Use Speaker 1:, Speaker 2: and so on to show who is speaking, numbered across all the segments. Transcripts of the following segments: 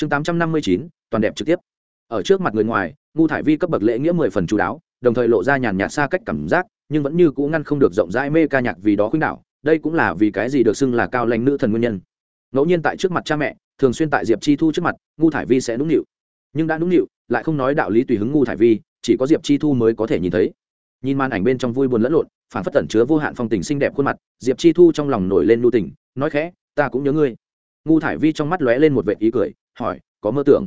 Speaker 1: chương tám trăm năm mươi chín, toàn đẹp trực tiếp. Ở trước mặt người ngoài, ngu thải vi cấp bậc lễ nghĩa mười phần chú đáo, đồng thời lộ ra nhàn nhạt xa cách cảm giác, nhưng vẫn như cũ ngăn không được rộng rãi mê ca nhạc vì đó khuynh đảo, đây cũng là vì cái gì được xưng là cao lãnh nữ thần nguyên nhân. Ngẫu nhiên tại trước mặt cha mẹ, thường xuyên tại diệp chi thu trước mặt, ngu thải vi sẽ nũng nịu. Nhưng đã nũng nịu, lại không nói đạo lý tùy hứng ngu thải vi, chỉ có diệp chi thu mới có thể nhìn thấy. Nhìn màn ảnh bên trong vui buồn lẫn lộn, phản phất tẩn chứa vô hạn phong tình xinh đẹp khuôn mặt, diệp chi thu trong lòng nổi lên nu tình, nói khẽ, ta cũng nhớ ngươi. Ngu thải vi trong mắt lóe lên một vệ ý cười hỏi, có mơ tưởng?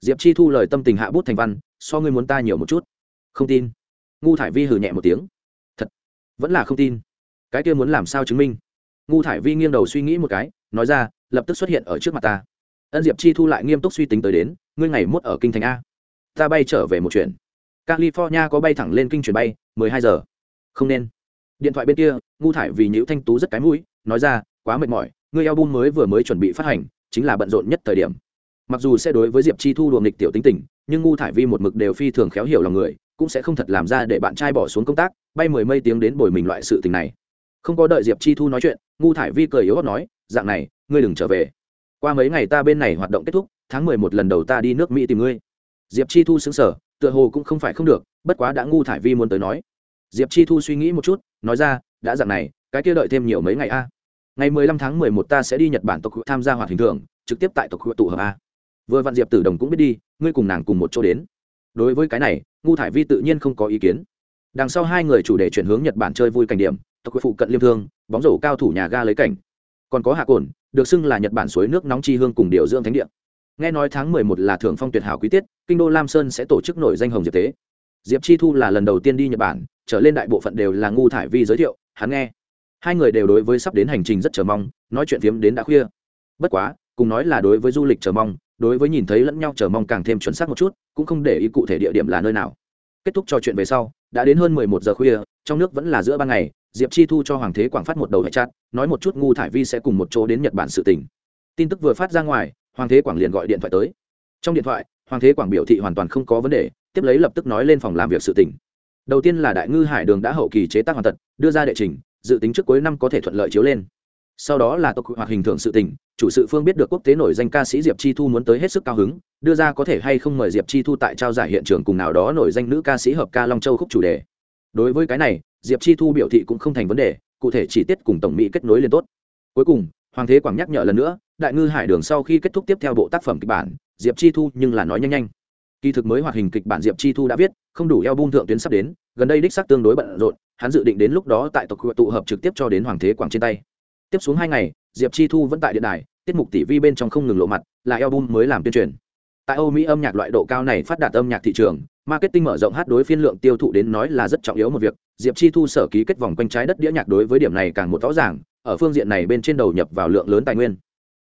Speaker 1: Diệp chi thu lời tâm tình hạ bút thành văn, so ngươi muốn ta nhiều một chút. Không tin. Ngu thải vi hừ nhẹ một tiếng. Thật? Vẫn là không tin. Cái kia muốn làm sao chứng minh? Ngu thải vi nghiêng đầu suy nghĩ một cái, nói ra, lập tức xuất hiện ở trước mặt ta. Ân diệp chi thu lại nghiêm túc suy tính tới đến, ngươi ngày mốt ở kinh thành a. Ta bay trở về một chuyện. California có bay thẳng lên kinh chuyển bay, mười hai giờ. Không nên. Điện thoại bên kia, ngu thải vì nhữ thanh tú rất cái mũi, nói ra, quá mệt mỏi, ngươi album mới vừa mới chuẩn bị phát hành, chính là bận rộn nhất thời điểm mặc dù sẽ đối với diệp chi thu luồng nghịch tiểu tính tình, nhưng ngu thải vi một mực đều phi thường khéo hiểu lòng người, cũng sẽ không thật làm ra để bạn trai bỏ xuống công tác, bay mười mây tiếng đến bồi mình loại sự tình này. Không có đợi diệp chi thu nói chuyện, ngu thải vi cười yếu hót nói, dạng này, ngươi đừng trở về. Qua mấy ngày ta bên này hoạt động kết thúc, tháng mười một lần đầu ta đi nước mỹ tìm ngươi. Diệp chi thu xứng sở tựa hồ cũng không phải không được, bất quá đã ngu thải vi muốn tới nói. Diệp chi thu suy nghĩ một chút, nói ra, đã dạng này, cái kia đợi thêm nhiều mấy ngày a. Ngày mười lăm tháng mười một ta sẽ đi nhật bản tộc tham gia hoạt hình thưởng, trực tiếp tại tộc tụ hợp a vừa vạn diệp tử đồng cũng biết đi, ngươi cùng nàng cùng một chỗ đến. Đối với cái này, ngu thải vi tự nhiên không có ý kiến. Đằng sau hai người chủ đề chuyển hướng nhật bản chơi vui cảnh điểm, tộc phụ cận liêm thương, bóng rổ cao thủ nhà ga lấy cảnh. Còn có hạ cồn được xưng là nhật bản suối nước nóng chi hương cùng điều dưỡng thánh địa. Nghe nói tháng mười một là thưởng phong tuyệt hảo quý tiết, kinh đô lam sơn sẽ tổ chức nổi danh hồng diệp tế. Diệp chi thu là lần đầu tiên đi nhật bản, trở lên đại bộ phận đều là ngu thải vi giới thiệu, hắn nghe. Hai người đều đối với sắp đến hành trình rất chờ mong, nói chuyện phiếm đến đã khuya. Bất quá, cùng nói là đối với du lịch chờ mong đối với nhìn thấy lẫn nhau chờ mong càng thêm chuẩn xác một chút, cũng không để ý cụ thể địa điểm là nơi nào. Kết thúc trò chuyện về sau, đã đến hơn mười một giờ khuya, trong nước vẫn là giữa ban ngày, diệp chi thu cho hoàng thế quảng phát một đầu hệ chat, nói một chút ngu thải vi sẽ cùng một chỗ đến nhật bản sự tình. Tin tức vừa phát ra ngoài, hoàng thế quảng liền gọi điện thoại tới. Trong điện thoại, hoàng thế quảng biểu thị hoàn toàn không có vấn đề, tiếp lấy lập tức nói lên phòng làm việc sự tình. Đầu tiên là đại ngư hải đường đã hậu kỳ chế tác hoàn tật đưa ra đệ trình, dự tính trước cuối năm có thể thuận lợi chiếu lên sau đó là tộc hoạt hình thưởng sự tình, chủ sự phương biết được quốc tế nổi danh ca sĩ diệp chi thu muốn tới hết sức cao hứng, đưa ra có thể hay không mời diệp chi thu tại trao giải hiện trường cùng nào đó nổi danh nữ ca sĩ hợp ca long châu khúc chủ đề. Đối với cái này, diệp chi thu biểu thị cũng không thành vấn đề, cụ thể chỉ tiết cùng tổng mỹ kết nối lên tốt. Cuối cùng, hoàng thế quảng nhắc nhở lần nữa, đại ngư hải đường sau khi kết thúc tiếp theo bộ tác phẩm kịch bản, diệp chi thu nhưng là nói nhanh nhanh. Kỳ thực mới hoạt hình kịch bản diệp chi thu đã viết, không đủ eo bung thượng tuyến sắp đến, gần đây đích xác tương đối bận rộn, hắn dự định đến lúc đó tại tộc tụ hợp trực tiếp cho đến hoàng thế quảng trên tay tiếp xuống hai ngày, diệp chi thu vẫn tại điện đài, tiết mục tỷ vi bên trong không ngừng lộ mặt, là eo bung mới làm tuyên truyền. Tại âu mỹ âm nhạc loại độ cao này phát đạt âm nhạc thị trường, marketing mở rộng hát đối phiên lượng tiêu thụ đến nói là rất trọng yếu một việc, diệp chi thu sở ký kết vòng quanh trái đất đĩa nhạc đối với điểm này càng một rõ ràng, ở phương diện này bên trên đầu nhập vào lượng lớn tài nguyên.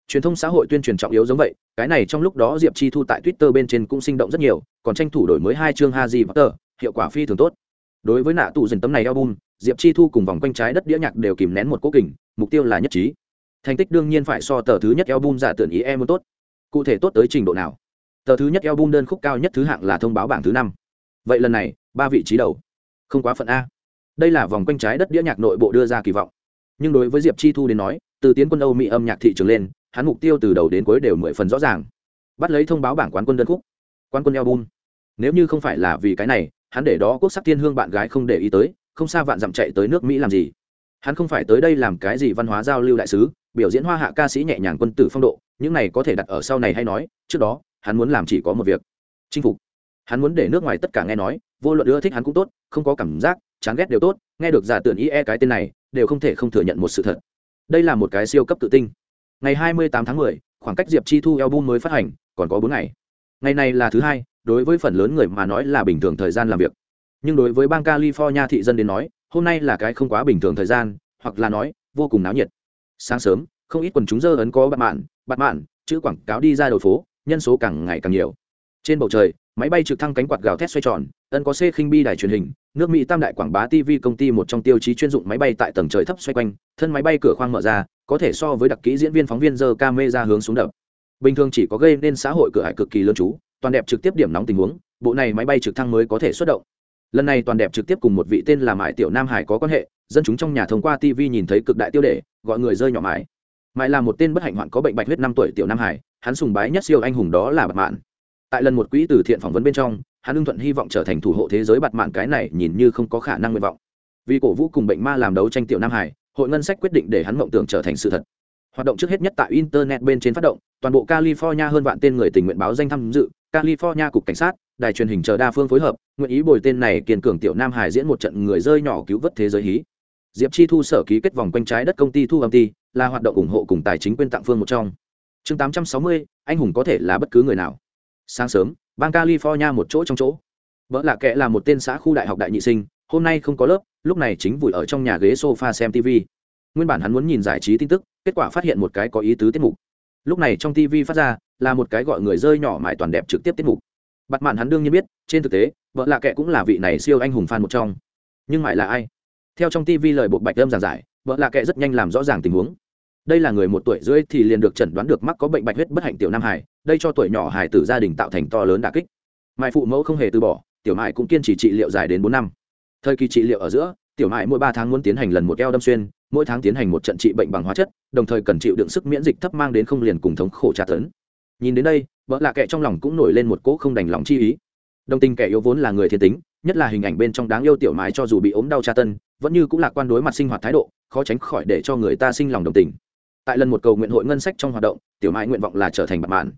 Speaker 1: Truyền thông xã hội tuyên truyền trọng yếu giống vậy, cái này trong lúc đó diệp chi thu tại twitter bên trên cũng sinh động rất nhiều, còn tranh thủ đổi mới hai chương ha di và tờ hiệu quả phi thường tốt đối với nạ tù dần tấm này album, diệp chi thu cùng vòng quanh trái đất đĩa nhạc đều kìm nén một cố kình, mục tiêu là nhất trí. Thành tích đương nhiên phải so tờ thứ nhất album giả tưởng ý em muốn tốt. Cụ thể tốt tới trình độ nào? Tờ thứ nhất album đơn khúc cao nhất thứ hạng là thông báo bảng thứ năm. Vậy lần này, ba vị trí đầu. Không quá phận a. Đây là vòng quanh trái đất đĩa nhạc nội bộ đưa ra kỳ vọng. Nhưng đối với diệp chi thu đến nói, từ tiến quân âu mỹ âm nhạc thị trường lên, hắn mục tiêu từ đầu đến cuối đều mười phần rõ ràng. Bắt lấy thông báo bảng quán quân đơn khúc, quán quân album. Nếu như không phải là vì cái này hắn để đó quốc sắc thiên hương bạn gái không để ý tới không xa vạn dặm chạy tới nước mỹ làm gì. Hắn không phải tới đây làm cái gì văn hóa giao lưu đại sứ biểu diễn hoa hạ ca sĩ nhẹ nhàng quân tử phong độ những này có thể đặt ở sau này hay nói trước đó hắn muốn làm chỉ có một việc. Chinh phục. Hắn muốn để nước ngoài tất cả nghe nói vô luận ưa thích hắn cũng tốt không có cảm giác chán ghét đều tốt nghe được giả tưởng ý e cái tên này đều không thể không thừa nhận một sự thật. Đây là một cái siêu cấp tự tinh ngày 28 tháng 10, khoảng cách diệp chi thu album mới phát hành còn có bốn ngày. Ngày này là thứ hai đối với phần lớn người mà nói là bình thường thời gian làm việc. Nhưng đối với bang california thị dân đến nói, hôm nay là cái không quá bình thường thời gian, hoặc là nói, vô cùng náo nhiệt. Sáng sớm, không ít quần chúng dơ ấn có bạt mạn bạt mạn, chữ quảng cáo đi ra đầu phố, nhân số càng ngày càng nhiều. Trên bầu trời, máy bay trực thăng cánh quạt gào thét xoay tròn, ân có c khinh bi đài truyền hình, nước mỹ tam đại quảng bá tv công ty một trong tiêu chí chuyên dụng máy bay tại tầng trời thấp xoay quanh, thân máy bay cửa khoang mở ra, có thể so với đặc kỹ diễn viên phóng viên giơ camera hướng xuống đập. Bình thường chỉ có gây nên xã hội cửa hải cực kỳ lớn chú toàn đẹp trực tiếp điểm nóng tình huống, bộ này máy bay trực thăng mới có thể xuất động. Lần này toàn đẹp trực tiếp cùng một vị tên là mãi tiểu nam hải có quan hệ, dân chúng trong nhà thông qua tv nhìn thấy cực đại tiêu đề, gọi người rơi nhỏ mãi mãi là một tên bất hạnh hoạn có bệnh bạch huyết năm tuổi tiểu nam hải, hắn sùng bái nhất siêu anh hùng đó là bạc mạn. Tại lần một quỹ từ thiện phỏng vấn bên trong, hắn ưng thuận hy vọng trở thành thủ hộ thế giới bạt mạn cái này nhìn như không có khả năng nguyện vọng. Vì cổ vũ cùng bệnh ma làm đấu tranh tiểu nam hải, hội ngân sách quyết định để hắn mộng tưởng trở thành sự thật. Hoạt động trước hết nhất tại internet bên trên phát động, toàn bộ california hơn vạn tên người tình nguyện báo danh tham dự california cục cảnh sát đài truyền hình chờ đa phương phối hợp nguyện ý bồi tên này kiên cường tiểu nam hải diễn một trận người rơi nhỏ cứu vớt thế giới hí. Diệp chi thu sở ký kết vòng quanh trái đất công ty thu âm ty là hoạt động ủng hộ cùng tài chính quyên tặng phương một trong. Chương 860, anh hùng có thể là bất cứ người nào. Sáng sớm bang california một chỗ trong chỗ. Vợ lạ kệ là một tên xã khu đại học đại nhị sinh hôm nay không có lớp lúc này chính vùi ở trong nhà ghế sofa xem tv nguyên bản hắn muốn nhìn giải trí tin tức kết quả phát hiện một cái có ý tứ tiết mục. Lúc này trong tv phát ra là một cái gọi người rơi nhỏ mãi toàn đẹp trực tiếp tiết mục. Bặt mạn hắn đương nhiên biết, trên thực tế, vợ lạ kệ cũng là vị này siêu anh hùng fan một trong. Nhưng mãi là ai? Theo trong tv lời buộc bạch âm giảng giải, vợ lạ kệ rất nhanh làm rõ ràng tình huống. Đây là người một tuổi rưỡi thì liền được chẩn đoán được mắc có bệnh bạch huyết bất hạnh tiểu nam hải, đây cho tuổi nhỏ hải tử gia đình tạo thành to lớn đà kích. Mãi phụ mẫu không hề từ bỏ, tiểu mại cũng kiên trì trị liệu dài đến bốn năm. Thời kỳ trị liệu ở giữa, tiểu mại mỗi ba tháng muốn tiến hành lần một eo đâm xuyên, mỗi tháng tiến hành một trận trị bệnh bằng hóa chất, đồng thời cần chịu đựng sức miễn dịch thấp mang đến không liền cùng thống khổ tra tấn nhìn đến đây, vợ lạ kệ trong lòng cũng nổi lên một cỗ không đành lòng chi ý. Đồng tình kẻ yếu vốn là người thiên tính, nhất là hình ảnh bên trong đáng yêu tiểu mái cho dù bị ốm đau tra tân vẫn như cũng lạc quan đối mặt sinh hoạt thái độ, khó tránh khỏi để cho người ta sinh lòng đồng tình. Tại lần một cầu nguyện hội ngân sách trong hoạt động, tiểu mãi nguyện vọng là trở thành bạc mạn.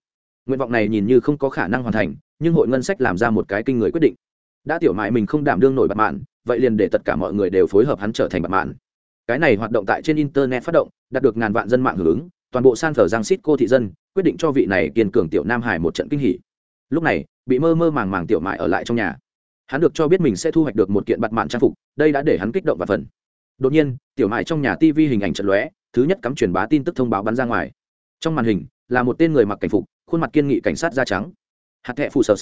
Speaker 1: Nguyện vọng này nhìn như không có khả năng hoàn thành, nhưng hội ngân sách làm ra một cái kinh người quyết định. Đã tiểu mãi mình không đảm đương nổi bạc mạn, vậy liền để tất cả mọi người đều phối hợp hắn trở thành bạc mạn. Cái này hoạt động tại trên internet phát động, đạt được ngàn vạn dân mạng hưởng ứng, toàn bộ san phở giang xít cô thị dân quyết định cho vị này kiên cường tiểu nam hải một trận kinh hỉ. Lúc này, bị mơ mơ màng màng tiểu mại ở lại trong nhà. Hắn được cho biết mình sẽ thu hoạch được một kiện bặt mạn trang phục, đây đã để hắn kích động và phần đột nhiên, tiểu mại trong nhà tv hình ảnh trận lóe, thứ nhất cắm truyền bá tin tức thông báo bắn ra ngoài. Trong màn hình, là một tên người mặc cảnh phục, khuôn mặt kiên nghị cảnh sát da trắng. Hạt thẹ phụ sở.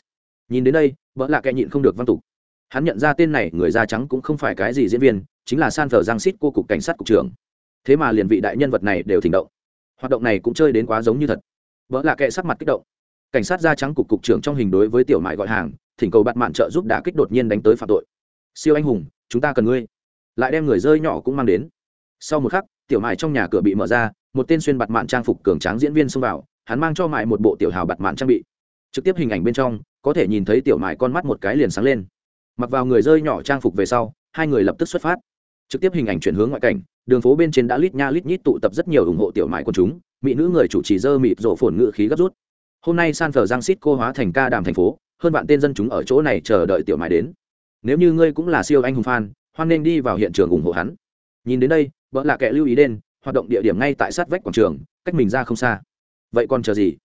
Speaker 1: nhìn đến đây, vợ lạ kệ nhịn không được văn tục. Hắn nhận ra tên này, người da trắng cũng không phải cái gì diễn viên, chính là san thờ giang xít cô cục cảnh sát cục trưởng. Thế mà liền vị đại nhân vật này đều thỉnh động. Hoạt động này cũng chơi đến quá giống như thật vợ là kệ sắc mặt kích động. Cảnh sát da trắng cục cục trưởng trong hình đối với tiểu mại gọi hàng, thỉnh cầu bạn mạn trợ giúp đã kích đột nhiên đánh tới phạm tội. Siêu anh hùng, chúng ta cần ngươi. Lại đem người rơi nhỏ cũng mang đến. Sau một khắc, tiểu mại trong nhà cửa bị mở ra, một tên xuyên bạt mạn trang phục cường tráng diễn viên xông vào, hắn mang cho mại một bộ tiểu hào bạt mạn trang bị. Trực tiếp hình ảnh bên trong, có thể nhìn thấy tiểu mại con mắt một cái liền sáng lên. Mặc vào người rơi nhỏ trang phục về sau, hai người lập tức xuất phát. Trực tiếp hình ảnh chuyển hướng ngoại cảnh, đường phố bên trên đã lít nha lít nhít tụ tập rất nhiều ủng hộ tiểu mại quân chúng mỹ nữ người chủ trì dơ mịt rộ phồn ngự khí gấp rút. Hôm nay san phờ giang xít cô hóa thành ca đàm thành phố, hơn vạn tên dân chúng ở chỗ này chờ đợi tiểu mãi đến. Nếu như ngươi cũng là siêu anh hùng fan, hoan nên đi vào hiện trường ủng hộ hắn. Nhìn đến đây, vợ là kẻ lưu ý đến hoạt động địa điểm ngay tại sát vách quảng trường, cách mình ra không xa. Vậy còn chờ gì?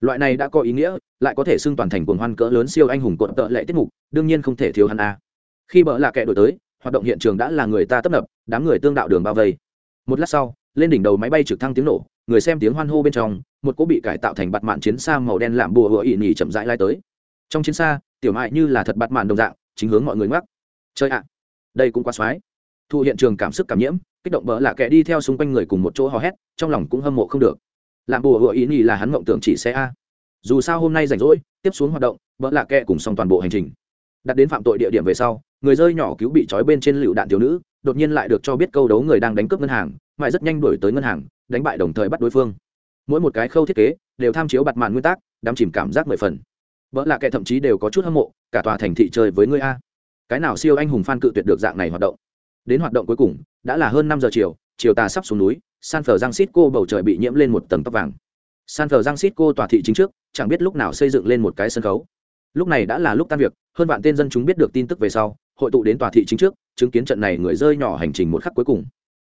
Speaker 1: Loại này đã có ý nghĩa, lại có thể xưng toàn thành cuồng hoan cỡ lớn siêu anh hùng cuộn tợ lệ tiết mục, đương nhiên không thể thiếu hắn a. Khi bỡ lạ kẻ đổi tới, hoạt động hiện trường đã là người ta tấp nập, đám người tương đạo đường bao vây. Một lát sau, lên đỉnh đầu máy bay trực thăng tiếng nổ người xem tiếng hoan hô bên trong, một cỗ bị cải tạo thành bạt mạn chiến xa màu đen làm bùa hựa ỉ nhì chậm rãi lai tới. Trong chiến xa, tiểu mại như là thật bạt mạn đồng dạng, chính hướng mọi người ngoắc. Chơi ạ, đây cũng quá xoái. Thu hiện trường cảm sức cảm nhiễm, kích động bỡ là kệ đi theo xung quanh người cùng một chỗ hò hét, trong lòng cũng hâm mộ không được. Làm bùa hựa ý nhì là hắn mộng tưởng chỉ xe a. Dù sao hôm nay rảnh rỗi, tiếp xuống hoạt động, bỡ là kệ cùng xong toàn bộ hành trình. Đặt đến phạm tội địa điểm về sau, người rơi nhỏ cứu bị trói bên trên lựu đạn thiếu nữ, đột nhiên lại được cho biết câu đấu người đang đánh cướp ngân hàng, mãi rất nhanh đuổi tới ngân hàng đánh bại đồng thời bắt đối phương. Mỗi một cái khâu thiết kế đều tham chiếu bặt màn nguyên tắc đắm chìm cảm giác mười phần. Vợ lạ kệ thậm chí đều có chút hâm mộ, cả tòa thành thị chơi với ngươi a. Cái nào siêu anh hùng phan cự tuyệt được dạng này hoạt động? Đến hoạt động cuối cùng, đã là hơn năm giờ chiều chiều tà sắp xuống núi, san phờ giang xít cô bầu trời bị nhiễm lên một tầng tóc vàng. San phờ giang xít cô tòa thị chính trước, chẳng biết lúc nào xây dựng lên một cái sân khấu. Lúc này đã là lúc tan việc, hơn vạn tên dân chúng biết được tin tức về sau, hội tụ đến tòa thị chính trước, chứng kiến trận này người rơi nhỏ hành trình một khắc cuối cùng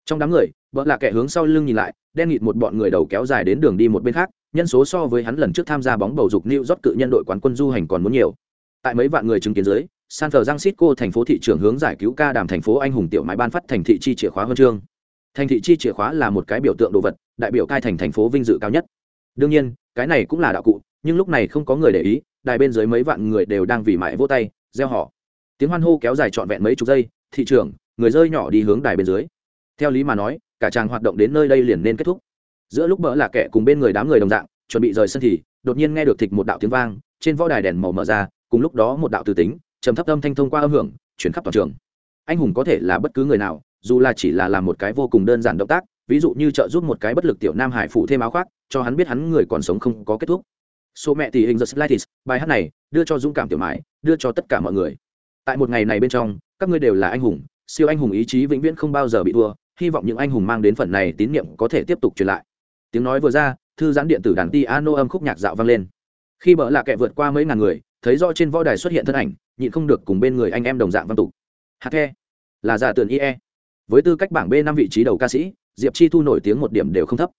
Speaker 1: trong đám người, vợ là kẻ hướng sau lưng nhìn lại, đen nghịt một bọn người đầu kéo dài đến đường đi một bên khác, nhân số so với hắn lần trước tham gia bóng bầu dục new rót cự nhân đội quán quân du hành còn muốn nhiều. Tại mấy vạn người chứng kiến dưới, san francisco thành phố thị trưởng hướng giải cứu ca đàm thành phố anh hùng tiểu mãi ban phát thành thị chi chìa khóa huân chương. Thành thị chi chìa khóa là một cái biểu tượng đồ vật, đại biểu cai thành thành phố vinh dự cao nhất. Đương nhiên, cái này cũng là đạo cụ, nhưng lúc này không có người để ý, đài bên dưới mấy vạn người đều đang vì mãi vô tay gieo họ tiếng hoan hô kéo dài trọn vẹn mấy chục giây, thị trưởng, người rơi nhỏ đi hướng đài bên dưới theo lý mà nói, cả chàng hoạt động đến nơi đây liền nên kết thúc. Giữa lúc bỡ là kẻ cùng bên người đám người đồng dạng, chuẩn bị rời sân thì, đột nhiên nghe được thịch một đạo tiếng vang, trên võ đài đèn màu mở ra, cùng lúc đó một đạo từ tính, trầm thấp âm thanh thông qua âm hưởng, chuyển khắp toàn trường. Anh hùng có thể là bất cứ người nào, dù là chỉ là làm một cái vô cùng đơn giản động tác, ví dụ như trợ giúp một cái bất lực tiểu nam hải phụ thêm áo khoác, cho hắn biết hắn người còn sống không có kết thúc. Số mẹ thì hình the slightis bài hát này, đưa cho dũng cảm tiểu mãi, đưa cho tất cả mọi người. Tại một ngày này bên trong, các ngươi đều là anh hùng, siêu anh hùng ý chí vĩnh viễn không bao giờ bị thua hy vọng những anh hùng mang đến phần này tín nhiệm có thể tiếp tục truyền lại. Tiếng nói vừa ra, thư giãn điện tử đàn piano âm khúc nhạc dạo vang lên. Khi bỡ lạ kẻ vượt qua mấy ngàn người, thấy rõ trên võ đài xuất hiện thân ảnh, nhịn không được cùng bên người anh em đồng dạng văn tục. Hát the, là giả tưởng ie với tư cách bảng b năm vị trí đầu ca sĩ, diệp chi thu nổi tiếng một điểm đều không thấp.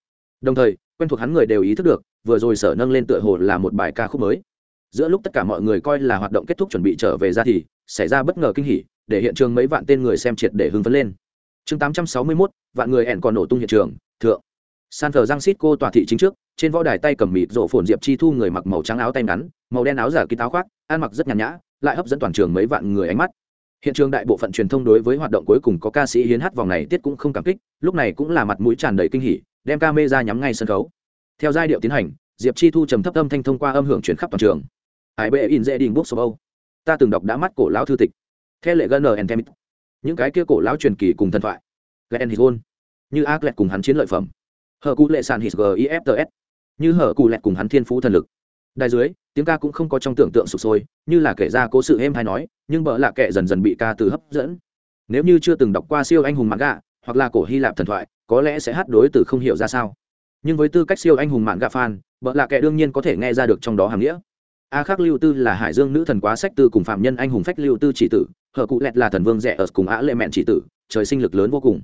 Speaker 1: Đồng thời, quen thuộc hắn người đều ý thức được, vừa rồi sở nâng lên tựa hồ là một bài ca khúc mới. Giữa lúc tất cả mọi người coi là hoạt động kết thúc chuẩn bị trở về ra thì, xảy ra bất ngờ kinh hỉ, để hiện trường mấy vạn tên người xem triệt để hưng phấn lên chương 861, vạn người ẻn còn nổ tung hiện trường thượng. San thờ giang xít cô tòa thị chính trước trên võ đài tay cầm mịt rổ phồn diệp chi thu người mặc màu trắng áo tay ngắn màu đen áo giả ký táo khoác ăn mặc rất nhàn nhã lại hấp dẫn toàn trường mấy vạn người ánh mắt. Hiện trường đại bộ phận truyền thông đối với hoạt động cuối cùng có ca sĩ hiến hát vòng này tiết cũng không cảm kích lúc này cũng là mặt mũi tràn đầy kinh hỉ đem ca mê ra nhắm ngay sân khấu. Theo giai điệu tiến hành diệp chi thu trầm thấp âm thanh thông qua âm hưởng chuyển khắp toàn trường. Hải bệ in dễ đình bút sô âu ta từng đọc đã mắt cổ lão thư tịch. Theo lệ gn and những cái kia cổ lão truyền kỳ cùng thần thoại. Glen hizon như ác lẹt cùng hắn chiến lợi phẩm. Hờ cụ lệ sàn his gifts như hờ cụ lẹt cùng hắn thiên phú thần lực. Đài dưới, tiếng ca cũng không có trong tưởng tượng sụp sôi, như là kể ra cố sự êm hay nói, nhưng bợ lạ kệ dần dần bị ca từ hấp dẫn. Nếu như chưa từng đọc qua siêu anh hùng mạn gạ hoặc là cổ hy lạp thần thoại, có lẽ sẽ hát đối từ không hiểu ra sao. Nhưng với tư cách siêu anh hùng mạn gạ fan, bợ lạ kệ đương nhiên có thể nghe ra được trong đó hàm nghĩa a khắc lưu tư là hải dương nữ thần quá sách tư cùng phạm nhân anh hùng phách lưu tư chỉ tử, hờ cụ lẹt là thần vương rẻ ở cùng á lệ mẹn chỉ tử, trời sinh lực lớn vô cùng.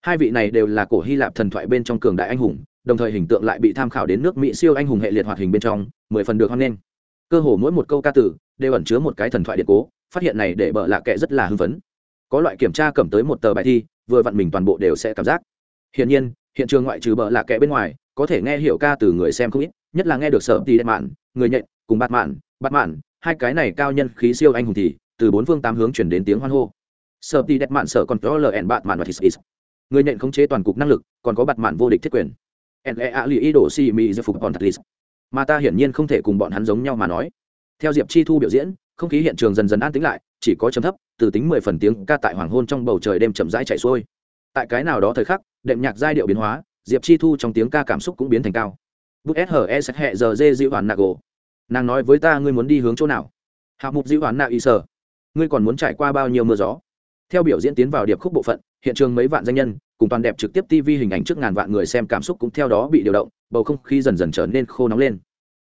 Speaker 1: Hai vị này đều là cổ hy lạp thần thoại bên trong cường đại anh hùng, đồng thời hình tượng lại bị tham khảo đến nước mỹ siêu anh hùng hệ liệt hoạt hình bên trong, mười phần được hoan nghênh. Cơ hồ mỗi một câu ca tử đều ẩn chứa một cái thần thoại điện cố, phát hiện này để bợ lạ kệ rất là hưng phấn. Có loại kiểm tra cầm tới một tờ bài thi, vừa vặn mình toàn bộ đều sẽ cảm giác. Hiển nhiên, hiện trường ngoại trừ bợ lạ kệ bên ngoài, có thể nghe hiểu ca từ người xem không ít, nhất là nghe được sở tỷ đẹp mạn, người nhện cùng bạt mạn bạt mạn hai cái này cao nhân khí siêu anh hùng thì từ bốn phương tám hướng chuyển đến tiếng hoan hô sở tỷ đẹp mạn sợ còn có ln bạt mạn và thịt người nhện khống chế toàn cục năng lực còn có bạt mạn vô địch thiết quyền nle a lì ý đồ si mi giơ phục còn thật mà ta hiển nhiên không thể cùng bọn hắn giống nhau mà nói theo diệp chi thu biểu diễn không khí hiện trường dần dần an tĩnh lại chỉ có chấm thấp từ tính mười phần tiếng ca tại hoàng hôn trong bầu trời đêm chậm rãi chạy xuôi tại cái nào đó thời khắc đệm nhạc giai điệu biến hóa diệp chi thu trong tiếng ca cảm xúc cũng biến thành cao bút she sẽ hẹ giờ dê dịu hoàn nạ gỗ nàng nói với ta ngươi muốn đi hướng chỗ nào? Hạng mục dịu hoán nạ y sở, ngươi còn muốn trải qua bao nhiêu mưa gió? Theo biểu diễn tiến vào điệp khúc bộ phận, hiện trường mấy vạn danh nhân, cùng toàn đẹp trực tiếp tv hình ảnh trước ngàn vạn người xem cảm xúc cũng theo đó bị điều động, bầu không khí dần dần trở nên khô nóng lên.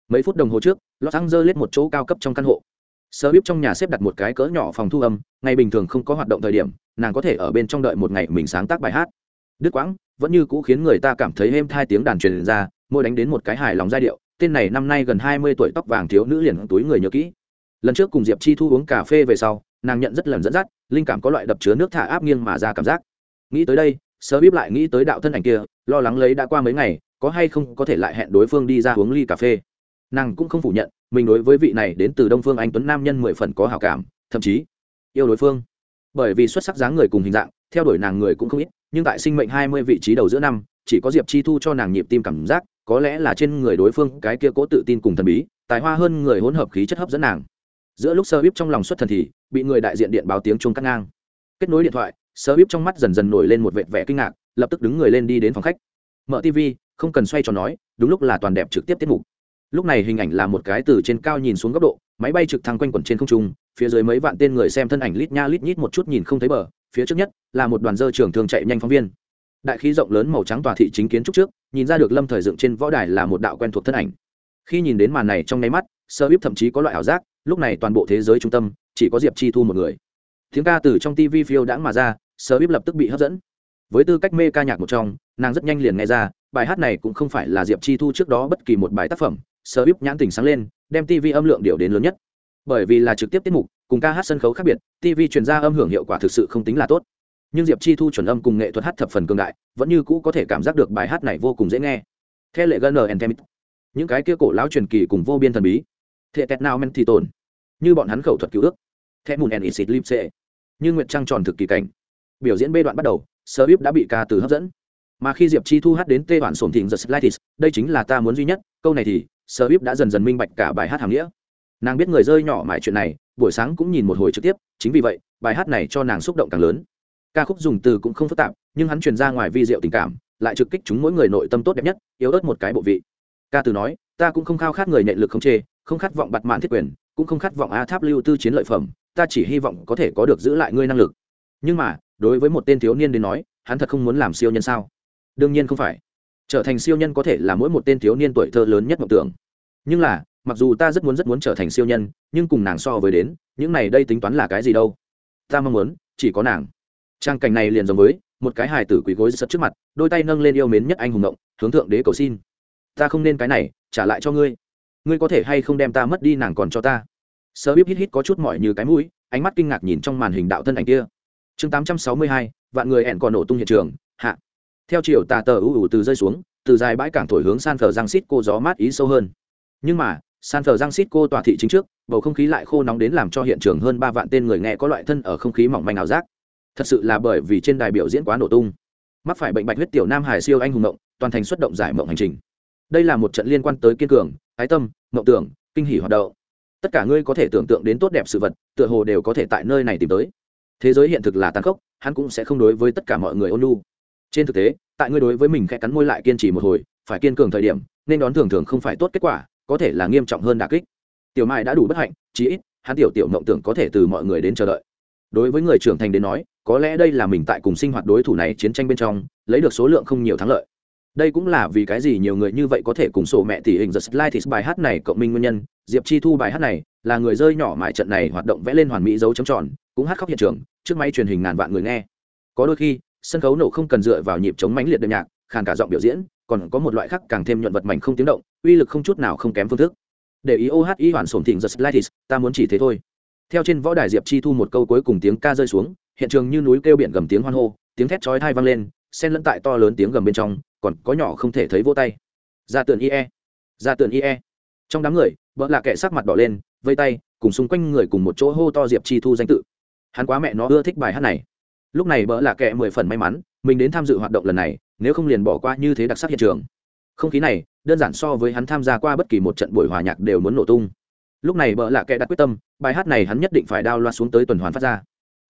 Speaker 1: Mấy phút đồng hồ trước, los angeles một chỗ cao cấp trong căn hộ. Sơ bíp trong nhà xếp đặt một cái cỡ nhỏ phòng thu âm, ngày bình thường không có hoạt động thời điểm, nàng có thể ở bên trong đợi một ngày mình sáng tác bài hát. Đức quãng, vẫn như cũ khiến người ta cảm thấy êm thai tiếng đàn truyền ra môi đánh đến một cái hài lòng giai điệu, tên này năm nay gần hai mươi tuổi tóc vàng thiếu nữ liền túi người nhớ kỹ. Lần trước cùng diệp chi thu uống cà phê về sau, nàng nhận rất lần dẫn dắt, linh cảm có loại đập chứa nước thả áp nghiêng mà ra cảm giác. Nghĩ tới đây, sơ bíp lại nghĩ tới đạo thân ảnh kia, lo lắng lấy đã qua mấy ngày, có hay không có thể lại hẹn đối phương đi ra uống ly cà phê. Nàng cũng không phủ nhận, mình đối với vị này đến từ đông phương anh tuấn nam nhân mười phần có hào cảm, thậm chí yêu đối phương. Bởi vì xuất sắc dáng người cùng hình dạng, theo đuổi nàng người cũng không ít, nhưng tại sinh mệnh hai mươi vị trí đầu giữa năm, chỉ có diệp chi thu cho nàng nhịp tim cảm giác có lẽ là trên người đối phương cái kia cố tự tin cùng thần bí, tài hoa hơn người hỗn hợp khí chất hấp dẫn nàng. Giữa lúc sơ bíp trong lòng xuất thần thì, bị người đại diện điện báo tiếng chuông cắt ngang. Kết nối điện thoại, sơ bíp trong mắt dần dần nổi lên một vệt vẻ kinh ngạc, lập tức đứng người lên đi đến phòng khách. Mở tv không cần xoay tròn nói, đúng lúc là toàn đẹp trực tiếp tiết mục. Lúc này hình ảnh là một cái từ trên cao nhìn xuống góc độ, máy bay trực thăng quanh quẩn trên không trung, phía dưới mấy vạn tên người xem thân ảnh lít nha lít nhít một chút nhìn không thấy bờ, phía trước nhất là một đoàn dơ trường thường chạy nhanh phóng viên. Đại khí rộng lớn màu trắng tòa thị chính kiến trúc trước nhìn ra được lâm thời dựng trên võ đài là một đạo quen thuộc thân ảnh. Khi nhìn đến màn này trong nháy mắt, sơ bíp thậm chí có loại ảo giác, lúc này toàn bộ thế giới trung tâm chỉ có diệp chi thu một người. Tiếng ca từ trong tv phiêu đãng mà ra, sơ bíp lập tức bị hấp dẫn. Với tư cách mê ca nhạc một trong, nàng rất nhanh liền nghe ra, bài hát này cũng không phải là diệp chi thu trước đó bất kỳ một bài tác phẩm. Sơ bíp nhãn tình sáng lên, đem tv âm lượng điều đến lớn nhất. Bởi vì là trực tiếp tiết mục, cùng ca hát sân khấu khác biệt tv truyền ra âm hưởng hiệu quả thực sự không tính là tốt nhưng diệp chi thu chuẩn âm cùng nghệ thuật hát thập phần cường đại vẫn như cũ có thể cảm giác được bài hát này vô cùng dễ nghe. Theo lệ gn and những cái kia cổ lão truyền kỳ cùng vô biên thần bí. Thệ tẹt nào men thì tồn như bọn hắn khẩu thuật cứu ước. Thẹ mùn and isit lip sệ, như nguyện trăng tròn thực kỳ cảnh. Biểu diễn b đoạn bắt đầu sơ bíp đã bị ca từ hấp dẫn. Mà khi diệp chi thu hát đến tê bản sổm thịnh the slightis đây chính là ta muốn duy nhất câu này thì sơ bíp đã dần dần minh bạch cả bài hát hàm nghĩa. Nàng biết người rơi nhỏ mãi chuyện này buổi sáng cũng nhìn một hồi trực tiếp chính vì vậy bài hát này cho nàng xúc động càng lớn ca khúc dùng từ cũng không phức tạp, nhưng hắn truyền ra ngoài vi diệu tình cảm, lại trực kích chúng mỗi người nội tâm tốt đẹp nhất, yếu ớt một cái bộ vị. Ca từ nói, ta cũng không khao khát người nệ lực không chê không khát vọng bặt mạn thiết quyền, cũng không khát vọng a tháp lưu tư chiến lợi phẩm, ta chỉ hy vọng có thể có được giữ lại ngươi năng lực. Nhưng mà, đối với một tên thiếu niên đến nói, hắn thật không muốn làm siêu nhân sao? Đương nhiên không phải. Trở thành siêu nhân có thể là mỗi một tên thiếu niên tuổi thơ lớn nhất mộng tưởng. Nhưng là, mặc dù ta rất muốn rất muốn trở thành siêu nhân, nhưng cùng nàng so với đến, những này đây tính toán là cái gì đâu? Ta mong muốn, chỉ có nàng trang cảnh này liền giống với một cái hài tử quỳ gối sật trước mặt, đôi tay nâng lên yêu mến nhất anh hùng động hướng thượng đế cầu xin. Ta không nên cái này, trả lại cho ngươi. Ngươi có thể hay không đem ta mất đi nàng còn cho ta? Sơ bíp hít hít có chút mỏi như cái mũi, ánh mắt kinh ngạc nhìn trong màn hình đạo thân ảnh kia. Chương tám trăm sáu mươi hai, vạn người hẹn còn nổ tung hiện trường, hạ. Theo chiều tà tờ ưu ủ từ rơi xuống, từ dài bãi cảng thổi hướng san phờ giang xít cô gió mát ý sâu hơn. Nhưng mà, san phờ giang xít cô tòa thị chính trước, bầu không khí lại khô nóng đến làm cho hiện trường hơn ba vạn tên người nghe có loại thân ở không khí mỏng manh ảo giác thật sự là bởi vì trên đài biểu diễn quá nổ tung. Mắc phải bệnh bạch huyết tiểu nam hải siêu anh hùng mộng, toàn thành xuất động giải mộng hành trình. Đây là một trận liên quan tới kiên cường, ái tâm, mộng tưởng, kinh hỉ hoạt động. Tất cả ngươi có thể tưởng tượng đến tốt đẹp sự vật, tựa hồ đều có thể tại nơi này tìm tới. Thế giới hiện thực là tàn khốc, hắn cũng sẽ không đối với tất cả mọi người ôn lu trên thực tế, tại ngươi đối với mình khẽ cắn môi lại kiên trì một hồi, phải kiên cường thời điểm, nên đón thường thường không phải tốt kết quả, có thể là nghiêm trọng hơn đà kích. Tiểu mai đã đủ bất hạnh, chí ít, hắn tiểu tiểu mộng tưởng có thể từ mọi người đến chờ đợi đối với người trưởng thành đến nói, có lẽ đây là mình tại cùng sinh hoạt đối thủ này chiến tranh bên trong, lấy được số lượng không nhiều thắng lợi. Đây cũng là vì cái gì nhiều người như vậy có thể cùng sổ mẹ tỷ hình the slide bài hát này cộng minh nguyên nhân. Diệp chi thu bài hát này là người rơi nhỏ mại trận này hoạt động vẽ lên hoàn mỹ dấu chấm tròn, cũng hát khóc hiện trường, trước máy truyền hình ngàn vạn người nghe. Có đôi khi, sân khấu nổ không cần dựa vào nhịp chống mãnh liệt đệm nhạc, khàn cả giọng biểu diễn, còn có một loại khác càng thêm nhuận vật mảnh không tiếng động, uy lực không chút nào không kém phương thức. Để ý ohi hoàn sổn thịnh the slide ta muốn chỉ thế thôi theo trên võ đài diệp chi thu một câu cuối cùng tiếng ca rơi xuống, hiện trường như núi kêu biển gầm tiếng hoan hô, tiếng thét chói thai vang lên, xen lẫn tại to lớn tiếng gầm bên trong, còn có nhỏ không thể thấy vô tay. Ra tượng ie ra tượng ie trong đám người, vợ là kẻ sắc mặt đỏ lên, vây tay, cùng xung quanh người cùng một chỗ hô to diệp chi thu danh tự. Hắn quá mẹ nó ưa thích bài hát này. Lúc này bỡ là kẻ mười phần may mắn, mình đến tham dự hoạt động lần này, nếu không liền bỏ qua như thế đặc sắc hiện trường. Không khí này, đơn giản so với hắn tham gia qua bất kỳ một trận buổi hòa nhạc đều muốn nổ tung lúc này bợ là kẻ đặt quyết tâm, bài hát này hắn nhất định phải đao loa xuống tới tuần hoàn phát ra.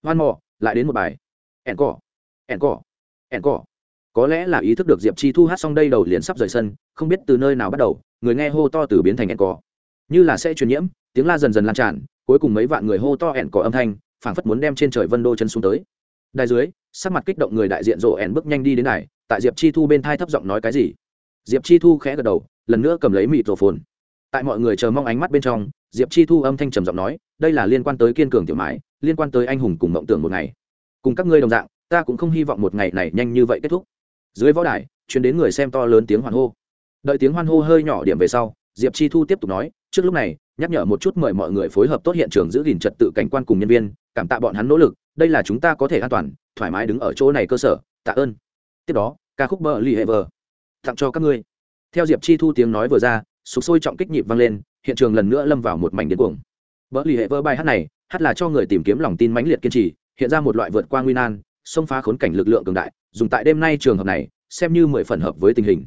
Speaker 1: Hoan mò, lại đến một bài. Ẻn cỏ ẻn cỏ ẻn cỏ. Có lẽ là ý thức được diệp chi thu hát xong đây đầu liền sắp rời sân, không biết từ nơi nào bắt đầu, người nghe hô to từ biến thành ẻn cỏ. Như là sẽ truyền nhiễm, tiếng la dần dần lan tràn, cuối cùng mấy vạn người hô to ẻn cỏ âm thanh, phảng phất muốn đem trên trời vân đô chân xuống tới. Đài dưới, sắc mặt kích động người đại diện rộ ẻn bước nhanh đi đến này tại diệp chi thu bên thai thấp giọng nói cái gì? Diệp chi thu khẽ gật đầu, lần nữa cầm lấy mịt rổ phồn. Tại mọi người chờ mong ánh mắt bên trong diệp chi thu âm thanh trầm giọng nói, đây là liên quan tới kiên cường tiểu mãi, liên quan tới anh hùng cùng mộng tưởng một ngày. Cùng các ngươi đồng dạng, ta cũng không hy vọng một ngày này nhanh như vậy kết thúc. Dưới võ đài chuyến đến người xem to lớn tiếng hoan hô. Đợi tiếng hoan hô hơi nhỏ điểm về sau, diệp chi thu tiếp tục nói, trước lúc này, nhắc nhở một chút mời mọi người phối hợp tốt hiện trường giữ gìn trật tự cảnh quan cùng nhân viên, cảm tạ bọn hắn nỗ lực, đây là chúng ta có thể an toàn, thoải mái đứng ở chỗ này cơ sở, tạ ơn. Tiếp đó, ca khúc bờ li hệ vờ, tặng cho các ngươi. Theo diệp chi thu tiếng nói vừa ra, sục sôi trọng kích nhịp vang lên hiện trường lần nữa lâm vào một mảnh điên cuồng. Bờ lì hệ vỡ bài hát này, hát là cho người tìm kiếm lòng tin mãnh liệt kiên trì, hiện ra một loại vượt qua nguy nan, xông phá khốn cảnh lực lượng cường đại, dùng tại đêm nay trường hợp này, xem như mười phần hợp với tình hình.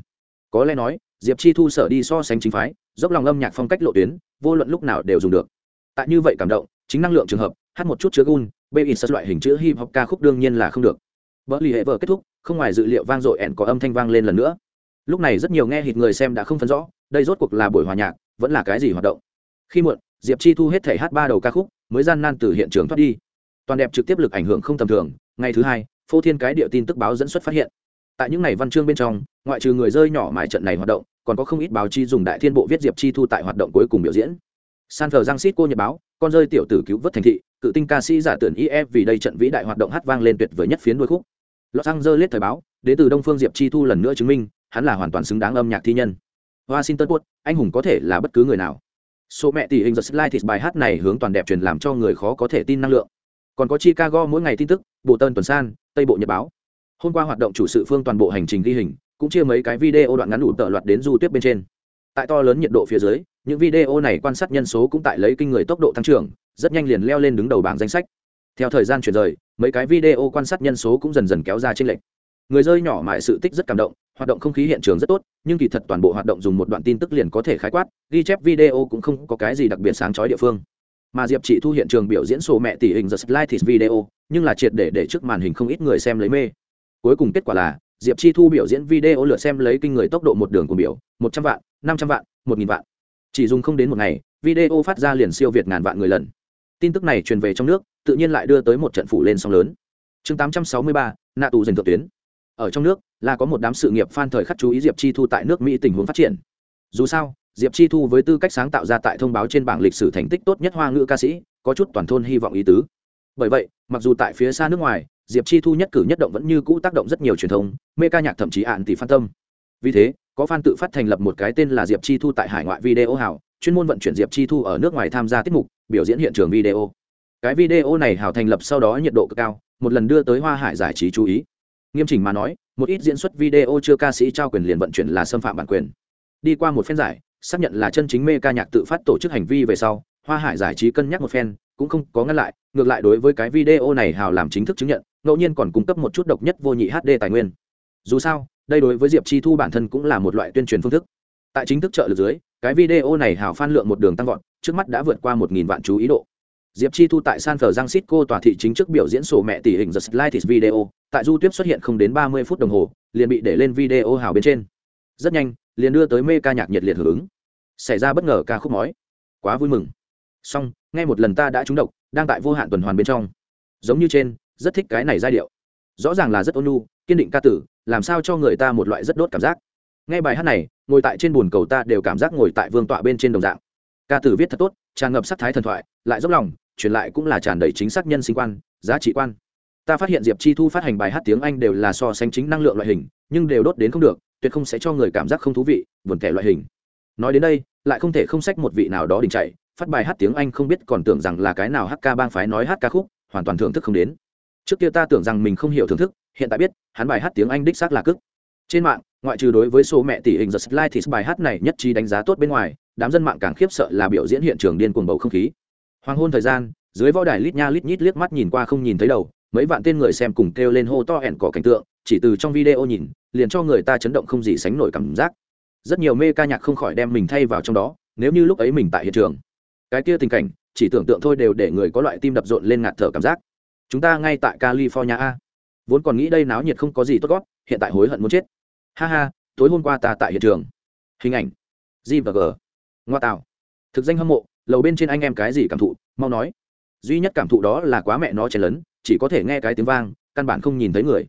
Speaker 1: Có lẽ nói, diệp chi thu sở đi so sánh chính phái, dốc lòng âm nhạc phong cách lộ tuyến, vô luận lúc nào đều dùng được. Tại như vậy cảm động, chính năng lượng trường hợp, hát một chút chứa gun bê in loại hình chữ hip hop ca khúc đương nhiên là không được. Vỡ lì hệ vợ kết thúc, không ngoài dự liệu vang dội ẻn có âm thanh vang lên lần nữa. Lúc này rất nhiều nghe hít người xem đã không phân rõ, đây rốt cuộc là buổi hòa nhạc vẫn là cái gì hoạt động? Khi muộn, diệp chi thu hết thể hát ba đầu ca khúc, mới gian nan từ hiện trường thoát đi. Toàn đẹp trực tiếp lực ảnh hưởng không tầm thường, ngày thứ hai, phô thiên cái địa tin tức báo dẫn xuất phát hiện. Tại những ngày văn chương bên trong, ngoại trừ người rơi nhỏ mãi trận này hoạt động, còn có không ít báo chi dùng đại thiên bộ viết diệp chi thu tại hoạt động cuối cùng biểu diễn. San thờ giang xít cô nhật báo, con rơi tiểu tử cứu vớt thành thị, cự tinh ca sĩ giả tưởng if vì đây trận vĩ đại hoạt động hát vang lên tuyệt vời nhất phiến đôi khúc. Los angeles thời báo, đến từ đông phương diệp chi thu lần nữa chứng minh, hắn là hoàn toàn xứng đáng âm nhạc thi nhân washington post, anh hùng có thể là bất cứ người nào. Số mẹ tỷ hình the slide bài hát này hướng toàn đẹp truyền làm cho người khó có thể tin năng lượng. Còn có chicago mỗi ngày tin tức, bộ tân tuần san, tây bộ nhật báo. Hôm qua hoạt động chủ sự phương toàn bộ hành trình ghi hình, cũng chia mấy cái video đoạn ngắn đủ tợ loạt đến du tuyết bên trên. Tại to lớn nhiệt độ phía dưới, những video này quan sát nhân số cũng tại lấy kinh người tốc độ tăng trưởng, rất nhanh liền leo lên đứng đầu bảng danh sách. Theo thời gian chuyển rời, mấy cái video quan sát nhân số cũng dần dần kéo ra trên lệch. Người rơi nhỏ mại sự tích rất cảm động hoạt động không khí hiện trường rất tốt, nhưng kỳ thật toàn bộ hoạt động dùng một đoạn tin tức liền có thể khái quát, ghi chép video cũng không có cái gì đặc biệt sáng chói địa phương. Mà diệp chị thu hiện trường biểu diễn sổ mẹ tỷ hình the slide video, nhưng là triệt để để trước màn hình không ít người xem lấy mê. Cuối cùng kết quả là, diệp chi thu biểu diễn video lượt xem lấy kinh người tốc độ một đường của biểu, một trăm vạn, năm trăm vạn, một nghìn vạn. Chỉ dùng không đến một ngày, video phát ra liền siêu việt ngàn vạn người lần. Tin tức này truyền về trong nước, tự nhiên lại đưa tới một trận phủ lên sóng lớn. Chương tám trăm sáu mươi ba, nạ tù dành thượng tuyến. Ở trong nước là có một đám sự nghiệp fan thời khắc chú ý diệp chi thu tại nước mỹ tình huống phát triển. Dù sao, diệp chi thu với tư cách sáng tạo ra tại thông báo trên bảng lịch sử thành tích tốt nhất hoa ngữ ca sĩ, có chút toàn thôn hy vọng ý tứ. Bởi vậy, mặc dù tại phía xa nước ngoài, diệp chi thu nhất cử nhất động vẫn như cũ tác động rất nhiều truyền thông, mê ca nhạc thậm chí ạn tỷ phan tâm. Vì thế, có fan tự phát thành lập một cái tên là diệp chi thu tại hải ngoại video hảo chuyên môn vận chuyển diệp chi thu ở nước ngoài tham gia tiết mục, biểu diễn hiện trường video. Cái video này hảo thành lập sau đó nhiệt độ cực cao, một lần đưa tới hoa hải giải trí chú ý. Nghiêm chỉnh mà nói một ít diễn xuất video chưa ca sĩ trao quyền liền vận chuyển là xâm phạm bản quyền. Đi qua một phen giải, xác nhận là chân chính mê ca nhạc tự phát tổ chức hành vi về sau, hoa hải giải trí cân nhắc một phen, cũng không có ngăn lại, ngược lại đối với cái video này hào làm chính thức chứng nhận, ngẫu nhiên còn cung cấp một chút độc nhất vô nhị hd tài nguyên. Dù sao, đây đối với diệp chi thu bản thân cũng là một loại tuyên truyền phương thức. Tại chính thức trợ lực dưới, cái video này hào phan lượng một đường tăng vọt, trước mắt đã vượt qua một nghìn vạn chú ý độ diệp chi thu tại san francisco tòa thị chính trước biểu diễn sổ mẹ tỷ hình the slightest video, tại du tuyết xuất hiện không đến ba mươi phút đồng hồ, liền bị để lên video hào bên trên. Rất nhanh, liền đưa tới mê ca nhạc nhiệt liệt hưởng ứng. Xảy ra bất ngờ ca khúc mói quá vui mừng. Xong ngay một lần ta đã trúng độc, đang tại vô hạn tuần hoàn bên trong. Giống như trên, rất thích cái này giai điệu. Rõ ràng là rất ôn nhu, kiên định ca tử, làm sao cho người ta một loại rất đốt cảm giác. Nghe bài hát này, ngồi tại trên bồn cầu ta đều cảm giác ngồi tại vương tọa bên trên đồng dạng. Ca tử viết thật tốt, tràn ngập sắc thái thần thoại, lại dốc lòng truyền lại cũng là tràn đầy chính xác nhân sinh quan, giá trị quan. Ta phát hiện diệp chi thu phát hành bài hát tiếng anh đều là so sánh chính năng lượng loại hình, nhưng đều đốt đến không được, tuyệt không sẽ cho người cảm giác không thú vị, buồn tẻ loại hình. Nói đến đây, lại không thể không sách một vị nào đó đình chạy, phát bài hát tiếng anh không biết còn tưởng rằng là cái nào hát ca bang phái nói hát ca khúc, hoàn toàn thưởng thức không đến. Trước kia ta tưởng rằng mình không hiểu thưởng thức, hiện tại biết, hắn bài hát tiếng anh đích xác là cức trên mạng, ngoại trừ đối với số mẹ tỷ hình the slide thì bài hát này nhất trí đánh giá tốt bên ngoài, đám dân mạng càng khiếp sợ là biểu diễn hiện trường điên cuồng bầu không khí hoàng hôn thời gian, dưới võ đài lít nha lít nhít liếc mắt nhìn qua không nhìn thấy đầu, mấy vạn tên người xem cùng kêu lên hô to ẻn cỏ cảnh tượng, chỉ từ trong video nhìn, liền cho người ta chấn động không gì sánh nổi cảm giác. Rất nhiều mê ca nhạc không khỏi đem mình thay vào trong đó, nếu như lúc ấy mình tại hiện trường. Cái kia tình cảnh, chỉ tưởng tượng thôi đều để người có loại tim đập rộn lên ngạt thở cảm giác. Chúng ta ngay tại california a. Vốn còn nghĩ đây náo nhiệt không có gì tốt gót, hiện tại hối hận muốn chết. Ha ha, tối hôm qua ta tại hiện trường. Hình ảnh. G và g. Ngoa tạo. Thực danh hâm mộ lầu bên trên anh em cái gì cảm thụ, mau nói. Duy nhất cảm thụ đó là quá mẹ nó chen lấn chỉ có thể nghe cái tiếng vang, căn bản không nhìn thấy người.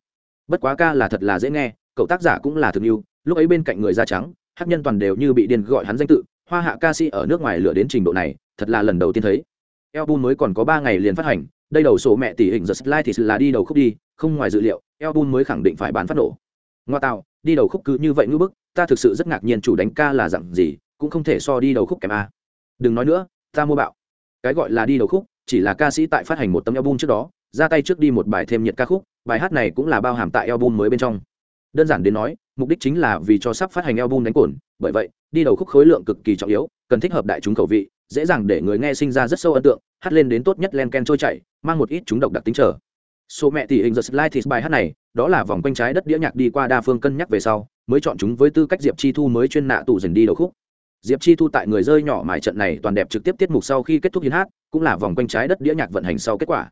Speaker 1: Bất quá ca là thật là dễ nghe, cậu tác giả cũng là thực yêu, lúc ấy bên cạnh người da trắng, hát nhân toàn đều như bị điên gọi hắn danh tự, hoa hạ ca sĩ ở nước ngoài lửa đến trình độ này, thật là lần đầu tiên thấy. Album mới còn có ba ngày liền phát hành, đây đầu sổ mẹ tỷ hình the slide thì là đi đầu khúc đi, không ngoài dự liệu, album mới khẳng định phải bán phát nổ. Ngoa tạo, đi đầu khúc cứ như vậy ngữ bức, ta thực sự rất ngạc nhiên chủ đánh ca là dặn gì, cũng không thể so đi đầu khúc kèm a đừng nói nữa, ta mua bạo. Cái gọi là đi đầu khúc, chỉ là ca sĩ tại phát hành một tấm album trước đó, ra tay trước đi một bài thêm nhiệt ca khúc, bài hát này cũng là bao hàm tại album mới bên trong. Đơn giản đến nói, mục đích chính là vì cho sắp phát hành album đánh cồn, bởi vậy, đi đầu khúc khối lượng cực kỳ trọng yếu, cần thích hợp đại chúng khẩu vị, dễ dàng để người nghe sinh ra rất sâu ấn tượng, hát lên đến tốt nhất len ken trôi chảy, mang một ít chúng độc đặc tính trở số mẹ tỷ hình the slide thì bài hát này, đó là vòng quanh trái đất đĩa nhạc đi qua đa phương cân nhắc về sau, mới chọn chúng với tư cách diệp chi thu mới chuyên nạ tụ dần đi đầu khúc diệp chi thu tại người rơi nhỏ mài trận này toàn đẹp trực tiếp tiết mục sau khi kết thúc hiến hát, cũng là vòng quanh trái đất đĩa nhạc vận hành sau kết quả.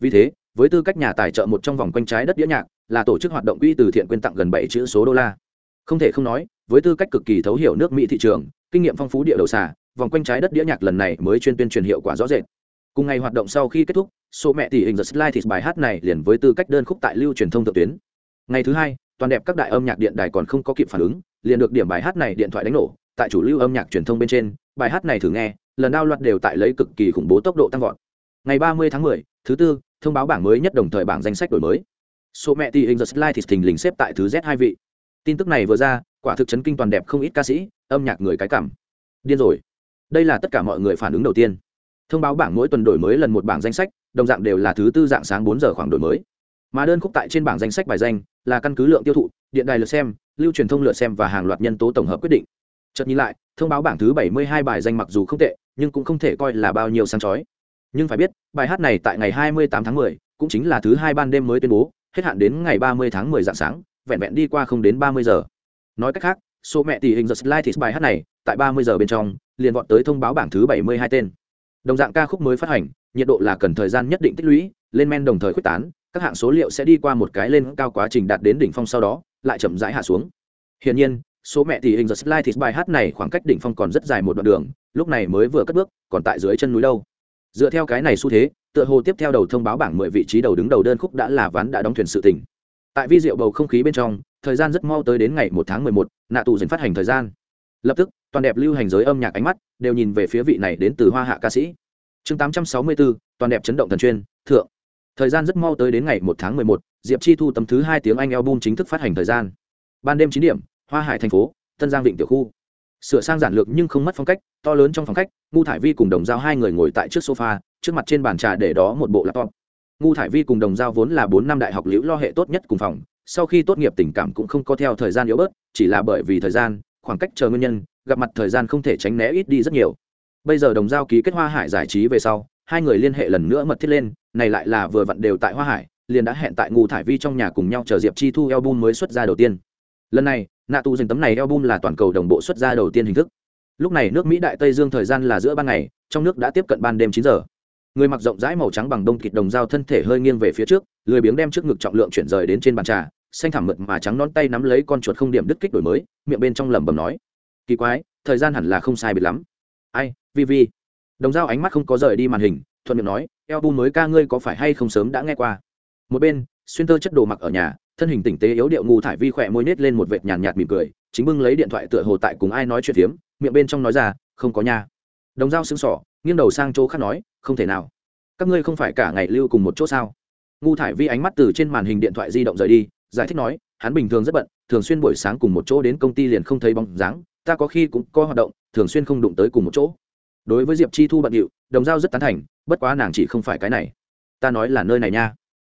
Speaker 1: Vì thế, với tư cách nhà tài trợ một trong vòng quanh trái đất đĩa nhạc, là tổ chức hoạt động quỹ từ thiện quyên tặng gần bảy chữ số đô la. Không thể không nói, với tư cách cực kỳ thấu hiểu nước mỹ thị trường, kinh nghiệm phong phú địa đầu xà, vòng quanh trái đất đĩa nhạc lần này mới chuyên tuyên truyền hiệu quả rõ rệt. Cùng ngày hoạt động sau khi kết thúc, số mẹ tỷ hình the slide thì bài hát này liền với tư cách đơn khúc tại lưu truyền thông thượng tuyến. Ngày thứ hai, toàn đẹp các đại âm nhạc điện đài còn không có kịp phản ứng, liền được điểm bài hát này điện thoại đánh nổ tại chủ lưu âm nhạc truyền thông bên trên bài hát này thử nghe lần đao loạt đều tại lấy cực kỳ khủng bố tốc độ tăng vọt. Ngày 30 tháng 10, thứ tư thông báo bảng mới nhất đồng thời bảng danh sách đổi mới. Số mẹ tỷ hình the slide thì thình lình xếp tại thứ z hai vị. Tin tức này vừa ra quả thực chấn kinh toàn đẹp không ít ca sĩ âm nhạc người cái cảm. Điên rồi. Đây là tất cả mọi người phản ứng đầu tiên. Thông báo bảng mỗi tuần đổi mới lần một bảng danh sách đồng dạng đều là thứ tư dạng sáng bốn giờ khoảng đổi mới. Mà đơn khúc tại trên bảng danh sách bài danh là căn cứ lượng tiêu thụ điện đài lượt xem lưu truyền thông lượt xem và hàng loạt nhân tố tổng hợp quyết định chợt nhìn lại thông báo bảng thứ bảy mươi hai bài danh mặc dù không tệ nhưng cũng không thể coi là bao nhiêu sáng chói. Nhưng phải biết bài hát này tại ngày hai mươi tám tháng 10, cũng chính là thứ hai ban đêm mới tuyên bố hết hạn đến ngày ba mươi tháng 10 dạng sáng vẹn vẹn đi qua không đến ba mươi giờ. Nói cách khác số mẹ tỷ hình the slide thì bài hát này tại ba mươi giờ bên trong liền vọt tới thông báo bảng thứ bảy mươi hai tên. Đồng dạng ca khúc mới phát hành nhiệt độ là cần thời gian nhất định tích lũy lên men đồng thời quyết tán các hạng số liệu sẽ đi qua một cái lên cao quá trình đạt đến đỉnh phong sau đó lại chậm rãi hạ xuống. Hiển nhiên số mẹ thì hình giật slide thì bài hát này khoảng cách đỉnh phong còn rất dài một đoạn đường, lúc này mới vừa cất bước, còn tại dưới chân núi đâu. Dựa theo cái này xu thế, tựa hồ tiếp theo đầu thông báo bảng mười vị trí đầu đứng đầu đơn khúc đã là ván đã đóng thuyền sự tỉnh tại vi diệu bầu không khí bên trong, thời gian rất mau tới đến ngày một tháng mười một, nạ tù dần phát hành thời gian. Lập tức, toàn đẹp lưu hành giới âm nhạc ánh mắt, đều nhìn về phía vị này đến từ hoa hạ ca sĩ. Chương tám trăm sáu mươi bốn, toàn đẹp chấn động thần chuyên, thượng. Thời gian rất mau tới đến ngày một tháng mười một, diệp chi thu tấm thứ hai tiếng anh album chính thức phát hành thời gian. Ban đêm chín điểm hoa hải thành phố, tân giang vịnh tiểu khu. Sửa sang giản lược nhưng không mất phong cách, to lớn trong phòng khách, ngu thải vi cùng đồng giao hai người ngồi tại trước sofa, trước mặt trên bàn trà để đó một bộ laptop. Ngu thải vi cùng đồng giao vốn là bốn năm đại học liễu lo hệ tốt nhất cùng phòng, sau khi tốt nghiệp tình cảm cũng không có theo thời gian yếu bớt, chỉ là bởi vì thời gian, khoảng cách chờ nguyên nhân, gặp mặt thời gian không thể tránh né ít đi rất nhiều. Bây giờ đồng giao ký kết hoa hải giải trí về sau, hai người liên hệ lần nữa mật thiết lên, này lại là vừa vặn đều tại hoa hải, liền đã hẹn tại ngu thải vi trong nhà cùng nhau chờ diệp chi thu album mới xuất ra đầu tiên. Lần này nạ tù dành tấm này album là toàn cầu đồng bộ xuất ra đầu tiên hình thức. Lúc này nước mỹ đại tây dương thời gian là giữa ban ngày, trong nước đã tiếp cận ban đêm chín giờ. Người mặc rộng rãi màu trắng bằng đông kịt đồng dao thân thể hơi nghiêng về phía trước, lười biếng đem trước ngực trọng lượng chuyển rời đến trên bàn trà, xanh thảm mượt mà trắng nón tay nắm lấy con chuột không điểm đứt kích đổi mới, miệng bên trong lẩm bẩm nói, kỳ quái, thời gian hẳn là không sai biệt lắm. Ai vi vi đồng dao ánh mắt không có rời đi màn hình, thuận miệng nói eo bu mới ca ngươi có phải hay không sớm đã nghe qua? Một bên, xuyên tơ chất đồ mặc ở nhà thân hình tỉnh tế yếu điệu ngu thải vi khỏe môi nết lên một vệt nhàn nhạt mỉm cười, chính bưng lấy điện thoại tựa hồ tại cùng ai nói chuyện phiếm, miệng bên trong nói ra, không có nha. Đồng dao xứng sỏ nghiêng đầu sang chỗ khác nói, không thể nào. Các ngươi không phải cả ngày lưu cùng một chỗ sao? Ngu thải vi ánh mắt từ trên màn hình điện thoại di động rời đi, giải thích nói, hắn bình thường rất bận, thường xuyên buổi sáng cùng một chỗ đến công ty liền không thấy bóng dáng, ta có khi cũng có hoạt động, thường xuyên không đụng tới cùng một chỗ. Đối với diệp chi thu bận điệu, đồng giao rất tán thành, bất quá nàng chỉ không phải cái này. Ta nói là nơi này nha.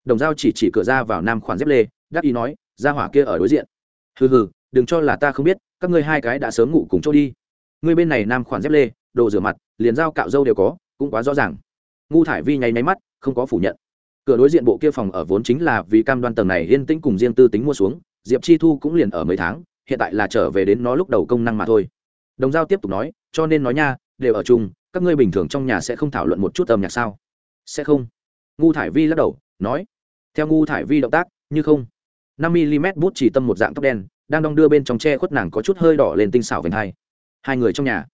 Speaker 1: Đồng giao chỉ chỉ cửa ra vào nam khoản dép lê đắc ý nói ra hỏa kia ở đối diện. Hừ hừ, đừng cho là ta không biết, các ngươi hai cái đã sớm ngủ cùng chỗ đi. Ngươi bên này nam khoản dép lê, đồ rửa mặt, liền dao cạo dâu đều có, cũng quá rõ ràng. Ngu thải vi nháy nháy mắt, không có phủ nhận. Cửa đối diện bộ kia phòng ở vốn chính là vì cam đoan tầng này yên tĩnh cùng riêng tư tính mua xuống, diệp chi thu cũng liền ở mấy tháng, hiện tại là trở về đến nó lúc đầu công năng mà thôi. Đồng giao tiếp tục nói, cho nên nói nha, đều ở chung, các ngươi bình thường trong nhà sẽ không thảo luận một chút âm nhạc sao? Sẽ không. Ngu thải vi lắc đầu, nói, theo ngu thải vi động tác, như không năm mm bút chỉ tâm một dạng tóc đen, đang đong đưa bên trong tre khuất nàng có chút hơi đỏ lên tinh xảo vành hai. Hai người trong nhà,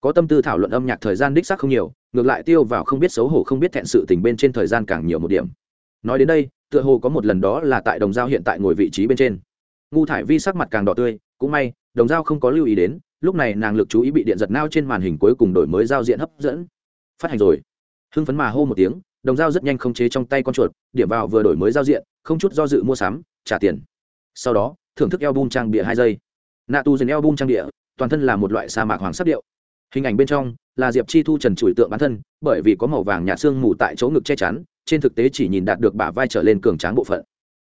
Speaker 1: có tâm tư thảo luận âm nhạc thời gian đích xác không nhiều, ngược lại tiêu vào không biết xấu hổ không biết thẹn sự tình bên trên thời gian càng nhiều một điểm. Nói đến đây, tựa hồ có một lần đó là tại đồng giao hiện tại ngồi vị trí bên trên. Ngu thải vi sắc mặt càng đỏ tươi, cũng may, đồng giao không có lưu ý đến, lúc này nàng lực chú ý bị điện giật nao trên màn hình cuối cùng đổi mới giao diện hấp dẫn. Phát hành rồi. Hưng phấn mà hô một tiếng, đồng giao rất nhanh không chế trong tay con chuột, điểm vào vừa đổi mới giao diện, không chút do dự mua sắm trả tiền. Sau đó, thưởng thức eo bum trang bịa hai giây. Nạ tu dần eo bum trang địa toàn thân là một loại sa mạc hoàng sắc điệu. Hình ảnh bên trong là diệp chi thu trần trụi tượng bản thân, bởi vì có màu vàng nhạt xương mù tại chỗ ngực che chắn, trên thực tế chỉ nhìn đạt được bả vai trở lên cường tráng bộ phận.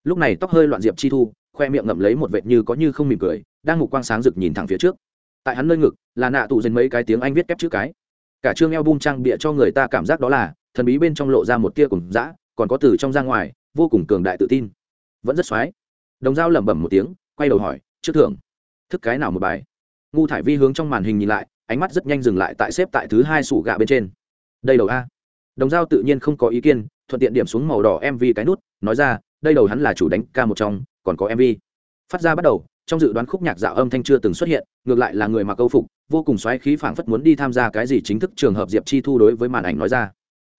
Speaker 1: Lúc này tóc hơi loạn diệp chi thu, khoe miệng ngậm lấy một vệt như có như không mỉm cười, đang ngục quang sáng rực nhìn thẳng phía trước. Tại hắn nơi ngực, là nạ tụ dần mấy cái tiếng anh viết kép chữ cái. Cả chương eo bung trang bịa cho người ta cảm giác đó là, thần bí bên trong lộ ra một tia cùng dã, còn có từ trong ra ngoài, vô cùng cường đại tự tin vẫn rất xoái. Đồng dao lẩm bẩm một tiếng, quay đầu hỏi, trước thưởng, thức cái nào một bài? Ngu thải vi hướng trong màn hình nhìn lại, ánh mắt rất nhanh dừng lại tại xếp tại thứ hai sủ gạ bên trên. Đây đầu a. Đồng dao tự nhiên không có ý kiến, thuận tiện điểm xuống màu đỏ mv cái nút, nói ra, đây đầu hắn là chủ đánh ca một trong, còn có mv phát ra bắt đầu, trong dự đoán khúc nhạc dạo âm thanh chưa từng xuất hiện, ngược lại là người mặc câu phục, vô cùng xoáy khí phảng phất muốn đi tham gia cái gì chính thức trường hợp diệp chi thu đối với màn ảnh nói ra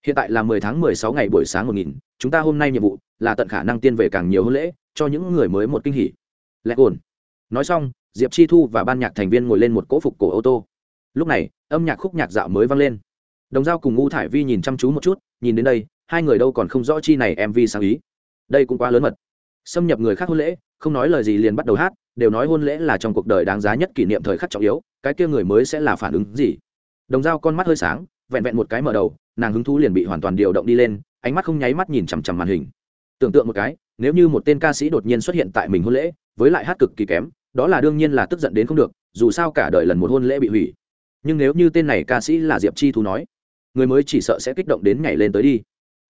Speaker 1: hiện tại là mười tháng mười sáu ngày buổi sáng một nghìn, chúng ta hôm nay nhiệm vụ là tận khả năng tiên về càng nhiều hơn lễ, cho những người mới một kinh hỉ. Lẽ ổn nói xong, diệp chi thu và ban nhạc thành viên ngồi lên một cỗ phục cổ ô tô. Lúc này, âm nhạc khúc nhạc dạo mới vang lên. Đồng dao cùng ngu thải vi nhìn chăm chú một chút, nhìn đến đây, hai người đâu còn không rõ chi này mv sáng ý. Đây cũng quá lớn mật. Xâm nhập người khác hôn lễ, không nói lời gì liền bắt đầu hát, đều nói hôn lễ là trong cuộc đời đáng giá nhất kỷ niệm thời khắc trọng yếu, cái kia người mới sẽ là phản ứng gì? Đồng dao con mắt hơi sáng, vẹn vẹn một cái mở đầu nàng hứng thú liền bị hoàn toàn điều động đi lên, ánh mắt không nháy mắt nhìn chằm chằm màn hình. Tưởng tượng một cái, nếu như một tên ca sĩ đột nhiên xuất hiện tại mình hôn lễ, với lại hát cực kỳ kém, đó là đương nhiên là tức giận đến không được, dù sao cả đời lần một hôn lễ bị hủy. Nhưng nếu như tên này ca sĩ là diệp chi thu nói, người mới chỉ sợ sẽ kích động đến nhảy lên tới đi.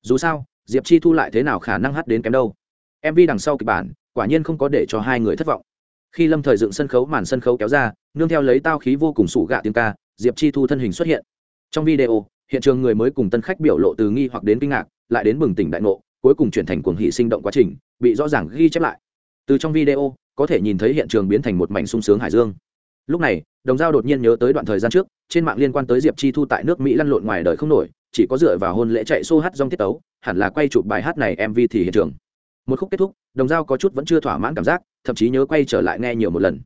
Speaker 1: Dù sao, diệp chi thu lại thế nào khả năng hát đến kém đâu? Mv đằng sau kịch bản, quả nhiên không có để cho hai người thất vọng. Khi lâm thời dựng sân khấu màn sân khấu kéo ra, nương theo lấy tao khí vô cùng sủ gạ tiếng ca, diệp chi thu thân hình xuất hiện. Trong video hiện trường người mới cùng tân khách biểu lộ từ nghi hoặc đến kinh ngạc, lại đến bừng tỉnh đại ngộ, cuối cùng chuyển thành cuồng hỷ sinh động quá trình, bị rõ ràng ghi chép lại. Từ trong video, có thể nhìn thấy hiện trường biến thành một mảnh sung sướng hải dương. Lúc này, đồng giao đột nhiên nhớ tới đoạn thời gian trước, trên mạng liên quan tới diệp chi thu tại nước mỹ lăn lộn ngoài đời không nổi, chỉ có dựa vào hôn lễ chạy xô hát dòng tiết tấu, hẳn là quay chụp bài hát này mv thì hiện trường. Một khúc kết thúc, đồng giao có chút vẫn chưa thỏa mãn cảm giác, thậm chí nhớ quay trở lại nghe nhiều một lần.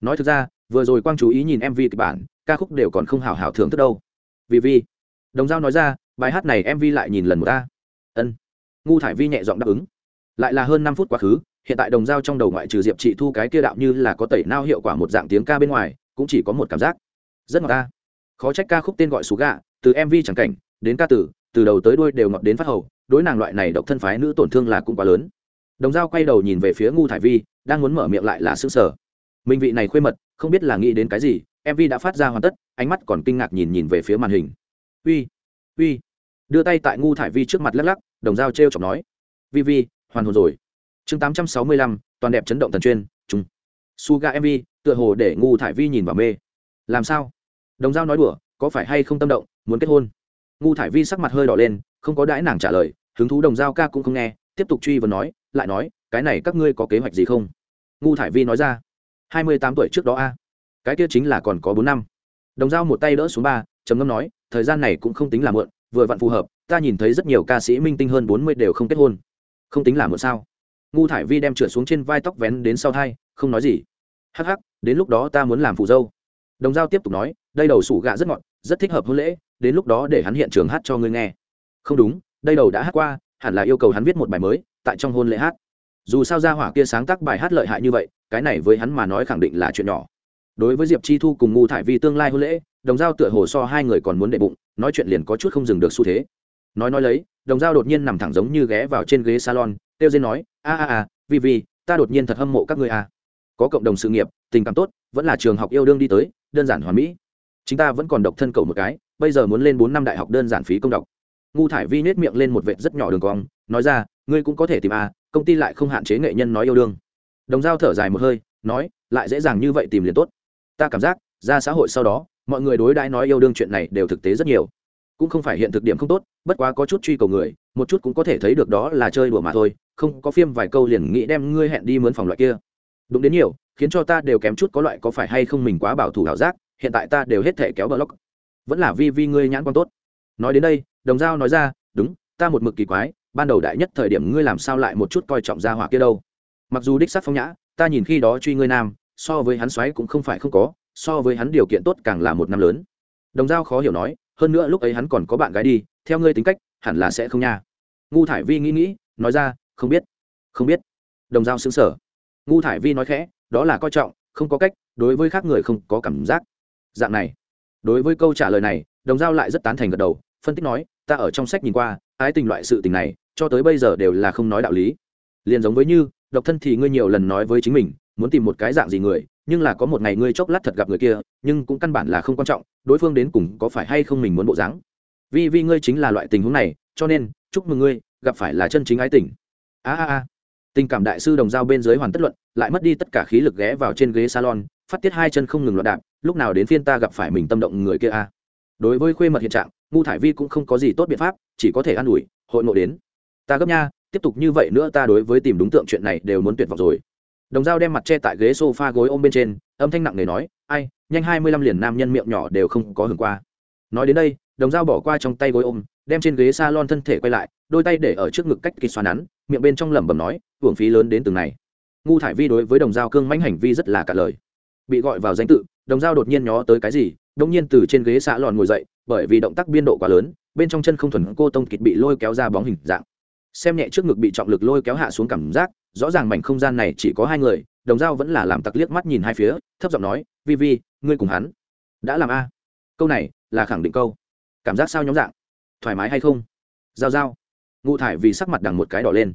Speaker 1: Nói thực ra, vừa rồi quang chú ý nhìn mv kịch bản, ca khúc đều còn không hào hào thưởng thức đâu. Vì vì đồng giao nói ra, bài hát này mv lại nhìn lần một ta ân. Ngu thải vi nhẹ giọng đáp ứng. Lại là hơn năm phút quá khứ, hiện tại đồng giao trong đầu ngoại trừ diệp chị thu cái kia đạo như là có tẩy nao hiệu quả một dạng tiếng ca bên ngoài, cũng chỉ có một cảm giác. Rất ngọt ta khó trách ca khúc tên gọi xú gà, từ mv chẳng cảnh, đến ca tử, từ đầu tới đuôi đều ngọt đến phát hầu, đối nàng loại này độc thân phái nữ tổn thương là cũng quá lớn. Đồng dao quay đầu nhìn về phía ngu thải vi, đang muốn mở miệng lại là xương sở minh vị này khuê mật, không biết là nghĩ đến cái gì mv đã phát ra hoàn tất, ánh mắt còn kinh ngạc nhìn nhìn về phía màn hình uy uy. Đưa tay tại ngu thải vi trước mặt lắc lắc, đồng dao t r e o chọc nói. Vi vi, hoàn hồn rồi. Chương tám trăm sáu mươi lăm, toàn đẹp chấn động thần chuyên trung su ga mv tựa hồ để ngu thải vi nhìn vào mê. Làm sao? Đồng dao nói đùa, có phải hay không tâm động, muốn kết hôn? Ngu thải vi sắc mặt hơi đỏ lên, không có đãi nàng trả lời, hứng thú đồng dao ca cũng không nghe, tiếp tục truy vấn nói, lại nói, cái này các ngươi có kế hoạch gì không? Ngu thải vi nói ra, hai mươi tám tuổi trước đó a, cái kia chính là còn có bốn năm. Đồng dao một tay đỡ xuống ba, trầm ngâm nói thời gian này cũng không tính là muộn, vừa vặn phù hợp ta nhìn thấy rất nhiều ca sĩ minh tinh hơn bốn mươi đều không kết hôn. Không tính là muộn sao? Ngu thải vi đem trượt xuống trên vai tóc vén đến sau thai không nói gì. Hắc hắc đến lúc đó ta muốn làm phụ dâu. Đồng giao tiếp tục nói đây đầu sủ gạ rất ngọt rất thích hợp hôn lễ đến lúc đó để hắn hiện trường hát cho ngươi nghe. Không đúng đây đầu đã hát qua hẳn là yêu cầu hắn viết một bài mới tại trong hôn lễ hát. Dù sao ra hỏa kia sáng tác bài hát lợi hại như vậy cái này với hắn mà nói khẳng định là chuyện nhỏ. Đối với diệp chi thu cùng ngu thải vi tương lai hôn lễ đồng dao tựa hồ so hai người còn muốn đệ bụng, nói chuyện liền có chút không dừng được xu thế. Nói nói lấy, đồng dao đột nhiên nằm thẳng giống như ghé vào trên ghế salon tiêu dên nói, a a a vì vì ta đột nhiên thật hâm mộ các ngươi a. Có cộng đồng sự nghiệp, tình cảm tốt, vẫn là trường học yêu đương đi tới, đơn giản hoàn mỹ. Chúng ta vẫn còn độc thân cầu một cái, bây giờ muốn lên bốn năm đại học đơn giản phí công đọc. Ngu thải vi nết miệng lên một vệt rất nhỏ đường cong, nói ra, ngươi cũng có thể tìm a, công ty lại không hạn chế nghệ nhân nói yêu đương. Đồng dao thở dài một hơi, nói, lại dễ dàng như vậy tìm liền tốt. Ta cảm giác, ra xã hội sau đó mọi người đối đãi nói yêu đương chuyện này đều thực tế rất nhiều. Cũng không phải hiện thực điểm không tốt, bất quá có chút truy cầu người, một chút cũng có thể thấy được đó là chơi đùa mà thôi, không có phim vài câu liền nghĩ đem ngươi hẹn đi mướn phòng loại kia. Đúng đến nhiều, khiến cho ta đều kém chút có loại có phải hay không mình quá bảo thủ ảo giác, hiện tại ta đều hết thể kéo block vẫn là vi vi ngươi nhãn quan tốt. Nói đến đây, đồng giao nói ra, đúng, ta một mực kỳ quái, ban đầu đại nhất thời điểm ngươi làm sao lại một chút coi trọng gia hỏa kia đâu? Mặc dù đích sắc phong nhã, ta nhìn khi đó truy ngươi nam, so với hắn xoáy cũng không phải không có so với hắn điều kiện tốt càng là một năm lớn. Đồng giao khó hiểu nói, hơn nữa lúc ấy hắn còn có bạn gái đi, theo ngươi tính cách, hẳn là sẽ không nha. Ngu thải vi nghĩ nghĩ, nói ra, không biết không biết. Đồng giao xứng sở ngu thải vi nói khẽ, đó là coi trọng, không có cách, đối với khác người không có cảm giác. Dạng này. Đối với câu trả lời này, đồng giao lại rất tán thành gật đầu, phân tích nói, ta ở trong sách nhìn qua, ái tình loại sự tình này, cho tới bây giờ đều là không nói đạo lý. Liền giống với như, độc thân thì ngươi nhiều lần nói với chính mình, muốn tìm một cái dạng gì người nhưng là có một ngày ngươi chốc lát thật gặp người kia, nhưng cũng căn bản là không quan trọng, đối phương đến cùng có phải hay không mình muốn bộ dáng. Vì vì ngươi chính là loại tình huống này, cho nên, chúc mừng ngươi, gặp phải là chân chính ái tình. A a a. Tình cảm đại sư đồng giao bên dưới hoàn tất luận, lại mất đi tất cả khí lực ghé vào trên ghế salon, phát tiết hai chân không ngừng loạn đạp, lúc nào đến phiên ta gặp phải mình tâm động người kia a. Đối với khuê mật hiện trạng ngu thải vi cũng không có gì tốt biện pháp, chỉ có thể an ủi, hội ngộ đến. Ta gấp nha, tiếp tục như vậy nữa ta đối với tìm đúng tượng chuyện này đều muốn tuyệt vọng rồi đồng dao đem mặt che tại ghế s o f a gối ôm bên trên, âm thanh nặng nề nói, ai, nhanh hai mươi lăm liền nam nhân miệng nhỏ đều không có hưởng qua. Nói đến đây, đồng dao bỏ qua trong tay gối ôm, đem trên ghế s a lon thân thể quay lại, đôi tay để ở trước ngực cách kỳ xoa nắn, miệng bên trong lẩm bẩm nói, hưởng phí lớn đến từng này. Ngu thải vi đối với đồng dao cương mãnh hành vi rất là cả lời. Bị gọi vào danh tự, đồng dao đột nhiên nhó tới cái gì, đông nhiên từ trên ghế xã lòn ngồi dậy, bởi vì động tác biên độ quá lớn, bên trong chân không thuần cô tông kịch bị lôi kéo ra bóng hình dạng xem nhẹ trước ngực bị trọng lực lôi kéo hạ xuống cảm giác, rõ ràng mảnh không gian này chỉ có hai người, đồng dao vẫn là làm tặc liếc mắt nhìn hai phía, thấp giọng nói, vi vi, ngươi cùng hắn đã làm a? Câu này là khẳng định câu. Cảm giác sao nhóm dạng? Thoải mái hay không? Giao giao. Ngụ thải vì sắc mặt đằng một cái đỏ lên.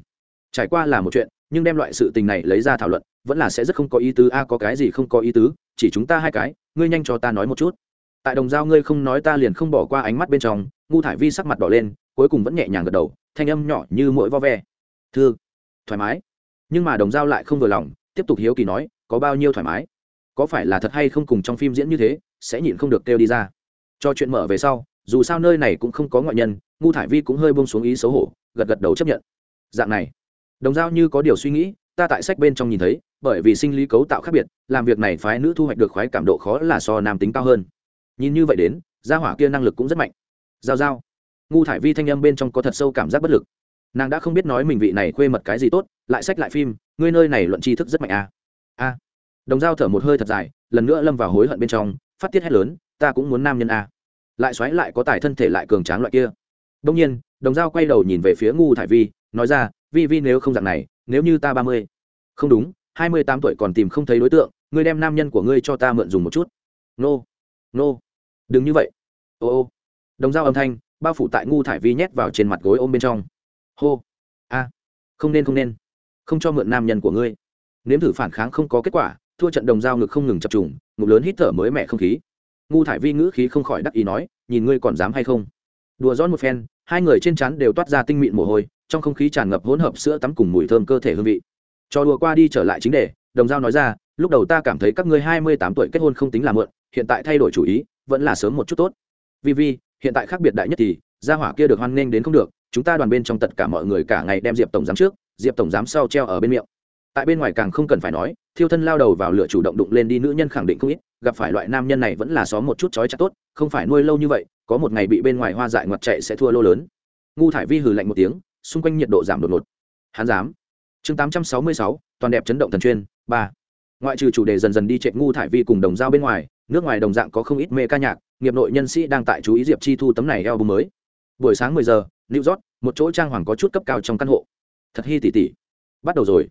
Speaker 1: Trải qua là một chuyện, nhưng đem loại sự tình này lấy ra thảo luận, vẫn là sẽ rất không có ý tứ. A, có cái gì không có ý tứ? Chỉ chúng ta hai cái, ngươi nhanh cho ta nói một chút. Tại đồng giao ngươi không nói ta liền không bỏ qua ánh mắt bên trong ngu thải vi sắc mặt đỏ lên, cuối cùng vẫn nhẹ nhàng gật đầu thanh âm nhỏ như mỗi vo ve. Thư. Thoải mái. Nhưng mà đồng giao lại không vừa lòng, tiếp tục hiếu kỳ nói, có bao nhiêu thoải mái? Có phải là thật hay không cùng trong phim diễn như thế, sẽ nhịn không được kêu đi ra. Cho chuyện mở về sau, dù sao nơi này cũng không có ngoại nhân, ngu thải vi cũng hơi bông xuống ý xấu hổ, gật gật đầu chấp nhận. Dạng này, đồng giao như có điều suy nghĩ, ta tại sách bên trong nhìn thấy, bởi vì sinh lý cấu tạo khác biệt, làm việc này phái nữ thu hoạch được khoái cảm độ khó là so nam tính cao hơn. Nhìn như vậy đến, gia hỏa kia năng lực cũng rất mạnh. Giao giao ngu thải vi thanh âm bên trong có thật sâu cảm giác bất lực. Nàng đã không biết nói mình vị này khuê mật cái gì tốt, lại sách lại phim, ngươi nơi này luận tri thức rất mạnh a a đồng dao thở một hơi thật dài, lần nữa lâm vào hối hận bên trong, phát tiết hét lớn, ta cũng muốn nam nhân a lại xoáy lại có tài thân thể lại cường tráng loại kia. Đông nhiên, đồng dao quay đầu nhìn về phía ngu thải vi, nói ra, vi vi nếu không dạng này, nếu như ta ba mươi không đúng, hai mươi tám tuổi còn tìm không thấy đối tượng, ngươi đem nam nhân của ngươi cho ta mượn dùng một chút. Nô nô, đừng như vậy. Ô ô. Đồng dao âm thanh bao phủ tại ngu thải vi nhét vào trên mặt gối ôm bên trong. Hô. A. Không nên không nên. Không cho mượn nam nhân của ngươi. Nếm thử phản kháng không có kết quả, thua trận đồng dao ngực không ngừng chập trùng ngục lớn hít thở mới mẹ không khí. Ngu thải vi ngữ khí không khỏi đắc ý nói, nhìn ngươi còn dám hay không? Đùa rót một phen, hai người trên chắn đều toát ra tinh mịn mồ hôi, trong không khí tràn ngập hỗn hợp sữa tắm cùng mùi thơm cơ thể hương vị. Cho đùa qua đi trở lại chính đề, đồng dao nói ra, lúc đầu ta cảm thấy các ngươi hai mươi tám tuổi kết hôn không tính là mượn hiện tại thay đổi chủ ý, vẫn là sớm một chút tốt. Vì vì hiện tại khác biệt đại nhất thì, gia hỏa kia được hoan nghênh đến không được, chúng ta đoàn bên trong tất cả mọi người cả ngày đem diệp tổng giám trước, diệp tổng giám sau treo ở bên miệng. Tại bên ngoài càng không cần phải nói, thiêu thân lao đầu vào lửa chủ động đụng lên đi, nữ nhân khẳng định không ít, gặp phải loại nam nhân này vẫn là xó một chút chói chặt tốt, không phải nuôi lâu như vậy, có một ngày bị bên ngoài hoa dại ngoặt chạy sẽ thua lô lớn. Ngu thải vi hừ lạnh một tiếng, xung quanh nhiệt độ giảm đột ngột. Hắn dám. Chương tám trăm sáu mươi sáu, toàn đẹp chấn động thần chuyên, ba. Ngoại trừ chủ đề dần dần đi chạy ngu thải vi cùng đồng dao bên ngoài, nước ngoài đồng dạng có không ít mê ca nhạc nghiệp nội nhân sĩ đang tại chú ý diệp chi thu tấm này eo bù mới. Buổi sáng mười giờ, new york, một chỗ trang hoàng có chút cấp cao trong căn hộ. Thật hy tỉ tỉ. Bắt đầu rồi.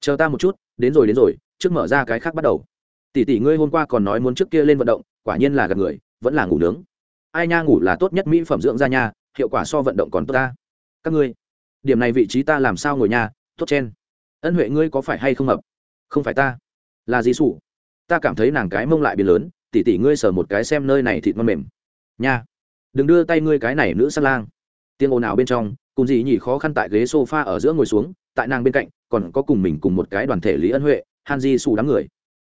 Speaker 1: Chờ ta một chút, đến rồi đến rồi, trước mở ra cái khác bắt đầu. Tỷ tỷ ngươi hôm qua còn nói muốn trước kia lên vận động, quả nhiên là gặp người, vẫn là ngủ nướng. Ai nha, ngủ là tốt nhất mỹ phẩm dưỡng da nha, hiệu quả so vận động còn tốt ta. Các ngươi, điểm này vị trí ta làm sao ngồi nha, tốt chen. Ân huệ ngươi có phải hay không hợp không phải ta. Là gì sủ. Ta cảm thấy nàng cái mông lại biến lớn tỉ tỉ ngươi sờ một cái xem nơi này thịt ngon mềm. Nha. Đừng đưa tay ngươi cái này nữ sát lang. Tiếng ồn ào bên trong, cùng dì nhỉ khó khăn tại ghế sofa ở giữa ngồi xuống, tại nàng bên cạnh, còn có cùng mình cùng một cái đoàn thể lý ân huệ, han di xù đám người.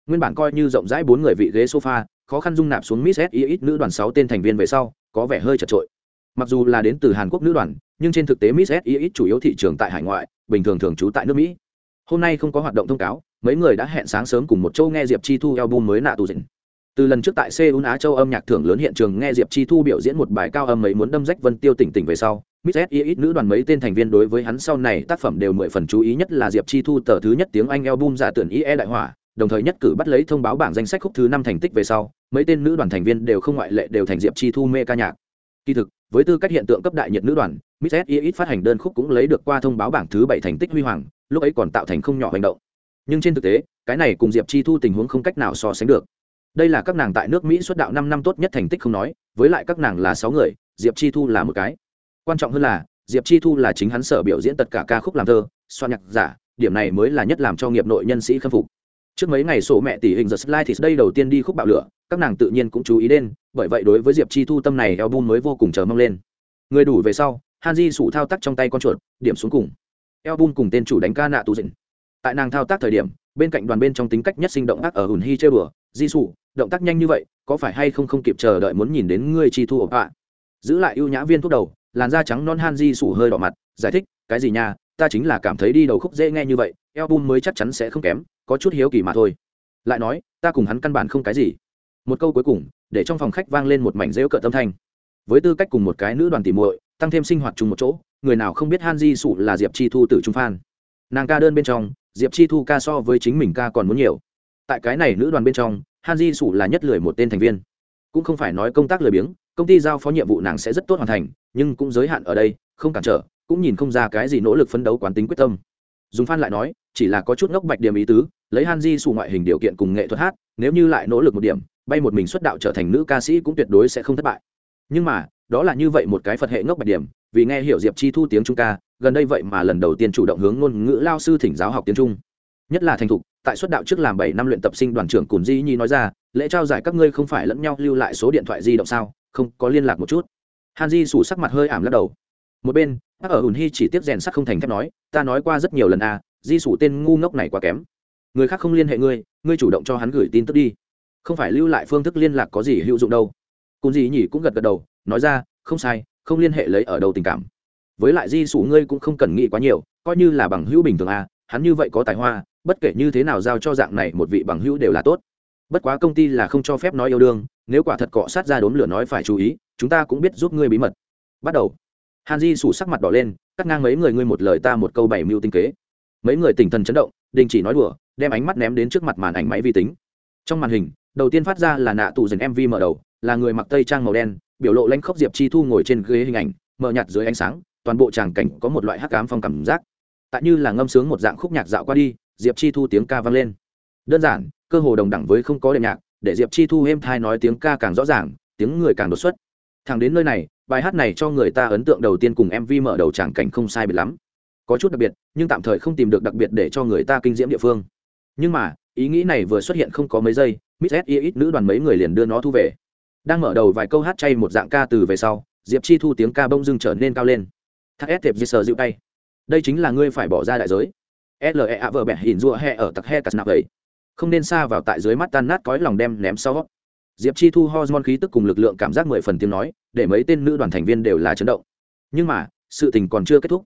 Speaker 1: Nguyên bản coi như rộng rãi bốn người vị ghế sofa, khó khăn dung nạp xuống miss s ít nữ đoàn sáu tên thành viên về sau, có vẻ hơi chật trội mặc dù là đến từ hàn quốc nữ đoàn, nhưng trên thực tế miss s ít chủ yếu thị trường tại hải ngoại, bình thường thường trú tại nước mỹ. Hôm nay không có hoạt động thông cáo, mấy người đã hẹn sáng sớm cùng một châu nghe diệp chi thu album mới nạ tù dịnh từ lần trước tại seoul á châu âm nhạc thưởng lớn hiện trường nghe diệp chi thu biểu diễn một bài cao âm ấy muốn đâm rách vân tiêu tỉnh tỉnh về sau, miss s ít nữ đoàn mấy tên thành viên đối với hắn sau này tác phẩm đều mười phần chú ý nhất là diệp chi thu tờ thứ nhất tiếng anh album giả tưởng ie đại hỏa, đồng thời nhất cử bắt lấy thông báo bảng danh sách khúc thứ năm thành tích về sau, mấy tên nữ đoàn thành viên đều không ngoại lệ đều thành diệp chi thu mê ca nhạc. Kỳ thực, với tư cách hiện tượng cấp đại nhiệt nữ đoàn, miss s ít phát hành đơn khúc cũng lấy được qua thông báo bảng thứ bảy thành tích huy hoàng, lúc ấy còn tạo thành không nhỏ hành động. Nhưng trên thực tế, cái này cùng diệp chi thu tình huống không cách nào so sánh được đây là các nàng tại nước mỹ xuất đạo năm năm tốt nhất thành tích không nói, với lại các nàng là sáu người, diệp chi thu là một cái. Quan trọng hơn là, diệp chi thu là chính hắn sở biểu diễn tất cả ca khúc làm thơ, soạn nhạc giả, điểm này mới là nhất làm cho nghiệp nội nhân sĩ khâm phục. Trước mấy ngày sổ mẹ tỷ hình the slide thì đây đầu tiên đi khúc bạo lửa, các nàng tự nhiên cũng chú ý đến, bởi vậy đối với diệp chi thu tâm này album mới vô cùng chờ mong lên. Người đủ về sau hanji sủ thao tác trong tay con chuột, điểm xuống cùng. Album cùng tên chủ đánh ca nạ tù dịnh. Tại nàng thao tác thời điểm, bên cạnh đoàn bên trong tính cách nhất sinh động ác ở hùn hy chơi bừa di sủ, động tác nhanh như vậy, có phải hay không không kịp chờ đợi muốn nhìn đến ngươi chi thu ộp ạ? Giữ lại ưu nhã viên thuốc đầu, làn da trắng non han di sủ hơi đỏ mặt, giải thích, cái gì nha, ta chính là cảm thấy đi đầu khúc dễ nghe như vậy album mới chắc chắn sẽ không kém, có chút hiếu kỳ mà thôi. Lại nói, ta cùng hắn căn bản không cái gì. Một câu cuối cùng, để trong phòng khách vang lên một mảnh rêu cợt tâm thanh. Với tư cách cùng một cái nữ đoàn tỉ muội, tăng thêm sinh hoạt chung một chỗ, người nào không biết han di sụ là diệp chi thu từ trung phan nàng ca đơn bên trong, diệp chi thu ca so với chính mình ca còn muốn nhiều tại cái này nữ đoàn bên trong, han di Sủ là nhất lười một tên thành viên. Cũng không phải nói công tác lười biếng, công ty giao phó nhiệm vụ nàng sẽ rất tốt hoàn thành, nhưng cũng giới hạn ở đây, không cản trở, cũng nhìn không ra cái gì nỗ lực phấn đấu quán tính quyết tâm. Dùng phan lại nói, chỉ là có chút ngốc bạch điểm ý tứ, lấy han di Sủ ngoại hình điều kiện cùng nghệ thuật hát, nếu như lại nỗ lực một điểm, bay một mình xuất đạo trở thành nữ ca sĩ cũng tuyệt đối sẽ không thất bại. Nhưng mà, đó là như vậy một cái phật hệ ngốc bạch điểm, vì nghe hiểu diệp chi thu tiếng trung ca, gần đây vậy mà lần đầu tiên chủ động hướng ngôn ngữ lao sư thỉnh giáo học tiếng trung nhất là thành thục, tại xuất đạo trước làm bảy năm luyện tập sinh đoàn trưởng cùn di nhi nói ra, lễ trao giải các ngươi không phải lẫn nhau lưu lại số điện thoại di động sao? Không, có liên lạc một chút. Han di sủ sắc mặt hơi ảm lắc đầu. Một bên bác ở hùn hy chỉ tiếp rèn sắc không thành thép nói, ta nói qua rất nhiều lần à di sủ tên ngu ngốc này quá kém. Người khác không liên hệ ngươi ngươi chủ động cho hắn gửi tin tức đi. Không phải lưu lại phương thức liên lạc có gì hữu dụng đâu. Cùn di nhỉ cũng gật gật đầu, nói ra, không sai, không liên hệ lấy ở đâu tình cảm. Với lại di sủ ngươi cũng không cần nghĩ quá nhiều, coi như là bằng hữu bình thường à hắn như vậy có tài hoa bất kể như thế nào giao cho dạng này một vị bằng hữu đều là tốt. Bất quá công ty là không cho phép nói yêu đương, nếu quả thật cọ sát ra đốn lửa nói phải chú ý, chúng ta cũng biết giúp ngươi bí mật. Bắt đầu. Hàn di sủ sắc mặt đỏ lên, cắt ngang mấy người ngươi một lời ta một câu bảy mưu tinh kế. Mấy người tỉnh thần chấn động, đình chỉ nói đùa, đem ánh mắt ném đến trước mặt màn ảnh máy vi tính. Trong màn hình, đầu tiên phát ra là nạ tù dần mv mở đầu, là người mặc tây trang màu đen, biểu lộ lanh khốc diệp chi thu ngồi trên ghế hình ảnh mờ nhạt dưới ánh sáng, toàn bộ tràng cảnh có một loại hắc ám phong cảm giác. Tại như là ngâm sướng một dạng khúc nhạc dạo qua đi diệp chi thu tiếng ca vang lên. Đơn giản, cơ hồ đồng đẳng với không có đệm nhạc, để diệp chi thu êm thai nói tiếng ca càng rõ ràng, tiếng người càng đột xuất. Thẳng đến nơi này, bài hát này cho người ta ấn tượng đầu tiên cùng mv mở đầu tràng cảnh không sai biệt lắm. Có chút đặc biệt, nhưng tạm thời không tìm được đặc biệt để cho người ta kinh diễm địa phương. Nhưng mà, ý nghĩ này vừa xuất hiện không có mấy giây, miss s ít nữ đoàn mấy người liền đưa nó thu về. Đang mở đầu vài câu hát chay một dạng ca từ về sau, diệp chi thu tiếng ca bông dưng trở nên cao lên. Thác ép thiệp di sờ dịu tay. Đây chính là ngươi phải bỏ ra đại giới lea vợ bẹ hình rùa he ở tặc he cắt nạp ấy không nên xa vào tại dưới mắt tan nát cõi lòng đem ném sau. Diệp chi thu hormone khí tức cùng lực lượng cảm giác mười phần tiếng nói, để mấy tên nữ đoàn thành viên đều là chấn động. Nhưng mà, sự tình còn chưa kết thúc.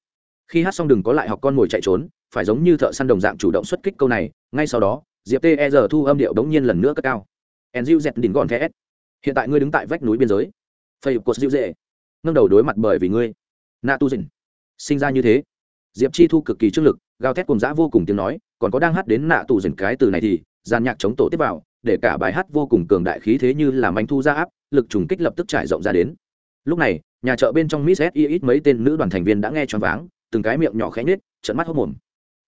Speaker 1: Khi hát xong đừng có lại học con mồi chạy trốn, phải giống như thợ săn đồng dạng chủ động xuất kích câu này. Ngay sau đó, diệp ter thu âm điệu đống nhiên lần nữa cất cao. Enziu dẹt đỉnh gọn thế hiện tại ngươi đứng tại vách núi biên giới. Phây cột dịu dễ nâng đầu đối mặt bởi vì ngươi. Na tu dình sinh ra như thế. Diệp chi thu cực kỳ trương lực gào thét cùng dã vô cùng tiếng nói còn có đang hát đến nạ tù dình cái từ này thì gian nhạc chống tổ tiếp vào để cả bài hát vô cùng cường đại khí thế như là manh thu ra áp lực trùng kích lập tức trải rộng ra đến. Lúc này nhà chợ bên trong miss s ít mấy tên nữ đoàn thành viên đã nghe choáng váng từng cái miệng nhỏ khẽ nhếch, trận mắt hốc mồm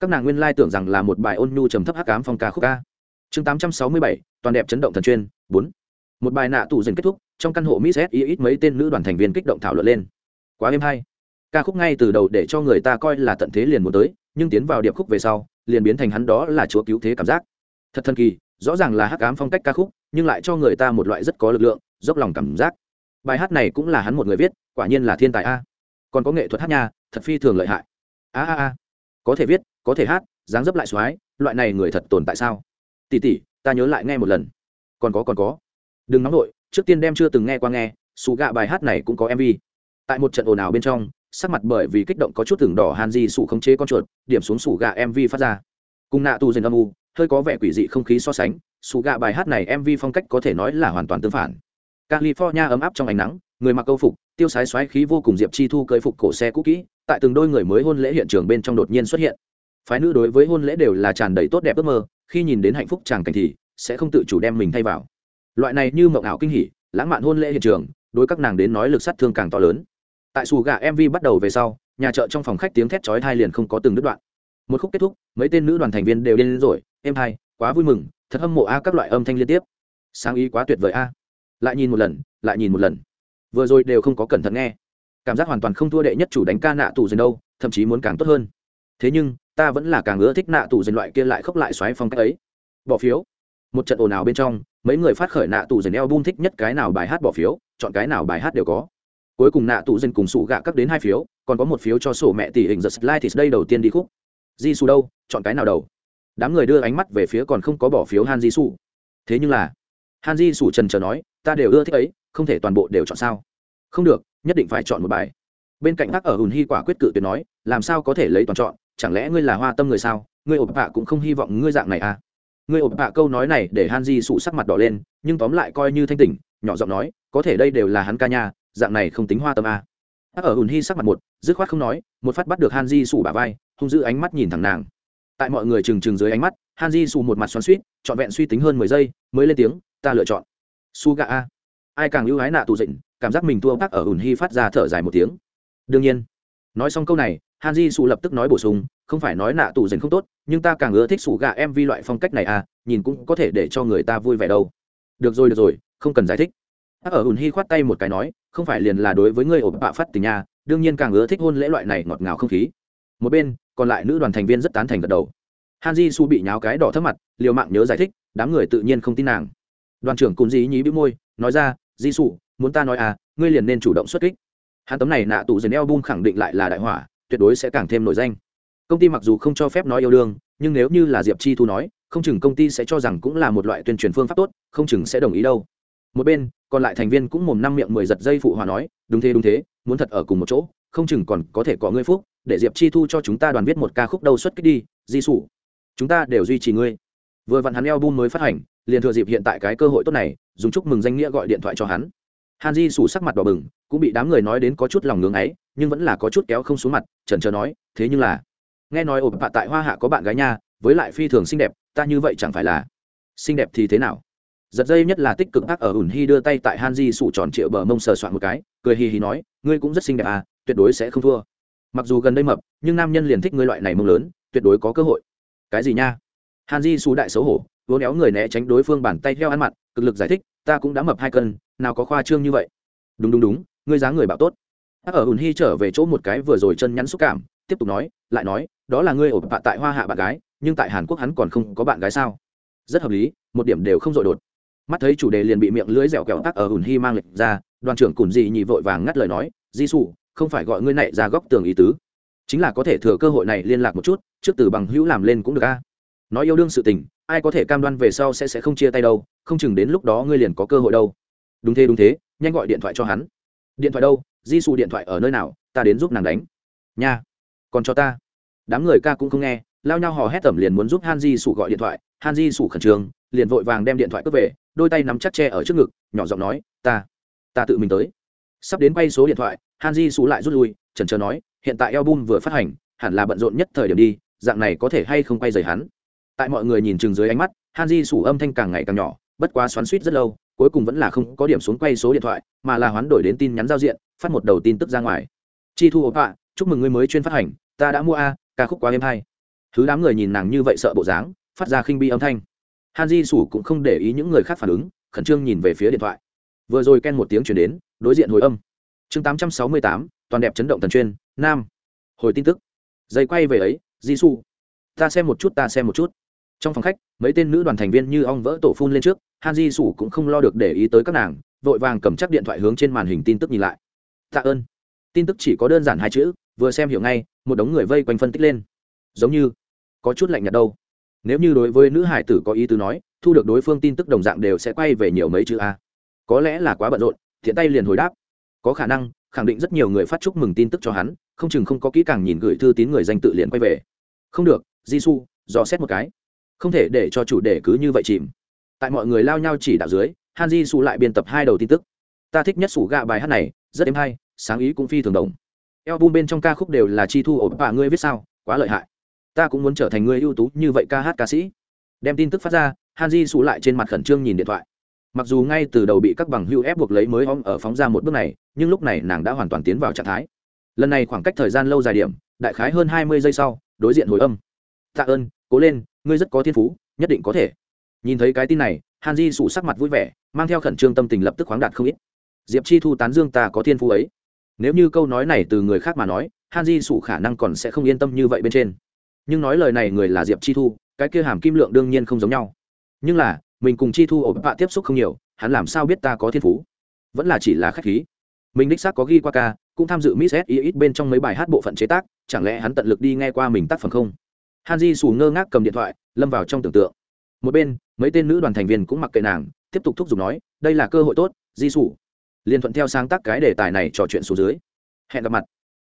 Speaker 1: các nàng nguyên lai tưởng rằng là một bài ôn nhu trầm thấp hắc ám phong ca khúc ca. Chương tám trăm sáu mươi bảy toàn đẹp chấn động thần chuyên bốn. Một bài nạ tù dần kết thúc trong căn hộ miss s ít mấy tên nữ đoàn thành viên kích động thảo luận lên. Quá êm hay. Ca khúc ngay từ đầu để cho người ta coi là tận thế liền muốn tới nhưng tiến vào điệp khúc về sau, liền biến thành hắn đó là chúa cứu thế cảm giác. Thật thần kỳ, rõ ràng là hắc ám phong cách ca khúc, nhưng lại cho người ta một loại rất có lực lượng, dốc lòng cảm giác. Bài hát này cũng là hắn một người viết, quả nhiên là thiên tài a. Còn có nghệ thuật hát nha, thật phi thường lợi hại. A a a. Có thể viết, có thể hát, dáng dấp lại x loại này người thật tồn tại sao? Tỉ tỉ, ta nhớ lại nghe một lần. Còn có còn có. Đừng nóng nổi trước tiên đem chưa từng nghe qua nghe xù gạ bài hát này cũng có mv tại một trận ồn ào bên trong sắc mặt bởi vì kích động có chút từng đỏ hàn di sụ khống chế con chuột, điểm xuống sủ gà mv phát ra. Cùng nạ tu dền âm u, hơi có vẻ quỷ dị không khí so sánh, sủ gà bài hát này mv phong cách có thể nói là hoàn toàn tương phản. California ấm áp trong ánh nắng, người mặc câu phục, tiêu sái xoáy khí vô cùng diệp chi thu cơi phục cổ xe cũ kỹ, tại từng đôi người mới hôn lễ hiện trường bên trong đột nhiên xuất hiện. Phái nữ đối với hôn lễ đều là tràn đầy tốt đẹp ước mơ, khi nhìn đến hạnh phúc chàng cảnh thì sẽ không tự chủ đem mình thay vào. Loại này như mộng ảo kinh hỉ, lãng mạn hôn lễ hiện trường, đối các nàng đến nói lực sát thương càng to lớn tại xù gà mv bắt đầu về sau, nhà chợ trong phòng khách tiếng thét chói thai liền không có từng đứt đoạn. Một khúc kết thúc, mấy tên nữ đoàn thành viên đều điên rồi, em hai, quá vui mừng, thật hâm mộ a các loại âm thanh liên tiếp. Sáng ý quá tuyệt vời a. Lại nhìn một lần, lại nhìn một lần. Vừa rồi đều không có cẩn thận nghe. Cảm giác hoàn toàn không thua đệ nhất chủ đánh ca nạ tù dần đâu, thậm chí muốn càng tốt hơn. Thế nhưng, ta vẫn là càng ưa thích nạ tù dần loại kia lại khóc lại xoáy phong cách ấy. Bỏ phiếu. Một trận ồn ào bên trong, mấy người phát khởi nạ tù dần eo bung thích nhất cái nào bài hát bỏ phiếu, chọn cái nào bài hát đều có cuối cùng nạ tụ dân cùng sụ gạ cắt đến hai phiếu, còn có một phiếu cho sổ mẹ tỷ hình giật slide thì đây đầu tiên đi khúc. Di su đâu? Chọn cái nào đầu? Đám người đưa ánh mắt về phía còn không có bỏ phiếu han di su. Thế nhưng là, han di su trần trờ nói, ta đều ưa thích ấy, không thể toàn bộ đều chọn sao? Không được, nhất định phải chọn một bài. Bên cạnh các ở hùn hy quả quyết cự tuyệt nói, làm sao có thể lấy toàn chọn? Chẳng lẽ ngươi là hoa tâm người sao? Ngươi ộp bạ cũng không hy vọng ngươi dạng này à? Ngươi ộp bạ câu nói này để han di sụ sắc mặt đỏ lên, nhưng tóm lại coi như thanh tỉnh, nhỏ giọng nói, có thể đây đều là hắn ca nha dạng này không tính hoa tâm à. khác ở hùn hy sắc mặt một, dứt khoát không nói, một phát bắt được han di Sủ bà vai, hung giữ ánh mắt nhìn thẳng nàng. Tại mọi người trừng trừng dưới ánh mắt, han di Sủ một mặt xoắn suýt trọn vẹn suy tính hơn mười giây, mới lên tiếng, ta lựa chọn. Su gà a. Ai càng ưu ái nạ tù dịnh, cảm giác mình thua bác ở ùn hy phát ra thở dài một tiếng. Đương nhiên. Nói xong câu này, han di Sủ lập tức nói bổ sung, không phải nói nạ tù dịnh không tốt, nhưng ta càng ưa thích sủ gà em vi loại phong cách này à nhìn cũng có thể để cho người ta vui vẻ đâu. Được rồi được rồi, không cần giải thích ở ùn hy khoát tay một cái nói, không phải liền là đối với người ổn bạ phát tình nha, đương nhiên càng ưa thích hôn lễ loại này ngọt ngào không khí. Một bên, còn lại nữ đoàn thành viên rất tán thành gật đầu. Han di su bị nháo cái đỏ thấp mặt, liều mạng nhớ giải thích, đám người tự nhiên không tin nàng. Đoàn trưởng cùng dí nhí bĩu môi, nói ra di su muốn ta nói à ngươi liền nên chủ động xuất kích. Hắn tấm này nạ tụ dần bun khẳng định lại là đại hỏa, tuyệt đối sẽ càng thêm nổi danh. Công ty mặc dù không cho phép nói yêu đương, nhưng nếu như là diệp chi thu nói, không chừng công ty sẽ cho rằng cũng là một loại tuyên truyền phương pháp tốt, không chừng sẽ đồng ý đâu một bên, còn lại thành viên cũng mồm năm miệng mười giật dây phụ hòa nói, đúng thế đúng thế, muốn thật ở cùng một chỗ, không chừng còn có thể có ngươi phúc, để diệp chi thu cho chúng ta đoàn viết một ca khúc đầu xuất kích đi, di sủ. Chúng ta đều duy trì ngươi. Vừa vặn hắn eo bun mới phát hành, liền thừa dịp hiện tại cái cơ hội tốt này, dùng chúc mừng danh nghĩa gọi điện thoại cho hắn. Han di sủ sắc mặt đỏ bừng, cũng bị đám người nói đến có chút lòng ngưng ấy, nhưng vẫn là có chút kéo không xuống mặt trần trờ nói, thế nhưng là, nghe nói ổ bạ tại hoa hạ có bạn gái nha, với lại phi thường xinh đẹp, ta như vậy chẳng phải là xinh đẹp thì thế nào? Giật dây nhất là tích cực ác ở ủn hi đưa tay tại han di sủ tròn triệu bờ mông sờ soạn một cái, cười hì hì nói, ngươi cũng rất xinh đẹp à tuyệt đối sẽ không thua. Mặc dù gần đây mập, nhưng nam nhân liền thích ngươi loại này mông lớn, tuyệt đối có cơ hội. Cái gì nha? Han di sủ đại xấu hổ vỗ néo người né tránh đối phương bàn tay theo ăn mặn, cực lực giải thích, ta cũng đã mập hai cân, nào có khoa trương như vậy. Đúng đúng đúng, ngươi dáng người bảo tốt. Ác ở ủn hi trở về chỗ một cái vừa rồi chân nhắn xúc cảm, tiếp tục nói, lại nói, đó là ngươi ổ bạ tại hoa hạ bạn gái, nhưng tại hàn quốc hắn còn không có bạn gái sao? Rất hợp lý, một điểm đều không dội đột mắt thấy chủ đề liền bị miệng lưới dẻo kẹo tắc ở hùn hy mang lệch ra, đoàn trưởng cùn dị nhị vội vàng ngắt lời nói, di xù không phải gọi ngươi này ra góc tường ý tứ. Chính là có thể thừa cơ hội này liên lạc một chút, trước từ bằng hữu làm lên cũng được a. Nói yêu đương sự tình, ai có thể cam đoan về sau sẽ sẽ không chia tay đâu, không chừng đến lúc đó ngươi liền có cơ hội đâu. Đúng thế đúng thế, nhanh gọi điện thoại cho hắn. Điện thoại đâu? Di xù điện thoại ở nơi nào? Ta đến giúp nàng đánh. Nha, còn cho ta. Đám người ca cũng không nghe, lao nhau hò hét tẩm liền muốn giúp han di sủ gọi điện thoại. Han di sủ khẩn trương, liền vội vàng đem điện thoại cướp về đôi tay nắm chắc tre ở trước ngực, nhỏ giọng nói, ta ta tự mình tới. Sắp đến bay số điện thoại, han di sủ lại rút lui trần trờ nói, hiện tại album vừa phát hành, hẳn là bận rộn nhất thời điểm đi, dạng này có thể hay không quay rời hắn? Tại mọi người nhìn chừng dưới ánh mắt, han di sủ âm thanh càng ngày càng nhỏ, bất quá xoắn suýt rất lâu, cuối cùng vẫn là không có điểm xuống quay số điện thoại, mà là hoán đổi đến tin nhắn giao diện, phát một đầu tin tức ra ngoài. Chi thu ốp ạ chúc mừng ngươi mới chuyên phát hành, ta đã mua a, ca khúc quá êm hay. Thứ đám người nhìn nàng như vậy sợ bộ dáng, phát ra khinh bi âm thanh han di sủ cũng không để ý những người khác phản ứng, khẩn trương nhìn về phía điện thoại. Vừa rồi ken một tiếng chuyển đến, đối diện hồi âm. Chương tám trăm sáu mươi tám, toàn đẹp chấn động thần chuyên, nam. Hồi tin tức. Dây quay về ấy di su ta xem một chút, ta xem một chút. Trong phòng khách, mấy tên nữ đoàn thành viên như ong vỡ tổ phun lên trước, han di sủ cũng không lo được để ý tới các nàng, vội vàng cầm chắc điện thoại hướng trên màn hình tin tức nhìn lại. Tạ ơn. Tin tức chỉ có đơn giản hai chữ, vừa xem hiểu ngay, một đống người vây quanh phân tích lên. Giống như, có chút lạnh nhạt đâu nếu như đối với nữ hải tử có ý tứ nói, thu được đối phương tin tức đồng dạng đều sẽ quay về nhiều mấy chữ a. Có lẽ là quá bận rộn, thiện tay liền hồi đáp. Có khả năng, khẳng định rất nhiều người phát chúc mừng tin tức cho hắn, không chừng không có kỹ càng nhìn gửi thư tín người danh tự liền quay về. Không được di su dò xét một cái. Không thể để cho chủ đề cứ như vậy chìm. Tại mọi người lao nhau chỉ đạo dưới, han di su lại biên tập hai đầu tin tức. Ta thích nhất sủ gạ bài hát này, rất êm hay, sáng ý cũng phi thường đồng. Album bên trong ca khúc đều là chi thu ổn và ngươi viết sao, quá lợi hại ta cũng muốn trở thành người ưu tú như vậy ca hát ca sĩ. Đem tin tức phát ra hanji xù lại trên mặt khẩn trương nhìn điện thoại. Mặc dù ngay từ đầu bị các bằng hưu ép buộc lấy mới om ở phóng ra một bước này, nhưng lúc này nàng đã hoàn toàn tiến vào trạng thái. Lần này khoảng cách thời gian lâu dài điểm, đại khái hơn hai mươi giây sau, đối diện hồi âm. Tạ ơn, cố lên, ngươi rất có thiên phú, nhất định có thể. Nhìn thấy cái tin này, Han hanji sủ sắc mặt vui vẻ, mang theo khẩn trương tâm tình lập tức khoáng đạt không ít. Diệp chi thu tán dương ta có thiên phú ấy. Nếu như câu nói này từ người khác mà nói, han di sủ khả năng còn sẽ không yên tâm như vậy bên trên nhưng nói lời này người là diệp chi thu, cái kia hàm kim lượng đương nhiên không giống nhau. Nhưng là, mình cùng chi thu ổ bạ tiếp xúc không nhiều, hắn làm sao biết ta có thiên phú? Vẫn là chỉ là khách khí. Mình đích xác có ghi qua ca, cũng tham dự miss s ít bên trong mấy bài hát bộ phận chế tác, chẳng lẽ hắn tận lực đi nghe qua mình tác phẩm không? Hanji xù ngơ ngác cầm điện thoại, lâm vào trong tưởng tượng. Một bên, mấy tên nữ đoàn thành viên cũng mặc kệ nàng, tiếp tục thúc giục nói, đây là cơ hội tốt di xù liền thuận theo sáng tác cái đề tài này trò chuyện xuống dưới. Hẹn gặp mặt.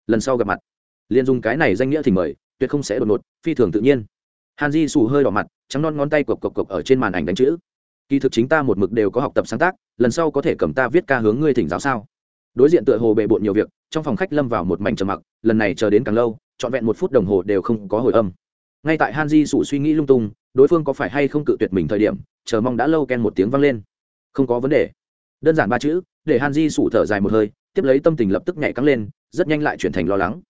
Speaker 1: Lần sau gặp mặt. Liền dùng cái này danh nghĩa thì mời tuyệt không sẽ đột ngột, phi thường tự nhiên. Hàn di xù hơi đỏ mặt, trắng non ngón tay cộc cộc cộc ở trên màn ảnh đánh chữ. Kỳ thực chính ta một mực đều có học tập sáng tác, lần sau có thể cầm ta viết ca hướng ngươi thỉnh giáo sao? Đối diện tựa hồ bề bộn nhiều việc, trong phòng khách lâm vào một mảnh trầm mặc, lần này chờ đến càng lâu, trọn vẹn một phút đồng hồ đều không có hồi âm. Ngay tại han di sụ suy nghĩ lung tung, đối phương có phải hay không cự tuyệt mình thời điểm, chờ mong đã lâu ken một tiếng vang lên. Không có vấn đề. Đơn giản ba chữ, để han di sụ thở dài một hơi, tiếp lấy tâm tình lập tức nhảy căng lên, rất nhanh lại chuyển thành lo lắng.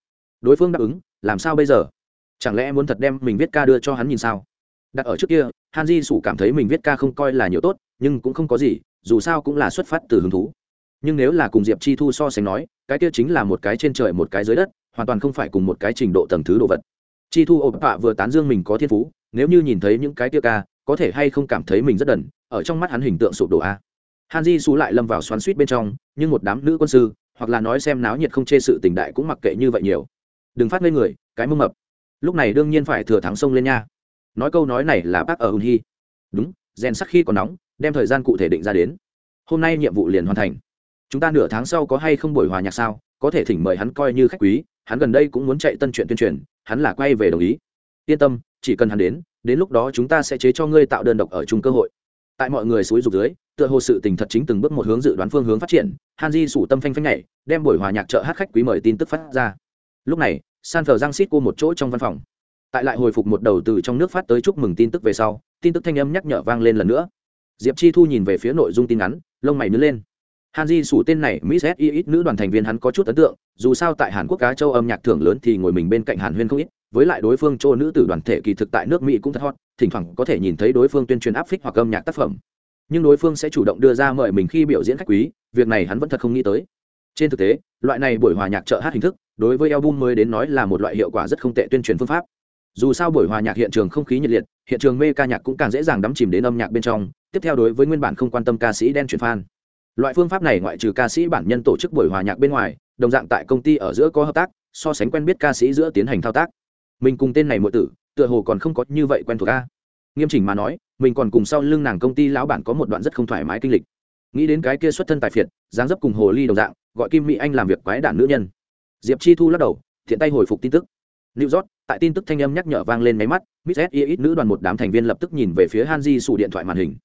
Speaker 1: Đối phương đáp ứng làm sao bây giờ? Chẳng lẽ muốn thật đem mình viết ca đưa cho hắn nhìn sao? Đặt ở trước kia, han di sủ cảm thấy mình viết ca không coi là nhiều tốt, nhưng cũng không có gì, dù sao cũng là xuất phát từ hứng thú. Nhưng nếu là cùng diệp chi thu so sánh nói, cái kia chính là một cái trên trời một cái dưới đất, hoàn toàn không phải cùng một cái trình độ tầng thứ đồ vật. Chi thu ộp bạ vừa tán dương mình có thiên phú, nếu như nhìn thấy những cái kia ca, có thể hay không cảm thấy mình rất đần, ở trong mắt hắn hình tượng sụp đổ a. Han di xú lại lâm vào xoắn suýt bên trong, nhưng một đám nữ quân sư, hoặc là nói xem náo nhiệt không chê sự tình đại cũng mặc kệ như vậy nhiều đừng phát ngây người, cái mông mập. Lúc này đương nhiên phải thừa thắng sông lên nha. Nói câu nói này là bác ở hùn hy đúng, rèn sắc khi còn nóng, đem thời gian cụ thể định ra đến. Hôm nay nhiệm vụ liền hoàn thành. Chúng ta nửa tháng sau có hay không buổi hòa nhạc sao? Có thể thỉnh mời hắn coi như khách quý, hắn gần đây cũng muốn chạy tân chuyện tuyên truyền, hắn là quay về đồng ý. Yên tâm, chỉ cần hắn đến đến lúc đó chúng ta sẽ chế cho ngươi tạo đơn độc ở chung cơ hội. Tại mọi người suối rục dưới, tựa hồ sự tình thật chính từng bước một hướng dự đoán phương hướng phát triển hanji sủ tâm phanh phanh nhảy, đem buổi hòa nhạc trợ hát khách quý mời tin tức phát ra lúc này, san phờ giang xít cô một chỗ trong văn phòng. Tại lại hồi phục một đầu từ trong nước phát tới chúc mừng tin tức về sau, tin tức thanh âm nhắc nhở vang lên lần nữa. Diệp chi thu nhìn về phía nội dung tin ngắn, lông mày nứt lên. Hanji sủ tên này, miss s ít nữ đoàn thành viên hắn có chút ấn tượng, dù sao tại hàn quốc cá châu âm nhạc thưởng lớn thì ngồi mình bên cạnh hàn huyên không ít, với lại đối phương châu nữ tử đoàn thể kỳ thực tại nước mỹ cũng thật hot, thỉnh thoảng có thể nhìn thấy đối phương tuyên truyền áp phích hoặc âm nhạc tác phẩm. Nhưng đối phương sẽ chủ động đưa ra mời mình khi biểu diễn khách quý, việc này hắn vẫn thật không nghĩ tới. Trên thực tế, loại này buổi hòa nhạc trợ hát hình thức đối với album mới đến nói là một loại hiệu quả rất không tệ tuyên truyền phương pháp. Dù sao buổi hòa nhạc hiện trường không khí nhiệt liệt, hiện trường mê ca nhạc cũng càng dễ dàng đắm chìm đến âm nhạc bên trong, tiếp theo đối với nguyên bản không quan tâm ca sĩ đen truyền fan. Loại phương pháp này ngoại trừ ca sĩ bản nhân tổ chức buổi hòa nhạc bên ngoài, đồng dạng tại công ty ở giữa có hợp tác, so sánh quen biết ca sĩ giữa tiến hành thao tác. Mình cùng tên này muội tử, tựa hồ còn không có như vậy quen thuộc ca nghiêm chỉnh mà nói, mình còn cùng sau lưng nàng công ty lão bản có một đoạn rất không thoải mái kinh lịch. Nghĩ đến cái kia xuất thân tài phiệt, dáng dấp cùng hồ ly đồng dạng, gọi kim mỹ anh làm việc quái đản nữ nhân diệp chi thu lắc đầu, thiện tay hồi phục tin tức. New york, tại tin tức thanh âm nhắc nhở vang lên máy mắt, miss s ít nữ đoàn một đám thành viên lập tức nhìn về phía hanji sủ điện thoại màn hình.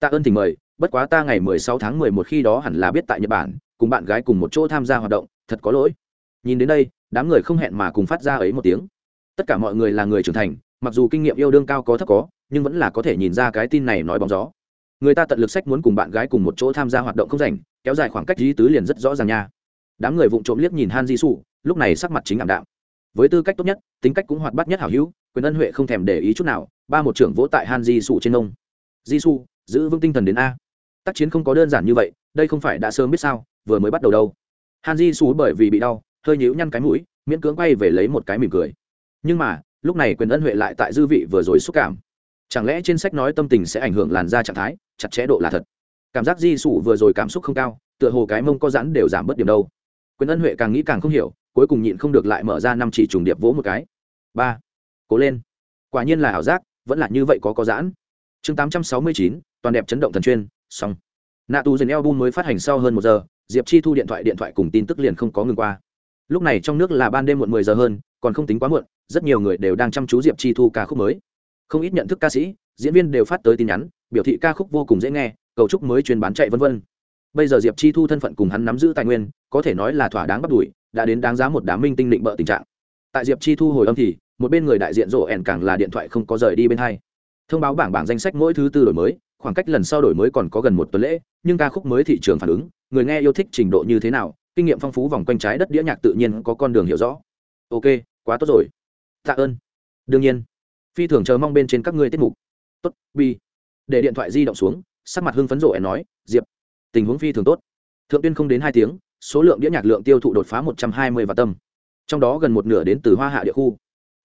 Speaker 1: Tạ ơn thỉnh mời, bất quá ta ngày 16 tháng 11 khi đó hẳn là biết tại nhật bản, cùng bạn gái cùng một chỗ tham gia hoạt động, thật có lỗi. Nhìn đến đây, đám người không hẹn mà cùng phát ra ấy một tiếng. Tất cả mọi người là người trưởng thành, mặc dù kinh nghiệm yêu đương cao có thấp có, nhưng vẫn là có thể nhìn ra cái tin này nói bóng gió. Người ta tận lực sách muốn cùng bạn gái cùng một chỗ tham gia hoạt động không rảnh, kéo dài khoảng cách di tứ liền rất rõ ràng nha đám người vụng trộm liếc nhìn han di sụ lúc này sắc mặt chính ảm đạm. Với tư cách tốt nhất, tính cách cũng hoạt bát nhất hảo hữu, quyền ân huệ không thèm để ý chút nào, ba một trưởng vỗ tại han di sụ trên nông di su giữ vững tinh thần đến a. Tác chiến không có đơn giản như vậy, đây không phải đã sớm biết sao, vừa mới bắt đầu đâu. Han di su bởi vì bị đau, hơi nhíu nhăn cái mũi, miễn cưỡng quay về lấy một cái mỉm cười. Nhưng mà, lúc này quyền ân huệ lại tại dư vị vừa rồi xúc cảm. Chẳng lẽ trên sách nói tâm tình sẽ ảnh hưởng làn da trạng thái, chặt chẽ độ là thật? Cảm giác di sụ vừa rồi cảm xúc không cao, tựa hồ cái mông có rắn đều giảm bớt điểm đâu quyền ân huệ càng nghĩ càng không hiểu, cuối cùng nhịn không được lại mở ra năm chỉ trùng điệp vỗ một cái. Ba. Cố lên. Quả nhiên là ảo giác, vẫn là như vậy có có giãn. Chương tám trăm sáu mươi chín, toàn đẹp chấn động thần chuyên, xong. Nạ tù dần album mới phát hành sau hơn một giờ, diệp chi thu điện thoại điện thoại cùng tin tức liền không có ngừng qua. Lúc này trong nước là ban đêm muộn mười giờ hơn, còn không tính quá muộn, rất nhiều người đều đang chăm chú diệp chi thu ca khúc mới. Không ít nhận thức ca sĩ, diễn viên đều phát tới tin nhắn, biểu thị ca khúc vô cùng dễ nghe, cầu trúc mới truyền bán chạy vân vân bây giờ diệp chi thu thân phận cùng hắn nắm giữ tài nguyên, có thể nói là thỏa đáng bắt đuổi, đã đến đáng giá một đám minh tinh định bợ tình trạng. Tại diệp chi thu hồi âm thì, một bên người đại diện rổ ẻn càng là điện thoại không có rời đi bên hai. Thông báo bảng bảng danh sách mỗi thứ tư đổi mới, khoảng cách lần sau đổi mới còn có gần một tuần lễ, nhưng ca khúc mới thị trường phản ứng, người nghe yêu thích trình độ như thế nào, kinh nghiệm phong phú vòng quanh trái đất đĩa nhạc tự nhiên có con đường hiểu rõ. Ok, quá tốt rồi. Tạ ơn. Đương nhiên. Phi thường chờ mong bên trên các ngươi tiết mục. Tốt, bi. Để điện thoại di động xuống, sắc mặt hưng phấn rộ nói, diệp tình huống phi thường tốt. Thượng tuyên không đến hai tiếng, số lượng đĩa nhạc lượng tiêu thụ đột phá một trăm hai mươi và tâm. Trong đó gần một nửa đến từ hoa hạ địa khu.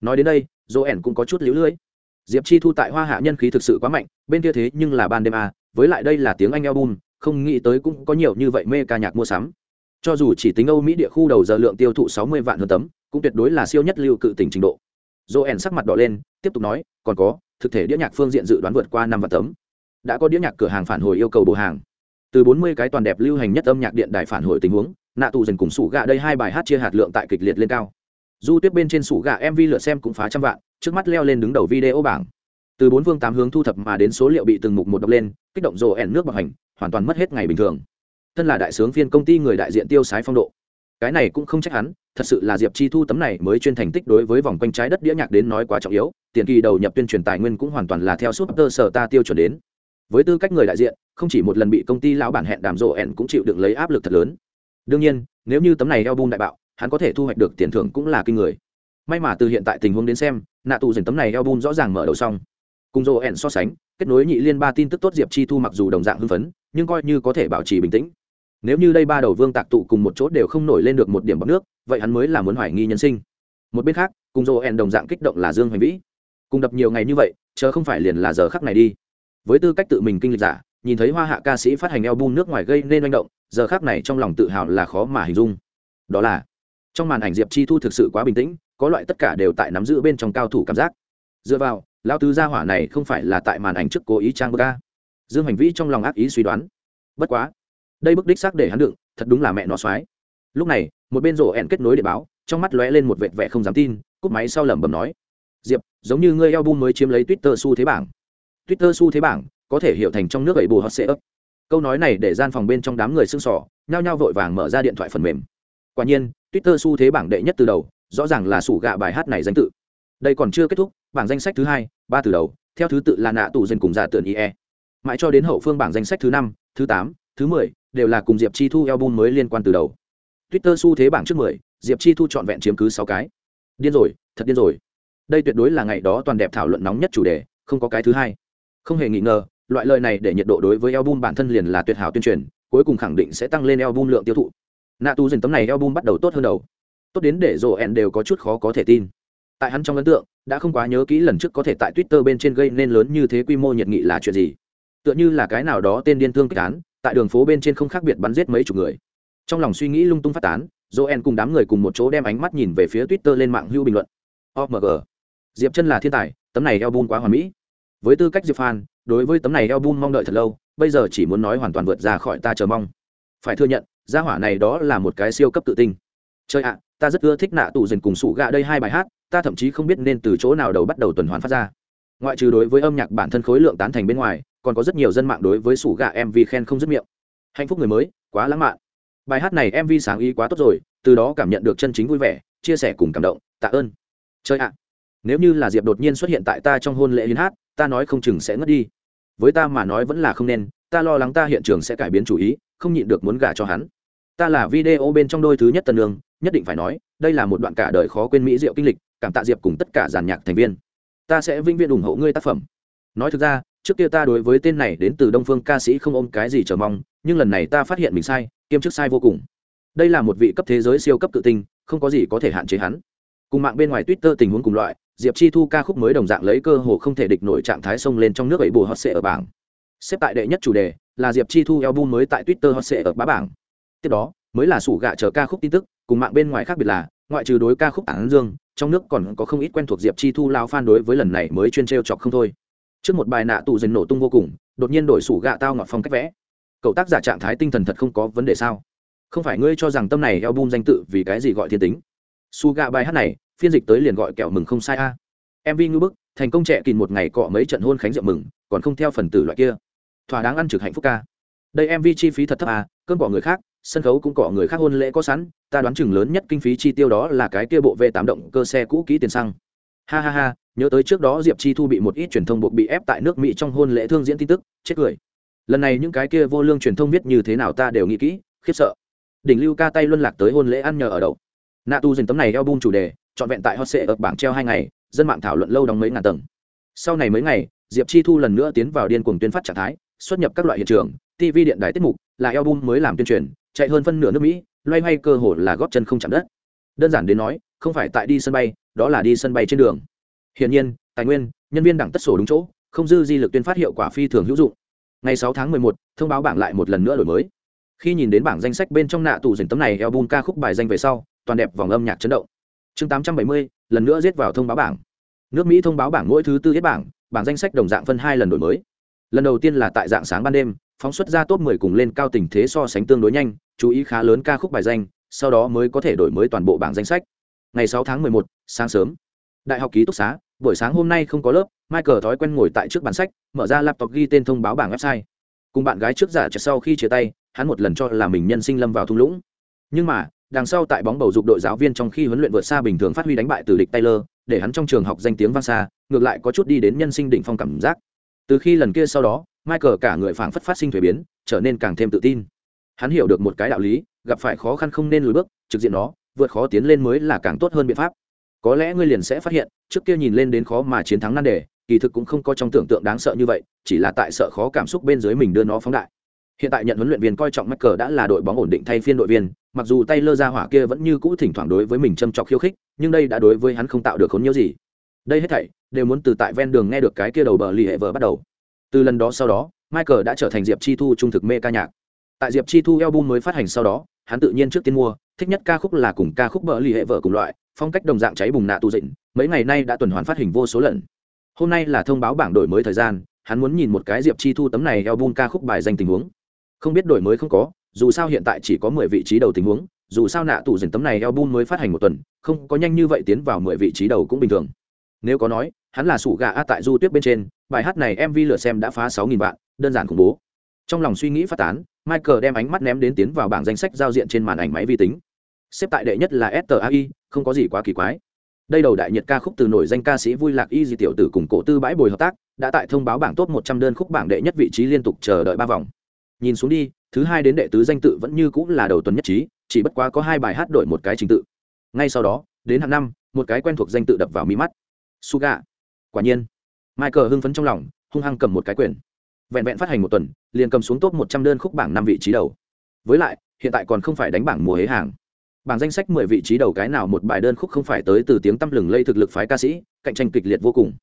Speaker 1: Nói đến đây dỗ ẻn cũng có chút lũ lưỡi diệp chi thu tại hoa hạ nhân khí thực sự quá mạnh, bên kia thế nhưng là ban đêm à? với lại đây là tiếng anh album, không nghĩ tới cũng có nhiều như vậy mê ca nhạc mua sắm. Cho dù chỉ tính âu mỹ địa khu đầu giờ lượng tiêu thụ sáu mươi vạn hơn tấm, cũng tuyệt đối là siêu nhất lưu cự tỉnh trình độ. Dỗ ẻn sắc mặt đỏ lên, tiếp tục nói, còn có, thực thể đĩa nhạc phương diện dự đoán vượt qua năm vạn tấm. Đã có đĩa nhạc cửa hàng phản hồi yêu cầu bổ hàng từ bốn mươi cái toàn đẹp lưu hành nhất âm nhạc điện đài phản hồi tình huống, nạ tù dần cùng sủ gạ đây hai bài hát chia hạt lượng tại kịch liệt lên cao. Du tuyết bên trên sủ gạ mv lượt xem cũng phá trăm vạn, trước mắt leo lên đứng đầu video bảng. Từ bốn phương tám hướng thu thập mà đến số liệu bị từng mục một đọc lên, kích động rồ ẻn nước bạc hành, hoàn toàn mất hết ngày bình thường. Thân là đại sướng phiên công ty người đại diện tiêu sái phong độ. Cái này cũng không trách hắn, thật sự là diệp chi thu tấm này mới chuyên thành tích đối với vòng quanh trái đất đĩa nhạc đến nói quá trọng yếu, tiền kỳ đầu nhập tuyên truyền tài nguyên cũng hoàn toàn là theo súp tơ sở ta tiêu chuẩn đến với tư cách người đại diện, không chỉ một lần bị công ty lão bản hẹn đàm rộ ẻn cũng chịu được lấy áp lực thật lớn. Đương nhiên, nếu như tấm này album đại bạo, hắn có thể thu hoạch được tiền thưởng cũng là kinh người. May mà từ hiện tại tình huống đến xem, nạ tù dành tấm này album rõ ràng mở đầu xong. Cùng rộ ẻn so sánh, kết nối nhị liên ba tin tức tốt diệp chi thu mặc dù đồng dạng hưng phấn, nhưng coi như có thể bảo trì bình tĩnh. Nếu như đây ba đầu vương tạc tụ cùng một chỗ đều không nổi lên được một điểm bọc nước, vậy hắn mới là muốn hoài nghi nhân sinh. Một bên khác, cùng rộ ẻn đồng dạng kích động là dương hoành vĩ. Cùng đập nhiều ngày như vậy chờ không phải liền là giờ khắc này đi với tư cách tự mình kinh lịch giả, nhìn thấy hoa hạ ca sĩ phát hành album nước ngoài gây nên manh động, giờ khác này trong lòng tự hào là khó mà hình dung. Đó là, trong màn ảnh diệp chi thu thực sự quá bình tĩnh, có loại tất cả đều tại nắm giữ bên trong cao thủ cảm giác. Dựa vào lao tứ gia hỏa này không phải là tại màn ảnh trước cố ý trang bơ ca dương hành vĩ trong lòng ác ý suy đoán. Bất quá, đây bức đích xác để hắn đựng, thật đúng là mẹ nó soái lúc này, một bên rổ ẻn kết nối để báo, trong mắt lóe lên một vệt vẻ không dám tin, cúp máy sau lẩm bẩm nói, diệp, giống như ngươi album mới chiếm lấy twitter xu thế bảng twitter xu thế bảng, có thể hiểu thành trong nước gậy bù hot sẽ ấp câu nói này để gian phòng bên trong đám người sưng sỏ, nhao nhao vội vàng mở ra điện thoại phần mềm. Quả nhiên, twitter xu thế bảng đệ nhất từ đầu, rõ ràng là sủ gạ bài hát này danh tự. Đây còn chưa kết thúc, bảng danh sách thứ hai, ba từ đầu, theo thứ tự là nạ tù dần cùng giả tượng ie mãi cho đến hậu phương bảng danh sách thứ năm, thứ tám, thứ mười, đều là cùng diệp chi thu album mới liên quan từ đầu. Twitter xu thế bảng trước mười, diệp chi thu trọn vẹn chiếm cứ sáu cái. Điên rồi, thật điên rồi. Đây tuyệt đối là ngày đó toàn đẹp thảo luận nóng nhất chủ đề, không có cái thứ hai không hề nghi ngờ, loại lời này để nhiệt độ đối với album bản thân liền là tuyệt hảo tuyên truyền, cuối cùng khẳng định sẽ tăng lên album lượng tiêu thụ. Nạ tu dần tấm này album bắt đầu tốt hơn đầu. Tốt đến để rộ ẹn đều có chút khó có thể tin. Tại hắn trong ấn tượng, đã không quá nhớ kỹ lần trước có thể tại twitter bên trên gây nên lớn như thế quy mô nhiệt nghị là chuyện gì. Tựa như là cái nào đó tên điên thương kích án, tại đường phố bên trên không khác biệt bắn giết mấy chục người. Trong lòng suy nghĩ lung tung phát tán joel cùng đám người cùng một chỗ đem ánh mắt nhìn về phía twitter lên mạng hưu bình luận. Omg diệp chân là thiên tài, tấm này album quá hoàn mỹ với tư cách diệp phan, đối với tấm này album mong đợi thật lâu, bây giờ chỉ muốn nói hoàn toàn vượt ra khỏi ta chờ mong. Phải thừa nhận, gia hỏa này đó là một cái siêu cấp tự tin. Chơi ạ, ta rất ưa thích nạ tủ dần cùng sủ gạ đây hai bài hát, ta thậm chí không biết nên từ chỗ nào đầu bắt đầu tuần hoàn phát ra. Ngoại trừ đối với âm nhạc bản thân khối lượng tán thành bên ngoài, còn có rất nhiều dân mạng đối với sủ gạ mv khen không dứt miệng. Hạnh phúc người mới, quá lãng mạn. Bài hát này mv sáng ý quá tốt rồi, từ đó cảm nhận được chân chính vui vẻ, chia sẻ cùng cảm động, tạ ơn. Chơi ạ, nếu như là diệp đột nhiên xuất hiện tại ta trong hôn lễ hiến hát ta nói không chừng sẽ ngất đi. Với ta mà nói vẫn là không nên, ta lo lắng ta hiện trường sẽ cải biến chủ ý, không nhịn được muốn gả cho hắn. Ta là video bên trong đôi thứ nhất tân lương nhất định phải nói, đây là một đoạn cả đời khó quên mỹ diệu kinh lịch, cảm tạ diệp cùng tất cả giàn nhạc thành viên. Ta sẽ vinh viên ủng hộ ngươi tác phẩm. Nói thực ra, trước kia ta đối với tên này đến từ đông phương ca sĩ không ôm cái gì chờ mong, nhưng lần này ta phát hiện mình sai, kiêm chức sai vô cùng. Đây là một vị cấp thế giới siêu cấp tự tinh, không có gì có thể hạn chế hắn cùng mạng bên ngoài twitter tình huống cùng loại, diệp chi thu ca khúc mới đồng dạng lấy cơ hồ không thể địch nổi trạng thái sông lên trong nước ấy bù hot sệ ở bảng. Xếp tại đệ nhất chủ đề là diệp chi thu album mới tại twitter hot sệ ở bá bảng. Tiếp đó, mới là sủ gạ chờ ca khúc tin tức, cùng mạng bên ngoài khác biệt là, ngoại trừ đối ca khúc tản dương, trong nước còn có không ít quen thuộc diệp chi thu lao phan đối với lần này mới chuyên t chọc không thôi. Trước một bài nạ tù dần nổ tung vô cùng, đột nhiên đổi sủ gạ tao ngọt phong cách vẽ. Cậu tác giả trạng thái tinh thần thật không có vấn đề sao? Không phải ngươi cho rằng tâm này album danh tự vì cái gì gọi thiên tính? Su gạ bài hát này phiên dịch tới liền gọi kẹo mừng không sai a. Mv ngư bức, thành công trẻ kìm một ngày cọ mấy trận hôn khánh rượu mừng, còn không theo phần tử loại kia. Thỏa đáng ăn trực hạnh phúc ca. Đây mv chi phí thật thấp à cơn cọ người khác, sân khấu cũng cọ người khác hôn lễ có sẵn, ta đoán chừng lớn nhất kinh phí chi tiêu đó là cái kia bộ v tám động cơ xe cũ kỹ tiền xăng. Ha ha ha, nhớ tới trước đó diệp chi thu bị một ít truyền thông buộc bị ép tại nước mỹ trong hôn lễ thương diễn tin tức, chết cười. Lần này những cái kia vô lương truyền thông viết như thế nào ta đều nghĩ kỹ, khiếp sợ. Đỉnh lưu ca tay luân lạc tới hôn lễ ăn nhờ ở đậu. Nạ tu dành tấm này album chủ đề trọn vẹn tại hot sệ ở bảng treo hai ngày dân mạng thảo luận lâu đóng mấy ngàn tầng. Sau này mấy ngày diệp chi thu lần nữa tiến vào điên cuồng tuyên phát trạng thái xuất nhập các loại hiện trường tv điện đài tiết mục là album mới làm tuyên truyền chạy hơn phân nửa nước mỹ loay hoay cơ hồ là góp chân không chạm đất. Đơn giản đến nói không phải tại đi sân bay đó là đi sân bay trên đường. Hiển nhiên tài nguyên nhân viên đẳng tất sổ đúng chỗ không dư di lực tuyên phát hiệu quả phi thường hữu dụng. Ngày 6 tháng 11, thông báo bảng lại một lần nữa đổi mới. Khi nhìn đến bảng danh sách bên trong nạ tù dình tấm này album ca khúc bài danh về sau toàn đẹp vòng âm nhạc chấn động chương 870, lần nữa giết vào thông báo bảng. Nước mỹ thông báo bảng mỗi thứ tư giết bảng bảng danh sách đồng dạng phân hai lần đổi mới. Lần đầu tiên là tại dạng sáng ban đêm phóng xuất ra top 10 cùng lên cao tình thế so sánh tương đối nhanh chú ý khá lớn ca khúc bài danh sau đó mới có thể đổi mới toàn bộ bảng danh sách. Ngày 6 tháng 11, sáng sớm. Đại học ký túc xá buổi sáng hôm nay không có lớp michael thói quen ngồi tại trước bản sách mở ra laptop ghi tên thông báo bảng website. Cùng bạn gái trước giả chợt sau khi chia tay hắn một lần cho là mình nhân sinh lâm vào thung lũng. Nhưng mà đằng sau tại bóng bầu dục đội giáo viên trong khi huấn luyện vượt xa bình thường phát huy đánh bại từ địch Taylor, để hắn trong trường học danh tiếng vang xa, ngược lại có chút đi đến nhân sinh đỉnh phong cảm giác. Từ khi lần kia sau đó, Michael cả người phảng phất phát sinh thay biến, trở nên càng thêm tự tin. Hắn hiểu được một cái đạo lý, gặp phải khó khăn không nên lùi bước, trực diện nó, vượt khó tiến lên mới là càng tốt hơn biện pháp. Có lẽ ngươi liền sẽ phát hiện, trước kia nhìn lên đến khó mà chiến thắng nan đề, kỳ thực cũng không có trong tưởng tượng đáng sợ như vậy, chỉ là tại sợ khó cảm xúc bên dưới mình đưa nó phóng đại. Hiện tại nhận huấn luyện viên coi trọng Michael đã là đội bóng ổn định thay phiên đội viên, mặc dù tay lơ ra hỏa kia vẫn như cũ thỉnh thoảng đối với mình châm chọc khiêu khích nhưng đây đã đối với hắn không tạo được khốn nhiễu gì. Đây hết thảy đều muốn từ tại ven đường nghe được cái kia đầu bờ lì hệ vợ bắt đầu. Từ lần đó sau đó michael đã trở thành diệp chi thu trung thực mê ca nhạc. Tại diệp chi thu album mới phát hành sau đó hắn tự nhiên trước tiên mua thích nhất ca khúc là cùng ca khúc bờ lì hệ vợ cùng loại phong cách đồng dạng cháy bùng nạ tu dịnh mấy ngày nay đã tuần hoàn phát hình vô số lần. Hôm nay là thông báo bảng đổi mới thời gian hắn muốn nhìn một cái diệp chi thu tấm này album ca khúc bài danh tình huống không biết đổi mới không có, dù sao hiện tại chỉ có mười vị trí đầu tình huống, dù sao nạ tủ dần tấm này album mới phát hành một tuần, không có nhanh như vậy tiến vào mười vị trí đầu cũng bình thường. Nếu có nói, hắn là sủ gà a tại du tuyết bên trên, bài hát này mv lửa xem đã phá sáu nghìn vạn, đơn giản khủng bố. Trong lòng suy nghĩ phát tán, michael đem ánh mắt ném đến tiến vào bảng danh sách giao diện trên màn ảnh máy vi tính. Xếp tại đệ nhất là stai không có gì quá kỳ quái. Đây đầu đại nhiệt ca khúc từ nổi danh ca sĩ vui lạc y di tiểu tử cùng cổ tư bãi bồi hợp tác, đã tại thông báo bảng top một trăm đơn khúc bảng đệ nhất vị trí liên tục chờ đợi ba vòng nhìn xuống đi, thứ hai đến đệ tứ danh tự vẫn như cũng là đầu tuần nhất trí, chỉ bất quá có hai bài hát đổi một cái trình tự. Ngay sau đó, đến hàng năm, một cái quen thuộc danh tự đập vào mi mắt. Suga. Quả nhiên. Michael hưng phấn trong lòng, hung hăng cầm một cái quyền. Vẹn vẹn phát hành một tuần, liền cầm xuống top một trăm đơn khúc bảng năm vị trí đầu. Với lại, hiện tại còn không phải đánh bảng mùa hế hàng. Bảng danh sách mười vị trí đầu cái nào một bài đơn khúc không phải tới từ tiếng tăm lừng lây thực lực phái ca sĩ, cạnh tranh kịch liệt vô cùng.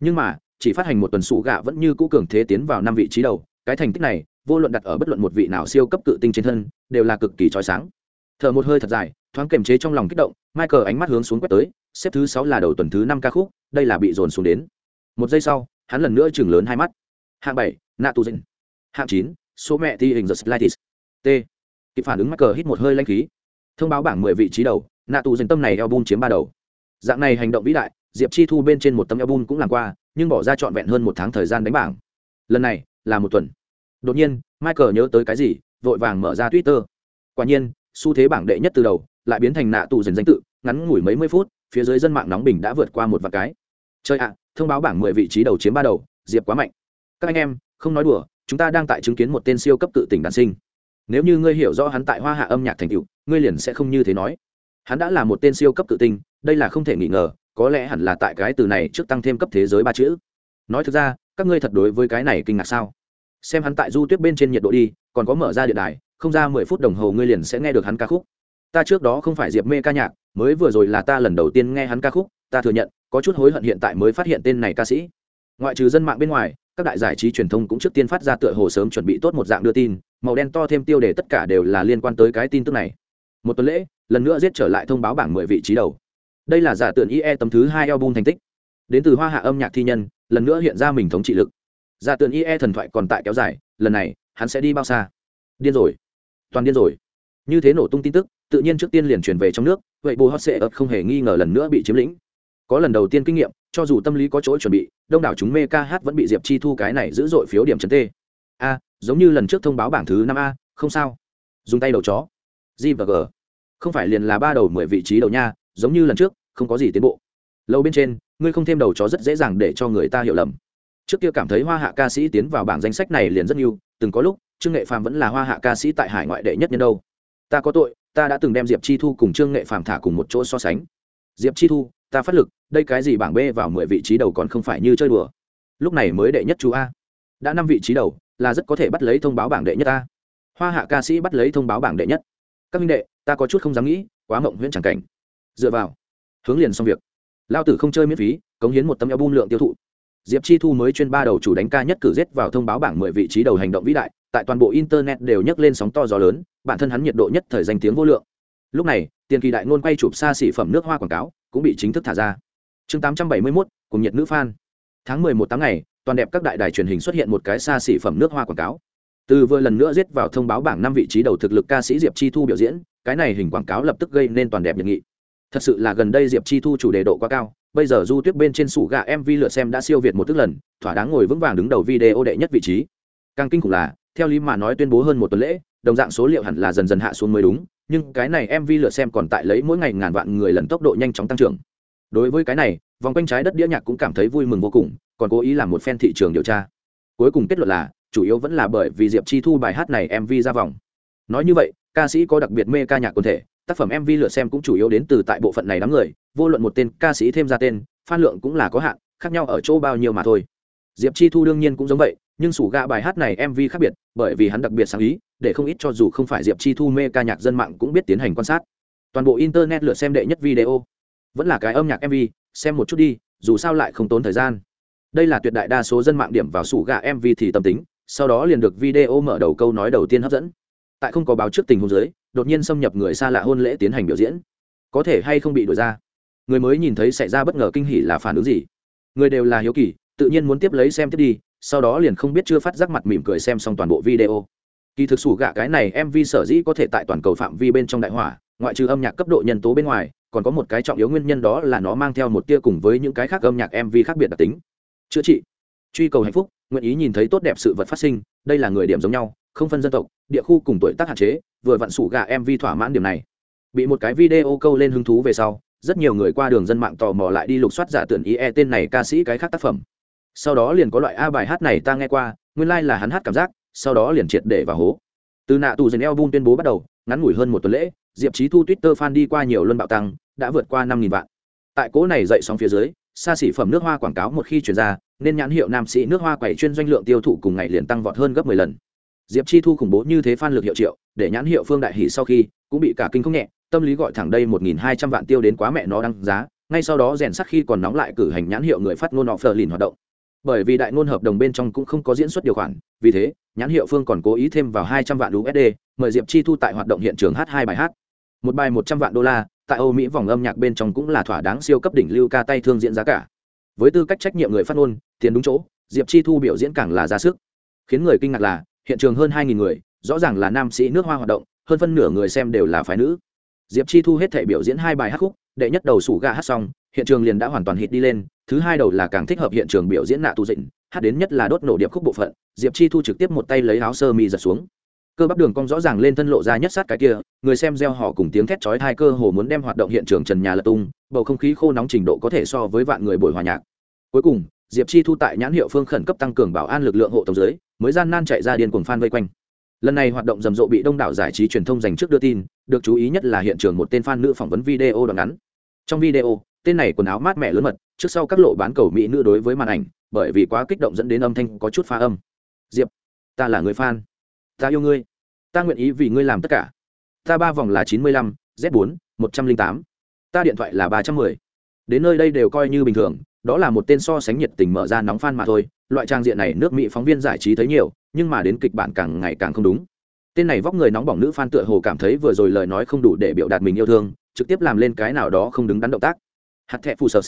Speaker 1: Nhưng mà, chỉ phát hành một tuần sụ gạ vẫn như cũ cường thế tiến vào năm vị trí đầu, cái thành tích này vô luận đặt ở bất luận một vị nào siêu cấp cự tinh trên thân, đều là cực kỳ trói sáng. Thở một hơi thật dài, thoáng kềm chế trong lòng kích động, michael ánh mắt hướng xuống quét tới, xếp thứ sáu là đầu tuần thứ năm ca khúc, đây là bị dồn xuống đến. Một giây sau, hắn lần nữa chừng lớn hai mắt. Hạng bảy nạ tu dinh hạng chín, số mẹ thi hình the slightis t. Kịp phản ứng michael hít một hơi lanh khí. Thông báo bảng mười vị trí đầu nạ tù Dĩnh tâm này album chiếm ba đầu. Dạng này hành động vĩ đại, diệp chi thu bên trên một tấm album cũng làm qua, nhưng bỏ ra trọn vẹn hơn một tháng thời gian đánh bảng. Lần này, là một tuần đột nhiên, michael nhớ tới cái gì, vội vàng mở ra twitter. Quả nhiên, xu thế bảng đệ nhất từ đầu, lại biến thành nạ tù dần danh tự, ngắn ngủi mấy mươi phút, phía dưới dân mạng nóng bình đã vượt qua một vài cái. Chơi ạ, thông báo bảng mười vị trí đầu chiếm ba đầu, diệp quá mạnh. Các anh em, không nói đùa, chúng ta đang tại chứng kiến một tên siêu cấp tự tỉnh đàn sinh. Nếu như ngươi hiểu rõ hắn tại hoa hạ âm nhạc thành tựu, ngươi liền sẽ không như thế nói. Hắn đã là một tên siêu cấp tự tinh, đây là không thể nghi ngờ, có lẽ hẳn là tại cái từ này trước tăng thêm cấp thế giới ba chữ. Nói thực ra, các ngươi thật đối với cái này kinh ngạc sao? Xem hắn tại du tuyết bên trên nhiệt độ đi, còn có mở ra điện đài, không ra mười phút đồng hồ ngươi liền sẽ nghe được hắn ca khúc. Ta trước đó không phải diệp mê ca nhạc, mới vừa rồi là ta lần đầu tiên nghe hắn ca khúc, ta thừa nhận, có chút hối hận hiện tại mới phát hiện tên này ca sĩ. Ngoại trừ dân mạng bên ngoài, các đại giải trí truyền thông cũng trước tiên phát ra tựa hồ sớm chuẩn bị tốt một dạng đưa tin, màu đen to thêm tiêu đề tất cả đều là liên quan tới cái tin tức này. Một tuần lễ, lần nữa giết trở lại thông báo bảng mười vị trí đầu. Đây là giả tượng ie tấm thứ hai album thành tích. Đến từ hoa hạ âm nhạc thi nhân, lần nữa hiện ra mình thống trị lực giả tượng ie thần thoại còn tại kéo dài, lần này, hắn sẽ đi bao xa? Điên rồi. Toàn điên rồi. Như thế nổ tung tin tức, tự nhiên trước tiên liền truyền về trong nước, vậy bù hot sệ ập không hề nghi ngờ lần nữa bị chiếm lĩnh. Có lần đầu tiên kinh nghiệm, cho dù tâm lý có chỗ chuẩn bị, đông đảo chúng mê ca hát vẫn bị diệp chi thu cái này giữ dội phiếu điểm chấn tê. A, giống như lần trước thông báo bảng thứ năm a, không sao. Dùng tay đầu chó. G và g. Không phải liền là ba đầu mười vị trí đầu nha, giống như lần trước, không có gì tiến bộ. Lâu bên trên, ngươi không thêm đầu chó rất dễ dàng để cho người ta hiểu lầm trước kia cảm thấy hoa hạ ca sĩ tiến vào bảng danh sách này liền rất nhiều, từng có lúc, trương nghệ phàm vẫn là hoa hạ ca sĩ tại hải ngoại đệ nhất nhân đâu. Ta có tội, ta đã từng đem diệp chi thu cùng trương nghệ phàm thả cùng một chỗ so sánh. Diệp chi thu, ta phát lực, đây cái gì bảng b vào mười vị trí đầu còn không phải như chơi đùa. Lúc này mới đệ nhất chú a. Đã năm vị trí đầu, là rất có thể bắt lấy thông báo bảng đệ nhất ta hoa hạ ca sĩ bắt lấy thông báo bảng đệ nhất. Các minh đệ, ta có chút không dám nghĩ, quá mộng huyễn chẳng cảnh. Dựa vào, hướng liền xong việc. Lao tử không chơi miễn phí, cống hiến một tấm eo bung lượng tiêu thụ diệp chi thu mới chuyên ba đầu chủ đánh ca nhất cử giết vào thông báo bảng mười vị trí đầu hành động vĩ đại tại toàn bộ internet đều nhấc lên sóng to gió lớn bản thân hắn nhiệt độ nhất thời danh tiếng vô lượng. Lúc này tiền kỳ đại ngôn quay chụp xa xỉ phẩm nước hoa quảng cáo cũng bị chính thức thả ra. Chương tám trăm bảy mươi 871, cùng nhiệt nữ fan. Tháng mười một tháng ngày toàn đẹp các đại đài truyền hình xuất hiện một cái xa xỉ phẩm nước hoa quảng cáo. Từ vừa lần nữa giết vào thông báo bảng năm vị trí đầu thực lực ca sĩ diệp chi thu biểu diễn cái này hình quảng cáo lập tức gây nên toàn đẹp nhiệt nghị thật sự là gần đây diệp chi thu chủ đề độ quá cao, bây giờ du tuyết bên trên sủ gà mv lựa xem đã siêu việt một tức lần, thỏa đáng ngồi vững vàng đứng đầu video đệ nhất vị trí. Càng kinh khủng là, theo lý mà nói tuyên bố hơn một tuần lễ, đồng dạng số liệu hẳn là dần dần hạ xuống mới đúng, nhưng cái này mv lựa xem còn tại lấy mỗi ngày ngàn vạn người lần tốc độ nhanh chóng tăng trưởng. Đối với cái này, vòng quanh trái đất đĩa nhạc cũng cảm thấy vui mừng vô cùng, còn cố ý làm một fan thị trường điều tra. Cuối cùng kết luận là, chủ yếu vẫn là bởi vì diệp chi thu bài hát này mv ra vòng. Nói như vậy, ca sĩ có đặc biệt mê ca nhạc quần thể tác phẩm mv lựa xem cũng chủ yếu đến từ tại bộ phận này đám người, vô luận một tên ca sĩ thêm ra tên, phan lượng cũng là có hạn, khác nhau ở chỗ bao nhiêu mà thôi. Diệp chi thu đương nhiên cũng giống vậy, nhưng sủ gạ bài hát này mv khác biệt, bởi vì hắn đặc biệt sáng ý, để không ít cho dù không phải diệp chi thu mê ca nhạc dân mạng cũng biết tiến hành quan sát. Toàn bộ internet lượt xem đệ nhất video. Vẫn là cái âm nhạc mv xem một chút đi, dù sao lại không tốn thời gian. Đây là tuyệt đại đa số dân mạng điểm vào sủ gạ mv thì tâm tính, sau đó liền được video mở đầu câu nói đầu tiên hấp dẫn. Tại không có báo trước tình huống giới đột nhiên xâm nhập người xa lạ hôn lễ tiến hành biểu diễn. Có thể hay không bị đuổi ra? Người mới nhìn thấy xảy ra bất ngờ kinh hỉ là phản ứng gì? Người đều là hiếu kỳ, tự nhiên muốn tiếp lấy xem tiếp đi, sau đó liền không biết chưa phát giác mặt mỉm cười xem xong toàn bộ video. Kỳ thực sủ gạ cái này mv sở dĩ có thể tại toàn cầu phạm vi bên trong đại hỏa, ngoại trừ âm nhạc cấp độ nhân tố bên ngoài, còn có một cái trọng yếu nguyên nhân đó là nó mang theo một tia cùng với những cái khác âm nhạc mv khác biệt đặc tính. Chữa trị, truy cầu hạnh phúc, nguyện ý nhìn thấy tốt đẹp sự vật phát sinh, đây là người điểm giống nhau, không phân dân tộc, địa khu cùng tuổi tác hạn chế vừa vặn sủ gà mv thỏa mãn điểm này. Bị một cái video câu lên hứng thú về sau, rất nhiều người qua đường dân mạng tò mò lại đi lục soát giả tưởng ý e tên này ca sĩ cái khác tác phẩm. Sau đó liền có loại, a, bài hát này ta nghe qua, nguyên lai、like、là hắn hát cảm giác, sau đó liền triệt để và hố. Từ nạ tù dần eo bung tuyên bố bắt đầu, ngắn ngủi hơn một tuần lễ, diệp trí thu twitter fan đi qua nhiều luân bạo tăng, đã vượt qua năm nghìn vạn. Tại cố này dậy sóng phía dưới, xa xỉ phẩm nước hoa quảng cáo một khi chuyển ra, nên nhãn hiệu nam sĩ nước hoa quẩy chuyên doanh lượng tiêu thụ cùng ngày liền tăng vọt hơn gấp mười lần. Diệp chi thu khủng bố như thế fan lực hiệu triệu để nhãn hiệu phương đại hỷ sau khi, cũng bị cả kinh không nhẹ, tâm lý gọi thẳng đây một nghìn hai trăm vạn tiêu đến quá mẹ nó đăng giá, ngay sau đó rèn sắc khi còn nóng lại cử hành nhãn hiệu người phát ngôn họ phờ lìn hoạt động. Bởi vì đại ngôn hợp đồng bên trong cũng không có diễn xuất điều khoản, vì thế, nhãn hiệu phương còn cố ý thêm vào hai trăm vạn usd mời diệp chi thu tại hoạt động hiện trường hát hai bài hát. Một bài một trăm vạn đô la, tại âu mỹ vòng âm nhạc bên trong cũng là thỏa đáng siêu cấp đỉnh lưu ca tay thương diễn giá cả. Với tư cách trách nhiệm người phát ngôn, tiền đúng chỗ, diệp chi thu biểu diễn càng là ra sức. Khiến người kinh ngạc là, hiện trường hơn hai nghìn người rõ ràng là nam sĩ nước hoa hoạt động, hơn phân nửa người xem đều là phái nữ. Diệp chi thu hết thể biểu diễn hai bài hát khúc, đệ nhất đầu sủ ga hát xong, hiện trường liền đã hoàn toàn hít đi lên, thứ hai đầu là càng thích hợp hiện trường biểu diễn nạ tu dịnh, hát đến nhất là đốt nổ điệp khúc bộ phận, diệp chi thu trực tiếp một tay lấy áo sơ mi giật xuống. Cơ bắp đường cong rõ ràng lên thân lộ ra nhất sát cái kia, người xem gieo họ cùng tiếng thét chói thai cơ hồ muốn đem hoạt động hiện trường trần nhà lật tung, bầu không khí khô nóng trình độ có thể so với vạn người buổi hòa nhạc. Cuối cùng, diệp chi thu tại nhãn hiệu phương khẩn cấp tăng cường bảo an lực lượng hộ tống dưới, mới gian nan chạy ra điên cuồng phan vây quanh lần này hoạt động rầm rộ bị đông đảo giải trí truyền thông dành trước đưa tin, được chú ý nhất là hiện trường một tên fan nữ phỏng vấn video đoạn ngắn. Trong video, tên này quần áo mát mẻ lớn mật, trước sau các lộ bán cầu mỹ nữ đối với màn ảnh, bởi vì quá kích động dẫn đến âm thanh có chút pha âm. Diệp, ta là người fan. Ta yêu ngươi. Ta nguyện ý vì ngươi làm tất cả. Ta ba vòng là chín mươi lăm, z bốn, một trăm linh tám. Ta điện thoại là ba trăm mười. Đến nơi đây đều coi như bình thường, đó là một tên so sánh nhiệt tình mở ra nóng fan mà thôi. Loại trang diện này nước mỹ phóng viên giải trí thấy nhiều nhưng mà đến kịch bản càng ngày càng không đúng. Tên này vóc người nóng bỏng nữ fan tựa hồ cảm thấy vừa rồi lời nói không đủ để biểu đạt mình yêu thương, trực tiếp làm lên cái nào đó không đứng đắn động tác. Hạt thẹ phù sơ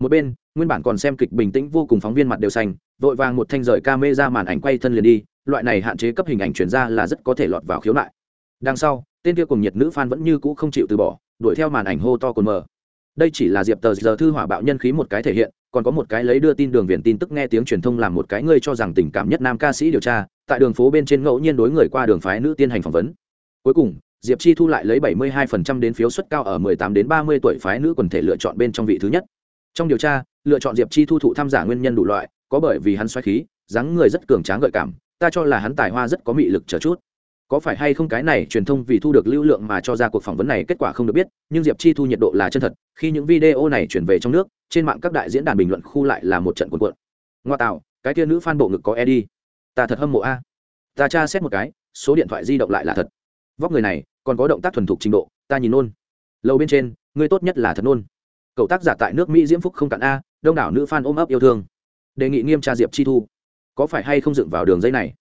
Speaker 1: một bên, nguyên bản còn xem kịch bình tĩnh vô cùng phóng viên mặt đều xanh, vội vàng một thanh rời ca mê ra màn ảnh quay thân liền đi, loại này hạn chế cấp hình ảnh chuyển ra là rất có thể lọt vào khiếu nại. Đằng sau, tên kia cùng nhiệt nữ fan vẫn như cũ không chịu từ bỏ, đuổi theo màn ảnh hô to cồn mờ. Đây chỉ là diệp tờ giờ thư hỏa bạo nhân khí một cái thể hiện còn có một cái lấy đưa tin đường viền tin tức nghe tiếng truyền thông làm một cái ngươi cho rằng tình cảm nhất nam ca sĩ điều tra, tại đường phố bên trên ngẫu nhiên đối người qua đường phái nữ tiên hành phỏng vấn. Cuối cùng, diệp chi thu lại lấy 72% đến phiếu suất cao ở 18 đến 30 tuổi phái nữ quần thể lựa chọn bên trong vị thứ nhất. Trong điều tra, lựa chọn diệp chi thu thụ tham giả nguyên nhân đủ loại, có bởi vì hắn xoáy khí, dáng người rất cường tráng gợi cảm, ta cho là hắn tài hoa rất có mị lực chờ chút có phải hay không cái này truyền thông vì thu được lưu lượng mà cho ra cuộc phỏng vấn này kết quả không được biết, nhưng diệp chi thu nhiệt độ là chân thật, khi những video này chuyển về trong nước, trên mạng các đại diễn đàn bình luận khu lại là một trận cuộn cuộn. Ngoa tạo, cái kia nữ f a n bộ ngực có e đi. Ta thật hâm mộ a. Ta tra xét một cái, số điện thoại di động lại là thật. Vóc người này, còn có động tác thuần thục trình độ, ta nhìn nôn lâu bên trên, người tốt nhất là thật nôn cậu tác giả tại nước mỹ diễm phúc không cạn a, đông đảo nữ f a n ôm ấp yêu thương. Đề nghị nghiêm tra diệp chi thu. Có phải hay không dựng vào đường dây này?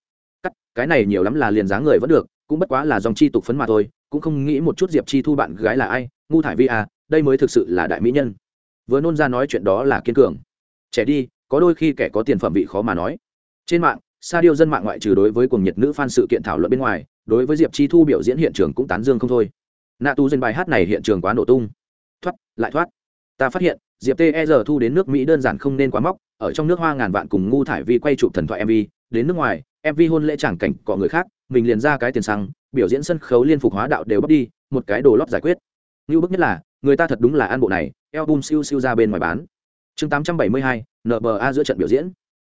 Speaker 1: Cắt, cái này nhiều lắm là liền dáng người vẫn được, cũng bất quá là dòng chi tục phấn mà thôi, cũng không nghĩ một chút diệp chi thu bạn gái là ai, ngu thải vi à đây mới thực sự là đại mỹ nhân. Vừa nôn ra nói chuyện đó là kiên cường. Trẻ đi, có đôi khi kẻ có tiền phẩm vị khó mà nói. Trên mạng, sa điêu dân mạng ngoại trừ đối với cuồng nhiệt nữ fan sự kiện thảo luận bên ngoài, đối với diệp chi thu biểu diễn hiện trường cũng tán dương không thôi. Nạ tu dân bài hát này hiện trường quá nổ tung. Thoát, lại thoát. Ta phát hiện, diệp tê e giờ thu đến nước mỹ đơn giản không nên quá móc ở trong nước hoa ngàn vạn cùng ngu thải vi quay chụp thần thoại mv đến nước ngoài mv hôn lễ chẳng cảnh cọ người khác mình liền ra cái tiền xăng biểu diễn sân khấu liên phục hóa đạo đều bóc đi một cái đồ lót giải quyết. Như bức nhất là người ta thật đúng là an bộ này album siêu siêu ra bên ngoài bán. Chương 872, nba giữa trận biểu diễn.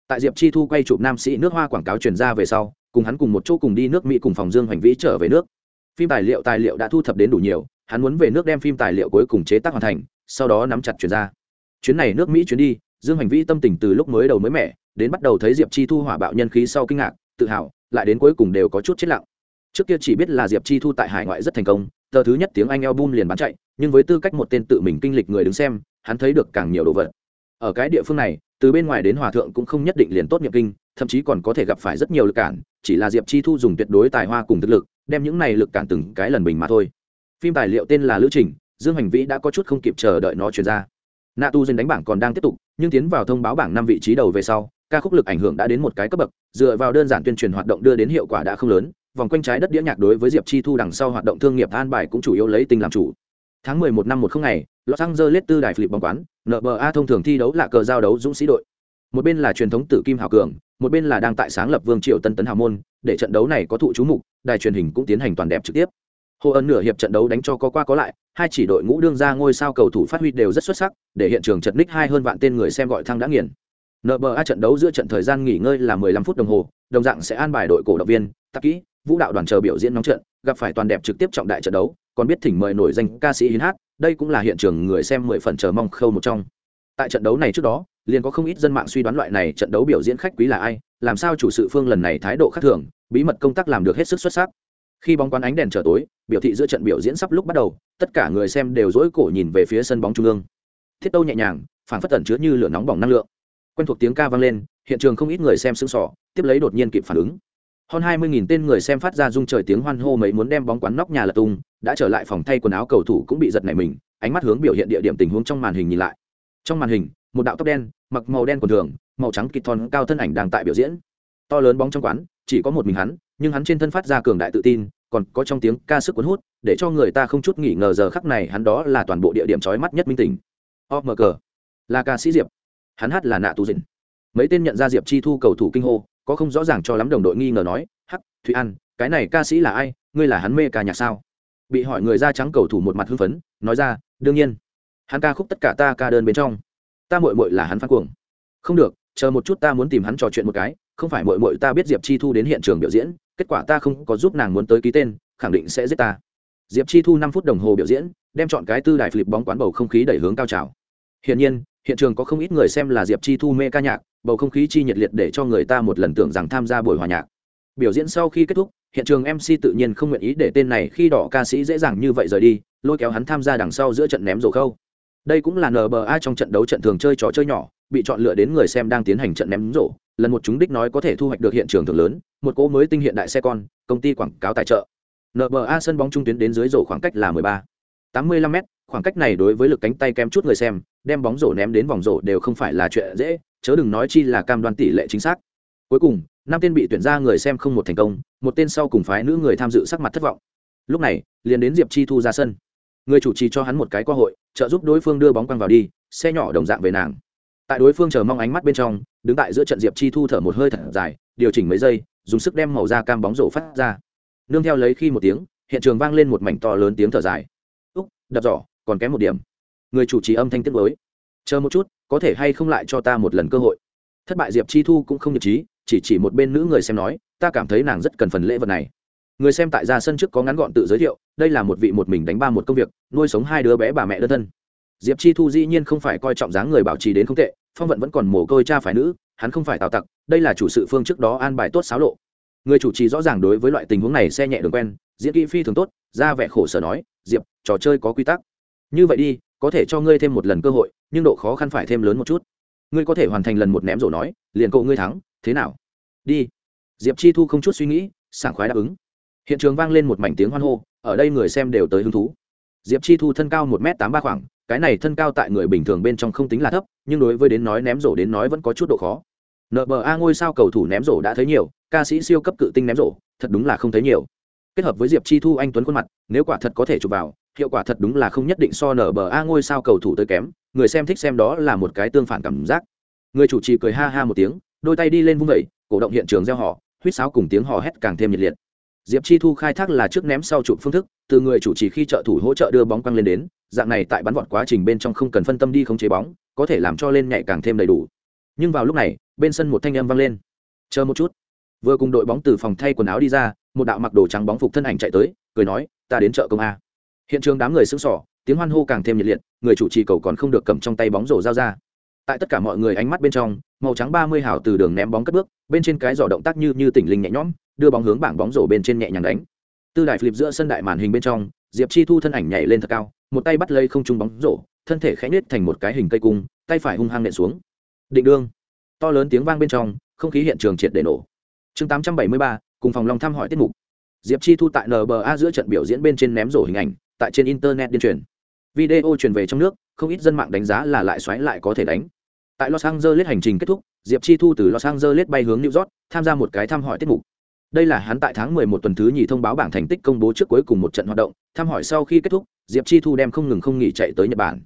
Speaker 1: Tại diệp chi thu quay chụp nam sĩ nước hoa quảng cáo truyền ra về sau cùng hắn cùng một chỗ cùng đi nước mỹ cùng phòng dương hoành vĩ trở về nước. Phim tài liệu tài liệu đã thu thập đến đủ nhiều hắn muốn về nước đem phim tài liệu cuối cùng chế tác hoàn thành sau đó nắm chặt chuyển ra. Chuyến này nước mỹ chuyến đi dương hành vĩ tâm tình từ lúc mới đầu mới mẻ, đến bắt đầu thấy diệp chi thu hỏa bạo nhân khí sau kinh ngạc, tự hào, lại đến cuối cùng đều có chút chết lặng. Trước kia chỉ biết là diệp chi thu tại hải ngoại rất thành công, tờ thứ nhất tiếng anh album liền bán chạy, nhưng với tư cách một tên tự mình kinh lịch người đứng xem, hắn thấy được càng nhiều đồ vật. Ở cái địa phương này, từ bên ngoài đến hòa thượng cũng không nhất định liền tốt nghiệp kinh, thậm chí còn có thể gặp phải rất nhiều lực cản, chỉ là diệp chi thu dùng tuyệt đối tài hoa cùng thực lực, đem những này lực cản từng cái lần bình mà thôi. Phim tài liệu tên là lữ trình, dương hành vĩ đã có chút không kịp chờ đợi nó chuyển ra nạ tu dần đánh bảng còn đang tiếp tục nhưng tiến vào thông báo bảng năm vị trí đầu về sau ca khúc lực ảnh hưởng đã đến một cái cấp bậc dựa vào đơn giản tuyên truyền hoạt động đưa đến hiệu quả đã không lớn vòng quanh trái đất đĩa nhạc đối với diệp chi thu đằng sau hoạt động thương nghiệp an bài cũng chủ yếu lấy tinh làm chủ Tháng 11 năm một không ngày, Los Angeles tư đài flip bóng quán, NBA thông thường thi đấu là cờ giao đấu dũng sĩ đội. Một bên là truyền thống tử kim hào cường, một bên là đang tại sáng lập Vương Triều Tân Tấn Hào môn, để trận đấu này có thụ chú mục, đài truyền hình cũng tiến hành toàn đẹp trực tiếp. Hồ ân nửa hiệp trận đấu đánh cho có qua có lại, hai chỉ đội ngũ đương ra ngôi sao cầu thủ phát huy đều rất xuất sắc, để hiện trường chật ních hai hơn vạn tên người xem gọi thăng đã nghiền. NBA trận đấu giữa trận thời gian nghỉ ngơi là 15 phút đồng hồ, đồng dạng sẽ an bài đội cổ động viên, tạp kỹ, vũ đạo đoàn chờ biểu diễn nóng trận, gặp phải toàn đẹp trực tiếp trọng đại trận đấu, còn biết thỉnh mời nổi danh ca sĩ hiến hát, đây cũng là hiện trường người xem mười phần chờ mong khâu một trong. Tại trận đấu này trước đó, liền có không ít dân mạng suy đoán loại này trận đấu biểu diễn khách quý là ai, làm sao chủ sự phương lần này thái độ khác thường, bí mật công tác làm được hết sức xuất sắc. Khi bóng quán ánh đèn trở tối, biểu thị giữa trận biểu diễn sắp lúc bắt đầu, tất cả người xem đều dỗi cổ nhìn về phía sân bóng trung ương. Thiết Tâu nhẹ nhàng, phản phất tẩn chứa như lửa nóng bỏng năng lượng. Quen thuộc tiếng ca vang lên hiện trường không ít người xem sững sỏ tiếp lấy đột nhiên kịp phản ứng. Hơn hai mươi nghìn tên người xem phát ra rung trời tiếng hoan hô mấy muốn đem bóng quán nóc nhà lật tung đã trở lại phòng thay quần áo cầu thủ cũng bị giật nảy mình ánh mắt hướng biểu hiện địa điểm tình huống trong màn hình nhìn lại. Trong màn hình một đạo tóc đen mặc màu đen quần thường màu trắng kịt thon cao thân ảnh đang tại biểu diễn. To lớn bóng trong quán chỉ có một mình hắn nhưng hắn trên thân phát ra cường đại tự tin, còn có trong tiếng ca sức cuốn hút, để cho người ta không chút nghỉ ngờ giờ khắc này hắn đó là toàn bộ địa điểm trói mắt nhất minh tình. Omg là ca sĩ diệp. Hắn hát là nạ tu dịnh mấy tên nhận ra diệp chi thu cầu thủ kinh hô, có không rõ ràng cho lắm đồng đội nghi ngờ nói, hắc thụy an, cái này ca sĩ là ai? Ngươi là hắn mê ca nhạc sao? Bị hỏi người da trắng cầu thủ một mặt hưng phấn, nói ra, đương nhiên. Hắn ca khúc tất cả ta ca đơn bên trong. Ta mội mội là hắn phát cuồng. Không được, chờ một chút ta muốn tìm hắn trò chuyện một cái. Không phải mội mội ta biết diệp chi thu đến hiện trường biểu diễn kết quả ta không có giúp nàng muốn tới ký tên, khẳng định sẽ giết ta. Diệp chi thu năm phút đồng hồ biểu diễn, đem chọn cái tư đài flip bóng quán bầu không khí đẩy hướng cao trào. Hiển nhiên, hiện trường có không ít người xem là diệp chi thu mê ca nhạc, bầu không khí chi nhiệt liệt để cho người ta một lần tưởng rằng tham gia buổi hòa nhạc. Biểu diễn sau khi kết thúc, hiện trường mc tự nhiên không nguyện ý để tên này khi đỏ ca sĩ dễ dàng như vậy rời đi, lôi kéo hắn tham gia đằng sau giữa trận ném rổ khâu đây cũng là nba trong trận đấu trận thường chơi trò chơi nhỏ, bị chọn lựa đến người xem đang tiến hành trận ném rổ. Lần một chúng đích nói có thể thu hoạch được hiện trường thường lớn, một cỗ mới tinh hiện đại xe con, công ty quảng cáo tài trợ. Nba sân bóng trung tuyến đến dưới rổ khoảng cách là 13 85 m khoảng cách này đối với lực cánh tay kém chút người xem, đem bóng rổ ném đến vòng rổ đều không phải là chuyện dễ, chớ đừng nói chi là cam đoan tỷ lệ chính xác. Cuối cùng, năm tên bị tuyển ra người xem không một thành công, một tên sau cùng phái nữ người tham dự sắc mặt thất vọng. Lúc này, liền đến diệp chi thu ra sân người chủ trì cho hắn một cái cơ hội, trợ giúp đối phương đưa bóng quăng vào đi, xe nhỏ đồng dạng về nàng. Tại đối phương chờ mong ánh mắt bên trong, đứng tại giữa trận diệp chi thu thở một hơi thật dài, điều chỉnh mấy giây, dùng sức đem màu da cam bóng rổ phát ra. Nương theo lấy khi một tiếng, hiện trường vang lên một mảnh to lớn tiếng thở dài. Úc, đập giỏ, còn kém một điểm. Người chủ trì âm thanh tiết mới chờ một chút, có thể hay không lại cho ta một lần cơ hội. Thất bại diệp chi thu cũng không nhật trí, chỉ chỉ một bên nữ người xem nói, ta cảm thấy nàng rất cần phần lễ vật này người xem tại ra sân trước có ngắn gọn tự giới thiệu, đây là một vị một mình đánh ba một công việc, nuôi sống hai đứa bé bà mẹ đơn thân. Diệp chi thu dĩ nhiên không phải coi trọng dáng người bảo trì đến không tệ, phong vận vẫn còn mồ côi cha phải nữ, hắn không phải tào tặc, đây là chủ sự phương trước đó an bài tốt xáo lộ. Người chủ trì rõ ràng đối với loại tình huống này xe nhẹ đường quen, diễn kỹ phi thường tốt, ra vẻ khổ sở nói, diệp, trò chơi có quy tắc. Như vậy đi, có thể cho ngươi thêm một lần cơ hội, nhưng độ khó khăn phải thêm lớn một chút. Ngươi có thể hoàn thành lần một ném rổ nói, liền cậu ngươi thắng, thế nào? Đi. Diệp chi thu không chút suy nghĩ, sảng khoái đáp ứng hiện trường vang lên một mảnh tiếng hoan hô, ở đây người xem đều tới hứng thú. Diệp chi thu thân cao một m tám ba khoảng, cái này thân cao tại người bình thường bên trong không tính là thấp, nhưng đối với đến nói ném rổ đến nói vẫn có chút độ khó. Nở bờ a ngôi sao cầu thủ ném rổ đã thấy nhiều, ca sĩ siêu cấp cự tinh ném rổ, thật đúng là không thấy nhiều. Kết hợp với diệp chi thu, anh tuấn khuôn mặt, nếu quả thật có thể chụp vào, hiệu quả thật đúng là không nhất định so nở bờ a ngôi sao cầu thủ tới kém, người xem thích xem đó là một cái tương phản cảm giác. Người chủ trì cười ha ha một tiếng, đôi tay đi lên vung vẩy cổ động hiện trường gieo họ huýt sáo cùng tiếng hò hét càng thêm nhiệt liệt diệp chi thu khai thác là trước ném sau chụp phương thức từ người chủ trì khi trợ thủ hỗ trợ đưa bóng quăng lên đến dạng này tại bắn vọt quá trình bên trong không cần phân tâm đi khống chế bóng có thể làm cho lên nhạy càng thêm đầy đủ. Nhưng vào lúc này bên sân một thanh âm vang lên. Chờ một chút. Vừa cùng đội bóng từ phòng thay quần áo đi ra một đạo mặc đồ trắng bóng phục thân ảnh chạy tới cười nói ta đến chợ công a. Hiện trường đám người sững sờ, tiếng hoan hô càng thêm nhiệt liệt người chủ trì cầu còn không được cầm trong tay bóng rổ giao ra tại tất cả mọi người ánh mắt bên trong, màu trắng ba mươi hào từ đường ném bóng cất bước, bên trên cái giỏ động tác như như tỉnh linh nhẹ nhõm, đưa bóng hướng bảng bóng rổ bên trên nhẹ nhàng đánh. Tư đại flip giữa sân đại màn hình bên trong, diệp chi thu thân ảnh nhảy lên thật cao, một tay bắt lấy không trung bóng rổ, thân thể khẽ nết thành một cái hình cây cung, tay phải hung hăng nện xuống. Định đương. To lớn tiếng vang bên trong, không khí hiện trường triệt để nổ. Chương tám trăm bảy mươi ba, cùng phòng long thăm hỏi tiết mục. Diệp chi thu tại nba giữa trận biểu diễn bên trên ném rổ hình ảnh, tại trên internet điên truyền. Video truyền về trong nước, không ít dân mạng đánh giá là lại xoáy lại có thể đánh tại los angeles hành trình kết thúc, diệp chi thu từ los angeles bay hướng new york, tham gia một cái thăm hỏi tiết mục. Đây là hắn tại tháng 11 tuần thứ nhì thông báo bảng thành tích công bố trước cuối cùng một trận hoạt động. Thăm hỏi sau khi kết thúc, diệp chi thu đem không ngừng không nghỉ chạy tới nhật bản.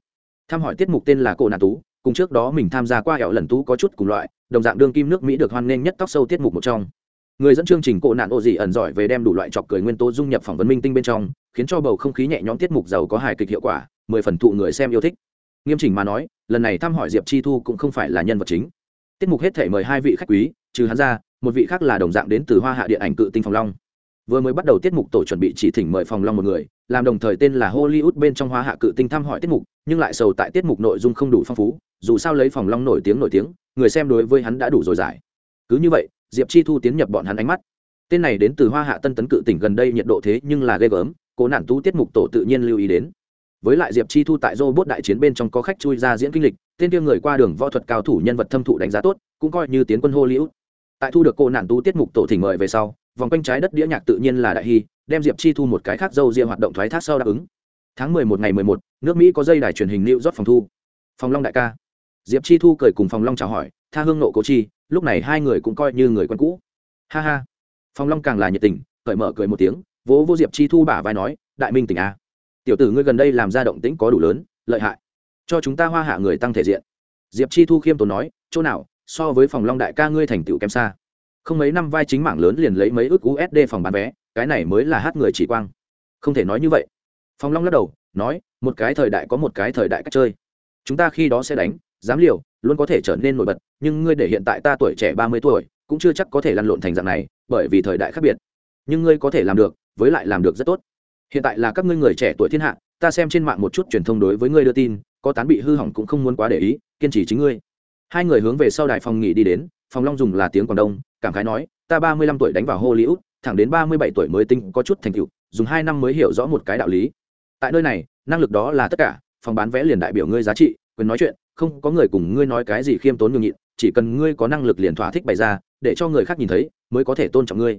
Speaker 1: Thăm hỏi tiết mục tên là cổ nạn tú. Cùng trước đó mình tham gia qua hẹo lần tú có chút cùng loại, đồng dạng đương kim nước mỹ được hoan nghênh nhất tóc sâu tiết mục một trong. Người dẫn chương trình cổ nạn ô dị ẩn giỏi về đem đủ loại chọc cười nguyên tố dung nhập phỏng vấn minh tinh bên trong, khiến cho bầu không khí nhẹ nhõm tiết mục giàu có hài kịch hiệu quả, mười phần thụ người xem yêu thích nghiêm chỉnh mà nói, lần này thăm hỏi diệp chi thu cũng không phải là nhân vật chính. Tiết mục hết thể mời hai vị khách quý, trừ hắn ra, một vị khác là đồng dạng đến từ hoa hạ điện ảnh cự tinh phòng long. Vừa mới bắt đầu tiết mục tổ chuẩn bị chỉ thỉnh mời phòng long một người, làm đồng thời tên là hollywood bên trong hoa hạ cự tinh thăm hỏi tiết mục, nhưng lại sầu tại tiết mục nội dung không đủ phong phú, dù sao lấy phòng long nổi tiếng nổi tiếng, người xem đối với hắn đã đủ rồi giải. Cứ như vậy, diệp chi thu tiến nhập bọn hắn ánh mắt. Tên này đến từ hoa hạ tân tấn cự tỉnh gần đây nhiệt độ thế nhưng là ghê gớm, cố nản tú tiết mục tổ tự nhiên lưu ý đến với lại diệp chi thu tại robot đại chiến bên trong có khách chui ra diễn kinh lịch, tên kia người qua đường võ thuật cao thủ nhân vật thâm thụ đánh giá tốt, cũng coi như tiến quân hollywood. Tại thu được cô nạn tu tiết mục tổ thỉnh mời về sau, vòng quanh trái đất đĩa nhạc tự nhiên là đại hy, đem diệp chi thu một cái khác dâu ria hoạt động thoái thác sau đáp ứng. Tháng mười một ngày mười một, nước mỹ có dây đài truyền hình lưu rót phòng thu. Phòng long đại ca. Diệp chi thu cười cùng phòng long chào hỏi, tha hương nộ cố chi, lúc này hai người cũng coi như người quen cũ. Ha ha. Phòng long càng là nhiệt tình, cởi mở cười một tiếng, vỗ vô diệp chi thu bả vai nói, đại minh tỉnh a tiểu tử ngươi gần đây làm ra động tĩnh có đủ lớn, lợi hại. Cho chúng ta hoa hạ người tăng thể diện. Diệp chi thu khiêm tốn nói, chỗ nào, so với phòng long đại ca ngươi thành tựu kém xa. Không mấy năm vai chính mảng lớn liền lấy mấy ước usd phòng bán vé, cái này mới là hát người chỉ quang. Không thể nói như vậy. Phòng long lắc đầu, nói, một cái thời đại có một cái thời đại cách chơi. Chúng ta khi đó sẽ đánh, dám liều, luôn có thể trở nên nổi bật, nhưng ngươi để hiện tại ta tuổi trẻ ba mươi tuổi, cũng chưa chắc có thể lăn lộn thành dạng này, bởi vì thời đại khác biệt. Nhưng ngươi có thể làm được, với lại làm được rất tốt hiện tại là các ngươi người trẻ tuổi thiên hạ, ta xem trên mạng một chút truyền thông đối với ngươi đưa tin, có tán bị hư hỏng cũng không muốn quá để ý, kiên trì chính ngươi. Hai người hướng về sau đài phòng nghỉ đi đến, phòng long dùng là tiếng quảng đông, cảm khái nói, ta ba mươi lăm tuổi đánh vào hollywood, thẳng đến ba mươi bảy tuổi mới tinh có chút thành tựu, dùng hai năm mới hiểu rõ một cái đạo lý. Tại nơi này, năng lực đó là tất cả, phòng bán vẽ liền đại biểu ngươi giá trị, quyền nói chuyện, không có người cùng ngươi nói cái gì khiêm tốn nhường nhịn, chỉ cần ngươi có năng lực liền thỏa thích bày ra, để cho người khác nhìn thấy, mới có thể tôn trọng ngươi.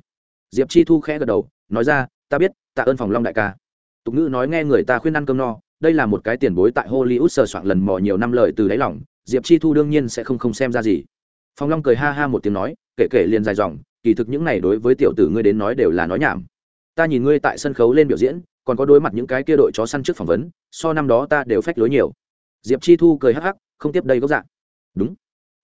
Speaker 1: Diệp chi thu khẽ gật đầu, nói ra, ta biết tạ ơn phòng long đại ca. Tục ngữ nói nghe người ta khuyên ăn cơm no, đây là một cái tiền bối tại hollywood sờ soạn lần mò nhiều năm lời từ đáy lòng, diệp chi thu đương nhiên sẽ không không xem ra gì. Phong long cười ha ha một tiếng nói, kể kể liền dài dòng, kỳ thực những này đối với tiểu tử ngươi đến nói đều là nói nhảm. Ta nhìn ngươi tại sân khấu lên biểu diễn, còn có đối mặt những cái kia đội chó săn trước phỏng vấn, so năm đó ta đều phách lối nhiều. Diệp chi thu cười hắc hắc, không tiếp đây gốc dạng đúng.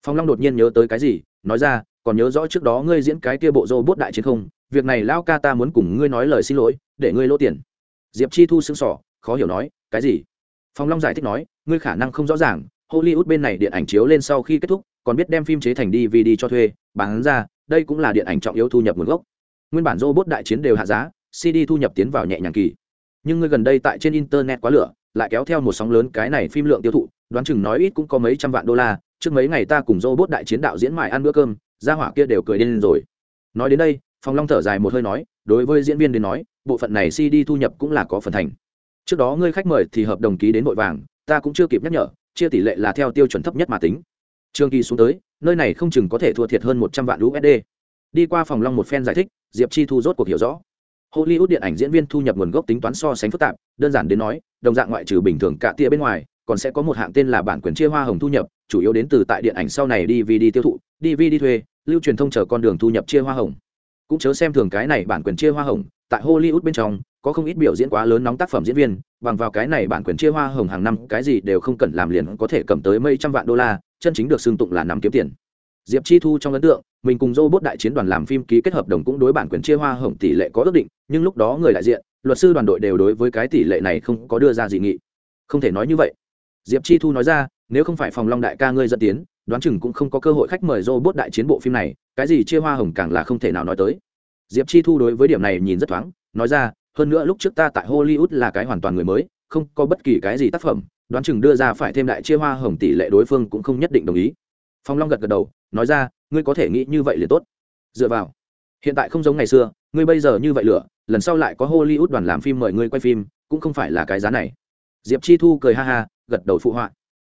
Speaker 1: Phong long đột nhiên nhớ tới cái gì, nói ra, còn nhớ rõ trước đó ngươi diễn cái kia bộ rô bốt đại chiến không? Việc này lao ca ta muốn cùng ngươi nói lời xin lỗi, để ngươi lỗ tiền. Diệp chi thu xứng sỏ khó hiểu nói, cái gì? Phong long giải thích nói, ngươi khả năng không rõ ràng, hollywood bên này điện ảnh chiếu lên sau khi kết thúc, còn biết đem phim chế thành dvd cho thuê, bán ra, đây cũng là điện ảnh trọng yếu thu nhập nguồn gốc. Nguyên bản robot đại chiến đều hạ giá cd thu nhập tiến vào nhẹ nhàng kỳ. Nhưng ngươi gần đây tại trên internet quá lửa, lại kéo theo một sóng lớn cái này phim lượng tiêu thụ, đoán chừng nói ít cũng có mấy trăm vạn đô la, trước mấy ngày ta cùng robot đại chiến đạo diễn mài ăn bữa cơm, gia hỏa kia đều cười điên rồi. Nói đến đây phong long thở dài một hơi nói, đối với diễn viên đến nói, bộ phận này cd thu nhập cũng là có phần thành. Trước đó ngươi khách mời thì hợp đồng ký đến vội vàng, ta cũng chưa kịp nhắc nhở, chia tỷ lệ là theo tiêu chuẩn thấp nhất mà tính. Trường kỳ xuống tới, nơi này không chừng có thể thua thiệt hơn một trăm vạn usd đi qua phòng long một phen giải thích, diệp chi thu rốt cuộc hiểu rõ. Hollywood điện ảnh diễn viên thu nhập nguồn gốc tính toán so sánh phức tạp, đơn giản đến nói, đồng dạng ngoại trừ bình thường cả tia bên ngoài, còn sẽ có một hạng tên là bản quyền chia hoa hồng thu nhập, chủ yếu đến từ tại điện ảnh sau này dvd tiêu thụ dvd thuê, lưu truyền thông chờ con đường thu nhập chia hoa hồng cũng chớ xem thường cái này bản quyền chia hoa hồng, tại hollywood bên trong, có không ít biểu diễn quá lớn nóng tác phẩm diễn viên, bằng vào cái này bản quyền chia hoa hồng hàng năm, cái gì đều không cần làm liền có thể cầm tới mấy trăm vạn đô la, chân chính được xưng tụng là nằm kiếm tiền. Diệp chi thu trong ấn tượng, mình cùng robot đại chiến đoàn làm phim ký kết hợp đồng cũng đối bản quyền chia hoa hồng tỷ lệ có ước định, nhưng lúc đó người đại diện, luật sư đoàn đội đều đối với cái tỷ lệ này không có đưa ra dị nghị. Không thể nói như vậy. Diệp chi thu nói ra, nếu không phải phòng long đại ca ngươi dẫn tiến đoán chừng cũng không có cơ hội khách mời robot đại chiến bộ phim này cái gì chia hoa hồng càng là không thể nào nói tới. Diệp chi thu đối với điểm này nhìn rất thoáng nói ra hơn nữa lúc trước ta tại hollywood là cái hoàn toàn người mới không có bất kỳ cái gì tác phẩm đoán chừng đưa ra phải thêm đại chia hoa hồng tỷ lệ đối phương cũng không nhất định đồng ý. Phong long gật gật đầu nói ra ngươi có thể nghĩ như vậy liền tốt. Dựa vào hiện tại không giống ngày xưa ngươi bây giờ như vậy lựa, lần sau lại có hollywood đoàn làm phim mời ngươi quay phim cũng không phải là cái giá này. Diệp chi thu cười ha ha gật đầu phụ họa.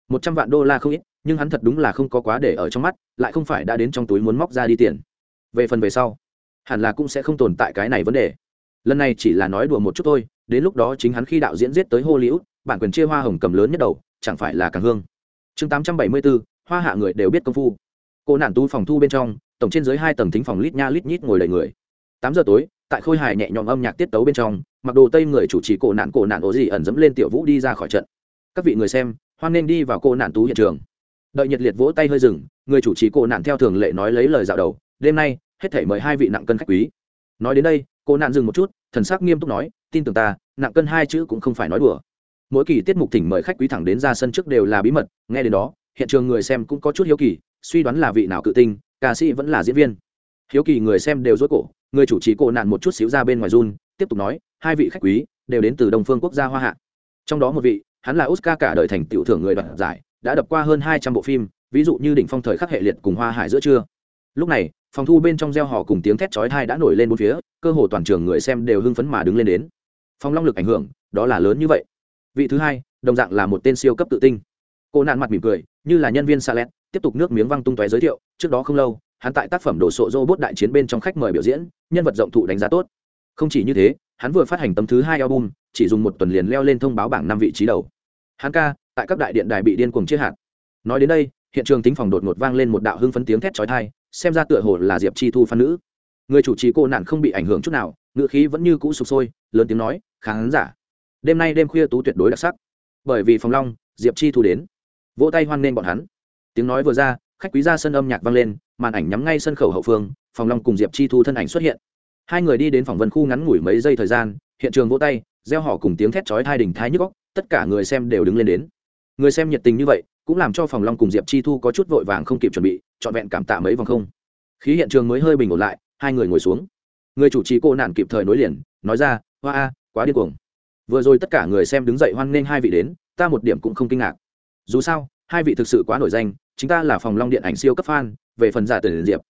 Speaker 1: Một trăm vạn đô la không ít nhưng hắn thật đúng là không có quá để ở trong mắt, lại không phải đã đến trong túi muốn móc ra đi tiền. Về phần về sau, hẳn là cũng sẽ không tồn tại cái này vấn đề. Lần này chỉ là nói đùa một chút thôi, đến lúc đó chính hắn khi đạo diễn giết tới hollywood, bản quyền chia hoa hồng cầm lớn nhất đầu, chẳng phải là càng hương. Chương tám trăm bảy mươi bốn hoa hạ người đều biết công phu. Cô nản tu phòng thu bên trong, tổng trên dưới hai tầng thính phòng lít nha lít nhít ngồi đầy người. Tám giờ tối, tại khôi hài nhẹ nhõm âm nhạc tiết tấu bên trong, mặc đồ tây người chủ trì cổ nạn cổ nạn ố gì ẩn dẫm lên tiểu vũ đi ra khỏi trận. Các vị người xem, hoan nên đi vào cô nạn tú hiện trường đợi nhiệt liệt vỗ tay hơi dừng, người chủ trì cổ nạn theo thường lệ nói lấy lời dạo đầu, đêm nay, hết thể mời hai vị nặng cân khách quý. Nói đến đây cô nạn dừng một chút, thần sắc nghiêm túc nói, tin tưởng ta, nặng cân hai chữ cũng không phải nói đùa. Mỗi kỳ tiết mục thỉnh mời khách quý thẳng đến ra sân trước đều là bí mật, nghe đến đó, hiện trường người xem cũng có chút hiếu kỳ, suy đoán là vị nào cự tinh, ca sĩ vẫn là diễn viên. Hiếu kỳ người xem đều rối cổ, người chủ trì cổ nạn một chút xíu ra bên ngoài run, tiếp tục nói, hai vị khách quý đều đến từ đồng phương quốc gia hoa hạ. Trong đó một vị, hắn là oscar cả đời thành tiểu thưởng người đoạt giải đã đập qua hơn hai trăm bộ phim, ví dụ như đỉnh phong thời khắc hệ liệt cùng hoa hải giữa trưa. Lúc này, phòng thu bên trong gieo họ cùng tiếng thét chói tai đã nổi lên bốn phía, cơ hồ toàn trường người xem đều hưng phấn mà đứng lên đến. Phong long lực ảnh hưởng, đó là lớn như vậy. Vị thứ hai, đồng dạng là một tên siêu cấp tự tinh. Cô nạn mặt mỉm cười, như là nhân viên salet tiếp tục nước miếng văng tung tóe giới thiệu, trước đó không lâu, hắn tại tác phẩm đồ sộ robot đại chiến bên trong khách mời biểu diễn, nhân vật rộng thụ đánh giá tốt. Không chỉ như thế, hắn vừa phát hành tấm thứ hai album, chỉ dùng một tuần liền leo lên thông báo bảng năm vị trí đầu. Hắn ca tại các đại điện đài bị điên cuồng chia hạt. Nói đến đây, hiện trường tính phòng đột ngột vang lên một đạo hưng phấn tiếng thét chói tai, xem ra tựa hồ là diệp chi thu phan nữ. Người chủ trì cô nạn không bị ảnh hưởng chút nào ngựa khí vẫn như cũ sụp sôi, lớn tiếng nói, khán giả, đêm nay đêm khuya tú tuyệt đối đặc sắc. Bởi vì phòng long, diệp chi thu đến. Vỗ tay hoan nghênh bọn hắn. Tiếng nói vừa ra, khách quý ra sân âm nhạc vang lên, màn ảnh nhắm ngay sân khẩu hậu phương phòng long cùng diệp chi thu thân ảnh xuất hiện. Hai người đi đến phòng vân khu ngắn ngủi mấy giây thời gian, hiện trường vỗ tay gieo họ cùng tiếng thét chói tai đỉnh thái nhức góc tất cả người xem đều đứng lên đến người xem nhiệt tình như vậy, cũng làm cho phòng long cùng diệp chi thu có chút vội vàng không kịp chuẩn bị, trọn vẹn cảm tạ mấy vòng không. Khí hiện trường mới hơi bình ổn lại, hai người ngồi xuống. Người chủ trì cô nạn kịp thời nối liền, nói ra, hoa a, quá điên cuồng. Vừa rồi tất cả người xem đứng dậy hoan nghênh hai vị đến, ta một điểm cũng không kinh ngạc. Dù sao, hai vị thực sự quá nổi danh, chính ta là phòng long điện ảnh siêu cấp fan, về phần giả tuyển diệp.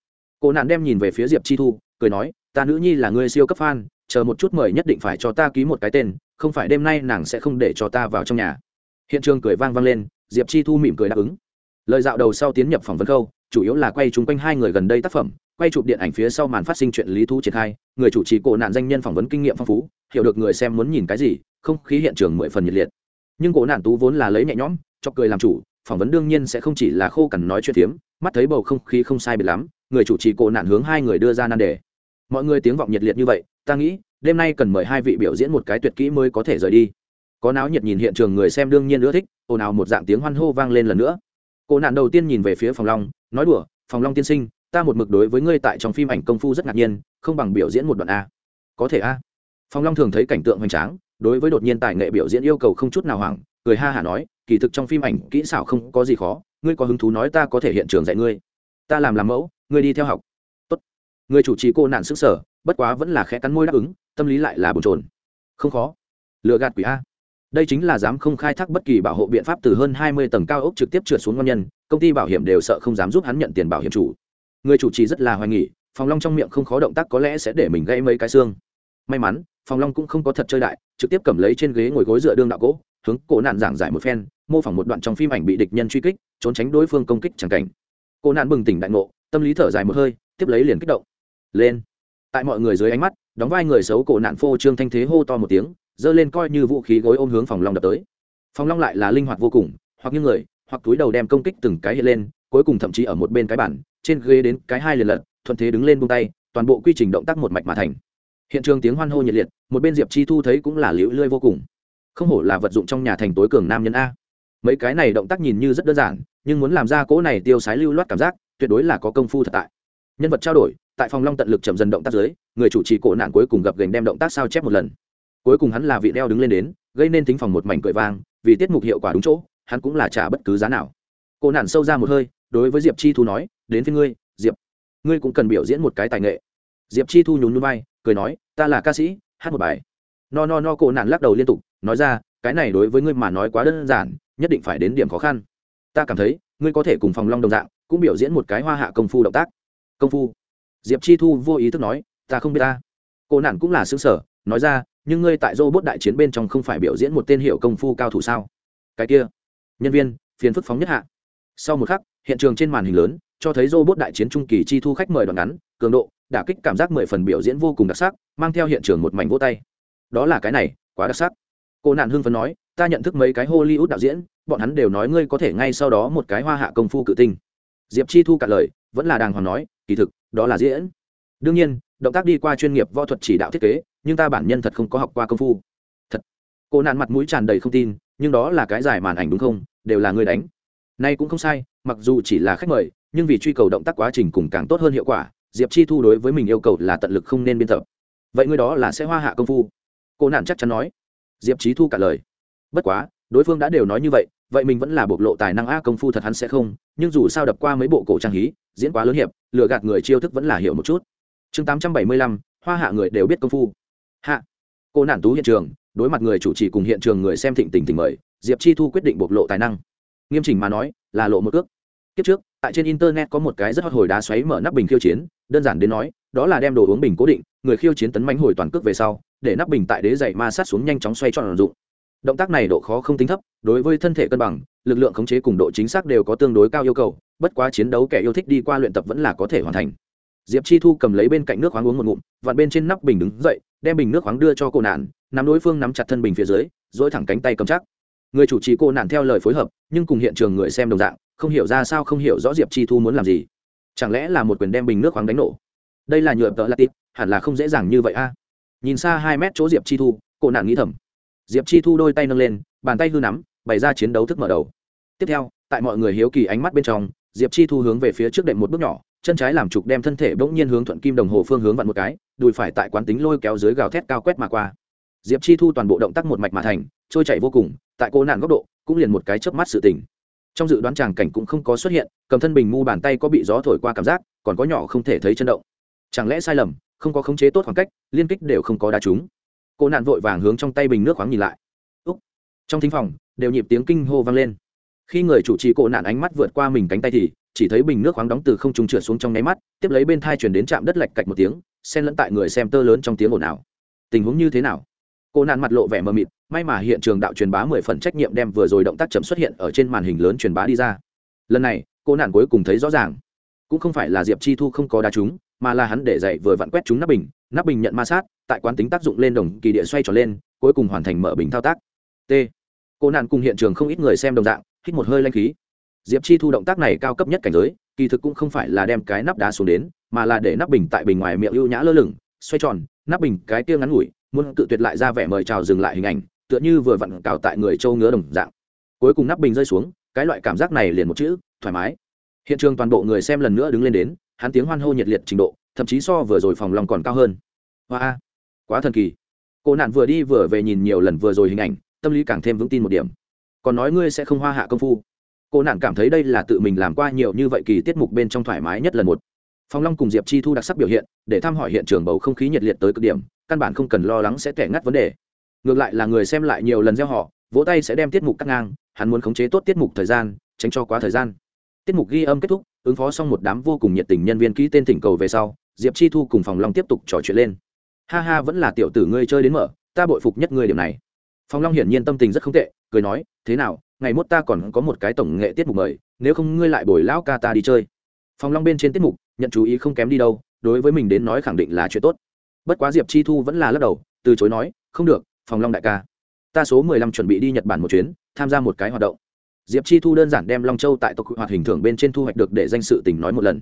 Speaker 1: Cô nạn đem nhìn về phía diệp chi thu, cười nói, ta nữ nhi là người siêu cấp fan, chờ một chút mời nhất định phải cho ta ký một cái tên, không phải đêm nay nàng sẽ không để cho ta vào trong nhà hiện trường cười vang vang lên, diệp chi thu mỉm cười đáp ứng. Lời dạo đầu sau tiến nhập phỏng vấn khâu, chủ yếu là quay chung quanh hai người gần đây tác phẩm, quay chụp điện ảnh phía sau màn phát sinh chuyện lý thú triển khai, người chủ trì cổ nạn danh nhân phỏng vấn kinh nghiệm phong phú, hiểu được người xem muốn nhìn cái gì, không khí hiện trường mười phần nhiệt liệt. Nhưng cổ nạn tú vốn là lấy nhẹ nhõm, cho cười làm chủ, phỏng vấn đương nhiên sẽ không chỉ là khô cằn nói chuyện phiếm mắt thấy bầu không khí không sai biệt lắm, người chủ trì cổ nạn hướng hai người đưa ra nan đề. Mọi người tiếng vọng nhiệt liệt như vậy, ta nghĩ, đêm nay cần mời hai vị biểu diễn một cái tuyệt kỹ mới có thể rời đi có náo nhiệt nhìn hiện trường người xem đương nhiên ưa thích, ồn ào một dạng tiếng hoan hô vang lên lần nữa. Cổ nạn đầu tiên nhìn về phía phòng long, nói đùa, phòng long tiên sinh, ta một mực đối với ngươi tại trong phim ảnh công phu rất ngạc nhiên, không bằng biểu diễn một đoạn a. Có thể a. Phòng long thường thấy cảnh tượng hoành tráng, đối với đột nhiên tài nghệ biểu diễn yêu cầu không chút nào hoảng, cười ha hả nói, kỳ thực trong phim ảnh, kỹ xảo không có gì khó, ngươi có hứng thú nói ta có thể hiện trường dạy ngươi. Ta làm làm mẫu, ngươi đi theo học. Tốt. Người chủ trì cô nạn sức sở bất quá vẫn là khẽ cắn môi đáp ứng, tâm lý lại là bồn trồn không khó. Lựa gạt quỷ a đây chính là dám không khai thác bất kỳ bảo hộ biện pháp từ hơn hai mươi tầng cao ốc trực tiếp trượt xuống ngon nhân, công ty bảo hiểm đều sợ không dám giúp hắn nhận tiền bảo hiểm chủ. Người chủ trì rất là hoài nghỉ phòng long trong miệng không khó động tác có lẽ sẽ để mình gãy mấy cái xương. May mắn phòng long cũng không có thật chơi đại, trực tiếp cầm lấy trên ghế ngồi gối dựa đương đạo cỗ hướng cổ nạn giảng giải một phen, mô phỏng một đoạn trong phim ảnh bị địch nhân truy kích, trốn tránh đối phương công kích chẳng cảnh. Cổ nạn bừng tỉnh đại ngộ, tâm lý thở dài một hơi, tiếp lấy liền kích động. Lên. Tại mọi người dưới ánh mắt, đóng vai người xấu cổ nạn phô trương thanh thế hô to một tiếng giơ lên coi như vũ khí gối ôm hướng phòng long đập tới. Phòng long lại là linh hoạt vô cùng, hoặc như người, hoặc túi đầu đem công kích từng cái hiện lên, cuối cùng thậm chí ở một bên cái bản trên ghế đến cái hai liền lật, thuận thế đứng lên buông tay, toàn bộ quy trình động tác một mạch mà thành. Hiện trường tiếng hoan hô nhiệt liệt, một bên diệp chi thu thấy cũng là liễu lươi vô cùng. Không hổ là vật dụng trong nhà thành tối cường nam nhân a. Mấy cái này động tác nhìn như rất đơn giản, nhưng muốn làm ra cỗ này tiêu sái lưu loát cảm giác, tuyệt đối là có công phu thật tại. Nhân vật trao đổi, tại phòng long tận lực chậm dần động tác dưới, người chủ trì cổ nạn cuối cùng gặp gành đem động tác sao chép một lần cuối cùng hắn là vị đeo đứng lên đến, gây nên thính phòng một mảnh cười vang, vì tiết mục hiệu quả đúng chỗ, hắn cũng là trả bất cứ giá nào. Cô nản sâu ra một hơi, đối với diệp chi thu nói, đến với ngươi, diệp. Ngươi cũng cần biểu diễn một cái tài nghệ. Diệp chi thu nhún núi bay cười nói, ta là ca sĩ, hát một bài. No no no, cô nản lắc đầu liên tục, nói ra, cái này đối với ngươi mà nói quá đơn giản, nhất định phải đến điểm khó khăn. Ta cảm thấy, ngươi có thể cùng phòng long đồng dạng, cũng biểu diễn một cái hoa hạ công phu động tác. Công phu? Diệp chi thu vô ý thức nói, ta không biết ta. Cô nản cũng là xứ sở nói ra nhưng ngươi tại robot đại chiến bên trong không phải biểu diễn một tên hiệu công phu cao thủ sao? Cái kia, nhân viên, phiền phức phóng nhất hạ. Sau một khắc, hiện trường trên màn hình lớn, cho thấy robot đại chiến trung kỳ chi thu khách mời đoạn ngắn, cường độ, đả kích cảm giác mười phần biểu diễn vô cùng đặc sắc, mang theo hiện trường một mảnh vỗ tay. Đó là cái này, quá đặc sắc. Cô nạn hưng phấn nói, ta nhận thức mấy cái hollywood đạo diễn, bọn hắn đều nói ngươi có thể ngay sau đó một cái hoa hạ công phu cự tinh. Diệp chi thu cả lời, vẫn là đàng hoàng nói, kỳ thực, đó là diễn. Đương nhiên, động tác đi qua chuyên nghiệp võ thuật chỉ đạo thiết kế nhưng ta bản nhân thật không có học qua công phu. Thật. Cô nạn mặt mũi tràn đầy không tin, nhưng đó là cái giải màn ảnh đúng không? Đều là người đánh. Nay cũng không sai, mặc dù chỉ là khách mời, nhưng vì truy cầu động tác quá trình cùng càng tốt hơn hiệu quả, diệp chi thu đối với mình yêu cầu là tận lực không nên biên tập. Vậy ngươi đó là sẽ hoa hạ công phu? Cô nạn chắc chắn nói. Diệp chi thu cả lời. Bất quá, đối phương đã đều nói như vậy vậy mình vẫn là bộc lộ tài năng a công phu thật hắn sẽ không, nhưng dù sao đập qua mấy bộ cổ trang hí, diễn quá lớn hiệp, lừa gạt người chiêu thức vẫn là hiểu một chút. Chương tám trăm bảy mươi lăm, hoa hạ người đều biết công phu hạ. Cô nản tú hiện trường, đối mặt người chủ trì cùng hiện trường người xem thịnh tình tình mời, diệp chi thu quyết định bộc lộ tài năng. Nghiêm chỉnh mà nói, là lộ một ước kiếp trước, tại trên internet có một cái rất hot hồi đá xoáy mở nắp bình khiêu chiến, đơn giản đến nói, đó là đem đồ uống bình cố định, người khiêu chiến tấn mánh hồi toàn cước về sau, để nắp bình tại đế dậy ma sát xuống nhanh chóng xoay tròn dụng. Động tác này độ khó không tính thấp, đối với thân thể cân bằng, lực lượng khống chế cùng độ chính xác đều có tương đối cao yêu cầu, bất quá chiến đấu kẻ yêu thích đi qua luyện tập vẫn là có thể hoàn thành diệp chi thu cầm lấy bên cạnh nước khoáng uống một ngụm, vặn bên trên nắp bình đứng dậy, đem bình nước khoáng đưa cho cô nạn, nắm đối phương nắm chặt thân bình phía dưới, dỗi thẳng cánh tay cầm chắc. Người chủ trì cô nạn theo lời phối hợp, nhưng cùng hiện trường người xem đồng dạng, không hiểu ra sao không hiểu rõ diệp chi thu muốn làm gì. Chẳng lẽ là một quyền đem bình nước khoáng đánh nổ? Đây là nhựa tợ latit hẳn là không dễ dàng như vậy a. Nhìn xa hai mét chỗ diệp chi thu, cô nạn nghĩ thầm. Diệp chi thu đôi tay nâng lên, bàn tay hư nắm, bày ra chiến đấu thức mở đầu. Tiếp theo, tại mọi người hiếu kỳ ánh mắt bên trong, diệp chi thu hướng về phía trước đệm một bước nhỏ chân trái làm trục đem thân thể bỗng nhiên hướng thuận kim đồng hồ phương hướng vặn một cái, đùi phải tại quán tính lôi kéo dưới gào thét cao quét mà qua. Diệp chi thu toàn bộ động tác một mạch mà thành, trôi chảy vô cùng, tại cô nạn góc độ, cũng liền một cái chớp mắt sự tình. Trong dự đoán tràng cảnh cũng không có xuất hiện, cầm thân bình mu bàn tay có bị gió thổi qua cảm giác, còn có nhỏ không thể thấy chân động. Chẳng lẽ sai lầm, không có khống chế tốt khoảng cách, liên kích đều không có đá trúng. Cô nạn vội vàng hướng trong tay bình nước khoáng nhìn lại. Úc. Trong thính phòng, đều nhịp tiếng kinh hô vang lên. Khi người chủ trì cổ nạn ánh mắt vượt qua mình cánh tay thì chỉ thấy bình nước khoáng đóng từ không trung trượt xuống trong nháy mắt, tiếp lấy bên thai chuyển đến trạm đất lạch cạch một tiếng, xen lẫn tại người xem tơ lớn trong tiếng ồn ào. Tình huống như thế nào? Cô nạn mặt lộ vẻ mờ mịt, may mà hiện trường đạo truyền bá mười phần trách nhiệm đem vừa rồi động tác chậm xuất hiện ở trên màn hình lớn truyền bá đi ra. Lần này, cô nạn cuối cùng thấy rõ ràng. Cũng không phải là diệp chi thu không có đá chúng, mà là hắn để dậy vừa vặn quét chúng nắp bình nắp bình nhận ma sát, tại quán tính tác dụng lên đồng kỳ địa xoay tròn lên, cuối cùng hoàn thành mở bình thao tác. T. Cô nạn cùng hiện trường không ít người xem đồng dạng, hít một hơi lanh khí diệp chi thu động tác này cao cấp nhất cảnh giới, kỳ thực cũng không phải là đem cái nắp đá xuống đến, mà là để nắp bình tại bình ngoài miệng ưu nhã lơ lửng, xoay tròn, nắp bình cái kia ngắn ngủi, muốn cự tuyệt lại ra vẻ mời chào dừng lại hình ảnh, tựa như vừa vặn cào tại người châu ngứa đồng dạng. Cuối cùng nắp bình rơi xuống, cái loại cảm giác này liền một chữ, thoải mái. Hiện trường toàn bộ người xem lần nữa đứng lên đến, hắn tiếng hoan hô nhiệt liệt trình độ, thậm chí so vừa rồi phòng lòng còn cao hơn. Hoa quá thần kỳ. Cô nạn vừa đi vừa về nhìn nhiều lần vừa rồi hình ảnh, tâm lý càng thêm vững tin một điểm. Còn nói ngươi sẽ không hoa hạ công phu cô nạn cảm thấy đây là tự mình làm qua nhiều như vậy kỳ tiết mục bên trong thoải mái nhất lần một. Phong long cùng diệp chi thu đặc sắc biểu hiện, để thăm hỏi hiện trường bầu không khí nhiệt liệt tới cực điểm, căn bản không cần lo lắng sẽ tẻ ngắt vấn đề. Ngược lại là người xem lại nhiều lần gieo họ, vỗ tay sẽ đem tiết mục cắt ngang, hắn muốn khống chế tốt tiết mục thời gian, tránh cho quá thời gian. Tiết mục ghi âm kết thúc, ứng phó xong một đám vô cùng nhiệt tình nhân viên ký tên thỉnh cầu về sau, diệp chi thu cùng phòng long tiếp tục trò chuyện lên. Ha ha, vẫn là tiểu tử ngươi chơi đến mở, ta bội phục nhất ngươi điểm này. Phòng long hiển nhiên tâm tình rất không tệ, cười nói, thế nào ngày mốt ta còn có một cái tổng nghệ tiết mục mời, nếu không ngươi lại bồi lão ca ta đi chơi. Phòng long bên trên tiết mục, nhận chú ý không kém đi đâu, đối với mình đến nói khẳng định là chuyện tốt. Bất quá diệp chi thu vẫn là lắc đầu, từ chối nói, không được phòng long đại ca, ta số mười lăm chuẩn bị đi nhật bản một chuyến, tham gia một cái hoạt động. Diệp chi thu đơn giản đem long châu tại tộc hoạt hình thưởng bên trên thu hoạch được để danh sự tình nói một lần.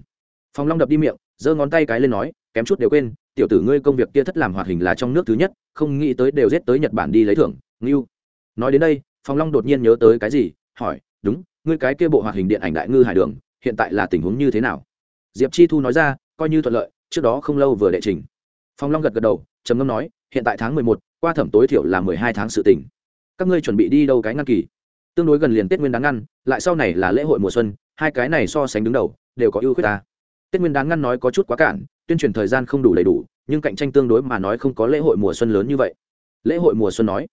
Speaker 1: Phòng long đập đi miệng, giơ ngón tay cái lên nói, kém chút đều quên, tiểu tử ngươi công việc kia thất làm hoạt hình là trong nước thứ nhất, không nghĩ tới đều giết tới nhật bản đi lấy thưởng, ngưu. Nói đến đây Phong long đột nhiên nhớ tới cái gì, hỏi, đúng, ngươi cái kia bộ hoạt hình điện ảnh đại ngư hải đường, hiện tại là tình huống như thế nào? Diệp chi thu nói ra, coi như thuận lợi, trước đó không lâu vừa đệ trình. Phong long gật gật đầu, trầm ngâm nói, hiện tại tháng mười một, qua thẩm tối thiểu là mười hai tháng sự tỉnh các ngươi chuẩn bị đi đâu cái ngăn kỳ? Tương đối gần liền tết nguyên đáng ngăn, lại sau này là lễ hội mùa xuân, hai cái này so sánh đứng đầu, đều có ưu khuyết ta. Tết nguyên đáng ngăn nói có chút quá cản tuyên truyền thời gian không đủ đầy đủ, nhưng cạnh tranh tương đối mà nói không có lễ hội mùa xuân lớn như vậy. Lễ hội mùa xuân nói,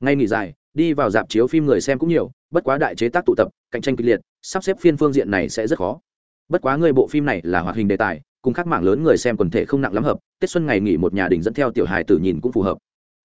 Speaker 1: ngay nghỉ dài đi vào dạp chiếu phim người xem cũng nhiều, bất quá đại chế tác tụ tập, cạnh tranh kịch liệt, sắp xếp phiên phương diện này sẽ rất khó. Bất quá người bộ phim này là hoạt hình đề tài, cùng các mạng lớn người xem quần thể không nặng lắm hợp, tết xuân ngày nghỉ một nhà đình dẫn theo tiểu hài tử nhìn cũng phù hợp.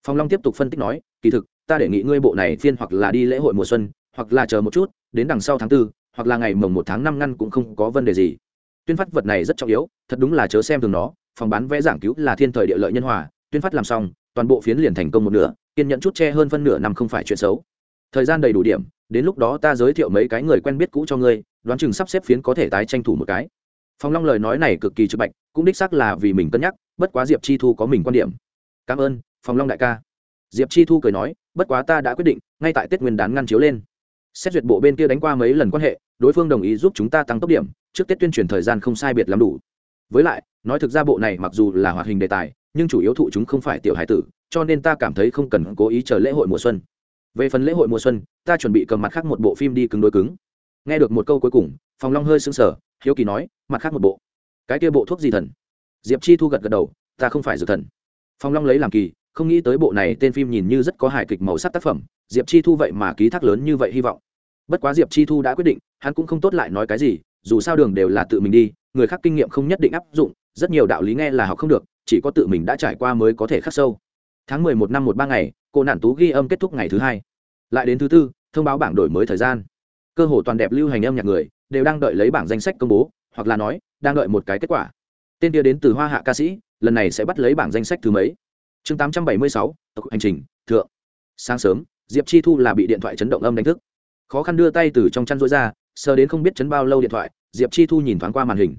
Speaker 1: Phong long tiếp tục phân tích nói, kỳ thực, ta đề nghị ngươi bộ này phiên hoặc là đi lễ hội mùa xuân, hoặc là chờ một chút, đến đằng sau tháng tư, hoặc là ngày mồng một tháng năm ngăn cũng không có vấn đề gì. Tuyên phát vật này rất trọng yếu, thật đúng là chớ xem thường nó, phòng bán vẽ giảng cứu là thiên thời địa lợi nhân hòa, tuyên phát làm xong, toàn bộ phiến liền thành công một nửa kiên nhẫn chút che hơn phân nửa năm không phải chuyện xấu. Thời gian đầy đủ điểm, đến lúc đó ta giới thiệu mấy cái người quen biết cũ cho ngươi, đoán chừng sắp xếp phiến có thể tái tranh thủ một cái. Phong long lời nói này cực kỳ trực bạch, cũng đích xác là vì mình cân nhắc, bất quá diệp chi thu có mình quan điểm. Cảm ơn, phong long đại ca. Diệp chi thu cười nói, bất quá ta đã quyết định, ngay tại tết nguyên đán ngăn chiếu lên. Xét duyệt bộ bên kia đánh qua mấy lần quan hệ, đối phương đồng ý giúp chúng ta tăng tốc điểm, trước tết tuyên truyền thời gian không sai biệt lắm đủ. Với lại, nói thực ra bộ này mặc dù là hoạt hình đề tài, nhưng chủ yếu thụ chúng không phải tiểu hải tử cho nên ta cảm thấy không cần cố ý chờ lễ hội mùa xuân. Về phần lễ hội mùa xuân, ta chuẩn bị cầm mặt khác một bộ phim đi cứng đối cứng. Nghe được một câu cuối cùng phòng long hơi sững sờ, hiếu kỳ nói, mặt khác một bộ? Cái kia bộ thuốc gì thần? Diệp chi thu gật gật đầu, ta không phải dược thần. Phòng long lấy làm kỳ, không nghĩ tới bộ này tên phim nhìn như rất có hài kịch màu sắc tác phẩm, diệp chi thu vậy mà ký thác lớn như vậy hy vọng. Bất quá diệp chi thu đã quyết định, hắn cũng không tốt lại nói cái gì, dù sao đường đều là tự mình đi, người khác kinh nghiệm không nhất định áp dụng, rất nhiều đạo lý nghe là học không được, chỉ có tự mình đã trải qua mới có thể khắc sâu tháng mười một năm một ba ngày, cô nạn tú ghi âm kết thúc ngày thứ hai. Lại đến thứ tư, thông báo bảng đổi mới thời gian. Cơ hồ toàn đẹp lưu hành âm nhạc người, đều đang đợi lấy bảng danh sách công bố, hoặc là nói, đang đợi một cái kết quả. Tên kia đến từ hoa hạ ca sĩ, lần này sẽ bắt lấy bảng danh sách thứ mấy? Chương tám trăm bảy mươi sáu, tộc hành trình, thượng. Sáng sớm, diệp chi thu là bị điện thoại chấn động âm đánh thức. Khó khăn đưa tay từ trong chăn rối ra, sờ đến không biết chấn bao lâu điện thoại, diệp chi thu nhìn thoáng qua màn hình.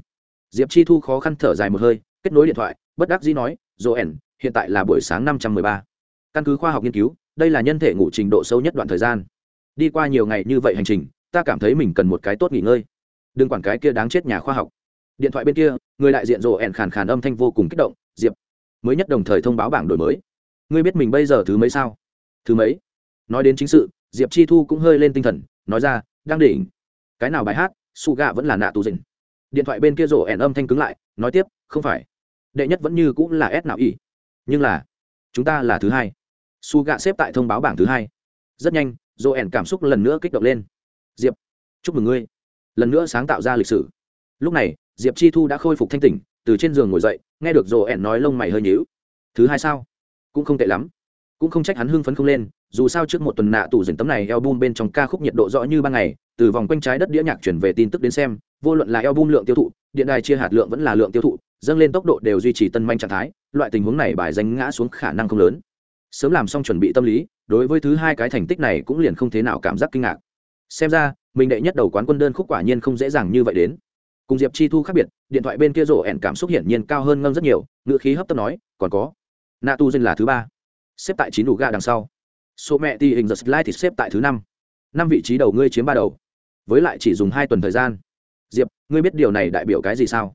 Speaker 1: Diệp chi thu khó khăn thở dài một hơi, kết nối điện thoại, bất đắc dĩ nói joen hiện tại là buổi sáng năm trăm mười ba. Căn cứ khoa học nghiên cứu, đây là nhân thể ngủ trình độ sâu nhất đoạn thời gian. Đi qua nhiều ngày như vậy hành trình, ta cảm thấy mình cần một cái tốt nghỉ ngơi. Đừng quản cái kia đáng chết nhà khoa học. Điện thoại bên kia, người đại diện rồ ẻn khàn khàn âm thanh vô cùng kích động, diệp, mới nhất đồng thời thông báo bảng đổi mới. Ngươi biết mình bây giờ thứ mấy sao? Thứ mấy? Nói đến chính sự, diệp chi thu cũng hơi lên tinh thần, nói ra, đang đỉnh. Cái nào bài hát su gạ vẫn là nạ tù dình. Điện thoại bên kia rồ ẻn âm thanh cứng lại, nói tiếp, không phải. Đệ nhất vẫn như cũng là s nào ỉ nhưng là chúng ta là thứ hai. Su gạ xếp tại thông báo bảng thứ hai. Rất nhanh rổ ẻn cảm xúc lần nữa kích động lên. Diệp, chúc mừng ngươi. Lần nữa sáng tạo ra lịch sử. Lúc này, diệp chi thu đã khôi phục thanh tỉnh, từ trên giường ngồi dậy, nghe được rổ ẻn nói lông mày hơi nhíu. Thứ hai sao? Cũng không tệ lắm. Cũng không trách hắn hưng phấn không lên, dù sao trước một tuần nạ tủ dần tấm này album bên trong ca khúc nhiệt độ rõ như ban ngày từ vòng quanh trái đất đĩa nhạc chuyển về tin tức đến xem, vô luận là album lượng tiêu thụ, điện đài chia hạt lượng vẫn là lượng tiêu thụ, dâng lên tốc độ đều duy trì tân manh trạng thái, loại tình huống này bài danh ngã xuống khả năng không lớn. Sớm làm xong chuẩn bị tâm lý, đối với thứ hai cái thành tích này cũng liền không thế nào cảm giác kinh ngạc. Xem ra, mình đệ nhất đầu quán quân đơn khúc quả nhiên không dễ dàng như vậy đến. Cùng diệp chi thu khác biệt, điện thoại bên kia rổ ẻn cảm xúc hiển nhiên cao hơn ngâm rất nhiều, ngữ khí hấp tấp nói, còn có nạ tu dinh là thứ ba, xếp tại chín đủ ga đằng sau. Số mẹ ti hình giật slide thì xếp tại thứ năm. Năm vị trí đầu ngươi chiếm ba đầu với lại chỉ dùng hai tuần thời gian. Diệp, ngươi biết điều này đại biểu cái gì sao?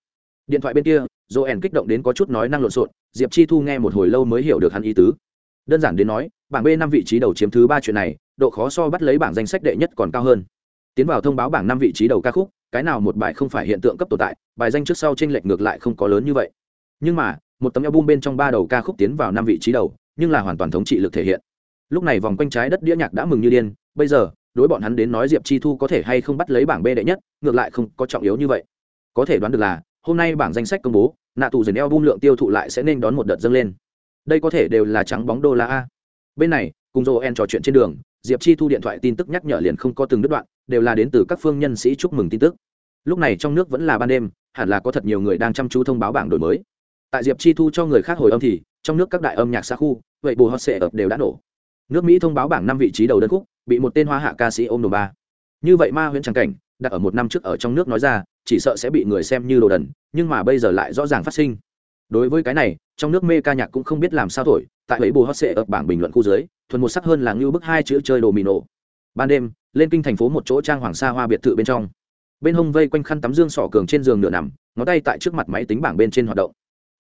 Speaker 1: Điện thoại bên kia joel kích động đến có chút nói năng lộn xộn, diệp chi thu nghe một hồi lâu mới hiểu được hắn ý tứ. Đơn giản đến nói, bảng b năm vị trí đầu chiếm thứ ba chuyện này, độ khó so bắt lấy bảng danh sách đệ nhất còn cao hơn. Tiến vào thông báo bảng năm vị trí đầu ca khúc, cái nào một bài không phải hiện tượng cấp tồn tại, bài danh trước sau t r ê n lệch ngược lại không có lớn như vậy. Nhưng mà, một tấm album bên trong ba đầu ca khúc tiến vào năm vị trí đầu, nhưng là hoàn toàn thống trị lực thể hiện. Lúc này vòng quanh trái đất đĩa nhạc đã mừng như điên, bây giờ đối bọn hắn đến nói diệp chi thu có thể hay không bắt lấy bảng b đệ nhất, ngược lại không có trọng yếu như vậy. Có thể đoán được là, hôm nay bảng danh sách công bố, nạ tù dần eo bung lượng tiêu thụ lại sẽ nên đón một đợt dâng lên. Đây có thể đều là trắng bóng đô la a. Bên này, cùng joel trò chuyện trên đường, diệp chi thu điện thoại tin tức nhắc nhở liền không có từng đứt đoạn, đều là đến từ các phương nhân sĩ chúc mừng tin tức. Lúc này trong nước vẫn là ban đêm, hẳn là có thật nhiều người đang chăm chú thông báo bảng đổi mới. Tại diệp chi thu cho người khác hồi âm thì, trong nước các đại âm nhạc xa khu, vậy bù họ sệ ập đều đã nổ. Nước mỹ thông báo bảng năm vị trí đầu đơn khúc bị một tên hoa hạ ca sĩ ôm đồ ba. Như vậy ma huyễn tràng cảnh, đặt ở một năm trước ở trong nước nói ra, chỉ sợ sẽ bị người xem như đồ đần, nhưng mà bây giờ lại rõ ràng phát sinh. Đối với cái này, trong nước mê ca nhạc cũng không biết làm sao thổi, tại ấy bù hot sệ ở bảng bình luận khu dưới, thuần một sắc hơn là ngưu bức hai chữ chơi đồ mì nổ. Ban đêm, lên kinh thành phố một chỗ trang hoàng sa hoa biệt thự bên trong. Bên hông vây quanh khăn tắm dương sỏ cường trên giường nửa nằm ngó tay tại trước mặt máy tính bảng bên trên hoạt động.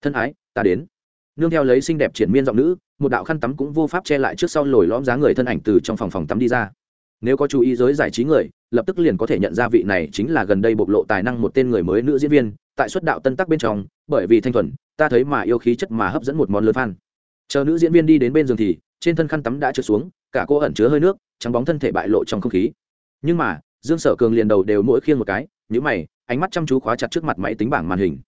Speaker 1: Thân ái, ta đến nương theo lấy xinh đẹp triển miên giọng nữ, một đạo khăn tắm cũng vô pháp che lại trước sau lồi lõm giá người thân ảnh từ trong phòng phòng tắm đi ra. Nếu có chú ý giới giải trí người, lập tức liền có thể nhận ra vị này chính là gần đây bộc lộ tài năng một tên người mới nữ diễn viên, tại xuất đạo tân tắc bên trong, bởi vì thanh thuần, ta thấy mà yêu khí chất mà hấp dẫn một món lớn fan. Chờ nữ diễn viên đi đến bên giường thì, trên thân khăn tắm đã trượt xuống, cả cô ẩn chứa hơi nước, trắng bóng thân thể bại lộ trong không khí. Nhưng mà, dương sở cường liền đầu đều mỗi khiêng một cái nhữ mày, ánh mắt chăm chú khóa chặt trước mặt máy tính bảng màn hình.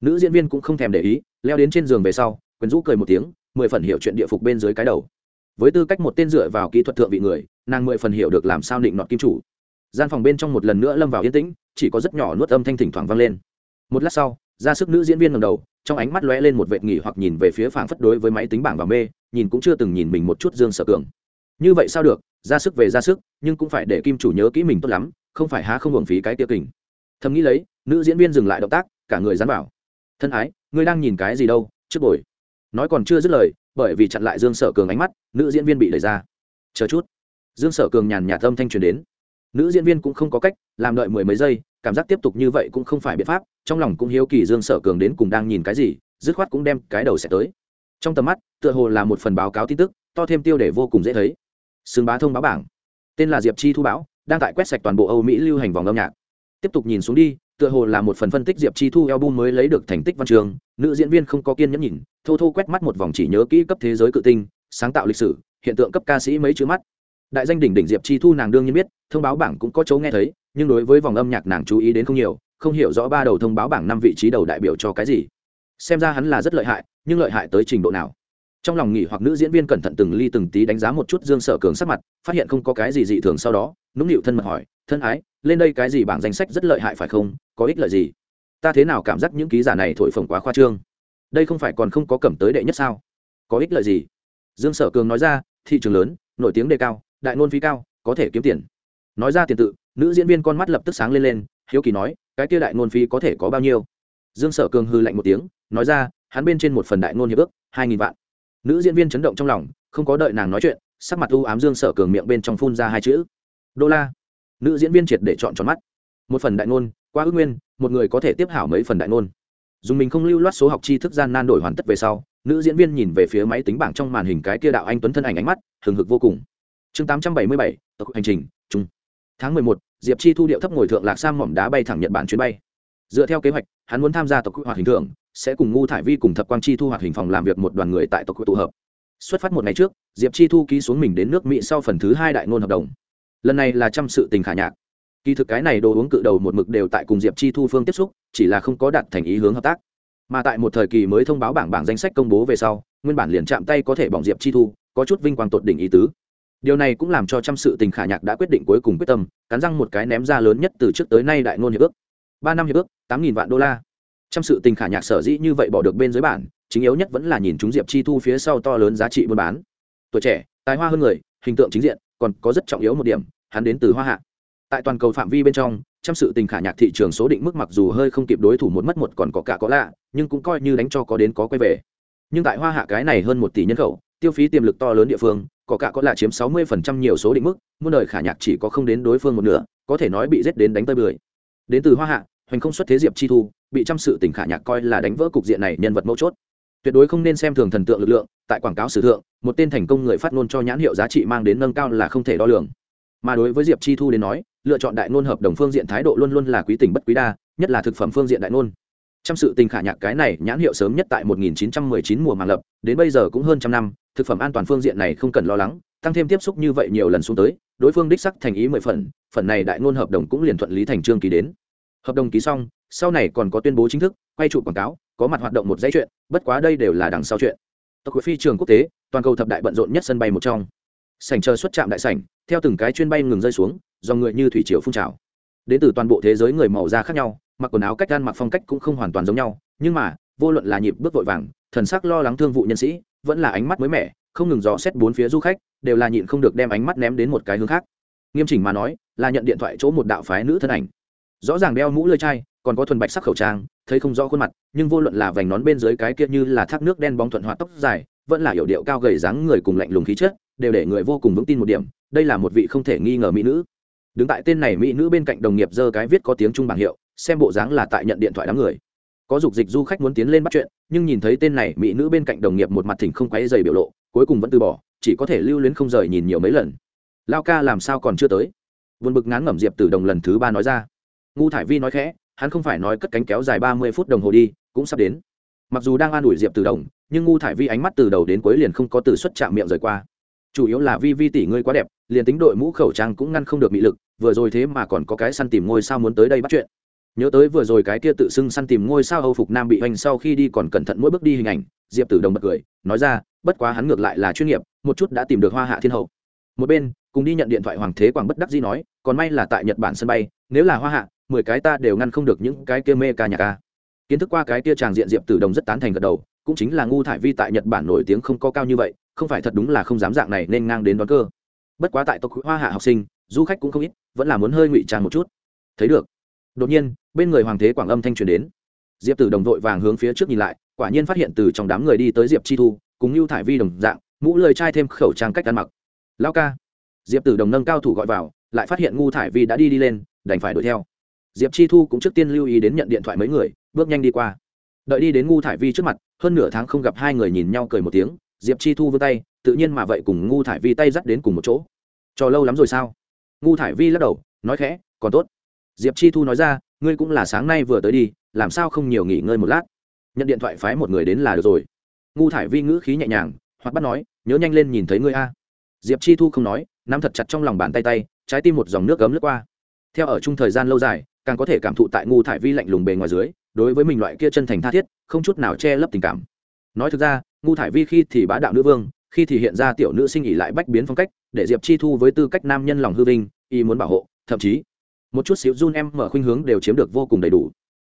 Speaker 1: Nữ diễn viên cũng không thèm để ý, leo đến trên giường về sau quyền rũ cười một tiếng, mười phần hiểu chuyện địa phục bên dưới cái đầu. Với tư cách một tên dựa vào kỹ thuật thượng vị người, nàng mười phần hiểu được làm sao định nọt kim chủ. Gian phòng bên trong một lần nữa lâm vào yên tĩnh, chỉ có rất nhỏ nuốt âm thanh thỉnh thoảng vang lên. Một lát sau, ra sức nữ diễn viên ngầm đầu, trong ánh mắt lóe lên một vệt nghỉ hoặc nhìn về phía phảng phất đối với máy tính bảng và mê, nhìn cũng chưa từng nhìn mình một chút dương sở cường. Như vậy sao được, ra sức về ra sức, nhưng cũng phải để kim chủ nhớ kỹ mình tốt lắm, không phải há không hưởng phí cái tiêu kình. Thầm nghĩ lấy, nữ diễn viên dừng lại động tác, cả người dán bảo. thân ái, ngươi đang nhìn cái gì đâu, trước bồi nói còn chưa dứt lời, bởi vì chặn lại dương sở cường ánh mắt, nữ diễn viên bị đẩy ra. Chờ chút. Dương sở cường nhàn nhạt âm thanh truyền đến. Nữ diễn viên cũng không có cách, làm đợi mười mấy giây, cảm giác tiếp tục như vậy cũng không phải biện pháp, trong lòng cũng hiếu kỳ dương sở cường đến cùng đang nhìn cái gì, dứt khoát cũng đem cái đầu sẽ tới. Trong tầm mắt, tựa hồ là một phần báo cáo tin tức, to thêm tiêu để vô cùng dễ thấy. Xương bá thông báo bảng. Tên là diệp chi thu báo đang tại quét sạch toàn bộ âu mỹ lưu hành vòng âm nhạc. Tiếp tục nhìn xuống đi tựa hồ là một phần phân tích diệp chi thu album mới lấy được thành tích văn trường, nữ diễn viên không có kiên nhẫn nhìn, thô thô quét mắt một vòng chỉ nhớ kỹ cấp thế giới cự tinh, sáng tạo lịch sử, hiện tượng cấp ca sĩ mấy chữ mắt. Đại danh đỉnh đỉnh diệp chi thu nàng đương nhiên biết, thông báo bảng cũng có chỗ nghe thấy, nhưng đối với vòng âm nhạc nàng chú ý đến không nhiều, không hiểu rõ ba đầu thông báo bảng năm vị trí đầu đại biểu cho cái gì. Xem ra hắn là rất lợi hại, nhưng lợi hại tới trình độ nào? Trong lòng nghỉ hoặc nữ diễn viên cẩn thận từng ly từng tí đánh giá một chút dương sở cường sắc mặt, phát hiện không có cái gì dị thường sau đó, nũng nịu thân mật hỏi, thân ái, lên đây cái gì bảng danh sách rất lợi hại phải không? Có ích lợi gì? Ta thế nào cảm giác những ký giả này thổi phồng quá khoa trương? Đây không phải còn không có cẩm tới đệ nhất sao? Có ích lợi gì? Dương sở cường nói ra, thị trường lớn, nổi tiếng đề cao, đại nôn phí cao, có thể kiếm tiền. Nói ra tiền tự, nữ diễn viên con mắt lập tức sáng lên lên, hiếu kỳ nói, cái kia đại nôn phí có thể có bao nhiêu? Dương sở cường hư lạnh một tiếng, nói ra, hắn bên trên một phần đại nôn hiệp ước, hai nghìn vạn nữ diễn viên chấn động trong lòng, không có đợi nàng nói chuyện, sắc mặt u ám dương sở cường miệng bên trong phun ra hai chữ. Đô la. Nữ diễn viên triệt để chọn tròn mắt. Một phần đại ngôn qua ước nguyên, một người có thể tiếp hảo mấy phần đại ngôn. Dùng mình không lưu loát số học tri thức gian nan đổi hoàn tất về sau, nữ diễn viên nhìn về phía máy tính bảng trong màn hình cái kia đạo anh tuấn thân ảnh ánh mắt, hừng hực vô cùng. Chương tám trăm bảy mươi bảy, tộc hành trình, chung. Tháng mười một, diệp chi thu điệu thấp ngồi thượng lạc sang mỏm đá bay thẳng nhật bản chuyến bay. Dựa theo kế hoạch, hắn muốn tham gia tập hoạt hình thưởng sẽ cùng ngu thải vi cùng thập quang chi thu hoạt hình phòng làm việc một đoàn người tại tộc tụ hợp. Xuất phát một ngày trước, diệp chi thu ký xuống mình đến nước mỹ sau phần thứ hai đại ngôn hợp đồng. Lần này là trăm sự tình khả nhạc. Kỳ thực cái này đồ uống cự đầu một mực đều tại cùng diệp chi thu phương tiếp xúc, chỉ là không có đặt thành ý hướng hợp tác. Mà tại một thời kỳ mới thông báo bảng bảng danh sách công bố về sau, nguyên bản liền chạm tay có thể bỏng diệp chi thu, có chút vinh quang tột đỉnh ý tứ. Điều này cũng làm cho trăm sự tình khả nhạc đã quyết định cuối cùng quyết tâm, cắn răng một cái ném ra lớn nhất từ trước tới nay đại ngôn hiệp ước. Ba năm hiệp ước, tám nghìn vạn đô la trong sự tình khả nhạc sở dĩ như vậy bỏ được bên dưới bản, chính yếu nhất vẫn là nhìn chúng diệp chi thu phía sau to lớn giá trị buôn bán. Tuổi trẻ, tài hoa hơn người, hình tượng chính diện, còn có rất trọng yếu một điểm, hắn đến từ hoa hạ. Tại toàn cầu phạm vi bên trong trong sự tình khả nhạc thị trường số định mức mặc dù hơi không kịp đối thủ một mất một còn có cả có lạ, nhưng cũng coi như đánh cho có đến có quay về. Nhưng tại hoa hạ cái này hơn một tỷ nhân khẩu, tiêu phí tiềm lực to lớn địa phương, có cả có lạ chiếm sáu mươi phần trăm nhiều số định mức, muôn đời khả nhạc chỉ có không đến đối phương một nửa, có thể nói bị giết đến đánh tơi bười đến từ hoa hạ hoành không xuất thế diệp chi thu, bị trăm sự tình khả nhạc coi là đánh vỡ cục diện này nhân vật mấu chốt. Tuyệt đối không nên xem thường thần tượng lực lượng, tại quảng cáo sử thượng, một tên thành công người phát ngôn cho nhãn hiệu giá trị mang đến nâng cao là không thể đo lường. Mà đối với diệp chi thu đến nói, lựa chọn đại ngôn hợp đồng phương diện thái độ luôn luôn là quý tình bất quý đa, nhất là thực phẩm phương diện đại ngôn. Trong sự tình khả nhạc cái này nhãn hiệu sớm nhất tại 1919 mùa màng lập, đến bây giờ cũng hơn trăm năm, thực phẩm an toàn phương diện này không cần lo lắng, tăng thêm tiếp xúc như vậy nhiều lần xuống tới, đối phương đích sắc thành ý mười phần phần này đại ngôn hợp đồng cũng liền thuận lý thành trương ký đến hợp đồng ký xong, sau này còn có tuyên bố chính thức, quay trụ quảng cáo, có mặt hoạt động một dãy chuyện, bất quá đây đều là đằng sau chuyện. Tộc phi trường quốc tế, toàn cầu thập đại bận rộn nhất sân bay một trong. Sảnh chờ xuất trạm đại sảnh, theo từng cái chuyên bay ngừng rơi xuống do người như thủy triều phun trào. Đến từ toàn bộ thế giới người màu da khác nhau, mặc quần áo cách gan mặc phong cách cũng không hoàn toàn giống nhau, nhưng mà, vô luận là nhịp bước vội vàng, thần sắc lo lắng thương vụ nhân sĩ, vẫn là ánh mắt mới mẻ, không ngừng dò xét bốn phía du khách, đều là nhịn không được đem ánh mắt ném đến một cái hướng khác. Nghiêm chỉnh mà nói, là nhận điện thoại chỗ một đạo phái nữ thân ảnh rõ ràng đeo mũ lơi chai, còn có thuần bạch sắc khẩu trang, thấy không rõ khuôn mặt, nhưng vô luận là vành nón bên dưới cái kia như là thác nước đen bóng thuận hoạt tóc dài, vẫn là hiểu điệu cao gầy dáng người cùng lạnh lùng khí chất, đều để người vô cùng vững tin một điểm, đây là một vị không thể nghi ngờ mỹ nữ. Đứng tại tên này mỹ nữ bên cạnh đồng nghiệp giơ cái viết có tiếng trung bảng hiệu, xem bộ dáng là tại nhận điện thoại đám người. Có dục dịch du khách muốn tiến lên bắt chuyện, nhưng nhìn thấy tên này mỹ nữ bên cạnh đồng nghiệp một mặt thỉnh không quấy dày biểu lộ, cuối cùng vẫn từ bỏ, chỉ có thể lưu luyến không rời nhìn nhiều mấy lần. Lao ca làm sao còn chưa tới? Vượt bực ngán ngẩm diệp từ đồng lần thứ ba nói ra ngu thải vi nói khẽ, hắn không phải nói cất cánh kéo dài ba mươi phút đồng hồ đi, cũng sắp đến. Mặc dù đang an ủi diệp từ đồng, nhưng ngu thải vi ánh mắt từ đầu đến cuối liền không có từ xuất chạm miệng rời qua. Chủ yếu là vi vi tỷ ngươi quá đẹp, liền tính đội mũ khẩu trang cũng ngăn không được mị lực, vừa rồi thế mà còn có cái săn tìm ngôi sao muốn tới đây bắt chuyện. Nhớ tới vừa rồi cái kia tự xưng săn tìm ngôi sao âu phục nam bị hoành sau khi đi còn cẩn thận mỗi bước đi hình ảnh, diệp tử đồng bật cười, nói ra, bất quá hắn ngược lại là chuyên nghiệp, một chút đã tìm được hoa hạ thiên hậu. Một bên, cùng đi nhận điện thoại hoàng thế quảng bất đắc dĩ nói, còn may là tại nhật bản sân bay, nếu là hoa hạ mười cái ta đều ngăn không được những cái kia mê ca nhạc ca. Kiến thức qua cái kia tràng diện diệp tử đồng rất tán thành gật đầu, cũng chính là ngu thải vi tại nhật bản nổi tiếng không có cao như vậy, không phải thật đúng là không dám dạng này nên ngang đến đón cơ. Bất quá tại tộc hoa hạ học sinh, du khách cũng không ít, vẫn là muốn hơi ngụy trang một chút. Thấy được. Đột nhiên, bên người hoàng thế quảng âm thanh truyền đến. Diệp tử đồng vội vàng hướng phía trước nhìn lại, quả nhiên phát hiện từ trong đám người đi tới diệp chi thu, cùng lưu thải vi đồng dạng, mũ lời trai thêm khẩu trang cách ăn mặc. Lao ca. Diệp tử đồng nâng cao thủ gọi vào, lại phát hiện ngu thải vi đã đi đi lên, đành phải đuổi theo diệp chi thu cũng trước tiên lưu ý đến nhận điện thoại mấy người, bước nhanh đi qua. Đợi đi đến ngu thải vi trước mặt, hơn nửa tháng không gặp hai người nhìn nhau cười một tiếng, diệp chi thu vươn tay, tự nhiên mà vậy cùng ngu thải vi tay dắt đến cùng một chỗ. Trò lâu lắm rồi sao? Ngu thải vi lắc đầu, nói khẽ, còn tốt. Diệp chi thu nói ra, ngươi cũng là sáng nay vừa tới đi, làm sao không nhiều nghỉ ngơi một lát? Nhận điện thoại phái một người đến là được rồi. Ngu thải vi ngữ khí nhẹ nhàng, hoặc bắt nói, nhớ nhanh lên nhìn thấy ngươi a. Diệp chi thu không nói, nắm thật chặt trong lòng bàn tay tay, trái tim một dòng nước cấm lướt qua. Theo ở chung thời gian lâu dài càng có thể cảm thụ tại ngu thải vi lạnh lùng bề ngoài dưới, đối với mình loại kia chân thành tha thiết, không chút nào che lấp tình cảm. Nói thực ra, ngu thải vi khi thì bá đạo nữ vương, khi thì hiện ra tiểu nữ sinh ỉ lại bách biến phong cách, để diệp chi thu với tư cách nam nhân lòng hư vinh, y muốn bảo hộ, thậm chí, một chút xíu run em mở khuynh hướng đều chiếm được vô cùng đầy đủ.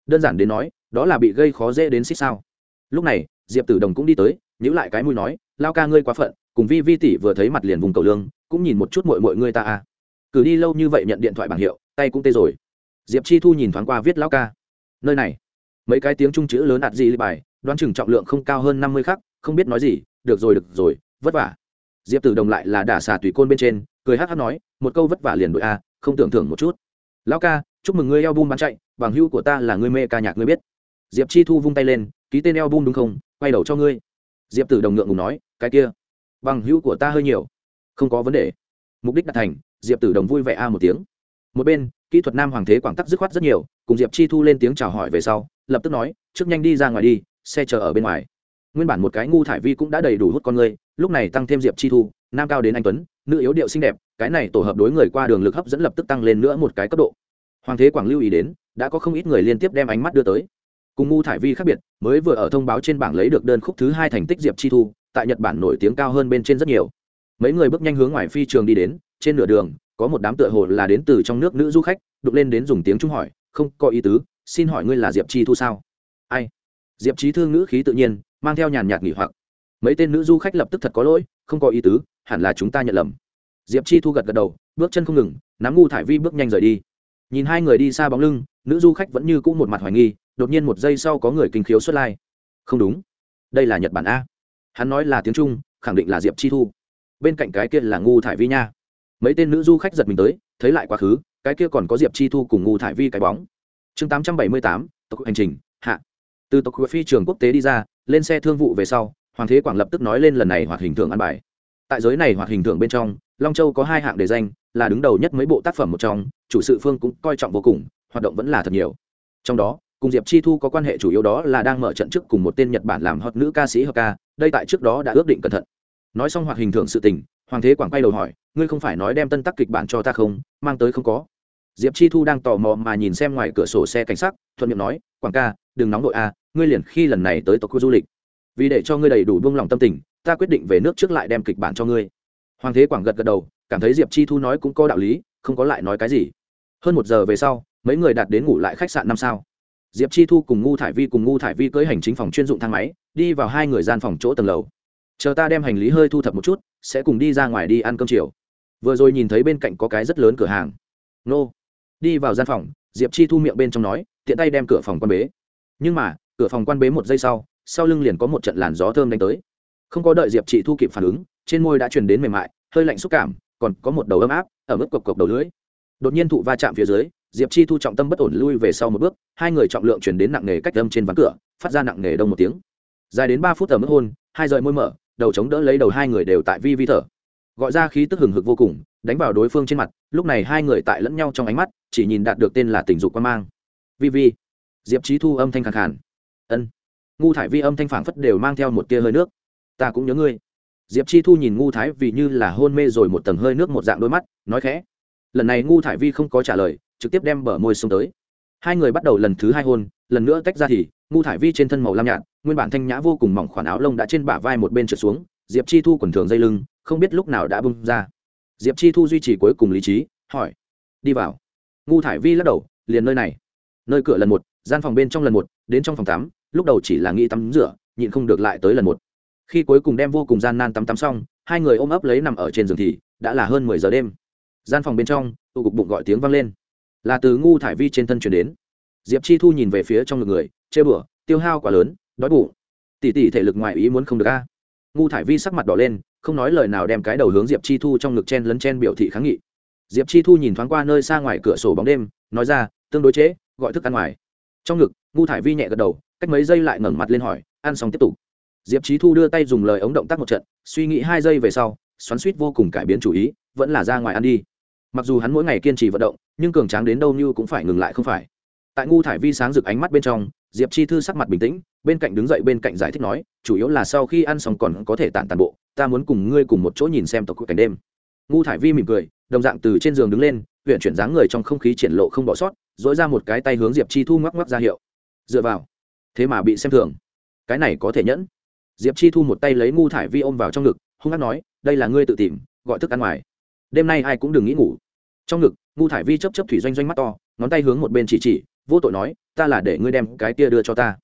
Speaker 1: Đơn giản đến nói, đó là bị gây khó dễ đến xích sao. Lúc này, diệp tử đồng cũng đi tới nhữ lại cái mũi nói, lao ca ngươi quá phận, cùng vi vi tỷ vừa thấy mặt liền vùng cầu lương, cũng nhìn một chút mội mội ngươi ta à. Cử đi lâu như vậy nhận điện thoại bảng hiệu, tay cũng tê rồi diệp chi thu nhìn thoáng qua viết lão ca. Nơi này, mấy cái tiếng trung chữ lớn ạt gì bài, đoán chừng trọng lượng không cao hơn năm mươi khắc, không biết nói gì, được rồi được rồi, vất vả. Diệp tử đồng lại là đả xà tùy côn bên trên, cười hát hát nói, một câu vất vả liền đội a, không tưởng thưởng một chút. Lão ca, chúc mừng ngươi eo bun bán chạy, bằng hữu của ta là ngươi mê ca nhạc ngươi biết. Diệp chi thu vung tay lên, ký tên eo bun đúng không? Quay đầu cho ngươi. Diệp tử đồng ngượng ngùng nói, cái kia, bằng hữu của ta hơi nhiều. Không có vấn đề. Mục đích đạt thành, diệp tử đồng vui vẻ a một tiếng một bên, kỹ thuật nam hoàng thế quảng tắc dứt khoát rất nhiều, cùng diệp chi thu lên tiếng chào hỏi về sau, lập tức nói, trước nhanh đi ra ngoài đi, xe chờ ở bên ngoài. Nguyên bản một cái ngu thải vi cũng đã đầy đủ hút con người, lúc này tăng thêm diệp chi thu, nam cao đến anh tuấn, nữ yếu điệu xinh đẹp, cái này tổ hợp đối người qua đường lực hấp dẫn lập tức tăng lên nữa một cái cấp độ. Hoàng thế quảng lưu ý đến, đã có không ít người liên tiếp đem ánh mắt đưa tới. Cùng ngu thải vi khác biệt, mới vừa ở thông báo trên bảng lấy được đơn khúc thứ hai thành tích diệp chi thu, tại nhật bản nổi tiếng cao hơn bên trên rất nhiều. Mấy người bước nhanh hướng ngoài phi trường đi đến, trên nửa đường có một đám tựa hồ là đến từ trong nước nữ du khách đục lên đến dùng tiếng trung hỏi, không có ý tứ, xin hỏi ngươi là diệp chi thu sao? Ai? Diệp trí thương nữ khí tự nhiên, mang theo nhàn nhạt nghỉ hoặc. Mấy tên nữ du khách lập tức thật có lỗi, không có ý tứ, hẳn là chúng ta nhận lầm. Diệp chi thu gật gật đầu, bước chân không ngừng, nắm ngu thải vi bước nhanh rời đi. Nhìn hai người đi xa bóng lưng, nữ du khách vẫn như cũ một mặt hoài nghi, đột nhiên một giây sau có người kinh khiếu xuất lai. Không đúng, đây là nhật bản a. Hắn nói là tiếng trung, khẳng định là diệp chi thu. Bên cạnh cái kia là ngu thải vi nha mấy tên nữ du khách giật mình tới, thấy lại quá khứ, cái kia còn có diệp chi thu cùng ngu thải vi cái bóng. Chương tám trăm bảy mươi tám, tộc hành trình, hạ. Từ tộc phi trường quốc tế đi ra, lên xe thương vụ về sau, hoàng thế quảng lập tức nói lên lần này hoạt hình thưởng ăn bài. Tại giới này hoạt hình thưởng bên trong, long châu có hai hạng đề danh, là đứng đầu nhất mấy bộ tác phẩm một trong, chủ sự phương cũng coi trọng vô cùng, hoạt động vẫn là thật nhiều. Trong đó, cùng diệp chi thu có quan hệ chủ yếu đó là đang mở trận trước cùng một tên nhật bản làm hot nữ ca sĩ hờ ca, đây tại trước đó đã ước định cẩn thận. Nói xong hoạt hình thưởng sự tình hoàng thế quảng quay đầu hỏi, ngươi không phải nói đem tân tắc kịch bản cho ta không? Mang tới không có. Diệp chi thu đang tò mò mà nhìn xem ngoài cửa sổ xe cảnh sát thuận miệng nói, quảng ca, đừng nóng đội a à, ngươi liền khi lần này tới tộc khu du lịch. Vì để cho ngươi đầy đủ buông lòng tâm tình, ta quyết định về nước trước lại đem kịch bản cho ngươi. Hoàng thế quảng gật gật đầu, cảm thấy diệp chi thu nói cũng có đạo lý, không có lại nói cái gì. Hơn một giờ về sau, mấy người đạt đến ngủ lại khách sạn năm sao. Diệp chi thu cùng ngu thải vi cùng ngu thải vi cưới hành chính phòng chuyên dụng thang máy, đi vào hai người gian phòng chỗ tầng lầu. Chờ ta đem hành lý hơi thu thập một chút sẽ cùng đi ra ngoài đi ăn cơm chiều. Vừa rồi nhìn thấy bên cạnh có cái rất lớn cửa hàng. Nô. Đi vào gian phòng, diệp chi thu miệng bên trong nói, tiện tay đem cửa phòng quan bế. Nhưng mà, cửa phòng quan bế một giây sau sau lưng liền có một trận làn gió thơm đánh tới. Không có đợi diệp chị thu kịp phản ứng, trên môi đã truyền đến mềm mại, hơi lạnh xúc cảm, còn có một đầu ấm áp ở mức cộc cộc đầu lưỡi. Đột nhiên thụ va chạm phía dưới, diệp chi thu trọng tâm bất ổn lui về sau một bước, hai người trọng lượng chuyển đến nặng nề cách âm trên ván cửa, phát ra nặng nề đông một tiếng. Dài đến ba phút ở mức hôn, hai rời môi mở đầu chống đỡ lấy đầu hai người đều tại vi vi thở. Gọi ra khí tức hừng hực vô cùng, đánh vào đối phương trên mặt, lúc này hai người tại lẫn nhau trong ánh mắt, chỉ nhìn đạt được tên là tình dục quan mang. Vi vi, diệp trí thu âm thanh khẳng hẳn ân. Ngu thải vi âm thanh phảng phất đều mang theo một tia hơi nước. Ta cũng nhớ ngươi. Diệp chi thu nhìn ngu thái vì như là hôn mê rồi một tầng hơi nước một dạng đôi mắt, nói khẽ. Lần này ngu thải vi không có trả lời, trực tiếp đem bờ môi xuống tới. Hai người bắt đầu lần thứ hai hôn, lần nữa tách ra thì, ngu thải vi trên thân màu lam nhạt nguyên bản thanh nhã vô cùng mỏng khoản áo lông đã trên bả vai một bên trượt xuống, diệp chi thu quần thường dây lưng, không biết lúc nào đã bung ra. Diệp chi thu duy trì cuối cùng lý trí, hỏi, đi vào. Ngu thải vi lắc đầu, liền nơi này. Nơi cửa lần một, gian phòng bên trong lần một, đến trong phòng tắm, lúc đầu chỉ là nghĩ tắm rửa, nhịn không được lại tới lần một. Khi cuối cùng đem vô cùng gian nan tắm tắm xong, hai người ôm ấp lấy nằm ở trên giường thì đã là hơn mười giờ đêm. Gian phòng bên trong, tụ cục bụng gọi tiếng vang lên. Là từ ngu thải vi trên thân chuyển đến. Diệp chi thu nhìn về phía trong ngực người, chê bửa tiêu hao quá lớn đói bụng. Tỷ tỷ thể lực ngoài ý muốn không được a. Ngu thải vi sắc mặt đỏ lên không nói lời nào đem cái đầu hướng diệp chi thu trong ngực chen lấn chen biểu thị kháng nghị. Diệp chi thu nhìn thoáng qua nơi xa ngoài cửa sổ bóng đêm nói ra tương đối chế, gọi thức ăn ngoài. Trong ngực ngu thải vi nhẹ gật đầu cách mấy giây lại ngẩng mặt lên hỏi ăn xong tiếp tục. Diệp chi thu đưa tay dùng lời ống động tác một trận suy nghĩ hai giây về sau xoắn suýt vô cùng cải biến chủ ý vẫn là ra ngoài ăn đi. Mặc dù hắn mỗi ngày kiên trì vận động nhưng cường tráng đến đâu như cũng phải ngừng lại không phải. Tại ngu thải vi sáng rực ánh mắt bên trong diệp chi thư sắc mặt bình tĩnh bên cạnh đứng dậy bên cạnh giải thích nói, chủ yếu là sau khi ăn xong còn có thể tản tàn bộ, ta muốn cùng ngươi cùng một chỗ nhìn xem tộc quốc cảnh đêm. Ngu thải vi mỉm cười, đồng dạng từ trên giường đứng lên, huyện chuyển dáng người trong không khí triển lộ không bỏ sót, dỗi ra một cái tay hướng diệp chi thu ngoắc ngoắc ra hiệu. Dựa vào. Thế mà bị xem thường. Cái này có thể nhẫn. Diệp chi thu một tay lấy ngu thải vi ôm vào trong ngực, hung hát nói, đây là ngươi tự tìm, gọi thức ăn ngoài. Đêm nay ai cũng đừng nghĩ ngủ. Trong ngực, ngu thải vi chấp chấp thủy doanh doanh mắt to, ngón tay hướng một bên chỉ chỉ, vô tội nói, ta là để ngươi đem cái kia đưa cho ta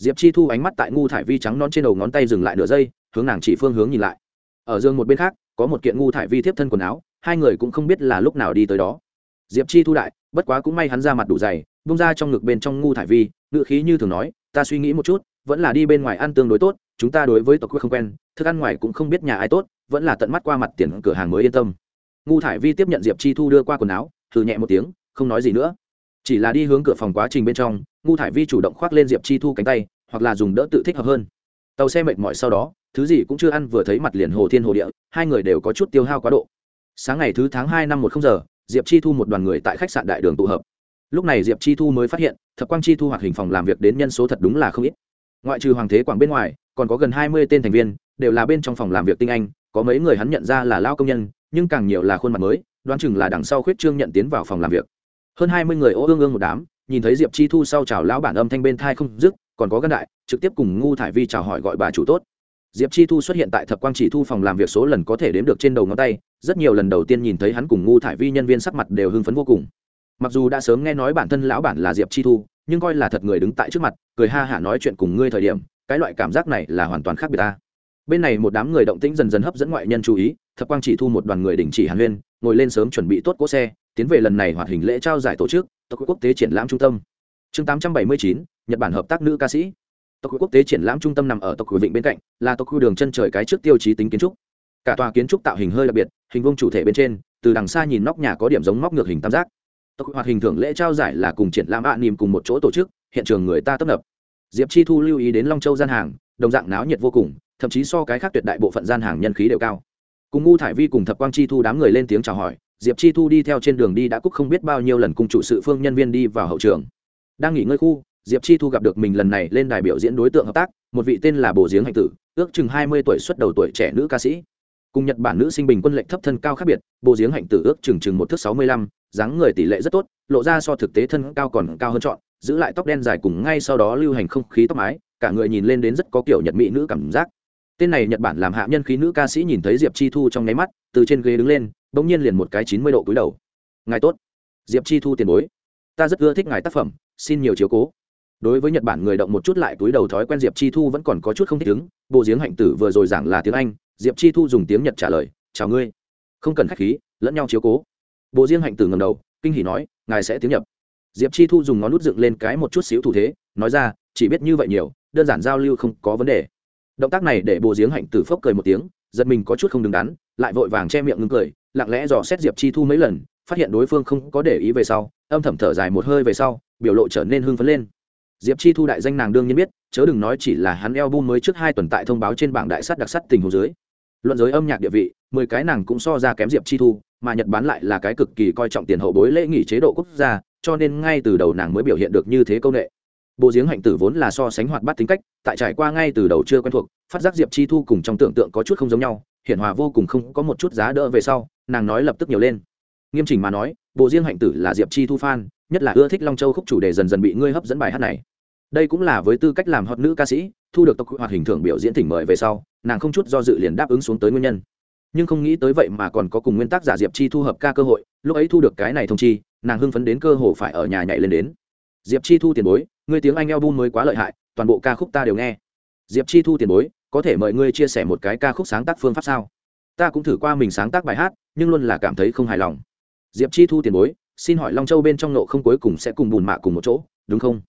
Speaker 1: diệp chi thu ánh mắt tại ngu thải vi trắng non trên đầu ngón tay dừng lại nửa giây, hướng nàng chỉ phương hướng nhìn lại. Ở giường một bên khác, có một kiện ngu thải vi tiếp thân quần áo, hai người cũng không biết là lúc nào đi tới đó. Diệp chi thu đại, bất quá cũng may hắn ra mặt đủ dày, bung ra trong ngực bên trong ngu thải vi ngự khí như thường nói, ta suy nghĩ một chút, vẫn là đi bên ngoài ăn tương đối tốt, chúng ta đối với tộc quê không quen, thức ăn ngoài cũng không biết nhà ai tốt, vẫn là tận mắt qua mặt tiền cửa hàng mới yên tâm. Ngu thải vi tiếp nhận diệp chi thu đưa qua quần áo, thử nhẹ một tiếng, không nói gì nữa chỉ là đi hướng cửa phòng quá trình bên trong, ngu thải vi chủ động khoác lên diệp chi thu cánh tay, hoặc là dùng đỡ tự thích hợp hơn. Tàu xe mệt mỏi sau đó, thứ gì cũng chưa ăn, vừa thấy mặt liền hồ thiên hồ địa, hai người đều có chút tiêu hao quá độ. Sáng ngày thứ tháng hai năm một không giờ, diệp chi thu một đoàn người tại khách sạn đại đường tụ hợp. Lúc này diệp chi thu mới phát hiện, thập quang chi thu hoạt hình phòng làm việc đến nhân số thật đúng là không ít. Ngoại trừ hoàng thế quảng bên ngoài, còn có gần hai mươi tên thành viên, đều là bên trong phòng làm việc tinh anh, có mấy người hắn nhận ra là lao công nhân, nhưng càng nhiều là khuôn mặt mới, đoán chừng là đằng sau khuyết trương nhận tiến vào phòng làm việc hơn hai mươi người ô ương ương một đám, nhìn thấy diệp chi thu sau chào lão bản âm thanh bên thai không dứt, còn có gân đại, trực tiếp cùng ngu thải vi chào hỏi gọi bà chủ tốt. Diệp chi thu xuất hiện tại thập quang chỉ thu phòng làm việc số lần có thể đếm được trên đầu ngón tay, rất nhiều lần đầu tiên nhìn thấy hắn cùng ngu thải vi nhân viên sắc mặt đều hưng phấn vô cùng. Mặc dù đã sớm nghe nói bản thân lão bản là diệp chi thu, nhưng coi là thật người đứng tại trước mặt, cười ha hả nói chuyện cùng ngươi thời điểm, cái loại cảm giác này là hoàn toàn khác biệt ta bên này một đám người động tĩnh dần dần hấp dẫn ngoại nhân chú ý thập quang chỉ thu một đoàn người đình chỉ hàn huyên ngồi lên sớm chuẩn bị tốt cỗ xe tiến về lần này hoạt hình lễ trao giải tổ chức tộc quốc tế triển lãm trung tâm. Chương 879, nhật bản hợp tác nữ ca sĩ. Tộc quốc tế triển lãm trung tâm nằm ở tộc vịnh bên cạnh là tộc khu đường chân trời cái trước tiêu chí tính kiến trúc. Cả tòa kiến trúc tạo hình hơi đặc biệt hình vuông chủ thể bên trên từ đằng xa nhìn nóc nhà có điểm giống móc ngược hình tam giác. Tộc hoạt hình thưởng lễ trao giải là cùng triển lãm ạ à cùng một chỗ tổ chức hiện trường người ta tấp nập. Diệp chi thu lưu ý đến long châu gian hàng đồng dạng náo nhiệt vô cùng thậm chí so cái khác tuyệt đại bộ phận gian hàng nhân khí đều cao. Cùng ngu thải vi cùng thập quang chi thu đám người lên tiếng chào hỏi, diệp chi thu đi theo trên đường đi đã cúc không biết bao nhiêu lần cùng chủ sự phương nhân viên đi vào hậu trường. Đang nghỉ ngơi khu, diệp chi thu gặp được mình lần này lên đài biểu diễn đối tượng hợp tác, một vị tên là bồ giếng hạnh tử, ước chừng hai mươi tuổi xuất đầu tuổi trẻ nữ ca sĩ. Cùng nhật bản nữ sinh bình quân lệnh thấp thân cao khác biệt bồ giếng hạnh tử ước chừng chừng một thước sáu mươi lăm, dáng người tỷ lệ rất tốt, lộ ra so thực tế thân cao còn cao hơn chọn, giữ lại tóc đen dài cùng ngay sau đó lưu hành không khí tóc mái, cả người nhìn lên đến rất có kiểu nhật mỹ nữ cảm giác tên này nhật bản làm hạ nhân khí nữ ca sĩ nhìn thấy diệp chi thu trong nháy mắt, từ trên ghế đứng lên, bỗng nhiên liền một cái chín mươi độ cúi đầu. Ngài tốt. Diệp chi thu tiền bối. Ta rất ưa thích ngài tác phẩm, xin nhiều chiếu cố. Đối với nhật bản người động một chút lại túi đầu thói quen diệp chi thu vẫn còn có chút không thích ứng. Bộ giếng hạnh tử vừa rồi giảng là tiếng anh, diệp chi thu dùng tiếng nhật trả lời, chào ngươi. Không cần k h á c h khí, lẫn nhau chiếu cố. Bộ riêng hạnh tử ngầm đầu, kinh hỉ nói, ngài sẽ tiếng nhập diệp chi thu dùng ngón nút dựng lên cái một chút xíu thủ thế, nói ra, chỉ biết như vậy nhiều, đơn giản giao lưu không có vấn đề động tác này để bộ giếng hạnh tử phốc cười một tiếng, giật mình có chút không đứng đắn, lại vội vàng che miệng ngưng cười, lặng lẽ dò xét diệp chi thu mấy lần, phát hiện đối phương không có để ý về sau, âm thầm thở dài một hơi về sau, biểu lộ trở nên hưng phấn lên. Diệp chi thu đại danh nàng đương nhiên biết, chớ đừng nói chỉ là hắn eo bu mới trước hai tuần tại thông báo trên bảng đại sắt đặc sắt tình hồ dưới. Luận giới âm nhạc địa vị, mười cái nàng cũng so ra kém diệp chi thu, mà nhật bán lại là cái cực kỳ coi trọng tiền hậu bối lễ nghỉ chế độ quốc gia, cho nên ngay từ đầu nàng mới biểu hiện được như thế công nghệ bộ giếng hạnh tử vốn là so sánh hoạt bát tính cách, tại trải qua ngay từ đầu chưa quen thuộc, phát giác diệp chi thu cùng trong tưởng tượng có chút không giống nhau, hiển hòa vô cùng không có một chút giá đỡ về sau, nàng nói lập tức nhiều lên. Nghiêm chỉnh mà nói bộ riêng hạnh tử là diệp chi thu fan, nhất là ưa thích long châu khúc chủ đề dần dần bị ngươi hấp dẫn bài hát này. Đây cũng là với tư cách làm hot nữ ca sĩ, thu được tộc hoạt hình thưởng biểu diễn thỉnh mời về sau, nàng không chút do dự liền đáp ứng xuống tới nguyên nhân. Nhưng không nghĩ tới vậy mà còn có cùng nguyên tắc giả diệp chi thu hợp ca cơ hội, lúc ấy thu được cái này thông chi, nàng hưng phấn đến cơ hồ phải ở nhà nhảy lên đến. Diệp chi thu tiền bối ngươi tiếng anh eo mới quá lợi hại toàn bộ ca khúc ta đều nghe. Diệp chi thu tiền bối có thể mời ngươi chia sẻ một cái ca khúc sáng tác phương pháp sao? Ta cũng thử qua mình sáng tác bài hát nhưng luôn là cảm thấy không hài lòng. Diệp chi thu tiền bối xin hỏi long châu bên trong nộ không cuối cùng sẽ cùng bùn mạ cùng một chỗ đúng không?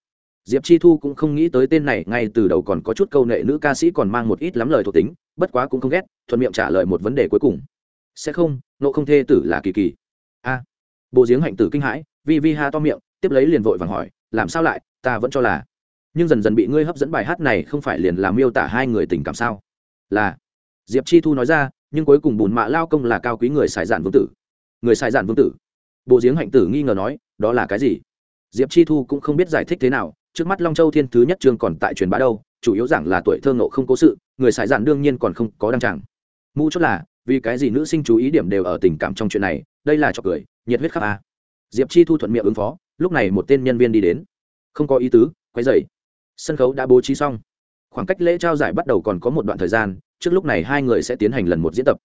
Speaker 1: Diệp chi thu cũng không nghĩ tới tên này ngay từ đầu còn có chút câu nệ nữ ca sĩ còn mang một ít lắm lời thuộc tính bất quá cũng không ghét thuận miệng trả lời một vấn đề cuối cùng. Sẽ không nộ không thê tử là kỳ kỳ. A. À, bộ giếng hạnh tử kinh hãi vi vi ha to miệng tiếp lấy liền vội vàng hỏi làm sao lại, ta vẫn cho là. Nhưng dần dần bị ngươi hấp dẫn bài hát này không phải liền làm miêu tả hai người tình cảm sao? Là. Diệp chi thu nói ra, nhưng cuối cùng bùn mạ lao công là cao quý người xài giản vương tử. Người xài giản vương tử. Bộ giếng hạnh tử nghi ngờ nói, đó là cái gì? Diệp chi thu cũng không biết giải thích thế nào, trước mắt long châu thiên thứ nhất Trường còn tại truyền bá đâu, chủ yếu giảng là tuổi thơ ngộ không cố sự, người xài giản đương nhiên còn không có đăng tràng. Mũ chốt là, vì cái gì nữ sinh chú ý điểm đều ở tình cảm trong chuyện này, đây là trò cười, nhiệt huyết khắp a. Diệp chi thu thuận miệng ứng phó lúc này một tên nhân viên đi đến. Không có ý tứ quay dậy sân khấu đã bố trí xong. Khoảng cách lễ trao giải bắt đầu còn có một đoạn thời gian, trước lúc này hai người sẽ tiến hành lần một diễn tập.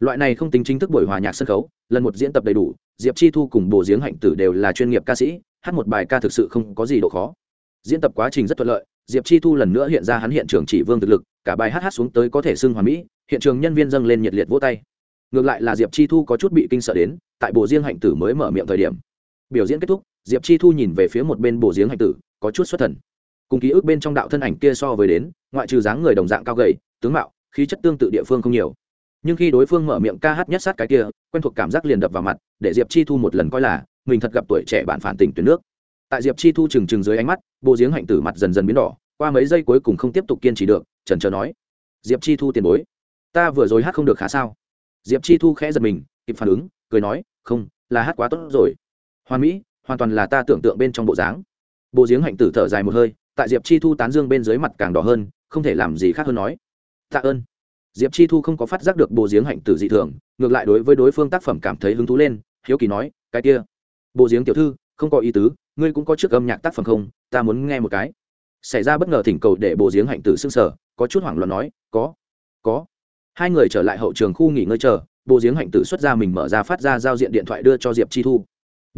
Speaker 1: Loại này không tính chính thức buổi hòa nhạc sân khấu, lần một diễn tập đầy đủ, diệp chi thu cùng bồ giếng hạnh tử đều là chuyên nghiệp ca sĩ, hát một bài ca thực sự không có gì độ khó. Diễn tập quá trình rất thuận lợi, diệp chi thu lần nữa hiện ra hắn hiện trường chỉ vương thực lực, cả bài hát hát xuống tới có thể xưng hoàn mỹ, hiện trường nhân viên dâng lên nhiệt liệt vỗ tay. Ngược lại là diệp chi thu có chút bị kinh sợ đến, tại bồ riêng hạnh tử mới mở miệng thời điểm biểu diễn kết thúc, diệp chi thu nhìn về phía một bên bồ giếng hạnh tử, có chút xuất thần. Cùng ký ức bên trong đạo thân ảnh kia so với đến, ngoại trừ dáng người đồng dạng cao gầy, tướng mạo, khí chất tương tự địa phương không nhiều. Nhưng khi đối phương mở miệng ca hát nhất sát cái kia, quen thuộc cảm giác liền đập vào mặt, để diệp chi thu một lần coi là, mình thật gặp tuổi trẻ bạn phản tình tuyến nước. Tại diệp chi thu trừng trừng dưới ánh mắt bộ giếng hạnh tử mặt dần dần biến đỏ, qua mấy giây cuối cùng không tiếp tục kiên trì được trần trờ nói, diệp chi thu tiền bối, ta vừa rồi hát không được khá sao? Diệp chi thu khẽ giật mình, kịp phản ứng, cười nói, không, là hát quá tốt rồi hoàn mỹ, hoàn toàn là ta tưởng tượng bên trong bộ dáng. Bộ giếng hạnh tử thở dài một hơi, tại diệp chi thu tán dương bên dưới mặt càng đỏ hơn, không thể làm gì khác hơn nói. Tạ ơn. Diệp chi thu không có phát giác được bộ giếng hạnh tử dị thường, ngược lại đối với đối phương tác phẩm cảm thấy hứng thú lên, hiếu kỳ nói, cái kia bộ giếng tiểu thư, không có ý tứ, ngươi cũng có trước âm nhạc tác phẩm không? Ta muốn nghe một cái. Xảy ra bất ngờ thỉnh cầu để bộ giếng hạnh tử xưng sở có chút hoảng loạn nói, có có. Hai người trở lại hậu trường khu nghỉ ngơi chờ bộ giếng hạnh tử xuất ra mình mở ra phát ra giao diện điện thoại đưa cho diệp chi thu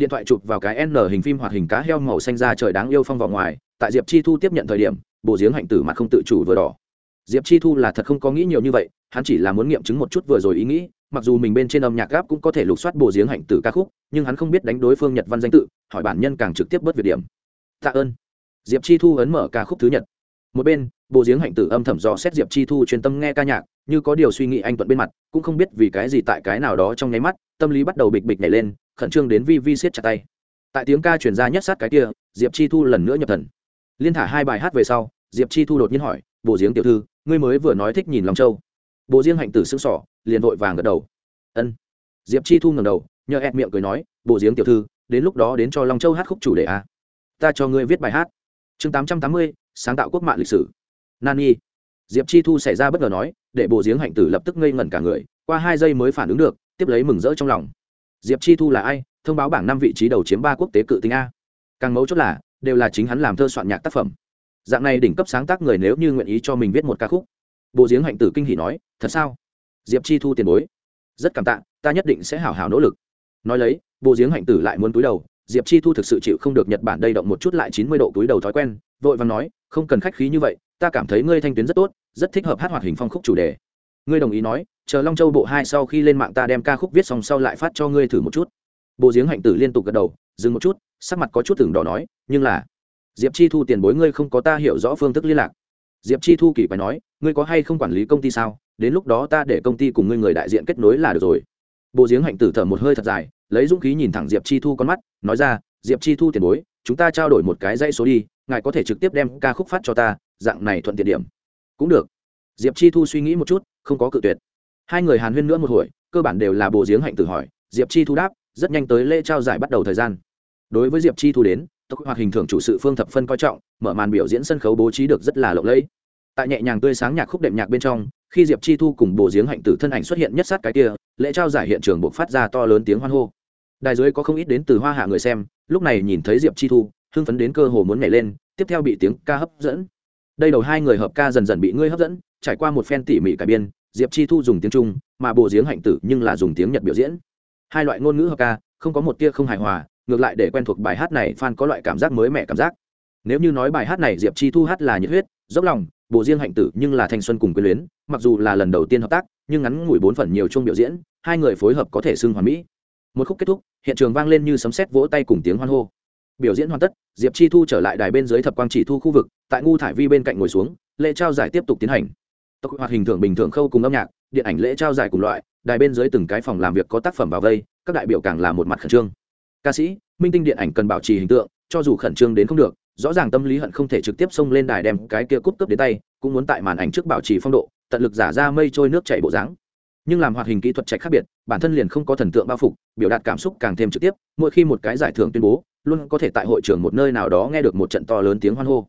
Speaker 1: điện thoại chụp vào cái n hình phim hoạt hình cá heo màu xanh ra trời đáng yêu phong vào ngoài, tại diệp chi thu tiếp nhận thời điểm, bộ giếng hạnh tử mặt không tự chủ vừa đỏ. Diệp chi thu là thật không có nghĩ nhiều như vậy, hắn chỉ là muốn nghiệm chứng một chút vừa rồi ý nghĩ, mặc dù mình bên trên âm nhạc gáp cũng có thể lục soát bộ giếng hạnh tử ca khúc, nhưng hắn không biết đánh đối phương nhật văn danh tự, hỏi bản nhân càng trực tiếp bớt việc điểm. Tạ ơn. Diệp chi thu ấn mở ca khúc thứ nhật. Một bên, bộ giếng hạnh tử âm thầm dò xét diệp chi thu chuyên tâm nghe ca nhạc, như có điều suy nghĩ anh tuận bên mặt, cũng không biết vì cái gì tại cái nào đó trong nháy mắt, tâm lý bắt đầu bịch bịch nhảy lên khẩn trương đến vi vi siết chặt tay. Tại tiếng ca chuyển ra nhất sát cái kia, diệp chi thu lần nữa nhập thần. Liên thả hai bài hát về sau, diệp chi thu đột nhiên hỏi bộ giếng tiểu thư, ngươi mới vừa nói thích nhìn long châu. Bộ riêng hạnh tử xương sỏ liền vội vàng gật đầu. Ân. Diệp chi thu ngầm đầu, nhờ ép miệng cười nói bộ giếng tiểu thư, đến lúc đó đến cho long châu hát khúc chủ đề a à. ta cho ngươi viết bài hát. Chương tám trăm tám mươi, sáng tạo quốc mạng lịch sử. Nani diệp chi thu xảy ra bất ngờ nói, để bộ giếng hạnh tử lập tức ngây ngẩn cả người, qua hai giây mới phản ứng được, tiếp lấy mừng rỡ trong lòng diệp chi thu là ai? Thông báo bảng năm vị trí đầu chiếm ba quốc tế cự tính a. Càng mấu chốt là, đều là chính hắn làm thơ soạn nhạc tác phẩm. Dạng này đỉnh cấp sáng tác người nếu như nguyện ý cho mình viết một ca khúc. Bộ giếng hạnh tử kinh hỉ nói, thật sao? Diệp chi thu tiền bối, rất cảm tạ, ta nhất định sẽ hảo hảo nỗ lực. Nói lấy, bộ giếng hạnh tử lại muốn túi đầu, diệp chi thu thực sự chịu không được nhật bản đây động một chút lại chín mươi độ túi đầu thói quen, vội vàng nói, không cần khách khí như vậy, ta cảm thấy ngươi thanh tuyến rất tốt, rất thích hợp hát hoạt hình phong khúc chủ đề. Ngươi đồng ý nói chờ long châu bộ hai sau khi lên mạng ta đem ca khúc viết xong sau lại phát cho ngươi thử một chút. Bộ giếng hạnh tử liên tục gật đầu, dừng một chút, sắc mặt có chút tưởng đỏ nói, nhưng là, diệp chi thu tiền bối ngươi không có ta hiểu rõ phương thức liên lạc. Diệp chi thu kỳ phải nói, ngươi có hay không quản lý công ty sao? Đến lúc đó ta để công ty cùng ngươi người đại diện kết nối là được rồi. Bộ giếng hạnh tử thở một hơi thật dài, lấy dũng khí nhìn thẳng diệp chi thu con mắt, nói ra, diệp chi thu tiền bối, chúng ta trao đổi một cái dãy số đi, ngài có thể trực tiếp đem ca khúc phát cho ta, dạng này thuận tiện điểm. Cũng được. Diệp chi thu suy nghĩ một chút, không có cự tuyệt hai người hàn huyên nữa một hồi, cơ bản đều là bộ giếng hạnh tử hỏi, diệp chi thu đáp, rất nhanh tới lễ trao giải bắt đầu thời gian. Đối với diệp chi thu đến, tộc hoạt hình thưởng chủ sự phương thập phân coi trọng, mở màn biểu diễn sân khấu bố trí được rất là lộng lẫy. Tại nhẹ nhàng tươi sáng nhạc khúc đệm nhạc bên trong, khi diệp chi thu cùng bồ giếng hạnh tử thân ảnh xuất hiện nhất sát cái kia, lễ trao giải hiện trường buộc phát ra to lớn tiếng hoan hô. Đài dưới có không ít đến từ hoa hạ người xem, lúc này nhìn thấy diệp chi thu, hưng phấn đến cơ hồ muốn nhảy lên, tiếp theo bị tiếng ca hấp dẫn. Đây đầu hai người hợp ca dần dần bị ngươi hấp dẫn, trải qua một phen tỉ mỉ cải biên diệp chi thu dùng tiếng trung, mà bồ giếng hạnh tử nhưng là dùng tiếng nhật biểu diễn. Hai loại ngôn ngữ hợp ca, không có một tia không hài hòa, ngược lại để quen thuộc bài hát này fan có loại cảm giác mới mẻ cảm giác. Nếu như nói bài hát này diệp chi thu hát là nhiệt huyết, dốc lòng bộ riêng hạnh tử nhưng là thanh xuân cùng quyền luyến, mặc dù là lần đầu tiên hợp tác, nhưng ngắn ngủi bốn phần nhiều chung biểu diễn, hai người phối hợp có thể xưng hoàn mỹ. Một khúc kết thúc, hiện trường vang lên như sấm sét vỗ tay cùng tiếng hoan hô. Biểu diễn hoàn tất, diệp chi thu trở lại đài bên dưới thập quang chỉ thu khu vực, tại ngu thải vi bên cạnh ngồi xuống, lễ trao giải tiếp tục tiến hành tộc hoạt hình thưởng bình thường khâu cùng âm nhạc, điện ảnh lễ trao giải cùng loại, đài bên dưới từng cái phòng làm việc có tác phẩm vào vây, các đại biểu càng là một mặt khẩn trương. Ca sĩ, minh tinh điện ảnh cần bảo trì hình tượng, cho dù khẩn trương đến không được, rõ ràng tâm lý hận không thể trực tiếp xông lên đài đem cái kia cúp cướp đến tay, cũng muốn tại màn ảnh trước bảo trì phong độ, tận lực giả ra mây trôi nước chảy bộ dáng. Nhưng làm hoạt hình kỹ thuật trạch khác biệt, bản thân liền không có thần tượng bao phục biểu đạt cảm xúc càng thêm trực tiếp, mỗi khi một cái giải thưởng tuyên bố, luôn có thể tại hội trường một nơi nào đó nghe được một trận to lớn tiếng hoan hô.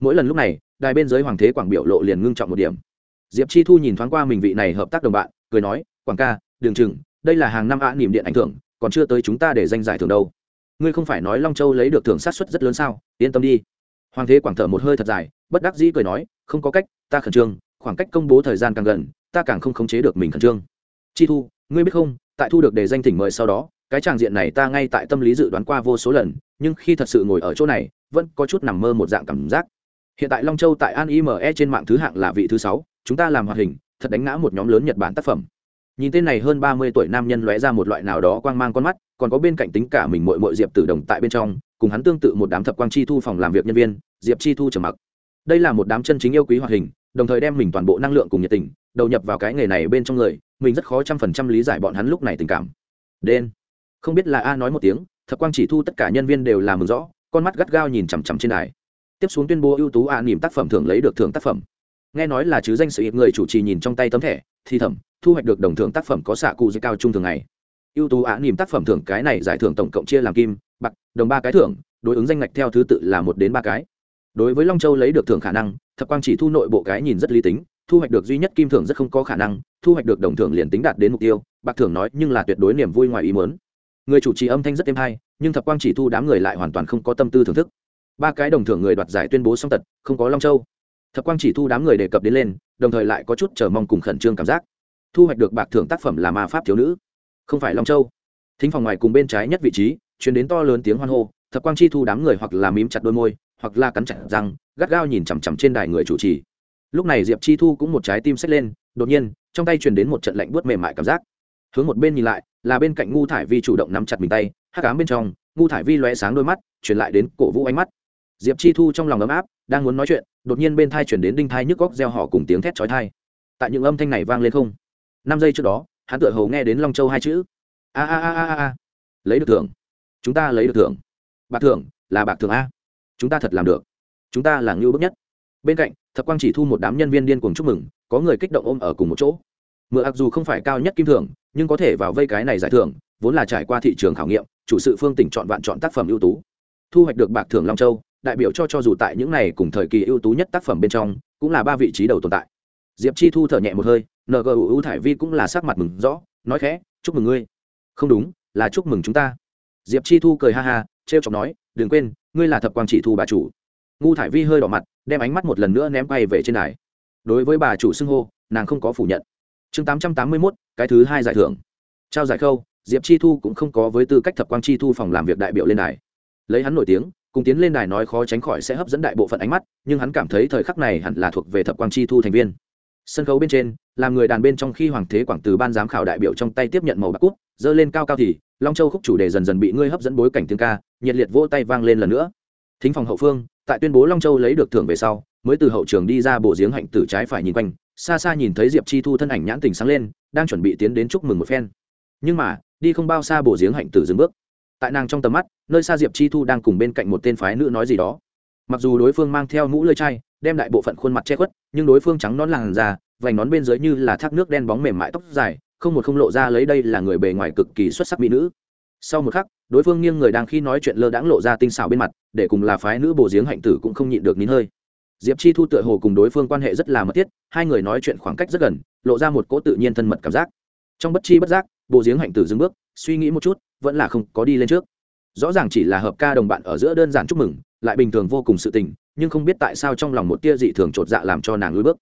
Speaker 1: Mỗi lần lúc này, đài bên dưới hoàng thế quảng biểu lộ liền ngưng trọng một điểm diệp chi thu nhìn thoáng qua mình vị này hợp tác đồng bạn, cười nói, quảng ca đường chừng, đây là hàng năm ạ, niềm điện ảnh thưởng, còn chưa tới chúng ta để danh giải thưởng đâu. Ngươi không phải nói long châu lấy được thưởng sát xuất rất lớn sao? Yên tâm đi. Hoàng thế quảng thở một hơi thật dài, bất đắc dĩ cười nói, không có cách, ta khẩn trương, khoảng cách công bố thời gian càng gần, ta càng không khống chế được mình khẩn trương. Chi thu, ngươi biết không, tại thu được đề danh thỉnh mời sau đó, cái tràng diện này ta ngay tại tâm lý dự đoán qua vô số lần, nhưng khi thật sự ngồi ở chỗ này, vẫn có chút nằm mơ một dạng cảm giác. Hiện tại long châu tại an ime trên mạng thứ hạng là vị thứ sáu chúng ta làm hoạt hình, thật đánh ngã một nhóm lớn nhật bản tác phẩm. Nhìn tên này hơn ba mươi tuổi nam nhân lóe ra một loại nào đó quang mang con mắt, còn có bên cạnh tính cả mình mội mội diệp tử đồng tại bên trong, cùng hắn tương tự một đám thập quang chi thu phòng làm việc nhân viên, diệp chi thu trầm mặc. Đây là một đám chân chính yêu quý hoạt hình, đồng thời đem mình toàn bộ năng lượng cùng nhiệt tình đầu nhập vào cái nghề này bên trong người, mình rất khó trăm phần trăm lý giải bọn hắn lúc này tình cảm. Đen. Không biết là a nói một tiếng, thập quang chỉ thu tất cả nhân viên đều làm mừng rõ, con mắt gắt gao nhìn chằm chằm trên đài. Tiếp xuống tuyên bố ưu tú a nỉm tác phẩm thường lấy được thưởng tác phẩm nghe nói là chứ danh sự ít người chủ trì nhìn trong tay tấm thẻ thi thẩm thu hoạch được đồng thưởng tác phẩm có xạ cụ dưới cao trung thường ngày. Ưu tú á niềm tác phẩm thưởng cái này giải thưởng tổng cộng chia làm kim, bạc, đồng ba cái thưởng, đối ứng danh ngạch theo thứ tự là một đến ba cái. Đối với long châu lấy được thưởng khả năng, thập quang chỉ thu nội bộ cái nhìn rất lý tính, thu hoạch được duy nhất kim thưởng rất không có khả năng, thu hoạch được đồng thưởng liền tính đạt đến mục tiêu, bạc thưởng nói nhưng là tuyệt đối niềm vui ngoài ý muốn. Người chủ trì âm thanh rất êm hay, nhưng thập quang chỉ thu đám người lại hoàn toàn không có tâm tư thưởng thức. Ba cái đồng thưởng người đoạt giải tuyên bố song tật, không có long châu thập quang chỉ thu đám người đề cập đến lên, đồng thời lại có chút chờ mong cùng khẩn trương cảm giác. Thu hoạch được bạc thưởng tác phẩm là ma pháp thiếu nữ, không phải long châu. Thính phòng ngoài cùng bên trái nhất vị trí chuyển đến to lớn tiếng hoan hô, thập quang chi thu đám người hoặc là mím chặt đôi môi, hoặc là cắn chặt răng, gắt gao nhìn chằm chằm trên đài người chủ trì. Lúc này diệp chi thu cũng một trái tim xách lên, đột nhiên, trong tay truyền đến một trận lạnh buốt mềm mại cảm giác. Hướng một bên nhìn lại, là bên cạnh ngu thải vi chủ động nắm chặt mình tay, hắc ám bên trong, ngu thải vi lóe sáng đôi mắt, truyền lại đến cổ vũ ánh mắt diệp chi thu trong lòng ấm áp, đang muốn nói chuyện, đột nhiên bên thai chuyển đến đinh thai nhức góc gieo họ cùng tiếng thét chói thai tại những âm thanh này vang lên không? Năm giây trước đó, hắn tựa hầu nghe đến long châu hai chữ. A a a a a lấy được thưởng. Chúng ta lấy được thưởng. Bạc thưởng là bạc thưởng a. Chúng ta thật làm được. Chúng ta là ngưu bức nhất. Bên cạnh, thập quang chỉ thu một đám nhân viên điên cuồng chúc mừng, có người kích động ôm ở cùng một chỗ. Mượn mặc dù không phải cao nhất kim thưởng, nhưng có thể vào vây cái này giải thưởng, vốn là trải qua thị trường khảo nghiệm, chủ sự phương tỉnh chọn vạn chọn tác phẩm ưu tú. Thu hoạch được bạc thưởng long châu đại biểu cho cho dù tại những này cùng thời kỳ ưu tú nhất tác phẩm bên trong, cũng là ba vị trí đầu tồn tại. Diệp chi thu thở nhẹ một hơi ngu thải vi cũng là sắc mặt mừng rõ, nói khẽ, chúc mừng ngươi. Không đúng, là chúc mừng chúng ta. Diệp chi thu cười ha ha t r e o chọc nói, đừng quên, ngươi là thập quang chỉ thu bà chủ. Ngu thải vi hơi đỏ mặt, đem ánh mắt một lần nữa ném quay về trên đài. Đối với bà chủ xưng hô, nàng không có phủ nhận. Chương tám trăm tám mươi mốt, cái thứ hai giải thưởng. Trao giải khâu, diệp chi thu cũng không có với tư cách thập quang chi thu phòng làm việc đại biểu lên đài. Lấy hắn nổi tiếng cùng tiến lên đài nói khó tránh khỏi sẽ hấp dẫn đại bộ phận ánh mắt, nhưng hắn cảm thấy thời khắc này hẳn là thuộc về thập quang chi thu thành viên. Sân khấu bên trên, làm người đàn bên trong khi hoàng thế quảng từ ban giám khảo đại biểu trong tay tiếp nhận màu bạc cút dơ lên cao cao thì, long châu khúc chủ đề dần dần bị ngươi hấp dẫn bối cảnh tiếng ca, nhiệt liệt vỗ tay vang lên lần nữa. Thính phòng hậu phương, tại tuyên bố long châu lấy được thưởng về sau, mới từ hậu trường đi ra bộ giếng hạnh tử trái phải nhìn quanh, xa xa nhìn thấy diệp chi thu thân ảnh nhãn tình sáng lên, đang chuẩn bị tiến đến chúc mừng một phen. Nhưng mà, đi không bao xa bộ giếng hạnh tử dừng bước tại nàng trong tầm mắt, nơi xa diệp chi thu đang cùng bên cạnh một tên phái nữ nói gì đó. Mặc dù đối phương mang theo mũ lơi chai, đem đại bộ phận khuôn mặt che khuất, nhưng đối phương trắng nón làn da, vành nón bên dưới như là thác nước đen bóng mềm mại tóc dài, không một không lộ ra lấy đây là người bề ngoài cực kỳ xuất sắc mỹ nữ. Sau một khắc, đối phương nghiêng người đang khi nói chuyện lơ đãng lộ ra tinh xảo bên mặt, để cùng là phái nữ bồ giếng hạnh tử cũng không nhịn được nín hơi. Diệp chi thu tựa hồ cùng đối phương quan hệ rất là mật thiết, hai người nói chuyện khoảng cách rất gần, lộ ra một cỗ tự nhiên thân mật cảm giác. Trong bất chi bất giác bồ giếng hạnh tử dừng bước, suy nghĩ một chút vẫn là không có đi lên trước. Rõ ràng chỉ là hợp ca đồng bạn ở giữa đơn giản chúc mừng lại bình thường vô cùng sự tình nhưng không biết tại sao trong lòng một tia dị thường chột dạ làm cho nàng lùi bước.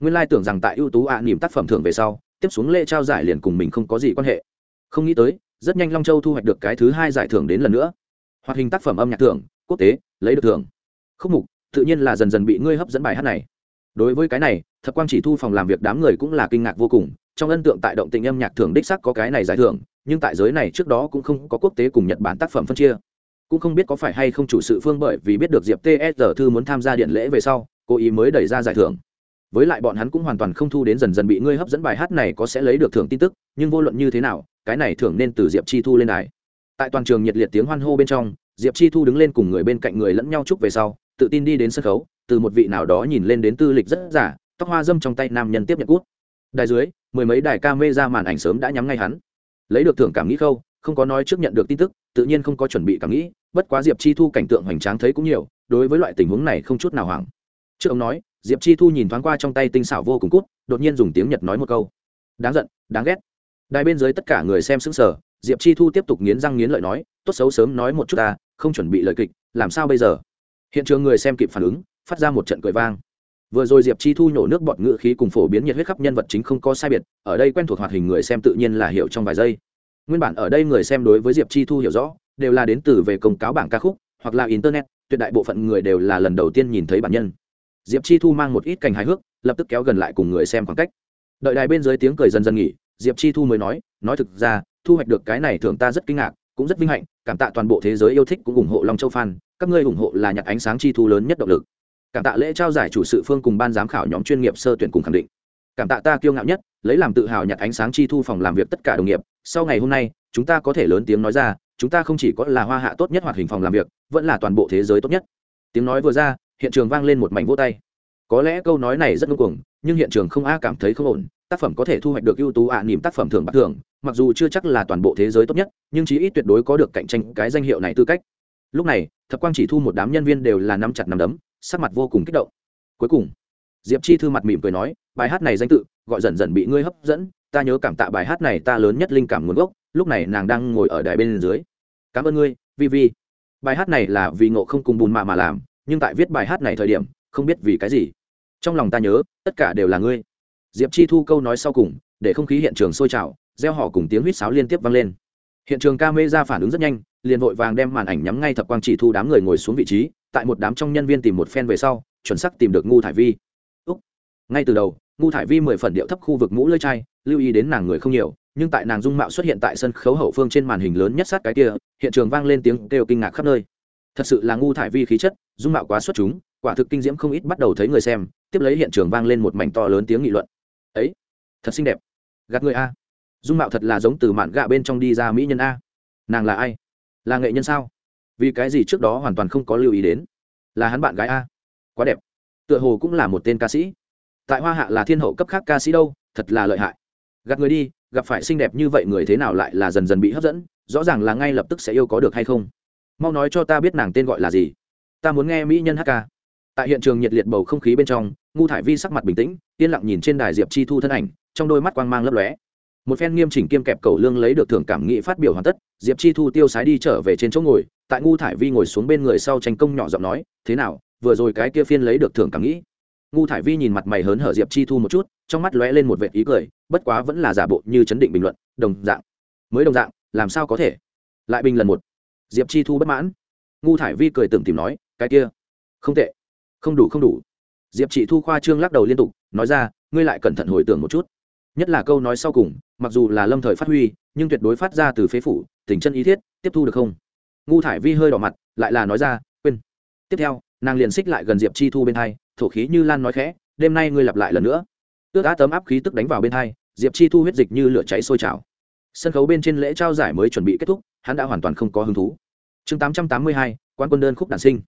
Speaker 1: Nguyên lai tưởng rằng tại ưu tú ạ à, tác phẩm thưởng về sau tiếp xuống lễ trao giải liền cùng mình không có gì quan hệ. Không nghĩ tới rất nhanh long châu thu hoạch được cái thứ hai giải thưởng đến lần nữa. Hoạt hình tác phẩm âm nhạc thưởng quốc tế lấy được thưởng. Khúc mục tự nhiên là dần dần bị ngươi hấp dẫn bài hát này. Đối với cái này thập quang chỉ thu phòng làm việc đám người cũng là kinh ngạc vô cùng trong ấn tượng tại động tình âm nhạc thưởng đích sắc có cái này giải thưởng, nhưng tại giới này trước đó cũng không có quốc tế cùng nhật bản tác phẩm phân chia. Cũng không biết có phải hay không chủ sự phương bởi vì biết được diệp ts thư muốn tham gia điện lễ về sau, cố ý mới đẩy ra giải thưởng. Với lại bọn hắn cũng hoàn toàn không thu đến dần dần bị ngươi hấp dẫn bài hát này có sẽ lấy được thưởng tin tức, nhưng vô luận như thế nào, cái này thưởng nên từ diệp chi thu lên đài. Tại toàn trường nhiệt liệt tiếng hoan hô bên trong, diệp chi thu đứng lên cùng người bên cạnh người lẫn nhau chúc về sau, tự tin đi đến sân khấu, từ một vị nào đó nhìn lên đến tư lịch rất giả, tóc hoa dâm trong tay nam nhân tiếp nhận cút đài dưới, mười mấy đài ca mê ra màn ảnh sớm đã nhắm ngay hắn. Lấy được thưởng cảm nghĩ khâu, không có nói trước nhận được tin tức, tự nhiên không có chuẩn bị cảm nghĩ, bất quá diệp chi thu cảnh tượng hoành tráng thấy cũng nhiều, đối với loại tình huống này không chút nào hoảng. Trước ông nói, diệp chi thu nhìn thoáng qua trong tay tinh xảo vô cùng cút, đột nhiên dùng tiếng nhật nói một câu. Đáng giận, đáng ghét. Đài bên dưới tất cả người xem xứng sở diệp chi thu tiếp tục nghiến răng nghiến lợi nói, tốt xấu sớm nói một chút ta, không chuẩn bị lời kịch, làm sao bây giờ? Hiện trường người xem kịp phản ứng, phát ra một trận cười vang vừa rồi diệp chi thu nhổ nước bọt ngự khí cùng phổ biến nhiệt huyết khắp nhân vật chính không có sai biệt, ở đây quen thuộc hoạt hình người xem tự nhiên là hiểu trong vài giây. Nguyên bản ở đây người xem đối với diệp chi thu hiểu rõ, đều là đến từ về công cáo bảng ca khúc, hoặc là internet, tuyệt đại bộ phận người đều là lần đầu tiên nhìn thấy bản nhân. Diệp chi thu mang một ít cành hài hước, lập tức kéo gần lại cùng người xem khoảng cách. Đợi đài bên dưới tiếng cười dần dần nghỉ, diệp chi thu mới nói nói thực ra, thu hoạch được cái này thường ta rất kinh ngạc, cũng rất vinh hạnh, cảm tạ toàn bộ thế giới yêu thích cũng ủng hộ long châu phan các ngươi ủng hộ là nhặt ánh sáng chi thu lớn nhất động lực cảm tạ lễ trao giải chủ sự phương cùng ban giám khảo nhóm chuyên nghiệp sơ tuyển cùng khẳng định. Cảm tạ ta kiêu ngạo nhất lấy làm tự hào nhặt ánh sáng chi thu phòng làm việc tất cả đồng nghiệp. Sau ngày hôm nay chúng ta có thể lớn tiếng nói ra chúng ta không chỉ có là hoa hạ tốt nhất hoạt hình phòng làm việc vẫn là toàn bộ thế giới tốt nhất. Tiếng nói vừa ra hiện trường vang lên một mảnh vỗ tay. Có lẽ câu nói này rất ngưng cuồng nhưng hiện trường không a cảm thấy không ổn. Tác phẩm có thể thu hoạch được ưu tú ạ à, niềm tác phẩm thường bạc thường mặc dù chưa chắc là toàn bộ thế giới tốt nhất nhưng chí ít tuyệt đối có được cạnh tranh cái danh hiệu này tư cách. Lúc này thập quang chỉ thu một đám nhân viên đều là nắm chặt nắm đấm sắc mặt vô cùng kích động. Cuối cùng, diệp chi thư mặt mỉm cười nói, bài hát này danh tự, gọi dần dần bị ngươi hấp dẫn, ta nhớ cảm tạ bài hát này ta lớn nhất linh cảm nguồn gốc, lúc này nàng đang ngồi ở đài bên dưới. Cảm ơn ngươi, vi vi. Bài hát này là vì ngộ không cùng bùn mạ mà làm, nhưng tại viết bài hát này thời điểm, không biết vì cái gì. Trong lòng ta nhớ, tất cả đều là ngươi. Diệp chi thu câu nói sau cùng, để không khí hiện trường sôi trào gieo họ cùng tiếng huýt sáo liên tiếp vang lên. Hiện trường ca mê ra phản ứng rất nhanh liền vội vàng đem màn ảnh nhắm ngay thập quang chỉ thu đám người ngồi xuống vị trí, tại một đám trong nhân viên tìm một phen về sau, chuẩn sắc tìm được ngu thải vi. Úc. ngay từ đầu, ngu thải vi mười phần điệu thấp khu vực mũ lơi chai, lưu ý đến nàng người không nhiều, nhưng tại nàng dung mạo xuất hiện tại sân khấu hậu phương trên màn hình lớn nhất sát cái kia, hiện trường vang lên tiếng kêu kinh ngạc khắp nơi. Thật sự là ngu thải vi khí chất, dung mạo quá xuất chúng, quả thực kinh diễm không ít bắt đầu thấy người xem, tiếp lấy hiện trường vang lên một mảnh to lớn tiếng nghị luận. Ấy, thật xinh đẹp. Gạt người a. Dung mạo thật là giống từ mạn gạ bên trong đi ra mỹ nhân a. Nàng là ai? Là nghệ nhân sao? Vì cái gì trước đó hoàn toàn không có lưu ý đến? Là hắn bạn gái a. Quá đẹp. Tựa hồ cũng là một tên ca sĩ. Tại hoa hạ là thiên hậu cấp khác ca sĩ đâu, thật là lợi hại. Gặp người đi, gặp phải xinh đẹp như vậy người thế nào lại là dần dần bị hấp dẫn, rõ ràng là ngay lập tức sẽ yêu có được hay không. Mau nói cho ta biết nàng tên gọi là gì. Ta muốn nghe mỹ nhân hát ca. Tại hiện trường nhiệt liệt bầu không khí bên trong, ngu thải vi sắc mặt bình tĩnh, yên lặng nhìn trên đài diệp chi thu thân ảnh, trong đôi mắt quang mang lấp lóe một phen nghiêm chỉnh kiêm kẹp cầu lương lấy được thưởng cảm nghĩ phát biểu hoàn tất, diệp chi thu tiêu sái đi trở về trên chỗ ngồi, tại ngu thải vi ngồi xuống bên người sau tranh công nhỏ giọng nói, thế nào, vừa rồi cái kia phiên lấy được thưởng cảm nghĩ? Ngu thải vi nhìn mặt mày hớn hở diệp chi thu một chút, trong mắt lóe lên một vệt ý cười, bất quá vẫn là giả bộ như chấn định bình luận, đồng dạng, mới đồng dạng, làm sao có thể? Lại bình lần một. Diệp chi thu bất mãn. Ngu thải vi cười tưởng tìm nói, cái kia, không tệ, không đủ không đủ. Diệp chị thu khoa trương lắc đầu liên tục, nói ra, ngươi lại cẩn thận hồi tưởng một chút, nhất là câu nói sau cùng mặc dù là lâm thời phát huy, nhưng tuyệt đối phát ra từ phế phủ, tình chân ý thiết, tiếp thu được không? Ngu thải vi hơi đỏ mặt, lại là nói ra, quên. Tiếp theo, nàng liền xích lại gần diệp chi thu bên hai, thổ khí như lan nói khẽ, đêm nay ngươi lặp lại lần nữa. Ước á tấm áp khí tức đánh vào bên hai, diệp chi thu huyết dịch như lửa cháy sôi trào. Sân khấu bên trên lễ trao giải mới chuẩn bị kết thúc, hắn đã hoàn toàn không có hứng thú. Chương tám trăm tám mươi hai quan quân đơn khúc đản sinh.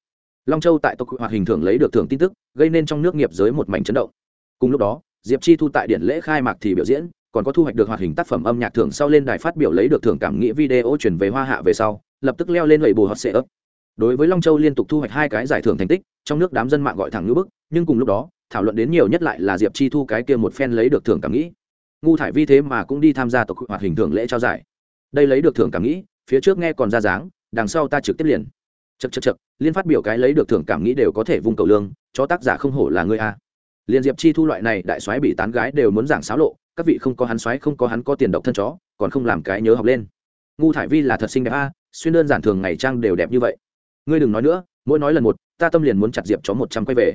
Speaker 1: Long châu tại tộc hoạt hình thưởng lấy được thưởng tin tức, gây nên trong nước nghiệp giới một mảnh chấn động. Cùng lúc đó, diệp chi thu tại điện lễ khai mạc thì biểu diễn còn có thu hoạch được hoạt hình tác phẩm âm nhạc thưởng sau lên đài phát biểu lấy được thưởng cảm nghĩa video chuyển về hoa hạ về sau, lập tức leo lên lầy bồ hot sệ ấp đối với long châu liên tục thu hoạch hai cái giải thưởng thành tích, trong nước đám dân mạng gọi thẳng ngữ bức, nhưng cùng lúc đó, thảo luận đến nhiều nhất lại là diệp chi thu cái kia một phen lấy được thưởng cảm nghĩ. Ngu thải vi thế mà cũng đi tham gia tộc hoạt hình thưởng lễ trao giải. Đây lấy được thưởng cảm nghĩ, phía trước nghe còn ra dáng, đằng sau ta trực tiếp liền. Chật chật chật liên phát biểu cái lấy được thưởng cảm nghĩ đều có thể vung cầu lương cho tác giả không hổ là ngươi a. Liên diệp chi thu loại này đại soái bị tán gái đều muốn giảng xáo lộ các vị không có hắn xoáy không có hắn có tiền độc thân chó, còn không làm cái nhớ học lên. Ngu thải vi là thật xinh đẹp a, xuyên đơn giản thường ngày trang đều đẹp như vậy. Ngươi đừng nói nữa, mỗi nói lần một, ta tâm liền muốn chặt diệp chó một trăm quay về.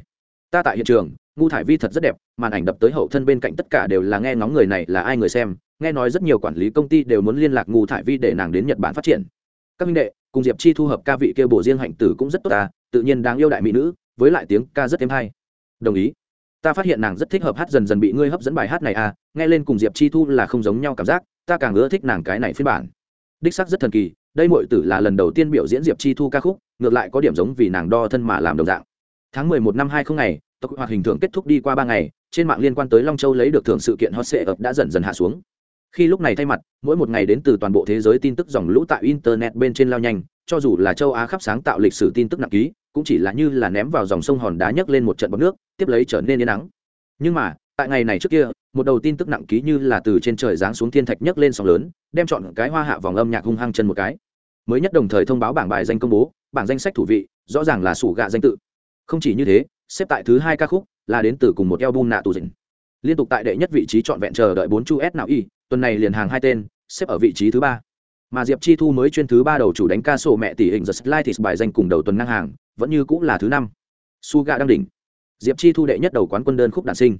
Speaker 1: Ta tại hiện trường, ngu thải vi thật rất đẹp, màn ảnh đập tới hậu thân bên cạnh tất cả đều là nghe ngóng người này là ai người xem, nghe nói rất nhiều quản lý công ty đều muốn liên lạc ngu thải vi để nàng đến nhật bản phát triển. Các minh đệ, cùng diệp chi thu hợp ca vị kia bổ riêng hạnh tử cũng rất tốt ta, tự nhiên đáng yêu đại mỹ nữ, với lại tiếng ca rất êm hay. Đồng ý ta phát hiện nàng rất thích hợp hát dần dần bị ngươi hấp dẫn bài hát này à nghe lên cùng diệp chi thu là không giống nhau cảm giác, ta càng ưa thích nàng cái này phiên bản. Đích sắc rất thần kỳ, đây mọi tử là lần đầu tiên biểu diễn diệp chi thu ca khúc, ngược lại có điểm giống vì nàng đo thân mà làm đồng dạng. Tháng mười một năm hai không ngày, tộc hoạt hình thưởng kết thúc đi qua ba ngày, trên mạng liên quan tới long châu lấy được thưởng sự kiện hot sệ ập đã dần dần hạ xuống. Khi lúc này thay mặt, mỗi một ngày đến từ toàn bộ thế giới tin tức dòng lũ tại internet bên trên lao nhanh, cho dù là châu á khắp sáng tạo lịch sử tin tức nặng ký cũng chỉ là như là ném vào dòng sông hòn đá nhấc lên một trận bọc nước, tiếp lấy trở nên yên nắng nhưng mà, tại ngày này trước kia, một đầu tin tức nặng ký như là từ trên trời giáng xuống thiên thạch nhấc lên sóng lớn, đem chọn cái hoa hạ vòng âm nhạc hung hăng chân một cái. Mới nhất đồng thời thông báo bảng bài danh công bố, bảng danh sách thủ vị, rõ ràng là sủ gạ danh tự. Không chỉ như thế, xếp tại thứ hai ca khúc là đến từ cùng một album nạ tù dình liên tục tại đệ nhất vị trí trọn vẹn chờ đợi bốn chu s nào y, tuần này liền hàng hai tên, xếp ở vị trí thứ ba mà diệp chi thu mới chuyên thứ ba đầu chủ đánh ca sổ mẹ tỷ hình the slightis bài danh cùng đầu tuần ngang hàng, vẫn như cũng là thứ năm. Su gạ đang đỉnh. Diệp chi thu đệ nhất đầu quán quân đơn khúc đản sinh.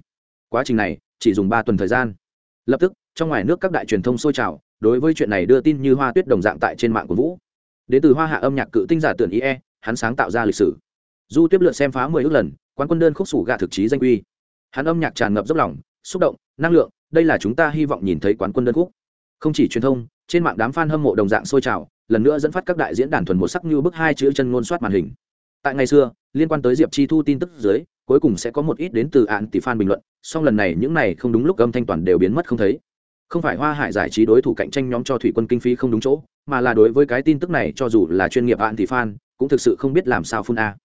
Speaker 1: Quá trình này, chỉ dùng ba tuần thời gian. Lập tức, trong ngoài nước các đại truyền thông sôi trào, đối với chuyện này đưa tin như hoa tuyết đồng dạng tại trên mạng của vũ. Đến từ hoa hạ âm nhạc cự tinh giả tưởng ie hắn sáng tạo ra lịch sử. Du tiếp lượt xem phá mười ước lần, quán quân đơn khúc sủ gạ thực chí danh uy. Hắn âm nhạc tràn ngập dốc lòng, xúc động, năng lượng, đây là chúng ta hy vọng nhìn thấy quán quân đơn khúc. Không chỉ truyền thông trên mạng đám f a n hâm mộ đồng dạng sôi trào, lần nữa dẫn phát các đại diễn đàn thuần một sắc như bức hai chữ chân ngôn soát màn hình. Tại ngày xưa, liên quan tới diệp chi thu tin tức dưới, cuối cùng sẽ có một ít đến từ ạn tỷ f bình luận, song lần này những này không đúng lúc âm thanh toàn đều biến mất không thấy. Không phải hoa hải giải trí đối thủ cạnh tranh nhóm cho thủy quân kinh phí không đúng chỗ, mà là đối với cái tin tức này cho dù là chuyên nghiệp ạn tỷ fan, cũng thực sự không biết làm sao phun a.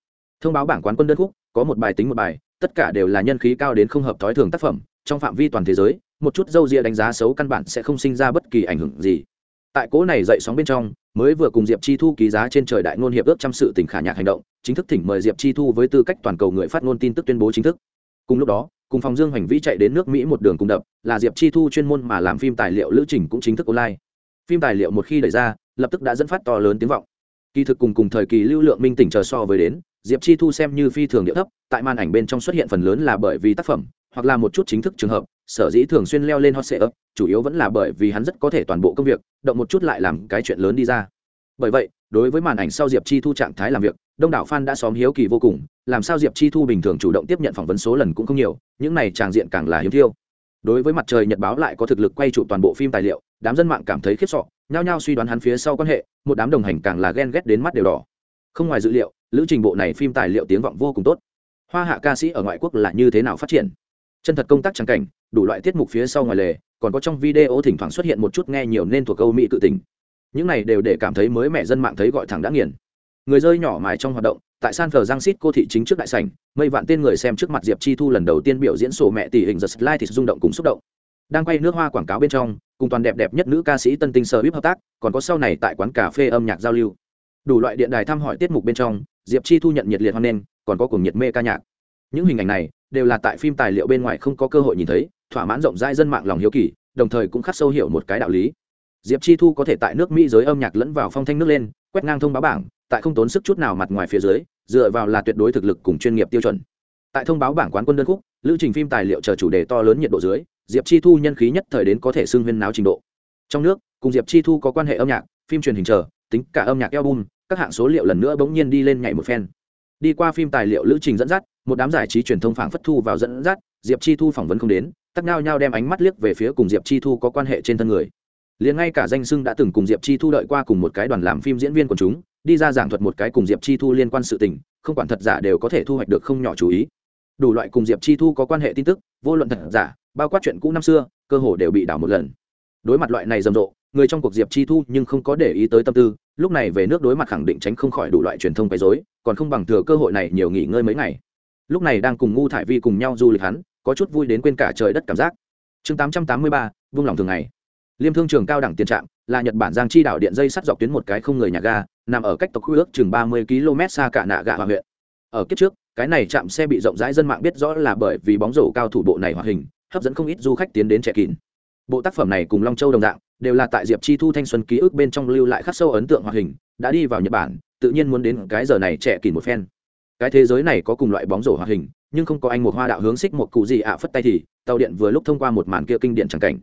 Speaker 1: Thông báo bảng quán quân đơn khúc, có một bài tính một bài, tất cả đều là nhân khí cao đến không hợp thói thường tác phẩm, trong phạm vi toàn thế giới, một chút dâu ria đánh giá xấu căn bản sẽ không sinh ra bất kỳ ảnh hưởng gì tại cố này dậy sóng bên trong, mới vừa cùng diệp chi thu ký giá trên trời đại ngôn hiệp ước chăm sự tỉnh khả nhạc hành động, chính thức thỉnh mời diệp chi thu với tư cách toàn cầu người phát ngôn tin tức tuyên bố chính thức. Cùng lúc đó, cùng phòng dương hành vĩ chạy đến nước mỹ một đường cùng đập, là diệp chi thu chuyên môn mà làm phim tài liệu lữ trình cũng chính thức online. Phim tài liệu một khi đẩy ra, lập tức đã dẫn phát to lớn tiếng vọng. Kỳ thực cùng cùng thời kỳ lưu lượng minh tỉnh chờ so với đến, diệp chi thu xem như phi thường địa thấp, tại màn ảnh bên trong xuất hiện phần lớn là bởi vì tác phẩm hoặc là một chút chính thức trường hợp, sở dĩ thường xuyên leo lên hot sệ ấp, chủ yếu vẫn là bởi vì hắn rất có thể toàn bộ công việc, động một chút lại làm cái chuyện lớn đi ra. Bởi vậy, đối với màn ảnh sau diệp chi thu trạng thái làm việc, đông đảo f a n đã xóm hiếu kỳ vô cùng, làm sao diệp chi thu bình thường chủ động tiếp nhận phỏng vấn số lần cũng không nhiều, những này tràng diện càng là hiếm thiêu. Đối với mặt trời nhật báo lại có thực lực quay trụ toàn bộ phim tài liệu, đám dân mạng cảm thấy khiếp sọ nhao nhao suy đoán hắn phía sau quan hệ, một đám đồng hành càng là ghen ghét đến mắt đều đỏ. Không ngoài dự liệu, lữ trình bộ này phim tài liệu tiếng vọng vô cùng tốt. Hoa hạ ca sĩ ở ngoại quốc là như thế nào phát triển? Chân thật công tác trắng cảnh, đủ loại tiết mục phía sau ngoài lề, còn có trong video thỉnh thoảng xuất hiện một chút nghe nhiều nên thuộc câu mỹ tự tình. Những này đều để cảm thấy mới mẹ dân mạng thấy gọi thẳng đã nghiền. Người rơi nhỏ mài trong hoạt động, tại san phờ giang xít cô thị chính trước đại sảnh, mây vạn tên người xem trước mặt diệp chi thu lần đầu tiên biểu diễn sổ mẹ tỷ hình giật slide thì rung động cùng xúc động. Đang quay nước hoa quảng cáo bên trong, cùng toàn đẹp đẹp nhất nữ ca sĩ tân tinh sơ bíp hợp tác, còn có sau này tại quán cà phê âm nhạc giao lưu. Đủ loại điện đài thăm hỏi tiết mục bên trong, diệp chi thu nhận nhiệt liệt hoan nghênh, còn có cùng nhiệt mê ca nhạc. Những hình ảnh này đều là tại phim tài liệu bên ngoài không có cơ hội nhìn thấy, thỏa mãn rộng rãi dân mạng lòng hiếu kỳ, đồng thời cũng khắc sâu hiểu một cái đạo lý. Diệp chi thu có thể tại nước mỹ giới âm nhạc lẫn vào phong thanh nước lên, quét ngang thông báo bảng, tại không tốn sức chút nào mặt ngoài phía dưới, dựa vào là tuyệt đối thực lực cùng chuyên nghiệp tiêu chuẩn. Tại thông báo bảng quán quân đơn khúc, lữ trình phim tài liệu chờ chủ đề to lớn nhiệt độ dưới, diệp chi thu nhân khí nhất thời đến có thể xưng huyên náo trình độ. Trong nước, cùng diệp chi thu có quan hệ âm nhạc, phim truyền hình chờ, tính cả âm nhạc album, các hạng số liệu lần nữa bỗng nhiên đi lên nhảy một phen. Đi qua phim tài liệu lữ trình dẫn dắt một đám giải trí truyền thông phảng phất thu vào dẫn dắt, diệp chi thu phỏng vấn không đến tắc nao nhau đem ánh mắt liếc về phía cùng diệp chi thu có quan hệ trên thân người. Liền ngay cả danh sưng đã từng cùng diệp chi thu đợi qua cùng một cái đoàn làm phim diễn viên của chúng, đi ra giảng thuật một cái cùng diệp chi thu liên quan sự tình, không quản thật giả đều có thể thu hoạch được không nhỏ chú ý. Đủ loại cùng diệp chi thu có quan hệ tin tức, vô luận thật giả, bao quát chuyện cũ năm xưa, cơ hồ đều bị đảo một lần. Đối mặt loại này rầm rộ, người trong cuộc diệp chi thu nhưng không có để ý tới tâm tư, lúc này về nước đối mặt khẳng định tránh không khỏi đủ loại truyền thông quấy dối còn không bằng thừa cơ hội này nhiều nghỉ ngơi mấy ngày lúc này đang cùng ngu thải vi cùng nhau du lịch hắn, có chút vui đến quên cả trời đất cảm giác. Chương tám trăm tám mươi ba, vung lòng thường ngày. Liêm thương trường cao đẳng tiền trạm là nhật bản giang chi đảo điện dây sắt dọc tuyến một cái không người nhà ga, nằm ở cách tộc khu ước chừng ba mươi km xa cả nạ gạ hòa huyện. Ở kiếp trước, cái này chạm xe bị rộng rãi dân mạng biết rõ là bởi vì bóng rổ cao thủ bộ này hoạt hình, hấp dẫn không ít du khách tiến đến trẻ kín. Bộ tác phẩm này cùng long châu đồng dạng, đều là tại diệp chi thu thanh xuân ký ức bên trong lưu lại khắc sâu ấn tượng hoạt hình, đã đi vào nhật bản, tự nhiên muốn đến cái giờ này trẻ kín một phen cái thế giới này có cùng loại bóng rổ hoạt hình, nhưng không có anh một hoa đạo hướng xích một cụ gì ạ phất tay thì, tàu điện vừa lúc thông qua một màn kia kinh điện chẳng cảnh.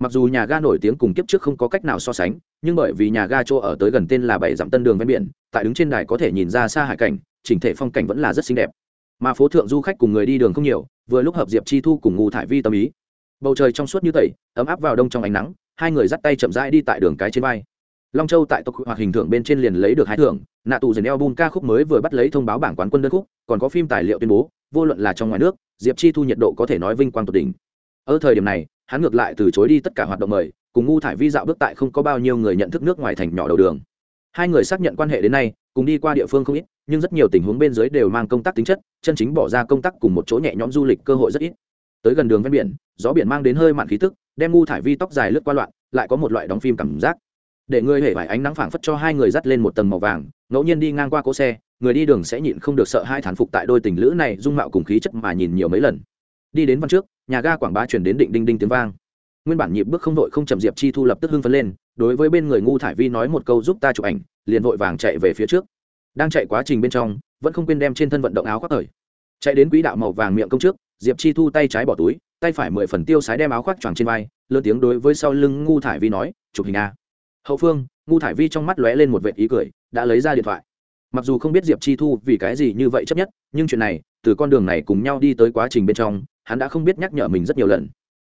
Speaker 1: Mặc dù nhà ga nổi tiếng cùng kiếp trước không có cách nào so sánh, nhưng bởi vì nhà ga chỗ ở tới gần tên là bảy dặm tân đường ven biển, tại đứng trên đài có thể nhìn ra xa hải cảnh, chỉnh thể phong cảnh vẫn là rất xinh đẹp. Mà phố thượng du khách cùng người đi đường không nhiều, vừa lúc hợp diệp chi thu cùng ngụ thải vi tâm ý. Bầu trời trong suốt như tẩy, ấm áp vào đông trong ánh nắng, hai người dắt tay chậm rãi đi tại đường cái trên vai long châu tại tộc hoạt hình thưởng bên trên liền lấy được hai thưởng, nạ tù dần album ca khúc mới vừa bắt lấy thông báo bảng quán quân đơn khúc, còn có phim tài liệu tuyên bố, vô luận là trong ngoài nước, diệp chi thu nhiệt độ có thể nói vinh quang tột đỉnh. Ở thời điểm này, hắn ngược lại từ chối đi tất cả hoạt động mời, cùng ngu thải vi dạo bước tại không có bao nhiêu người nhận thức nước ngoài thành nhỏ đầu đường. Hai người xác nhận quan hệ đến nay, cùng đi qua địa phương không ít, nhưng rất nhiều tình huống bên dưới đều mang công tác tính chất, chân chính bỏ ra công tác cùng một chỗ nhẹ nhõm du lịch cơ hội rất ít. Tới gần đường ven biển, gió biển mang đến hơi mặn khí tức, đem ngu thải vi tóc dài lướt qua loạn, lại có một loại đóng phim cảm giác để người hể vải ánh nắng phảng phất cho hai người dắt lên một tầng màu vàng, ngẫu nhiên đi ngang qua cỗ xe, người đi đường sẽ nhịn không được sợ hai thán phục tại đôi tình lữ này dung mạo cùng khí chất mà nhìn nhiều mấy lần. Đi đến văn trước, nhà ga quảng bá chuyển đến định đinh đinh tiếng vang. Nguyên bản nhịp bước không vội không chậm diệp chi thu lập tức hưng phấn lên, đối với bên người ngu thải vi nói một câu giúp ta chụp ảnh, liền vội vàng chạy về phía trước. Đang chạy quá trình bên trong, vẫn không quên đem trên thân vận động áo khoác thời. Chạy đến quỹ đạo màu vàng miệng công trước, diệp chi thu tay trái bỏ túi, tay phải mười phần tiêu sái đem áo khoác choàng trên vai, lớn tiếng đối với sau lưng ngu thải vi nói, chụp hình a hậu phương, ngu thải vi trong mắt lóe lên một vệt ý cười, đã lấy ra điện thoại. Mặc dù không biết diệp chi thu vì cái gì như vậy chấp nhất, nhưng chuyện này, từ con đường này cùng nhau đi tới quá trình bên trong, hắn đã không biết nhắc nhở mình rất nhiều lần.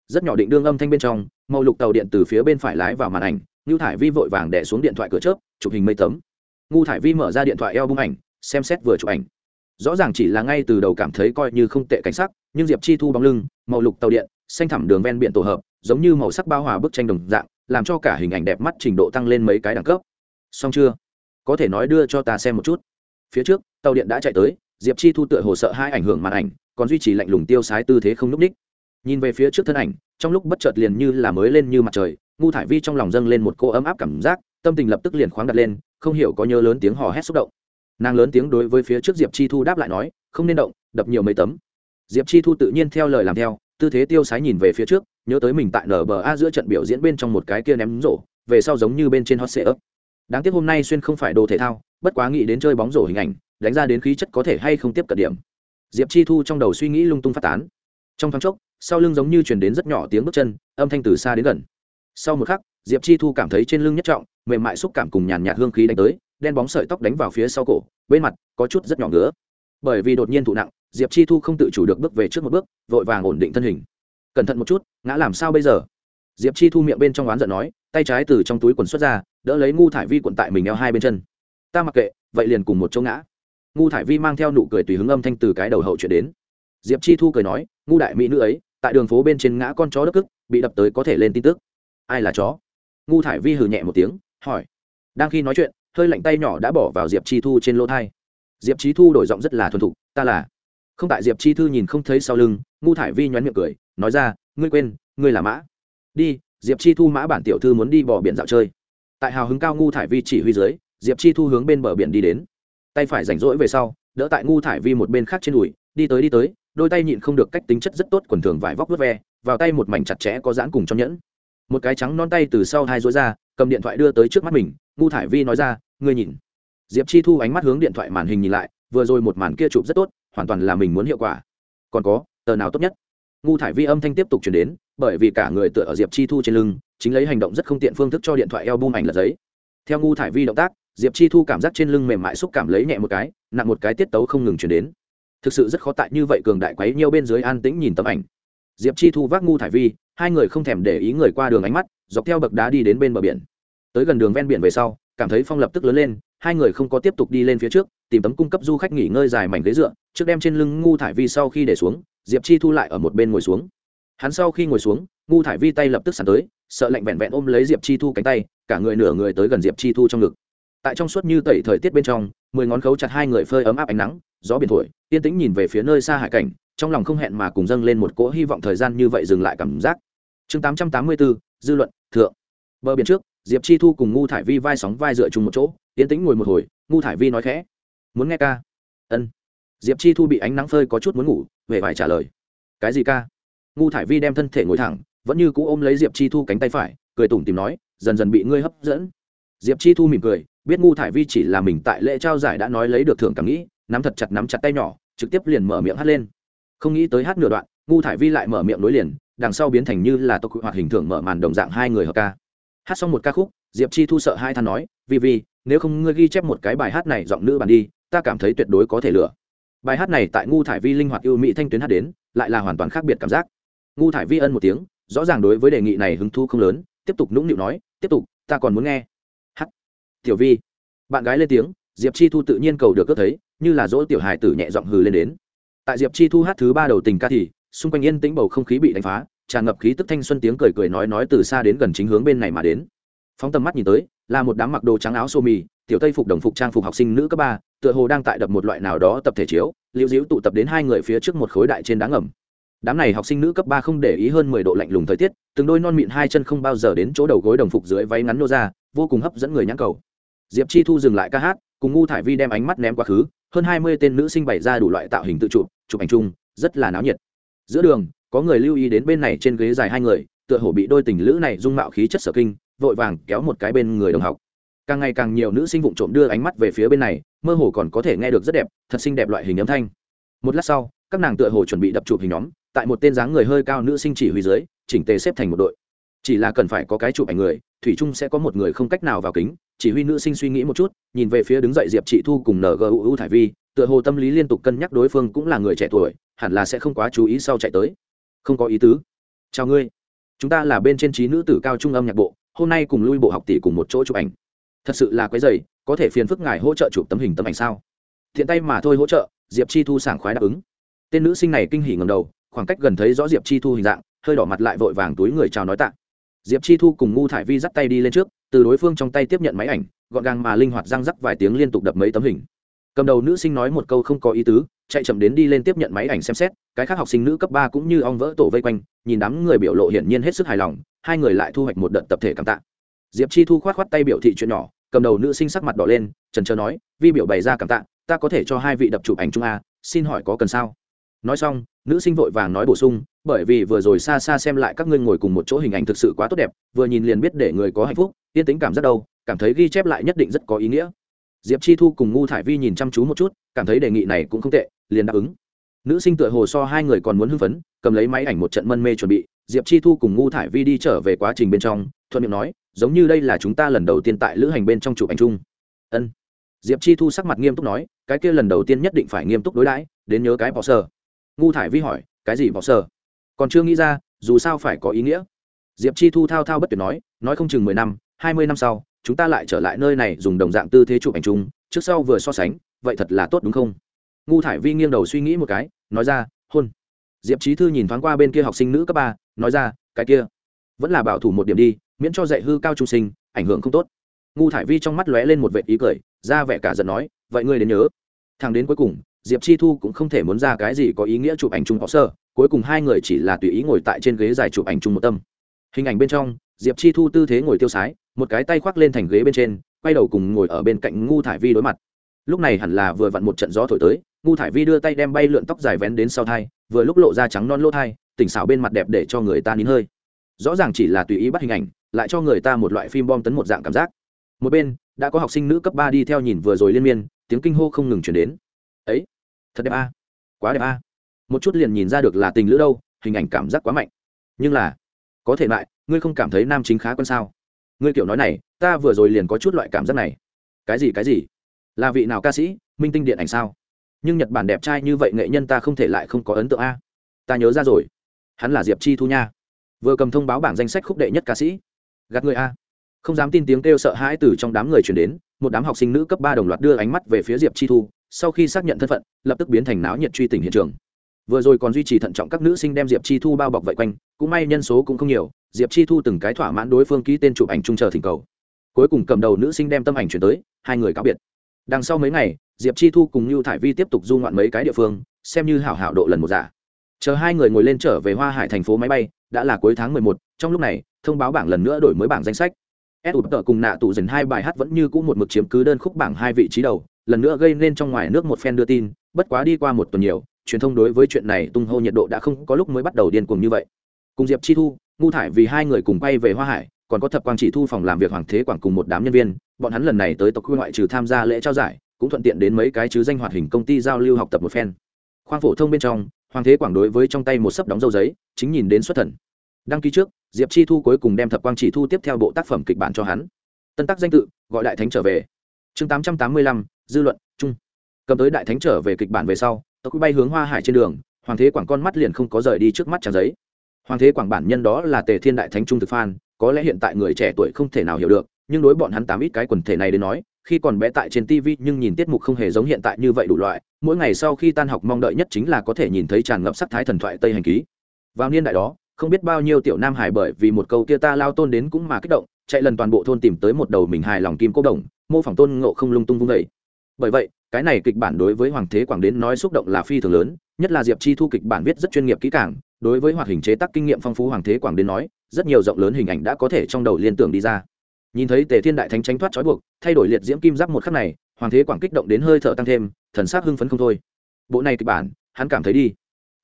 Speaker 1: Rất nhỏ định đương âm thanh bên trong, màu lục tàu điện từ phía bên phải lái vào màn ảnh Ngưu thải vi vội vàng đẻ xuống điện thoại cửa chớp, chụp hình mây tấm. Ngu thải vi mở ra điện thoại eo bung ảnh, xem xét vừa chụp ảnh. Rõ ràng chỉ là ngay từ đầu cảm thấy coi như không tệ cảnh sắc, nhưng diệp chi thu bóng lưng, màu lục tàu điện, xanh thẳm đường ven biển tổ hợp, giống như màu sắc bao hòa bức tranh đồng dạng làm cho cả hình ảnh đẹp mắt trình độ tăng lên mấy cái đẳng cấp. Xong chưa? Có thể nói đưa cho ta xem một chút. Phía trước, tàu điện đã chạy tới, diệp chi thu tựa hồ sợ hai ảnh hưởng màn ảnh, còn duy trì lạnh lùng tiêu sái tư thế không núp ních. Nhìn về phía trước thân ảnh, trong lúc bất chợt liền như là mới lên như mặt trời, ngu thải vi trong lòng dâng lên một cô ấm áp cảm giác, tâm tình lập tức liền khoáng đặt lên, không hiểu có nhớ lớn tiếng hò hét xúc động. Nàng lớn tiếng đối với phía trước diệp chi thu đáp lại nói, không nên động, đập nhiều mấy tấm. Diệp chi thu tự nhiên theo lời làm theo tư thế tiêu sái nhìn về phía trước, nhớ tới mình tại nba giữa trận biểu diễn bên trong một cái kia ném rổ, về sau giống như bên trên hot sệ ấp đáng tiếc hôm nay xuyên không phải đồ thể thao, bất quá nghĩ đến chơi bóng rổ hình ảnh, đánh ra đến khí chất có thể hay không tiếp cận điểm. Diệp chi thu trong đầu suy nghĩ lung tung phát tán. Trong thoáng chốc, sau lưng giống như chuyển đến rất nhỏ tiếng bước chân, âm thanh từ xa đến gần. Sau một khắc, diệp chi thu cảm thấy trên lưng nhất trọng, mềm mại xúc cảm cùng nhàn nhạt hương khí đánh tới, đen bóng sợi tóc đánh vào phía sau cổ, bên mặt có chút rất nhỏ ngứa. Bởi vì đột nhiên thụ nặng diệp chi thu không tự chủ được bước về trước một bước, vội vàng ổn định thân hình. Cẩn thận một chút, ngã làm sao bây giờ? Diệp chi thu miệng bên trong oán giận nói, tay trái từ trong túi quần xuất ra, đỡ lấy ngu thải vi quận tại mình eo hai bên chân. Ta mặc kệ, vậy liền cùng một chỗ ngã. Ngu thải vi mang theo nụ cười tùy hứng âm thanh từ cái đầu hậu chuyển đến. Diệp chi thu cười nói, ngu đại mỹ nữ ấy, tại đường phố bên trên ngã con chó đất cức, bị đập tới có thể lên tin tức. Ai là chó? Ngu thải vi hừ nhẹ một tiếng, hỏi. Đang khi nói chuyện, hơi lạnh tay nhỏ đã bỏ vào diệp chi thu trên lỗ thai. Diệp chi thu đổi giọng rất là thuần thục, ta là không tại diệp chi thư nhìn không thấy sau lưng, ngu thải vi nhoắn miệng cười, nói ra, ngươi quên, ngươi là mã. Đi, diệp chi thu mã bản tiểu thư muốn đi bỏ biển dạo chơi. Tại hào hứng cao ngu thải vi chỉ huy dưới, diệp chi thu hướng bên bờ biển đi đến. Tay phải rảnh rỗi về sau, đỡ tại ngu thải vi một bên khác trên đùi, đi tới đi tới. Đôi tay nhịn không được cách tính chất rất tốt quần thường vải vóc vớt ve, vào tay một mảnh chặt chẽ có dãn cùng trong nhẫn. Một cái trắng non tay từ sau hai rối ra, cầm điện thoại đưa tới trước mắt mình, ngu thải vi nói ra, ngươi nhìn. Diệp chi thu ánh mắt hướng điện thoại màn hình nhìn lại, vừa rồi một màn kia chụp rất tốt hoàn toàn là mình muốn hiệu quả. Còn có, tờ nào tốt nhất? Ngu thải vi âm thanh tiếp tục chuyển đến, bởi vì cả người tựa ở diệp chi thu trên lưng, chính lấy hành động rất không tiện phương thức cho điện thoại eo bung ảnh lật giấy. Theo ngu thải vi động tác, diệp chi thu cảm giác trên lưng mềm mại xúc cảm lấy nhẹ một cái, nặng một cái tiết tấu không ngừng chuyển đến. Thực sự rất khó tại như vậy cường đại quấy nhiều bên dưới an tĩnh nhìn tấm ảnh. Diệp chi thu vác ngu thải vi, hai người không thèm để ý người qua đường ánh mắt, dọc theo bậc đá đi đến bên bờ biển. Tới gần đường ven biển về sau, cảm thấy phong lập tức lớn lên, hai người không có tiếp tục đi lên phía trước, tìm tấm cung cấp du khách nghỉ ngơi dài mảnh ghế dựa trước đem trên lưng ngu thải vi sau khi để xuống, diệp chi thu lại ở một bên ngồi xuống. Hắn sau khi ngồi xuống, ngu thải vi tay lập tức sàn tới, sợ lạnh vẹn vẹn ôm lấy diệp chi thu cánh tay, cả người nửa người tới gần diệp chi thu trong ngực. Tại trong suốt như tẩy thời tiết bên trong, mười ngón khấu chặt hai người phơi ấm áp ánh nắng, gió biển thổi, yên tĩnh nhìn về phía nơi xa hải cảnh, trong lòng không hẹn mà cùng dâng lên một cỗ hy vọng thời gian như vậy dừng lại cảm giác. Chương tám trăm tám mươi bốn, dư luận, thượng. Bờ biển trước, diệp chi thu cùng ngu thải vi vai sóng vai dựa chung một chỗ, yên tĩnh ngồi một hồi, ngu thải vi nói khẽ, muốn nghe ca? Ân diệp chi thu bị ánh nắng phơi có chút muốn ngủ về phải trả lời. Cái gì ca? Ngu thải vi đem thân thể ngồi thẳng, vẫn như cũ ôm lấy diệp chi thu cánh tay phải, cười tủm tìm nói, dần dần bị ngươi hấp dẫn. Diệp chi thu mỉm cười, biết ngu thải vi chỉ là mình tại lễ trao giải đã nói lấy được thưởng cảm nghĩ, nắm thật chặt nắm chặt tay nhỏ, trực tiếp liền mở miệng hát lên. Không nghĩ tới hát nửa đoạn, ngu thải vi lại mở miệng nối liền, đằng sau biến thành như là tộc hoạt hình thưởng mở màn đồng dạng hai người hợp ca. Hát xong một ca khúc, diệp chi thu sợ hai than nói, vì vì, nếu không ngươi ghi chép một cái bài hát này giọng nữ bản đi, ta cảm thấy tuyệt đối có thể lựa bài hát này tại ngu thải vi linh hoạt yêu mỹ thanh tuyến hát đến, lại là hoàn toàn khác biệt cảm giác. Ngu thải vi ân một tiếng, rõ ràng đối với đề nghị này hứng thu không lớn, tiếp tục nũng nịu nói, tiếp tục, ta còn muốn nghe. Hát. Tiểu vi. Bạn gái lên tiếng, diệp chi thu tự nhiên cầu được cướp thấy, như là dỗ tiểu hài tử nhẹ giọng hừ lên đến. Tại diệp chi thu hát thứ ba đầu tình ca thì, xung quanh yên tĩnh bầu không khí bị đánh phá, tràn ngập khí tức thanh xuân tiếng cười cười nói nói từ xa đến gần chính hướng bên này mà đến. Phóng tầm mắt nhìn tới, là một đám mặc đồ trắng áo xô mì tiểu tây phục đồng phục trang phục học sinh nữ cấp ba, tựa hồ đang tại đập một loại nào đó tập thể chiếu, liễu diễu tụ tập đến hai người phía trước một khối đại trên đá ngầm. Đám này học sinh nữ cấp ba không để ý hơn mười độ lạnh lùng thời tiết, từng đôi non mịn hai chân không bao giờ đến chỗ đầu gối đồng phục dưới váy ngắn nô ra, vô cùng hấp dẫn người nhãn cầu. Diệp chi thu dừng lại ca hát, cùng ngu thải vi đem ánh mắt ném quá khứ, hơn hai mươi tên nữ sinh bày ra đủ loại tạo hình tự chụp chụp ảnh chung, rất là náo nhiệt. Giữa đường, có người lưu ý đến bên này trên ghế dài hai người, tựa hồ bị đôi tình lữ này dung mạo khí chất sở kinh, vội vàng kéo một cái bên người đồng học càng ngày càng nhiều nữ sinh vụng trộm đưa ánh mắt về phía bên này, mơ hồ còn có thể nghe được rất đẹp, thật xinh đẹp loại hình âm thanh. Một lát sau, các nàng tựa hồ chuẩn bị đập chụp hình nhóm, tại một tên dáng người hơi cao nữ sinh chỉ huy dưới, chỉnh tề xếp thành một đội. Chỉ là cần phải có cái chụp ảnh người, thủy chung sẽ có một người không cách nào vào kính, chỉ huy nữ sinh suy nghĩ một chút, nhìn về phía đứng dậy diệp chị thu cùng ngu thải vi, tựa hồ tâm lý liên tục cân nhắc đối phương cũng là người trẻ tuổi, hẳn là sẽ không quá chú ý sau chạy tới. Không có ý tứ. Chào ngươi. Chúng ta là bên trên trí nữ tử cao trung âm nhạc bộ, hôm nay cùng lui bộ học tỷ cùng một chỗ chụp ảnh thật sự là quái dày có thể phiền phức ngài hỗ trợ chụp tấm hình tấm ảnh sao? Thiện tay mà thôi hỗ trợ, diệp chi thu sảng khoái đáp ứng. Tên nữ sinh này kinh hỉ ngầm đầu, khoảng cách gần thấy rõ diệp chi thu hình dạng, hơi đỏ mặt lại vội vàng túi người chào nói tạ. Diệp chi thu cùng ngu thải vi dắt tay đi lên trước, từ đối phương trong tay tiếp nhận máy ảnh, gọn gàng mà linh hoạt răng rắc vài tiếng liên tục đập mấy tấm hình. Cầm đầu nữ sinh nói một câu không có ý tứ, chạy chậm đến đi lên tiếp nhận máy ảnh xem xét, cái khác học sinh nữ cấp ba cũng như ong vỡ tổ vây quanh, nhìn đám người biểu lộ hiển nhiên hết sức hài lòng, hai người lại thu hoạch một đợt tập thể cảm tạ. Diệp chi thu khoát khoát tay biểu thị chuyện nhỏ cầm đầu nữ sinh sắc mặt đỏ lên, trần trờ nói, vi biểu bày ra cảm tạ, ta có thể cho hai vị đập chụp ảnh chung a, xin hỏi có cần sao? Nói xong, nữ sinh vội vàng nói bổ sung, bởi vì vừa rồi xa xa xem lại các ngươi ngồi cùng một chỗ hình ảnh thực sự quá tốt đẹp, vừa nhìn liền biết để người có hạnh phúc, yên tính cảm rất đâu, cảm thấy ghi chép lại nhất định rất có ý nghĩa. Diệp chi thu cùng ngu thải vi nhìn chăm chú một chút, cảm thấy đề nghị này cũng không tệ, liền đáp ứng. Nữ sinh tựa hồ so hai người còn muốn hưng phấn, cầm lấy máy ảnh một trận mân mê chuẩn bị, diệp chi thu cùng ngu thải vi đi trở về quá trình bên trong thuận miệng nói, giống như đây là chúng ta lần đầu tiên tại lữ hành bên trong chụp ảnh chung. Ân. Diệp chi thu sắc mặt nghiêm túc nói, cái kia lần đầu tiên nhất định phải nghiêm túc đối đãi, đến nhớ cái bỏ sơ ngu thải vi hỏi, cái gì bỏ sơ còn chưa nghĩ ra, dù sao phải có ý nghĩa. Diệp chi thu thao thao bất tuyệt nói nói không chừng mười năm, hai mươi năm sau, chúng ta lại trở lại nơi này dùng đồng dạng tư thế chụp ảnh chung, trước sau vừa so sánh, vậy thật là tốt đúng không? Ngu thải vi nghiêng đầu suy nghĩ một cái, nói ra, hôn. Diệp trí thư nhìn thoáng qua bên kia học sinh nữ cấp ba, nói ra, cái kia, vẫn là bảo thủ một điểm đi miễn cho dạy hư cao trung sinh, ảnh hưởng không tốt. Ngu thải vi trong mắt lóe lên một vệ ý cười, ra vẻ cả giận nói, vậy ngươi đến nhớ, thằng đến cuối cùng, diệp chi thu cũng không thể muốn ra cái gì có ý nghĩa chụp ảnh chung họ sơ, cuối cùng hai người chỉ là tùy ý ngồi tại trên ghế dài chụp ảnh chung một tâm. Hình ảnh bên trong, diệp chi thu tư thế ngồi tiêu sái, một cái tay khoác lên thành ghế bên trên, quay đầu cùng ngồi ở bên cạnh ngu thải vi đối mặt. Lúc này hẳn là vừa vặn một trận gió thổi tới, ngu thải vi đưa tay đem bay lượn tóc dài vén đến sau thai, vừa lúc lộ ra trắng non lỗ thai, tỉnh xảo bên mặt đẹp để cho người ta nín hơi. Rõ ràng chỉ là tùy ý bắt hình ảnh lại cho người ta một loại phim bom tấn một dạng cảm giác. Một bên, đã có học sinh nữ cấp ba đi theo nhìn vừa rồi liên miên, tiếng kinh hô không ngừng chuyển đến. Ấy, thật đẹp a, quá đẹp a. Một chút liền nhìn ra được là tình lữ đâu, hình ảnh cảm giác quá mạnh. Nhưng là, có thể lại, ngươi không cảm thấy nam chính khá quân sao? Ngươi kiểu nói này, ta vừa rồi liền có chút loại cảm giác này. Cái gì cái gì? Là vị nào ca sĩ, minh tinh điện ảnh sao? Nhưng nhật bản đẹp trai như vậy nghệ nhân ta không thể lại không có ấn tượng a. Ta nhớ ra rồi. Hắn là diệp chi thu nha. Vừa cầm thông báo bảng danh sách khúc đệ nhất ca sĩ gạt người a. Không dám tin tiếng kêu sợ hãi từ trong đám người chuyển đến, một đám học sinh nữ cấp ba đồng loạt đưa ánh mắt về phía diệp chi thu, sau khi xác nhận thân phận, lập tức biến thành náo nhiệt truy tình hiện trường. Vừa rồi còn duy trì thận trọng các nữ sinh đem diệp chi thu bao bọc vây quanh, cũng may nhân số cũng không nhiều, diệp chi thu từng cái thỏa mãn đối phương ký tên chụp ảnh chung chờ thỉnh cầu. Cuối cùng cầm đầu nữ sinh đem tâm ảnh chuyển tới, hai người cáo biệt. Đằng sau mấy ngày, diệp chi thu cùng như thải vi tiếp tục du ngoạn mấy cái địa phương, xem như hảo hảo độ lần một giả chờ hai người ngồi lên trở về hoa hải thành phố máy bay, đã là cuối tháng mười một, trong lúc này, thông báo bảng lần nữa đổi mới bảng danh sách. Ed ụt tờ cùng nạ tụ dần hai bài hát vẫn như cũ một mực chiếm cứ đơn khúc bảng hai vị trí đầu, lần nữa gây nên trong ngoài nước một phen đưa tin, bất quá đi qua một tuần nhiều, truyền thông đối với chuyện này tung hô nhiệt độ đã không có lúc mới bắt đầu điên cuồng như vậy. Cùng diệp chi thu, ngu thải vì hai người cùng bay về hoa hải, còn có thập quang chỉ thu phòng làm việc hoàng thế quảng cùng một đám nhân viên, bọn hắn lần này tới tộc quy ngoại trừ tham gia lễ trao giải, cũng thuận tiện đến mấy cái chứ danh hoạt hình công ty giao lưu học tập một phen khoang phổ thông bên trong hoàng thế quảng đối với trong tay một sấp đóng dấu giấy, chính nhìn đến xuất thần. Đăng ký trước, diệp chi thu cuối cùng đem thập quang chỉ thu tiếp theo bộ tác phẩm kịch bản cho hắn. Tân tác danh tự, gọi đại thánh trở về. Chương tám trăm tám mươi lăm, dư luận chung cầm tới đại thánh trở về kịch bản về sau tàu bay hướng hoa hải trên đường, hoàng thế quảng con mắt liền không có rời đi trước mắt trang giấy. Hoàng thế quảng bản nhân đó là tề thiên đại thánh trung thực phan có lẽ hiện tại người trẻ tuổi không thể nào hiểu được, nhưng đối bọn hắn tám ít cái quần thể này đến nói khi còn bé tại trên tv nhưng nhìn tiết mục không hề giống hiện tại như vậy đủ loại, mỗi ngày sau khi tan học mong đợi nhất chính là có thể nhìn thấy tràn ngập sắc thái thần thoại tây hành ký. Vào niên đại đó, không biết bao nhiêu tiểu nam hải bởi vì một câu kia ta lao tôn đến cũng mà kích động, chạy lần toàn bộ thôn tìm tới một đầu mình hài lòng kim cô đồng, mô phỏng tôn ngộ không lung tung vung đầy bởi vậy, cái này kịch bản đối với hoàng thế quảng đến nói xúc động là phi thường lớn, nhất là diệp chi thu kịch bản viết rất chuyên nghiệp kỹ càng, đối với hoạt hình chế tác kinh nghiệm phong phú hoàng thế quảng đến nói, rất nhiều rộng lớn hình ảnh đã có thể trong đầu liên tưởng đi ra nhìn thấy tề thiên đại thánh tránh thoát trói buộc, thay đổi liệt diễm kim giáp một khắc này, hoàng thế quảng kích động đến hơi thở tăng thêm, thần sắc hưng phấn không thôi. Bộ này kịch bản, hắn cảm thấy đi.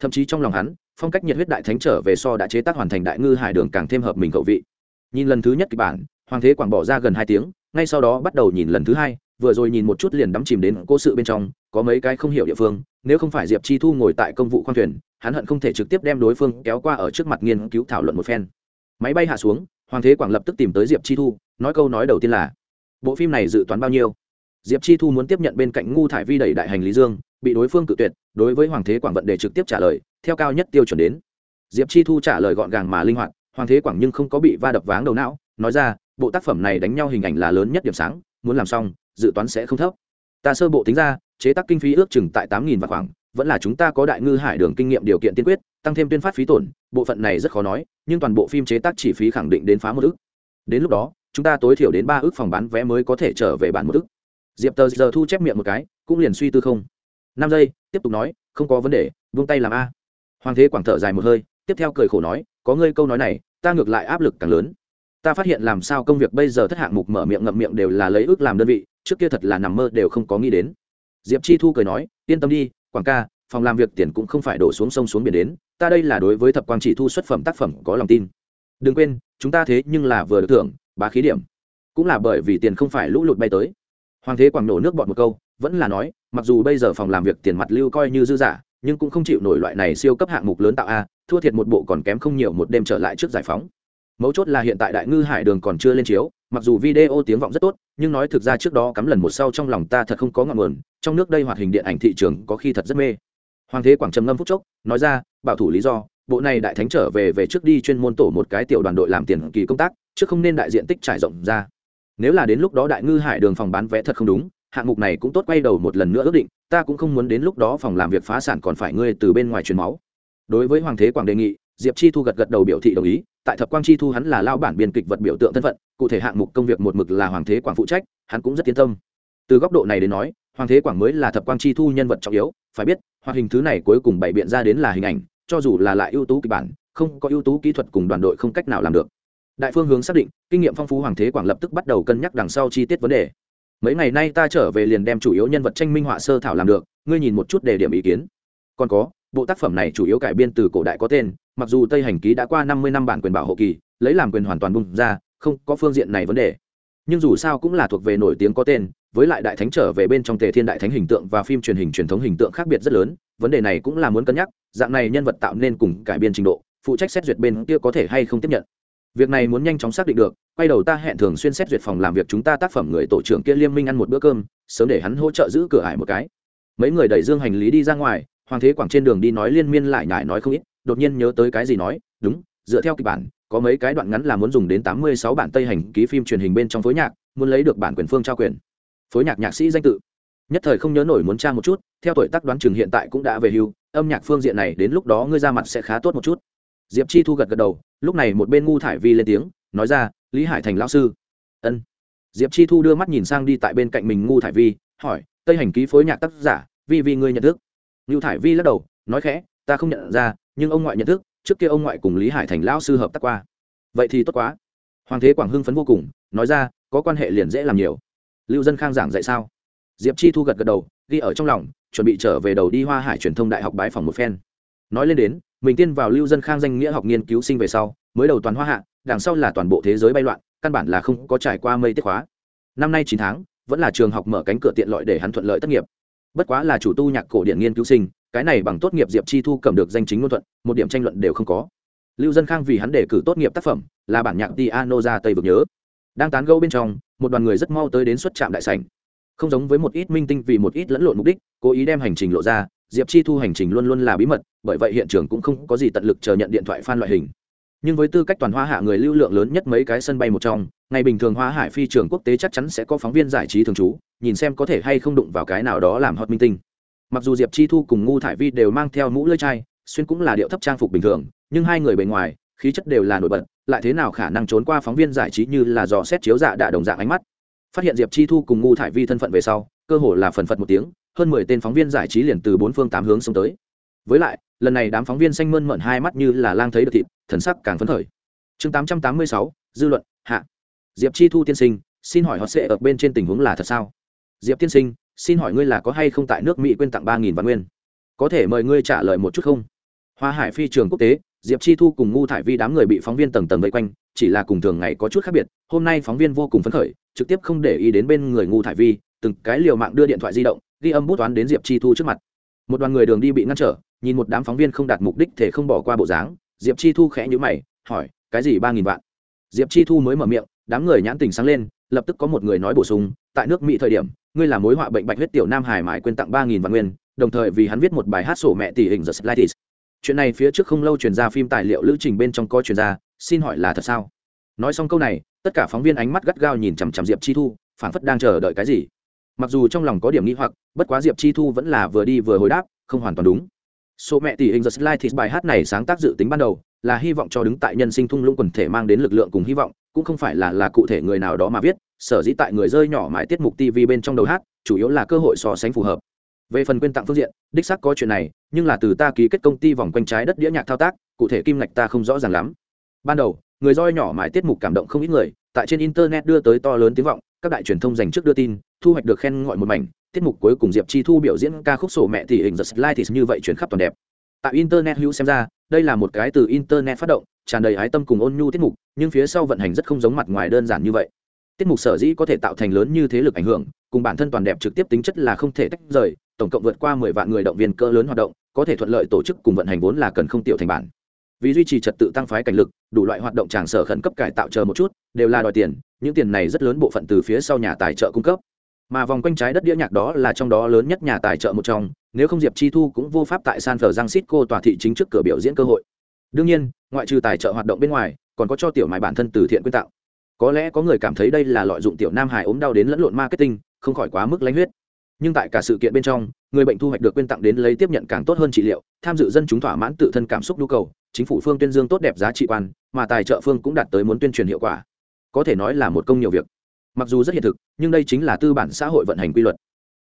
Speaker 1: Thậm chí trong lòng hắn, phong cách nhiệt huyết đại thánh trở về so đã chế tác hoàn thành đại ngư hải đường càng thêm hợp mình cậu vị. Nhìn lần thứ nhất kịch bản, hoàng thế quảng bỏ ra gần hai tiếng, ngay sau đó bắt đầu nhìn lần thứ hai, vừa rồi nhìn một chút liền đắm chìm đến cố sự bên trong, có mấy cái không hiểu địa phương, nếu không phải diệp chi thu ngồi tại công vụ khoang thuyền, hắn hận không thể trực tiếp đem đối phương kéo qua ở trước mặt nghiên cứu thảo luận một phen. Máy bay hạ xuống, hoàng thế quảng lập tức tìm tới diệp chi thu nói câu nói đầu tiên là, bộ phim này dự toán bao nhiêu? Diệp chi thu muốn tiếp nhận bên cạnh ngu thải vi đẩy đại hành lý dương, bị đối phương cự tuyệt, đối với hoàng thế quảng vận đề trực tiếp trả lời, theo cao nhất tiêu chuẩn đến. Diệp chi thu trả lời gọn gàng mà linh hoạt, hoàng thế quảng nhưng không có bị va đập váng đầu não, nói ra, bộ tác phẩm này đánh nhau hình ảnh là lớn nhất điểm sáng, muốn làm xong, dự toán sẽ không thấp. Ta sơ bộ tính ra, chế tác kinh phí ước chừng tại tám nghìn và khoảng, vẫn là chúng ta có đại ngư hải đường kinh nghiệm điều kiện tiên quyết, tăng thêm tuyên phát phí tổn, bộ phận này rất khó nói, nhưng toàn bộ phim chế tác chỉ phí khẳng định đến phá một ước. Đến lúc đó chúng ta tối thiểu đến ba ước phòng bán vé mới có thể trở về bản một ước. Diệp tờ giờ thu chép miệng một cái, cũng liền suy tư không. Năm giây, tiếp tục nói, không có vấn đề vung tay làm a. Hoàng thế quảng thở dài một hơi, tiếp theo cười khổ nói, có ngươi câu nói này, ta ngược lại áp lực càng lớn. Ta phát hiện làm sao công việc bây giờ thất hạng mục mở miệng ngậm miệng đều là lấy ước làm đơn vị, trước kia thật là nằm mơ đều không có nghĩ đến. Diệp chi thu cười nói, yên tâm đi, quảng ca, phòng làm việc tiền cũng không phải đổ xuống sông xuống biển đến, ta đây là đối với thập quang chỉ thu xuất phẩm tác phẩm có lòng tin. Đừng quên, chúng ta thế nhưng là vừa được thưởng bá khí điểm. Cũng là bởi vì tiền không phải lũ lụt bay tới. Hoàng thế quảng nổ nước bọn một câu, vẫn là nói, mặc dù bây giờ phòng làm việc tiền mặt lưu coi như dư giả nhưng cũng không chịu nổi loại này siêu cấp hạng mục lớn tạo a, thua thiệt một bộ còn kém không nhiều một đêm trở lại trước giải phóng. Mấu chốt là hiện tại đại ngư hải đường còn chưa lên chiếu, mặc dù video tiếng vọng rất tốt, nhưng nói thực ra trước đó cắm lần một sau trong lòng ta thật không có ngọn nguồn, trong nước đây hoạt hình điện ảnh thị trường có khi thật rất mê. Hoàng thế quảng trầm ngâm phúc chốc, nói ra, bảo thủ lý do, bộ này đại thánh trở về về trước đi chuyên môn tổ một cái tiểu đoàn đội làm tiền kỳ công tác chứ không nên đại diện tích trải rộng ra. Nếu là đến lúc đó đại ngư hải đường phòng bán vé thật không đúng, hạng mục này cũng tốt quay đầu một lần nữa ước định, ta cũng không muốn đến lúc đó phòng làm việc phá sản còn phải ngươi từ bên ngoài truyền máu. Đối với hoàng thế quảng đề nghị, diệp chi thu gật gật đầu biểu thị đồng ý, tại thập quang chi thu hắn là lao bản biên kịch vật biểu tượng thân phận, cụ thể hạng mục công việc một mực là hoàng thế quảng phụ trách, hắn cũng rất yên tâm. Từ góc độ này đến nói, hoàng thế quảng mới là thập quang chi thu nhân vật trọng yếu, phải biết, hoạt hình thứ này cuối cùng bày biện ra đến là hình ảnh, cho dù là lại ưu tú kịch bản, không có ưu tú kỹ thuật cùng đoàn đội không cách nào làm được đại phương hướng xác định, kinh nghiệm phong phú hoàng thế quảng lập tức bắt đầu cân nhắc đằng sau chi tiết vấn đề. Mấy ngày nay ta trở về liền đem chủ yếu nhân vật tranh minh họa sơ thảo làm được, ngươi nhìn một chút đề điểm ý kiến. Còn có, bộ tác phẩm này chủ yếu cải biên từ cổ đại có tên, mặc dù tây hành ký đã qua năm mươi năm bản quyền bảo hộ kỳ, lấy làm quyền hoàn toàn bung ra, không có phương diện này vấn đề. Nhưng dù sao cũng là thuộc về nổi tiếng có tên, với lại đại thánh trở về bên trong tề thiên đại thánh hình tượng và phim truyền hình truyền thống hình tượng khác biệt rất lớn, vấn đề này cũng là muốn cân nhắc, dạng này nhân vật tạo nên cùng cải biên trình độ, phụ trách xét duyệt bên kia có thể hay không tiếp nhận việc này muốn nhanh chóng xác định được, quay đầu ta hẹn thường xuyên xét duyệt phòng làm việc chúng ta tác phẩm người tổ trưởng kia liên minh ăn một bữa cơm, sớm để hắn hỗ trợ giữ cửa ải một cái. Mấy người đẩy dương hành lý đi ra ngoài, hoàng thế quảng trên đường đi nói liên miên lại nhải nói không ít, đột nhiên nhớ tới cái gì nói, đúng, dựa theo kịch bản, có mấy cái đoạn ngắn là muốn dùng đến tám mươi sáu bản tây hành ký phim truyền hình bên trong phối nhạc, muốn lấy được bản quyền phương trao quyền. Phối nhạc nhạc sĩ danh tự. Nhất thời không nhớ nổi muốn tra một chút, theo tuổi tác đoán chừng hiện tại cũng đã về hưu, âm nhạc phương diện này đến lúc đó ngươi ra mặt sẽ khá tốt một chút diệp chi thu gật gật đầu, lúc này một bên ngu thải vi lên tiếng, nói ra, lý hải thành lão sư. Ân. Diệp chi thu đưa mắt nhìn sang đi tại bên cạnh mình ngu thải vi, hỏi, tây hành ký phối nhạc tác giả vi vi ngươi nhận thức? Ngu thải vi lắc đầu, nói khẽ, ta không nhận ra, nhưng ông ngoại nhận thức, trước kia ông ngoại cùng lý hải thành lão sư hợp tác qua. Vậy thì tốt quá. Hoàng thế quảng hưng phấn vô cùng, nói ra, có quan hệ liền dễ làm nhiều. Lưu dân khang giảng dạy sao? Diệp chi thu gật gật đầu, ghi ở trong lòng, chuẩn bị trở về đầu đi hoa hải truyền thông đại học bái phòng một phen. Nói lên đến mình tiên vào lưu dân khang danh nghĩa học nghiên cứu sinh về sau, mới đầu toàn hoa hạ, đằng sau là toàn bộ thế giới bay loạn, căn bản là không có trải qua mây tiết khóa năm nay chín tháng, vẫn là trường học mở cánh cửa tiện lợi để hắn thuận lợi tất nghiệp. Bất quá là chủ tu nhạc cổ điển nghiên cứu sinh, cái này bằng tốt nghiệp diệp chi thu cầm được danh chính ngôn thuận, một điểm tranh luận đều không có. Lưu dân khang vì hắn đề cử tốt nghiệp tác phẩm, là bản nhạc piano ra tây vực nhớ. Đang tán gẫu bên trong, một đoàn người rất mau tới đến xuất trạm đại sảnh. Không giống với một ít minh tinh vì một ít lẫn lộn mục đích, cố ý đem hành trình lộ ra diệp chi thu hành trình luôn luôn là bí mật, bởi vậy hiện trường cũng không có gì tận lực chờ nhận điện thoại phan loại hình. Nhưng với tư cách toàn hoa hạ người lưu lượng lớn nhất mấy cái sân bay một trong, ngày bình thường hoa hải phi trường quốc tế chắc chắn sẽ có phóng viên giải trí thường trú, nhìn xem có thể hay không đụng vào cái nào đó làm hot minh tinh. Mặc dù diệp chi thu cùng ngu thải vi đều mang theo mũ lưỡi chai, xuyên cũng là điệu thấp trang phục bình thường, nhưng hai người bề ngoài, khí chất đều là nổi bật, lại thế nào khả năng trốn qua phóng viên giải trí như là dò xét chiếu dạ đạ đồng dạng ánh mắt. Phát hiện diệp chi thu cùng ngu thải vi thân phận về sau, cơ hồ là phần phật một tiếng hơn mười tên phóng viên giải trí liền từ bốn phương tám hướng xông tới. Với lại, lần này đám phóng viên xanh mơn mận hai mắt như là lang thấy được thịt, thần sắc càng phấn khởi. Chương tám trăm tám mươi sáu, dư luận, hạ. Diệp chi thu tiên sinh, xin hỏi họ sẽ ở bên trên tình huống là thật sao? Diệp tiên sinh, xin hỏi ngươi là có hay không tại nước mỹ quên tặng ba nghìn vạn nguyên? Có thể mời ngươi trả lời một chút không? Hoa hải phi trường quốc tế, diệp chi thu cùng ngu thải vi đám người bị phóng viên tầng tầng vây quanh, chỉ là cùng thường ngày có chút khác biệt, hôm nay phóng viên vô cùng phấn khởi, trực tiếp không để ý đến bên người ngu thải vi, từng cái liều mạng đưa điện thoại di động ghi âm bút toán đến diệp chi thu trước mặt. Một đoàn người đường đi bị ngăn trở, nhìn một đám phóng viên không đạt mục đích thể không bỏ qua bộ dáng. Diệp chi thu khẽ nhữ mày, hỏi, cái gì ba nghìn vạn? Diệp chi thu mới mở miệng, đám người nhãn tình sáng lên, lập tức có một người nói bổ sung, tại nước mỹ thời điểm, ngươi là mối họa bệnh bạch huyết tiểu nam hải mãi quên tặng ba nghìn vạn nguyên, đồng thời vì hắn viết một bài hát sổ mẹ tỷ hình the slightis chuyện này phía trước không lâu truyền ra phim tài liệu lữ trình bên trong coi truyền ra xin hỏi là thật sao? Nói xong câu này, tất cả phóng viên ánh mắt gắt gao nhìn chằm chằm diệp chi thu phản phất đang chờ đợi cái gì mặc dù trong lòng có điểm nghi hoặc, bất quá diệp chi thu vẫn là vừa đi vừa hồi đáp, không hoàn toàn đúng. Số mẹ tỷ hình the thì bài hát này sáng tác dự tính ban đầu, là hy vọng cho đứng tại nhân sinh thung lũng quần thể mang đến lực lượng cùng hy vọng, cũng không phải là là cụ thể người nào đó mà viết, sở dĩ tại người rơi nhỏ mãi tiết mục tv bên trong đầu hát, chủ yếu là cơ hội so sánh phù hợp. Về phần quyên tặng phương diện, đích xác có chuyện này, nhưng là từ ta ký kết công ty vòng quanh trái đất đĩa nhạc thao tác, cụ thể kim ngạch ta không rõ ràng lắm. Ban đầu, người roi nhỏ mãi tiết mục cảm động không ít người, tại trên internet đưa tới to lớn tiếng vọng, các đại truyền thông dành trước đưa tin thu hoạch được khen ngợi một mảnh, tiết mục cuối cùng diệp chi thu biểu diễn ca khúc sổ mẹ thì hình giật slide thì như vậy chuyển khắp toàn đẹp. Tại internet hữu xem ra, đây là một cái từ internet phát động, tràn đầy ái tâm cùng ôn nhu tiết mục, nhưng phía sau vận hành rất không giống mặt ngoài đơn giản như vậy. Tiết mục sở dĩ có thể tạo thành lớn như thế lực ảnh hưởng, cùng bản thân toàn đẹp trực tiếp tính chất là không thể tách rời, tổng cộng vượt qua mười vạn người động viên cỡ lớn hoạt động, có thể thuận lợi tổ chức cùng vận hành vốn là cần không tiểu thành bản. Vì duy trì trật tự tăng phái cảnh lực, đủ loại hoạt động tràng sở khẩn cấp cải tạo chờ một chút, đều là đòi tiền, những tiền này rất lớn bộ phận từ phía sau nhà tài trợ cung cấp mà vòng quanh trái đất đĩa nhạc đó là trong đó lớn nhất nhà tài trợ một trong, nếu không diệp chi thu cũng vô pháp tại san cô tòa thị chính trước cửa biểu diễn cơ hội. Đương nhiên, ngoại trừ tài trợ hoạt động bên ngoài, còn có cho tiểu mài bản thân từ thiện quyên tạo. Có lẽ có người cảm thấy đây là lợi dụng tiểu nam hải ốm đau đến lẫn lộn marketing, không khỏi quá mức lãnh huyết. Nhưng tại cả sự kiện bên trong, người bệnh thu hoạch được quyên tặng đến lấy tiếp nhận càng tốt hơn trị liệu, tham dự dân chúng thỏa mãn tự thân cảm xúc nhu cầu, chính phủ phương tuyên dương tốt đẹp giá trị quan, mà tài trợ phương cũng đạt tới muốn tuyên truyền hiệu quả. Có thể nói là một công nhiều việc mặc dù rất hiện thực, nhưng đây chính là tư bản xã hội vận hành quy luật.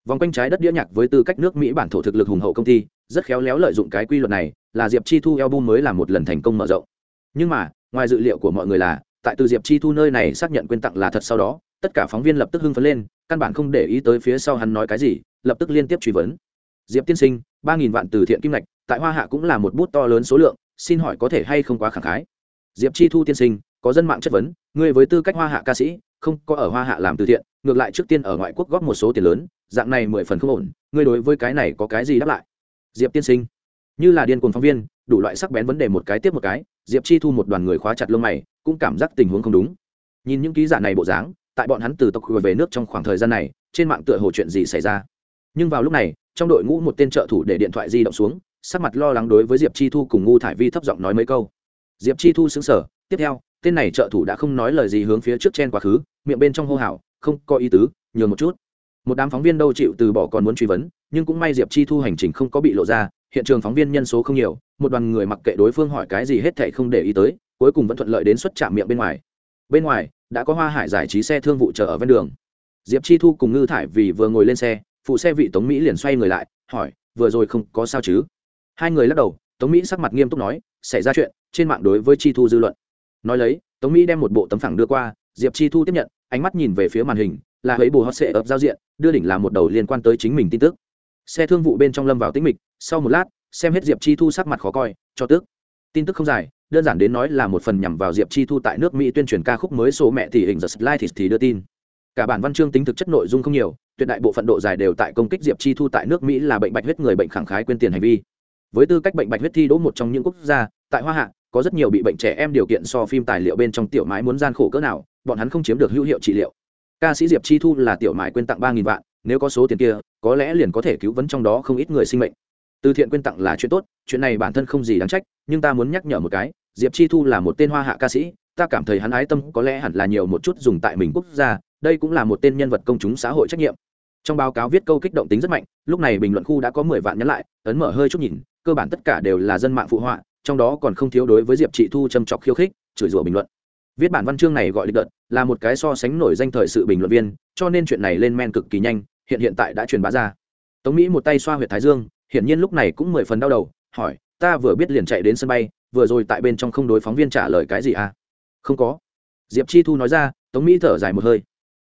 Speaker 1: Vòng quanh trái đất đĩa nhạc với tư cách nước mỹ bản thổ thực lực hùng hậu công ty, rất khéo léo lợi dụng cái quy luật này, là diệp chi thu album mới là một lần thành công mở rộng. Nhưng mà, ngoài dự liệu của mọi người là, tại từ diệp chi thu nơi này xác nhận quyên tặng là thật sau đó, tất cả phóng viên lập tức hưng phấn lên, căn bản không để ý tới phía sau hắn nói cái gì, lập tức liên tiếp truy vấn. Diệp tiên sinh, ba nghìn vạn từ thiện kim ngạch, tại hoa hạ cũng là một bút to lớn số lượng, xin hỏi có thể hay không quá khẳng khái? Diệp chi thu tiên sinh, có dân mạng chất vấn, ngươi với tư cách hoa hạ ca sĩ không có ở hoa hạ làm từ thiện, ngược lại trước tiên ở ngoại quốc góp một số tiền lớn, dạng này mười phần không ổn, ngươi đối với cái này có cái gì đáp lại? Diệp tiên sinh, như là điên cuồng phóng viên, đủ loại sắc bén vấn đề một cái tiếp một cái, diệp chi thu một đoàn người khóa chặt lông mày, cũng cảm giác tình huống không đúng. Nhìn những ký giả này bộ dáng, tại bọn hắn từ tộc về nước trong khoảng thời gian này, trên mạng tựa hồ chuyện gì xảy ra? Nhưng vào lúc này, trong đội ngũ một tên trợ thủ để điện thoại di động xuống, sắc mặt lo lắng đối với diệp chi thu cùng ngu thải vi thấp giọng nói mấy câu. Diệp chi thu xứng sở tiếp theo tên này trợ thủ đã không nói lời gì hướng phía trước trên quá khứ, miệng bên trong hô hào, không có ý tứ, nhường một chút. Một đám phóng viên đâu chịu từ bỏ còn muốn truy vấn, nhưng cũng may diệp chi thu hành trình không có bị lộ ra, hiện trường phóng viên nhân số không nhiều, một đoàn người mặc kệ đối phương hỏi cái gì hết thảy không để ý tới, cuối cùng vẫn thuận lợi đến xuất trạm miệng bên ngoài. Bên ngoài, đã có hoa hải giải trí xe thương vụ chờ ở ven đường. Diệp chi thu cùng ngư thải vì vừa ngồi lên xe, phụ xe vị tống mỹ liền xoay người lại, hỏi, vừa rồi không có sao chứ? Hai người lắc đầu, tống mỹ sắc mặt nghiêm túc nói, xảy ra chuyện, trên mạng đối với chi thu dư luận nói lấy, tống mỹ đem một bộ tấm phẳng đưa qua, diệp chi thu tiếp nhận, ánh mắt nhìn về phía màn hình, là ấy bù hot sệ ập giao diện, đưa đỉnh là một đầu liên quan tới chính mình tin tức. Xe thương vụ bên trong lâm vào tĩnh mịch, sau một lát, xem hết diệp chi thu sắc mặt khó coi, cho tức. Tin tức không dài, đơn giản đến nói là một phần nhằm vào diệp chi thu tại nước mỹ tuyên truyền ca khúc mới số mẹ thì hình the slide thì đưa tin. Cả bản văn chương tính thực chất nội dung không nhiều, tuyệt đại bộ phận độ dài đều tại công kích diệp chi thu tại nước mỹ là bệnh bạch huyết người bệnh khẳng khái quên tiền hành vi. Với tư cách bệnh bạch huyết thi đỗ một trong những quốc gia, tại hoa hạ có rất nhiều bị bệnh trẻ em điều kiện so phim tài liệu bên trong tiểu mái muốn gian khổ cỡ nào, bọn hắn không chiếm được hữu hiệu trị liệu. Ca sĩ diệp chi thu là tiểu mái quyên tặng ba nghìn vạn, nếu có số tiền kia, có lẽ liền có thể cứu vấn trong đó không ít người sinh mệnh. Từ thiện quyên tặng là chuyện tốt, chuyện này bản thân không gì đáng trách, nhưng ta muốn nhắc nhở một cái, diệp chi thu là một tên hoa hạ ca sĩ, ta cảm thấy hắn ái tâm có lẽ hẳn là nhiều một chút dùng tại mình quốc gia, đây cũng là một tên nhân vật công chúng xã hội trách nhiệm. Trong báo cáo viết câu kích động tính rất mạnh, lúc này bình luận khu đã có mười vạn nhắn lại, ấn mở hơi chút nhìn, cơ bản tất cả đều là dân mạng phụ họa trong đó còn không thiếu đối với diệp trị thu châm chọc khiêu khích, chửi rủa bình luận. Viết bản văn chương này gọi lịch đợt, là một cái so sánh nổi danh thời sự bình luận viên, cho nên chuyện này lên men cực kỳ nhanh, hiện hiện tại đã truyền bá ra. Tống mỹ một tay xoa huyệt thái dương, hiển nhiên lúc này cũng mười phần đau đầu, hỏi, ta vừa biết liền chạy đến sân bay, vừa rồi tại bên trong không đối phóng viên trả lời cái gì à? Không có. Diệp chi thu nói ra, tống mỹ thở dài một hơi.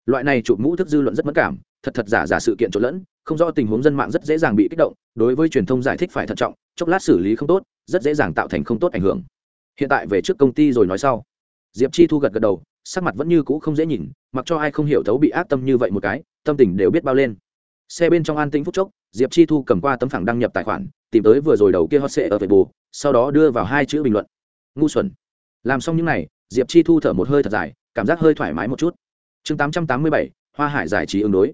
Speaker 1: Loại này chụp mũ thức dư luận rất mất cảm thật thật giả giả sự kiện trộn lẫn, không rõ tình huống dân mạng rất dễ dàng bị kích động, đối với truyền thông giải thích phải thận trọng, chốc lát xử lý không tốt, rất dễ dàng tạo thành không tốt ảnh hưởng. Hiện tại về trước công ty rồi nói sau. Diệp chi thu gật gật đầu, sắc mặt vẫn như cũ không dễ nhìn, mặc cho ai không hiểu thấu bị ác tâm như vậy một cái, tâm tình đều biết bao lên. Xe bên trong an tĩnh phút chốc, diệp chi thu cầm qua tấm phẳng đăng nhập tài khoản, tìm tới vừa rồi đầu kia hot sệ ở vệ bù sau đó đưa vào hai chữ bình luận. Ngu xuẩn. Làm xong những n à y diệp chi thu thở một hơi thật dài, cảm giác hơi thoải mái một chút. Chương tám trăm tám mươi bảy, hoa hải giải trí ứng đối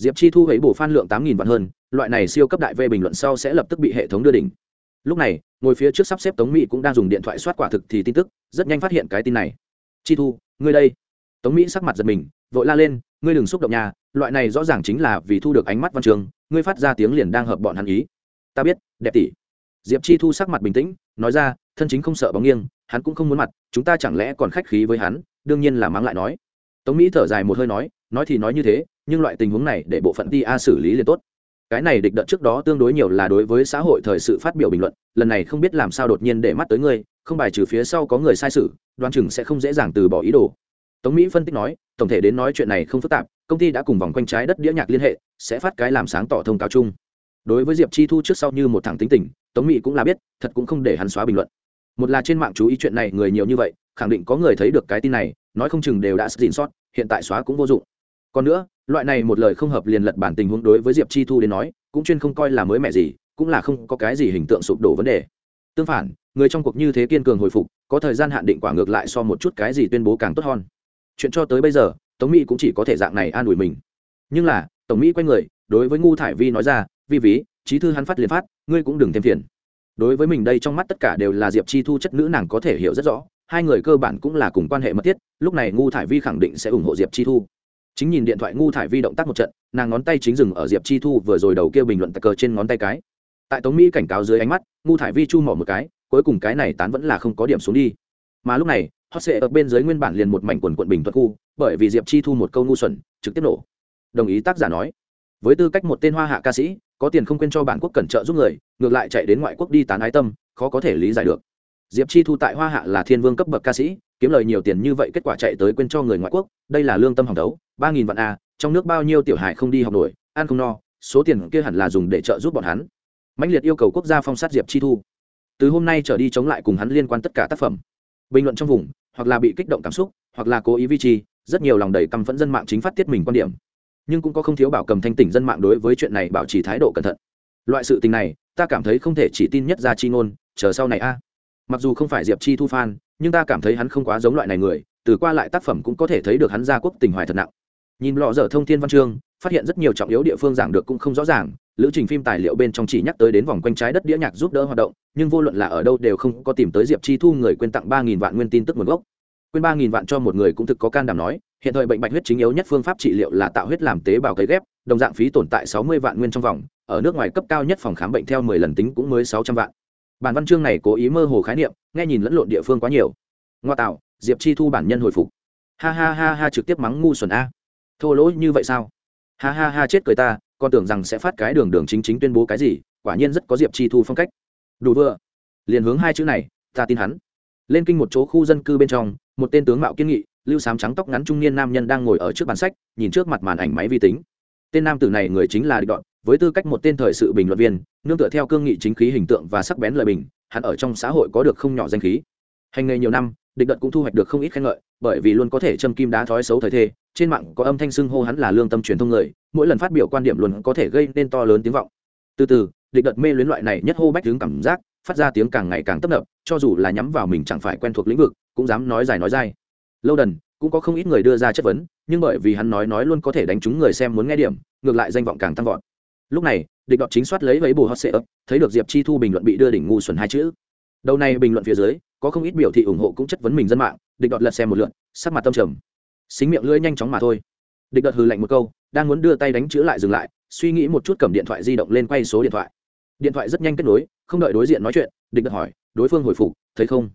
Speaker 1: diệp chi thu ấy bổ phan lượng tám nghìn vạn hơn, loại này siêu cấp đại v bình luận sau sẽ lập tức bị hệ thống đưa đỉnh. Lúc này, ngồi phía trước sắp xếp tống mỹ cũng đang dùng điện thoại soát quả thực thì tin tức, rất nhanh phát hiện cái tin này. Chi thu, ngươi đây. Tống mỹ sắc mặt giật mình, vội la lên, ngươi đừng xúc động nhà loại này rõ ràng chính là vì thu được ánh mắt văn trường, ngươi phát ra tiếng liền đang hợp bọn hắn ý. Ta biết, đẹp tỷ. Diệp chi thu sắc mặt bình tĩnh, nói ra, thân chính không sợ bóng nghiêng, hắn cũng không muốn mặt, chúng ta chẳng lẽ còn khách khí với hắn, đương nhiên là mắng lại nói. Tống mỹ thở dài một hơi nói nói thì nói như thế nhưng loại tình huống này để bộ phận ti a xử lý liền tốt. Cái này địch đợt trước đó tương đối nhiều là đối với xã hội thời sự phát biểu bình luận, lần này không biết làm sao đột nhiên để mắt tới ngươi không bài trừ phía sau có người sai sự đoan chừng sẽ không dễ dàng từ bỏ ý đồ. Tống mỹ phân tích nói, tổng thể đến nói chuyện này không phức tạp, công ty đã cùng vòng quanh trái đất đĩa nhạc liên hệ, sẽ phát cái làm sáng tỏ thông cáo chung. Đối với diệp chi thu trước sau như một thằng tính tình, tống mỹ cũng là biết, thật cũng không để hắn xóa bình luận. Một là trên mạng chú ý chuyện này người nhiều như vậy, khẳng định có người thấy được cái tin này, nói không chừng đều đã xin sót, hiện tại xóa cũng vô dụng còn nữa, loại này một lời không hợp liền lật bản tình huống đối với diệp chi thu đến nói, cũng chuyên không coi là mới mẻ gì, cũng là không có cái gì hình tượng sụp đổ vấn đề. Tương phản, người trong cuộc như thế kiên cường hồi phục, có thời gian hạn định quả ngược lại so một chút cái gì tuyên bố càng tốt hơn. Chuyện cho tới bây giờ, tống mỹ cũng chỉ có thể dạng này an ủi mình. Nhưng là tổng mỹ quay người, đối với ngu thải vi nói ra, vi ví trí thư hắn phát liền phát, ngươi cũng đừng thêm phiền. Đối với mình đây trong mắt tất cả đều là diệp chi thu chất nữ nàng có thể hiểu rất rõ, hai người cơ bản cũng là cùng quan hệ mật thiết, lúc này ngu thải vi khẳng định sẽ ủng hộ diệp chi thu chính nhìn điện thoại ngu thải vi động tác một trận, nàng ngón tay chính dừng ở diệp chi thu vừa rồi đầu kia bình luận tờ cờ trên ngón tay cái. Tại tống mỹ cảnh cáo dưới ánh mắt, ngu thải vi chu mỏ một cái, cuối cùng cái này tán vẫn là không có điểm xuống đi. Mà lúc này, hot sệ ở bên dưới nguyên bản liền một mảnh quần quận bình thuận khu, bởi vì diệp chi thu một câu ngu xuẩn, trực tiếp nổ. Đồng ý tác giả nói, với tư cách một tên hoa hạ ca sĩ, có tiền không quên cho bản quốc cẩn trợ giúp người, ngược lại chạy đến ngoại quốc đi tán ái tâm, khó có thể lý giải được diệp chi thu tại hoa hạ là thiên vương cấp bậc ca sĩ kiếm lời nhiều tiền như vậy kết quả chạy tới quên cho người ngoại quốc đây là lương tâm hỏng đấu ba nghìn vạn a trong nước bao nhiêu tiểu hải không đi học nổi ăn không no số tiền kia hẳn là dùng để trợ giúp bọn hắn. Mạnh liệt yêu cầu quốc gia phong sát diệp chi thu. Từ hôm nay trở đi chống lại cùng hắn liên quan tất cả tác phẩm. Bình luận trong vùng hoặc là bị kích động cảm xúc hoặc là cố ý vi trì, rất nhiều lòng đầy căm phẫn dân mạng chính phát tiết mình quan điểm. Nhưng cũng có không thiếu bảo cầm thanh tỉnh dân mạng đối với chuyện này bảo trì thái độ cẩn thận. Loại sự tình này ta cảm thấy không thể chỉ tin nhất ra chi ngôn chờ sau này a mặc dù không phải diệp chi thu phan nhưng ta cảm thấy hắn không quá giống loại này người, từ qua lại tác phẩm cũng có thể thấy được hắn gia quốc tình hoài thật nặng. Nhìn lọ dở thông thiên văn chương, phát hiện rất nhiều trọng yếu địa phương giảng được cũng không rõ ràng, lữ trình phim tài liệu bên trong chỉ nhắc tới đến vòng quanh trái đất đĩa nhạc giúp đỡ hoạt động, nhưng vô luận là ở đâu đều không có tìm tới diệp chi thu người quên tặng ba nghìn vạn nguyên tin tức nguồn gốc. Quên ba nghìn vạn cho một người cũng thực có can đảm nói, hiện thời bệnh bạch huyết chính yếu nhất phương pháp trị liệu là tạo huyết làm tế bào cấy ghép, đồng dạng phí tồn tại sáu mươi vạn nguyên trong vòng, ở nước ngoài cấp cao nhất phòng khám bệnh theo mười lần tính cũng mới sáu trăm vạn bản văn chương này cố ý mơ hồ khái niệm, nghe nhìn lẫn lộn địa phương quá nhiều. Ngoa tạo, diệp chi thu bản nhân hồi phục. Ha ha ha ha trực tiếp mắng ngu xuẩn a. Thô lỗ như vậy sao? Ha ha ha chết cười ta con tưởng rằng sẽ phát cái đường đường chính chính tuyên bố cái gì, quả nhiên rất có diệp chi thu phong cách. Đủ vừa. Liền hướng hai chữ này, ta tin hắn. Lên kinh một chỗ khu dân cư bên trong, một tên tướng mạo kiên nghị, lưu sám trắng tóc ngắn trung niên nam nhân đang ngồi ở trước bàn sách, nhìn trước mặt màn ảnh máy vi tính. Tên nam tử này người chính là địch đọn với tư cách một tên thời sự bình luận viên, nương tựa theo cương nghị chính khí hình tượng và sắc bén lời bình, hắn ở trong xã hội có được không nhỏ danh khí. Hành nghề nhiều năm, địch đợt cũng thu hoạch được không ít khen ngợi, bởi vì luôn có thể châm kim đá thói xấu thời thê, trên mạng có âm thanh xưng hô hắn là lương tâm truyền thông người, mỗi lần phát biểu quan điểm luôn có thể gây nên to lớn tiếng vọng. Từ từ, địch đợt mê luyến loại này nhất hô bách hướng cảm giác, phát ra tiếng càng ngày càng tấp nập, cho dù là nhắm vào mình chẳng phải quen thuộc lĩnh vực, cũng dám nói dài nói dai. Lâu đần, cũng có không ít người đưa ra chất vấn, nhưng bởi vì hắn nói nói luôn có thể đánh trúng người xem muốn nghe điểm, ngược lại danh vọng càng tăng vọt lúc này, địch đọt chính soát lấy lấy bù hot sệ ấp, thấy được diệp chi thu bình luận bị đưa đỉnh ngu xuẩn hai chữ. Đầu này bình luận phía dưới, có không ít biểu thị ủng hộ cũng chất vấn mình dân mạng, địch đọt lật xem một lượn sắc mặt tâm trầm. Xính miệng lưỡi nhanh chóng mà thôi. Địch đọt hừ lạnh một câu, đang muốn đưa tay đánh chữ lại dừng lại, suy nghĩ một chút cầm điện thoại di động lên quay số điện thoại. Điện thoại rất nhanh kết nối, không đợi đối diện nói chuyện, địch đọt hỏi, đối phương hồi phục, thấy không?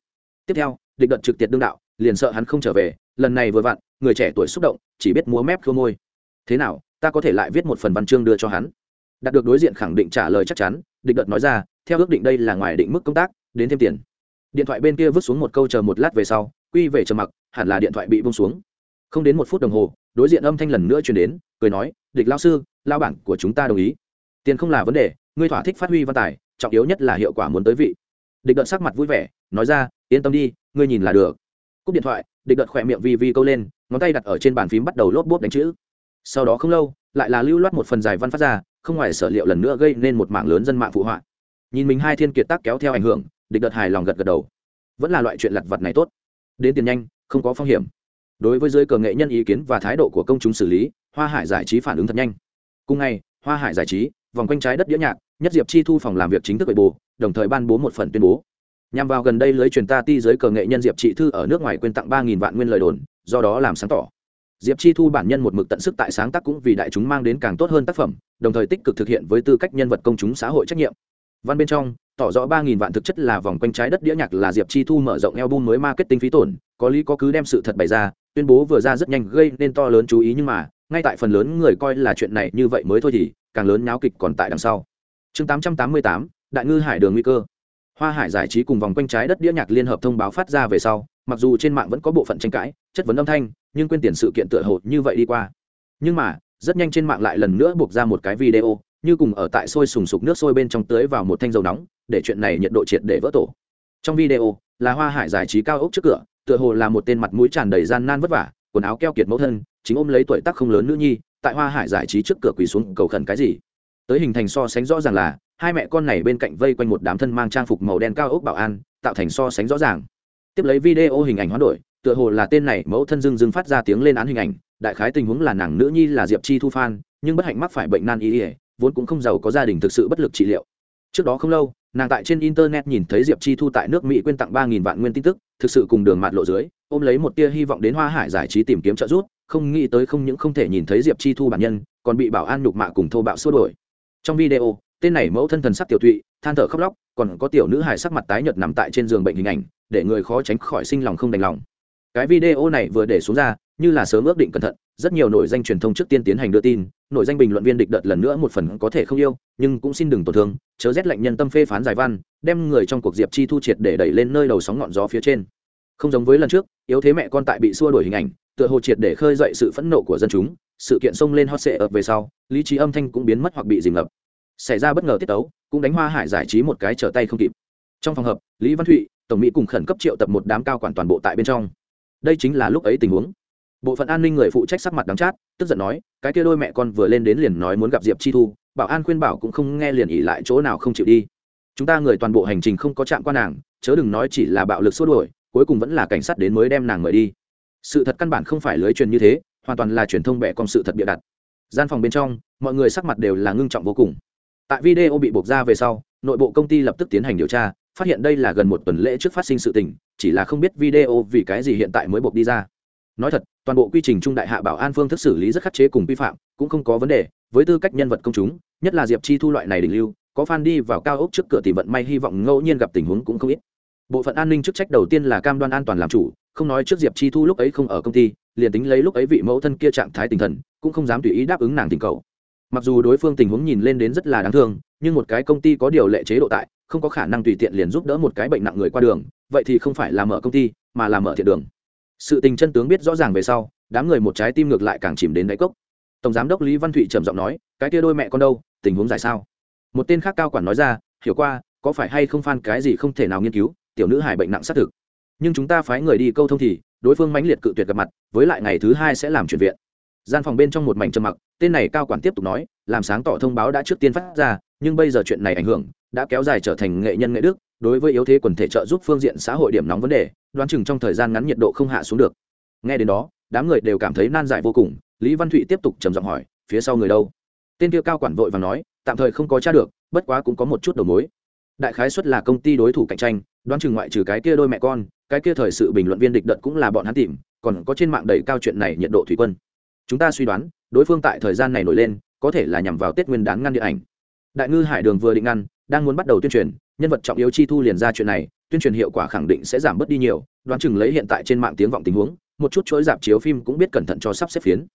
Speaker 1: Tiếp theo, địch đọt trực tiệt đương đạo, liền sợ hắn không trở về, lần này vừa vặn, người trẻ tuổi xúc động, chỉ biết múa mép khô môi. Thế nào, ta có thể lại viết một phần văn chương đưa cho hắn? Đạt được đối diện khẳng định trả lời chắc chắn, địch đợt nói ra, theo ước định đây là ngoài định mức công tác, đến thêm tiền. Điện thoại bên kia vứt xuống một câu chờ một lát về sau, quy về trầm mặc, hẳn là điện thoại bị bông xuống. Không đến một phút đồng hồ, đối diện âm thanh lần nữa chuyển đến, cười nói, địch lao sư lao bản của chúng ta đồng ý. Tiền không là vấn đề, ngươi thỏa thích phát huy văn tài, trọng yếu nhất là hiệu quả muốn tới vị. Địch đợt sắc mặt vui vẻ, nói ra, yên tâm đi, ngươi nhìn là được. Cúp điện thoại, địch đợt khỏe miệng vi vi câu lên, ngón tay đặt ở trên bàn phím bắt đầu lốp bốp đánh chữ. Sau đó không lâu, lại là lưu loát một phần dài văn phát ra không ngoài sở liệu lần nữa gây nên một mạng lớn dân mạng phụ họa. Nhìn mình hai thiên kiệt tác kéo theo ảnh hưởng, địch đợt hài lòng gật gật đầu. Vẫn là loại chuyện lặt vặt này tốt. Đến tiền nhanh, không có phong hiểm. Đối với giới cờ nghệ nhân ý kiến và thái độ của công chúng xử lý, hoa hải giải trí phản ứng thật nhanh. Cùng ngày, hoa hải giải trí, vòng quanh trái đất đĩa nhạc, nhất diệp chi thu phòng làm việc chính thức bệ bồ đồng thời ban bố một phần tuyên bố. Nhằm vào gần đây lưới truyền ta ti giới cờ nghệ nhân diệp trị thư ở nước ngoài quên tặng ba nghìn vạn nguyên lời đồn, do đó làm sáng tỏ diệp chi thu bản nhân một mực tận sức tại sáng tác cũng vì đại chúng mang đến càng tốt hơn tác phẩm, đồng thời tích cực thực hiện với tư cách nhân vật công chúng xã hội trách nhiệm. Văn bên trong, tỏ rõ ba nghìn vạn thực chất là vòng quanh trái đất đĩa nhạc là diệp chi thu mở rộng album mới marketing phí tổn, có lý có cứ đem sự thật bày ra, tuyên bố vừa ra rất nhanh gây nên to lớn chú ý nhưng mà, ngay tại phần lớn người coi là chuyện này như vậy mới thôi thì, càng lớn nháo kịch còn tại đằng sau. Chương tám trăm tám mươi tám, đại ngư hải đường nguy cơ. Hoa hải giải trí cùng vòng quanh trái đất đĩa nhạc liên hợp thông báo phát ra về sau mặc dù trên mạng vẫn có bộ phận tranh cãi, chất vấn âm thanh, nhưng quên tiền sự kiện tựa hồ như vậy đi qua. Nhưng mà, rất nhanh trên mạng lại lần nữa buộc ra một cái video, như cùng ở tại sôi sùng sục nước sôi bên trong tưới vào một thanh dầu nóng, để chuyện này nhiệt độ triệt để vỡ tổ. Trong video, là hoa hải giải trí cao ốc trước cửa, tựa hồ là một tên mặt mũi tràn đầy gian nan vất vả, quần áo keo kiệt mẫu thân, chính ôm lấy tuổi tác không lớn nữ nhi, tại hoa hải giải trí trước cửa quỳ xuống cầu khẩn cái gì. Tới hình thành so sánh rõ ràng là, hai mẹ con này bên cạnh vây quanh một đám thân mang trang phục màu đen cao ốc bảo an, tạo thành so sánh rõ ràng tiếp lấy video hình ảnh hoán đổi, tựa hồ là tên này mẫu thân dưng dưng phát ra tiếng lên án hình ảnh, đại khái tình huống là nàng nữ nhi là diệp chi thu phan, nhưng bất hạnh mắc phải bệnh nan y ỉa vốn cũng không giàu có gia đình thực sự bất lực trị liệu. Trước đó không lâu, nàng tại trên internet nhìn thấy diệp chi thu tại nước mỹ quyên tặng ba nghìn vạn nguyên tin tức, thực sự cùng đường mạt lộ dưới, ôm lấy một tia hy vọng đến hoa hải giải trí tìm kiếm trợ giúp, không nghĩ tới không những không thể nhìn thấy diệp chi thu bản nhân, còn bị bảo an nhục mạ cùng thô bạo xua đổi trong video, tên này mẫu thân thần sắc tiểu thụy, than thở khóc lóc còn có tiểu nữ hải sắc mặt tái nhợt nằm tại trên giường bệnh hình ảnh, để người khó tránh khỏi sinh lòng không đành lòng. Cái video này vừa để xuống ra, như là sớm ước định cẩn thận, rất nhiều nội danh truyền thông trước tiên tiến hành đưa tin nội danh bình luận viên địch đợt lần nữa một phần có thể không yêu, nhưng cũng xin đừng tổn thương, chớ rét lạnh nhân tâm phê phán giải văn, đem người trong cuộc diệp chi thu triệt để đẩy lên nơi đầu sóng ngọn gió phía trên. Không giống với lần trước, yếu thế mẹ con tại bị xua đổi hình ảnh, tựa hồ triệt để khơi dậy sự phẫn nộ của dân chúng, sự kiện xông lên hot sệ ập về sau, lý trí âm thanh cũng biến mất hoặc bị dìm ngập. Xảy ra bất ngờ tiết tấu cũng đánh hoa hải giải trí một cái trở tay không kịp. Trong phòng hợp, lý văn thụy, tổng mỹ cùng khẩn cấp triệu tập một đám cao quản toàn bộ tại bên trong. Đây chính là lúc ấy tình huống. Bộ phận an ninh người phụ trách sắc mặt đắng chát, tức giận nói, cái kia đôi mẹ con vừa lên đến liền nói muốn gặp diệp chi thu, bảo an khuyên bảo cũng không nghe liền ỉ lại chỗ nào không chịu đi. Chúng ta người toàn bộ hành trình không có chạm qua nàng, chớ đừng nói chỉ là bạo lực xua đuổi, cuối cùng vẫn là cảnh sát đến mới đem nàng mời đi. Sự thật căn bản không phải lưới truyền như thế, hoàn toàn là truyền thông bẻ con sự thật bịa đặt. Gian phòng bên trong, mọi người sắc mặt đều là ngưng trọng vô cùng tại video bị buộc ra về sau, nội bộ công ty lập tức tiến hành điều tra, phát hiện đây là gần một tuần lễ trước phát sinh sự tình, chỉ là không biết video vì cái gì hiện tại mới buộc đi ra. Nói thật, toàn bộ quy trình trung đại hạ bảo an phương thức xử lý rất khắc chế cùng vi phạm, cũng không có vấn đề, với tư cách nhân vật công chúng, nhất là diệp chi thu loại này đỉnh lưu, có fan đi vào cao ốc trước cửa thì vận may hy vọng ngẫu nhiên gặp tình huống cũng không ít. Bộ phận an ninh chức trách đầu tiên là cam đoan an toàn làm chủ, không nói trước diệp chi thu lúc ấy không ở công ty, liền tính lấy lúc ấy vị mẫu thân kia trạng thái tinh thần, cũng không dám tùy ý đáp ứng nàng tình cầu mặc dù đối phương tình huống nhìn lên đến rất là đáng thương, nhưng một cái công ty có điều lệ chế độ tại, không có khả năng tùy tiện liền giúp đỡ một cái bệnh nặng người qua đường, vậy thì không phải là mở công ty, mà là mở thiện đường. Sự tình chân tướng biết rõ ràng về sau, đám người một trái tim ngược lại càng chìm đến đáy cốc. Tổng giám đốc lý văn thụy trầm giọng nói, cái kia đôi mẹ con đâu, tình huống dài sao? Một tên khác cao quản nói ra, hiểu qua, có phải hay không phan cái gì không thể nào nghiên cứu, tiểu nữ hải bệnh nặng xác thực. Nhưng chúng ta phái người đi câu thông thì, đối phương mãnh liệt cự tuyệt gặp mặt, với lại ngày thứ hai sẽ làm chuyển viện. Gian phòng bên trong một mảnh trầm mặc tên này cao quản tiếp tục nói, làm sáng tỏ thông báo đã trước tiên phát ra, nhưng bây giờ chuyện này ảnh hưởng, đã kéo dài trở thành nghệ nhân nghệ đức, đối với yếu thế quần thể trợ giúp phương diện xã hội điểm nóng vấn đề, đoán chừng trong thời gian ngắn nhiệt độ không hạ xuống được. Nghe đến đó, đám người đều cảm thấy nan giải vô cùng, lý văn thụy tiếp tục trầm giọng hỏi, phía sau người đâu? Tên kia cao quản vội và nói, tạm thời không có t r a được, bất quá cũng có một chút đầu mối. Đại khái xuất là công ty đối thủ cạnh tranh, đoán chừng ngoại trừ cái kia đôi mẹ con, cái kia thời sự bình luận viên địch đợt cũng là bọn hắn tìm, còn có trên mạng đầy cao chuyện này nhiệt độ thủy quân. Chúng ta suy đoán đối phương tại thời gian này nổi lên, có thể là nhằm vào tết nguyên đán ngăn điện ảnh. Đại ngư hải đường vừa định ngăn, đang muốn bắt đầu tuyên truyền, nhân vật trọng yếu chi thu liền ra chuyện này, tuyên truyền hiệu quả khẳng định sẽ giảm bớt đi nhiều, đoán chừng lấy hiện tại trên mạng tiếng vọng tình huống, một chút chuỗi dạp chiếu phim cũng biết cẩn thận cho sắp xếp phiến.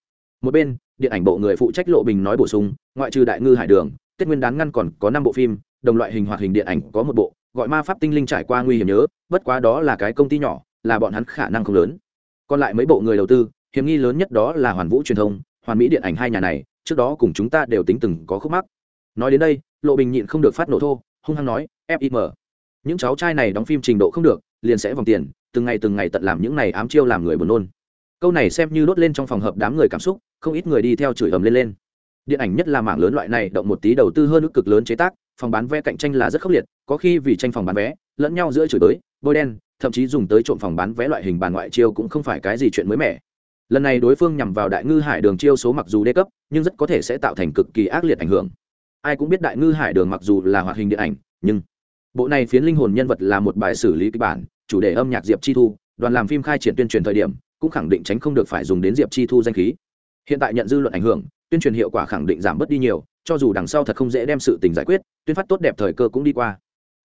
Speaker 1: Một bên, điện ảnh bộ người phụ trách lộ bình nói bổ sung, ngoại trừ đại ngư hải đường, tết nguyên đán ngăn còn có năm bộ phim, đồng loại hình hoạt hình điện ảnh có một bộ, gọi ma pháp tinh linh trải qua nguy hiểm nhớ, bất quá đó là cái công ty nhỏ, là bọn hắn khả năng không lớn. Còn lại mấy bộ người đầu tư, hiểm nghi lớn nhất đó là hoàn vũ truyền thông hoàn mỹ điện ảnh hai nhà này, trước đó cùng chúng ta đều tính từng có khúc mắc. Nói đến đây, lộ bình nhịn không được phát nổ thô, hung hăng nói fim những cháu trai này đóng phim trình độ không được, liền sẽ vòng tiền, từng ngày từng ngày tận làm những này ám chiêu làm người buồn nôn. Câu này xem như đốt lên trong phòng hợp đám người cảm xúc, không ít người đi theo chửi ầm lên lên. Điện ảnh nhất là mảng lớn loại này động một tí đầu tư hơn ức cực lớn chế tác, phòng bán vé cạnh tranh là rất khốc liệt, có khi vì tranh phòng bán vé, lẫn nhau giữa chửi tới bôi đen, thậm chí dùng tới trộm phòng bán vé loại hình bàn ngoại chiêu cũng không phải cái gì chuyện mới mẻ lần này đối phương nhằm vào đại ngư hải đường chiêu số mặc dù đê cấp, nhưng rất có thể sẽ tạo thành cực kỳ ác liệt ảnh hưởng. Ai cũng biết đại ngư hải đường mặc dù là hoạt hình điện ảnh, nhưng bộ này phiến linh hồn nhân vật là một bài xử lý kịch bản, chủ đề âm nhạc diệp chi thu, đoàn làm phim khai triển tuyên truyền thời điểm, cũng khẳng định tránh không được phải dùng đến diệp chi thu danh khí. Hiện tại nhận dư luận ảnh hưởng, tuyên truyền hiệu quả khẳng định giảm bớt đi nhiều, cho dù đằng sau thật không dễ đem sự tình giải quyết, tuyên phát tốt đẹp thời cơ cũng đi qua.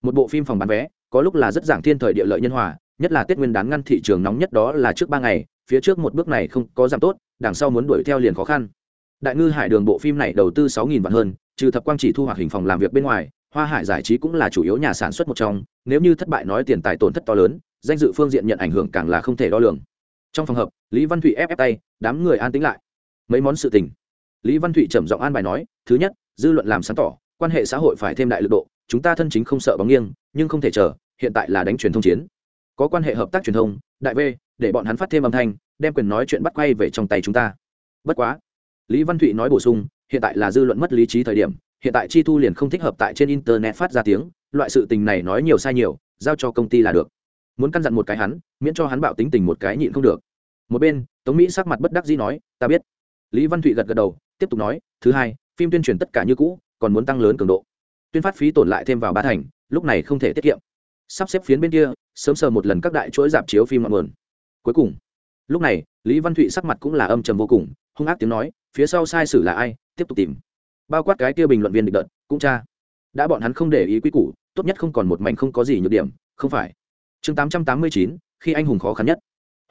Speaker 1: Một bộ phim phòng bán vé, có lúc là rất giảng thiên thời địa lợi nhân hòa, nhất là tết nguyên đán ngăn thị trường nóng nhất đó là trước ba ngày phía trước một bước này không có giảm tốt, đằng sau muốn đuổi theo liền khó khăn. Đại ngư hải đường bộ phim này đầu tư sáu nghìn vạn hơn, trừ thập quang chỉ thu hoạch hình phòng làm việc bên ngoài, hoa hải giải trí cũng là chủ yếu nhà sản xuất một trong, nếu như thất bại nói tiền tài tổn thất to lớn, danh dự phương diện nhận ảnh hưởng càng là không thể đo lường. Trong phòng hợp, lý văn thụy ép ép tay, đám người an tính lại. Mấy món sự tình. Lý văn thụy trầm giọng an bài nói, thứ nhất, dư luận làm sáng tỏ, quan hệ xã hội phải thêm đại lực độ, chúng ta thân chính không sợ bóng nghiêng, nhưng không thể chờ, hiện tại là đánh truyền thông chiến. Có quan hệ hợp tác truyền thông, đại v để bọn hắn phát thêm âm thanh, đem quyền nói chuyện bắt quay về trong tay chúng ta. Bất quá, lý văn thụy nói bổ sung, hiện tại là dư luận mất lý trí thời điểm, hiện tại chi thu liền không thích hợp tại trên internet phát ra tiếng, loại sự tình này nói nhiều sai nhiều, giao cho công ty là được. Muốn căn dặn một cái hắn, miễn cho hắn bạo tính tình một cái nhịn không được. Một bên, tống mỹ sắc mặt bất đắc dĩ nói, ta biết. Lý văn thụy gật gật đầu, tiếp tục nói, thứ hai, phim tuyên truyền tất cả như cũ, còn muốn tăng lớn cường độ. Tuyên phát phí tổn lại thêm vào ba thành, lúc này không thể tiết kiệm. Sắp xếp phiến bên kia, sớm sờ một lần các đại chuỗi dạp chiếu phim ngọn nguồn cuối cùng, lúc này, lý văn thụy sắc mặt cũng là âm trầm vô cùng, hung ác tiếng nói, phía sau sai sử là ai, tiếp tục tìm. Bao quát cái kia bình luận viên địch đợt, cũng cha đã bọn hắn không để ý quy củ, tốt nhất không còn một mảnh không có gì nhược điểm, không phải. Chương tám trăm tám mươi chín, khi anh hùng khó khăn nhất.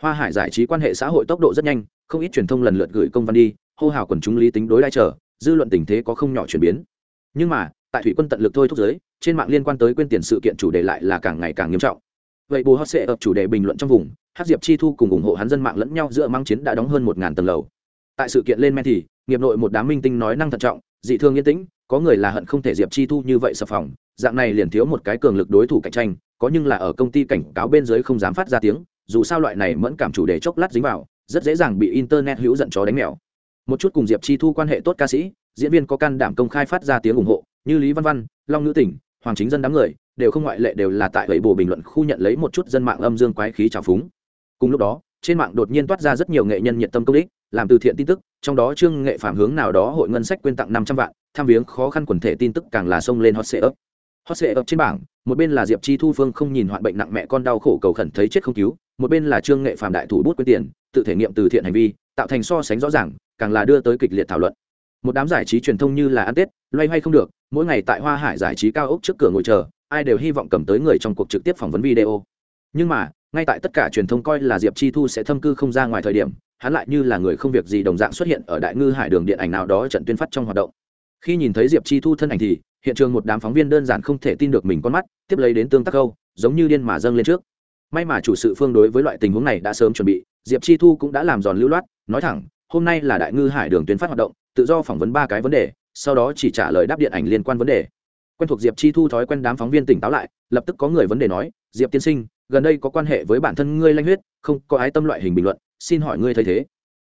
Speaker 1: Hoa hải giải trí quan hệ xã hội tốc độ rất nhanh, không ít truyền thông lần lượt gửi công văn đi, hô hào quần chúng lý tính đối đai trở dư luận tình thế có không nhỏ chuyển biến. Nhưng mà, tại thủy quân tận lực thôi thúc giới, trên mạng liên quan tới quên tiền sự kiện chủ đề lại là càng ngày càng nghiêm trọng vậy bù hot sẽ ập chủ đề bình luận trong vùng, hát diệp chi thu cùng ủng hộ hắn dân mạng lẫn nhau giữa mang chiến đã đóng hơn một ngàn tầng lầu. Tại sự kiện lên men thì, nghiệp nội một đám minh tinh nói năng thận trọng, dị thương yên tĩnh, có người là hận không thể diệp chi thu như vậy sập phòng, dạng này liền thiếu một cái cường lực đối thủ cạnh tranh, có nhưng là ở công ty cảnh cáo bên dưới không dám phát ra tiếng, dù sao loại này mẫn cảm chủ đề chốc lát dính vào, rất dễ dàng bị internet hữu giận chó đánh mèo. Một chút cùng diệp chi thu quan hệ tốt ca sĩ, diễn viên có can đảm công khai phát ra tiếng ủng hộ, như lý văn văn, long nữ tỉnh, hoàng chính dân đám người đều không ngoại lệ đều là tại vậy bồ bình luận khu nhận lấy một chút dân mạng âm dương quái khí trào phúng. Cùng lúc đó, trên mạng đột nhiên toát ra rất nhiều nghệ nhân nhiệt tâm công ích làm từ thiện tin tức, trong đó trương nghệ phạm hướng nào đó hội ngân sách quyên tặng năm trăm vạn, tham viếng khó khăn quần thể tin tức càng là xông lên hot sệ ấp hot sệ ấp trên bảng, một bên là diệp chi thu phương không nhìn hoạn bệnh nặng mẹ con đau khổ cầu khẩn thấy chết không cứu, một bên là trương nghệ phạm đại thủ bút quyên tiền, tự thể nghiệm từ thiện hành vi, tạo thành so sánh rõ ràng, càng là đưa tới kịch liệt thảo luận. Một đám giải trí truyền thông như là ăn tết, loay hoay không được, mỗi ngày tại hoa hải giải trí cao ốc trước cửa ngồi chờ ai đều hy vọng cầm tới người trong cuộc trực tiếp phỏng vấn video. Nhưng mà, ngay tại tất cả truyền thông coi là diệp chi thu sẽ thâm cư không ra ngoài thời điểm, hắn lại như là người không việc gì đồng dạng xuất hiện ở đại ngư hải đường điện ảnh nào đó trận tuyên phát trong hoạt động. Khi nhìn thấy diệp chi thu thân ảnh thì, hiện trường một đám phóng viên đơn giản không thể tin được mình con mắt, tiếp lấy đến tương tác câu, giống như điên mà dâng lên trước. May mà chủ sự phương đối với loại tình huống này đã sớm chuẩn bị, diệp chi thu cũng đã làm giòn lưu loát, nói thẳng, hôm nay là đại ngư hải đường tuyên phát hoạt động, tự do phỏng vấn ba cái vấn đề, sau đó chỉ trả lời đáp điện ảnh liên quan vấn đề quen thuộc diệp chi thu thói quen đám phóng viên tỉnh táo lại, lập tức có người vấn đề nói, diệp tiên sinh, gần đây có quan hệ với bản thân ngươi lanh huyết, không có ái tâm loại hình bình luận, xin hỏi ngươi thấy thế?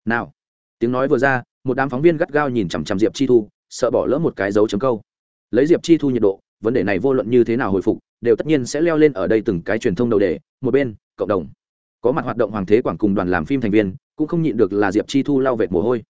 Speaker 1: Nào. Tiếng nói vừa ra, một đám phóng viên gắt gao nhìn chằm chằm diệp chi thu, sợ bỏ lỡ một cái dấu chấm câu. Lấy diệp chi thu nhiệt độ, vấn đề này vô luận như thế nào hồi phục, đều tất nhiên sẽ leo lên ở đây từng cái truyền thông đầu đề, một bên, cộng đồng. Có mặt hoạt động hoàng thế quảng cùng đoàn làm phim thành viên, cũng không nhịn được là diệp chi thu lau vệt mồ hôi.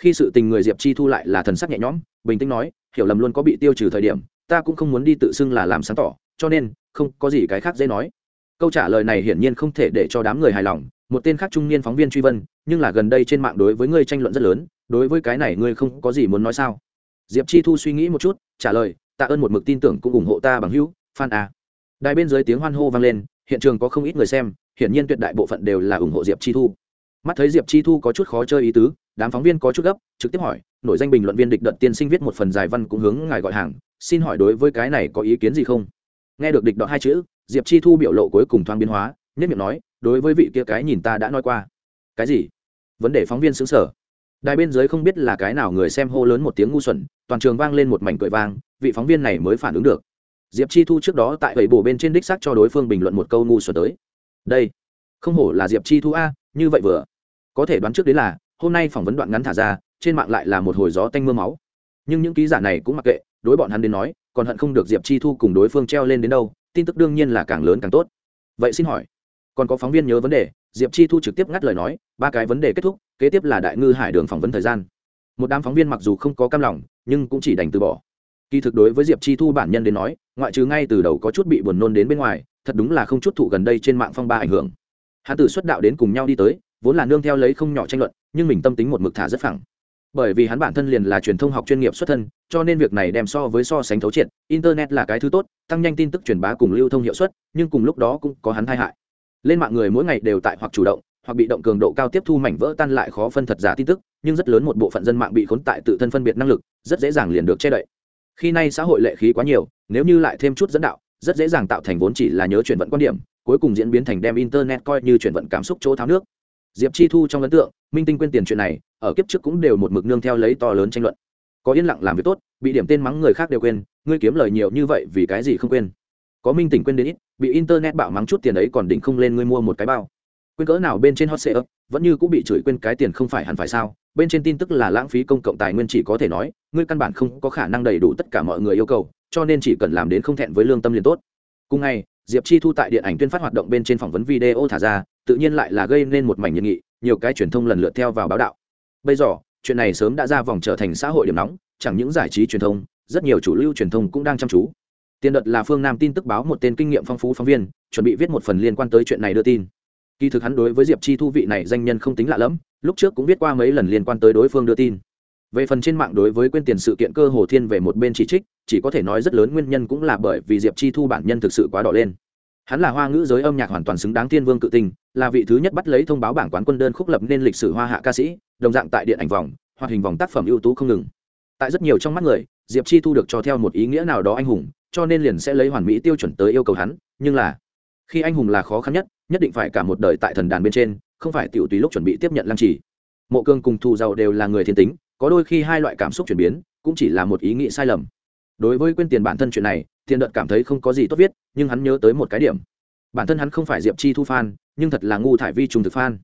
Speaker 1: Khi sự tình người diệp chi thu lại là thần sắc nhẹ nhõm, bình tĩnh nói, hiểu lầm luôn có bị tiêu trừ thời điểm ta cũng không muốn đi tự xưng là làm sáng tỏ, cho nên, không có gì cái khác dễ nói. Câu trả lời này hiển nhiên không thể để cho đám người hài lòng, một tên khác trung niên phóng viên truy vân, nhưng là gần đây trên mạng đối với ngươi tranh luận rất lớn, đối với cái này ngươi không có gì muốn nói sao? Diệp chi thu suy nghĩ một chút, trả lời, tạ ơn một mực tin tưởng cũng ủng hộ ta bằng hữu phan a. Đài bên dưới tiếng hoan hô vang lên, hiện trường có không ít người xem, hiển nhiên tuyệt đại bộ phận đều là ủng hộ diệp chi thu. Mắt thấy diệp chi thu có chút khó chơi ý tứ, đám phóng viên có chút gấp, trực tiếp hỏi nội danh bình luận viên địch đợt tiên sinh viết một phần dài văn cũng hướng ngài gọi hàng xin hỏi đối với cái này có ý kiến gì không? Nghe được địch đọ hai chữ, diệp chi thu biểu lộ cuối cùng thoáng biến hóa nhất miệng nói, đối với vị kia cái nhìn ta đã nói qua. Cái gì? Vấn đề phóng viên xứng sở. Đài bên dưới không biết là cái nào người xem hô lớn một tiếng ngu xuẩn, toàn trường vang lên một mảnh cười vang, vị phóng viên này mới phản ứng được. Diệp chi thu trước đó tại gậy bổ bên trên đích xác cho đối phương bình luận một câu ngu xuẩn tới. Đây, không hổ là diệp chi thu a, như vậy vừa. Có thể đoán trước đến là, hôm nay phỏng vấn đoạn ngắn thả ra, trên mạng lại là một hồi gió tanh m ư a máu nhưng những ký giả này cũng mặc kệ, đối bọn hắn đến nói, còn hận không được diệp chi thu cùng đối phương treo lên đến đâu, tin tức đương nhiên là càng lớn càng tốt. Vậy xin hỏi, còn có phóng viên nhớ vấn đề, diệp chi thu trực tiếp ngắt lời nói, ba cái vấn đề kết thúc, kế tiếp là đại ngư hải đường phỏng vấn thời gian. Một đám phóng viên mặc dù không có cam lòng, nhưng cũng chỉ đành từ bỏ. Kỳ thực đối với diệp chi thu bản nhân đến nói, ngoại trừ ngay từ đầu có chút bị buồn nôn đến bên ngoài, thật đúng là không chút thụ gần đây trên mạng phong ba ảnh hưởng. Hắn từ xuất đạo đến cùng nhau đi tới, vốn là nương theo lấy không nhỏ tranh luận, nhưng mình tâm tính một mực thả rất phẳng bởi vì hắn bản thân liền là truyền thông học chuyên nghiệp xuất thân, cho nên việc này đem so với so sánh thấu triệt. Internet là cái thứ tốt, tăng nhanh tin tức truyền bá cùng lưu thông hiệu suất, nhưng cùng lúc đó cũng có hắn tai hại. Lên mạng người mỗi ngày đều tại hoặc chủ động, hoặc bị động cường độ cao tiếp thu mảnh vỡ tan lại khó phân thật giả tin tức, nhưng rất lớn một bộ phận dân mạng bị khốn tại tự thân phân biệt năng lực, rất dễ dàng liền được che đậy. Khi nay xã hội lệ khí quá nhiều, nếu như lại thêm chút dẫn đạo, rất dễ dàng tạo thành vốn chỉ là nhớ chuyển vận quan điểm, cuối cùng diễn biến thành đem internet coi như chuyển vận cảm xúc chỗ tháo nước diệp chi thu trong ấn tượng, minh tinh quên tiền chuyện này, ở kiếp trước cũng đều một mực nương theo lấy to lớn tranh luận. Có yên lặng làm việc tốt, bị điểm tên mắng người khác đều quên, ngươi kiếm lời nhiều như vậy vì cái gì không quên? Có minh tỉnh quên đến ít, bị internet bạo mắng chút tiền ấy còn định không lên ngươi mua một cái bao. Quên cỡ nào bên trên hot sale vẫn như cũng bị chửi quên cái tiền không phải hẳn phải sao? Bên trên tin tức là lãng phí công cộng tài nguyên chỉ có thể nói, ngươi căn bản không có khả năng đầy đủ tất cả mọi người yêu cầu, cho nên chỉ cần làm đến không thẹn với lương tâm liền tốt. Cùng ngày, diệp chi thu tại điện ảnh tuyên phát hoạt động bên trên phỏng vấn video thả ra tự nhiên lại là gây nên một mảnh nhiệt nghị, nhiều cái truyền thông lần lượt theo vào báo đạo. Bây giờ, chuyện này sớm đã ra vòng trở thành xã hội điểm nóng, chẳng những giải trí truyền thông, rất nhiều chủ lưu truyền thông cũng đang chăm chú. Tiền đợt là phương nam tin tức báo một tên kinh nghiệm phong phú phóng viên, chuẩn bị viết một phần liên quan tới chuyện này đưa tin. Kỳ thực hắn đối với diệp chi thu vị này danh nhân không tính lạ lẫm, lúc trước cũng viết qua mấy lần liên quan tới đối phương đưa tin. Về phần trên mạng đối với quên tiền sự kiện cơ hồ thiên về một bên chỉ trích, chỉ có thể nói rất lớn nguyên nhân cũng là bởi vì diệp chi thu bản nhân thực sự quá đỏ lên hắn là hoa ngữ giới âm nhạc hoàn toàn xứng đáng thiên vương cự tinh, là vị thứ nhất bắt lấy thông báo bảng quán quân đơn khúc lập nên lịch sử hoa hạ ca sĩ, đồng dạng tại điện ảnh vòng, hoạt hình vòng tác phẩm ưu tú không ngừng. Tại rất nhiều trong mắt người, diệp chi thu được cho theo một ý nghĩa nào đó anh hùng, cho nên liền sẽ lấy hoàn mỹ tiêu chuẩn tới yêu cầu hắn, nhưng là, khi anh hùng là khó khăn nhất nhất định phải cả một đời tại thần đàn bên trên, không phải tiểu tùy lúc chuẩn bị tiếp nhận lăng trì. Mộ cương cùng thù giàu đều là người thiên tính, có đôi khi hai loại cảm xúc chuyển biến, cũng chỉ là một ý nghĩ sai lầm. Đối với quên tiền bản thân chuyện này tiền đợt cảm thấy không có gì tốt viết, nhưng hắn nhớ tới một cái điểm. Bản thân hắn không phải diệp chi thu phan nhưng thật là ngu thải vi trùng thực phan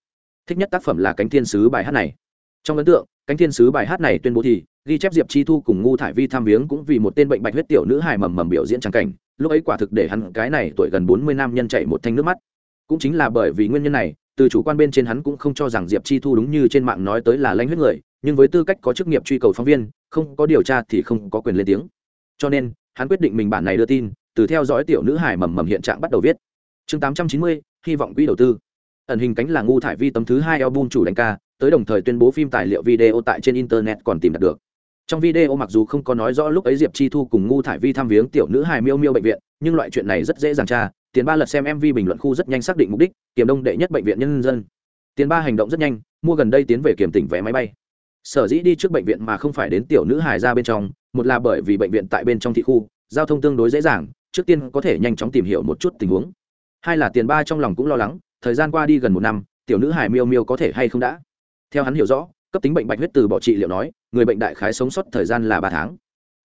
Speaker 1: thích nhất tác phẩm là cánh thiên sứ bài hát này. Trong ấn tượng, cánh thiên sứ bài hát này tuyên bố thì, ghi chép diệp chi thu cùng ngu thải vi tham viếng cũng vì một tên bệnh bạch huyết tiểu nữ hài mầm mầm biểu diễn trắng cảnh. Lúc ấy quả thực để hắn cái này tuổi gần bốn mươi năm nhân chạy một thanh nước mắt. Cũng chính là bởi vì nguyên nhân này, từ chủ quan bên trên hắn cũng không cho rằng diệp chi thu đúng như trên mạng nói tới là lanh huyết người, nhưng với tư cách có chức nghiệp truy cầu phóng viên, không có điều tra thì không có quyền lên tiếng. Cho nên hắn quyết định mình bản này đưa tin, từ theo dõi tiểu nữ hải mầm mầm hiện trạng bắt đầu viết. Chương tám trăm chín mươi, hy vọng quỹ đầu tư. Ẩn hình cánh là ngu thải vi tấm thứ hai album chủ đánh ca, tới đồng thời tuyên bố phim tài liệu video tại trên internet còn tìm đạt được. Trong video mặc dù không có nói rõ lúc ấy diệp chi thu cùng ngu thải vi thăm viếng tiểu nữ hài miêu miêu bệnh viện, nhưng loại chuyện này rất dễ dàng tra, tiền ba lật xem mv bình luận khu rất nhanh xác định mục đích kiểm đông đệ nhất bệnh viện nhân dân. Tiền ba hành động rất nhanh, mua gần đây tiến về kiểm tỉnh vé máy bay sở dĩ đi trước bệnh viện mà không phải đến tiểu nữ hài ra bên trong, một là bởi vì bệnh viện tại bên trong thị khu, giao thông tương đối dễ dàng, trước tiên có thể nhanh chóng tìm hiểu một chút tình huống. Hai là tiền ba trong lòng cũng lo lắng, thời gian qua đi gần một năm, tiểu nữ hài miêu miêu có thể hay không đã? Theo hắn hiểu rõ, cấp tính bệnh bạch huyết từ bỏ trị liệu nói, người bệnh đại khái sống sót thời gian là ba tháng.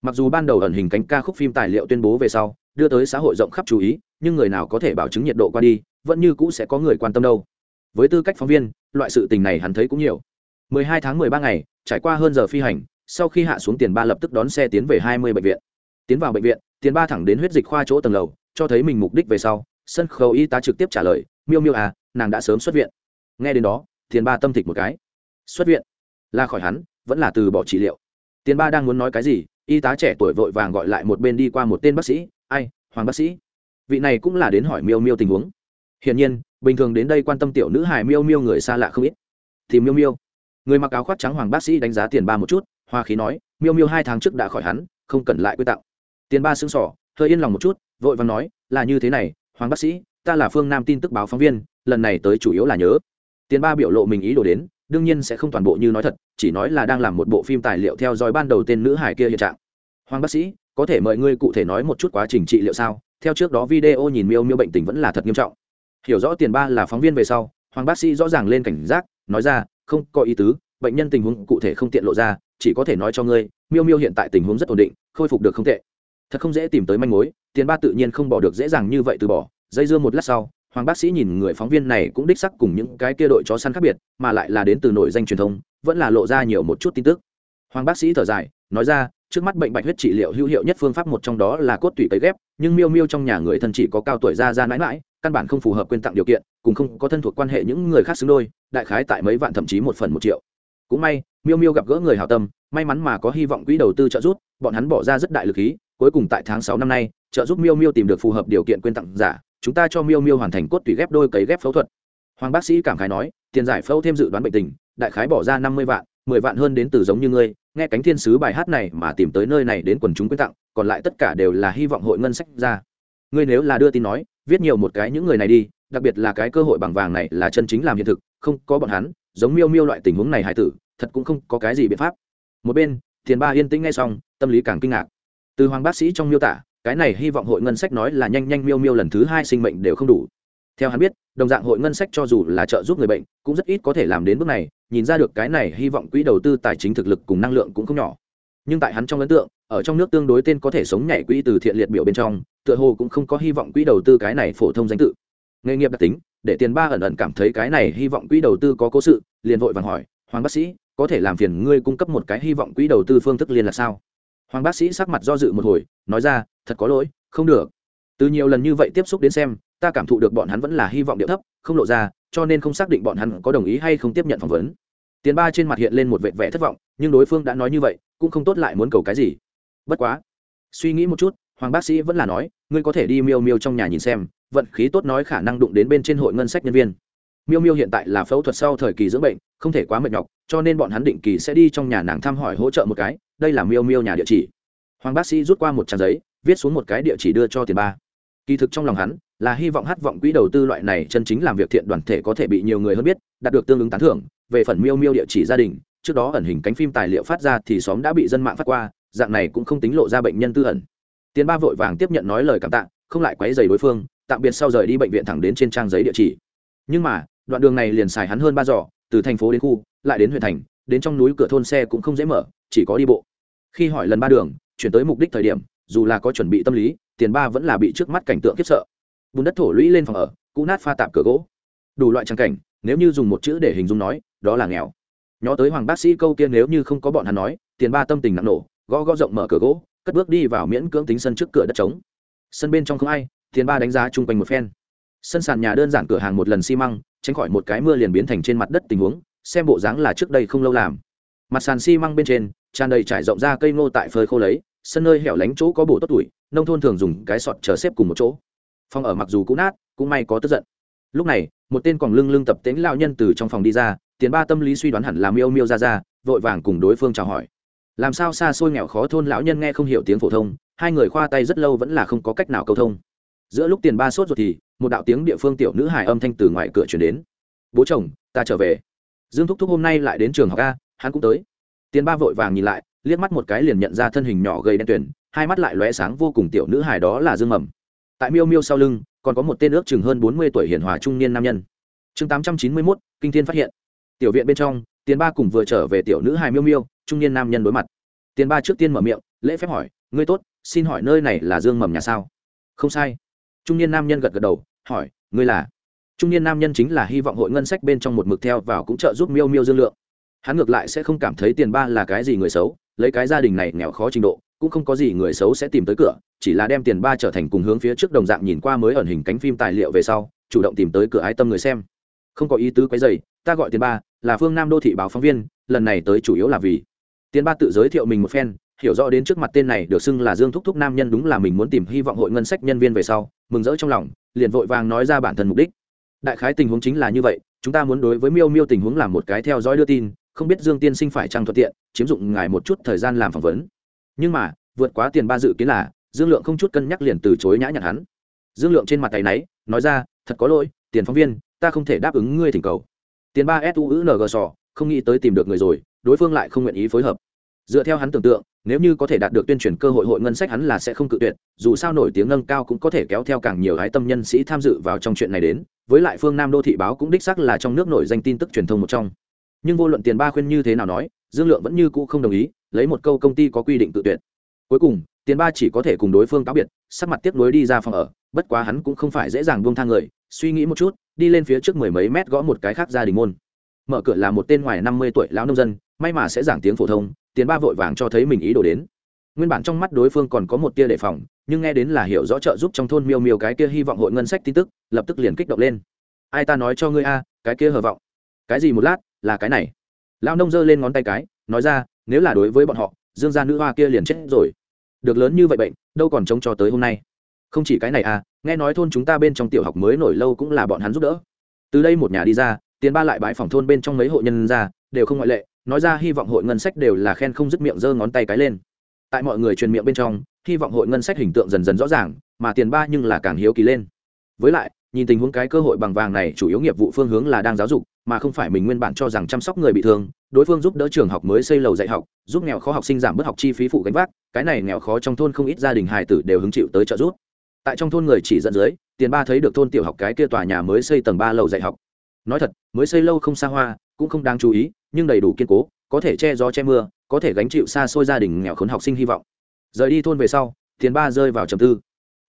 Speaker 1: Mặc dù ban đầu ẩn hình cánh ca khúc phim tài liệu tuyên bố về sau, đưa tới xã hội rộng khắp chú ý, nhưng người nào có thể bảo chứng nhiệt độ qua đi, vẫn như cũ sẽ có người quan tâm đâu. Với tư cách phóng viên, loại sự tình này hắn thấy cũng nhiều. 12 tháng 13 ngày, trải qua hơn giờ phi hành, sau khi hạ xuống tiền ba lập tức đón xe tiến về 20 bệnh viện. Tiến vào bệnh viện, tiền ba thẳng đến huyết dịch khoa chỗ tầng lầu, cho thấy mình mục đích về sau, sân khấu y tá trực tiếp trả lời, miêu miêu à nàng đã sớm xuất viện. Nghe đến đó, tiền ba tâm thịch một cái. Xuất viện? Là khỏi hắn, vẫn là từ bỏ trị liệu. Tiền ba đang muốn nói cái gì, y tá trẻ tuổi vội vàng gọi lại một bên đi qua một tên bác sĩ, ai, hoàng bác sĩ? Vị này cũng là đến hỏi miêu miêu tình huống. Hiển nhiên, bình thường đến đây quan tâm tiểu nữ hài miêu miêu người xa lạ không ít. Thì miêu miêu người mặc áo khoác trắng hoàng bác sĩ đánh giá tiền ba một chút, hoa khí nói, miêu miêu hai tháng trước đã khỏi hắn, không cần lại quy tạo tiền ba xương sỏ hơi yên lòng một chút, vội vàng nói, là như thế này, hoàng bác sĩ, ta là phương nam tin tức báo phóng viên, lần này tới chủ yếu là nhớ. Tiền ba biểu lộ mình ý đồ đến, đương nhiên sẽ không toàn bộ như nói thật, chỉ nói là đang làm một bộ phim tài liệu theo dõi ban đầu tên nữ hải kia hiện trạng. Hoàng bác sĩ, có thể mời ngươi cụ thể nói một chút quá trình trị liệu sao? Theo trước đó video nhìn miêu miêu bệnh tình vẫn là thật nghiêm trọng. Hiểu rõ tiền ba là phóng viên về sau, hoàng bác sĩ rõ ràng lên cảnh giác, nói ra không có ý tứ, bệnh nhân tình huống cụ thể không tiện lộ ra, chỉ có thể nói cho ngươi, miêu miêu hiện tại tình huống rất ổn định, khôi phục được không tệ. Thật không dễ tìm tới manh mối, tiền ba tự nhiên không bỏ được dễ dàng như vậy từ bỏ. Dây dưa một lát sau, hoàng bác sĩ nhìn người phóng viên này cũng đích sắc cùng những cái kia đội chó săn khác biệt, mà lại là đến từ nội danh truyền thông, vẫn là lộ ra nhiều một chút tin tức. Hoàng bác sĩ thở dài, nói ra, trước mắt bệnh bạch huyết trị liệu hữu hiệu nhất phương pháp một trong đó là cốt tủy cấy ghép, nhưng miêu miêu trong nhà người thân chỉ có cao tuổi ra ra mãi mãi căn bản không phù hợp quyên tặng điều kiện, cùng không có thân thuộc quan hệ những người khác xứng đôi, đại khái tại mấy vạn thậm chí một phần một triệu. Cũng may, miêu miêu gặp gỡ người hào tâm, may mắn mà có hy vọng quỹ đầu tư trợ giúp, bọn hắn bỏ ra rất đại lực khí cuối cùng tại tháng sáu năm nay, trợ giúp miêu miêu tìm được phù hợp điều kiện quyên tặng giả, chúng ta cho miêu miêu hoàn thành cốt tủy ghép đôi cấy ghép phẫu thuật. Hoàng bác sĩ cảm khái nói, tiền giải phẫu thêm dự đoán bệnh tình, đại khái bỏ ra năm mươi vạn, mười vạn hơn đến từ giống như ngươi, nghe cánh thiên sứ bài hát này mà tìm tới nơi này đến quần chúng quyên tặng, còn lại tất cả đều là hy vọng hội ngân sách ra. Ngươi nếu là đưa tin nói viết nhiều một cái những người này đi, đặc biệt là cái cơ hội bằng vàng này là chân chính làm hiện thực, không có bọn hắn, giống miêu miêu loại tình huống này hải tử, thật cũng không có cái gì biện pháp. Một bên, thiền ba yên tĩnh ngay xong, tâm lý càng kinh ngạc. Từ hoàng bác sĩ trong miêu tả, cái này hy vọng hội ngân sách nói là nhanh nhanh miêu miêu lần thứ hai sinh mệnh đều không đủ. Theo hắn biết, đồng dạng hội ngân sách cho dù là trợ giúp người bệnh, cũng rất ít có thể làm đến bước này, nhìn ra được cái này hy vọng quỹ đầu tư tài chính thực lực cùng năng lượng cũng không nhỏ nhưng tại hắn trong ấn tượng, ở trong nước tương đối tên có thể sống nhảy quỹ từ thiện liệt biểu bên trong, tựa hồ cũng không có hy vọng quỹ đầu tư cái này phổ thông danh tự. Nghề nghiệp đặc tính, để tiền ba ẩn ẩn cảm thấy cái này hy vọng quỹ đầu tư có cố sự, liền vội vàng hỏi, hoàng bác sĩ, có thể làm phiền ngươi cung cấp một cái hy vọng quỹ đầu tư phương thức liên là sao? Hoàng bác sĩ sắc mặt do dự một hồi, nói ra, thật có lỗi, không được. Từ nhiều lần như vậy tiếp xúc đến xem, ta cảm thụ được bọn hắn vẫn là hy vọng điệu thấp, không lộ ra, cho nên không xác định bọn hắn có đồng ý hay không tiếp nhận phỏng vấn tiền ba trên mặt hiện lên một vẻ vẻ thất vọng, nhưng đối phương đã nói như vậy, cũng không tốt lại muốn cầu cái gì. Bất quá, suy nghĩ một chút, hoàng bác sĩ vẫn là nói, ngươi có thể đi miêu miêu trong nhà nhìn xem, vận khí tốt nói khả năng đụng đến bên trên hội ngân sách nhân viên. Miêu miêu hiện tại là phẫu thuật sau thời kỳ dưỡng bệnh, không thể quá mệt nhọc, cho nên bọn hắn định kỳ sẽ đi trong nhà nàng thăm hỏi hỗ trợ một cái, đây là miêu miêu nhà địa chỉ. Hoàng bác sĩ rút qua một trang giấy, viết xuống một cái địa chỉ đưa cho tiền ba. Kỳ thực trong lòng hắn, là hy vọng hát vọng quỹ đầu tư loại này chân chính làm việc thiện đoàn thể có thể bị nhiều người hơn biết, đạt được tương ứng tán thưởng về phần miêu miêu địa chỉ gia đình, trước đó ẩn hình cánh phim tài liệu phát ra thì xóm đã bị dân mạng phát qua, dạng này cũng không tính lộ ra bệnh nhân tư ẩn. Tiền ba vội vàng tiếp nhận nói lời cảm tạ, không lại quấy dày đối phương, tạm biệt sau rời đi bệnh viện thẳng đến trên trang giấy địa chỉ. Nhưng mà, đoạn đường này liền xài hắn hơn ba giỏ, từ thành phố đến khu, lại đến huyện thành, đến trong núi cửa thôn xe cũng không dễ mở, chỉ có đi bộ. Khi hỏi lần ba đường, chuyển tới mục đích thời điểm, dù là có chuẩn bị tâm lý, tiền ba vẫn là bị trước mắt cảnh tượng khiếp sợ. Bùn đất thổ lũy lên phòng ở, cũ nát pha tạp cửa gỗ. Đủ loại trang cảnh nếu như dùng một chữ để hình dung nói, đó là nghèo. Nhó tới hoàng bác sĩ câu kia nếu như không có bọn hắn nói, tiền ba tâm tình nặng nổ, gõ gõ rộng mở cửa gỗ, cất bước đi vào miễn cưỡng tính sân trước cửa đất trống. Sân bên trong không ai, tiền ba đánh giá chung quanh một phen. Sân sàn nhà đơn giản cửa hàng một lần xi măng, tránh khỏi một cái mưa liền biến thành trên mặt đất tình huống, xem bộ dáng là trước đây không lâu làm. Mặt sàn xi măng bên trên, tràn đầy trải rộng ra cây ngô tại phơi khô lấy, sân nơi hẻo lánh chỗ có bổ tốt tuổi, nông thôn thường dùng cái sọt chờ xếp cùng một chỗ. Phòng ở mặc dù cũ nát, cũng may có tức giận. Lúc này một tên còn lưng lưng tập tễnh lao nhân từ trong phòng đi ra, tiền ba tâm lý suy đoán hẳn là miêu miêu ra ra, vội vàng cùng đối phương chào hỏi. Làm sao xa xôi nghèo khó thôn lão nhân nghe không hiểu tiếng phổ thông, hai người khoa tay rất lâu vẫn là không có cách nào câu thông. Giữa lúc tiền ba sốt ruột thì, một đạo tiếng địa phương tiểu nữ hài âm thanh từ ngoài cửa chuyển đến. Bố chồng, ta trở về. Dương thúc thúc hôm nay lại đến trường học a, hắn cũng tới. Tiền ba vội vàng nhìn lại, liếc mắt một cái liền nhận ra thân hình nhỏ gầy đen tuyển hai mắt lại lóe sáng vô cùng tiểu nữ hài đó là dương mầm. Tại miêu miêu sau lưng còn có một tên ước chừng hơn bốn mươi tuổi hiển hòa trung niên nam nhân. Chương tám trăm chín mươi mốt, kinh thiên phát hiện. Tiểu viện bên trong, tiền ba cùng vừa trở về tiểu nữ hài miêu miêu, trung niên nam nhân đối mặt. Tiền ba trước tiên mở miệng, lễ phép hỏi, ngươi tốt, xin hỏi nơi này là dương mầm nhà sao? Không sai. Trung niên nam nhân gật gật đầu, hỏi, ngươi là? Trung niên nam nhân chính là hy vọng hội ngân sách bên trong một mực theo vào cũng trợ giúp miêu miêu dương lượng. Hắn ngược lại sẽ không cảm thấy tiền ba là cái gì người xấu, lấy cái gia đình này nghèo khó trình độ cũng không có gì người xấu sẽ tìm tới cửa, chỉ là đem tiền ba trở thành cùng hướng phía trước đồng dạng nhìn qua mới ẩn hình cánh phim tài liệu về sau, chủ động tìm tới cửa ái tâm người xem. Không có ý tứ quấy dày ta gọi tiền ba, là phương nam đô thị báo phóng viên, lần này tới chủ yếu là vì tiền ba tự giới thiệu mình một phen, hiểu rõ đến trước mặt tên này được xưng là dương thúc thúc nam nhân đúng là mình muốn tìm hy vọng hội ngân sách nhân viên về sau, mừng rỡ trong lòng, liền vội vàng nói ra bản thân mục đích. Đại khái tình huống chính là như vậy, chúng ta muốn đối với miêu miêu tình huống làm một cái theo dõi đưa tin, không biết dương tiên sinh phải trăng thuận tiện, chiếm dụng ngài một chút thời gian làm phỏng vấn nhưng mà, vượt quá tiền ba dự kiến là, dương lượng không chút cân nhắc liền từ chối nhã nhặn hắn. Dương lượng trên mặt tay náy, nói ra, thật có lỗi, tiền phóng viên, ta không thể đáp ứng ngươi thỉnh cầu. Tiền ba s u ng sò, không nghĩ tới tìm được người rồi, đối phương lại không nguyện ý phối hợp. Dựa theo hắn tưởng tượng, nếu như có thể đạt được tuyên truyền cơ hội hội ngân sách hắn là sẽ không cự tuyệt, dù sao nổi tiếng nâng cao cũng có thể kéo theo càng nhiều hái tâm nhân sĩ tham dự vào trong chuyện này đến, với lại phương nam đô thị báo cũng đích sắc là trong nước nổi danh tin tức truyền thông một trong nhưng vô luận tiền ba khuyên như thế nào nói, dương lượng vẫn như cũ không đồng ý, lấy một câu công ty có quy định tự tuyệt. Cuối cùng, tiền ba chỉ có thể cùng đối phương cáo biệt, sắc mặt tiếp nối đi ra phòng ở, bất quá hắn cũng không phải dễ dàng buông thang người, suy nghĩ một chút, đi lên phía trước mười mấy mét gõ một cái khác gia đình môn. Mở cửa là một tên ngoài năm mươi tuổi lão nông dân, may mà sẽ giảng tiếng phổ thông, tiền ba vội vàng cho thấy mình ý đồ đến. Nguyên bản trong mắt đối phương còn có một tia đề phòng, nhưng nghe đến là hiểu rõ trợ giúp trong thôn miêu miêu cái kia hy vọng hội ngân sách tin tức, lập tức liền kích động lên. Ai ta nói cho ngươi a, cái kia hờ vọng. Cái gì một lát là cái này. Lão nông giơ lên ngón tay cái, nói ra, nếu là đối với bọn họ, dương gia nữ hoa kia liền chết rồi. Được lớn như vậy bệnh, đâu còn chống cho tới hôm nay. Không chỉ cái này à nghe nói thôn chúng ta bên trong tiểu học mới nổi lâu cũng là bọn hắn giúp đỡ. Từ đây một nhà đi ra, tiền ba lại bãi phòng thôn bên trong mấy hộ nhân ra, đều không ngoại lệ, nói ra hy vọng hội ngân sách đều là khen không dứt miệng giơ ngón tay cái lên. Tại mọi người truyền miệng bên trong, hy vọng hội ngân sách hình tượng dần dần rõ ràng, mà tiền ba nhưng là càng hiếu kỳ lên. Với lại nhìn tình huống cái cơ hội bằng vàng này chủ yếu nghiệp vụ phương hướng là đang giáo dục, mà không phải mình nguyên bản cho rằng chăm sóc người bị thương, đối phương giúp đỡ trường học mới xây lầu dạy học, giúp nghèo khó học sinh giảm bớt học chi phí phụ gánh vác, cái này nghèo khó trong thôn không ít gia đình hài tử đều hứng chịu tới trợ giúp. Tại trong thôn người chỉ dẫn dưới, tiền ba thấy được thôn tiểu học cái kia tòa nhà mới xây tầng ba lầu dạy học. Nói thật, mới xây lâu không xa hoa, cũng không đáng chú ý, nhưng đầy đủ kiên cố, có thể che gió che mưa, có thể gánh chịu xa xôi gia đình nghèo khốn học sinh hy vọng. Rời đi thôn về sau, tiền ba rơi vào trầm tư.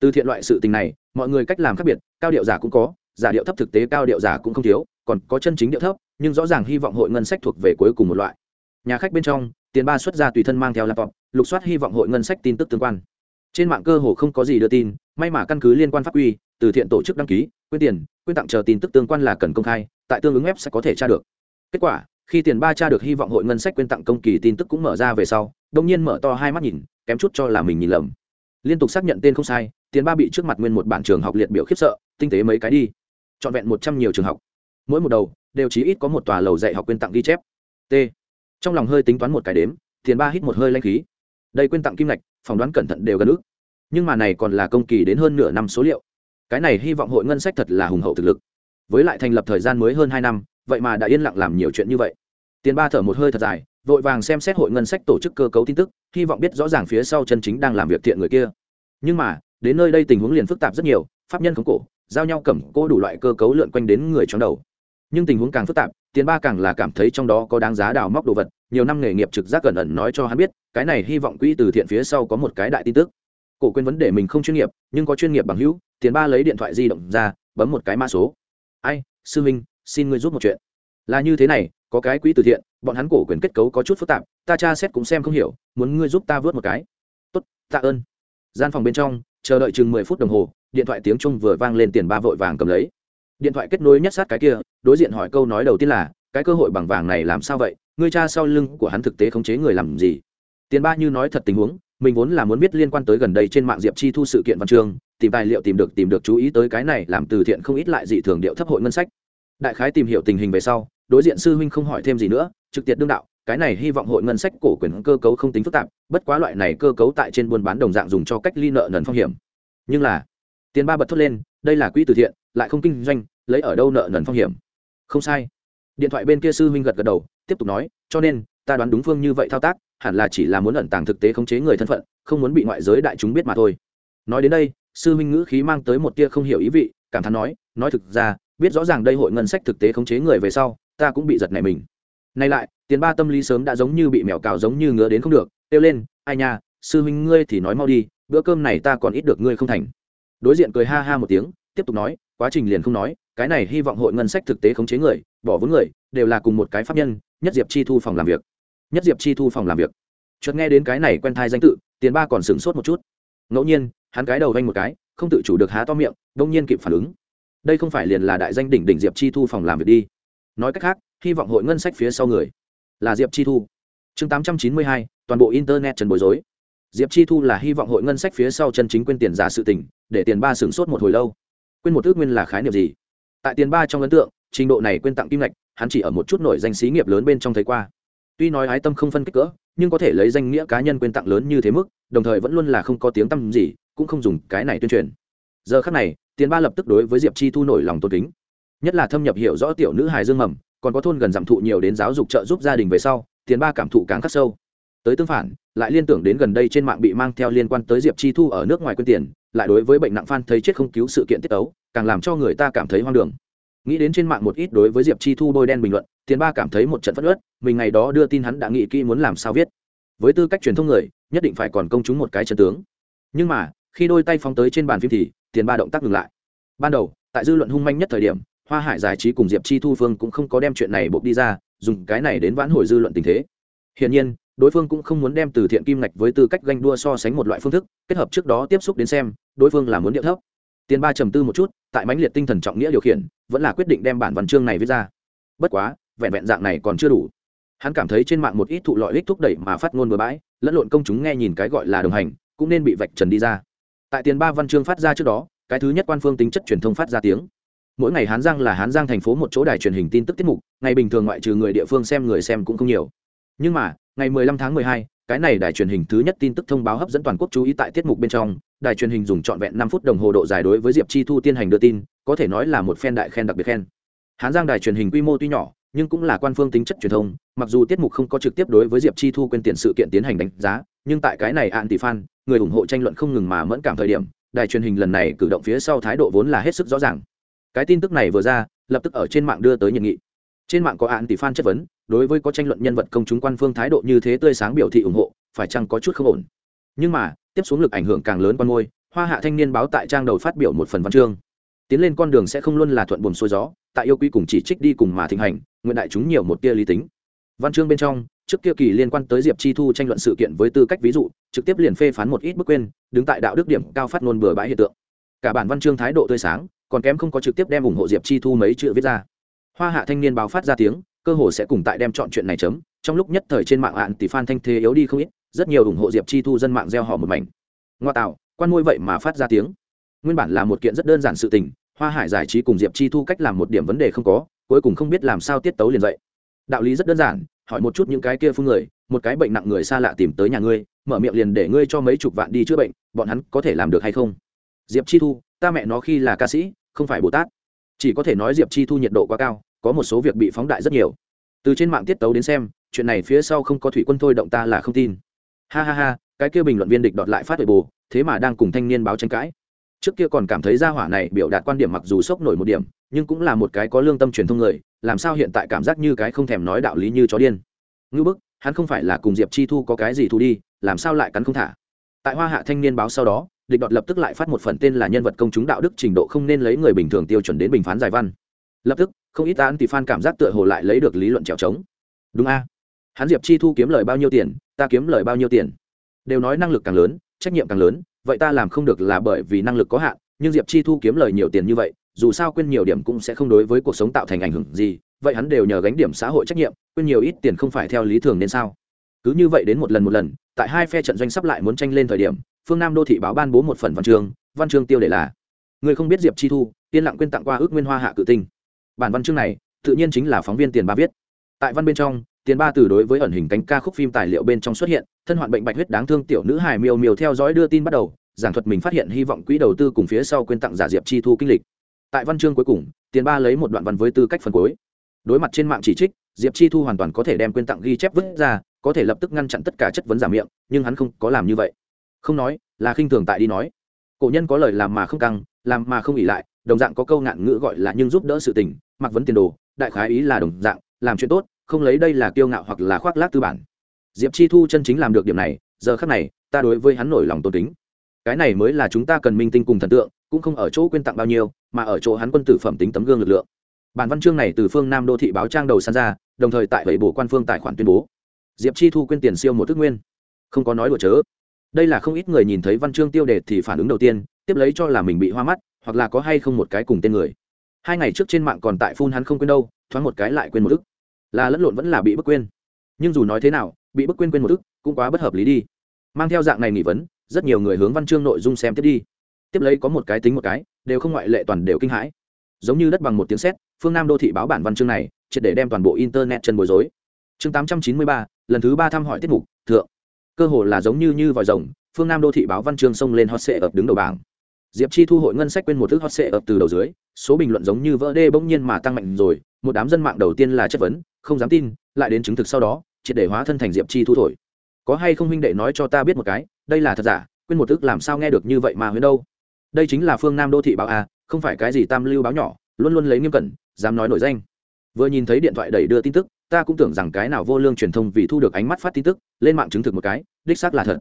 Speaker 1: Từ thiện loại sự tình này, mọi người cách làm khác biệt cao điệu giả cũng có, giả điệu thấp thực tế cao điệu giả cũng không thiếu, còn có chân chính điệu thấp, nhưng rõ ràng hy vọng hội ngân sách thuộc về cuối cùng một loại. Nhà khách bên trong, tiền ba xuất ra tùy thân mang theo laptop, lục soát hy vọng hội ngân sách tin tức tương quan. Trên mạng cơ hồ không có gì đưa tin, may mà căn cứ liên quan pháp quy, từ thiện tổ chức đăng ký, quyên tiền, quyên tặng chờ tin tức tương quan là cần công khai, tại tương ứng web sẽ có thể tra được. Kết quả, khi tiền ba tra được hy vọng hội ngân sách quyên tặng công kỳ tin tức cũng mở ra về sau đông nhiên mở to hai mắt nhìn, kém chút cho là mình nhìn lầm. Liên tục xác nhận tên không sai, tiền ba bị trước mặt nguyên một bản trường học liệt biểu khiếp sợ tinh tế mấy cái đi. Trọn vẹn một trăm nhiều trường học. Mỗi một đầu đều chí ít có một tòa lầu dạy học quyên tặng ghi chép. T. Trong lòng hơi tính toán một cái đếm thiền ba hít một hơi lanh khí. Đây quyên tặng kim ngạch, phỏng đoán cẩn thận đều gần ước. Nhưng mà này còn là công kỳ đến hơn nửa năm số liệu. Cái này hy vọng hội ngân sách thật là hùng hậu thực lực. Với lại thành lập thời gian mới hơn hai năm, vậy mà đã yên lặng làm nhiều chuyện như vậy. Tiền ba thở một hơi thật dài, vội vàng xem xét hội ngân sách tổ chức cơ cấu tin tức, hy vọng biết rõ ràng phía sau chân chính đang làm việc thiện người kia. Nhưng mà, đến nơi đây tình huống liền phức tạp rất nhiều, pháp nhân khống cổ giao nhau cầm cô đủ loại cơ cấu lượn quanh đến người trong đầu. Nhưng tình huống càng phức tạp, tiền ba càng là cảm thấy trong đó có đáng giá đào móc đồ vật, nhiều năm nghề nghiệp trực giác cẩn ẩn nói cho hắn biết, cái này hy vọng quỹ từ thiện phía sau có một cái đại tin tức. Cổ quên vấn đề mình không chuyên nghiệp, nhưng có chuyên nghiệp bằng hữu, tiền ba lấy điện thoại di động ra, bấm một cái mã số. Ai, sư minh xin ngươi giúp một chuyện. Là như thế này, có cái quỹ từ thiện, bọn hắn cổ quyền kết cấu có chút phức tạp, ta tra xét cũng xem không hiểu, muốn ngươi giúp ta vớt một cái. Tốt, tạ ơn. Gian phòng bên trong, chờ đợi chừng mười phút đồng hồ điện thoại tiếng trung vừa vang lên tiền ba vội vàng cầm lấy. Điện thoại kết nối nhất sát cái kia, đối diện hỏi câu nói đầu tiên là, cái cơ hội bằng vàng này làm sao vậy? Người cha sau lưng của hắn thực tế khống chế người làm gì? Tiền ba như nói thật tình huống, mình vốn là muốn biết liên quan tới gần đây trên mạng diệp chi thu sự kiện văn chương, tìm tài liệu tìm được tìm được chú ý tới cái này làm từ thiện không ít lại dị thường điệu thấp hội ngân sách. Đại khái tìm hiểu tình hình về sau, đối diện sư huynh không hỏi thêm gì nữa, trực tiếp đương đạo, cái này hy vọng hội ngân sách cổ quyền cơ cấu không tính phức tạp, bất quá loại này cơ cấu tại trên buôn bán đồng dạng dùng cho cách ly nợ nần phong hiểm. Nhưng là tiền ba bật thốt lên, đây là quỹ từ thiện, lại không kinh doanh, lấy ở đâu nợ nần phong hiểm? Không sai. Điện thoại bên kia sư huynh gật gật đầu, tiếp tục nói, cho nên, ta đoán đúng phương như vậy thao tác, hẳn là chỉ là muốn ẩn tàng thực tế khống chế người thân phận, không muốn bị ngoại giới đại chúng biết mà thôi. Nói đến đây, sư huynh ngữ khí mang tới một tia không hiểu ý vị, cảm thán nói nói thực ra, biết rõ ràng đây hội ngân sách thực tế khống chế người về sau, ta cũng bị giật này mình. Nay lại, tiền ba tâm lý sớm đã giống như bị mèo cào giống như ngứa đến không được, kêu lên, ai nha, sư huynh ngươi thì nói mau đi, bữa cơm này ta còn ít được ngươi không thành đối diện cười ha ha một tiếng, tiếp tục nói, quá trình liền không nói, cái này hy vọng hội ngân sách thực tế khống chế người, bỏ vốn người, đều là cùng một cái pháp nhân, nhất diệp chi thu phòng làm việc. Nhất diệp chi thu phòng làm việc. Chợt nghe đến cái này quen thai danh tự, tiền ba còn sửng sốt một chút. Ngẫu nhiên, hắn cái đầu vanh một cái, không tự chủ được há to miệng, đông nhiên kịp phản ứng. Đây không phải liền là đại danh đỉnh đỉnh diệp chi thu phòng làm việc đi. Nói cách khác, hy vọng hội ngân sách phía sau người là diệp chi thu. Chương tám trăm chín mươi hai, toàn bộ internet trần bối rối. Diệp chi thu là hy vọng hội ngân sách phía sau chân chính quên tiền giả sự tỉnh để tiền ba sửng sốt một hồi lâu. Quên một ước nguyên là khái niệm gì? Tại tiền ba trong ấn tượng, trình độ này quên tặng kim ngạch, hắn chỉ ở một chút nổi danh xí nghiệp lớn bên trong thấy qua. Tuy nói ái tâm không phân kích cỡ, nhưng có thể lấy danh nghĩa cá nhân quên tặng lớn như thế mức, đồng thời vẫn luôn là không có tiếng tăm gì, cũng không dùng cái này tuyên truyền. Giờ khắc này, tiền ba lập tức đối với diệp chi thu nổi lòng tôn kính. Nhất là thâm nhập hiểu rõ tiểu nữ hài dương mầm, còn có thôn gần giảm thụ nhiều đến giáo dục trợ giúp gia đình về sau, tiền ba cảm thụ càng khắc sâu. Tới tương phản, lại liên tưởng đến gần đây trên mạng bị mang theo liên quan tới diệp chi thu ở nước ngoài quyên tiền lại đối với bệnh nặng phan thấy chết không cứu sự kiện tiết ấu, càng làm cho người ta cảm thấy hoang đường. Nghĩ đến trên mạng một ít đối với diệp chi thu bôi đen bình luận, tiền ba cảm thấy một trận phất ớt mình ngày đó đưa tin hắn đã nghĩ kỹ muốn làm sao viết. Với tư cách truyền thông người, nhất định phải còn công chúng một cái chân tướng. Nhưng mà, khi đôi tay phóng tới trên bàn phim thì, tiền ba động tác ngừng lại. Ban đầu, tại dư luận hung manh nhất thời điểm, hoa hải giải trí cùng diệp chi thu phương cũng không có đem chuyện này buộc đi ra, dùng cái này đến vãn hồi dư luận tình thế. Hiển nhiên đối phương cũng không muốn đem từ thiện kim ngạch với tư cách ganh đua so sánh một loại phương thức, kết hợp trước đó tiếp xúc đến xem, đối phương là muốn điệu thấp. Tiền ba trầm tư một chút, tại mãnh liệt tinh thần trọng nghĩa điều khiển, vẫn là quyết định đem bản văn chương này viết ra. Bất quá, vẹn vẹn dạng này còn chưa đủ. Hắn cảm thấy trên mạng một ít thụ lợi ích thúc đẩy mà phát ngôn bừa bãi, lẫn lộn công chúng nghe nhìn cái gọi là đồng hành, cũng nên bị vạch trần đi ra. Tại tiền ba văn chương phát ra trước đó, cái thứ nhất quan phương tính chất truyền thông phát ra tiếng. Mỗi ngày hán giang là hán giang thành phố một chỗ đài truyền hình tin tức tiết mục, ngày bình thường ngoại trừ người địa phương xem người xem cũng không nhiều. Nhưng mà ngày 15 tháng 12, cái này đài truyền hình thứ nhất tin tức thông báo hấp dẫn toàn quốc chú ý tại tiết mục bên trong. Đài truyền hình dùng trọn vẹn 5 phút đồng hồ độ dài đối với diệp chi thu tiến hành đưa tin có thể nói là một phen đại khen đặc biệt khen. Hán giang đài truyền hình quy mô tuy nhỏ nhưng cũng là quan phương tính chất truyền thông mặc dù tiết mục không có trực tiếp đối với diệp chi thu quên tiền sự kiện tiến hành đánh giá nhưng tại cái này ạn tỷ fan người ủng hộ tranh luận không ngừng mà mẫn cảm thời điểm đài truyền hình lần này cử động phía sau thái độ vốn là hết sức rõ ràng. Cái tin tức này vừa ra lập tức ở trên mạng đưa tới nhiệt nghị trên mạng có ạn tỷ fan chất vấn, đối với có tranh luận nhân vật công chúng quan phương thái độ như thế tươi sáng biểu thị ủng hộ, phải chăng có chút không ổn? Nhưng mà, tiếp xuống lực ảnh hưởng càng lớn quan môi, hoa hạ thanh niên báo tại trang đầu phát biểu một phần văn chương. Tiến lên con đường sẽ không luôn là thuận buồm xuôi gió, tại yêu quý cùng chỉ trích đi cùng mà thịnh hành, nguyện đại chúng nhiều một tia lý tính. Văn chương bên trong, trước kia kỳ liên quan tới diệp chi thu tranh luận sự kiện với tư cách ví dụ, trực tiếp liền phê phán một ít bức quên, đứng tại đạo đức điểm cao phát ngôn bừa bãi hiện tượng. Cả bản văn chương thái độ tươi sáng, còn kém không có trực tiếp đem ủng hộ diệp chi thu mấy chữ viết ra hoa hạ thanh niên báo phát ra tiếng, cơ hồ sẽ cùng tại đem chọn chuyện này chấm. Trong lúc nhất thời trên mạng ạn tỷ phan thanh thế yếu đi không ít, rất nhiều ủng hộ diệp chi thu dân mạng gieo họ một mảnh. Ngoa tạo, quan ngôi vậy mà phát ra tiếng. Nguyên bản là một kiện rất đơn giản sự tình, hoa hải giải trí cùng diệp chi thu cách làm một điểm vấn đề không có, cuối cùng không biết làm sao tiết tấu liền vậy đạo lý rất đơn giản, hỏi một chút những cái kia phương người, một cái bệnh nặng người xa lạ tìm tới nhà ngươi, mở miệng liền để ngươi cho mấy chục vạn đi chữa bệnh, bọn hắn có thể làm được hay không? Diệp chi thu, ta mẹ nó khi là ca sĩ, không phải bồ tát. Chỉ có thể nói diệp chi thu nhiệt độ quá cao có một số việc bị phóng đại rất nhiều. Từ trên mạng tiết tấu đến xem, chuyện này phía sau không có thủy quân thôi động ta là không tin. Ha ha ha, cái kia bình luận viên địch đọt lại phát huệ bồ thế mà đang cùng thanh niên báo tranh cãi. Trước kia còn cảm thấy gia hỏa này biểu đạt quan điểm mặc dù sốc nổi một điểm, nhưng cũng là một cái có lương tâm truyền thông người, làm sao hiện tại cảm giác như cái không thèm nói đạo lý như chó điên. Ngưu bức, hắn không phải là cùng diệp chi thu có cái gì thu đi, làm sao lại cắn không thả? Tại hoa hạ thanh niên báo sau đó, địch đọt lập tức lại phát một phần tên là nhân vật công chúng đạo đức trình độ không nên lấy người bình thường tiêu chuẩn đến bình phán giải văn lập tức, không ít tán thì fan cảm giác tựa hồ lại lấy được lý luận trèo trống. Đúng a. Hắn diệp chi thu kiếm lời bao nhiêu tiền, ta kiếm lời bao nhiêu tiền? Đều nói năng lực càng lớn, trách nhiệm càng lớn, vậy ta làm không được là bởi vì năng lực có hạn, nhưng diệp chi thu kiếm lời nhiều tiền như vậy, dù sao quên nhiều điểm cũng sẽ không đối với cuộc sống tạo thành ảnh hưởng gì, vậy hắn đều nhờ gánh điểm xã hội trách nhiệm, quên nhiều ít tiền không phải theo lý thường nên sao? Cứ như vậy đến một lần một lần, tại hai phe trận doanh sắp lại muốn tranh lên thời điểm, phương nam đô thị báo ban bố một phần văn chương văn chương tiêu đề là, người không biết diệp chi thu, yên lặng quên tặng qua ước nguyên hoa hạ cự tinh bản văn chương này, tự nhiên chính là phóng viên tiền ba viết. Tại văn bên trong, tiền ba từ đối với ẩn hình cánh ca khúc phim tài liệu bên trong xuất hiện, thân hoạn bệnh bạch huyết đáng thương tiểu nữ hài miêu miêu theo dõi đưa tin bắt đầu, giảng thuật mình phát hiện hy vọng quỹ đầu tư cùng phía sau quên tặng giả diệp chi thu kinh lịch. Tại văn chương cuối cùng, tiền ba lấy một đoạn văn với tư cách phần cuối. Đối mặt trên mạng chỉ trích, diệp chi thu hoàn toàn có thể đem quên tặng ghi chép vứt ra, có thể lập tức ngăn chặn tất cả chất vấn giả miệng, nhưng hắn không có làm như vậy. Không nói, là khinh thường tại đi nói. Cổ nhân có lời làm mà không căng, làm mà không ỉ lại đồng dạng có câu ngạn ngữ gọi là nhưng giúp đỡ sự tình, mặc vấn tiền đồ, đại khái ý là đồng dạng, làm chuyện tốt, không lấy đây là kiêu ngạo hoặc là khoác lác tư bản. Diệp chi thu chân chính làm được điểm này, giờ khác này, ta đối với hắn nổi lòng tôn kính. Cái này mới là chúng ta cần minh tinh cùng thần tượng, cũng không ở chỗ quyên tặng bao nhiêu, mà ở chỗ hắn quân tử phẩm tính tấm gương lực lượng. Bản văn chương này từ phương nam đô thị báo trang đầu san ra, đồng thời tại vậy bổ quan phương tài khoản tuyên bố. Diệp chi thu quyên tiền siêu một thức nguyên. Không có nói đùa chớ. Đây là không ít người nhìn thấy văn chương tiêu đề thì phản ứng đầu tiên, tiếp lấy cho là mình bị hoa mắt hoặc là có hay không một cái cùng tên người. Hai ngày trước trên mạng còn tại phun hắn không quên đâu, thoáng một cái lại quên một ức. Là lẫn lộn vẫn là bị bức quên. Nhưng dù nói thế nào, bị bức quên quên một ức cũng quá bất hợp lý đi. Mang theo dạng này nghỉ vấn, rất nhiều người hướng văn chương nội dung xem tiếp đi. Tiếp lấy có một cái tính một cái, đều không ngoại lệ toàn đều kinh hãi. Giống như đất bằng một tiếng sét, phương nam đô thị báo bản văn chương này, triệt để đem toàn bộ internet chân bối rối. Chương tám trăm chín mươi ba, lần thứ ba thăm hỏi tiết mục, thượng. Cơ hồ là giống như như vòi rồng, phương nam đô thị báo văn chương xông lên hot sệ ập đứng đầu bảng diệp chi thu hội ngân sách quên một thước hot sệ ập từ đầu dưới, số bình luận giống như vỡ đê bỗng nhiên mà tăng mạnh rồi, một đám dân mạng đầu tiên là chất vấn, không dám tin, lại đến chứng thực sau đó, triệt để hóa thân thành diệp chi thu thổi. Có hay không huynh đệ nói cho ta biết một cái, đây là thật giả, quên một thức làm sao nghe được như vậy mà huyên đâu? Đây chính là phương nam đô thị báo a, không phải cái gì tam lưu báo nhỏ, luôn luôn lấy nghiêm cẩn, dám nói nổi danh. Vừa nhìn thấy điện thoại đẩy đưa tin tức, ta cũng tưởng rằng cái nào vô lương truyền thông vì thu được ánh mắt phát tin tức, lên mạng chứng thực một cái, đích xác là thật.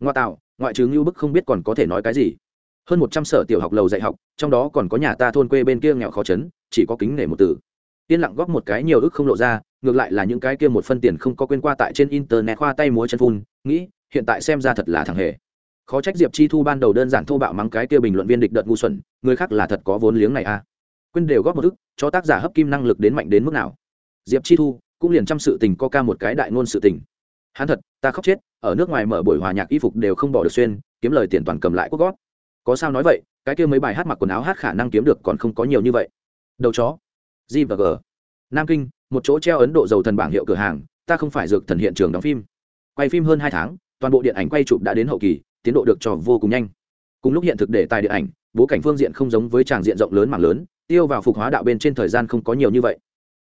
Speaker 1: Ngoa tạo, ngoại trừ ngưu bức không biết còn có thể nói cái gì hơn một trăm sở tiểu học lầu dạy học, trong đó còn có nhà ta thôn quê bên kia nghèo khó chấn, chỉ có kính nể một từ. Yên lặng góp một cái nhiều ức không lộ ra, ngược lại là những cái kia một phân tiền không có quên qua tại trên internet khoa tay múa chân phun, nghĩ, hiện tại xem ra thật là thằng hề. Khó trách diệp chi thu ban đầu đơn giản thô bạo mắng cái kia bình luận viên địch đợt ngu xuẩn, người khác là thật có vốn liếng này à. Quên đều góp một ức, cho tác giả hấp kim năng lực đến mạnh đến mức nào. Diệp chi thu cũng liền chăm sự tình co ca một cái đại ngôn sự tình. Hắn thật, ta khóc chết, ở nước ngoài mở buổi hòa nhạc y phục đều không bỏ được xuyên, kiếm lời tiền toàn cầm lại quốc gót có sao nói vậy, cái kia mấy bài hát mặc quần áo hát khả năng kiếm được còn không có nhiều như vậy. Đầu chó. G và g. Nam kinh, một chỗ treo ấn độ dầu thần bảng hiệu cửa hàng, ta không phải dược thần hiện trường đóng phim. Quay phim hơn hai tháng, toàn bộ điện ảnh quay chụp đã đến hậu kỳ, tiến độ được cho vô cùng nhanh. Cùng lúc hiện thực để tài điện ảnh bố cảnh phương diện không giống với tràng diện rộng lớn mảng lớn, tiêu vào phục hóa đạo bên trên thời gian không có nhiều như vậy.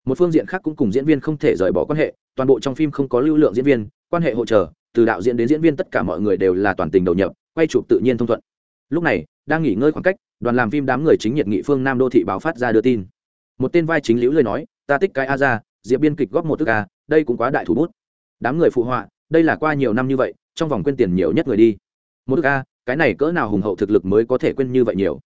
Speaker 1: Một phương diện khác cũng cùng diễn viên không thể rời bỏ quan hệ, toàn bộ trong phim không có lưu lượng diễn viên, quan hệ hỗ trợ, từ đạo diễn đến diễn viên tất cả mọi người đều là toàn tình đầu nhập, quay chụp tự nhiên thông thuận lúc này, đang nghỉ ngơi khoảng cách, đoàn làm phim đám người chính nhiệt nghị phương nam đô thị báo phát ra đưa tin. Một tên vai chính liễu lời nói, ta tích cái a ra diệp biên kịch góp một thức a, đây cũng quá đại thủ bút. Đám người phụ họa, đây là qua nhiều năm như vậy, trong vòng quên tiền nhiều nhất người đi. Một thức a, cái này cỡ nào hùng hậu thực lực mới có thể quên như vậy nhiều?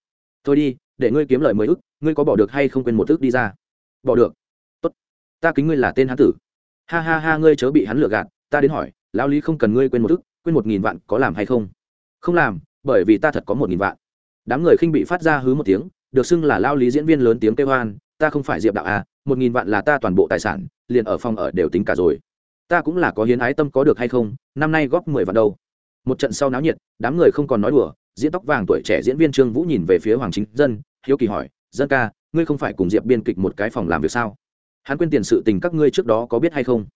Speaker 1: Thôi đi, để ngươi kiếm lời mới ức ngươi có bỏ được hay không quên một ức đi ra? Bỏ được. Tốt, ta kính ngươi là tên hán tử. Ha ha ha, ngươi chớ bị hắn lừa gạt, ta đến hỏi, lão lý không cần ngươi quên một ức quên một nghìn vạn có làm hay không? Không làm bởi vì ta thật có một nghìn vạn. Đám người khinh bị phát ra hứ một tiếng, được xưng là lao lý diễn viên lớn tiếng kêu hoan, ta không phải diệp đạo à một nghìn vạn là ta toàn bộ tài sản, liền ở phòng ở đều tính cả rồi. Ta cũng là có hiến ái tâm có được hay không, năm nay góp mười vạn đâu. Một trận sau náo nhiệt, đám người không còn nói đùa, diễn tóc vàng tuổi trẻ diễn viên trương vũ nhìn về phía hoàng chính dân, hiếu kỳ hỏi, dân ca, ngươi không phải cùng diệp biên kịch một cái phòng làm việc sao? Hắn quên tiền sự tình các ngươi trước đó có biết hay không?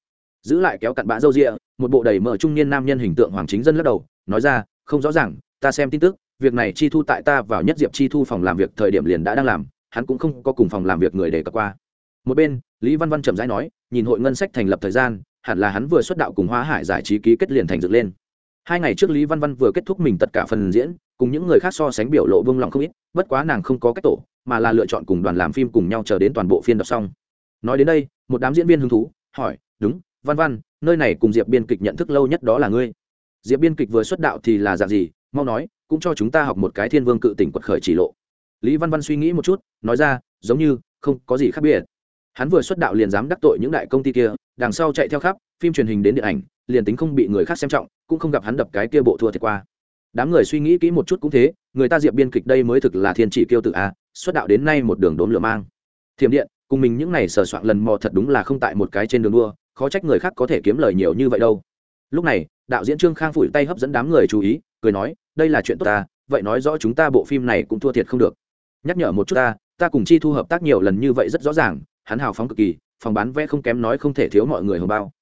Speaker 1: Giữ lại kéo cặn bã râu rịa, một bộ đầy mở trung niên nam nhân hình tượng hoàng chính dân lắc đầu, nói ra, không rõ ràng ta xem tin tức, việc này chi thu tại ta vào nhất diệp chi thu phòng làm việc thời điểm liền đã đang làm, hắn cũng không có cùng phòng làm việc người để cập qua. Một bên, lý văn văn chậm rãi nói, nhìn hội ngân sách thành lập thời gian, hẳn là hắn vừa xuất đạo cùng hóa hải giải trí ký kết liền thành dựng lên. Hai ngày trước lý văn văn vừa kết thúc mình tất cả phần diễn, cùng những người khác so sánh biểu lộ vương lòng không ít, bất quá nàng không có cách tổ, mà là lựa chọn cùng đoàn làm phim cùng nhau chờ đến toàn bộ phiên đọc xong. Nói đến đây, một đám diễn viên hứng thú, hỏi, đúng, văn văn, nơi này cùng diệp biên kịch nhận thức lâu nhất đó là ngươi. Diệp biên kịch vừa xuất đạo thì là dạng gì? Mau nói, cũng cho chúng ta học một cái thiên vương cự tỉnh quật khởi chỉ lộ. Lý văn văn suy nghĩ một chút, nói ra, giống như, không có gì khác biệt. Hắn vừa xuất đạo liền dám đắc tội những đại công ty kia, đằng sau chạy theo khắp, phim truyền hình đến điện ảnh, liền tính không bị người khác xem trọng, cũng không gặp hắn đập cái kia bộ thua thiệt qua. Đám người suy nghĩ kỹ một chút cũng thế, người ta diệp biên kịch đây mới thực là thiên chỉ kiêu tự a, xuất đạo đến nay một đường đốn lửa mang. Thiểm điện, cùng mình những này sờ soạn lần mò thật đúng là không tại một cái trên đường đua, khó trách người khác có thể kiếm lời nhiều như vậy đâu. Lúc này, đạo diễn trương khang phủi tay hấp dẫn đám người chú ý cười nói, đây là chuyện tốt ta, vậy nói rõ chúng ta bộ phim này cũng thua thiệt không được. Nhắc nhở một chút ta ta cùng chi thu hợp tác nhiều lần như vậy rất rõ ràng, hắn hào phóng cực kỳ, phòng bán vé không kém nói không thể thiếu mọi người hồng bao.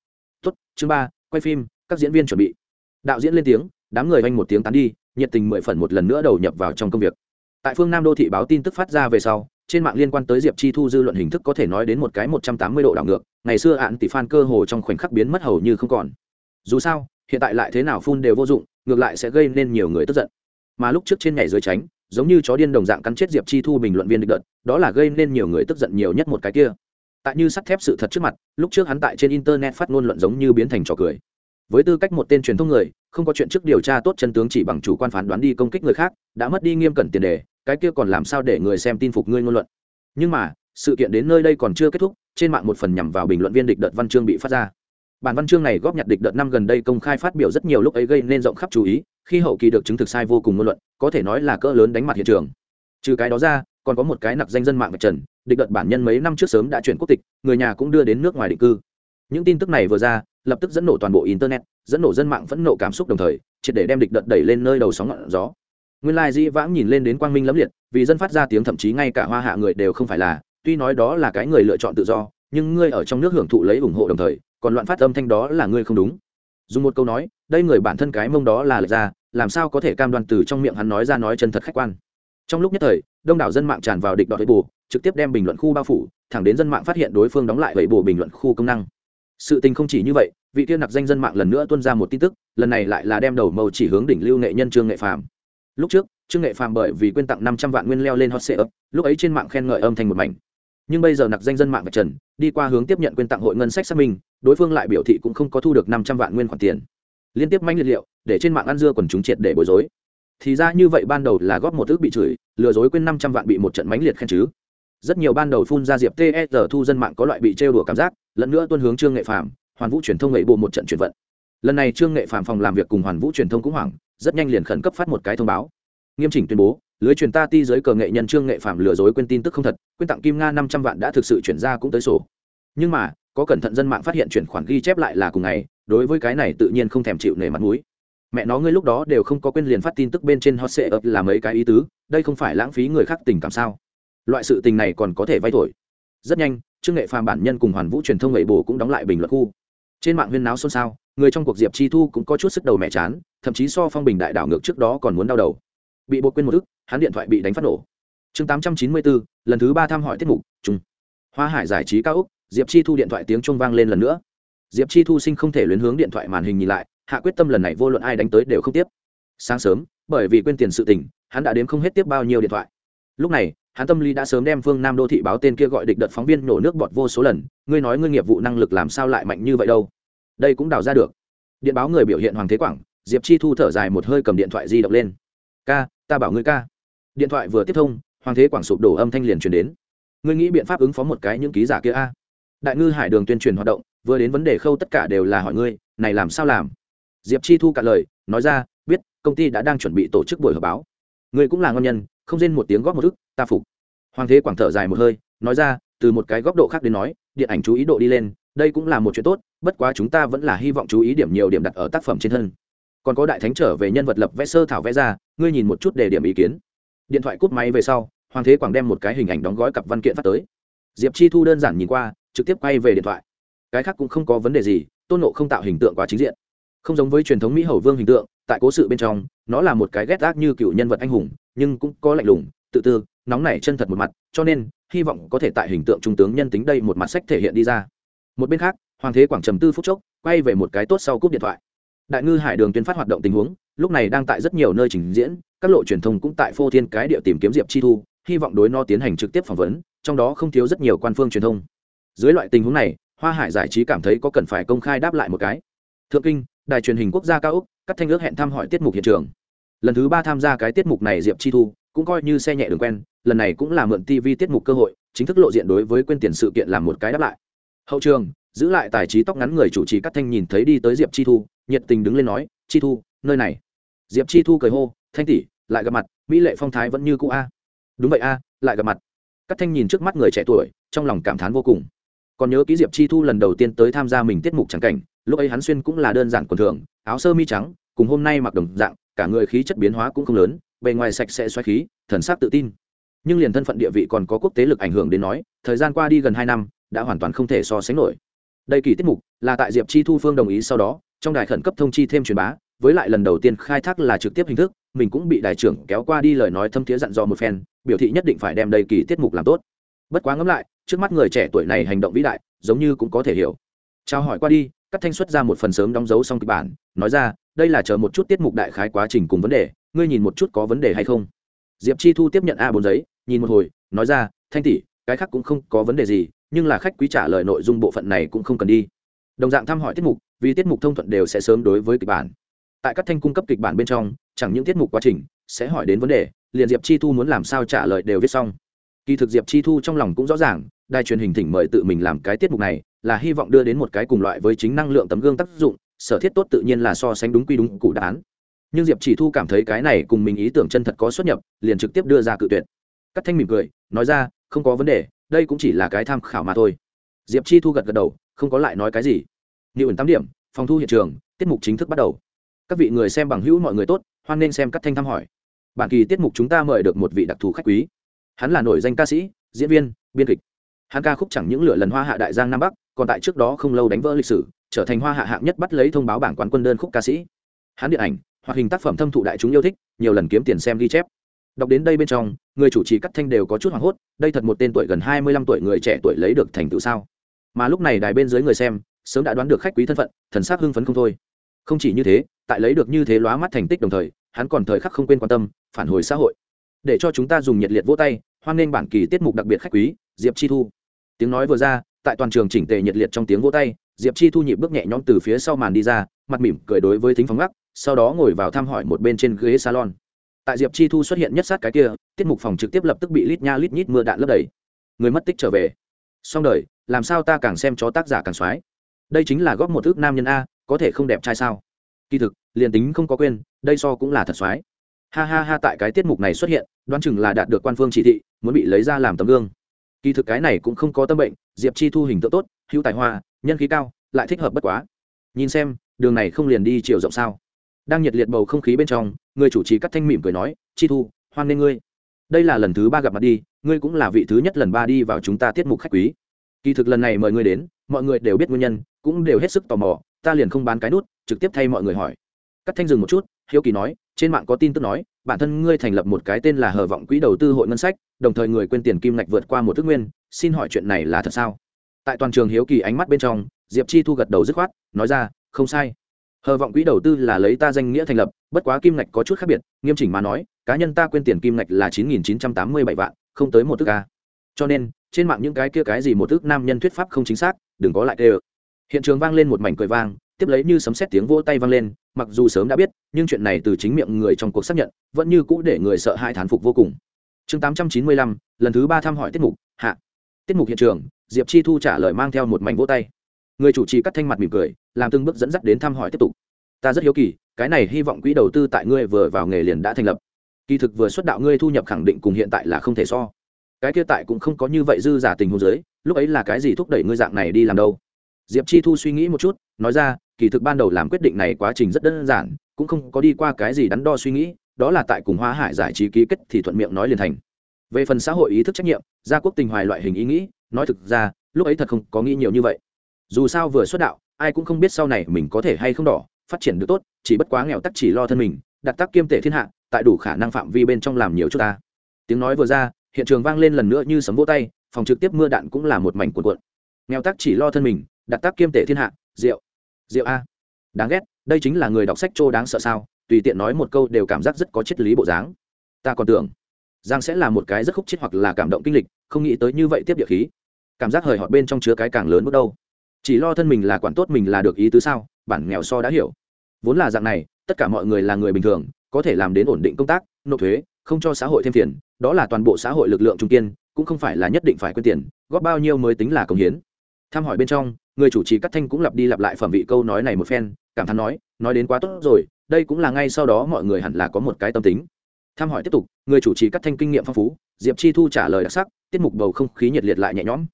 Speaker 1: Tốt, chương ba, quay phim, các diễn viên chuẩn bị. Đạo diễn lên tiếng, đám người oanh một tiếng tán đi, nhiệt tình mười phần một lần nữa đầu nhập vào trong công việc. Tại phương nam đô thị báo tin tức phát ra về sau, trên mạng liên quan tới diệp chi thu dư luận hình thức có thể nói đến một cái một trăm tám mươi độ đảo ngược, ngày xưa ạn tỷ phan cơ hồ trong khoảnh khắc biến mất hầu như không còn. Dù sao hiện tại lại thế nào phun đều vô dụng, ngược lại sẽ gây nên nhiều người tức giận. Mà lúc trước trên nhảy dưới tránh, giống như chó điên đồng dạng cắn chết diệp chi thu bình luận viên địch đợt, đó là gây nên nhiều người tức giận nhiều nhất một cái kia. Tại như sắt thép sự thật trước mặt, lúc trước hắn tại trên internet phát ngôn luận giống như biến thành trò cười. Với tư cách một tên truyền thông người, không có chuyện trước điều tra tốt chân tướng chỉ bằng chủ quan phán đoán đi công kích người khác, đã mất đi nghiêm cẩn tiền đề, cái kia còn làm sao để người xem tin phục ngươi ngôn luận. Nhưng mà, sự kiện đến nơi đây còn chưa kết thúc, trên mạng một phần nhằm vào bình luận viên địch đợt văn chương bị phát ra bản văn chương này góp nhặt địch đợt năm gần đây công khai phát biểu rất nhiều lúc ấy gây nên rộng khắp chú ý, khi hậu kỳ được chứng thực sai vô cùng ngôn luận, có thể nói là cỡ lớn đánh mặt hiện trường. Trừ cái đó ra, còn có một cái nặc danh dân mạng vạch trần, địch đợt bản nhân mấy năm trước sớm đã chuyển quốc tịch, người nhà cũng đưa đến nước ngoài định cư. Những tin tức này vừa ra, lập tức dẫn nổ toàn bộ internet, dẫn nổ dân mạng phẫn nộ cảm xúc đồng thời, triệt để đem địch đợt đẩy lên nơi đầu sóng ngọn gió. Nguyên lai dĩ vãng nhìn lên đến quang minh lẫm liệt, vì dân phát ra tiếng thậm chí ngay cả hoa hạ người đều không phải là, tuy nói đó là cái người lựa chọn tự do, nhưng ngươi ở trong nước hưởng thụ lấy ủng hộ đồng thời còn loạn phát âm thanh đó là ngươi không đúng. Dùng một câu nói, đây người bản thân cái mông đó là lệch ra, làm sao có thể cam đoan từ trong miệng hắn nói ra nói chân thật khách quan. Trong lúc nhất thời, đông đảo dân mạng tràn vào địch đọt với bù trực tiếp đem bình luận khu bao phủ, thẳng đến dân mạng phát hiện đối phương đóng lại vậy bù bình luận khu công năng. Sự tình không chỉ như vậy, vị tiên nặc danh dân mạng lần nữa tuân ra một tin tức, lần này lại là đem đầu màu chỉ hướng đỉnh lưu nghệ nhân trương nghệ phàm. Lúc trước, trương nghệ phàm bởi vì quyên tặng năm trăm vạn nguyên leo lên hot sale lúc ấy trên mạng khen ngợi âm thanh một mảnh nhưng bây giờ nặc danh dân mạng vạch trần, đi qua hướng tiếp nhận quyên tặng hội ngân sách xác minh, đối phương lại biểu thị cũng không có thu được năm trăm vạn nguyên khoản tiền. Liên tiếp manh liệt liệu, để trên mạng ăn dưa quần chúng triệt để bối rối. Thì ra như vậy ban đầu là góp một ước bị chửi, lừa dối quên năm trăm vạn bị một trận mánh liệt khen chứ. Rất nhiều ban đầu phun ra diệp tsr thu dân mạng có loại bị trêu đùa cảm giác lẫn nữa tuân hướng trương nghệ phạm hoàn vũ truyền thông nghệ bộ một trận chuyển vận. Lần này trương nghệ phạm phòng làm việc cùng hoàn vũ truyền thông cũng hoảng, rất nhanh liền khẩn cấp phát một cái thông báo. Nghiêm chỉnh tuyên bố lưới truyền ta ti giới cờ nghệ nhân trương nghệ phạm lừa dối quên tin tức không thật, quên tặng kim nga năm trăm vạn đã thực sự chuyển ra cũng tới sổ. Nhưng mà, có cẩn thận dân mạng phát hiện chuyển khoản ghi chép lại là cùng ngày, đối với cái này tự nhiên không thèm chịu nể mặt mũi. Mẹ nó ngươi lúc đó đều không có quên liền phát tin tức bên trên hot sệ ập là mấy cái ý tứ, đây không phải lãng phí người khác tình cảm sao? Loại sự tình này còn có thể vay thổi. Rất nhanh, trương nghệ phàm bản nhân cùng hoàn vũ truyền thông nghệ bồ cũng đóng lại bình luận khu. Trên mạng huyên náo xôn xao, người trong cuộc diệp chi thu cũng có chút sức đầu mẹ chán, thậm chí so phong bình đại đảo ngược trước đó còn muốn đau đầu bị buộc quên một thức hắn điện thoại bị đánh phát nổ. Chương tám trăm chín mươi bốn, lần thứ ba thăm hỏi tiết mục chung hoa hải giải trí cao úc, diệp chi thu điện thoại tiếng trung vang lên lần nữa. Diệp chi thu sinh không thể luyến hướng điện thoại màn hình nhìn lại, hạ quyết tâm lần này vô luận ai đánh tới đều không tiếp. Sáng sớm, bởi vì quên tiền sự tình, hắn đã đến không hết tiếp bao nhiêu điện thoại. Lúc này, hắn tâm lý đã sớm đem phương nam đô thị báo tên kia gọi địch đợt phóng viên nổ nước bọt vô số lần, ngươi nói ngươi nghiệp vụ năng lực làm sao lại mạnh như vậy đâu? Đây cũng đào ra được. Điện báo người biểu hiện hoàng thế quảng, diệp chi thu thở dài một hơi cầm điện thoại di động lên. Ca ta bảo ngươi ca. Điện thoại vừa tiếp thông, hoàng thế quảng sụp đổ âm thanh liền truyền đến. Ngươi nghĩ biện pháp ứng phó một cái những ký giả kia a? Đại ngư hải đường tuyên truyền hoạt động, vừa đến vấn đề khâu tất cả đều là hỏi ngươi, này làm sao làm? Diệp chi thu cả lời, nói ra, biết, công ty đã đang chuẩn bị tổ chức buổi họp báo. Ngươi cũng là ngon nhân, không rên một tiếng góp một thức ta phục. Hoàng thế quảng thở dài một hơi, nói ra, từ một cái góc độ khác đến nói, điện ảnh chú ý độ đi lên, đây cũng là một chuyện tốt, bất quá chúng ta vẫn là hy vọng chú ý điểm nhiều điểm đặt ở tác phẩm trên thân còn có đại thánh trở về nhân vật lập vẽ sơ thảo vẽ ra, ngươi nhìn một chút để điểm ý kiến. Điện thoại cúp máy về sau, hoàng thế quảng đem một cái hình ảnh đóng gói cặp văn kiện phát tới. Diệp chi thu đơn giản nhìn qua, trực tiếp quay về điện thoại. Cái khác cũng không có vấn đề gì, tôn nộ không tạo hình tượng quá chính diện. Không giống với truyền thống mỹ hầu vương hình tượng, tại cố sự bên trong, nó là một cái ghét ác như cựu nhân vật anh hùng, nhưng cũng có lạnh lùng, tự tư, nóng nảy chân thật một mặt, cho nên, hy vọng có thể tại hình tượng trung tướng nhân tính đây một mặt sách thể hiện đi ra. Một bên khác, hoàng thế quảng trầm tư phút chốc, quay về một cái tốt sau cúp điện thoại đại ngư hải đường tuyên phát hoạt động tình huống, lúc này đang tại rất nhiều nơi trình diễn, các lộ truyền thông cũng tại phô thiên cái địa tìm kiếm diệp chi thu, hy vọng đối no tiến hành trực tiếp phỏng vấn, trong đó không thiếu rất nhiều quan phương truyền thông. Dưới loại tình huống này, hoa hải giải trí cảm thấy có cần phải công khai đáp lại một cái. Thượng kinh, đài truyền hình quốc gia cao úc, các thanh ước hẹn thăm hỏi tiết mục hiện trường. Lần thứ ba tham gia cái tiết mục này diệp chi thu cũng coi như xe nhẹ đường quen, lần này cũng là mượn tv tiết mục cơ hội, chính thức lộ diện đối với quên tiền sự kiện làm một cái đáp lại. Hậu trường, giữ lại tài trí tóc ngắn người chủ trì cắt thanh nhìn thấy đi tới diệp chi thu nhiệt tình đứng lên nói, chi thu, nơi này. Diệp chi thu cười hô, thanh tỷ, lại gặp mặt, mỹ lệ phong thái vẫn như cũ a. Đúng vậy a, lại gặp mặt. Cắt thanh nhìn trước mắt người trẻ tuổi, trong lòng cảm thán vô cùng. Còn nhớ ký diệp chi thu lần đầu tiên tới tham gia mình tiết mục trắng cảnh, lúc ấy hắn xuyên cũng là đơn giản quần thường, áo sơ mi trắng, cùng hôm nay mặc đồng dạng, cả người khí chất biến hóa cũng không lớn, bề ngoài sạch sẽ xoáy khí, thần sắc tự tin. Nhưng liền thân phận địa vị còn có quốc tế lực ảnh hưởng đến nói, thời gian qua đi gần hai năm, đã hoàn toàn không thể so sánh nổi. Đây kỳ tiết mục là tại diệp chi thu phương đồng ý sau đó trong đài khẩn cấp thông chi thêm truyền bá, với lại lần đầu tiên khai thác là trực tiếp hình thức, mình cũng bị đại trưởng kéo qua đi lời nói thâm thiế dặn dò một phen, biểu thị nhất định phải đem đầy kỳ tiết mục làm tốt. Bất quá ngẫm lại, trước mắt người trẻ tuổi này hành động vĩ đại, giống như cũng có thể hiểu. Trao hỏi qua đi các thanh xuất ra một phần sớm đóng dấu xong kịch bản, nói ra, đây là chờ một chút tiết mục đại khái quá trình cùng vấn đề, ngươi nhìn một chút có vấn đề hay không? Diệp chi thu tiếp nhận a bốn giấy, nhìn một hồi, nói ra, thanh tỷ, cái khác cũng không có vấn đề gì, nhưng là khách quý trả lời nội dung bộ phận này cũng không cần đi. Đồng dạng thăm hỏi tiết mục vì tiết mục thông thuận đều sẽ sớm đối với kịch bản. Tại các thanh cung cấp kịch bản bên trong, chẳng những tiết mục quá trình sẽ hỏi đến vấn đề, liền diệp chi thu muốn làm sao trả lời đều viết xong. Kỳ thực diệp chi thu trong lòng cũng rõ ràng, đài truyền hình thỉnh mời tự mình làm cái tiết mục này, là hy vọng đưa đến một cái cùng loại với chính năng lượng tấm gương tác dụng, sở thiết tốt tự nhiên là so sánh đúng quy đúng cụ đán. Nhưng diệp chỉ thu cảm thấy cái này cùng mình ý tưởng chân thật có xuất nhập, liền trực tiếp đưa ra cự tuyệt. Cắt thanh mỉm cười, nói ra, không có vấn đề, đây cũng chỉ là cái tham khảo mà thôi. Diệp chi thu gật gật đầu, không có lại nói cái gì nhiều ẩn tám điểm, phòng thu hiện trường, tiết mục chính thức bắt đầu. Các vị người xem bằng hữu mọi người tốt, hoan nên xem các thanh thăm hỏi. Bản kỳ tiết mục chúng ta mời được một vị đặc thù khách quý. Hắn là nổi danh ca sĩ, diễn viên, biên kịch. Hắn ca khúc chẳng những lửa lần hoa hạ đại giang nam bắc, còn tại trước đó không lâu đánh vỡ lịch sử, trở thành hoa hạ hạng nhất bắt lấy thông báo bảng quán quân đơn khúc ca sĩ. Hắn điện ảnh, hoạt hình tác phẩm thâm thụ đại chúng yêu thích, nhiều lần kiếm tiền xem ghi chép. Đọc đến đây bên trong, người chủ trì cắt thanh đều có chút hoảng hốt, đây thật một tên tuổi gần hai mươi lăm tuổi người trẻ tuổi lấy được thành tựu sao? Mà lúc này đài bên dưới người xem sớm đã đoán được khách quý thân phận, thần sắc hưng phấn không thôi. Không chỉ như thế, tại lấy được như thế lóa mắt thành tích đồng thời, hắn còn thời khắc không quên quan tâm, phản hồi xã hội. Để cho chúng ta dùng nhiệt liệt vỗ tay, hoan nghênh bản kỳ tiết mục đặc biệt khách quý, diệp chi thu. Tiếng nói vừa ra, tại toàn trường chỉnh tề nhiệt liệt trong tiếng vỗ tay, diệp chi thu nhịp bước nhẹ nhõm từ phía sau màn đi ra, mặt mỉm cười đối với thính phóng gác sau đó ngồi vào thăm hỏi một bên trên ghế salon. Tại diệp chi thu xuất hiện nhất sát cái kia, tiết mục phòng trực tiếp lập tức bị lít nha lít nhít mưa đạn lấp đầy. Người mất tích trở về. Xong đời, làm sao ta càng xem chó tác giả càng soái đây chính là góp một ước nam nhân a, có thể không đẹp trai sao? Kỳ thực, liền tính không có quên, đây so cũng là thật soái ha ha ha, tại cái tiết mục này xuất hiện, đoán chừng là đạt được quan phương chỉ thị, muốn bị lấy ra làm tấm gương. Kỳ thực cái này cũng không có tâm bệnh, diệp chi thu hình tượng tốt, hữu tài hoa, nhân khí cao, lại thích hợp bất quá. Nhìn xem, đường này không liền đi chiều rộng sao? Đang nhiệt liệt bầu không khí bên trong, người chủ trì cắt thanh mỉm cười nói, chi thu, hoan nghê ngươi. Đây là lần thứ ba gặp mặt đi, ngươi cũng là vị thứ nhất lần ba đi vào chúng ta tiết mục khách quý. Kỳ thực lần này mời ngươi đến, mọi người đều biết nguyên nhân cũng đều hết sức tò mò, ta liền không bán cái nút, trực tiếp thay mọi người hỏi. Cắt thanh dừng một chút, hiếu kỳ nói, trên mạng có tin tức nói, bản thân ngươi thành lập một cái tên là hờ vọng quỹ đầu tư hội ngân sách, đồng thời người quên tiền kim ngạch vượt qua một thức nguyên, xin hỏi chuyện này là thật sao? Tại toàn trường hiếu kỳ ánh mắt bên trong, diệp chi thu gật đầu dứt khoát, nói ra, không sai. Hờ vọng quỹ đầu tư là lấy ta danh nghĩa thành lập, bất quá kim ngạch có chút khác biệt, nghiêm chỉnh mà nói, cá nhân ta quên tiền kim ngạch là chín nghìn chín trăm tám mươi bảy vạn, không tới một thức ca cho nên, trên mạng những cái kia cái gì một thức nam nhân thuyết pháp không chính xác, đừng có lại tê ơ hiện trường vang lên một mảnh cười vang, tiếp lấy như sấm xét tiếng vỗ tay vang lên, mặc dù sớm đã biết, nhưng chuyện này từ chính miệng người trong cuộc xác nhận, vẫn như cũ để người sợ hai thán phục vô cùng. Chương tám trăm chín mươi lăm, lần thứ ba thăm hỏi tiết mục, hạ. Tiết mục hiện trường, diệp chi thu trả lời mang theo một mảnh vỗ tay. Người chủ trì cắt thanh mặt mỉm cười, làm từng bước dẫn dắt đến thăm hỏi tiếp tục. Ta rất hiếu kỳ, cái này hy vọng quỹ đầu tư tại ngươi vừa vào nghề liền đã thành lập. Kỳ thực vừa xuất đạo ngươi thu nhập khẳng định cùng hiện tại là không thể so. Cái kia tại cũng không có như vậy dư giả tình huống giới lúc ấy là cái gì thúc đẩy ngươi dạng này đi làm đâu? Diệp chi thu suy nghĩ một chút, nói ra, kỳ thực ban đầu làm quyết định này quá trình rất đơn giản, cũng không có đi qua cái gì đắn đo suy nghĩ, đó là tại cùng hoa hải giải trí ký kết thì thuận miệng nói liền thành. Về phần xã hội ý thức trách nhiệm, gia quốc tình hoài loại hình ý nghĩ, nói thực ra, lúc ấy thật không có nghĩ nhiều như vậy. Dù sao vừa xuất đạo, ai cũng không biết sau này mình có thể hay không đỏ, phát triển được tốt, chỉ bất quá nghèo tắc chỉ lo thân mình đặt tắc kiêm tể thiên hạ, tại đủ khả năng phạm vi bên trong làm nhiều chút ta. Tiếng nói vừa ra, hiện trường vang lên lần nữa như sấm vỗ tay, phòng trực tiếp mưa đạn cũng là một mảnh cuộn cuộn. Nghèo tắc chỉ lo thân mình đặt tác kiêm tể thiên hạ, rượu. Rượu a. Đáng ghét, đây chính là người đọc sách trô đáng sợ sao, tùy tiện nói một câu đều cảm giác rất có triết lý bộ dáng. Ta còn tưởng, giang sẽ là một cái rất khúc chết hoặc là cảm động kinh lịch, không nghĩ tới như vậy tiếp địa khí. Cảm giác hời họ bên trong chứa cái càng lớn bước đâu. Chỉ lo thân mình là quản tốt mình là được ý tứ sao, bản nghèo so đã hiểu. Vốn là dạng này, tất cả mọi người là người bình thường, có thể làm đến ổn định công tác, nộp thuế, không cho xã hội thêm tiền, đó là toàn bộ xã hội lực lượng trung kiên, cũng không phải là nhất định phải quên tiền, góp bao nhiêu mới tính là công hiến. Tham hỏi bên trong người chủ trì cắt thanh cũng lặp đi lặp lại phẩm vị câu nói này một phen, cảm thán nói nói đến quá tốt rồi, đây cũng là ngay sau đó mọi người hẳn là có một cái tâm tính. Tham hỏi tiếp tục, người chủ trì cắt thanh kinh nghiệm phong phú, diệp chi thu trả lời đặc sắc, tiết mục bầu không khí nhiệt liệt lại nhẹ nhõm.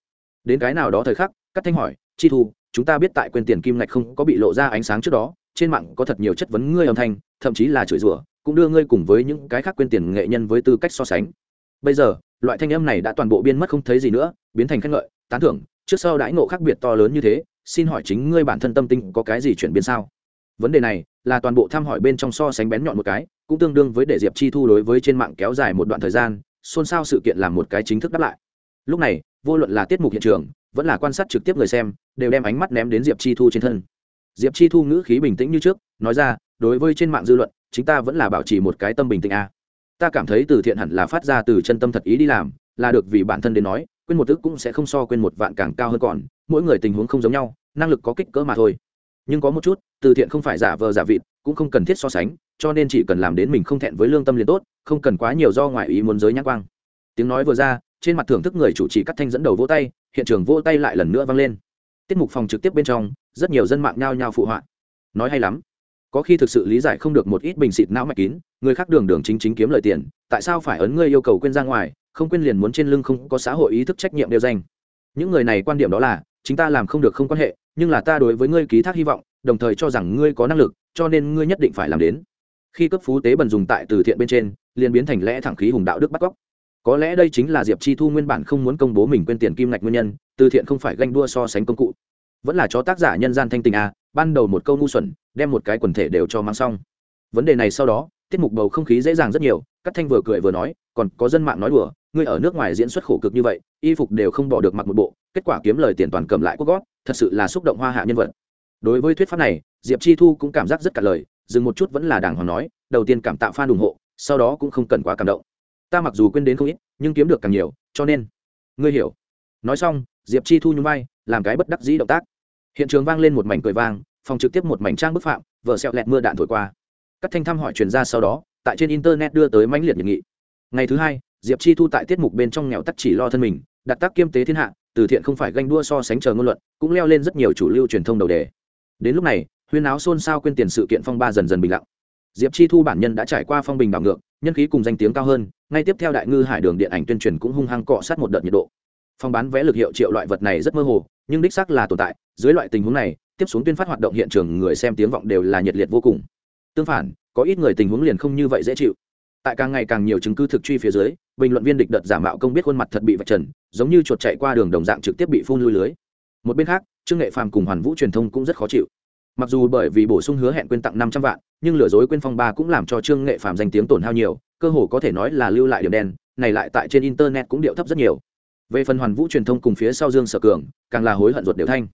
Speaker 1: Đến cái nào đó thời khắc cắt thanh hỏi, chi thu, chúng ta biết tại quyền tiền kim ngạch không có bị lộ ra ánh sáng trước đó, trên mạng có thật nhiều chất vấn ngươi âm thanh, thậm chí là chửi rủa, cũng đưa ngươi cùng với những cái khác quên tiền nghệ nhân với tư cách so sánh. Bây giờ, loại thanh âm này đã toàn bộ biên mất không thấy gì nữa, biến thành khen ngợi, tán thưởng trước sau đãi ngộ khác biệt to lớn như thế, xin hỏi chính ngươi bản thân tâm tinh có cái gì chuyển biến sao? Vấn đề này là toàn bộ tham hỏi bên trong so sánh bén nhọn một cái, cũng tương đương với để diệp chi thu đối với trên mạng kéo dài một đoạn thời gian, xôn xao sự kiện làm một cái chính thức đáp lại. Lúc này, vô luận là tiết mục hiện trường, vẫn là quan sát trực tiếp người xem, đều đem ánh mắt ném đến diệp chi thu trên thân. Diệp chi thu ngữ khí bình tĩnh như trước, nói ra, đối với trên mạng dư luận chúng ta vẫn là bảo trì một cái tâm bình tĩnh a. À. ta cảm thấy từ thiện hẳn là phát ra từ chân tâm thật ý đi làm, là được vì bản thân đến nói quên một tức cũng sẽ không so quên một vạn càng cao hơn còn, mỗi người tình huống không giống nhau, năng lực có kích cỡ mà thôi. Nhưng có một chút, từ thiện không phải giả vờ giả vịt, cũng không cần thiết so sánh, cho nên chỉ cần làm đến mình không thẹn với lương tâm liền tốt, không cần quá nhiều do ngoại ý muốn giới nhãn quang. Tiếng nói vừa ra, trên mặt thưởng thức người chủ trì cắt thanh dẫn đầu vỗ tay, hiện trường vỗ tay lại lần nữa vang lên. Tiết mục phòng trực tiếp bên trong, rất nhiều dân mạng nhao nhao phụ họa. Nói hay lắm. Có khi thực sự lý giải không được một ít bình xịt não mạch kín, người khác đường đường chính chính kiếm lời tiền, tại sao phải ấn ngươi yêu cầu quên ra ngoài không quên liền muốn trên lưng không có xã hội ý thức trách nhiệm đeo danh. Những người này quan điểm đó là, chính ta làm không được không quan hệ, nhưng là ta đối với ngươi ký thác hy vọng, đồng thời cho rằng ngươi có năng lực, cho nên ngươi nhất định phải làm đến. Khi cấp phú tế bần dùng tại từ thiện bên trên, liền biến thành lẽ thẳng khí hùng đạo đức bắt cóc. Có lẽ đây chính là diệp chi thu nguyên bản không muốn công bố mình quên tiền kim ngạch nguyên nhân, từ thiện không phải ganh đua so sánh công cụ. Vẫn là cho tác giả nhân gian thanh tình a ban đầu một câu ngu xuẩn, đem một cái quần thể đều cho mang xong. Vấn đề này sau đó, tiết mục bầu không khí dễ dàng rất nhiều, các thanh vừa cười vừa nói, còn có dân mạng nói đùa ngươi ở nước ngoài diễn xuất khổ cực như vậy, y phục đều không bỏ được mặc một bộ, kết quả kiếm lời tiền toàn cầm lại quốc gót, thật sự là xúc động hoa hạ nhân vật. Đối với thuyết pháp này, diệp chi thu cũng cảm giác rất cả lời, dừng một chút vẫn là đàng hoàng nói, đầu tiên cảm tạo fan ủng hộ, sau đó cũng không cần quá cảm động. Ta mặc dù quên đến không ít, nhưng kiếm được càng nhiều, cho nên, ngươi hiểu. Nói xong, diệp chi thu nhún vai, làm cái bất đắc dĩ động tác. Hiện trường vang lên một mảnh cười vang, phòng trực tiếp một mảnh trang bức phạm vợ sẹo lẹt mưa đạn thổi qua. Các thanh thăm hỏi truyền ra sau đó, tại trên internet đưa tới mãnh liệt nhiệt nghị. Ngày thứ hai diệp chi thu tại tiết mục bên trong nghèo tắc chỉ lo thân mình đặt tác kiêm tế thiên hạ, từ thiện không phải ganh đua so sánh chờ ngôn luận, cũng leo lên rất nhiều chủ lưu truyền thông đầu đề. Đến lúc này, huyên áo xôn xao quên tiền sự kiện phong ba dần dần bình lặng. Diệp chi thu bản nhân đã trải qua phong bình đảo ngược, nhân khí cùng danh tiếng cao hơn, ngay tiếp theo đại ngư hải đường điện ảnh tuyên truyền cũng hung hăng cọ sát một đợt nhiệt độ. Phong bán vé lực hiệu triệu loại vật này rất mơ hồ, nhưng đích xác là tồn tại, dưới loại tình huống này, tiếp xuống tuyên phát hoạt động hiện trường người xem tiếng vọng đều là nhiệt liệt vô cùng. Tương phản, có ít người tình huống liền không như vậy dễ chịu. Tại càng ngày càng nhiều chứng cứ thực truy phía dưới bình luận viên địch đợt giả mạo công biết khuôn mặt thật bị vạch trần, giống như chuột chạy qua đường đồng dạng trực tiếp bị phun lui lưới. Một bên khác, trương nghệ phàm cùng hoàn vũ truyền thông cũng rất khó chịu. Mặc dù bởi vì bổ sung hứa hẹn quyên tặng năm trăm vạn, nhưng lừa dối quyên phong ba cũng làm cho trương nghệ phàm danh tiếng tổn hao nhiều, cơ hồ có thể nói là lưu lại điểm đen, này lại tại trên internet cũng điệu thấp rất nhiều. Về phần hoàn vũ truyền thông cùng phía sau dương sở cường, càng là hối hận ruột đều thanh.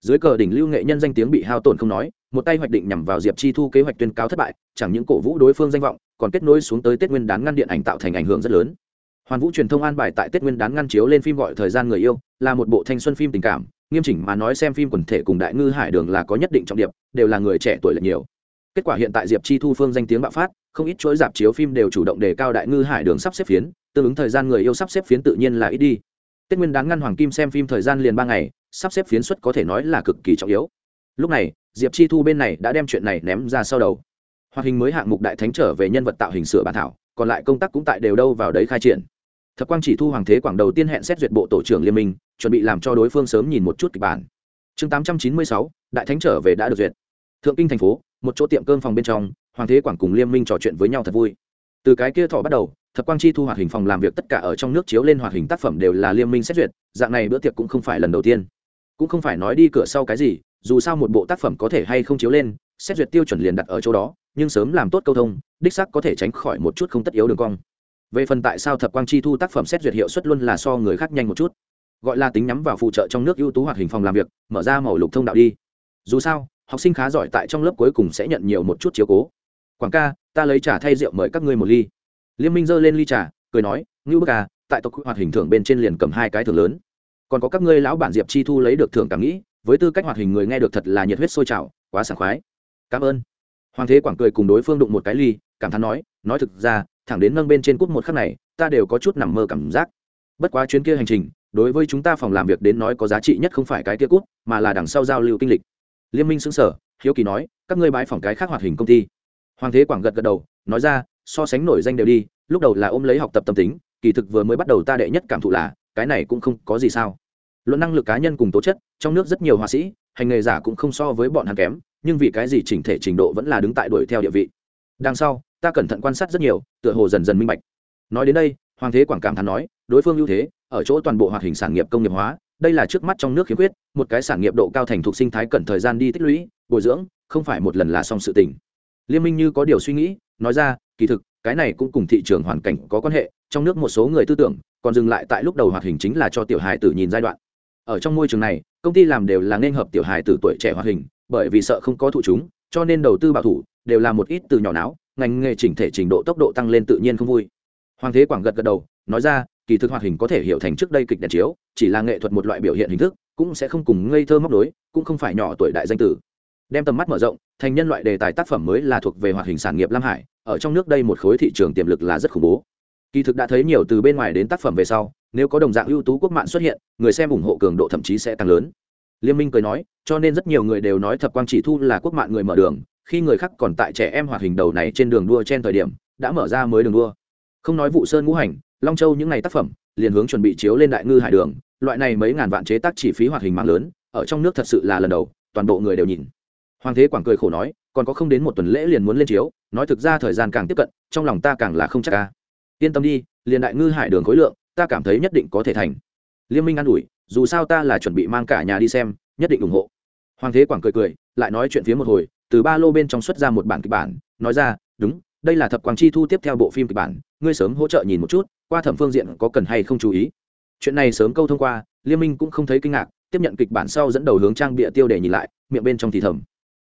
Speaker 1: Dưới cờ đỉnh lưu nghệ nhân danh tiếng bị hao tổn không nói, một tay hoạch định nhằm vào diệp chi thu kế hoạch tuyên cáo thất bại, chẳng những cổ vũ đối phương danh vọng, còn kết nối xuống tới tết nguyên đán ngăn điện ảnh tạo thành ảnh hưởng rất lớn hoàn vũ truyền thông an bài tại tết nguyên đán ngăn chiếu lên phim gọi thời gian người yêu, là một bộ thanh xuân phim tình cảm, nghiêm chỉnh mà nói xem phim quần thể cùng đại ngư hải đường là có nhất định trọng điểm, đều là người trẻ tuổi lệch nhiều. Kết quả hiện tại diệp chi thu phương danh tiếng bạo phát, không ít chuỗi dạp chiếu phim đều chủ động đề cao đại ngư hải đường sắp xếp phiến, tương ứng thời gian người yêu sắp xếp phiến tự nhiên là ít đi. Tết nguyên đán ngăn hoàng kim xem phim thời gian liền ba ngày, sắp xếp phiến xuất có thể nói là cực kỳ trọng yếu. Lúc này, diệp chi thu bên này đã đem chuyện này ném ra sau đầu. Hoạt hình mới hạng mục đại thánh trở về nhân vật tạo hình sửa bản thảo, còn lại công tác cũng tại đều đâu vào đấy khai triển thập quang chỉ thu hoàng thế quảng đầu tiên hẹn xét duyệt bộ tổ trưởng liên minh, chuẩn bị làm cho đối phương sớm nhìn một chút kịch bản. Chương tám trăm chín mươi sáu, đại thánh trở về đã được duyệt. Thượng kinh thành phố, một chỗ tiệm cơm phòng bên trong, hoàng thế quảng cùng liên minh trò chuyện với nhau thật vui. Từ cái kia thọ bắt đầu, thập quang chi thu hoạt hình phòng làm việc tất cả ở trong nước chiếu lên hoạt hình tác phẩm đều là liên minh xét duyệt, dạng này bữa tiệc cũng không phải lần đầu tiên. Cũng không phải nói đi cửa sau cái gì, dù sao một bộ tác phẩm có thể hay không chiếu lên, xét duyệt tiêu chuẩn liền đặt ở chỗ đó, nhưng sớm làm tốt câu thông, đích sắc có thể tránh khỏi một chút không tất yếu đường cong về phần tại sao thập quang chi thu tác phẩm xét duyệt hiệu suất luôn là so người khác nhanh một chút, gọi là tính nhắm vào phụ trợ trong nước ưu tú hoạt hình phòng làm việc, mở ra màu lục thông đạo đi. Dù sao, học sinh khá giỏi tại trong lớp cuối cùng sẽ nhận nhiều một chút chiếu cố. Quảng ca, ta lấy trà thay rượu mời các ngươi một ly. Liên minh giơ lên ly trà, cười nói, ngưu bức à tại tộc hoạt hình thưởng bên trên liền cầm hai cái thưởng lớn. Còn có các ngươi lão bản diệp chi thu lấy được thưởng cảm nghĩ, với tư cách hoạt hình người nghe được thật là nhiệt huyết sôi trào, quá sảng khoái. Cảm ơn. Hoàng thế quảng cười cùng đối phương đụng một cái ly, cảm thán nói nói thực ra, thẳng đến nâng bên trên cút một khắc này, ta đều có chút nằm mơ cảm giác. Bất quá chuyến kia hành trình, đối với chúng ta phòng làm việc đến nói có giá trị nhất không phải cái kia cút, mà là đằng sau giao lưu kinh lịch. Liên minh xứng sở hiếu kỳ nói, các ngươi bãi phòng cái khác hoạt hình công ty. Hoàng thế quảng gật gật đầu, nói ra, so sánh nổi danh đều đi, lúc đầu là ôm lấy học tập tâm tính, kỳ thực vừa mới bắt đầu ta đệ nhất cảm thụ là, cái này cũng không có gì sao. Luận năng lực cá nhân cùng tố chất, trong nước rất nhiều họa sĩ, hành nghề giả cũng không so với bọn hắn kém, nhưng vì cái gì chỉnh thể trình độ vẫn là đứng tại đuổi theo địa vị. Đằng sau ta cẩn thận quan sát rất nhiều, tựa hồ dần dần minh bạch. Nói đến đây, hoàng thế quảng cảm thán nói, đối phương ưu thế, ở chỗ toàn bộ hoạt hình sản nghiệp công nghiệp hóa, đây là trước mắt trong nước khiếm khuyết, một cái sản nghiệp độ cao thành thục sinh thái cần thời gian đi tích lũy, bồi dưỡng, không phải một lần là xong sự tình. Liên minh như có điều suy nghĩ, nói ra, kỳ thực, cái này cũng cùng thị trường hoàn cảnh có quan hệ, trong nước một số người tư tưởng, còn dừng lại tại lúc đầu hoạt hình chính là cho tiểu hài tử nhìn giai đoạn. Ở trong môi trường này, công ty làm đều là nên hợp tiểu hài tử tuổi trẻ hoạt hình, bởi vì sợ không có thụ chúng, cho nên đầu tư bảo thủ, đều là một ít từ nhỏ não ngành nghề chỉnh thể trình độ tốc độ tăng lên tự nhiên không vui. Hoàng thế quảng gật gật đầu, nói ra, kỳ thực hoạt hình có thể hiểu thành trước đây kịch đèn chiếu, chỉ là nghệ thuật một loại biểu hiện hình thức, cũng sẽ không cùng ngây thơ móc đối cũng không phải nhỏ tuổi đại danh tử. Đem tầm mắt mở rộng, thành nhân loại đề tài tác phẩm mới là thuộc về hoạt hình sản nghiệp lam hải, ở trong nước đây một khối thị trường tiềm lực là rất khủng bố. Kỳ thực đã thấy nhiều từ bên ngoài đến tác phẩm về sau, nếu có đồng dạng ưu tú quốc mạng xuất hiện, người xem ủng hộ cường độ thậm chí sẽ tăng lớn. Liên minh cười nói, cho nên rất nhiều người đều nói thập quang chỉ thu là quốc mạng người mở đường khi người khác còn tại trẻ em hoạt hình đầu này trên đường đua trên thời điểm, đã mở ra mới đường đua. Không nói vụ sơn ngũ hành, long châu những ngày tác phẩm, liền hướng chuẩn bị chiếu lên đại ngư hải đường, loại này mấy ngàn vạn chế tác chi phí hoạt hình mạng lớn, ở trong nước thật sự là lần đầu, toàn bộ người đều nhìn. Hoàng thế quảng cười khổ nói, còn có không đến một tuần lễ liền muốn lên chiếu, nói thực ra thời gian càng tiếp cận, trong lòng ta càng là không chắc ca yên tâm đi, liền đại ngư hải đường khối lượng, ta cảm thấy nhất định có thể thành. Liên minh an ủi, dù sao ta là chuẩn bị mang cả nhà đi xem, nhất định ủng hộ. Hoàng thế quảng cười cười, lại nói chuyện phía một hồi từ ba lô bên trong xuất ra một bản kịch bản, nói ra, đúng, đây là thập quang chi thu tiếp theo bộ phim kịch bản, ngươi sớm hỗ trợ nhìn một chút, qua thẩm phương diện có cần hay không chú ý. Chuyện này sớm câu thông qua liên minh cũng không thấy kinh ngạc, tiếp nhận kịch bản sau dẫn đầu hướng trang bịa tiêu để nhìn lại, miệng bên trong thì thầm,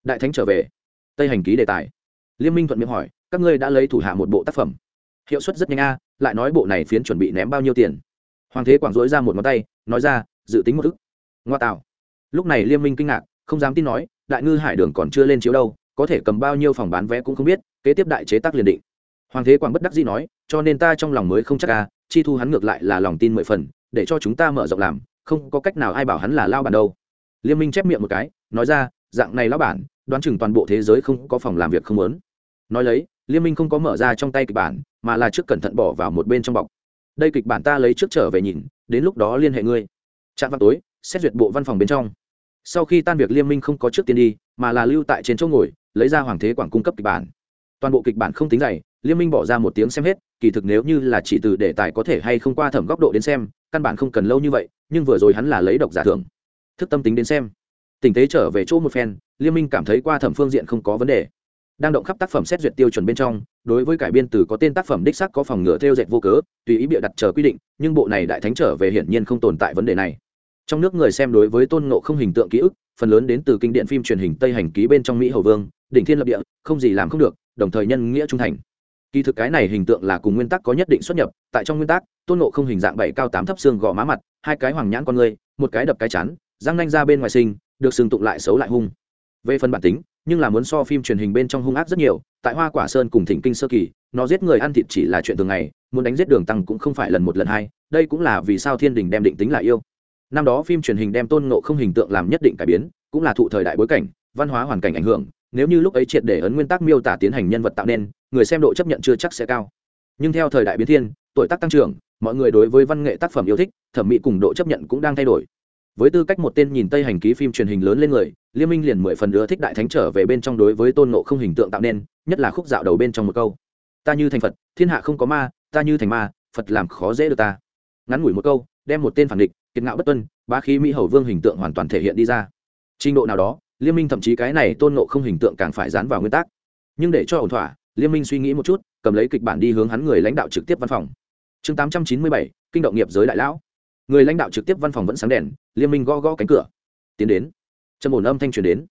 Speaker 1: đại thánh trở về, tây hành ký đề tài. Liên minh thuận miệng hỏi, các ngươi đã lấy thủ hạ một bộ tác phẩm. Hiệu suất rất nhanh a, lại nói bộ này phiến chuẩn bị ném bao nhiêu tiền? Hoàng thế quảng dối ra một ngón tay, nói ra, dự tính một ức. Ngoa tạo. Lúc này liên minh kinh ngạc, không dám tin nói đại ngư hải đường còn chưa lên chiếu đâu, có thể cầm bao nhiêu phòng bán vé cũng không biết, kế tiếp đại chế tác liền định. Hoàng thế quảng bất đắc dĩ nói, cho nên ta trong lòng mới không chắc ca chi thu hắn ngược lại là lòng tin mười phần, để cho chúng ta mở rộng làm, không có cách nào ai bảo hắn là lao bản đâu. Liên minh chép miệng một cái, nói ra, dạng này lao bản, đoán chừng toàn bộ thế giới không có phòng làm việc không lớn nói lấy liên minh không có mở ra trong tay kịch bản, mà là trước cẩn thận bỏ vào một bên trong bọc. Đây kịch bản ta lấy trước trở về nhìn, đến lúc đó liên hệ ngươi. Trạm vào tối, xét duyệt bộ văn phòng bên trong sau khi tan việc liên minh không có trước tiên đi, mà là lưu tại trên chỗ ngồi, lấy ra hoàng thế quảng cung cấp kịch bản. Toàn bộ kịch bản không tính dày liên minh bỏ ra một tiếng xem hết, kỳ thực nếu như là chỉ từ đề tài có thể hay không qua thẩm góc độ đến xem, căn bản không cần lâu như vậy, nhưng vừa rồi hắn là lấy độc giả thưởng. Thức tâm tính đến xem. Tình thế trở về chỗ một phen liên minh cảm thấy qua thẩm phương diện không có vấn đề. Đang động khắp tác phẩm xét duyệt tiêu chuẩn bên trong, đối với cải biên từ có tên tác phẩm đích sắc có phòng ngừa theo dệt vô cớ, tùy ý bịa đặt chờ quy định, nhưng bộ này đại thánh trở về hiển nhiên không tồn tại vấn đề này trong nước người xem đối với tôn ngộ không hình tượng ký ức, phần lớn đến từ kinh điện phim truyền hình tây hành ký bên trong mỹ hầu vương, đỉnh thiên lập địa, không gì làm không được, đồng thời nhân nghĩa trung thành. Kỳ thực cái này hình tượng là cùng nguyên tắc có nhất định xuất nhập, tại trong nguyên tắc, tôn ngộ không hình dạng bảy cao tám thấp xương gò má mặt, hai cái hoàng nhãn con người, một cái đập cái chắn răng nanh ra bên ngoài sinh, được sừng tụng lại xấu lại hung. Về phần bản tính, nhưng là muốn so phim truyền hình bên trong hung ác rất nhiều, tại hoa quả sơn cùng thỉnh kinh sơ kỳ, nó giết người ăn thịt chỉ là chuyện thường ngày, muốn đánh giết đường tăng cũng không phải lần một lần hai, đây cũng là vì sao thiên đình đem định tính là yêu năm đó phim truyền hình đem tôn ngộ không hình tượng làm nhất định cải biến, cũng là thụ thời đại bối cảnh, văn hóa hoàn cảnh ảnh hưởng, nếu như lúc ấy triệt để ấn nguyên tắc miêu tả tiến hành nhân vật tạo nên, người xem độ chấp nhận chưa chắc sẽ cao. Nhưng theo thời đại biến thiên, tuổi tác tăng trưởng, mọi người đối với văn nghệ tác phẩm yêu thích, thẩm mỹ cùng độ chấp nhận cũng đang thay đổi. Với tư cách một tên nhìn tây hành ký phim truyền hình lớn lên người, liên minh liền mười phần nữa thích đại thánh trở về bên trong đối với tôn nộ không hình tượng tạo nên, nhất là khúc dạo đầu bên trong một câu. Ta như thành phật, thiên hạ không có ma, ta như thành ma, phật làm khó dễ được ta. Ngắn ngủi một câu, đem một tên phản địch kiệt ngạo bất tuân ba khí mỹ hầu vương hình tượng hoàn toàn thể hiện đi ra. Trình độ nào đó liên minh thậm chí cái này tôn nộ không hình tượng càng phải dán vào nguyên tắc. Nhưng để cho ổn thỏa liên minh suy nghĩ một chút, cầm lấy kịch bản đi hướng hắn người lãnh đạo trực tiếp văn phòng. Chương tám trăm chín mươi bảy, kinh động nghiệp giới đại lão. Người lãnh đạo trực tiếp văn phòng vẫn sáng đèn liên minh gõ gõ cánh cửa. Tiến đến. Trầm ổn âm thanh truyền đến.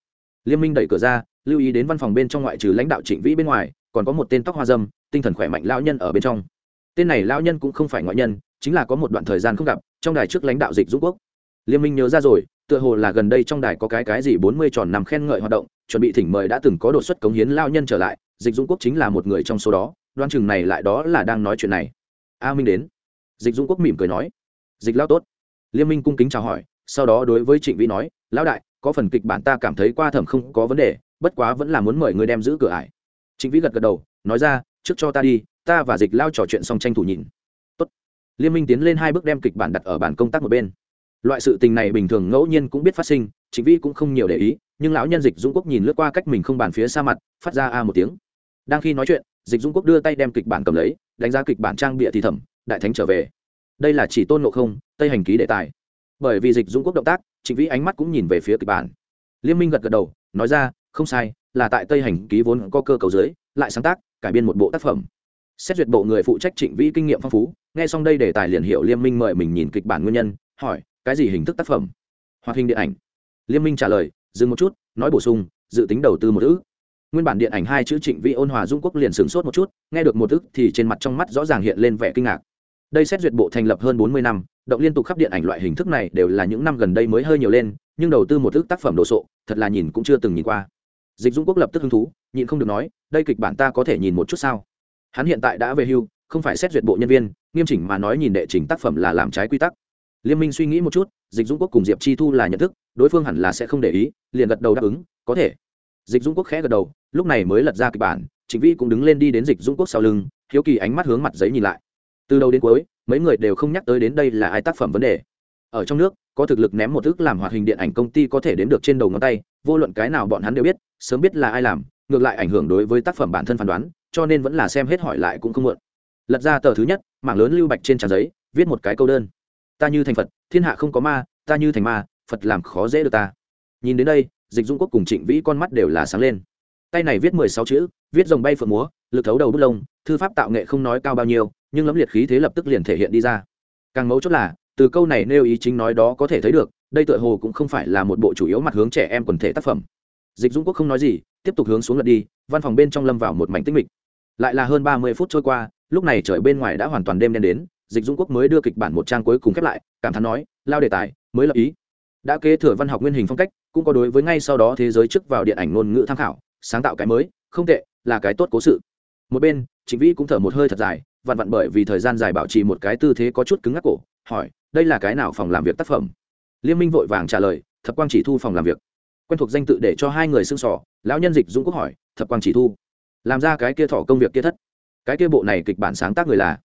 Speaker 1: Liên minh đẩy cửa ra, lưu ý đến văn phòng bên trong ngoại trừ lãnh đạo trịnh vĩ bên ngoài, còn có một tên tóc hoa dâm, tinh thần khỏe mạnh lao nhân ở bên trong. Tên này lao nhân cũng không phải ngoại nhân chính là có một đoạn thời gian không gặp, trong đài trước lãnh đạo dịch dũng quốc. Liên minh nhớ ra rồi, tựa hồ là gần đây trong đài có cái cái gì bốn mươi tròn nằm khen ngợi hoạt động, chuẩn bị thỉnh mời đã từng có đột xuất cống hiến lao nhân trở lại, dịch dũng quốc chính là một người trong số đó đoan chừng này lại đó là đang nói chuyện này. A minh đến. Dịch dũng quốc mỉm cười nói. Dịch lao tốt. Liên minh cung kính chào hỏi, sau đó đối với trịnh vĩ nói, lão đại, có phần kịch bản ta cảm thấy qua thẩm không có vấn đề, bất quá vẫn là muốn mời người đem giữ cửa ải. Trịnh vĩ gật gật đầu, nói ra, trước cho ta đi, ta và dịch lao trò chuyện xong tranh thủ nhìn liên minh tiến lên hai bước đem kịch bản đặt ở bàn công tác một bên. Loại sự tình này bình thường ngẫu nhiên cũng biết phát sinh chính vĩ cũng không nhiều để ý, nhưng lão nhân dịch dũng quốc nhìn lướt qua cách mình không bàn phía xa mặt, phát ra a một tiếng. Đang khi nói chuyện, dịch dũng quốc đưa tay đem kịch bản cầm lấy, đánh giá kịch bản trang bịa thì thẩm đại thánh trở về. Đây là chỉ tôn ngộ không, tây hành ký đề tài. Bởi vì dịch dũng quốc động tác chính vĩ ánh mắt cũng nhìn về phía kịch bản. Liên minh gật gật đầu, nói ra, không sai, là tại tây hành ký vốn có cơ cầu dưới, lại sáng tác, cải biên một bộ tác phẩm xét duyệt bộ người phụ trách trịnh vĩ kinh nghiệm phong phú. Nghe xong đây đề tài liền hiệu liên minh mời mình nhìn kịch bản nguyên nhân, hỏi, cái gì hình thức tác phẩm? Hoạt hình điện ảnh. Liên minh trả lời, dừng một chút, nói bổ sung, dự tính đầu tư một ước. Nguyên bản điện ảnh hai chữ trịnh vĩ ôn hòa dung quốc liền sửng sốt một chút, nghe được một ước thì trên mặt trong mắt rõ ràng hiện lên vẻ kinh ngạc. Đây xét duyệt bộ thành lập hơn bốn mươi năm, động liên tục khắp điện ảnh loại hình thức này đều là những năm gần đây mới hơi nhiều lên, nhưng đầu tư một thức tác phẩm đồ sộ, thật là nhìn cũng chưa từng nhìn qua. Dịch dung quốc lập tức hứng thú, nhịn không được nói, đây kịch bản ta có thể nhìn một chút sao? Hắn hiện tại đã về hưu, không phải xét duyệt bộ nhân viên, nghiêm chỉnh mà nói nhìn đệ trình tác phẩm là làm trái quy tắc. Liên minh suy nghĩ một chút, dịch dung quốc cùng diệp chi thu là nhận thức, đối phương hẳn là sẽ không để ý, liền gật đầu đáp ứng, có thể. Dịch dung quốc khẽ gật đầu, lúc này mới lật ra kịch bản, trịnh vĩ cũng đứng lên đi đến dịch dũng quốc sau lưng, hiếu kỳ ánh mắt hướng mặt giấy nhìn lại. Từ đầu đến cuối, mấy người đều không nhắc tới đến đây là ai tác phẩm vấn đề. Ở trong nước, có thực lực ném một thức làm hoạt hình điện ảnh công ty có thể đến được trên đầu ngón tay, vô luận cái nào bọn hắn đều biết, sớm biết là ai làm, ngược lại ảnh hưởng đối với tác phẩm bản thân phán đoán cho nên vẫn là xem hết hỏi lại cũng không muộn lật ra tờ thứ nhất, mảng lớn lưu bạch trên trang giấy, viết một cái câu đơn. Ta như thành phật, thiên hạ không có ma, ta như thành ma, phật làm khó dễ được ta. Nhìn đến đây, dịch dung quốc cùng trịnh vĩ con mắt đều là sáng lên. Tay này viết mười sáu chữ, viết dòng bay phượng múa, lực thấu đầu bút lông, thư pháp tạo nghệ không nói cao bao nhiêu, nhưng lấm liệt khí thế lập tức liền thể hiện đi ra. Càng mấu chốt là, từ câu này nêu ý chính nói đó có thể thấy được, đây tựa hồ cũng không phải là một bộ chủ yếu mặt hướng trẻ em quần thể tác phẩm. Dịch dung quốc không nói gì tiếp tục hướng xuống lật đi, văn phòng bên trong lâm vào một mảnh tích mịch. Lại là hơn ba mươi phút trôi qua, lúc này trời bên ngoài đã hoàn toàn đêm đen đến, dịch dung quốc mới đưa kịch bản một trang cuối cùng khép lại, cảm thán nói, lao đề tài, mới lập ý. Đã kế thừa văn học nguyên hình phong cách, cũng có đối với ngay sau đó thế giới trước vào điện ảnh ngôn ngữ tham khảo, sáng tạo cái mới, không tệ, là cái tốt cố sự. Một bên chính vĩ cũng thở một hơi thật dài vặn vặn bởi vì thời gian dài bảo trì một cái tư thế có chút cứng ngắc cổ, hỏi, đây là cái nào phòng làm việc tác phẩm? Liên minh vội vàng trả lời, thập quang chỉ thu phòng làm việc quen thuộc danh tự để cho hai người xương sỏ, lão nhân dịch dũng quốc hỏi, thập quang chỉ thu, làm ra cái kia thỏ công việc kia thất. Cái kia bộ này kịch bản sáng tác người là?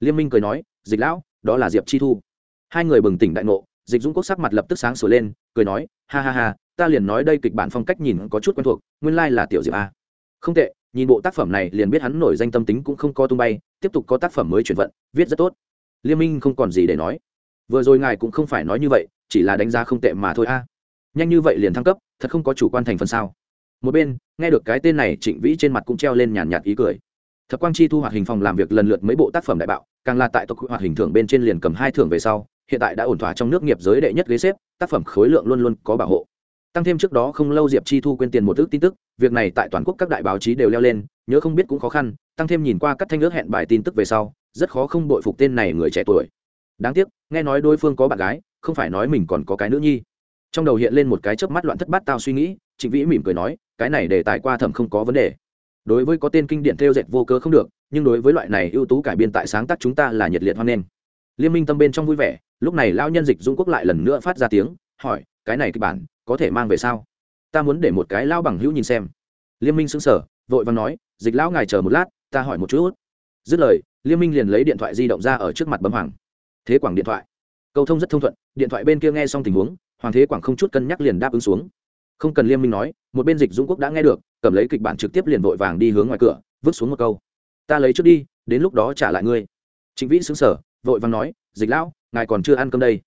Speaker 1: Liên minh cười nói, dịch lão, đó là diệp chi thu. Hai người bừng tỉnh đại ngộ, dịch dũng quốc sắc mặt lập tức sáng sửa lên, cười nói, ha ha ha, ta liền nói đây kịch bản phong cách nhìn có chút quen thuộc, nguyên lai là tiểu diệp a. Không tệ, nhìn bộ tác phẩm này liền biết hắn nổi danh tâm tính cũng không có tung bay, tiếp tục có tác phẩm mới chuyển vận, viết rất tốt. Liên minh không còn gì để nói. Vừa rồi ngài cũng không phải nói như vậy, chỉ là đánh giá không tệ mà thôi a nhanh như vậy liền thăng cấp, thật không có chủ quan thành phần sao? Một bên, nghe được cái tên này, trịnh vĩ trên mặt cũng treo lên nhàn nhạt ý cười. Thập quang chi thu hoạt hình phòng làm việc lần lượt mấy bộ tác phẩm đại bạo, càng là tại tộc hoạt hình thưởng bên trên liền cầm hai thưởng về sau, hiện tại đã ổn thỏa trong nước nghiệp giới đệ nhất ghế xếp, tác phẩm khối lượng luôn luôn có bảo hộ. Tăng thêm trước đó không lâu diệp chi thu quên tiền một ước tin tức, việc này tại toàn quốc các đại báo chí đều leo lên, nhớ không biết cũng khó khăn, tăng thêm nhìn qua các thanh ước hẹn bài tin tức về sau, rất khó không bội phục tên này người trẻ tuổi. Đáng tiếc, nghe nói đối phương có bạn gái, không phải nói mình còn có cái nữ nhi trong đầu hiện lên một cái chớp mắt loạn thất bát tao suy nghĩ, trịnh vĩ mỉm cười nói, cái này để tài qua thẩm không có vấn đề. Đối với có tên kinh điển theo dệt vô cớ không được, nhưng đối với loại này ưu tú cải biên tại sáng tác chúng ta là nhiệt liệt hoan nghênh. Liên minh tâm bên trong vui vẻ, lúc này lao nhân dịch dung quốc lại lần nữa phát ra tiếng, hỏi, cái này kịch bản, có thể mang về sao? Ta muốn để một cái lao bằng hữu nhìn xem. Liên minh xứng sở vội và nói, dịch lão ngài chờ một lát, ta hỏi một chút. Dứt lời, liên minh liền lấy điện thoại di động ra ở trước mặt bấm hoàng. Thế quảng điện thoại. Câu thông rất thông thuận, điện thoại bên kia nghe xong tình huống hoàng thế quảng không chút cân nhắc liền đáp ứng xuống. Không cần liên minh nói, một bên dịch dũng quốc đã nghe được, cầm lấy kịch bản trực tiếp liền vội vàng đi hướng ngoài cửa, vứt xuống một câu. Ta lấy trước đi, đến lúc đó trả lại ngươi. Trịnh vĩ xứng sở vội vàng nói, dịch lão, ngài còn chưa ăn cơm đây.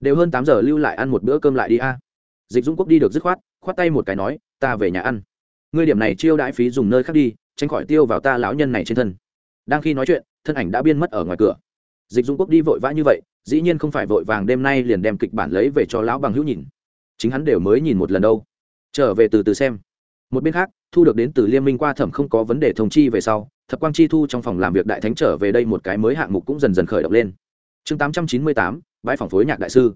Speaker 1: Đều hơn tám giờ lưu lại ăn một bữa cơm lại đi a. Dịch dũng quốc đi được dứt khoát khoát tay một cái nói, ta về nhà ăn. Ngươi điểm này chiêu đãi phí dùng nơi khác đi, tránh khỏi tiêu vào ta lão nhân này trên thân. Đang khi nói chuyện, thân ảnh đã biên mất ở ngoài cửa. Dịch dũng quốc đi vội vã như vậy dĩ nhiên không phải vội vàng đêm nay liền đem kịch bản lấy về cho lão bằng hữu nhìn. Chính hắn đều mới nhìn một lần đâu. Trở về từ từ xem. Một bên khác, thu được đến từ liên minh qua thẩm không có vấn đề thông chi về sau, thập quang chi thu trong phòng làm việc đại thánh trở về đây một cái mới hạng mục cũng dần dần khởi động lên. Chương tám trăm chín mươi tám, bãi phòng phối nhạc đại sư.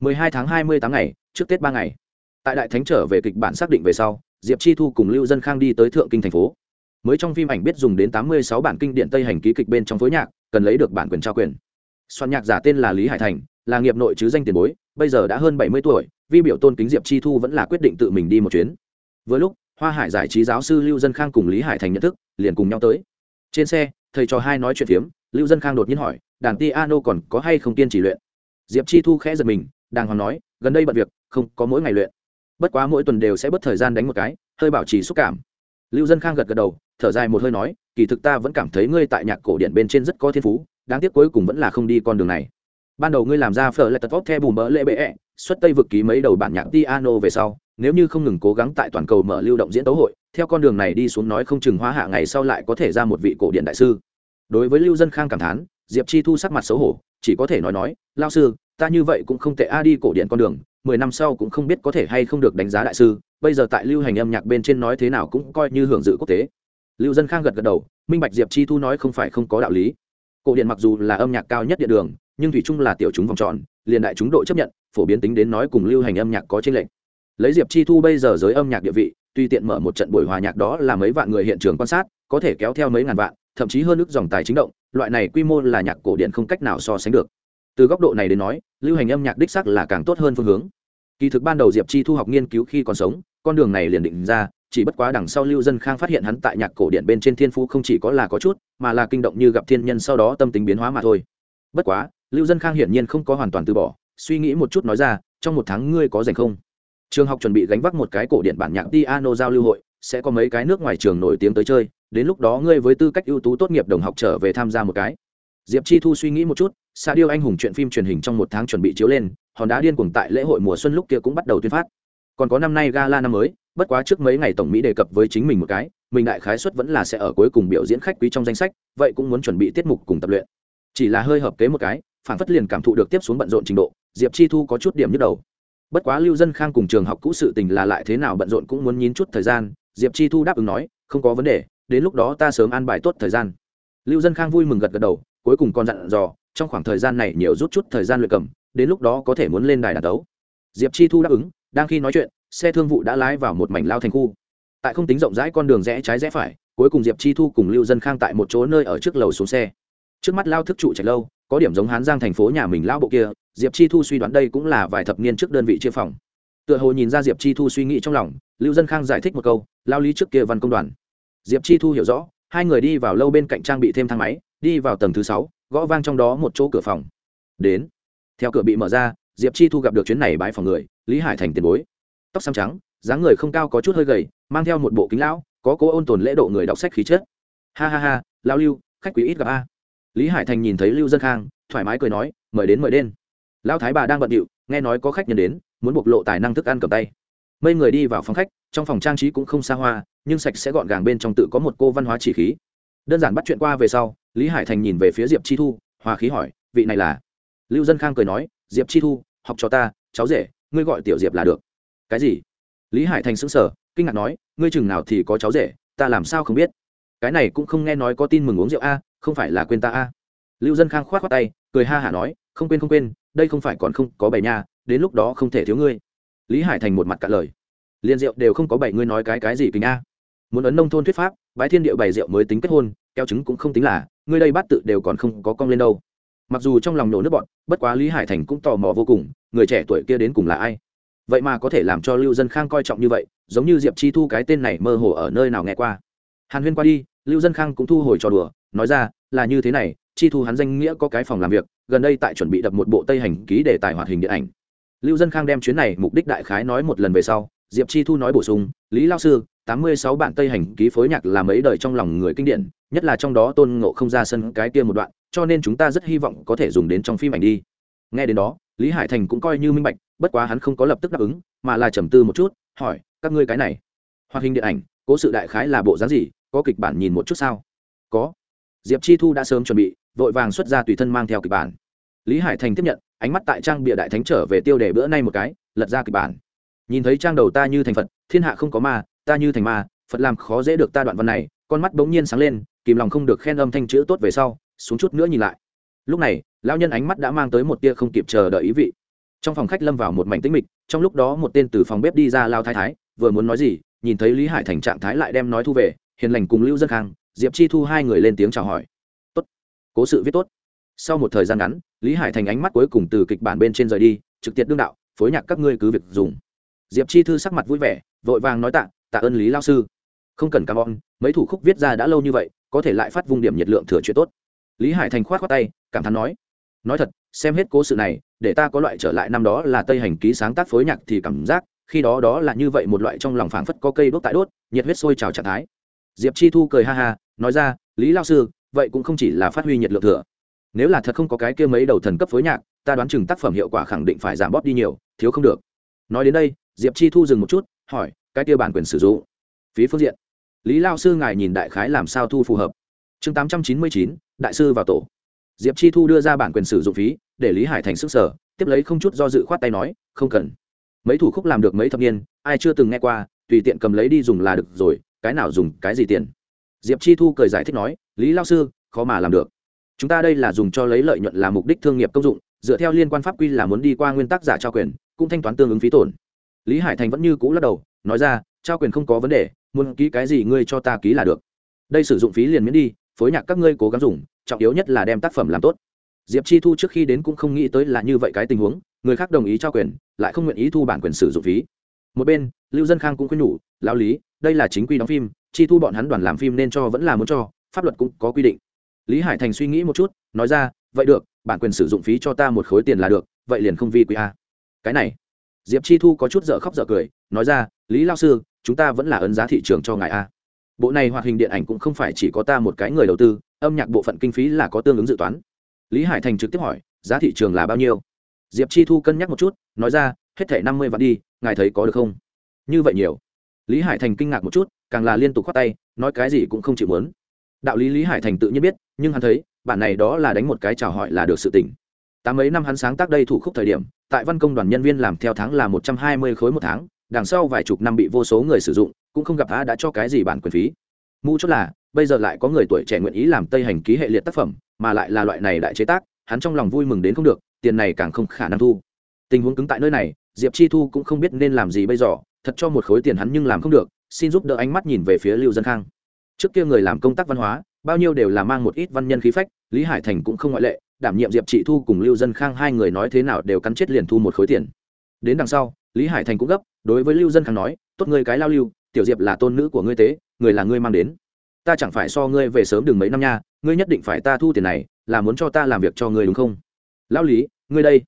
Speaker 1: mười hai tháng hai mươi tám ngày, trước tết ba ngày. Tại đại thánh trở về kịch bản xác định về sau, diệp chi thu cùng lưu dân khang đi tới thượng kinh thành phố. Mới trong phim ảnh biết dùng đến tám mươi sáu bản kinh điện tây hành ký kịch bên trong phối nhạc, cần lấy được bản quyền trao quyền soạn nhạc giả tên là lý hải thành, là nghiệp nội chứ danh tiền bối, bây giờ đã hơn bảy mươi tuổi, vi biểu tôn kính diệp chi thu vẫn là quyết định tự mình đi một chuyến. Vừa lúc, hoa hải giải trí giáo sư lưu dân khang cùng lý hải thành nhận thức, liền cùng nhau tới. Trên xe, thầy trò hai nói chuyện phiếm, lưu dân khang đột nhiên hỏi, đàn ti ano còn có hay không tiên chỉ luyện? Diệp chi thu khẽ giật mình, đàng hoàng nói, gần đây bận việc, không có mỗi ngày luyện. Bất quá mỗi tuần đều sẽ bớt thời gian đánh một cái, hơi bảo trì xúc cảm. Lưu dân khang gật gật đầu, thở dài một hơi nói, kỳ thực ta vẫn cảm thấy ngươi tại nhạc cổ điển bên trên rất có thiên phú đáng tiếc cuối cùng vẫn là không đi con đường này. Ban đầu ngươi làm ra phở lại tật vóc theo bùm mỡ lễ bệ ẹ, xuất tây vực ký mấy đầu bản nhạc piano về sau, nếu như không ngừng cố gắng tại toàn cầu mở lưu động diễn tấu hội, theo con đường này đi xuống nói không chừng hóa hạ ngày sau lại có thể ra một vị cổ điện đại sư. Đối với lưu dân khang cảm thán, diệp chi thu sắc mặt xấu hổ, chỉ có thể nói nói lao sư, ta như vậy cũng không tệ a, đi cổ điện con đường, mười năm sau cũng không biết có thể hay không được đánh giá đại sư, bây giờ tại lưu hành âm nhạc bên trên nói thế nào cũng coi như hưởng dự quốc tế. Lưu dân khang gật gật đầu, minh bạch diệp chi thu nói không phải không có đạo lý cổ điện mặc dù là âm nhạc cao nhất điện đường, nhưng thủy chung là tiểu chúng vòng tròn, liền đại chúng độ chấp nhận, phổ biến tính đến nói cùng lưu hành âm nhạc có trên lệnh lấy diệp chi thu bây giờ giới âm nhạc địa vị, tuy tiện mở một trận buổi hòa nhạc đó là mấy vạn người hiện trường quan sát, có thể kéo theo mấy ngàn vạn, thậm chí hơn ước dòng tài chính động, loại này quy mô là nhạc cổ điển không cách nào so sánh được. Từ góc độ này đến nói, lưu hành âm nhạc đích sắc là càng tốt hơn phương hướng. Kỳ thực ban đầu diệp chi thu học nghiên cứu khi còn sống, con đường này liền định ra chỉ bất quá đằng sau lưu dân khang phát hiện hắn tại nhạc cổ điện bên trên thiên phú không chỉ có là có chút, mà là kinh động như gặp thiên nhân sau đó tâm tính biến hóa mà thôi. Bất quá, lưu dân khang hiển nhiên không có hoàn toàn từ bỏ, suy nghĩ một chút nói ra, trong một tháng ngươi có dành không? Trường học chuẩn bị gánh vác một cái cổ điện bản nhạc piano giao lưu hội, sẽ có mấy cái nước ngoài trường nổi tiếng tới chơi, đến lúc đó ngươi với tư cách ưu tú tốt nghiệp đồng học trở về tham gia một cái. Diệp chi thu suy nghĩ một chút xa điêu anh hùng chuyện phim truyền hình trong một tháng chuẩn bị chiếu lên, hòn đá điên cuồng tại lễ hội mùa xuân lúc kia cũng bắt đầu tuyên phát. Còn có năm nay gala năm mới bất quá trước mấy ngày tổng mỹ đề cập với chính mình một cái, mình đại khái suất vẫn là sẽ ở cuối cùng biểu diễn khách quý trong danh sách, vậy cũng muốn chuẩn bị tiết mục cùng tập luyện. Chỉ là hơi hợp kế một cái, phản phất liền cảm thụ được tiếp xuống bận rộn trình độ, diệp chi thu có chút điểm nhức đầu. Bất quá lưu dân khang cùng trường học cũ sự tình là lại thế nào bận rộn cũng muốn nhín chút thời gian, diệp chi thu đáp ứng nói, không có vấn đề, đến lúc đó ta sớm an bài tốt thời gian. Lưu dân khang vui mừng gật gật đầu, cuối cùng còn dặn dò, trong khoảng thời gian này nhiều rút chút thời gian luyện cầm, đến lúc đó có thể muốn lên đài đàn tấu diệp chi thu đáp ứng, đang khi nói chuyện xe thương vụ đã lái vào một mảnh lao thành khu. Tại không tính rộng rãi con đường rẽ trái rẽ phải, cuối cùng diệp chi thu cùng lưu dân khang tại một chỗ nơi ở trước lầu xuống xe. Trước mắt lao thức trụ chạy lâu, có điểm giống hán giang thành phố nhà mình lao bộ kia, diệp chi thu suy đoán đây cũng là vài thập niên trước đơn vị chia phòng. Tựa hồ nhìn ra diệp chi thu suy nghĩ trong lòng, lưu dân khang giải thích một câu, lao lý trước kia văn công đoàn. Diệp chi thu hiểu rõ, hai người đi vào lâu bên cạnh trang bị thêm thang máy, đi vào tầng thứ sáu, gõ vang trong đó một chỗ cửa phòng. Đến. Theo cửa bị mở ra, diệp chi thu gặp được chuyến này bãi phòng người, lý hải thành tiền bối tóc xăm trắng, dáng người không cao có chút hơi gầy, mang theo một bộ kính lão, có cố ôn tồn lễ độ người đọc sách khí chất. Ha ha ha lao lưu, khách quý ít gặp a. Lý hải thành nhìn thấy lưu dân khang, thoải mái cười nói, mời đến mời đến. Lão thái bà đang bận điệu, nghe nói có khách nhân đến, muốn bộc lộ tài năng thức ăn cầm tay. Mây người đi vào phòng khách, trong phòng trang trí cũng không xa hoa, nhưng sạch sẽ gọn gàng bên trong tự có một cô văn hóa chỉ khí. Đơn giản bắt chuyện qua về sau, lý hải thành nhìn về phía diệp chi thu, hòa khí hỏi, vị này là? Lưu dân khang cười nói, diệp chi thu, học cho ta, cháu rể, ngươi gọi tiểu diệp là được cái gì? Lý hải thành sững sờ, kinh ngạc nói, ngươi chừng nào thì có cháu rể, ta làm sao không biết? Cái này cũng không nghe nói có tin mừng uống rượu a, không phải là quên ta a. Lưu dân khang k h o á t khoác tay, cười ha hả nói, không quên không quên, đây không phải còn không có bảy nha, đến lúc đó không thể thiếu ngươi. Lý hải thành một mặt cả lời. Liên rượu đều không có bảy ngươi nói cái cái gì kính a. Muốn ấn nông thôn thuyết pháp, bái thiên điệu bày rượu mới tính kết hôn, keo chứng cũng không tính là, ngươi đây bát tự đều còn không có cong lên đâu. Mặc dù trong lòng nổ nước bọn bất quá lý hải thành cũng tò mò vô cùng, người trẻ tuổi kia đến cùng là ai? Vậy mà có thể làm cho lưu dân khang coi trọng như vậy, giống như diệp chi thu cái tên này mơ hồ ở nơi nào nghe qua. Hàn huyên qua đi, lưu dân khang cũng thu hồi trò đùa, nói ra, là như thế này, chi thu hắn danh nghĩa có cái phòng làm việc, gần đây tại chuẩn bị đập một bộ tây hành ký để tài hoạt hình điện ảnh. Lưu dân khang đem chuyến này mục đích đại khái nói một lần về sau, diệp chi thu nói bổ sung, lý lao sư, tám mươi sáu bản tây hành ký phối nhạc là mấy đời trong lòng người kinh điển, nhất là trong đó tôn ngộ không ra sân cái kia một đoạn, cho nên chúng ta rất hy vọng có thể dùng đến trong phim ảnh đi. Nghe đến đó lý hải thành cũng coi như minh bạch, bất quá hắn không có lập tức đáp ứng, mà là trầm tư một chút, hỏi, các ngươi cái này, hoạt hình điện ảnh, cố sự đại khái là bộ dáng gì? Có kịch bản nhìn một chút sao? Có. Diệp chi thu đã sớm chuẩn bị, vội vàng xuất ra tùy thân mang theo kịch bản. Lý hải thành tiếp nhận, ánh mắt tại trang bịa đại thánh trở về tiêu đề bữa nay một cái, lật ra kịch bản. Nhìn thấy trang đầu ta như thành phật, thiên hạ không có ma, ta như thành ma, phật làm khó dễ được ta đoạn văn này. Con mắt bỗng nhiên sáng lên, kìm lòng không được khen âm thanh chữ tốt về sau, xuống chút nữa nhìn lại lúc này, lão nhân ánh mắt đã mang tới một tia không kịp chờ đợi ý vị. Trong phòng khách lâm vào một mảnh tĩnh mịch, trong lúc đó một tên từ phòng bếp đi ra lao thái thái, vừa muốn nói gì, nhìn thấy lý hải thành trạng thái lại đem nói thu về, hiền lành cùng lưu dân khang, diệp chi thu hai người lên tiếng chào hỏi. Tốt, cố sự viết tốt. Sau một thời gian ngắn, lý hải thành ánh mắt cuối cùng từ kịch bản bên trên rời đi, trực tiếp đương đạo, phối nhạc các ngươi cứ việc dùng. Diệp chi thư sắc mặt vui vẻ, vội vàng nói tạ tạ ơn lý lao sư. Không cần cam on mấy thủ khúc viết ra đã lâu như vậy, có thể lại phát vung điểm nhiệt lượng thừa chuyện tốt lý hải thành khoát khoát tay, cảm thán nói nói thật, xem hết cố sự này, để ta có loại trở lại năm đó là tây hành ký sáng tác phối nhạc thì cảm giác, khi đó đó là như vậy một loại trong lòng phảng phất có cây đốt tại đốt, nhiệt huyết sôi trào trạng thái. Diệp chi thu cười ha ha, nói ra, lý lao sư, vậy cũng không chỉ là phát huy nhiệt lượng thừa. Nếu là thật không có cái kia mấy đầu thần cấp phối nhạc, ta đoán chừng tác phẩm hiệu quả khẳng định phải giảm bóp đi nhiều, thiếu không được. Nói đến đây, diệp chi thu dừng một chút, hỏi, cái kia bản quyền sử dụng, phí phương diện? Lý lao sư ngài nhìn đại khái làm sao thu phù hợp chương tám trăm chín mươi chín, đại sư vào tổ. Diệp chi thu đưa ra bản quyền sử dụng phí, để lý hải thành sức sở, tiếp lấy không chút do dự khoát tay nói, không cần. Mấy thủ khúc làm được mấy thập niên, ai chưa từng nghe qua, tùy tiện cầm lấy đi dùng là được rồi, cái nào dùng cái gì tiền? Diệp chi thu cười giải thích nói, lý lao sư, khó mà làm được. Chúng ta đây là dùng cho lấy lợi nhuận làm mục đích thương nghiệp công dụng, dựa theo liên quan pháp quy là muốn đi qua nguyên tắc giả trao quyền, cũng thanh toán tương ứng phí tổn. Lý hải thành vẫn như cũ lắc đầu, nói ra, trao quyền không có vấn đề, muốn ký cái gì ngươi cho ta ký là được. Đây sử dụng phí liền miễn đi phối nhạc các ngươi cố gắng dùng, trọng yếu nhất là đem tác phẩm làm tốt. Diệp chi thu trước khi đến cũng không nghĩ tới là như vậy cái tình huống, người khác đồng ý trao quyền, lại không nguyện ý thu bản quyền sử dụng phí. Một bên, lưu dân khang cũng khuyên nhủ, lão lý, đây là chính quy đóng phim, chi thu bọn hắn đoàn làm phim nên cho vẫn là muốn cho, pháp luật cũng có quy định. Lý hải thành suy nghĩ một chút, nói ra, vậy được, bản quyền sử dụng phí cho ta một khối tiền là được, vậy liền không vi quý a. Cái này, diệp chi thu có chút dở khóc dở cười, nói ra, lý lao sư, chúng ta vẫn là ấn giá thị trường cho ngài a bộ này hoạt hình điện ảnh cũng không phải chỉ có ta một cái người đầu tư, âm nhạc bộ phận kinh phí là có tương ứng dự toán. Lý hải thành trực tiếp hỏi, giá thị trường là bao nhiêu? Diệp chi thu cân nhắc một chút, nói ra, hết thẻ năm mươi vạn đi, ngài thấy có được không? Như vậy nhiều. Lý hải thành kinh ngạc một chút, càng là liên tục khoát tay, nói cái gì cũng không chịu muốn. Đạo lý lý hải thành tự nhiên biết, nhưng hắn thấy, bản này đó là đánh một cái chào hỏi là được sự tỉnh tám mấy năm hắn sáng tác đây thủ khúc thời điểm, tại văn công đoàn nhân viên làm theo tháng là một trăm hai mươi khối một tháng, đằng sau vài chục năm bị vô số người sử dụng cũng không gặp a đã cho cái gì bản quyền phí. Mu chốt là, bây giờ lại có người tuổi trẻ nguyện ý làm tây hành ký hệ liệt tác phẩm, mà lại là loại này đại chế tác, hắn trong lòng vui mừng đến không được, tiền này càng không khả năng thu. Tình huống cứng tại nơi này, diệp chi thu cũng không biết nên làm gì bây giờ, thật cho một khối tiền hắn nhưng làm không được, xin giúp đỡ ánh mắt nhìn về phía lưu dân khang. Trước kia người làm công tác văn hóa, bao nhiêu đều là mang một ít văn nhân khí phách, lý hải thành cũng không ngoại lệ, đảm nhiệm diệp chị thu cùng lưu dân khang hai người nói thế nào đều cắn chết liền thu một khối tiền. Đến đằng sau, lý hải thành cũng gấp, đối với lưu dân khang nói, tốt người cái lao lưu tiểu diệp là tôn nữ của ngươi tế, người là ngươi mang đến. Ta chẳng phải so ngươi về sớm đừng mấy năm nha, ngươi nhất định phải ta thu tiền này, là muốn cho ta làm việc cho ngươi đúng không? Lão lý, ngươi đây.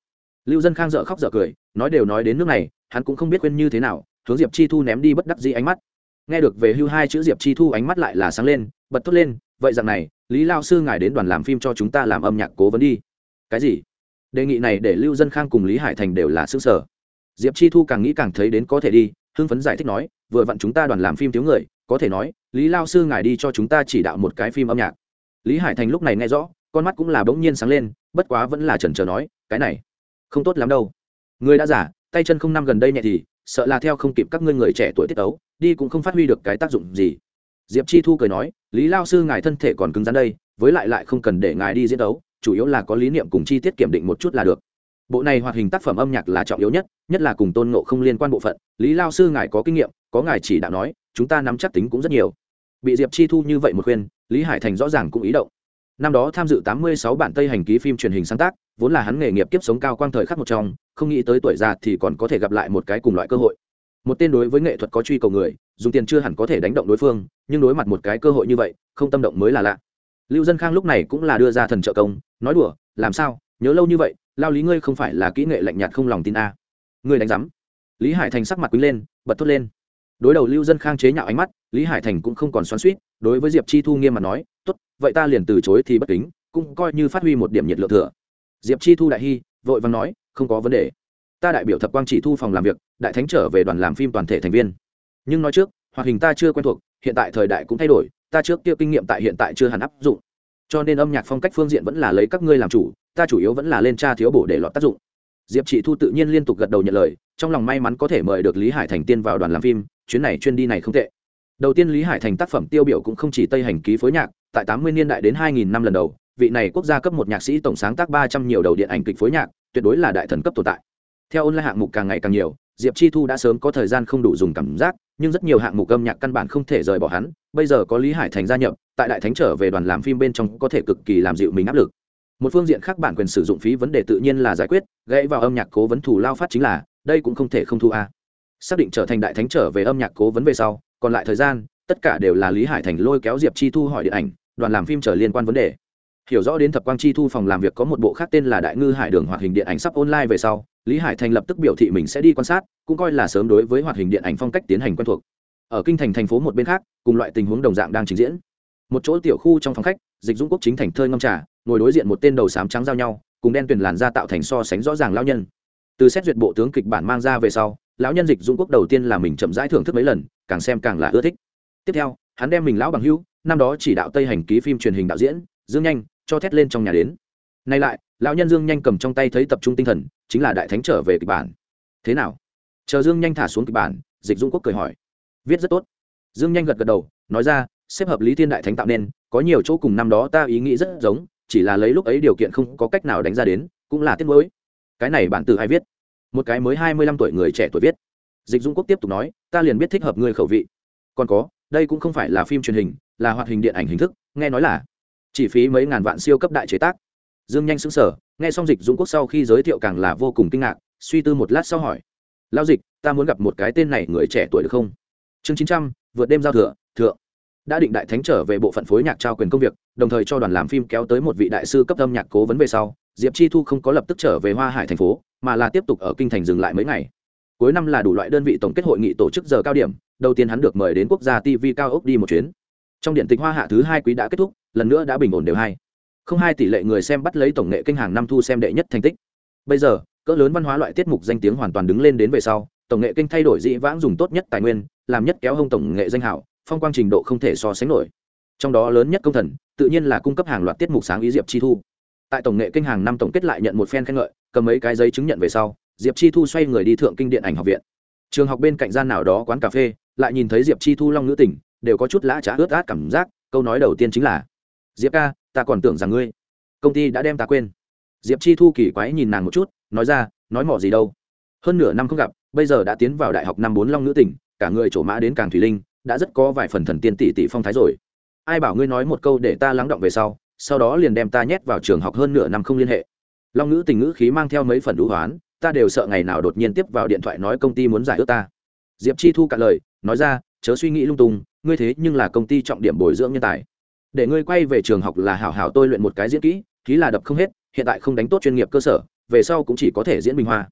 Speaker 1: Lưu dân khang dợ khóc dợ cười, nói đều nói đến nước này, hắn cũng không biết quên như thế nào, hướng diệp chi thu ném đi bất đắc dĩ ánh mắt. Nghe được về hưu hai chữ diệp chi thu ánh mắt lại là sáng lên, bật thốt lên, vậy rằng này, lý lao sư ngài đến đoàn làm phim cho chúng ta làm âm nhạc cố vấn đi. Cái gì? Đề nghị này để lưu dân khang cùng lý hải thành đều là xứ sở diệp chi thu càng nghĩ càng thấy đến có thể đi hưng phấn giải thích nói, vừa vặn chúng ta đoàn làm phim thiếu người, có thể nói, lý lao sư ngài đi cho chúng ta chỉ đạo một cái phim âm nhạc. Lý hải thành lúc này nghe rõ, con mắt cũng là bỗng nhiên sáng lên, bất quá vẫn là chần chờ nói, cái này, không tốt lắm đâu. Người đã giả tay chân không năm gần đây nhẹ thì, sợ là theo không kịp các ngươi người trẻ tuổi tiết ấu đi cũng không phát huy được cái tác dụng gì. Diệp chi thu cười nói, lý lao sư ngài thân thể còn cứng rắn đây, với lại lại không cần để ngài đi diễn đấu chủ yếu là có lý niệm cùng chi tiết kiểm định một chút là được bộ này hoạt hình tác phẩm âm nhạc là trọng yếu nhất nhất là cùng tôn ngộ không liên quan bộ phận, lý lao sư ngài có kinh nghiệm, có ngài chỉ đạo nói, chúng ta nắm chắc tính cũng rất nhiều. Bị diệp chi thu như vậy một khuyên, lý hải thành rõ ràng cũng ý động. Năm đó tham dự tám mươi sáu bản tây hành ký phim truyền hình sáng tác, vốn là hắn nghề nghiệp kiếp sống cao quang thời khắc một trong, không nghĩ tới tuổi già thì còn có thể gặp lại một cái cùng loại cơ hội. Một tên đối với nghệ thuật có truy cầu người, dùng tiền chưa hẳn có thể đánh động đối phương, nhưng đối mặt một cái cơ hội như vậy, không tâm động mới là lạ. Lưu dân khang lúc này cũng là đưa ra thần trợ công, nói đùa, làm sao, nhớ lâu như vậy lao lý ngươi không phải là kỹ nghệ lạnh nhạt không lòng tin a. Ngươi đánh giám. Lý hải thành sắc mặt quý lên, bật thốt lên. Đối đầu lưu dân khang chế nhạo ánh mắt, lý hải thành cũng không còn xoắn suýt đối với diệp chi thu nghiêm mặt nói, tốt, vậy ta liền từ chối thì bất kính, cũng coi như phát huy một điểm nhiệt lượng thừa. Diệp chi thu đại hy vội vàng nói, không có vấn đề. Ta đại biểu thập quang chỉ thu phòng làm việc, đại thánh trở về đoàn làm phim toàn thể thành viên. Nhưng nói trước, hoạt hình ta chưa quen thuộc, hiện tại thời đại cũng thay đổi, ta trước kia kinh nghiệm tại hiện tại chưa hẳn áp dụng cho nên âm nhạc phong cách phương diện vẫn là lấy các ngươi làm chủ, ta chủ yếu vẫn là lên tra thiếu bổ để lọt tác dụng. Diệp chị thu tự nhiên liên tục gật đầu nhận lời, trong lòng may mắn có thể mời được lý hải thành tiên vào đoàn làm phim, chuyến này chuyên đi này không tệ. Đầu tiên lý hải thành tác phẩm tiêu biểu cũng không chỉ tây hành ký phối nhạc, tại tám mươi niên đại đến hai nghìn năm lần đầu, vị này quốc gia cấp một nhạc sĩ tổng sáng tác ba trăm nhiều đầu điện ảnh kịch phối nhạc, tuyệt đối là đại thần cấp tồn tại. Theo ôn lại hạng mục càng ngày càng nhiều, diệp chi thu đã sớm có thời gian không đủ dùng cảm giác nhưng rất nhiều hạng mục âm nhạc căn bản không thể rời bỏ hắn. Bây giờ có lý hải thành gia nhập, tại đại thánh trở về đoàn làm phim bên trong có thể cực kỳ làm dịu mình áp lực. Một phương diện khác bản quyền sử dụng phí vấn đề tự nhiên là giải quyết, gãy vào âm nhạc cố vấn thủ lao phát chính là, đây cũng không thể không thu a. Xác định trở thành đại thánh trở về âm nhạc cố vấn về sau, còn lại thời gian, tất cả đều là lý hải thành lôi kéo diệp chi thu hỏi điện ảnh, đoàn làm phim trở liên quan vấn đề. Hiểu rõ đến thập quang chi thu phòng làm việc có một bộ khác tên là đại ngư hải đường hoạt hình điện ảnh sắp online về sau lý hải thành lập tức biểu thị mình sẽ đi quan sát, cũng coi là sớm đối với hoạt hình điện ảnh phong cách tiến hành quen thuộc. Ở kinh thành thành phố một bên khác, cùng loại tình huống đồng dạng đang trình diễn. Một chỗ tiểu khu trong phòng khách, dịch dũng quốc chính thành thơi ngâm trà, ngồi đối diện một tên đầu sám trắng giao nhau, cùng đen tuyền làn da tạo thành so sánh rõ ràng lao nhân. Từ xét duyệt bộ tướng kịch bản mang ra về sau, lão nhân dịch dũng quốc đầu tiên là mình chậm rãi thưởng thức mấy lần, càng xem càng là ưa thích. Tiếp theo, hắn đem mình lão bằng hữu, năm đó chỉ đạo tây hành ký phim truyền hình đạo diễn, dương nhanh, cho thét lên trong nhà đến. Nay lại lão nhân dương nhanh cầm trong tay thấy tập trung tinh thần, chính là đại thánh trở về kịch bản. Thế nào? Chờ dương nhanh thả xuống kịch bản, dịch dung quốc cười hỏi. Viết rất tốt. Dương nhanh gật gật đầu, nói ra, xếp hợp lý thiên đại thánh tạo nên, có nhiều chỗ cùng năm đó ta ý nghĩ rất giống, chỉ là lấy lúc ấy điều kiện không có cách nào đánh ra đến, cũng là tiếc nuối. Cái này bản tự ai viết? Một cái mới hai mươi lăm tuổi người trẻ tuổi viết. Dịch dung quốc tiếp tục nói, ta liền biết thích hợp người khẩu vị. Còn có, đây cũng không phải là phim truyền hình, là hoạt hình điện ảnh hình thức, nghe nói là chỉ phí mấy ngàn vạn siêu cấp đại chế tác dương nhanh xứng sở nghe xong dịch dũng quốc sau khi giới thiệu càng là vô cùng kinh ngạc, suy tư một lát sau hỏi lao dịch, ta muốn gặp một cái tên này người trẻ tuổi được không? Chương chín trăm, vượt đêm giao thừa, thượng. Đã định đại thánh trở về bộ phận phối nhạc trao quyền công việc, đồng thời cho đoàn làm phim kéo tới một vị đại sư cấp âm nhạc cố vấn về sau, diệp chi thu không có lập tức trở về hoa hải thành phố, mà là tiếp tục ở kinh thành dừng lại mấy ngày. Cuối năm là đủ loại đơn vị tổng kết hội nghị tổ chức giờ cao điểm, đầu tiên hắn được mời đến quốc gia tv cao ốc đi một chuyến. Trong điện tịch hoa hạ thứ hai quý đã kết thúc, lần nữa đã bình ổn đều hai không hai tỷ lệ người xem bắt lấy tổng nghệ kênh hàng năm thu xem đệ nhất thành tích. Bây giờ, cỡ lớn văn hóa loại tiết mục danh tiếng hoàn toàn đứng lên đến về sau, tổng nghệ kênh thay đổi dĩ vãng dùng tốt nhất tài nguyên, làm nhất kéo hông tổng nghệ danh hảo, phong quang trình độ không thể so sánh nổi. Trong đó lớn nhất công thần, tự nhiên là cung cấp hàng loạt tiết mục sáng ý diệp chi thu. Tại tổng nghệ kênh hàng năm tổng kết lại nhận một phen khen ngợi, cầm mấy cái giấy chứng nhận về sau, diệp chi thu xoay người đi thượng kinh điện ảnh học viện. Trường học bên cạnh gian nào đó quán cà phê, lại nhìn thấy diệp chi thu long nữ tỉnh đều có chút lã trá ướt át cảm giác, câu nói đầu tiên chính là, diệp ca ta còn tưởng rằng ngươi. Công ty đã đem ta quên. Diệp chi thu kỳ quái nhìn nàng một chút, nói ra, nói mỏ gì đâu. Hơn nửa năm không gặp, bây giờ đã tiến vào đại học năm bốn long nữ tỉnh, cả người trổ mã đến càng thủy linh, đã rất có vài phần thần tiên tỷ tỷ phong thái rồi. Ai bảo ngươi nói một câu để ta lắng động về sau sau đó liền đem ta nhét vào trường học hơn nửa năm không liên hệ. Long Nữ tình ngữ khí mang theo mấy phần đũ hoán, ta đều sợ ngày nào đột nhiên tiếp vào điện thoại nói công ty muốn giải ước ta. Diệp chi thu cạn lời, nói ra, chớ suy nghĩ lung tung, ngươi thế nhưng là công ty trọng điểm bồi dưỡng nhân tài để ngươi quay về trường học là hảo hảo tôi luyện một cái diễn kỹ ký là đập không hết, hiện tại không đánh tốt chuyên nghiệp cơ sở, về sau cũng chỉ có thể diễn bình hoa.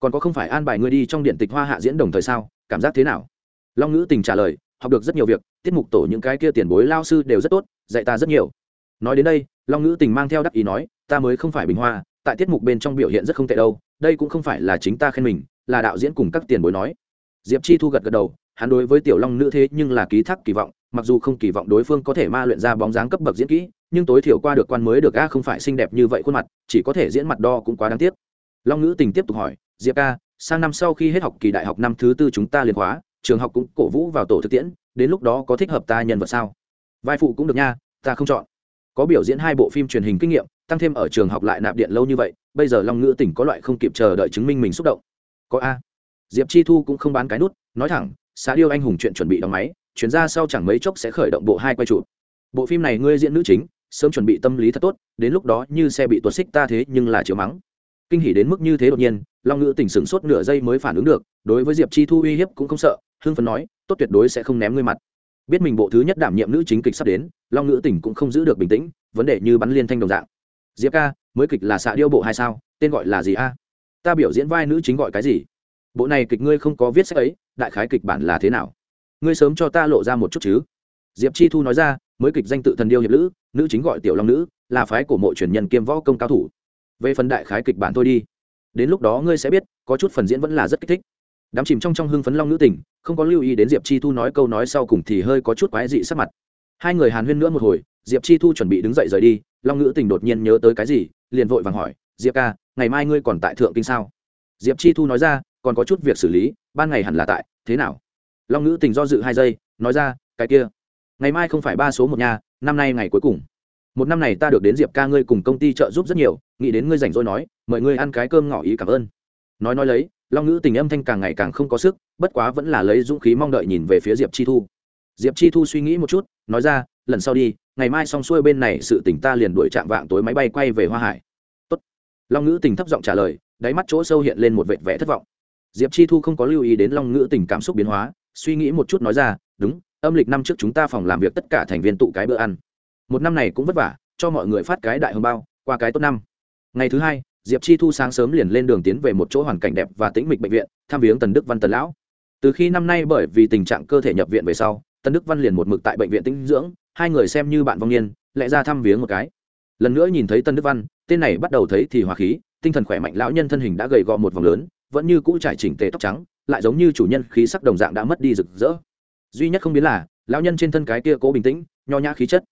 Speaker 1: Còn có không phải an bài ngươi đi trong điện tịch hoa hạ diễn đồng thời sao, cảm giác thế nào? Long ngữ tình trả lời, học được rất nhiều việc, tiết mục tổ những cái kia tiền bối lao sư đều rất tốt, dạy ta rất nhiều. Nói đến đây, long ngữ tình mang theo đắc ý nói, ta mới không phải bình hoa, tại tiết mục bên trong biểu hiện rất không tệ đâu, đây cũng không phải là chính ta khen mình, là đạo diễn cùng các tiền bối nói. Diệp chi thu gật gật đầu, hắn đối với tiểu long nữ thế nhưng là ký thác kỳ vọng mặc dù không kỳ vọng đối phương có thể ma luyện ra bóng dáng cấp bậc diễn kỹ, nhưng tối thiểu qua được quan mới được a không phải xinh đẹp như vậy khuôn mặt, chỉ có thể diễn mặt đo cũng quá đáng tiếc. Long nữ tình tiếp tục hỏi, diệp ca, sang năm sau khi hết học kỳ đại học năm thứ tư chúng ta liên khóa, trường học cũng cổ vũ vào tổ thực tiễn, đến lúc đó có thích hợp ta nhân vật sao? Vai phụ cũng được nha, ta không chọn. Có biểu diễn hai bộ phim truyền hình kinh nghiệm, tăng thêm ở trường học lại nạp điện lâu như vậy, bây giờ long ngữ tỉnh có loại không kịp chờ đợi chứng minh mình xúc động. Có a. Diệp chi thu cũng không bán cái nút, nói thẳng xã điêu anh hùng chuyện chuẩn bị đóng máy chuyển ra sau chẳng mấy chốc sẽ khởi động bộ hai quay trụ bộ phim này ngươi diễn nữ chính, sớm chuẩn bị tâm lý thật tốt, đến lúc đó như xe bị tuột xích ta thế nhưng là chiếu mắng. Kinh hỉ đến mức như thế đột nhiên, long ngữ tỉnh sửng sốt nửa giây mới phản ứng được, đối với diệp chi thu uy hiếp cũng không sợ, hưng phấn nói, tốt tuyệt đối sẽ không ném ngươi mặt. Biết mình bộ thứ nhất đảm nhiệm nữ chính kịch sắp đến, long ngữ tỉnh cũng không giữ được bình tĩnh, vấn đề như bắn liên thanh đồng dạng. Diệp ca, mới kịch là xạ điêu bộ hai sao? Tên gọi là gì a? Ta biểu diễn vai nữ chính gọi cái gì? Bộ này kịch ngươi không có viết sách ấy, đại khái kịch bản là thế nào? Ngươi sớm cho ta lộ ra một chút chứ? Diệp chi thu nói ra, mới kịch danh tự thần điêu hiệp lữ, nữ chính gọi tiểu long nữ, là phái của mộ truyền nhân kiêm võ công cao thủ. Về phần đại khái kịch bản thôi đi. Đến lúc đó ngươi sẽ biết, có chút phần diễn vẫn là rất kích thích. Đám chìm trong trong hưng phấn long nữ tình không có lưu ý đến diệp chi thu nói câu nói sau cùng thì hơi có chút quái dị sắc mặt. Hai người hàn huyên nữa một hồi, diệp chi thu chuẩn bị đứng dậy rời đi, long nữ tình đột nhiên nhớ tới cái gì, liền vội vàng hỏi, diệp ca, ngày mai ngươi còn tại thượng kinh sao? Diệp chi thu nói ra, còn có chút việc xử lý, ban ngày hẳn là tại, thế nào? Long nữ tình do dự hai giây, nói ra, cái kia, ngày mai không phải ba số một nhà năm nay ngày cuối cùng. Một năm này ta được đến diệp ca ngươi cùng công ty trợ giúp rất nhiều, nghĩ đến ngươi rảnh rỗi nói, mời ngươi ăn cái cơm ngỏ ý cảm ơn. Nói nói lấy, long ngữ tình âm thanh càng ngày càng không có sức, bất quá vẫn là lấy dũng khí mong đợi nhìn về phía diệp chi thu. Diệp chi thu suy nghĩ một chút, nói ra, lần sau đi, ngày mai xong xuôi bên này sự tỉnh ta liền đuổi chạm vạng tối máy bay quay về hoa hải. Tốt. long ngữ tình thấp giọng trả lời, đáy mắt chỗ sâu hiện lên một vệt vẻ thất vọng. Diệp chi thu không có lưu ý đến long ngữ tình cảm xúc biến hóa suy nghĩ một chút nói ra, đúng, âm lịch năm trước chúng ta phòng làm việc tất cả thành viên tụ cái bữa ăn. Một năm này cũng vất vả, cho mọi người phát cái đại hồng bao, qua cái tốt năm. Ngày thứ hai, diệp chi thu sáng sớm liền lên đường tiến về một chỗ hoàn cảnh đẹp và tĩnh mịch bệnh viện, thăm viếng tần đức văn tần lão. Từ khi năm nay bởi vì tình trạng cơ thể nhập viện về sau, tần đức văn liền một mực tại bệnh viện tinh dưỡng, hai người xem như bạn vong niên, lẽ ra thăm viếng một cái. Lần nữa nhìn thấy tân đức văn, tên này bắt đầu thấy thì hòa khí, tinh thần khỏe mạnh lão nhân thân hình đã gầy gò một vòng lớn, vẫn như cũ trải chỉnh tề tóc trắng lại giống như chủ nhân khí sắc đồng dạng đã mất đi rực rỡ. Duy nhất không biến là, lão nhân trên thân cái kia cố bình tĩnh, nho nhã khí chất.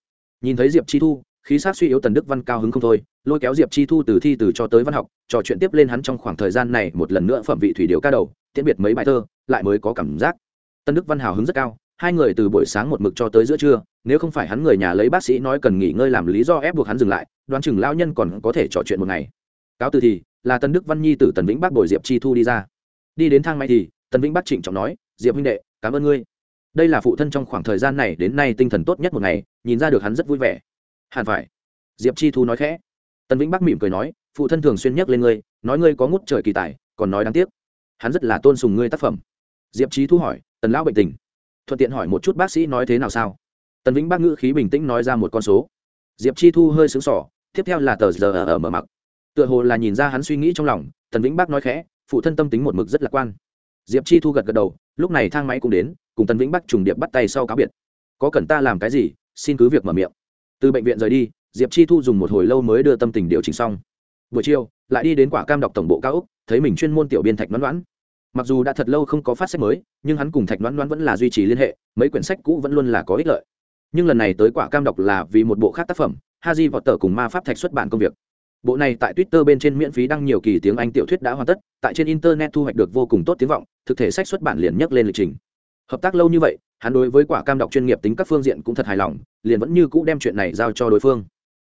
Speaker 1: Nhìn thấy diệp chi thu, khí sát suy yếu tần đức văn cao hứng không thôi, lôi kéo diệp chi thu từ thi từ cho tới văn học, trò chuyện tiếp lên hắn trong khoảng thời gian này một lần nữa phẩm vị thủy điệu ca đầu, tiễn biệt mấy bài thơ, lại mới có cảm giác. Tân đức văn hào hứng rất cao, hai người từ buổi sáng một mực cho tới giữa trưa, nếu không phải hắn người nhà lấy bác sĩ nói cần nghỉ ngơi làm lý do ép buộc hắn dừng lại, đoán chừng lao nhân còn có thể trò chuyện một ngày. Cáo từ thì, là tân đức văn nhi từ tần vĩnh bắc bồi diệp chi thu đi ra đi đến thang máy thì, tần vĩnh bắc trịnh trọng nói, diệp huynh đệ, cảm ơn ngươi. Đây là phụ thân trong khoảng thời gian này đến nay tinh thần tốt nhất một ngày, nhìn ra được hắn rất vui vẻ. Hẳn phải. Diệp chi thu nói khẽ. Tần vĩnh bắc mỉm cười nói, phụ thân thường xuyên nhắc lên ngươi, nói ngươi có ngút trời kỳ tài, còn nói đáng tiếc. Hắn rất là tôn sùng ngươi tác phẩm. Diệp Chi thu hỏi, tần lão bệnh tình? Thuận tiện hỏi một chút bác sĩ nói thế nào sao? Tần vĩnh bác ngữ khí bình tĩnh nói ra một con số. Diệp chi thu hơi sướng sỏ tiếp theo là tờ giờ ở mở mặc. Tựa hồ là nhìn ra hắn suy nghĩ trong lòng, tần vĩnh bác nói khẽ phụ thân tâm tính một mực rất lạc quan. Diệp chi thu gật gật đầu, lúc này thang máy cũng đến, cùng tần vĩnh bắc trùng điệp bắt tay sau cáo biệt. Có cần ta làm cái gì, xin cứ việc mở miệng. Từ bệnh viện rời đi, diệp chi thu dùng một hồi lâu mới đưa tâm tình điều chỉnh xong. Buổi chiều, lại đi đến quả cam đọc tổng bộ cao úc thấy mình chuyên môn tiểu biên thạch đoán đoán mặc dù đã thật lâu không có phát sách mới, nhưng hắn cùng thạch đoán đoán vẫn là duy trì liên hệ, mấy quyển sách cũ vẫn luôn là có ích lợi. Nhưng lần này tới quả cam đọc là vì một bộ khác tác phẩm, haji vọt tờ cùng ma pháp thạch xuất bản công việc bộ này tại twitter bên trên miễn phí đăng nhiều kỳ tiếng anh tiểu thuyết đã hoàn tất, tại trên internet thu hoạch được vô cùng tốt tiếng vọng, thực thể sách xuất bản liền nhắc lên lịch trình. Hợp tác lâu như vậy, hắn đối với quả cam đọc chuyên nghiệp tính các phương diện cũng thật hài lòng, liền vẫn như cũ đem chuyện này giao cho đối phương.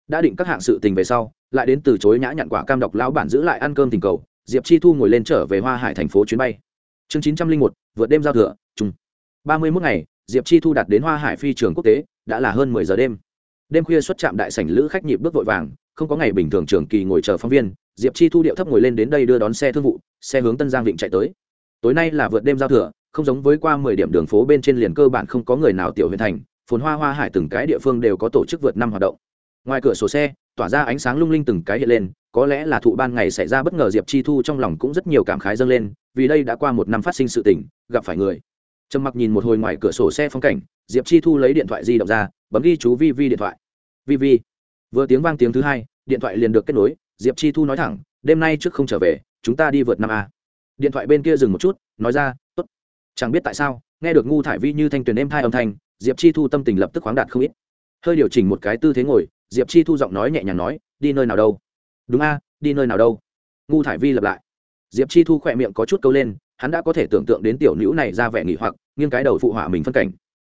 Speaker 1: Đã định các hạng sự tình về sau, lại đến từ chối nhã nhặn quả cam đọc lão bản giữ lại ăn cơm tình cầu, diệp chi thu ngồi lên trở về hoa hải thành phố chuyến bay. Chương chín trăm linh một, vượt đêm giao thừa chung ba mươi mốt ngày, diệp chi thu đạt đến hoa hải phi trường quốc tế, đã là hơn mười giờ đêm đêm khuya xuất trạm đại sảnh lữ khách nhịp bước vội vàng, không có ngày bình thường trường kỳ ngồi chờ phóng viên, diệp chi thu điệu thấp ngồi lên đến đây đưa đón xe thương vụ, xe hướng tân giang vịnh chạy tới. Tối nay là vượt đêm giao thừa, không giống với qua mười điểm đường phố bên trên liền cơ bản không có người nào tiểu huyện thành, phồn hoa hoa hải từng cái địa phương đều có tổ chức vượt năm hoạt động. Ngoài cửa sổ xe, tỏa ra ánh sáng lung linh từng cái hiện lên, có lẽ là thụ ban ngày xảy ra bất ngờ diệp chi thu trong lòng cũng rất nhiều cảm khái dâng lên, vì đây đã qua một năm phát sinh sự tình, gặp phải người. Trầm mặc nhìn một hồi ngoài cửa sổ xe phong cảnh, diệp chi thu lấy điện thoại di động ra bấm ghi chú vi vi điện thoại. Vi vi. Vừa tiếng vang tiếng thứ hai, điện thoại liền được kết nối, diệp chi thu nói thẳng, đêm nay trước không trở về, chúng ta đi vượt năm a. Điện thoại bên kia dừng một chút, nói ra t ố t chẳng biết tại sao, nghe được ngu thải vi như thanh tuyền êm hai âm thanh, diệp chi thu tâm tình lập tức khoáng đạt không ít. Hơi điều chỉnh một cái tư thế ngồi, diệp chi thu giọng nói nhẹ nhàng nói, đi nơi nào đâu? Đúng a, đi nơi nào đâu? Ngu thải vi lặp lại. Diệp chi thu khỏe miệng có chút câu lên, hắn đã có thể tưởng tượng đến tiểu nữ này ra vẻ nghỉ hoặc, nghiêng cái đầu phụ họa mình phân cảnh.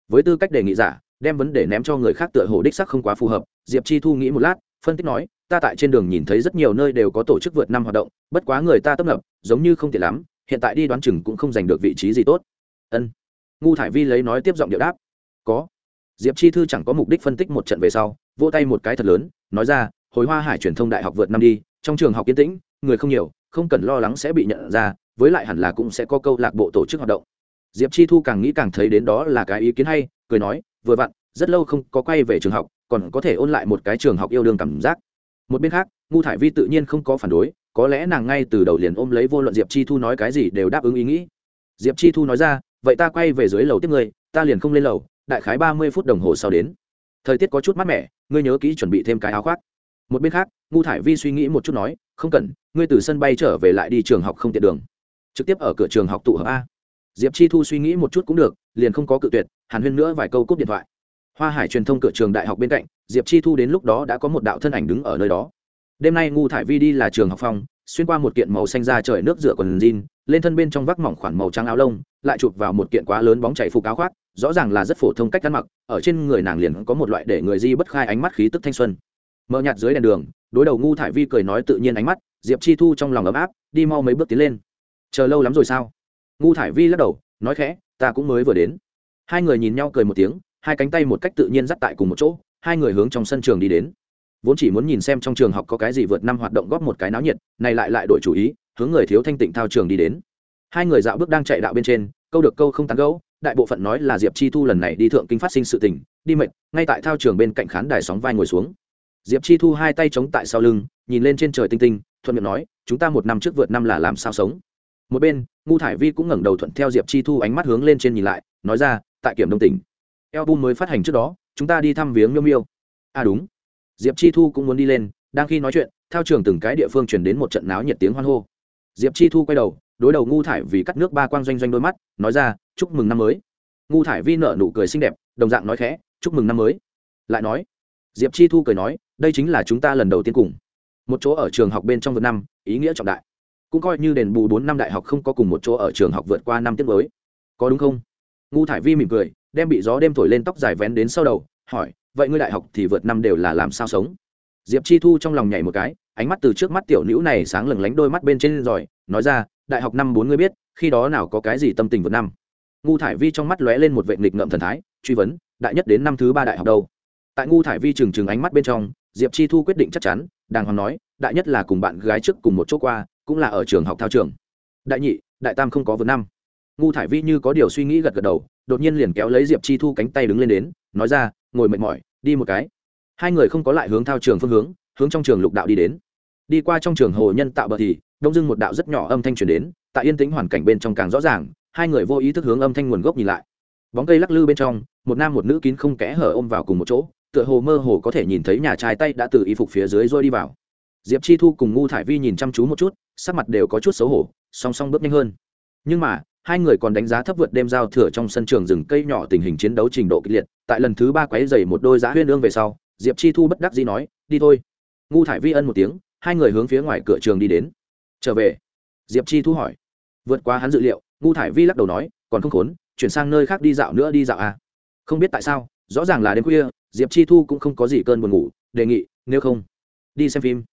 Speaker 1: Với tư cách đề nghị giả đem vấn đề ném cho người khác tựa hồ đích sắc không quá phù hợp, diệp chi thu nghĩ một lát, phân tích nói, ta tại trên đường nhìn thấy rất nhiều nơi đều có tổ chức vượt năm hoạt động, bất quá người ta tấp nập, giống như không tiện lắm, hiện tại đi đoán chừng cũng không giành được vị trí gì tốt. Ân. Ngu thải vi lấy nói tiếp giọng điệu đáp. Có. Diệp chi thư chẳng có mục đích phân tích một trận về sau, vỗ tay một cái thật lớn, nói ra, hồi hoa hải truyền thông đại học vượt năm đi, trong trường học yên tĩnh, người không nhiều, không cần lo lắng sẽ bị nhận ra, với lại hẳn là cũng sẽ có câu lạc bộ tổ chức hoạt động. Diệp chi thu càng nghĩ càng thấy đến đó là cái ý kiến hay, cười nói vừa vặn, rất lâu không có quay về trường học, còn có thể ôn lại một cái trường học yêu đương cảm giác. Một bên khác, ngu thải vi tự nhiên không có phản đối, có lẽ nàng ngay từ đầu liền ôm lấy vô luận diệp chi thu nói cái gì đều đáp ứng ý nghĩ. Diệp chi thu nói ra, vậy ta quay về dưới lầu tiếp ngươi, ta liền không lên lầu, đại khái ba mươi phút đồng hồ sau đến. Thời tiết có chút mát mẻ, ngươi nhớ kỹ chuẩn bị thêm cái áo khoác. Một bên khác, ngu thải vi suy nghĩ một chút nói, không cần, ngươi từ sân bay trở về lại đi trường học không tiện đường. Trực tiếp ở cửa trường học tụ hợp a. Diệp chi thu suy nghĩ một chút cũng được liền không có cự tuyệt, hàn huyên nữa vài câu cúp điện thoại. Hoa hải truyền thông cửa trường đại học bên cạnh, diệp chi thu đến lúc đó đã có một đạo thân ảnh đứng ở nơi đó. Đêm nay ngu thải vi đi là trường học phong xuyên qua một kiện màu xanh ra trời nước rửa quần jean, lên thân bên trong vác mỏng khoản màu trắng áo lông, lại chụp vào một kiện quá lớn bóng chảy phục áo khoác, rõ ràng là rất phổ thông cách ăn mặc, ở trên người nàng liền có một loại để người di bất khai ánh mắt khí tức thanh xuân. Mờ nhạt dưới đèn đường, đối đầu ngu thải vi cười nói tự nhiên ánh mắt, diệp chi thu trong lòng ấm áp, đi mau mấy bước tiến lên. Chờ lâu lắm rồi sao? Ngu thải vi lắc đầu, nói khẽ ta cũng mới vừa đến. Hai người nhìn nhau cười một tiếng, hai cánh tay một cách tự nhiên dắt tại cùng một chỗ, hai người hướng trong sân trường đi đến. Vốn chỉ muốn nhìn xem trong trường học có cái gì vượt năm hoạt động góp một cái náo nhiệt, này lại lại đổi chủ ý, hướng người thiếu thanh tịnh thao trường đi đến. Hai người dạo bước đang chạy đạo bên trên, câu được câu không tán gẫu, đại bộ phận nói là diệp chi thu lần này đi thượng kinh phát sinh sự tình, đi mệt, ngay tại thao trường bên cạnh khán đài sóng vai ngồi xuống. Diệp chi thu hai tay chống tại sau lưng, nhìn lên trên trời tinh tinh, thuận miệng nói, chúng ta một năm trước vượt năm là làm sao sống? Một bên, ngu thải vi cũng ngẩng đầu thuận theo diệp chi thu ánh mắt hướng lên trên nhìn lại, nói ra, tại kiểm đông tỉnh album mới phát hành trước đó, chúng ta đi thăm viếng miêu miêu. À đúng. Diệp chi thu cũng muốn đi lên, đang khi nói chuyện theo trường từng cái địa phương chuyển đến một trận náo nhiệt tiếng hoan hô. Diệp chi thu quay đầu, đối đầu ngu thải vì cắt nước ba quang doanh doanh đôi mắt, nói ra, chúc mừng năm mới. Ngu thải vi nở nụ cười xinh đẹp, đồng dạng nói khẽ, chúc mừng năm mới. Lại nói, diệp chi thu cười nói, đây chính là chúng ta lần đầu tiên cùng. Một chỗ ở trường học bên trong vượt năm, ý nghĩa trọng đại cũng coi như đền bù bốn năm đại học không có cùng một chỗ ở trường học vượt qua năm tiết mới. Có đúng không? Ngu thải vi mỉm cười, đem bị gió đêm thổi lên tóc dài vén đến sau đầu, hỏi, vậy ngươi đại học thì vượt năm đều là làm sao sống? Diệp chi thu trong lòng nhảy một cái, ánh mắt từ trước mắt tiểu nữ này sáng lừng lánh đôi mắt bên trên rồi, nói ra, đại học năm bốn ngươi biết, khi đó nào có cái gì tâm tình vượt năm? Ngu thải vi trong mắt lóe lên một vệ nghịch ngợm thần thái, truy vấn, đại nhất đến năm thứ ba đại học đâu? Tại ngu thải vi trừng trừng ánh mắt bên trong, diệp chi thu quyết định chắc chắn, đàng hoàng nói, đại nhất là cùng bạn gái trước cùng một chỗ qua cũng là ở trường học thao trường. Đại nhị, đại tam không có vượt năm. Ngu thải vi như có điều suy nghĩ gật gật đầu, đột nhiên liền kéo lấy diệp chi thu cánh tay đứng lên đến, nói ra, ngồi mệt mỏi, đi một cái. Hai người không có lại hướng thao trường phương hướng hướng trong trường lục đạo đi đến. Đi qua trong trường hồ nhân tạo bờ thì, đông dưng một đạo rất nhỏ âm thanh truyền đến, tại yên tĩnh hoàn cảnh bên trong càng rõ ràng, hai người vô ý thức hướng âm thanh nguồn gốc nhìn lại. Bóng cây lắc lư bên trong, một nam một nữ kín không kẽ hở ôm vào cùng một chỗ, tựa hồ mơ hồ có thể nhìn thấy nhà trai tay đã từ y phục phía dưới rơi đi vào. Diệp chi thu cùng ngu thải vi nhìn chăm chú một chút sắc mặt đều có chút xấu hổ, song song bước nhanh hơn. Nhưng mà, hai người còn đánh giá thấp vượt đêm giao thừa trong sân trường rừng cây nhỏ tình hình chiến đấu trình độ kịch liệt. Tại lần thứ ba quấy dày một đôi giá huyên ương về sau, diệp chi thu bất đắc dĩ nói, đi thôi. Ngu thải vi ân một tiếng, hai người hướng phía ngoài cửa trường đi đến. Trở về? Diệp chi thu hỏi. Vượt qua hắn dự liệu, ngu thải vi lắc đầu nói, còn không khốn, chuyển sang nơi khác đi dạo nữa đi dạo à. không biết tại sao, rõ ràng là đêm khuya, diệp chi thu cũng không có gì cơn buồn ngủ, đề nghị, nếu không, đi xem phim.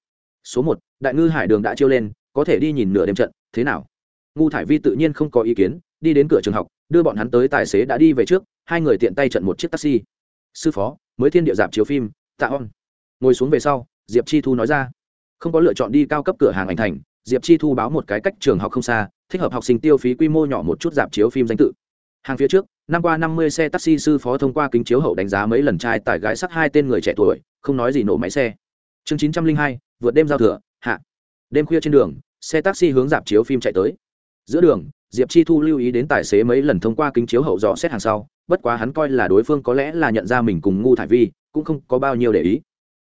Speaker 1: Số một, đại ngư hải đường đã chiêu lên có thể đi nhìn nửa đêm trận, thế nào? Ngu thải vi tự nhiên không có ý kiến, đi đến cửa trường học, đưa bọn hắn tới tài xế đã đi về trước, hai người tiện tay trận một chiếc taxi. Sư phó, mới thiên địa dạp chiếu phim, tạ on ngồi xuống về sau, diệp chi thu nói ra. Không có lựa chọn đi cao cấp cửa hàng ảnh thành, diệp chi thu báo một cái cách trường học không xa, thích hợp học sinh tiêu phí quy mô nhỏ một chút dạp chiếu phim danh tự. Hàng phía trước, năm qua năm mươi xe taxi sư phó thông qua kính chiếu hậu đánh giá mấy lần trai tải gái sắc hai tên người trẻ tuổi, không nói gì nổ máy xe. Chương chín trăm linh hai, vượt đêm giao thừa, hạ đêm khuya trên đường, xe taxi hướng dạp chiếu phim chạy tới. Giữa đường, diệp chi thu lưu ý đến tài xế mấy lần thông qua kính chiếu hậu dò xét hàng sau, bất quá hắn coi là đối phương có lẽ là nhận ra mình cùng ngu thải vi, cũng không có bao nhiêu để ý.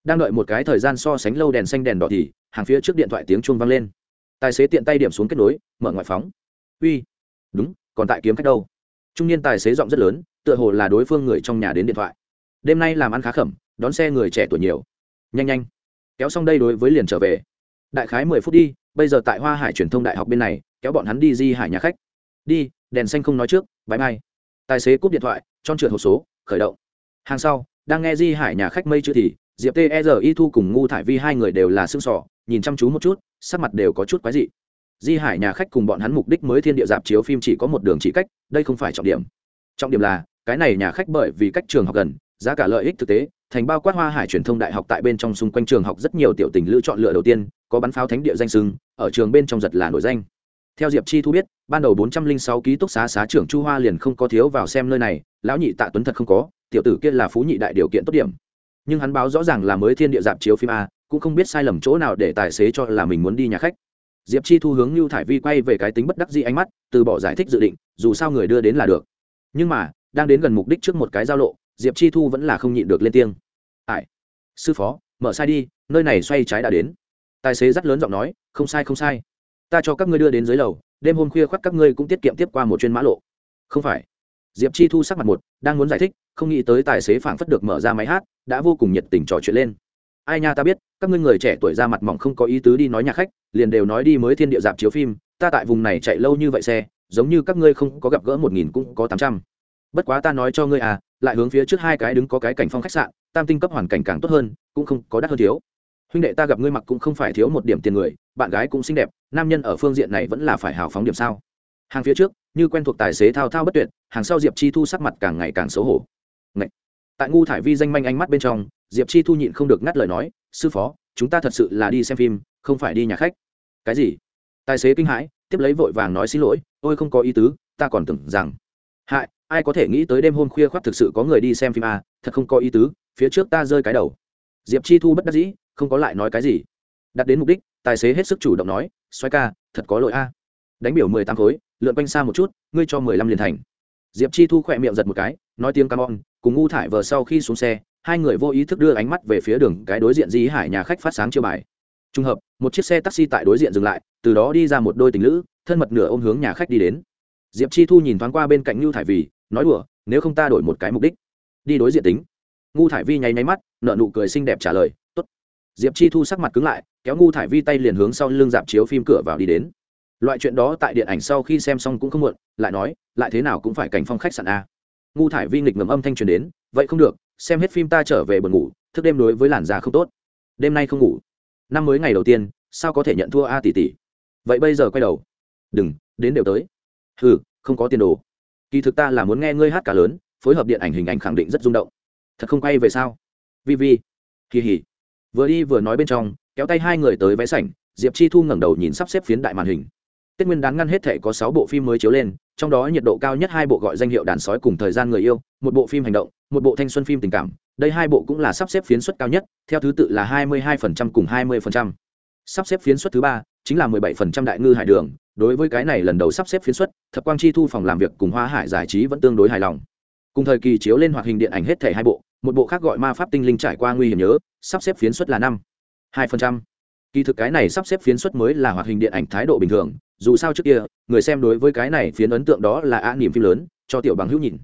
Speaker 1: Đang đợi một cái thời gian so sánh lâu đèn xanh đèn đỏ thì, hàng phía trước điện thoại tiếng chuông vang lên. Tài xế tiện tay điểm xuống kết nối, mở ngoại phóng. Uy, đúng, còn tại kiếm khách đâu? Trung niên tài xế giọng rất lớn, tựa hồ là đối phương người trong nhà đến điện thoại. Đêm nay làm ăn khá khẩm, đón xe người trẻ tuổi nhiều. Nhanh nhanh, kéo xong đây đối với liền trở về đại khái mười phút đi, bây giờ tại hoa hải truyền thông đại học bên này, kéo bọn hắn đi di hải nhà khách. Đi, đèn xanh không nói trước bãi mai tài xế cúp điện thoại, tròn trượt hộp số, khởi động. Hàng sau, đang nghe di hải nhà khách mây chưa thì, diệp Tê e r y thu cùng ngu thải vi hai người đều là xương sỏ nhìn chăm chú một chút, sắc mặt đều có chút quái dị. Di hải nhà khách cùng bọn hắn mục đích mới thiên địa dạp chiếu phim chỉ có một đường chỉ cách, đây không phải trọng điểm. Trọng điểm là, cái này nhà khách bởi vì cách trường học gần, giá cả lợi ích thực tế thành bao quát hoa hải truyền thông đại học tại bên trong xung quanh trường học rất nhiều tiểu tình lựa chọn lựa đầu tiên, có bắn pháo thánh địa danh sưng ở trường bên trong giật là nổi danh. Theo diệp chi thu biết, ban đầu bốn trăm linh sáu ký túc xá xá trưởng chu hoa liền không có thiếu vào xem nơi này, lão nhị tạ tuấn thật không có, tiểu tử kia là phú nhị đại điều kiện tốt điểm. Nhưng hắn báo rõ ràng là mới thiên địa dạp chiếu phim a, cũng không biết sai lầm chỗ nào để tài xế cho là mình muốn đi nhà khách. Diệp chi thu hướng lưu thải vi quay về cái tính bất đắc dĩ ánh mắt, từ bỏ giải thích dự định, dù sao người đưa đến là được. Nhưng mà, đang đến gần mục đích trước một cái giao lộ diệp chi thu vẫn là không nhịn được lên tiếng. Ải, sư phó mở sai đi nơi này xoay trái đã đến. Tài xế rất lớn giọng nói không sai không sai. Ta cho các ngươi đưa đến dưới lầu đêm hôm khuya khoác các ngươi cũng tiết kiệm tiếp qua một chuyên mã lộ. Không phải. Diệp chi thu sắc mặt một đang muốn giải thích không nghĩ tới tài xế phảng phất được mở ra máy hát đã vô cùng nhiệt tình trò chuyện lên. Ai nha ta biết các ngươi người trẻ tuổi ra mặt mỏng không có ý tứ đi nói nhà khách liền đều nói đi mới thiên địa dạp chiếu phim ta tại vùng này chạy lâu như vậy xe giống như các ngươi không có gặp gỡ một nghìn cũng có tám trăm. Bất quá ta nói cho ngươi à lại hướng phía trước hai cái đứng có cái cảnh phong khách sạn, tam tinh cấp hoàn cảnh càng tốt hơn, cũng không có đắt hơn thiếu. Huynh đệ ta gặp ngươi mặc cũng không phải thiếu một điểm tiền người, bạn gái cũng xinh đẹp, nam nhân ở phương diện này vẫn là phải hào phóng điểm sao? Hàng phía trước, như quen thuộc tài xế thao thao bất tuyệt, hàng sau diệp chi thu sắc mặt càng ngày càng xấu hổ. Ngậy! tại ngu thải vi danh manh ánh mắt bên trong, diệp chi thu nhịn không được ngắt lời nói, sư phó, chúng ta thật sự là đi xem phim, không phải đi nhà khách. Cái gì? Tài xế kinh hãi, tiếp lấy vội vàng nói xin lỗi, ôi không có ý tứ, ta còn tưởng rằng. Hại ai có thể nghĩ tới đêm hôm khuya khoác thực sự có người đi xem phim à, thật không có ý tứ phía trước ta rơi cái đầu. Diệp chi thu bất đắc dĩ không có lại nói cái gì. Đặt đến mục đích tài xế hết sức chủ động nói xoay ca thật có lỗi a. Đánh biểu mười tám khối lượn quanh xa một chút ngươi cho mười lăm liền thành. Diệp chi thu khỏe miệng giật một cái nói tiếng cam on. Cùng ngu thải vờ sau khi xuống xe hai người vô ý thức đưa ánh mắt về phía đường cái đối diện di hải nhà khách phát sáng chiêu bài. Trùng hợp một chiếc xe taxi tại đối diện dừng lại từ đó đi ra một đôi tình lữ thân mật nửa ôm hướng nhà khách đi đến. Diệp chi thu nhìn thoáng qua bên cạnh Ngưu thải vì nói đùa, nếu không ta đổi một cái mục đích. Đi đối diện tính. Ngu thải vi nháy nháy mắt nợ nụ cười xinh đẹp trả lời t ố t diệp chi thu sắc mặt cứng lại, kéo ngu thải vi tay liền hướng sau lưng dạp chiếu phim cửa vào đi đến. Loại chuyện đó tại điện ảnh sau khi xem xong cũng không muộn, lại nói, lại thế nào cũng phải cảnh phong khách sạn a. Ngu thải vi nghịch ngầm âm thanh truyền đến, vậy không được, xem hết phim ta trở về buồn ngủ, thức đêm đối với làn da không tốt. Đêm nay không ngủ. Năm mới ngày đầu tiên, sao có thể nhận thua a tỷ tỷ? Vậy bây giờ quay đầu. Đừng, đến đều tới. Ừ không có tiền đồ kỳ thực ta là muốn nghe ngươi hát cả lớn, phối hợp điện ảnh hình ảnh khẳng định rất rung động. Thật không quay về sao? Vi vi. Kỳ hỉ. Vừa đi vừa nói bên trong, kéo tay hai người tới vé sảnh, diệp chi thu ngẩng đầu nhìn sắp xếp phiến đại màn hình. Tết nguyên đán ngăn hết thể có sáu bộ phim mới chiếu lên, trong đó nhiệt độ cao nhất hai bộ gọi danh hiệu đàn sói cùng thời gian người yêu, một bộ phim hành động, một bộ thanh xuân phim tình cảm. Đây hai bộ cũng là sắp xếp phiến suất cao nhất, theo thứ tự là 22% cùng 20%. sắp xếp phiến suất thứ ba chính là 17% đại ngư hải đường, đối với cái này lần đầu sắp xếp phiên suất thập quang chi thu phòng làm việc cùng hoa hải giải trí vẫn tương đối hài lòng. Cùng thời kỳ chiếu lên hoạt hình điện ảnh hết thể hai bộ, một bộ khác gọi ma pháp tinh linh trải qua nguy hiểm nhớ, sắp xếp phiến suất là năm, hai phần trăm. Kỳ thực cái này sắp xếp phiến suất mới là hoạt hình điện ảnh thái độ bình thường, dù sao trước kia, người xem đối với cái này phiến ấn tượng đó là a niềm phim lớn, cho tiểu bằng hữu nhìn.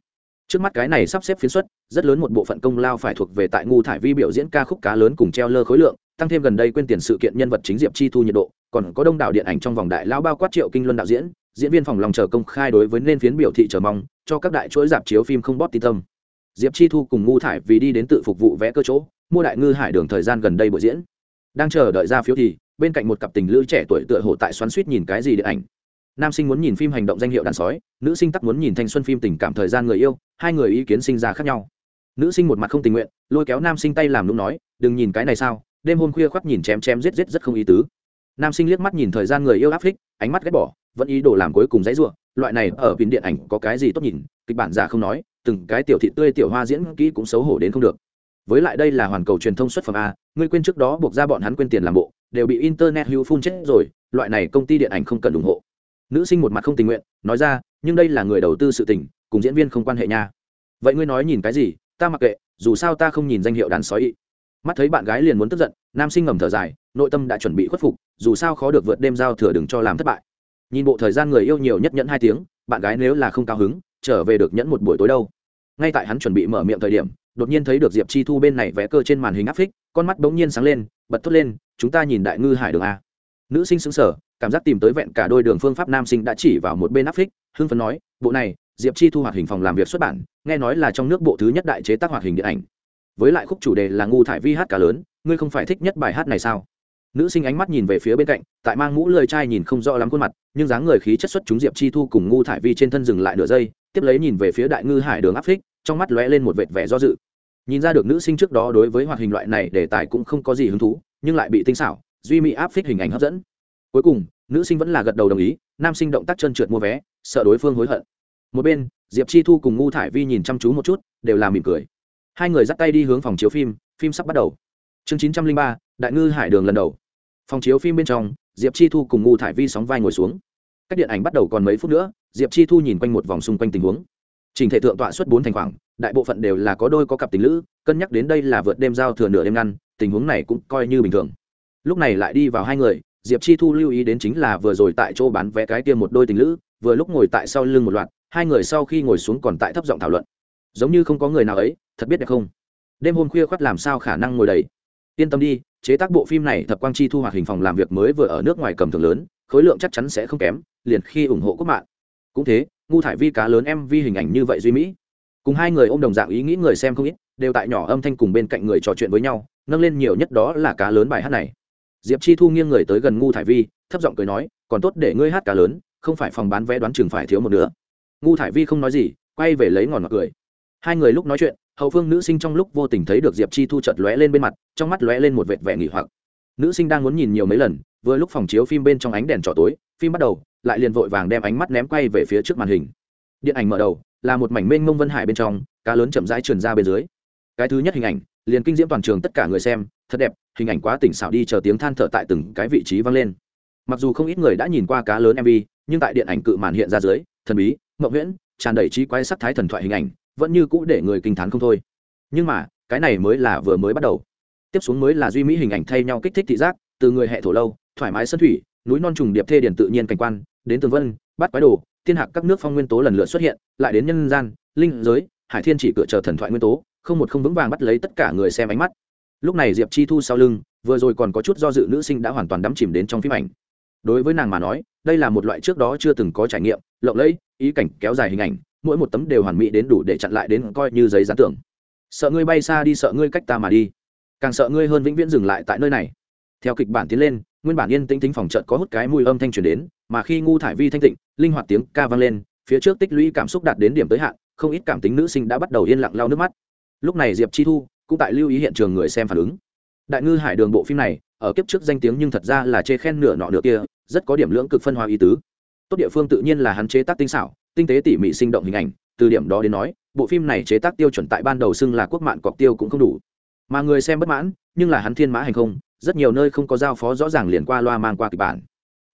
Speaker 1: Trước mắt cái này sắp xếp phiến suất rất lớn một bộ phận công lao phải thuộc về tại ngu thải vi biểu diễn ca khúc cá lớn cùng treo lơ khối lượng tăng thêm gần đây quên tiền sự kiện nhân vật chính diệp chi thu nhiệt độ, còn có đông đảo điện ảnh trong vòng đại lao bao quát triệu kinh luân đạo diễn diễn viên phòng lòng chờ công khai đối với nên phiến biểu thị chờ mong, cho các đại chuỗi dạp chiếu phim không bóp tin tâm. Diệp chi thu cùng ngu thải vì đi đến tự phục vụ vẽ cơ chỗ, mua đại ngư hải đường thời gian gần đây buổi diễn. Đang chờ đợi ra phiếu thì, bên cạnh một cặp tình lữ trẻ tuổi tựa hồ tại xoắn suýt nhìn cái gì điện ảnh. Nam sinh muốn nhìn phim hành động danh hiệu đàn sói, nữ sinh tắc muốn nhìn thanh xuân phim tình cảm thời gian người yêu, hai người ý kiến sinh ra khác nhau. Nữ sinh một mặt không tình nguyện, lôi kéo nam sinh tay làm lúc nói, đừng nhìn cái này sao đêm hôm khuya khoác nhìn chém chém giết giết rất không ý tứ. Nam sinh liếc mắt nhìn thời gian người yêu áp phích, ánh mắt ghét bỏ, vẫn ý đồ làm cuối cùng dãy ruộng loại này ở phim điện ảnh có cái gì tốt nhìn, kịch bản giả không nói, từng cái tiểu thị tươi tiểu hoa diễn kỹ cũng xấu hổ đến không được. Với lại đây là hoàn cầu truyền thông xuất phẩm a, ngươi quên trước đó buộc ra bọn hắn quên tiền làm bộ, đều bị internet hưu phun chết rồi, loại này công ty điện ảnh không cần ủng hộ. Nữ sinh một mặt không tình nguyện, nói ra, nhưng đây là người đầu tư sự tình, cùng diễn viên không quan hệ nha. Vậy ngươi nói nhìn cái gì, ta mặc kệ, dù sao ta không nhìn danh hiệu đàn sói ý mắt thấy bạn gái liền muốn tức giận, nam sinh ngầm thở dài, nội tâm đã chuẩn bị khuất phục, dù sao khó được vượt đêm giao thừa đừng cho làm thất bại. Nhìn bộ thời gian người yêu nhiều nhất nhẫn hai tiếng, bạn gái nếu là không cao hứng, trở về được nhẫn một buổi tối đâu. Ngay tại hắn chuẩn bị mở miệng thời điểm, đột nhiên thấy được diệp chi thu bên này vẽ cơ trên màn hình áp phích, con mắt bỗng nhiên sáng lên, bật thốt lên, chúng ta nhìn đại ngư hải đường a. Nữ sinh xứng sở cảm giác tìm tới vẹn cả đôi đường phương pháp nam sinh đã chỉ vào một bên áp phích, hưng phấn nói, bộ này, diệp chi thu hoạt hình phòng làm việc xuất bản, nghe nói là trong nước bộ thứ nhất đại chế tác hoạt hình điện ảnh với lại khúc chủ đề là ngu thải vi hát cả lớn, ngươi không phải thích nhất bài hát này sao? Nữ sinh ánh mắt nhìn về phía bên cạnh, tại mang mũ lười trai nhìn không rõ lắm khuôn mặt, nhưng dáng người khí chất xuất chúng diệp chi thu cùng ngu thải vi trên thân dừng lại nửa giây, tiếp lấy nhìn về phía đại ngư hải đường áp phích, trong mắt lóe lên một vệt vẻ do dự. Nhìn ra được nữ sinh trước đó đối với hoạt hình loại này đề tài cũng không có gì hứng thú, nhưng lại bị tinh xảo, duy mỹ áp phích hình ảnh hấp dẫn. Cuối cùng, nữ sinh vẫn là gật đầu đồng ý, nam sinh động tác chân trượt mua vé, sợ đối phương hối hận. Một bên, diệp chi thu cùng ngu thải vi nhìn chăm chú một chút, đều là mỉm cười hai người dắt tay đi hướng phòng chiếu phim phim sắp bắt đầu. Chương chín trăm linh ba, đại ngư hải đường lần đầu. Phòng chiếu phim bên trong, diệp chi thu cùng ngu thải vi sóng vai ngồi xuống. Cách điện ảnh bắt đầu còn mấy phút nữa, diệp chi thu nhìn quanh một vòng xung quanh tình huống. Trình thể thượng tọa xuất bốn thành khoảng, đại bộ phận đều là có đôi có cặp tình lữ, cân nhắc đến đây là vượt đêm giao thừa nửa đêm ngăn, tình huống này cũng coi như bình thường. Lúc này lại đi vào hai người, diệp chi thu lưu ý đến chính là vừa rồi tại chỗ bán vé cái tiêm một đôi tình lữ, vừa lúc ngồi tại sau lưng một loạt, hai người sau khi ngồi xuống còn tại thấp giọng thảo luận. Giống như không có người nào ấy thật biết đẹp không? Đêm hôm khuya khoắt làm sao khả năng ngồi đầy? Yên tâm đi, chế tác bộ phim này thập quang chi thu hoạt hình phòng làm việc mới vừa ở nước ngoài cầm thường lớn, khối lượng chắc chắn sẽ không kém, liền khi ủng hộ quốc mạng. Cũng thế, ngu thải vi cá lớn em vi hình ảnh như vậy duy mỹ. Cùng hai người ôm đồng dạng ý nghĩ người xem không ít, đều tại nhỏ âm thanh cùng bên cạnh người trò chuyện với nhau, nâng lên nhiều nhất đó là cá lớn bài hát này. Diệp chi thu nghiêng người tới gần ngu thải vi, thấp giọng cười nói, còn tốt để ngươi hát cá lớn, không phải phòng bán vé đoán chừng phải thiếu một nữa ngu thải vi không nói gì, quay về lấy ngòn mặt cười. Hai người lúc nói chuyện hậu phương nữ sinh trong lúc vô tình thấy được diệp chi thu chợt lóe lên bên mặt trong mắt lóe lên một vệt vẻ nghỉ hoặc nữ sinh đang muốn nhìn nhiều mấy lần vừa lúc phòng chiếu phim bên trong ánh đèn trỏ tối phim bắt đầu lại liền vội vàng đem ánh mắt ném quay về phía trước màn hình điện ảnh mở đầu là một mảnh mênh mông vân hải bên trong cá lớn chậm rãi truyền ra bên dưới cái thứ nhất hình ảnh liền kinh diễm toàn trường tất cả người xem thật đẹp hình ảnh quá tỉnh xảo đi chờ tiếng than thở tại từng cái vị trí vang lên mặc dù không ít người đã nhìn qua cá lớn mv nhưng tại điện ảnh cự màn hiện ra dưới thần bí mậu nguyễn tràn đầy trí quái sắc thái thần thoại hình ảnh vẫn như cũ để người kinh t h á n không thôi. Nhưng mà, cái này mới là vừa mới bắt đầu. Tiếp xuống mới là duy mỹ hình ảnh thay nhau kích thích thị giác, từ người hệ thổ lâu, thoải mái sân thủy, núi non trùng điệp thê điển tự nhiên cảnh quan, đến tường vân, bát quái đồ, thiên hạc các nước phong nguyên tố lần lượt xuất hiện, lại đến nhân gian, linh giới, hải thiên chỉ cửa chờ thần thoại nguyên tố, không một không vững vàng bắt lấy tất cả người xem ánh mắt. Lúc này diệp chi thu sau lưng, vừa rồi còn có chút do dự nữ sinh đã hoàn toàn đắm chìm đến trong phim ảnh. Đối với nàng mà nói, đây là một loại trước đó chưa từng có trải nghiệm, lộng lẫy, ý cảnh kéo dài hình ảnh mỗi một tấm đều hoàn mỹ đến đủ để chặn lại đến coi như giấy gián tưởng sợ ngươi bay xa đi, sợ ngươi cách ta mà đi. Càng sợ ngươi hơn vĩnh viễn dừng lại tại nơi này. Theo kịch bản tiến lên, nguyên bản yên tĩnh tính phòng trận có hút cái mùi âm thanh truyền đến, mà khi ngu thải vi thanh tịnh, linh hoạt tiếng ca vang lên, phía trước tích lũy cảm xúc đạt đến điểm tới hạn, không ít cảm tính nữ sinh đã bắt đầu yên lặng lau nước mắt. Lúc này diệp chi thu cũng tại lưu ý hiện trường người xem phản ứng. Đại ngư hải đường bộ phim này, ở kiếp trước danh tiếng nhưng thật ra là chê khen nửa nọ nửa kia, rất có điểm lưỡng cực phân hóa ý tứ. Tốt địa phương tự nhiên là hắn chế tác tinh xảo tinh tế tỉ mỉ sinh động hình ảnh, từ điểm đó đến nói, bộ phim này chế tác tiêu chuẩn tại ban đầu xưng là quốc mạng cọc tiêu cũng không đủ. Mà người xem bất mãn, nhưng là hắn thiên mã hành không, rất nhiều nơi không có giao phó rõ ràng liền qua loa mang qua kịch bản.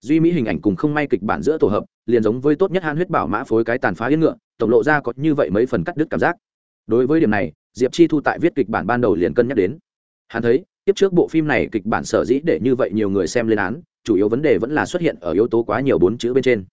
Speaker 1: Duy mỹ hình ảnh cùng không may kịch bản giữa tổ hợp, liền giống với tốt nhất han huyết bảo mã phối cái tàn phá yên ngựa, tổng lộ ra có như vậy mấy phần cắt đứt cảm giác. Đối với điểm này, diệp chi thu tại viết kịch bản ban đầu liền cân nhắc đến. Hắn thấy, tiếp trước bộ phim này kịch bản sở dĩ để như vậy nhiều người xem lên án, chủ yếu vấn đề vẫn là xuất hiện ở yếu tố quá nhiều bốn chữ bên trên.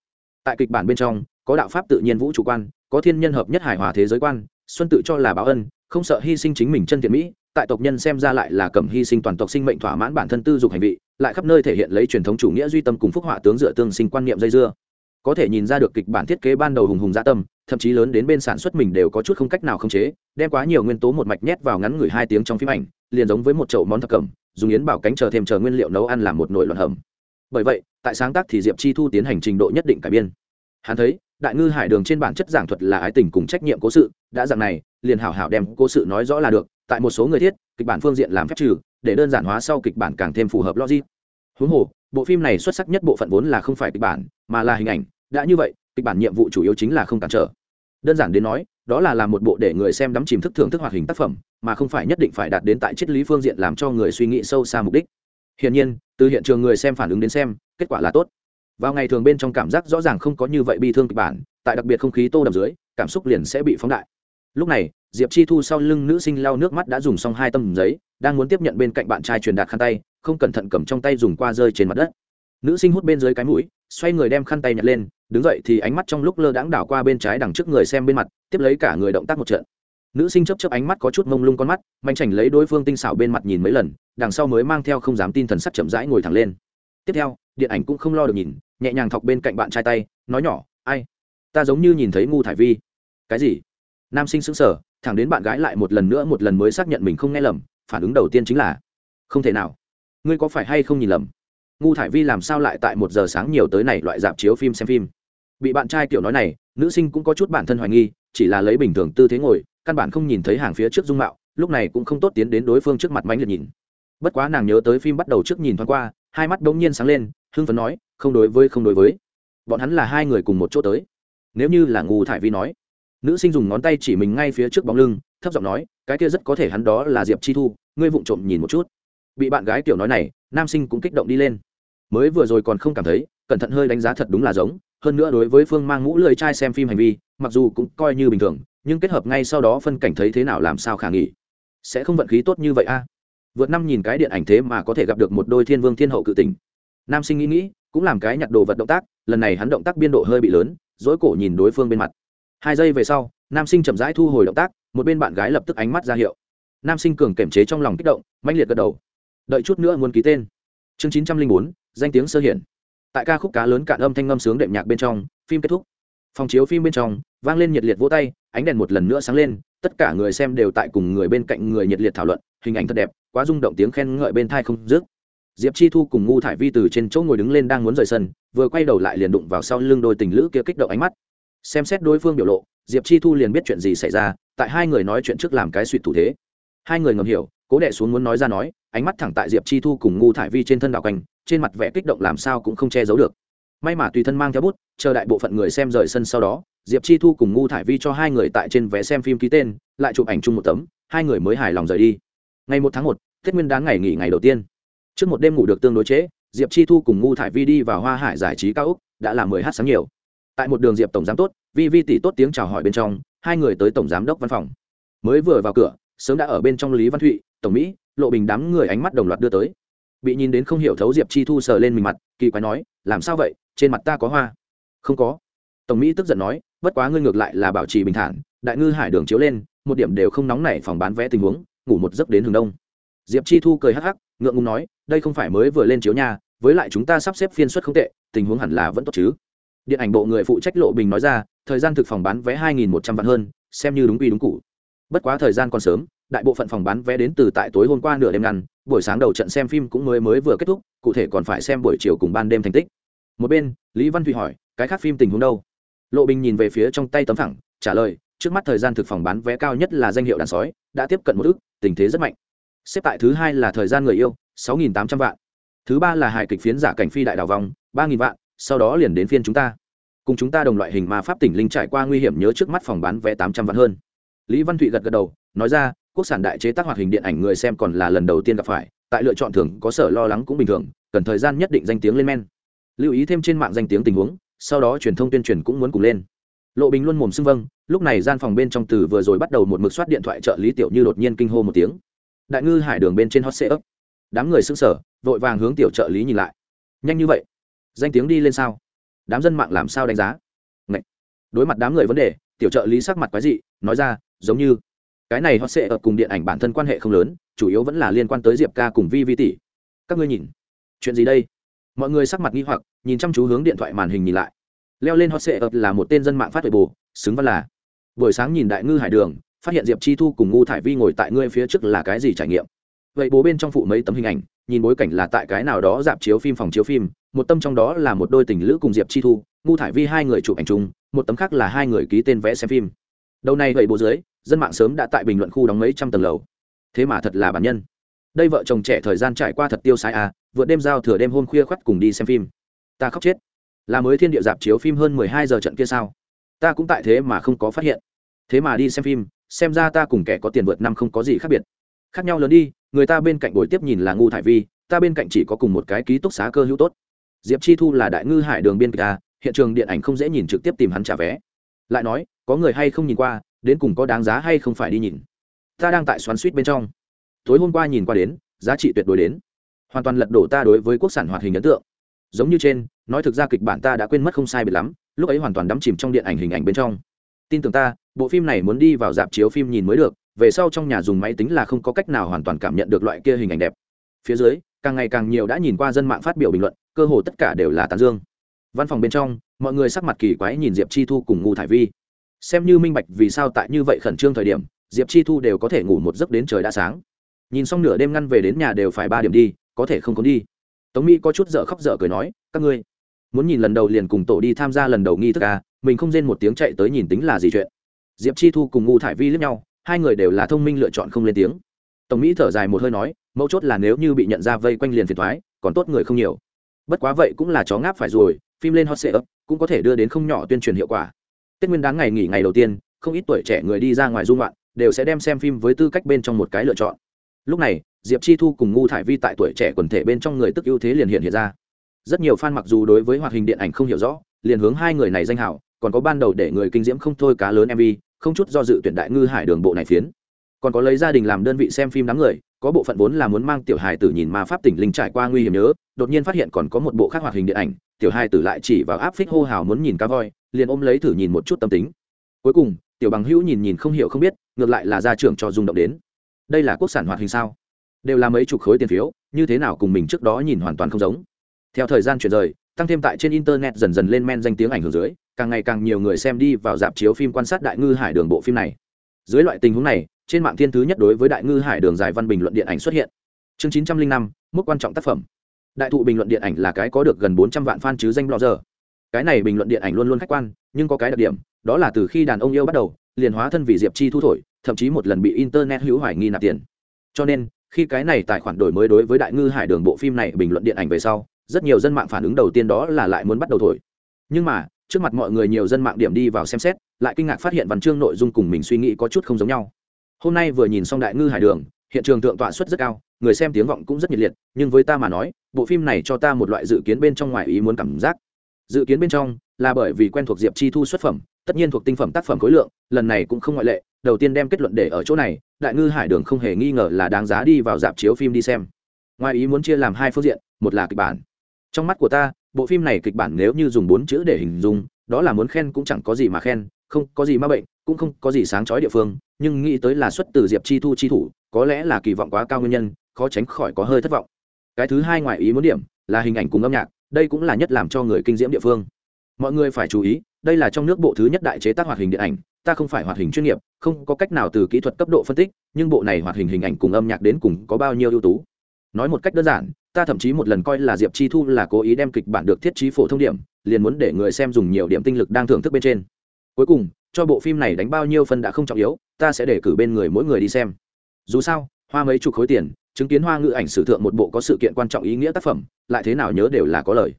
Speaker 1: Tại kịch bản bên trong có đạo pháp tự nhiên vũ trụ quan, có thiên nhân hợp nhất hài hòa thế giới quan, xuân tự cho là báo ân, không sợ hy sinh chính mình chân thiện mỹ, tại tộc nhân xem ra lại là cầm hy sinh toàn tộc sinh mệnh thỏa mãn bản thân tư dục hành vị, lại khắp nơi thể hiện lấy truyền thống chủ nghĩa duy tâm cùng phúc họa tướng dựa tương sinh quan niệm dây dưa. Có thể nhìn ra được kịch bản thiết kế ban đầu hùng hùng gia tâm, thậm chí lớn đến bên sản xuất mình đều có chút không cách nào khống chế, đem quá nhiều nguyên tố một mạch nhét vào ngắn người hai tiếng trong phim ảnh, liền giống với một chậu món thập cẩm, dùng yến bảo cánh chờ thêm chờ nguyên liệu nấu ăn làm một nồi loạn hầm. Bởi vậy, tại sáng tác thì diệp chi thu tiến hành trình độ nhất định cải biên. Hắn thấy đại ngư hải đường trên bản chất giảng thuật là ái tình cùng trách nhiệm cố sự, đã dạng này, liền hảo hảo đem cố sự nói rõ là được, tại một số người thiết, kịch bản phương diện làm phép trừ, để đơn giản hóa sau kịch bản càng thêm phù hợp logic. Huống hồ, bộ phim này xuất sắc nhất bộ phận vốn là không phải kịch bản, mà là hình ảnh, đã như vậy, kịch bản nhiệm vụ chủ yếu chính là không cản trở. Đơn giản đến nói, đó là làm một bộ để người xem đắm chìm thức thưởng thức hoạt hình tác phẩm, mà không phải nhất định phải đạt đến tại triết lý phương diện làm cho người suy nghĩ sâu xa mục đích. Hiển nhiên, từ hiện trường người xem phản ứng đến xem, kết quả là tốt vào ngày thường bên trong cảm giác rõ ràng không có như vậy bi thương kịch bản, tại đặc biệt không khí tô đầm dưới, cảm xúc liền sẽ bị phóng đại. Lúc này, diệp chi thu sau lưng nữ sinh lau nước mắt đã dùng xong hai tấm giấy, đang muốn tiếp nhận bên cạnh bạn trai truyền đạt khăn tay, không cẩn thận cầm trong tay dùng qua rơi trên mặt đất. Nữ sinh hút bên dưới cái mũi, xoay người đem khăn tay nhặt lên, đứng dậy thì ánh mắt trong lúc lơ đãng đảo qua bên trái đằng trước người xem bên mặt, tiếp lấy cả người động tác một trận. Nữ sinh chấp chấp ánh mắt có chút mông lung con mắt, manh chảnh lấy đối phương tinh xảo bên mặt nhìn mấy lần, đằng sau mới mang theo không dám tin thần sắc chậm rãi ngồi thẳng lên. Tiếp theo, điện ảnh cũng không lo được nhìn nhẹ nhàng thọc bên cạnh bạn trai tay, nói nhỏ, ai? Ta giống như nhìn thấy ngu thải vi. Cái gì? Nam sinh sững sờ, thẳng đến bạn gái lại một lần nữa một lần mới xác nhận mình không nghe lầm, phản ứng đầu tiên chính là, không thể nào. Ngươi có phải hay không nhìn lầm? Ngu thải vi làm sao lại tại một giờ sáng nhiều tới này loại dạp chiếu phim xem phim? Bị bạn trai kiểu nói này, nữ sinh cũng có chút bản thân hoài nghi, chỉ là lấy bình thường tư thế ngồi, căn bản không nhìn thấy hàng phía trước dung mạo, lúc này cũng không tốt tiến đến đối phương trước mặt mánh liệt nhìn. Bất quá nàng nhớ tới phim bắt đầu trước nhìn thoáng qua, hai mắt bỗng nhiên sáng lên, hưng phấn nói không đối với, không đối với. Bọn hắn là hai người cùng một chỗ tới. Nếu như là ngù thải vi nói, nữ sinh dùng ngón tay chỉ mình ngay phía trước bóng lưng, thấp giọng nói, cái kia rất có thể hắn đó là diệp chi thu, ngươi vụng trộm nhìn một chút. Bị bạn gái tiểu nói này, nam sinh cũng kích động đi lên. Mới vừa rồi còn không cảm thấy, cẩn thận hơi đánh giá thật đúng là giống, hơn nữa đối với phương mang mũ lười trai xem phim hành vi, mặc dù cũng coi như bình thường, nhưng kết hợp ngay sau đó phân cảnh thấy thế nào làm sao khả nghỉ sẽ không vận khí tốt như vậy a. Vượt năm nhìn cái điện ảnh thế mà có thể gặp được một đôi thiên vương thiên hậu cự tình. Nam sinh nghĩ nghĩ cũng làm cái nhặt đồ vật động tác, lần này hắn động tác biên độ hơi bị lớn dỗi cổ nhìn đối phương bên mặt. Hai giây về sau, nam sinh chậm rãi thu hồi động tác, một bên bạn gái lập tức ánh mắt ra hiệu. Nam sinh cường kiểm chế trong lòng kích động, mãnh liệt gật đầu. Đợi chút nữa muốn ký tên. Chương chín trăm linh bốn, danh tiếng sơ hiển. Tại ca khúc cá lớn cạn âm thanh ngâm sướng đệm nhạc bên trong, phim kết thúc. Phòng chiếu phim bên trong, vang lên nhiệt liệt vỗ tay, ánh đèn một lần nữa sáng lên, tất cả người xem đều tại cùng người bên cạnh người nhiệt liệt thảo luận, hình ảnh thật đẹp, quá rung động tiếng khen ngợi bên thai không dứt diệp chi thu cùng ngu thải vi từ trên chỗ ngồi đứng lên đang muốn rời sân, vừa quay đầu lại liền đụng vào sau lưng đôi tình lữ kia kích động ánh mắt. Xem xét đối phương biểu lộ, diệp chi thu liền biết chuyện gì xảy ra, tại hai người nói chuyện trước làm cái suy thủ thế. Hai người ngầm hiểu, cố đệ xuống muốn nói ra nói, ánh mắt thẳng tại diệp chi thu cùng ngu thải vi trên thân đạo quanh, trên mặt vẽ kích động làm sao cũng không che giấu được. May mà tùy thân mang theo bút, chờ đại bộ phận người xem rời sân sau đó, diệp chi thu cùng ngu thải vi cho hai người tại trên vé xem phim ký tên, lại chụp ảnh chung một tấm, hai người mới hài lòng rời đi. Ngày một tháng một, tết nguyên đán ngày nghỉ ngày đầu tiên trước một đêm ngủ được tương đối chế, diệp chi thu cùng ngu thải vi đi vào hoa hải giải trí cao úc đã là mười h sáng nhiều. Tại một đường diệp tổng giám tốt vi vi tỷ tốt tiếng chào hỏi bên trong hai người tới tổng giám đốc văn phòng. Mới vừa vào cửa sớm đã ở bên trong lý văn thụy tổng mỹ lộ bình đám người ánh mắt đồng loạt đưa tới. Bị nhìn đến không hiểu thấu diệp chi thu sờ lên mình mặt kỳ quái nói làm sao vậy? Trên mặt ta có hoa? Không có. Tổng mỹ tức giận nói bất quá ngươi ngược lại là bảo trì bình thản đại ngư hải đường chiếu lên một điểm đều không nóng nảy phòng bán vé tình huống ngủ một giấc đến hướng đông. Diệp chi thu cười hắc hắc ngượng ngùng nói, đây không phải mới vừa lên chiếu nhà với lại chúng ta sắp xếp phiên suất không tệ, tình huống hẳn là vẫn tốt chứ. Điện ảnh bộ người phụ trách lộ bình nói ra, thời gian thực phòng bán vé hai nghìn một trăm vạn hơn, xem như đúng quy đúng cụ bất quá thời gian còn sớm, đại bộ phận phòng bán vé đến từ tại tối hôm qua nửa đêm ngăn, buổi sáng đầu trận xem phim cũng mới mới vừa kết thúc, cụ thể còn phải xem buổi chiều cùng ban đêm thành tích. Một bên, lý văn thụy hỏi, cái khác phim tình huống đâu? Lộ bình nhìn về phía trong tay tấm thẳng, trả lời, trước mắt thời gian thực phòng bán vé cao nhất là danh hiệu đàn sói, đã tiếp cận một ước, tình thế rất mạnh xếp tại thứ hai là thời gian người yêu, sáu nghìn tám trăm vạn. Thứ ba là hài kịch phiến giả cảnh phi đại đào vòng, ba nghìn vạn, sau đó liền đến phiên chúng ta. Cùng chúng ta đồng loại hình ma pháp tỉnh linh trải qua nguy hiểm nhớ trước mắt phòng bán vé tám trăm vạn hơn. Lý văn thụy gật gật đầu, nói ra, quốc sản đại chế tác hoạt hình điện ảnh người xem còn là lần đầu tiên gặp phải, tại lựa chọn thường có sở lo lắng cũng bình thường, cần thời gian nhất định danh tiếng lên men. Lưu ý thêm trên mạng danh tiếng tình huống, sau đó truyền thông tuyên truyền cũng muốn cùng lên. Lộ bình luôn mồm xưng vâng lúc này gian phòng bên trong từ vừa rồi bắt đầu một mực soát điện thoại trợ lý tiểu như đột nhiên kinh hô một tiếng đại ngư hải đường bên trên hot ấp đám người xưng sở vội vàng hướng tiểu trợ lý nhìn lại. Nhanh như vậy? Danh tiếng đi lên sao? Đám dân mạng làm sao đánh giá? Ngậy. đối mặt đám người vấn đề, tiểu trợ lý sắc mặt quái dị, nói ra, giống như, cái này hot ấp cùng điện ảnh bản thân quan hệ không lớn, chủ yếu vẫn là liên quan tới diệp ca cùng vi vi tỷ. Các ngươi nhìn. Chuyện gì đây? Mọi người sắc mặt nghi hoặc, nhìn chăm chú hướng điện thoại màn hình nhìn lại. Leo lên hot ấp là một tên dân mạng phát huệ bù, xứng văn là. Buổi sáng nhìn đại ngư hải đường phát hiện diệp chi thu cùng ngu thải vi ngồi tại ngươi phía trước là cái gì trải nghiệm? Vậy bố bên trong phụ mấy tấm hình ảnh, nhìn bối cảnh là tại cái nào đó dạp chiếu phim, phòng chiếu phim, một tâm trong đó là một đôi tình lữ cùng diệp chi thu, ngu thải vi hai người chụp ảnh chung, một tấm khác là hai người ký tên vẽ xem phim. Đầu này vậy bố dưới, dân mạng sớm đã tại bình luận khu đóng mấy trăm tầng lầu. Thế mà thật là bản nhân. Đây vợ chồng trẻ thời gian trải qua thật tiêu sai à vượt đêm giao thừa đêm hôm khuya khoắt cùng đi xem phim. Ta khóc chết. Là mới thiên địa dạp chiếu phim hơn mười hai giờ trận kia sao? Ta cũng tại thế mà không có phát hiện. Thế mà đi xem phim xem ra ta cùng kẻ có tiền vượt năm không có gì khác biệt. Khác nhau lớn đi, người ta bên cạnh buổi tiếp nhìn là ngu thải vi, ta bên cạnh chỉ có cùng một cái ký túc xá cơ hữu tốt. Diệp chi thu là đại ngư hải đường biên kịch ta hiện trường điện ảnh không dễ nhìn trực tiếp tìm hắn trả vé. Lại nói, có người hay không nhìn qua, đến cùng có đáng giá hay không phải đi nhìn. Ta đang tại xoắn suýt bên trong. Tối hôm qua nhìn qua đến, giá trị tuyệt đối đến. Hoàn toàn lật đổ ta đối với quốc sản hoạt hình ấn tượng. Giống như trên, nói thực ra kịch bản ta đã quên mất không sai biệt lắm, lúc ấy hoàn toàn đắm chìm trong điện ảnh hình ảnh bên trong. Tin tưởng ta bộ phim này muốn đi vào dạp chiếu phim nhìn mới được, về sau trong nhà dùng máy tính là không có cách nào hoàn toàn cảm nhận được loại kia hình ảnh đẹp. Phía dưới, càng ngày càng nhiều đã nhìn qua dân mạng phát biểu bình luận, cơ hồ tất cả đều là tán dương. Văn phòng bên trong, mọi người sắc mặt kỳ quái nhìn diệp chi thu cùng ngu thải vi. Xem như minh bạch vì sao tại như vậy khẩn trương thời điểm, diệp chi thu đều có thể ngủ một giấc đến trời đã sáng. Nhìn xong nửa đêm ngăn về đến nhà đều phải ba điểm đi, có thể không có đi. Tống mỹ có chút dở khóc dở cười nói, các ngươi muốn nhìn lần đầu liền cùng tổ đi tham gia lần đầu nghi thức à mình không rên một tiếng chạy tới nhìn tính là gì chuyện diệp chi thu cùng ngu thải vi lướt nhau, hai người đều là thông minh lựa chọn không lên tiếng. Tổng mỹ thở dài một hơi nói, mấu chốt là nếu như bị nhận ra vây quanh liền phiền thoái còn tốt người không nhiều. Bất quá vậy cũng là chó ngáp phải rồi, phim lên hot sệ ấp cũng có thể đưa đến không nhỏ tuyên truyền hiệu quả. Tết nguyên đáng ngày nghỉ ngày đầu tiên, không ít tuổi trẻ người đi ra ngoài dung loạn đều sẽ đem xem phim với tư cách bên trong một cái lựa chọn. Lúc này, diệp chi thu cùng ngu thải vi tại tuổi trẻ quần thể bên trong người tức ưu thế liền hiện hiện ra. Rất nhiều fan mặc dù đối với hoạt hình điện ảnh không hiểu rõ, liền hướng hai người này danh hảo còn có ban đầu để người kinh diễm không thôi cá lớn mv không chút do dự tuyển đại ngư hải đường bộ này phiến. Còn có lấy gia đình làm đơn vị xem phim đám người, có bộ phận vốn là muốn mang tiểu hài tử nhìn mà pháp tỉnh linh trải qua nguy hiểm nhớ, đột nhiên phát hiện còn có một bộ khác hoạt hình điện ảnh, tiểu hài tử lại chỉ vào áp phích hô hào muốn nhìn cá voi, liền ôm lấy thử nhìn một chút tâm tính. Cuối cùng, tiểu bằng hữu nhìn nhìn không hiểu không biết, ngược lại là gia trưởng cho rung động đến. Đây là quốc sản hoạt hình sao? Đều là mấy chục khối tiền phiếu, như thế nào cùng mình trước đó nhìn hoàn toàn không giống? Theo thời gian chuyển rời, tăng thêm tại trên internet dần dần lên men danh tiếng ảnh hưởng dưới càng ngày càng nhiều người xem đi vào dạp chiếu phim quan sát đại ngư hải đường bộ phim này. Dưới loại tình huống này, trên mạng thiên thứ nhất đối với đại ngư hải đường dài văn bình luận điện ảnh xuất hiện. Chương chín trăm linh năm mức quan trọng tác phẩm. Đại thụ bình luận điện ảnh là cái có được gần bốn trăm vạn fan chứ danh blogger. Cái này bình luận điện ảnh luôn luôn khách quan, nhưng có cái đặc điểm, đó là từ khi đàn ông yêu bắt đầu, liền hóa thân vì diệp chi thu thổi, thậm chí một lần bị internet hữu hoài nghi nạp tiền. Cho nên, khi cái này tài khoản đổi mới đối với đại ngư hải đường bộ phim này bình luận điện ảnh về sau, rất nhiều dân mạng phản ứng đầu tiên đó là lại muốn bắt đầu thổi. Nhưng mà trước mặt mọi người nhiều dân mạng điểm đi vào xem xét, lại kinh ngạc phát hiện văn chương nội dung cùng mình suy nghĩ có chút không giống nhau. Hôm nay vừa nhìn xong đại ngư hải đường, hiện trường tượng tọa suất rất cao, người xem tiếng vọng cũng rất nhiệt liệt, nhưng với ta mà nói, bộ phim này cho ta một loại dự kiến bên trong ngoài ý muốn cảm giác. Dự kiến bên trong là bởi vì quen thuộc diệp chi thu xuất phẩm, tất nhiên thuộc tinh phẩm tác phẩm khối lượng, lần này cũng không ngoại lệ, đầu tiên đem kết luận để ở chỗ này, đại ngư hải đường không hề nghi ngờ là đáng giá đi vào dạp chiếu phim đi xem. Ngoài ý muốn chia làm hai phương diện, một là kịch bản. Trong mắt của ta bộ phim này kịch bản nếu như dùng bốn chữ để hình dung, đó là muốn khen cũng chẳng có gì mà khen, không có gì ma bệnh, cũng không có gì sáng chói địa phương, nhưng nghĩ tới là xuất từ diệp chi thu chi thủ, có lẽ là kỳ vọng quá cao nguyên nhân, khó tránh khỏi có hơi thất vọng. Cái thứ hai ngoài ý muốn điểm là hình ảnh cùng âm nhạc, đây cũng là nhất làm cho người kinh diễm địa phương. Mọi người phải chú ý, đây là trong nước bộ thứ nhất đại chế tác hoạt hình điện ảnh, ta không phải hoạt hình chuyên nghiệp, không có cách nào từ kỹ thuật cấp độ phân tích, nhưng bộ này hoạt hình hình ảnh cùng âm nhạc đến cùng có bao nhiêu ưu tú. Nói một cách đơn giản ta thậm chí một lần coi là diệp chi thu là cố ý đem kịch bản được thiết trí phổ thông điểm, liền muốn để người xem dùng nhiều điểm tinh lực đang thưởng thức bên trên. Cuối cùng, cho bộ phim này đánh bao nhiêu phân đã không trọng yếu, ta sẽ để cử bên người mỗi người đi xem. Dù sao, hoa mấy chục khối tiền, chứng kiến hoa ngữ ảnh sử thượng một bộ có sự kiện quan trọng ý nghĩa tác phẩm, lại thế nào nhớ đều là có lời.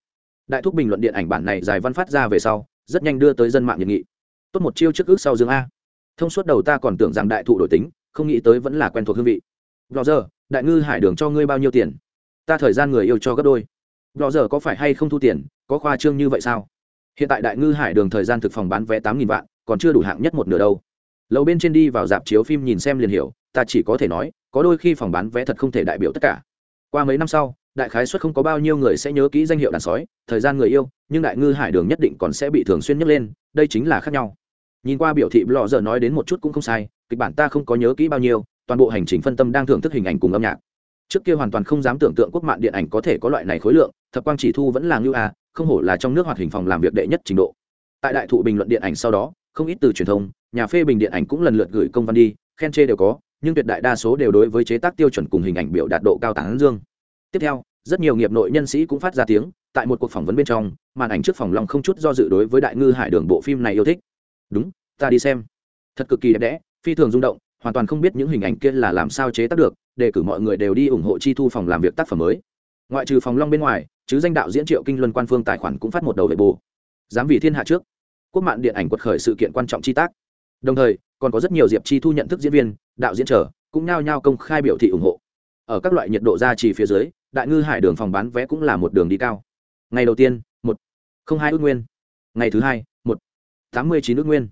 Speaker 1: Đại thúc bình luận điện ảnh bản này dài văn phát ra về sau, rất nhanh đưa tới dân mạng nhiệt nghị. Tốt một chiêu trước ước sau dương a. Thông suốt đầu ta còn tưởng rằng đại thụ đổi tính, không nghĩ tới vẫn là quen thuộc hương vị. Lò giờ đại ngư hải đường cho ngươi bao nhiêu tiền? Ta thời gian người yêu cho gấp đôi. Lò giờ có phải hay không thu tiền, có khoa trương như vậy sao? Hiện tại đại ngư hải đường thời gian thực phòng bán vé tám nghìn vạn, còn chưa đủ hạng nhất một nửa đâu. Lầu bên trên đi vào dạp chiếu phim nhìn xem liền hiểu, ta chỉ có thể nói, có đôi khi phòng bán vé thật không thể đại biểu tất cả. Qua mấy năm sau, đại khái suất không có bao nhiêu người sẽ nhớ kỹ danh hiệu đàn sói, thời gian người yêu, nhưng đại ngư hải đường nhất định còn sẽ bị thường xuyên nhấc lên, đây chính là khác nhau. Nhìn qua biểu thị lò giờ nói đến một chút cũng không sai, kịch bản ta không có nhớ kỹ bao nhiêu, toàn bộ hành trình phân tâm đang thưởng thức hình ảnh cùng âm nhạc trước kia hoàn toàn không dám tưởng tượng quốc mạng điện ảnh có thể có loại này khối lượng, thập quang chỉ thu vẫn là ngưu a, không hổ là trong nước hoạt hình phòng làm việc đệ nhất trình độ. Tại đại thụ bình luận điện ảnh sau đó, không ít từ truyền thông, nhà phê bình điện ảnh cũng lần lượt gửi công văn đi, khen chê đều có, nhưng tuyệt đại đa số đều đối với chế tác tiêu chuẩn cùng hình ảnh biểu đạt độ cao tán dương. Tiếp theo, rất nhiều nghiệp nội nhân sĩ cũng phát ra tiếng, tại một cuộc phỏng vấn bên trong, màn ảnh trước phòng long không chút do dự đối với đại ngư hải đường bộ phim này yêu thích. Đúng, ta đi xem. Thật cực kỳ đẹp đẽ, phi thường rung động hoàn toàn không biết những hình ảnh kia là làm sao chế tác được đề cử mọi người đều đi ủng hộ chi thu phòng làm việc tác phẩm mới. Ngoại trừ phòng long bên ngoài, chứ danh đạo diễn triệu kinh luân quan phương tài khoản cũng phát một đầu về bù. Dám vì thiên hạ trước. Quốc mạng điện ảnh quật khởi sự kiện quan trọng chi tác. Đồng thời, còn có rất nhiều diệp chi thu nhận thức diễn viên, đạo diễn trở cũng nhao nhao công khai biểu thị ủng hộ. Ở các loại nhiệt độ gia trì phía dưới, đại ngư hải đường phòng bán vé cũng là một đường đi cao. Ngày đầu tiên, một. Không hai ước nguyên. Ngày thứ hai, một. Tám mươi chín ước nguyên.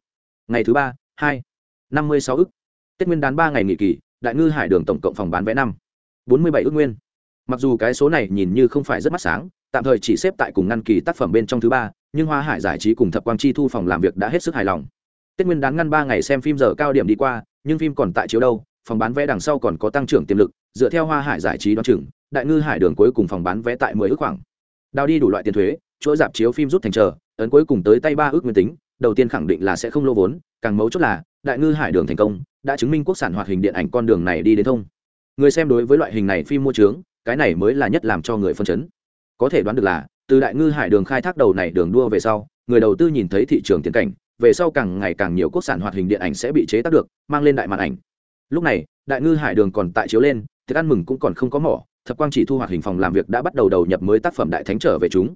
Speaker 1: Ngày thứ ba, hai. Năm mươi sáu ước tết nguyên đán ba ngày nghỉ kỳ, đại ngư hải đường tổng cộng phòng bán vé năm. Bốn mươi bảy ước nguyên. Mặc dù cái số này nhìn như không phải rất mắt sáng, tạm thời chỉ xếp tại cùng ngăn kỳ tác phẩm bên trong thứ ba, nhưng hoa hải giải trí cùng thập quang chi thu phòng làm việc đã hết sức hài lòng. Tết nguyên đán ngăn ba ngày xem phim giờ cao điểm đi qua, nhưng phim còn tại chiếu đâu, phòng bán vé đằng sau còn có tăng trưởng tiềm lực, dựa theo hoa hải giải trí đoán chừng, đại ngư hải đường cuối cùng phòng bán vé tại mười ước khoảng. Đào đi đủ loại tiền thuế, chuỗi dạp chiếu phim rút thành chờ, ấn cuối cùng tới tay ba ước nguyên tính, đầu tiên khẳng định là sẽ không lô vốn, càng mấu chốt là, đại ngư hải đường thành công đã chứng minh quốc sản hoạt hình điện ảnh con đường này đi đến thông. Người xem đối với loại hình này phim mua trướng cái này mới là nhất làm cho người phân chấn. Có thể đoán được là, từ đại ngư hải đường khai thác đầu này đường đua về sau, người đầu tư nhìn thấy thị trường tiến cảnh, về sau càng ngày càng nhiều quốc sản hoạt hình điện ảnh sẽ bị chế tác được, mang lên đại màn ảnh. Lúc này, đại ngư hải đường còn tại chiếu lên, thức ăn mừng cũng còn không có mỏ, thập quang chỉ thu hoạt hình phòng làm việc đã bắt đầu đầu nhập mới tác phẩm đại thánh trở về chúng.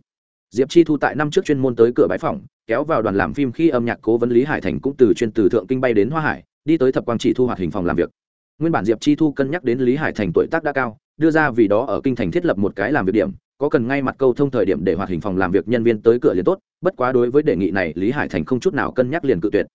Speaker 1: Diệp chi thu tại năm trước chuyên môn tới cửa bãi phòng, kéo vào đoàn làm phim khi âm nhạc cố vấn lý hải thành cũng từ chuyên từ thượng kinh bay đến hoa hải đi tới thập quang chỉ thu hoạt hình phòng làm việc. Nguyên bản diệp chi thu cân nhắc đến lý hải thành tuổi tác đã cao, đưa ra vì đó ở kinh thành thiết lập một cái làm việc điểm, có cần ngay mặt câu thông thời điểm để hoạt hình phòng làm việc nhân viên tới cửa liền tốt, bất quá đối với đề nghị này lý hải thành không chút nào cân nhắc liền cự tuyệt.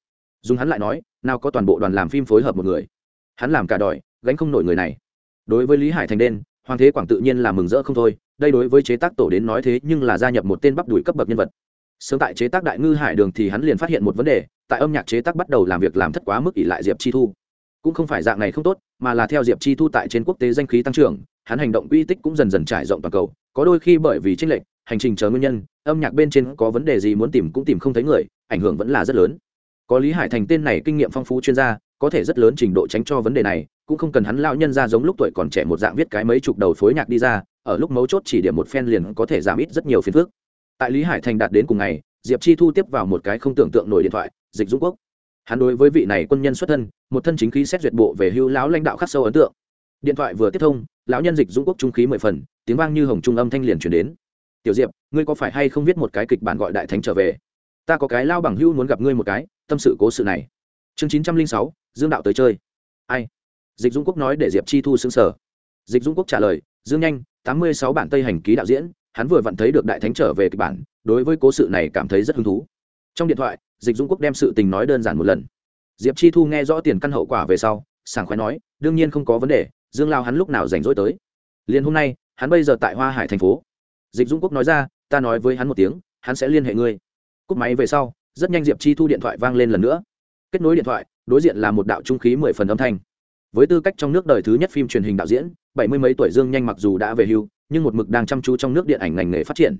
Speaker 1: Dùng hắn lại nói, nào có toàn bộ đoàn làm phim phối hợp một người. Hắn làm cả đòi, gánh không nổi người này. Đối với lý hải thành đen, hoàng thế quảng tự nhiên là mừng rỡ không thôi, đây đối với chế tác tổ đến nói thế nhưng là gia nhập một tên bắp đùi cấp bậc nhân vật sớm tại chế tác đại ngư hải đường thì hắn liền phát hiện một vấn đề, tại âm nhạc chế tác bắt đầu làm việc làm thất quá mức ỷ lại diệp chi thu. Cũng không phải dạng này không tốt, mà là theo diệp chi thu tại trên quốc tế danh khí tăng trưởng, hắn hành động uy tích cũng dần dần trải rộng toàn cầu, có đôi khi bởi vì tranh lệch, hành trình chờ nguyên nhân, âm nhạc bên trên có vấn đề gì muốn tìm cũng tìm không thấy người, ảnh hưởng vẫn là rất lớn. Có lý hải thành tên này kinh nghiệm phong phú chuyên gia, có thể rất lớn trình độ tránh cho vấn đề này, cũng không cần hắn lao nhân ra giống lúc tuổi còn trẻ một dạng viết cái mấy chục đầu phối nhạc đi ra, ở lúc mấu chốt chỉ điểm một phen liền có thể giảm ít rất nhiều phiền phức tại lý hải thành đạt đến cùng ngày, diệp chi thu tiếp vào một cái không tưởng tượng nổi điện thoại, dịch dũng quốc. Hắn đối với vị này quân nhân xuất thân, một thân chính khí xét duyệt bộ về hưu lão lãnh đạo khắc sâu ấn tượng. Điện thoại vừa tiếp thông, lão nhân dịch dũng quốc trung khí mười phần, tiếng vang như hồng trung âm thanh liền chuyển đến. Tiểu diệp, ngươi có phải hay không viết một cái kịch bản gọi đại thánh trở về? Ta có cái lao bằng hưu muốn gặp ngươi một cái, tâm sự cố sự này. Chương chín trăm linh sáu, dương đạo tới chơi. Ai? Dịch dũng quốc nói để diệp chi thu xứng sở dịch dũng quốc trả lời, dương nhanh, tám mươi sáu bản tây hành ký đạo diễn hắn vừa vặn thấy được đại thánh trở về kịch bản, đối với cố sự này cảm thấy rất hứng thú. Trong điện thoại, dịch Dung quốc đem sự tình nói đơn giản một lần. Diệp chi thu nghe rõ tiền căn hậu quả về sau, sảng khoái nói, đương nhiên không có vấn đề, dương lao hắn lúc nào rảnh rỗi tới? Liền hôm nay, hắn bây giờ tại hoa hải thành phố. Dịch Dung quốc nói ra, ta nói với hắn một tiếng, hắn sẽ liên hệ ngươi. Cúp máy về sau, rất nhanh diệp chi thu điện thoại vang lên lần nữa. Kết nối điện thoại, đối diện là một đạo trung khí mười phần âm thanh. Với tư cách trong nước đời thứ nhất phim truyền hình đạo diễn, bảy mươi mấy tuổi dương nhanh mặc dù đã về hưu nhưng một mực đang chăm chú trong nước điện ảnh ngành nghề phát triển.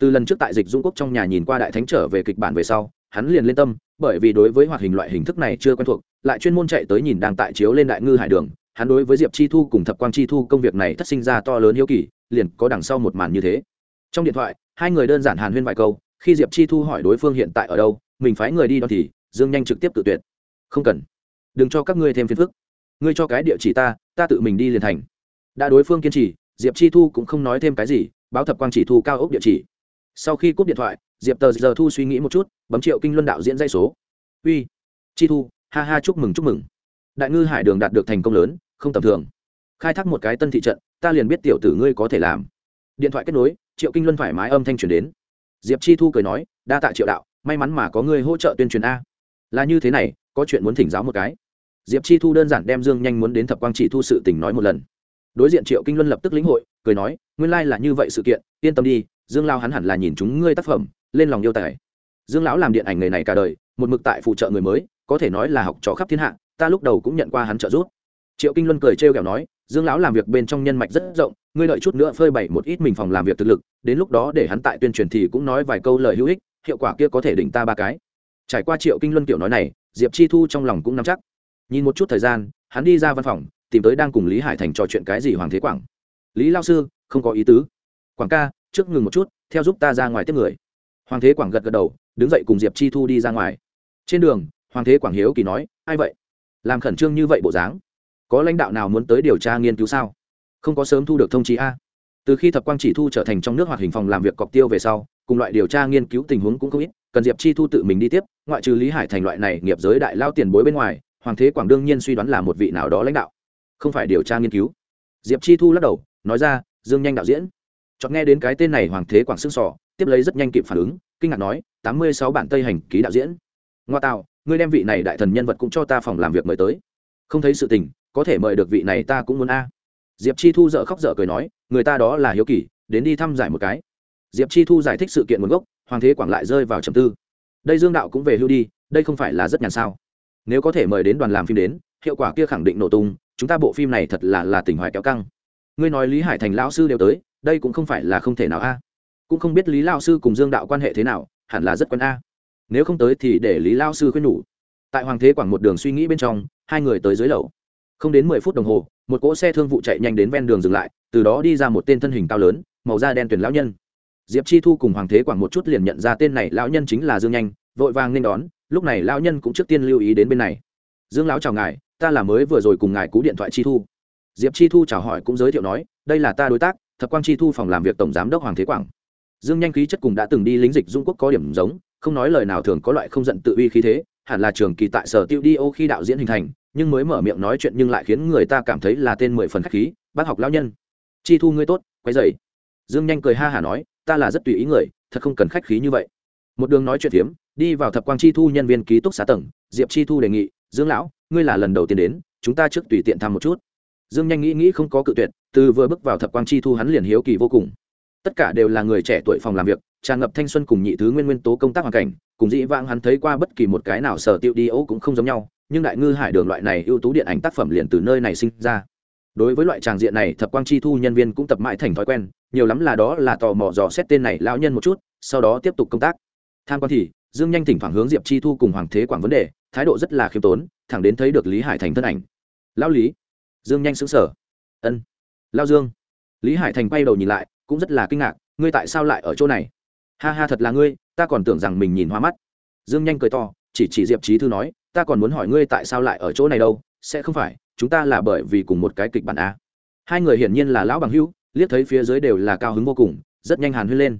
Speaker 1: Từ lần trước tại dịch dũng quốc trong nhà nhìn qua đại thánh trở về kịch bản về sau, hắn liền lên tâm, bởi vì đối với hoạt hình loại hình thức này chưa quen thuộc, lại chuyên môn chạy tới nhìn đang tại chiếu lên đại ngư hải đường, hắn đối với diệp chi thu cùng thập quang chi thu công việc này thất sinh ra to lớn hiếu kỳ, liền có đằng sau một màn như thế. Trong điện thoại, hai người đơn giản hàn huyên vài câu, khi diệp chi thu hỏi đối phương hiện tại ở đâu, mình phái người đi đón thì, dương nhanh trực tiếp tự tuyệt. Không cần. Đừng cho các ngươi thêm phiền phức. Ngươi cho cái địa chỉ ta ta tự mình đi liền thành. Đã đối phương kiên trì diệp chi thu cũng không nói thêm cái gì, báo thập quang chỉ thu cao ốc địa chỉ. Sau khi cúp điện thoại, diệp tờ giờ thu suy nghĩ một chút, bấm triệu kinh luân đạo diễn dây số. Uy, chi thu, ha ha chúc mừng chúc mừng. Đại ngư hải đường đạt được thành công lớn, không tầm thường. Khai thác một cái tân thị trận, ta liền biết tiểu tử ngươi có thể làm. Điện thoại kết nối, triệu kinh luân thoải mái âm thanh truyền đến. Diệp chi thu cười nói, đa tạ triệu đạo, may mắn mà có ngươi hỗ trợ tuyên truyền a. Là như thế này, có chuyện muốn thỉnh giáo một cái. Diệp chi thu đơn giản đem dương nhanh muốn đến thập quang chỉ thu sự tình nói một lần đối diện triệu kinh luân lập tức lĩnh hội, cười nói, nguyên lai là như vậy sự kiện, yên tâm đi, dương lao hắn hẳn là nhìn chúng ngươi tác phẩm, lên lòng yêu tài. Dương lão làm điện ảnh người này cả đời, một mực tại phụ trợ người mới, có thể nói là học trò khắp thiên hạ, ta lúc đầu cũng nhận qua hắn trợ giúp. Triệu kinh luân cười trêu kẹo nói, dương lão làm việc bên trong nhân mạch rất rộng, ngươi đợi chút nữa phơi bày một ít mình phòng làm việc thực lực, đến lúc đó để hắn tại tuyên truyền thì cũng nói vài câu lời hữu ích, hiệu quả kia có thể đỉnh ta ba cái. Trải qua triệu kinh luân kiểu nói này, diệp chi thu trong lòng cũng nắm chắc. Nhìn một chút thời gian, hắn đi ra văn phòng tìm tới đang cùng lý hải thành trò chuyện cái gì hoàng thế quảng. Lý lao sư, không có ý tứ. Quảng ca, trước ngừng một chút, theo giúp ta ra ngoài tiếp người. Hoàng thế quảng gật gật đầu, đứng dậy cùng diệp chi thu đi ra ngoài. Trên đường, hoàng thế quảng hiếu kỳ nói, ai vậy? Làm khẩn trương như vậy bộ dáng? Có lãnh đạo nào muốn tới điều tra nghiên cứu sao? Không có sớm thu được thông chí a. Từ khi thập quang chỉ thu trở thành trong nước hoạt hình phòng làm việc cọc tiêu về sau, cùng loại điều tra nghiên cứu tình huống cũng không ít, cần diệp chi thu tự mình đi tiếp, ngoại trừ lý hải thành loại này nghiệp giới đại lao tiền bối bên ngoài, hoàng thế quảng đương nhiên suy đoán là một vị nào đó lãnh đạo không phải điều tra nghiên cứu. Diệp chi thu lắc đầu, nói ra, dương nhanh đạo diễn. Chọn nghe đến cái tên này hoàng thế quảng xương sỏ tiếp lấy rất nhanh kịp phản ứng, kinh ngạc nói, tám mươi sáu bản tây hành ký đạo diễn. Ngoa tạo, ngươi đem vị này đại thần nhân vật cũng cho ta phòng làm việc mời tới. Không thấy sự tình, có thể mời được vị này ta cũng muốn a. Diệp chi thu dợ khóc dở cười nói, người ta đó là hiếu kỳ, đến đi thăm giải một cái. Diệp chi thu giải thích sự kiện nguồn gốc, hoàng thế quảng lại rơi vào trầm tư. Đây dương đạo cũng về hưu đi, đây không phải là rất nhàn sao. Nếu có thể mời đến đoàn làm phim đến, hiệu quả kia khẳng định nổ tung chúng ta bộ phim này thật là là tình hoài kéo căng. Ngươi nói lý hải thành lão sư đều tới, đây cũng không phải là không thể nào a. Cũng không biết lý lao sư cùng dương đạo quan hệ thế nào, hẳn là rất quen a. Nếu không tới thì để lý lao sư khuyên nhủ. Tại hoàng thế quảng một đường suy nghĩ bên trong, hai người tới dưới lầu. Không đến mười phút đồng hồ, một cỗ xe thương vụ chạy nhanh đến ven đường dừng lại, từ đó đi ra một tên thân hình cao lớn, màu da đen tuyển lão nhân. Diệp chi thu cùng hoàng thế quảng một chút liền nhận ra tên này lão nhân chính là dương nhanh, vội vàng nên đón, lúc này lão nhân cũng trước tiên lưu ý đến bên này. Dương lão chào ngài ta là mới vừa rồi cùng ngài cú điện thoại chi thu. Diệp chi thu chào hỏi cũng giới thiệu nói, đây là ta đối tác, thập quang chi thu phòng làm việc tổng giám đốc hoàng thế quảng. Dương nhanh khí chất cùng đã từng đi lính dịch dung quốc có điểm giống, không nói lời nào thường có loại không giận tự uy khí thế, hẳn là trường kỳ tại sở tiêu đi ô khi đạo diễn hình thành, nhưng mới mở miệng nói chuyện nhưng lại khiến người ta cảm thấy là tên mười phần khách khí, bác học lão nhân. Chi thu ngươi tốt, quay dậy. Dương nhanh cười ha hả nói, ta là rất tùy ý người, thật không cần khách khí như vậy. Một đường nói chuyện phiếm, đi vào thập quang chi thu nhân viên ký túc xá tầng, diệp chi thu đề nghị dương lão, ngươi là lần đầu tiên đến, chúng ta trước tùy tiện thăm một chút. Dương nhanh nghĩ nghĩ không có cự tuyệt, từ vừa bước vào thập quang chi thu hắn liền hiếu kỳ vô cùng. Tất cả đều là người trẻ tuổi phòng làm việc, tràn ngập thanh xuân cùng nhị thứ nguyên nguyên tố công tác hoàn cảnh, cùng dĩ vãng hắn thấy qua bất kỳ một cái nào sở tiêu đi ấu cũng không giống nhau, nhưng đại ngư hải đường loại này ưu tú điện ảnh tác phẩm liền từ nơi này sinh ra. Đối với loại tràng diện này, thập quang chi thu nhân viên cũng tập mãi thành thói quen, nhiều lắm là đó là tò mò dò xét tên này lão nhân một chút, sau đó tiếp tục công tác. Tham quan thì dương nhanh thỉnh thoảng hướng diệp chi thu cùng hoàng thế quảng vấn đề, thái độ rất là khiêm tốn, thẳng đến thấy được lý hải thành thân ảnh. Lão lý. Dương nhanh xứng sở ân lao dương. Lý hải thành quay đầu nhìn lại, cũng rất là kinh ngạc, ngươi tại sao lại ở chỗ này? Ha ha, thật là ngươi, ta còn tưởng rằng mình nhìn hoa mắt. Dương nhanh cười to, chỉ chỉ diệp trí thư nói, ta còn muốn hỏi ngươi tại sao lại ở chỗ này đâu, sẽ không phải, chúng ta là bởi vì cùng một cái kịch bản a. Hai người hiển nhiên là lão bằng hữu, liếc thấy phía dưới đều là cao hứng vô cùng, rất nhanh hàn huyên lên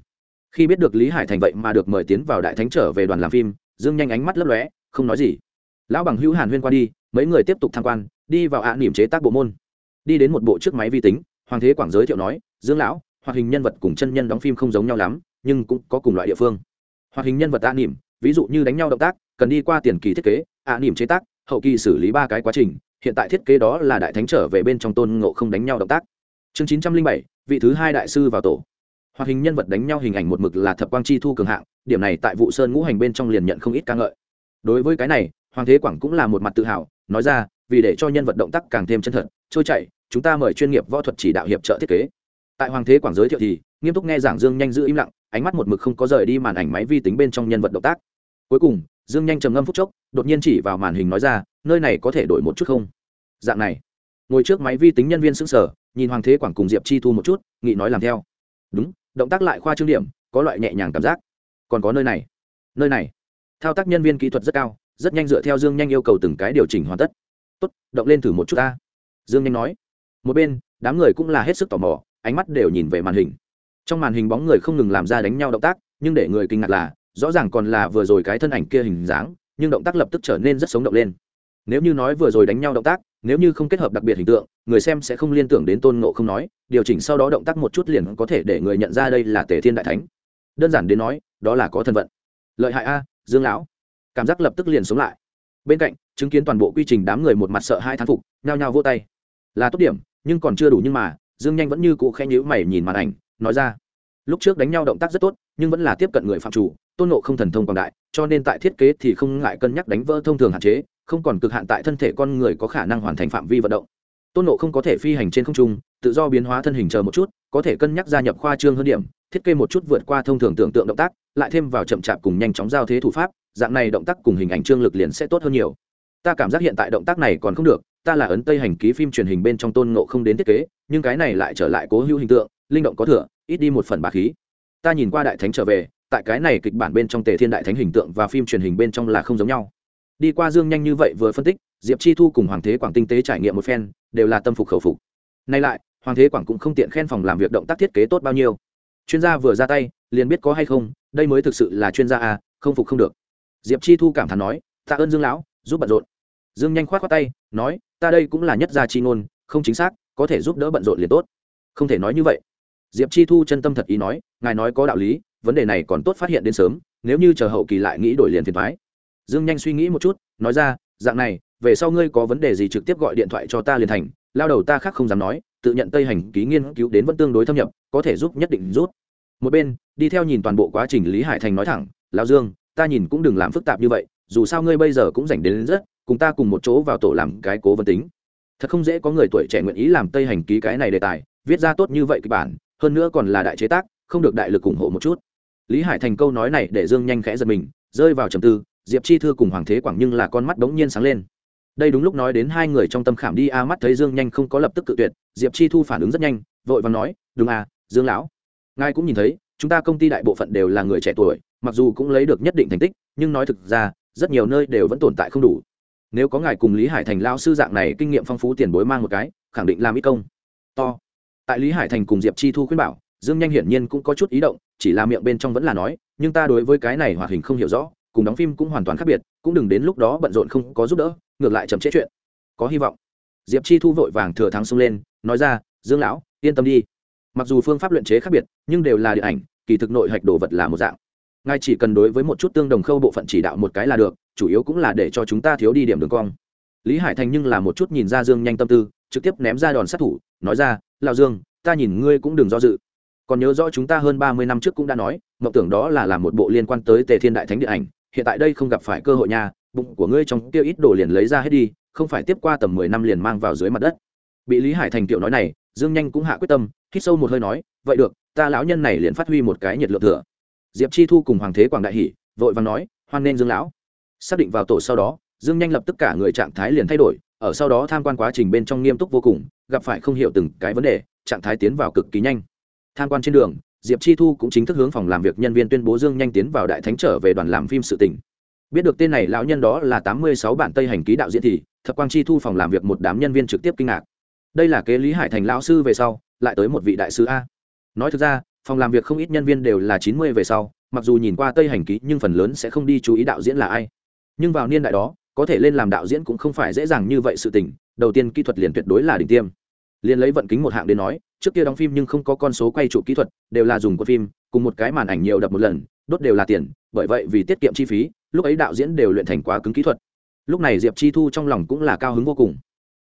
Speaker 1: khi biết được lý hải thành vậy mà được mời tiến vào đại thánh trở về đoàn làm phim, dương nhanh ánh mắt lấp lóe, không nói gì. Lão bằng hữu hàn huyên qua đi, mấy người tiếp tục tham quan, đi vào ạ niềm chế tác bộ môn. Đi đến một bộ chiếc máy vi tính, hoàng thế quảng giới thiệu nói, dương lão, hoạt hình nhân vật cùng chân nhân đóng phim không giống nhau lắm, nhưng cũng có cùng loại địa phương. Hoạt hình nhân vật ạ niềm ví dụ như đánh nhau động tác, cần đi qua tiền kỳ thiết kế, ạ niềm chế tác, hậu kỳ xử lý ba cái quá trình, hiện tại thiết kế đó là đại thánh trở về bên trong tôn ngộ không đánh nhau động tác. Chương chín trăm linh bảy, vị thứ hai đại sư vào tổ hoạt hình nhân vật đánh nhau hình ảnh một mực là thập quang chi thu cường hạng, điểm này tại vụ sơn ngũ hành bên trong liền nhận không ít ca ngợi. Đối với cái này, hoàng thế quảng cũng là một mặt tự hào, nói ra, vì để cho nhân vật động tác càng thêm chân thật, trôi chảy, chúng ta mời chuyên nghiệp võ thuật chỉ đạo hiệp trợ thiết kế. Tại hoàng thế quảng giới thiệu thì, nghiêm túc nghe giảng dương nhanh giữ im lặng, ánh mắt một mực không có rời đi màn ảnh máy vi tính bên trong nhân vật động tác. Cuối cùng, dương nhanh trầm ngâm phút chốc, đột nhiên chỉ vào màn hình nói ra, nơi này có thể đổi một chút không? Dạng này, ngồi trước máy vi tính nhân viên xứng sở, nhìn hoàng thế quảng cùng diệp chi thu một chút, nghị nói làm theo. Đúng động tác lại khoa trương điểm, có loại nhẹ nhàng cảm giác. Còn có nơi này nơi này. Thao tác nhân viên kỹ thuật rất cao, rất nhanh dựa theo dương nhanh yêu cầu từng cái điều chỉnh hoàn tất. Tốt, động lên thử một chút ta. Dương nhanh nói. Một bên, đám người cũng là hết sức tò mò, ánh mắt đều nhìn về màn hình. Trong màn hình bóng người không ngừng làm ra đánh nhau động tác, nhưng để người kinh ngạc là, rõ ràng còn là vừa rồi cái thân ảnh kia hình dáng, nhưng động tác lập tức trở nên rất sống động lên nếu như nói vừa rồi đánh nhau động tác, nếu như không kết hợp đặc biệt hình tượng, người xem sẽ không liên tưởng đến tôn ngộ không nói, điều chỉnh sau đó động tác một chút liền có thể để người nhận ra đây là tề thiên đại thánh. Đơn giản đến nói, đó là có thân vận lợi hại a, dương lão. Cảm giác lập tức liền sống lại. Bên cạnh, chứng kiến toàn bộ quy trình đám người một mặt sợ hai thán phục, nhao nhao vô tay. Là tốt điểm, nhưng còn chưa đủ nhưng mà, dương nhanh vẫn như cụ khen nhữ mày nhìn màn ảnh, nói ra. Lúc trước đánh nhau động tác rất tốt, nhưng vẫn là tiếp cận người phạm chủ, tôn nộ không thần thông quảng đại, cho nên tại thiết kế thì không ngại cân nhắc đánh vỡ thông thường hạn chế không còn cực hạn tại thân thể con người có khả năng hoàn thành phạm vi vận động. Tôn nộ không có thể phi hành trên không trung, tự do biến hóa thân hình chờ một chút, có thể cân nhắc gia nhập khoa trương hơn điểm, thiết kế một chút vượt qua thông thường tưởng tượng động tác, lại thêm vào chậm chạp cùng nhanh chóng giao thế thủ pháp, dạng này động tác cùng hình ảnh trương lực liền sẽ tốt hơn nhiều. Ta cảm giác hiện tại động tác này còn không được, ta là ấn tây hành ký phim truyền hình bên trong tôn ngộ không đến thiết kế, nhưng cái này lại trở lại cố hữu hình tượng, linh động có thừa, ít đi một phần bà khí. Ta nhìn qua đại thánh trở về, tại cái này kịch bản bên trong tề thiên đại thánh hình tượng và phim truyền hình bên trong là không giống nhau đi qua dương nhanh như vậy vừa phân tích, diệp chi thu cùng hoàng thế quảng tinh tế trải nghiệm một phen, đều là tâm phục khẩu phục. Nay lại, hoàng thế quảng cũng không tiện khen phòng làm việc động tác thiết kế tốt bao nhiêu. Chuyên gia vừa ra tay, liền biết có hay không, đây mới thực sự là chuyên gia à không phục không được. Diệp chi thu cảm thán nói, tạ ơn dương lão, giúp bận rộn. Dương nhanh k h o á t khoác tay, nói, ta đây cũng là nhất gia chi ngôn, không chính xác, có thể giúp đỡ bận rộn liền tốt. Không thể nói như vậy. Diệp chi thu chân tâm thật ý nói, ngài nói có đạo lý, vấn đề này còn tốt phát hiện đến sớm, nếu như chờ hậu kỳ lại nghĩ đổi liền phiền thoái dương nhanh suy nghĩ một chút, nói ra, dạng này, về sau ngươi có vấn đề gì trực tiếp gọi điện thoại cho ta liền thành, lao đầu ta khác không dám nói, tự nhận tây hành ký nghiên cứu đến vẫn tương đối thâm nhập, có thể giúp nhất định rút một bên, đi theo nhìn toàn bộ quá trình lý hải thành nói thẳng lao dương, ta nhìn cũng đừng làm phức tạp như vậy, dù sao ngươi bây giờ cũng dành đến rất, cùng ta cùng một chỗ vào tổ làm cái cố vấn tính. Thật không dễ có người tuổi trẻ nguyện ý làm tây hành ký cái này đề tài, viết ra tốt như vậy kịch bản, hơn nữa còn là đại chế tác, không được đại lực ủng hộ một chút. Lý hải thành câu nói này để dương nhanh khẽ giật mình, rơi vào trầm tư diệp chi thư cùng hoàng thế quảng nhưng là con mắt bỗng nhiên sáng lên. Đây đúng lúc nói đến hai người trong tâm khảm đi, a mắt thấy dương nhanh không có lập tức cự tuyệt, diệp chi thu phản ứng rất nhanh, vội và nói, đúng à dương lão. Ngài cũng nhìn thấy, chúng ta công ty đại bộ phận đều là người trẻ tuổi, mặc dù cũng lấy được nhất định thành tích, nhưng nói thực ra, rất nhiều nơi đều vẫn tồn tại không đủ. Nếu có ngài cùng lý hải thành lao sư dạng này kinh nghiệm phong phú tiền bối mang một cái, khẳng định làm ít công. To. Tại lý hải thành cùng diệp chi thu khuyên bảo, dương nhanh hiển nhiên cũng có chút ý động, chỉ là miệng bên trong vẫn là nói, nhưng ta đối với cái này hoạt hình không hiểu rõ cùng đóng phim cũng hoàn toàn khác biệt, cũng đừng đến lúc đó bận rộn không có giúp đỡ, ngược lại chậm chế chuyện. Có hy vọng. Diệp chi thu vội vàng thừa thắng xông lên, nói ra, dương lão, yên tâm đi. Mặc dù phương pháp luyện chế khác biệt, nhưng đều là điện ảnh, kỳ thực nội hạch đồ vật là một dạng. Ngài chỉ cần đối với một chút tương đồng khâu bộ phận chỉ đạo một cái là được, chủ yếu cũng là để cho chúng ta thiếu đi điểm đường cong. Lý hải thành nhưng là một chút nhìn ra dương nhanh tâm tư, trực tiếp ném ra đòn sát thủ, nói ra lao dương, ta nhìn ngươi cũng đừng do dự. Còn nhớ rõ chúng ta hơn ba mươi năm trước cũng đã nói, mộng tưởng đó là làm một bộ liên quan tới tề thiên đại thánh điện ảnh hiện tại đây không gặp phải cơ hội nha, bụng của ngươi trong tiêu ít đồ liền lấy ra hết đi, không phải tiếp qua tầm mười năm liền mang vào dưới mặt đất. Bị lý hải thành tiểu nói này, dương nhanh cũng hạ quyết tâm, hít sâu một hơi nói, vậy được, ta lão nhân này liền phát huy một cái nhiệt lượng thừa. Diệp chi thu cùng hoàng thế quảng đại hỷ vội và nói, hoan nên dương lão. Xác định vào tổ sau đó, dương nhanh lập tức cả người trạng thái liền thay đổi, ở sau đó tham quan quá trình bên trong nghiêm túc vô cùng, gặp phải không hiểu từng cái vấn đề, trạng thái tiến vào cực kỳ nhanh. Tham quan trên đường diệp chi thu cũng chính thức hướng phòng làm việc nhân viên tuyên bố dương nhanh tiến vào đại thánh trở về đoàn làm phim sự tỉnh biết được tên này lão nhân đó là tám mươi sáu bản tây hành ký đạo diễn thì, thập quang chi thu phòng làm việc một đám nhân viên trực tiếp kinh ngạc. Đây là kế lý hải thành lão sư về sau, lại tới một vị đại sứ a. Nói thực ra, phòng làm việc không ít nhân viên đều là chín mươi về sau, mặc dù nhìn qua tây hành ký nhưng phần lớn sẽ không đi chú ý đạo diễn là ai. Nhưng vào niên đại đó, có thể lên làm đạo diễn cũng không phải dễ dàng như vậy sự tình, đầu tiên kỹ thuật liền tuyệt đối là đỉnh tiêm. Liền lấy vận kính một hạng đến nói trước kia đóng phim nhưng không có con số quay trụ kỹ thuật, đều là dùng của phim, cùng một cái màn ảnh nhiều đập một lần, đốt đều là tiền, bởi vậy vì tiết kiệm chi phí, lúc ấy đạo diễn đều luyện thành quá cứng kỹ thuật. Lúc này diệp chi thu trong lòng cũng là cao hứng vô cùng.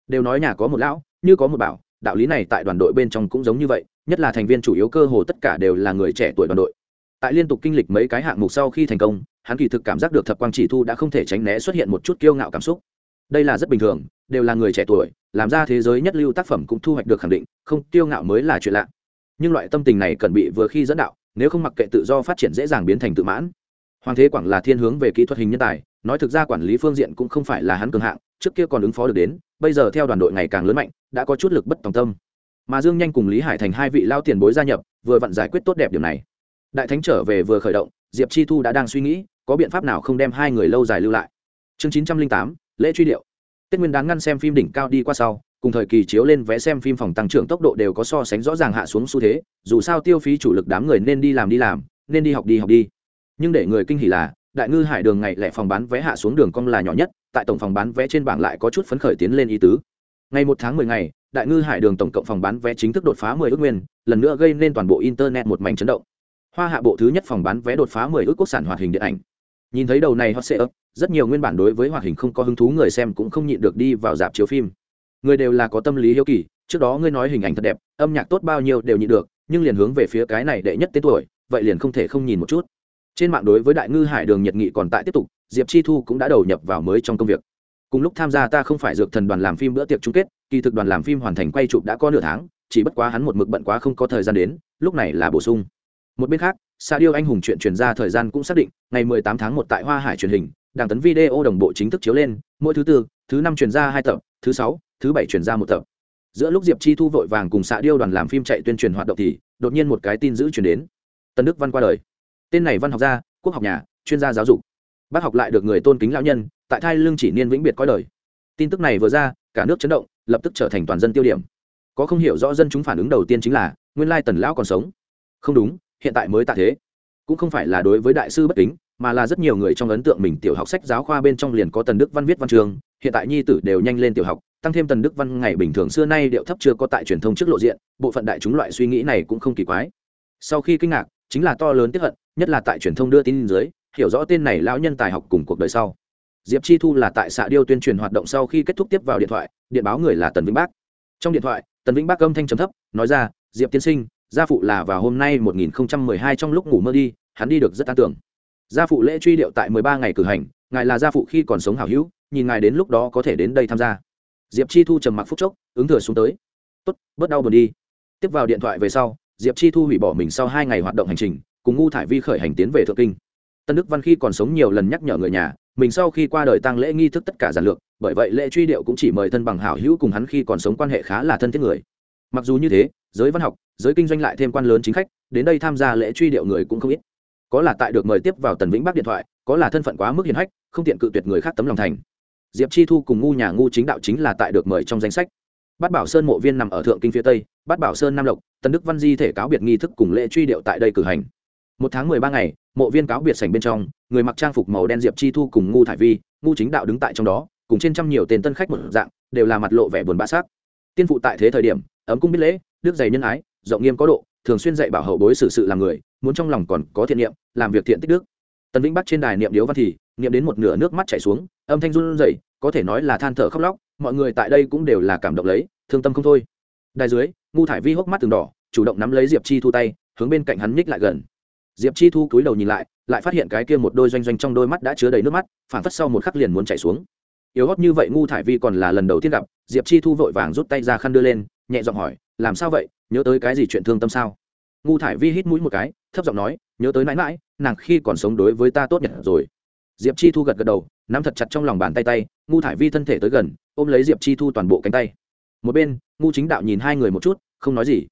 Speaker 1: Đều nói nhà có một lão, như có một bảo, đạo lý này tại đoàn đội bên trong cũng giống như vậy, nhất là thành viên chủ yếu cơ hồ tất cả đều là người trẻ tuổi đoàn đội. Tại liên tục kinh lịch mấy cái hạng mục sau khi thành công, hắn kỳ thực cảm giác được thập quang chỉ thu đã không thể tránh né xuất hiện một chút kiêu ngạo cảm xúc. Đây là rất bình thường, đều là người trẻ tuổi làm ra thế giới nhất lưu tác phẩm cũng thu hoạch được khẳng định, không kiêu ngạo mới là chuyện lạ. Nhưng loại tâm tình này cần bị vừa khi dẫn đạo, nếu không mặc kệ tự do phát triển dễ dàng biến thành tự mãn. Hoàng thế quảng là thiên hướng về kỹ thuật hình nhân tài, nói thực ra quản lý phương diện cũng không phải là hắn cường hạng, trước kia còn ứng phó được đến, bây giờ theo đoàn đội ngày càng lớn mạnh, đã có chút lực bất tòng tâm. Mà dương nhanh cùng lý hải thành hai vị lao tiền bối gia nhập, vừa vặn giải quyết tốt đẹp điểm này. Đại thánh trở về vừa khởi động, diệp chi thu đã đang suy nghĩ, có biện pháp nào không đem hai người lâu dài lưu lại. Chương chín trăm linh tám, lễ truy điệu tết nguyên đán ngăn xem phim đỉnh cao đi qua sau, cùng thời kỳ chiếu lên vé xem phim phòng tăng trưởng tốc độ đều có so sánh rõ ràng hạ xuống xu thế, dù sao tiêu phí chủ lực đám người nên đi làm đi làm, nên đi học đi học đi. Nhưng để người kinh hỉ là, đại ngư hải đường ngày lẻ phòng bán vé hạ xuống đường cong là nhỏ nhất, tại tổng phòng bán vé trên bảng lại có chút phấn khởi tiến lên ý tứ. Ngày một tháng mười ngày, đại ngư hải đường tổng cộng phòng bán vé chính thức đột phá mười ước nguyên, lần nữa gây nên toàn bộ internet một mảnh chấn động. Hoa hạ bộ thứ nhất phòng bán vé đột phá mười ước quốc sản hoạt hình điện ảnh. Nhìn thấy đầu này hot sệ rất nhiều nguyên bản đối với hoạt hình không có hứng thú người xem cũng không nhịn được đi vào dạp chiếu phim. Người đều là có tâm lý hiếu kỳ, trước đó ngươi nói hình ảnh thật đẹp, âm nhạc tốt bao nhiêu đều nhịn được, nhưng liền hướng về phía cái này đệ nhất tên tuổi, vậy liền không thể không nhìn một chút. Trên mạng đối với đại ngư hải đường nhiệt nghị còn tại tiếp tục, diệp chi thu cũng đã đầu nhập vào mới trong công việc. Cùng lúc tham gia ta không phải dược thần đoàn làm phim bữa tiệc chung kết, kỳ thực đoàn làm phim hoàn thành quay chụp đã có nửa tháng, chỉ bất quá hắn một mực bận quá không có thời gian đến, lúc này là bổ sung. Một bên khác, sa điêu anh hùng chuyện truyền ra thời gian cũng xác định, ngày 18 tháng 1 tại hoa hải truyền hình đảng tấn video đồng bộ chính thức chiếu lên, mỗi thứ tư, thứ năm chuyển ra hai tập, thứ sáu, thứ bảy chuyển ra một tập. Giữa lúc diệp chi thu vội vàng cùng xạ điêu đoàn làm phim chạy tuyên truyền hoạt động thì, đột nhiên một cái tin dữ truyền đến. Tân đức văn qua đời. Tên này văn học gia, quốc học nhà, chuyên gia giáo dục. Bác học lại được người tôn kính lão nhân, tại thai lương chỉ niên vĩnh biệt coi đời. Tin tức này vừa ra, cả nước chấn động, lập tức trở thành toàn dân tiêu điểm. Có không hiểu rõ dân chúng phản ứng đầu tiên chính là, nguyên lai tần lão còn sống. Không đúng, hiện tại mới tạ thế. Cũng không phải là đối với đại sư bất kính mà là rất nhiều người trong ấn tượng mình tiểu học sách giáo khoa bên trong liền có tần đức văn viết văn trường, hiện tại nhi tử đều nhanh lên tiểu học, tăng thêm tần đức văn ngày bình thường xưa nay điệu thấp chưa có tại truyền thông trước lộ diện, bộ phận đại chúng loại suy nghĩ này cũng không kỳ quái. Sau khi kinh ngạc, chính là to lớn tiếp hận, nhất là tại truyền thông đưa tin dưới, hiểu rõ tên này lão nhân tài học cùng cuộc đời sau. Diệp chi thu là tại xạ điêu tuyên truyền hoạt động sau khi kết thúc tiếp vào điện thoại, điện báo người là tần vĩnh bác. Trong điện thoại, tần vĩnh bác âm thanh trầm thấp, nói ra, diệp tiên sinh, gia phụ là vào hôm nay 1012 trong lúc ngủ mơ đi, hắn đi được rất an tưởng gia phụ lễ truy điệu tại 13 ngày cử hành, ngài là gia phụ khi còn sống hảo hữu, nhìn ngài đến lúc đó có thể đến đây tham gia. Diệp chi thu trầm mặc phúc chốc, ứng thừa xuống tới. Tốt, bớt đau buồn đi. Tiếp vào điện thoại về sau, diệp chi thu hủy bỏ mình sau hai ngày hoạt động hành trình, cùng ngu thải vi khởi hành tiến về thượng kinh. Tân đức văn khi còn sống nhiều lần nhắc nhở người nhà, mình sau khi qua đời tăng lễ nghi thức tất cả giản lược, bởi vậy lễ truy điệu cũng chỉ mời thân bằng hảo hữu cùng hắn khi còn sống quan hệ khá là thân thiết người. Mặc dù như thế, giới văn học, giới kinh doanh lại thêm quan lớn chính khách, đến đây tham gia lễ truy điệu người cũng không ít có là tại được mời tiếp vào tần vĩnh bắc điện thoại, có là thân phận quá mức hiền hách, không tiện cự tuyệt người khác tấm lòng thành. Diệp chi thu cùng ngu nhà ngu chính đạo chính là tại được mời trong danh sách. Bát bảo sơn mộ viên nằm ở thượng kinh phía tây, bát bảo sơn nam lộc, tần đức văn di thể cáo biệt nghi thức cùng lễ truy điệu tại đây cử hành. Một tháng mười ba ngày, mộ viên cáo biệt sảnh bên trong, người mặc trang phục màu đen diệp chi thu cùng ngu thải vi, ngu chính đạo đứng tại trong đó, cùng trên trăm nhiều tên tân khách một dạng, đều là mặt lộ vẻ buồn bã sắc. Tiên phụ tại thế thời điểm, ấm cung biết lễ, đức dày nhân ái, rộng nghiêm có độ, thường xuyên dạy bảo hậu bối xử sự làm người muốn trong lòng còn có thiện niệm, làm việc thiện tích đức. Tần vĩnh bắc trên đài niệm điếu văn thì, niệm đến một nửa nước mắt chảy xuống, âm thanh run rẩy, có thể nói là than thở khóc lóc, mọi người tại đây cũng đều là cảm động lấy, thương tâm không thôi. Đài dưới, ngu thải vi hốc mắt từng đỏ, chủ động nắm lấy diệp chi thu tay, hướng bên cạnh hắn nhích lại gần. Diệp chi thu cúi đầu nhìn lại lại phát hiện cái kia một đôi doanh doanh trong đôi mắt đã chứa đầy nước mắt phản phất sau một khắc liền muốn chảy xuống. Yếu hót như vậy ngu thải vi còn là lần đầu tiên gặp, diệp chi thu vội vàng rút tay ra khăn đưa lên, nhẹ giọng hỏi, làm sao vậy? Nhớ tới cái gì chuyện thương tâm sao? Ngu thải vi hít mũi một cái, thấp giọng nói, nhớ tới mãi mãi, nàng khi còn sống đối với ta tốt nhất rồi. Diệp chi thu gật gật đầu, nắm thật chặt trong lòng bàn tay tay, ngu thải vi thân thể tới gần, ôm lấy diệp chi thu toàn bộ cánh tay. Một bên, ngu chính đạo nhìn hai người một chút, không nói gì.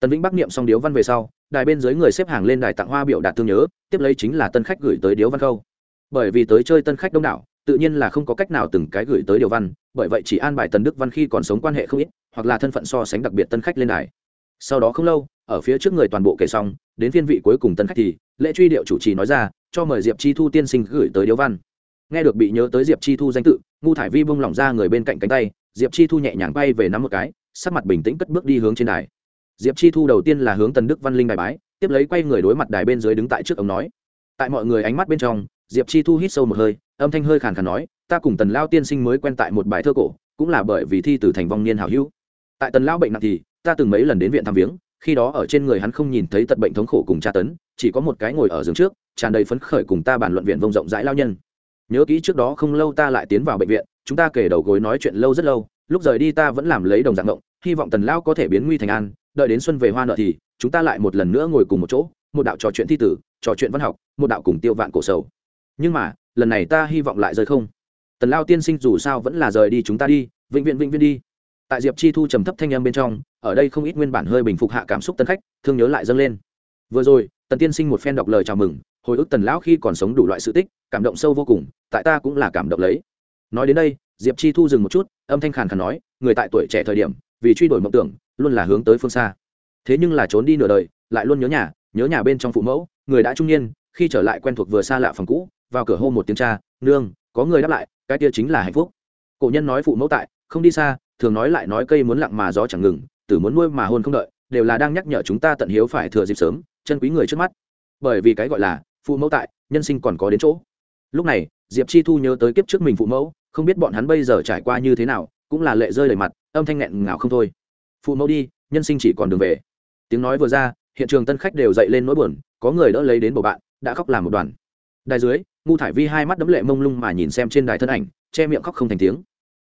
Speaker 1: Tần vĩnh bắc niệm xong điếu văn về sau, đài bên dưới người xếp hàng lên đài tặng hoa biểu đạt thương nhớ, tiếp lấy chính là tân khách gửi tới điếu văn khâu. Bởi vì tới chơi tân khách đông đảo, tự nhiên là không có cách nào từng cái gửi tới điều văn, bởi vậy chỉ an bài tần đức văn khi còn sống quan hệ không ít, hoặc là thân phận so sánh đặc biệt tân khách lên đài sau đó không lâu, ở phía trước người toàn bộ kể xong, đến phiên vị cuối cùng tân khách thì, lễ truy điệu chủ trì nói ra, cho mời diệp chi thu tiên sinh gửi tới điếu văn. Nghe được bị nhớ tới diệp chi thu danh tự, ngu thải vi bông lỏng ra người bên cạnh cánh tay, diệp chi thu nhẹ nhàng bay về nắm một cái, sắc mặt bình tĩnh cất bước đi hướng trên đài. Diệp chi thu đầu tiên là hướng tần đức văn linh đài bái, tiếp lấy quay người đối mặt đài bên dưới đứng tại trước ông nói. Tại mọi người ánh mắt bên trong, diệp chi thu hít sâu một hơi, âm thanh hơi khàn khàn nói, ta cùng tần lao tiên sinh mới quen tại một bài thơ cổ, cũng là bởi vì thi từ thành vong niên hảo hữu. Tại tần lao bệnh nặng thì ta từng mấy lần đến viện thăm viếng, khi đó ở trên người hắn không nhìn thấy tật bệnh thống khổ cùng tra tấn, chỉ có một cái ngồi ở giường trước, tràn đầy phấn khởi cùng ta bàn luận viện vông rộng rãi lao nhân. Nhớ kỹ trước đó không lâu ta lại tiến vào bệnh viện, chúng ta kể đầu gối nói chuyện lâu rất lâu, lúc rời đi ta vẫn làm lấy đồng dạng động, hy vọng tần lao có thể biến nguy thành an, đợi đến xuân về hoa nợ thì, chúng ta lại một lần nữa ngồi cùng một chỗ, một đạo trò chuyện thi tử, trò chuyện văn học, một đạo cùng tiêu vạn cổ sầu. Nhưng mà, lần này ta hy vọng lại rời không. Tần lao tiên sinh dù sao vẫn là rời đi chúng ta đi, vĩnh viễn vĩnh viễn đi tại diệp chi thu trầm thấp thanh âm bên trong, ở đây không ít nguyên bản hơi bình phục hạ cảm xúc tân khách, thương nhớ lại dâng lên. Vừa rồi, tần tiên sinh một phen đọc lời chào mừng, hồi ức tần lão khi còn sống đủ loại sự tích, cảm động sâu vô cùng, tại ta cũng là cảm động lấy. Nói đến đây, diệp chi thu dừng một chút, âm thanh khàn khàn nói, người tại tuổi trẻ thời điểm, vì truy đuổi mộng tưởng, luôn là hướng tới phương xa. Thế nhưng là trốn đi nửa đời, lại luôn nhớ nhà nhớ nhà bên trong phụ mẫu, người đã trung niên, khi trở lại quen thuộc vừa xa lạ phòng cũ, vào cửa hô một tiếng cha, nương, có người đáp lại, cái kia chính là hạnh phúc. Cổ nhân nói phụ mẫu tại, không đi xa thường nói lại nói cây muốn lặng mà gió chẳng ngừng, tử muốn nuôi mà hôn không đợi, đều là đang nhắc nhở chúng ta tận hiếu phải thừa dịp sớm, chân quý người trước mắt. Bởi vì cái gọi là phụ mẫu tại, nhân sinh còn có đến chỗ. Lúc này, diệp chi thu nhớ tới kiếp trước mình phụ mẫu, không biết bọn hắn bây giờ trải qua như thế nào, cũng là lệ rơi đầy mặt, âm thanh nghẹn ngào không thôi. Phụ mẫu đi, nhân sinh chỉ còn đường về. Tiếng nói vừa ra, hiện trường tân khách đều dậy lên nỗi buồn, có người đỡ lấy đến bầu bạn, đã khóc làm một đoàn. Đài dưới, ngu thải vi hai mắt đấm lệ mông lung mà nhìn xem trên đài thân ảnh, che miệng khóc không thành tiếng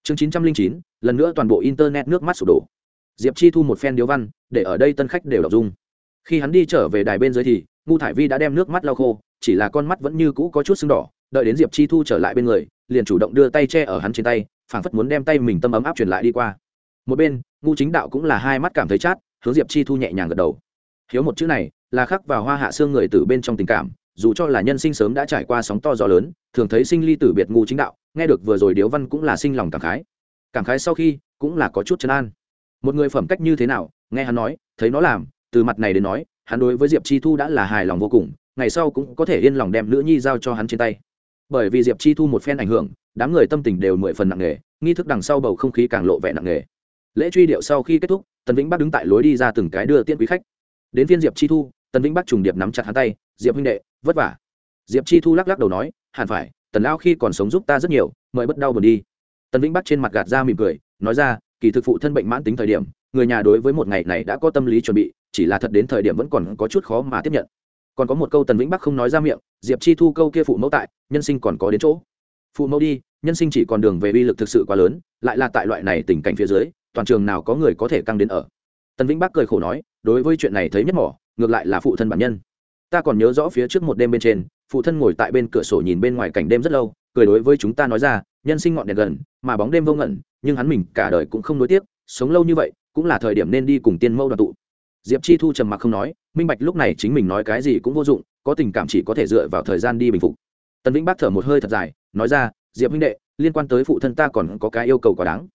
Speaker 1: chương chín trăm linh chín, lần nữa toàn bộ internet nước mắt sụp đổ. Diệp chi thu một phen điếu văn, để ở đây tân khách đều đọc dung. Khi hắn đi trở về đài bên dưới thì ngu thải vi đã đem nước mắt lau khô, chỉ là con mắt vẫn như cũ có chút sưng đỏ, đợi đến diệp chi thu trở lại bên người, liền chủ động đưa tay che ở hắn trên tay, phảng phất muốn đem tay mình tâm ấm áp truyền lại đi qua. Một bên ngu chính đạo cũng là hai mắt cảm thấy chát, hướng diệp chi thu nhẹ nhàng gật đầu. Hiếu một chữ này, là khắc vào hoa hạ xương người từ bên trong tình cảm dù cho là nhân sinh sớm đã trải qua sóng to gió lớn, thường thấy sinh ly tử biệt ngu chính đạo, nghe được vừa rồi điếu văn cũng là sinh lòng cảm khái. Cảm khái sau khi, cũng là có chút chân an. Một người phẩm cách như thế nào, nghe hắn nói, thấy nó làm, từ mặt này đến nói, hắn đối với diệp chi thu đã là hài lòng vô cùng, ngày sau cũng có thể yên lòng đem nữ nhi giao cho hắn trên tay. Bởi vì diệp chi thu một phen ảnh hưởng, đám người tâm tình đều mười phần nặng nề, nghi thức đằng sau bầu không khí càng lộ vẻ nặng nề. Lễ truy điệu sau khi kết thúc, tần vĩnh bắc đứng tại lối đi ra từng cái đưa tiễn quý khách. Đến phiên diệp chi thu tần vĩnh bắc trùng điệp nắm chặt hắn tay, diệp huynh đệ, vất vả. Diệp chi thu lắc lắc đầu nói, hẳn phải, tần lao khi còn sống giúp ta rất nhiều, mời bất đau buồn đi. Tần vĩnh bắc trên mặt gạt ra mỉm cười, nói ra, kỳ thực phụ thân bệnh mãn tính thời điểm, người nhà đối với một ngày này đã có tâm lý chuẩn bị, chỉ là thật đến thời điểm vẫn còn có chút khó mà tiếp nhận. Còn có một câu tần vĩnh bắc không nói ra miệng, diệp chi thu câu kia phụ mẫu tại, nhân sinh còn có đến chỗ. Phụ mẫu đi, nhân sinh chỉ còn đường về uy lực thực sự quá lớn, lại là tại loại này tình cảnh phía dưới, toàn trường nào có người có thể căng đến ở tần vĩnh bắc cười khổ nói đối với chuyện này thấy nhất mỏ ngược lại là phụ thân bản nhân. Ta còn nhớ rõ phía trước một đêm bên trên phụ thân ngồi tại bên cửa sổ nhìn bên ngoài cảnh đêm rất lâu cười đối với chúng ta nói ra nhân sinh ngọn đèn gần mà bóng đêm vô ngẩn nhưng hắn mình cả đời cũng không nối tiếc, sống lâu như vậy cũng là thời điểm nên đi cùng tiên mâu đoàn tụ. Diệp chi thu trầm mặc không nói minh bạch lúc này chính mình nói cái gì cũng vô dụng có tình cảm chỉ có thể dựa vào thời gian đi bình phục. Tần vĩnh bác thở một hơi thật dài nói ra diệp huynh đệ liên quan tới phụ thân ta còn có cái yêu cầu quá đáng.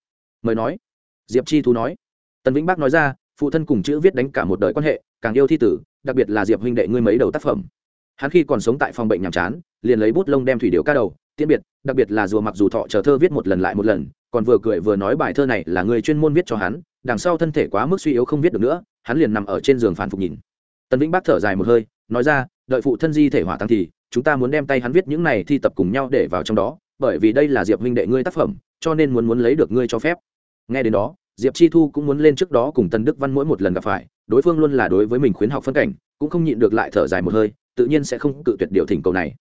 Speaker 1: Mời nói. Diệp chi thu nói. Tần vĩnh bác nói ra phụ thân cùng chữ viết đánh cả một đời quan hệ, càng yêu thi tử, đặc biệt là diệp huynh đệ ngươi mấy đầu tác phẩm. Hắn khi còn sống tại phòng bệnh nhàm chán, liền lấy bút lông đem thủy điệu ca đầu, tiễn biệt, đặc biệt là rùa mặc dù thọ chờ thơ viết một lần lại một lần, còn vừa cười vừa nói bài thơ này là người chuyên môn viết cho hắn, đằng sau thân thể quá mức suy yếu không viết được nữa, hắn liền nằm ở trên giường phản phục nhìn. Tần vĩnh bác thở dài một hơi, nói ra, đợi phụ thân di thể hỏa tăng thì, chúng ta muốn đem tay hắn viết những này thi tập cùng nhau để vào trong đó, bởi vì đây là diệp huynh đệ ngươi tác phẩm, cho nên muốn muốn lấy được ngươi cho phép. Nghe đến đó diệp chi thu cũng muốn lên trước đó cùng tần đức văn mỗi một lần gặp phải, đối phương luôn là đối với mình khuyến học phân cảnh, cũng không nhịn được lại thở dài một hơi, tự nhiên sẽ không cự tuyệt điều thỉnh cầu này.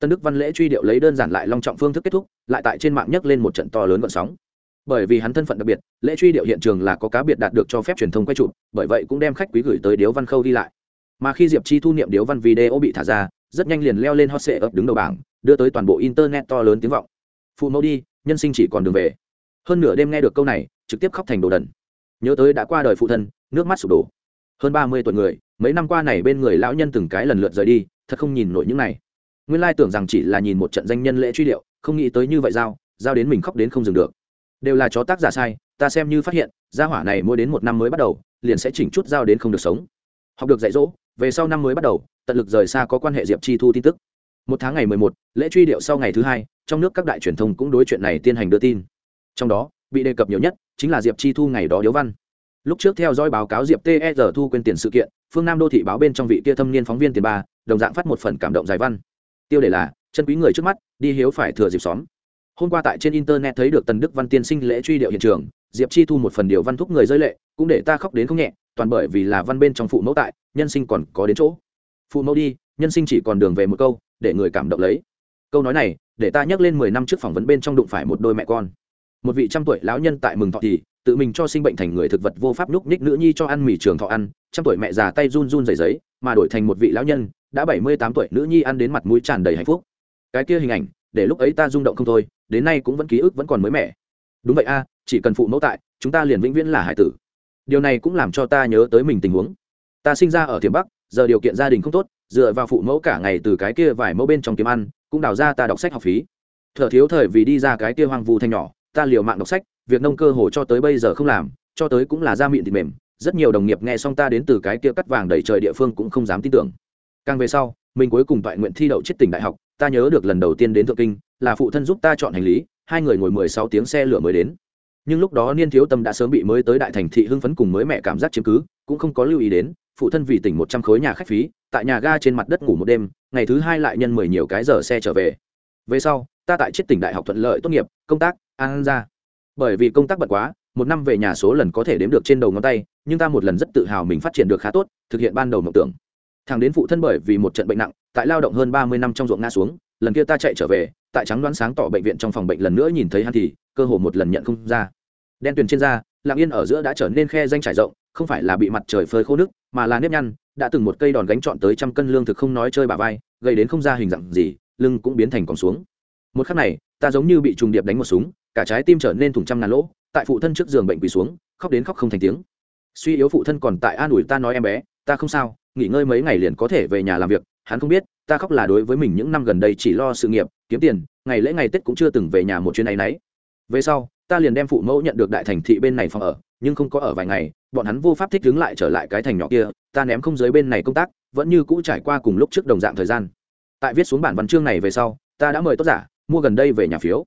Speaker 1: Tân đức văn lễ truy điệu lấy đơn giản lại long trọng phương thức kết thúc, lại tại trên mạng nhấc lên một trận to lớn vận sóng. Bởi vì hắn thân phận đặc biệt, lễ truy điệu hiện trường là có cá biệt đạt được cho phép truyền thông quay chụp, bởi vậy cũng đem khách quý gửi tới điếu văn khâu đi lại. Mà khi diệp chi thu niệm điếu văn video bị thả ra, rất nhanh liền leo lên hot sệ ấp đứng đầu bảng, đưa tới toàn bộ internet to lớn tiếng vọng. Phụ mẫu đi, nhân sinh chỉ còn đường về. Hơn nửa đêm nghe được câu này trực tiếp khóc thành đồ đần. Nhớ tới đã qua đời phụ thân, nước mắt sụp đổ. Hơn ba mươi tuổi người, mấy năm qua này bên người lão nhân từng cái lần lượt rời đi, thật không nhìn nổi những này. Nguyên lai tưởng rằng chỉ là nhìn một trận danh nhân lễ truy điệu, không nghĩ tới như vậy giao giao đến mình khóc đến không dừng được. Đều là chó tác giả sai, ta xem như phát hiện, gia hỏa này mua đến một năm mới bắt đầu, liền sẽ chỉnh chút giao đến không được sống. Học được dạy dỗ, về sau năm mới bắt đầu, tận lực rời xa có quan hệ diệp chi thu tin tức. Một tháng ngày mười một, lễ truy điệu sau ngày thứ hai, trong nước các đại truyền thông cũng đối chuyện này tiến hành đưa tin. Trong đó, bị đề cập nhiều nhất chính là diệp chi thu ngày đó điếu văn. Lúc trước theo dõi báo cáo diệp ter thu quên tiền sự kiện, phương nam đô thị báo bên trong vị kia thâm niên phóng viên tiền ba, đồng dạng phát một phần cảm động giải văn. Tiêu đề là, chân quý người trước mắt, đi hiếu phải thừa dịp xóm. Hôm qua tại trên internet thấy được tần đức văn tiên sinh lễ truy điệu hiện trường, diệp chi thu một phần điều văn thúc người rơi lệ, cũng để ta khóc đến không nhẹ, toàn bởi vì là văn bên trong phụ mẫu tại, nhân sinh còn có đến chỗ. Phụ mẫu đi, nhân sinh chỉ còn đường về một câu, để người cảm động lấy. Câu nói này, để ta nhắc lên mười năm trước phỏng vấn bên trong đụng phải một đôi mẹ con một vị trăm tuổi lão nhân tại mừng thọ thì, tự mình cho sinh bệnh thành người thực vật vô pháp nhúc nhích nữ nhi cho ăn mì trường thọ ăn, trăm tuổi mẹ già tay run run dày giấy mà đổi thành một vị lão nhân, đã bảy mươi tám tuổi nữ nhi ăn đến mặt mũi tràn đầy hạnh phúc. Cái kia hình ảnh, để lúc ấy ta rung động không thôi, đến nay cũng vẫn ký ức vẫn còn mới mẻ. Đúng vậy a, chỉ cần phụ mẫu tại, chúng ta liền vĩnh viễn là hải tử. Điều này cũng làm cho ta nhớ tới mình tình huống. Ta sinh ra ở thiểm bắc, giờ điều kiện gia đình không tốt, dựa vào phụ mẫu cả ngày từ cái kia vài mẫu bên trong kiếm ăn, cũng đào ra ta đọc sách học phí. Thợ thiếu thời vì đi ra cái kia hoang vu thanh nhỏ ta liều mạng đọc sách, việc nông cơ hồ cho tới bây giờ không làm, cho tới cũng là da miệng thịt mềm, rất nhiều đồng nghiệp nghe xong ta đến từ cái kia cắt vàng đầy trời địa phương cũng không dám tin tưởng. Càng về sau, mình cuối cùng toại nguyện thi đậu chết tỉnh đại học, ta nhớ được lần đầu tiên đến thượng kinh, là phụ thân giúp ta chọn hành lý, hai người ngồi mười sáu tiếng xe lửa mới đến. Nhưng lúc đó niên thiếu tâm đã sớm bị mới tới đại thành thị hưng phấn cùng mới mẹ cảm giác chiếm cứ, cũng không có lưu ý đến, phụ thân vì tỉnh một trăm khối nhà khách phí, tại nhà ga trên mặt đất ngủ một đêm, ngày thứ hai lại nhân mười nhiều cái giờ xe trở về. Về sau, ta tại chiết tỉnh đại học thuận lợi tốt nghiệp, công tác an ra. Bởi vì công tác bận quá, một năm về nhà số lần có thể đếm được trên đầu ngón tay, nhưng ta một lần rất tự hào mình phát triển được khá tốt, thực hiện ban đầu mộng tưởng. Thằng đến phụ thân bởi vì một trận bệnh nặng, tại lao động hơn ba mươi năm trong ruộng nga xuống, lần kia ta chạy trở về, tại trắng đoán sáng tỏ bệnh viện trong phòng bệnh lần nữa nhìn thấy hắn thì, cơ hồ một lần nhận không ra. Đen tuyền trên da, lặng yên ở giữa đã trở nên khe danh trải rộng, không phải là bị mặt trời phơi khô nước, mà là nếp nhăn, đã từng một cây đòn gánh trọn tới trăm cân lương thực không nói chơi bà vai, gây đến không ra hình dạng gì, lưng cũng biến thành còn xuống. Một khắc này, ta giống như bị trùng điệp đánh một súng cả trái tim trở nên thủng trăm ngàn lỗ, tại phụ thân trước giường bệnh quỳ xuống, khóc đến khóc không thành tiếng. Suy yếu phụ thân còn tại an ủi ta nói em bé, ta không sao, nghỉ ngơi mấy ngày liền có thể về nhà làm việc, hắn không biết, ta khóc là đối với mình những năm gần đây chỉ lo sự nghiệp, kiếm tiền, ngày lễ ngày tết cũng chưa từng về nhà một chuyến này nấy. Về sau, ta liền đem phụ mẫu nhận được đại thành thị bên này phòng ở, nhưng không có ở vài ngày, bọn hắn vô pháp thích đứng lại trở lại cái thành nhỏ kia, ta ném không giới bên này công tác, vẫn như cũ trải qua cùng lúc trước đồng dạng thời gian. Tại viết xuống bản văn chương này về sau, ta đã mời tác giả, mua gần đây về nhà phiếu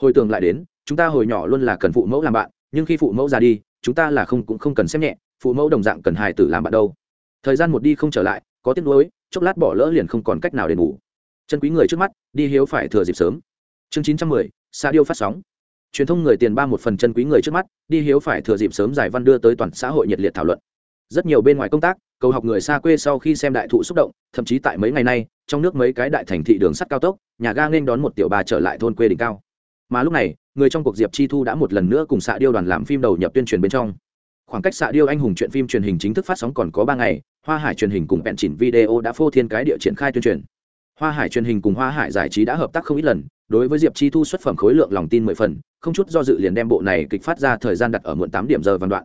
Speaker 1: hồi tưởng lại đến, chúng ta hồi nhỏ luôn là cần phụ mẫu làm bạn, nhưng khi phụ mẫu ra đi, chúng ta là không, cũng không cần xem nhẹ, phụ mẫu đồng dạng cần hài tử làm bạn đâu. Thời gian một đi không trở lại, có tiếc nuối, chốc lát bỏ lỡ liền không còn cách nào để ngủ chân quý người trước mắt, đi hiếu phải thừa dịp sớm. Chương chín trăm mười, sa điêu phát sóng. Truyền thông người tiền ba một phần chân quý người trước mắt, đi hiếu phải thừa dịp sớm giải văn đưa tới toàn xã hội nhiệt liệt thảo luận. Rất nhiều bên ngoài công tác, cầu học người xa quê sau khi xem đại thụ xúc động, thậm chí tại mấy ngày nay, trong nước mấy cái đại thành thị đường sắt cao tốc, nhà ga nên đón một tiểu bà trở lại thôn quê đỉnh cao mà lúc này, người trong cuộc diệp chi thu đã một lần nữa cùng xạ điêu đoàn làm phim đầu nhập tuyên truyền bên trong. Khoảng cách xạ điêu anh hùng chuyện phim truyền hình chính thức phát sóng còn có ba ngày, hoa hải truyền hình cùng bẹn chỉnh video đã phô thiên cái địa triển khai tuyên truyền. Hoa hải truyền hình cùng hoa hải giải trí đã hợp tác không ít lần, đối với diệp chi thu xuất phẩm khối lượng lòng tin mười phần, không chút do dự liền đem bộ này kịch phát ra thời gian đặt ở muộn tám điểm giờ văn đoạn.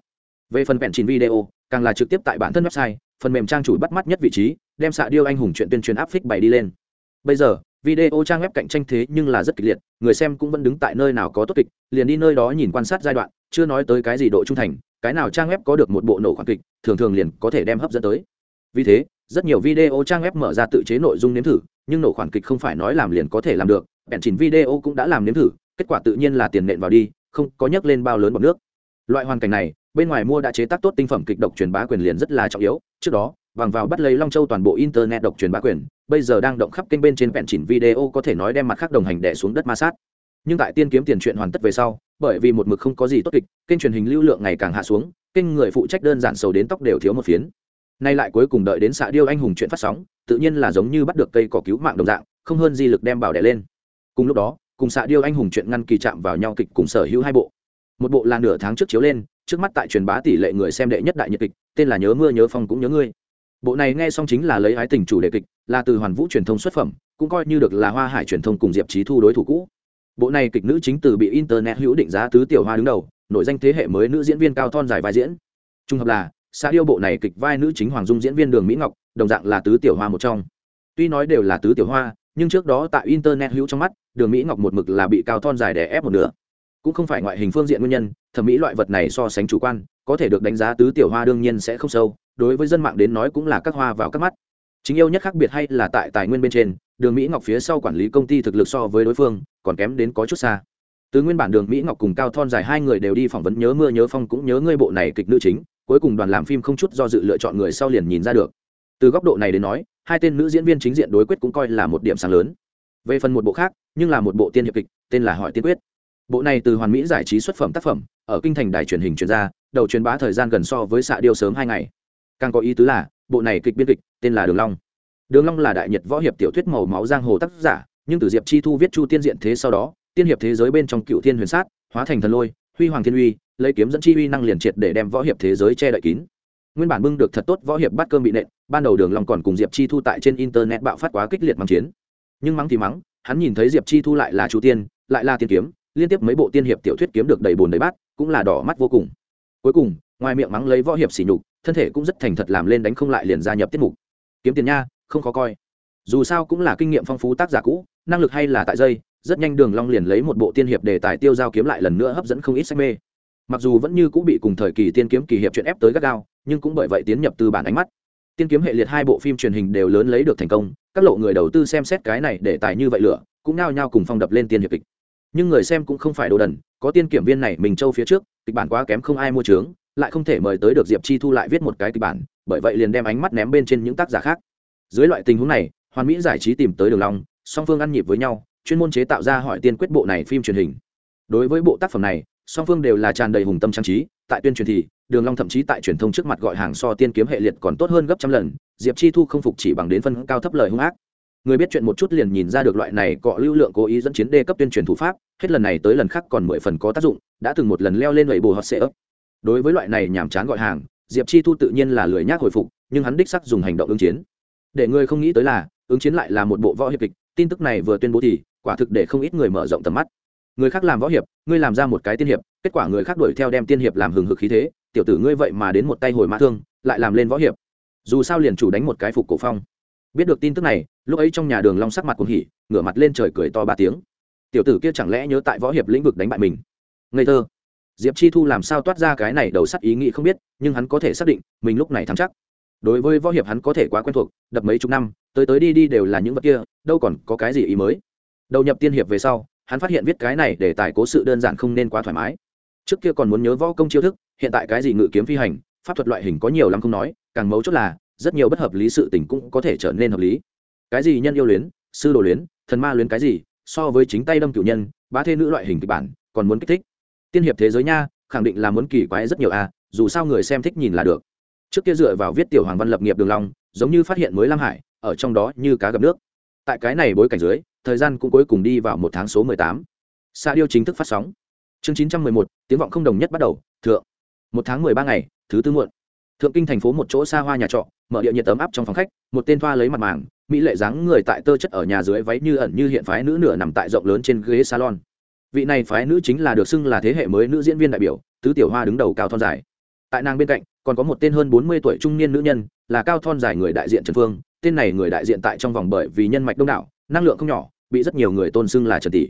Speaker 1: Về phần bẹn chỉnh video, càng là trực tiếp tại bản thân website, phần mềm trang chủ bắt mắt nhất vị trí, đem xạ điêu anh hùng chuyện tuyên truyền áp phích bày đi lên. Bây giờ video trang web cạnh tranh thế nhưng là rất kịch liệt, người xem cũng vẫn đứng tại nơi nào có tốt kịch, liền đi nơi đó nhìn quan sát giai đoạn, chưa nói tới cái gì độ trung thành, cái nào trang web có được một bộ nổ khoản kịch, thường thường liền có thể đem hấp dẫn tới. Vì thế, rất nhiều video trang web mở ra tự chế nội dung nếm thử, nhưng nổ khoản kịch không phải nói làm liền có thể làm được bèn chỉnh video cũng đã làm nếm thử, kết quả tự nhiên là tiền nện vào đi, không có nhắc lên bao lớn bọc nước. Loại hoàn cảnh này, bên ngoài mua đã chế tác tốt tinh phẩm kịch độc truyền bá quyền liền rất là trọng yếu, trước đó vàng vào bắt lấy long châu toàn bộ internet độc truyền bá quyền, bây giờ đang động khắp kênh bên trên vẹn chỉnh video có thể nói đem mặt khác đồng hành đẻ xuống đất ma sát. Nhưng tại tiên kiếm tiền chuyện hoàn tất về sau, bởi vì một mực không có gì tốt kịch, kênh truyền hình lưu lượng ngày càng hạ xuống, kênh người phụ trách đơn giản sầu đến tóc đều thiếu một phiến. Nay lại cuối cùng đợi đến xạ điêu anh hùng chuyện phát sóng, tự nhiên là giống như bắt được cây cỏ cứu mạng đồng dạng, không hơn di lực đem bảo đẻ lên. Cùng lúc đó, cùng xạ điêu anh hùng chuyện ngăn kỳ chạm vào nhau kịch cùng sở hữu hai bộ. Một bộ là nửa tháng trước chiếu lên, trước mắt tại truyền bá tỷ lệ người xem đệ nhất đại nhiệt kịch, tên là nhớ mưa nhớ phong cũng nhớ ngươi bộ này nghe xong chính là lấy ái tình chủ đề kịch, là từ hoàn vũ truyền thông xuất phẩm, cũng coi như được là hoa hải truyền thông cùng diệp trí thu đối thủ cũ. Bộ này kịch nữ chính từ bị internet hữu định giá tứ tiểu hoa đứng đầu nội danh thế hệ mới nữ diễn viên cao thon dài vai diễn. Trung hợp là xã điêu bộ này kịch vai nữ chính hoàng dung diễn viên đường mỹ ngọc, đồng dạng là tứ tiểu hoa một trong. Tuy nói đều là tứ tiểu hoa, nhưng trước đó tại internet hữu trong mắt, đường mỹ ngọc một mực là bị cao thon dài đè ép một nửa cũng không phải ngoại hình phương diện nguyên nhân, thẩm mỹ loại vật này so sánh chủ quan, có thể được đánh giá tứ tiểu hoa đương nhiên sẽ không sâu, đối với dân mạng đến nói cũng là các hoa vào các mắt. Chính yêu nhất khác biệt hay là tại tài nguyên bên trên, đường mỹ ngọc phía sau quản lý công ty thực lực so với đối phương, còn kém đến có chút xa. Từ nguyên bản đường mỹ ngọc cùng cao thon dài hai người đều đi phỏng vấn nhớ mưa nhớ phong cũng nhớ ngươi bộ này kịch nữ chính, cuối cùng đoàn làm phim không chút do dự lựa chọn người sau liền nhìn ra được. Từ góc độ này đến nói, hai tên nữ diễn viên chính diện đối quyết cũng coi là một điểm sáng lớn. Về phần một bộ khác, nhưng là một bộ tiên hiệp kịch, tên là hỏi tiên quyết bộ này từ hoàn mỹ giải trí xuất phẩm tác phẩm, ở kinh thành đài truyền hình truyền ra, đầu truyền bá thời gian gần so với xạ điêu sớm hai ngày. Càng có ý tứ là, bộ này kịch biên kịch, tên là đường long. Đường long là đại nhật võ hiệp tiểu thuyết màu máu giang hồ tác giả, nhưng từ diệp chi thu viết chu tiên diện thế sau đó, tiên hiệp thế giới bên trong cựu thiên huyền sát, hóa thành thần lôi, huy hoàng thiên uy, lấy kiếm dẫn chi uy năng liền triệt để đem võ hiệp thế giới che đậy kín. Nguyên bản bưng được thật tốt võ hiệp bắt cơm bị nện, ban đầu đường long còn cùng diệp chi thu tại trên internet bạo phát quá kích liệt mắng chiến. Nhưng mắng thì mắng, hắn nhìn thấy diệp chi thu lại là chu tiên, lại là tiên kiếm liên tiếp mấy bộ tiên hiệp tiểu thuyết kiếm được đầy bồn đầy bát, cũng là đỏ mắt vô cùng. Cuối cùng, ngoài miệng mắng lấy võ hiệp xỉ nhục, thân thể cũng rất thành thật làm lên đánh không lại liền gia nhập tiết mục. Kiếm tiền nha, không khó coi. Dù sao cũng là kinh nghiệm phong phú tác giả cũ, năng lực hay là tại dây, rất nhanh đường long liền lấy một bộ tiên hiệp đề tài tiêu giao kiếm lại lần nữa hấp dẫn không ít sách mê. Mặc dù vẫn như cũng bị cùng thời kỳ tiên kiếm kỳ hiệp chuyện ép tới gắt gao, nhưng cũng bởi vậy tiến nhập từ bản ánh mắt. Tiên kiếm hệ liệt hai bộ phim truyền hình đều lớn lấy được thành công, các lộ người đầu tư xem xét cái này để tài như vậy lửa, cũng nao nhao cùng phong đập lên tiên hiệp kịch nhưng người xem cũng không phải đồ đần, có tiên kiểm viên này mình châu phía trước, kịch bản quá kém không ai mua trướng lại không thể mời tới được diệp chi thu lại viết một cái kịch bản, bởi vậy liền đem ánh mắt ném bên trên những tác giả khác. Dưới loại tình huống này, hoàn mỹ giải trí tìm tới đường long, song phương ăn nhịp với nhau, chuyên môn chế tạo ra hỏi tiên quyết bộ này phim truyền hình. Đối với bộ tác phẩm này, song phương đều là tràn đầy hùng tâm trang trí, tại tuyên truyền thì, đường long thậm chí tại truyền thông trước mặt gọi hàng so tiên kiếm hệ liệt còn tốt hơn gấp trăm lần, diệp chi thu không phục chỉ bằng đến phân cao thấp lời hung ác người biết chuyện một chút liền nhìn ra được loại này cọ lưu lượng cố ý dẫn chiến đê cấp tuyên truyền thủ pháp, hết lần này tới lần khác còn mười phần có tác dụng, đã từng một lần leo lên lẩy bù hot sệ ấp đối với loại này nhàm chán gọi hàng, diệp chi thu tự nhiên là lười nhác hồi phục, nhưng hắn đích sắc dùng hành động ứng chiến. Để người không nghĩ tới là, ứng chiến lại là một bộ võ hiệp kịch, tin tức này vừa tuyên bố thì, quả thực để không ít người mở rộng tầm mắt. Người khác làm võ hiệp, ngươi làm ra một cái tiên hiệp, kết quả người khác đuổi theo đem tiên hiệp làm hừng hực khí thế, tiểu tử ngươi vậy mà đến một tay hồi mã thương, lại làm lên võ hiệp. Dù sao liền chủ đánh một cái phục cổ phong biết được tin tức này, lúc ấy trong nhà đường long sắc mặt cuồng hỉ, ngửa mặt lên trời cười to ba tiếng. Tiểu tử kia chẳng lẽ nhớ tại võ hiệp lĩnh vực đánh bại mình? Ngây thơ. Diệp chi thu làm sao toát ra cái này đầu sắt ý nghĩ không biết, nhưng hắn có thể xác định, mình lúc này thắng chắc. Đối với võ hiệp hắn có thể quá quen thuộc, đập mấy chục năm, tới tới đi đi đều là những vật kia, đâu còn có cái gì ý mới. Đầu nhập tiên hiệp về sau, hắn phát hiện viết cái này để tài cố sự đơn giản không nên quá thoải mái. Trước kia còn muốn nhớ võ công chiêu thức, hiện tại cái gì ngự kiếm phi hành, pháp thuật loại hình có nhiều lắm không nói, càng mấu chốt là rất nhiều bất hợp lý sự tình cũng có thể trở nên hợp lý. Cái gì nhân yêu luyến sư đồ luyến thần ma luyến cái gì so với chính tay đâm cửu nhân bá thê nữ loại hình kịch bản còn muốn kích thích. Tiên hiệp thế giới nha khẳng định là muốn kỳ quái rất nhiều a à, dù sao người xem thích nhìn là được. Trước kia dựa vào viết tiểu hoàng văn lập nghiệp đường long giống như phát hiện mới lam hải ở trong đó như cá gặp nước. Tại cái này bối cảnh dưới thời gian cũng cuối cùng đi vào một tháng số mười tám. Xa điêu chính thức phát sóng. Chương chín trăm mười một tiếng vọng không đồng nhất bắt đầu thượng. Một tháng mười ba ngày thứ tư muộn. Thượng kinh thành phố một chỗ xa hoa nhà trọ mở địa nhiệt tấm áp trong phòng khách, một tên thoa lấy mặt màng, mỹ lệ dáng người tại tơ chất ở nhà dưới váy như ẩn như hiện phái nữ nửa nằm tại rộng lớn trên ghế salon. Vị này phái nữ chính là được xưng là thế hệ mới nữ diễn viên đại biểu, tứ tiểu hoa đứng đầu cao thon dài. Tại nàng bên cạnh, còn có một tên hơn bốn mươi tuổi trung niên nữ nhân, là cao thon dài người đại diện trần phương, tên này người đại diện tại trong vòng bởi vì nhân mạch đông đảo, năng lượng không nhỏ, bị rất nhiều người tôn xưng là trần tỷ.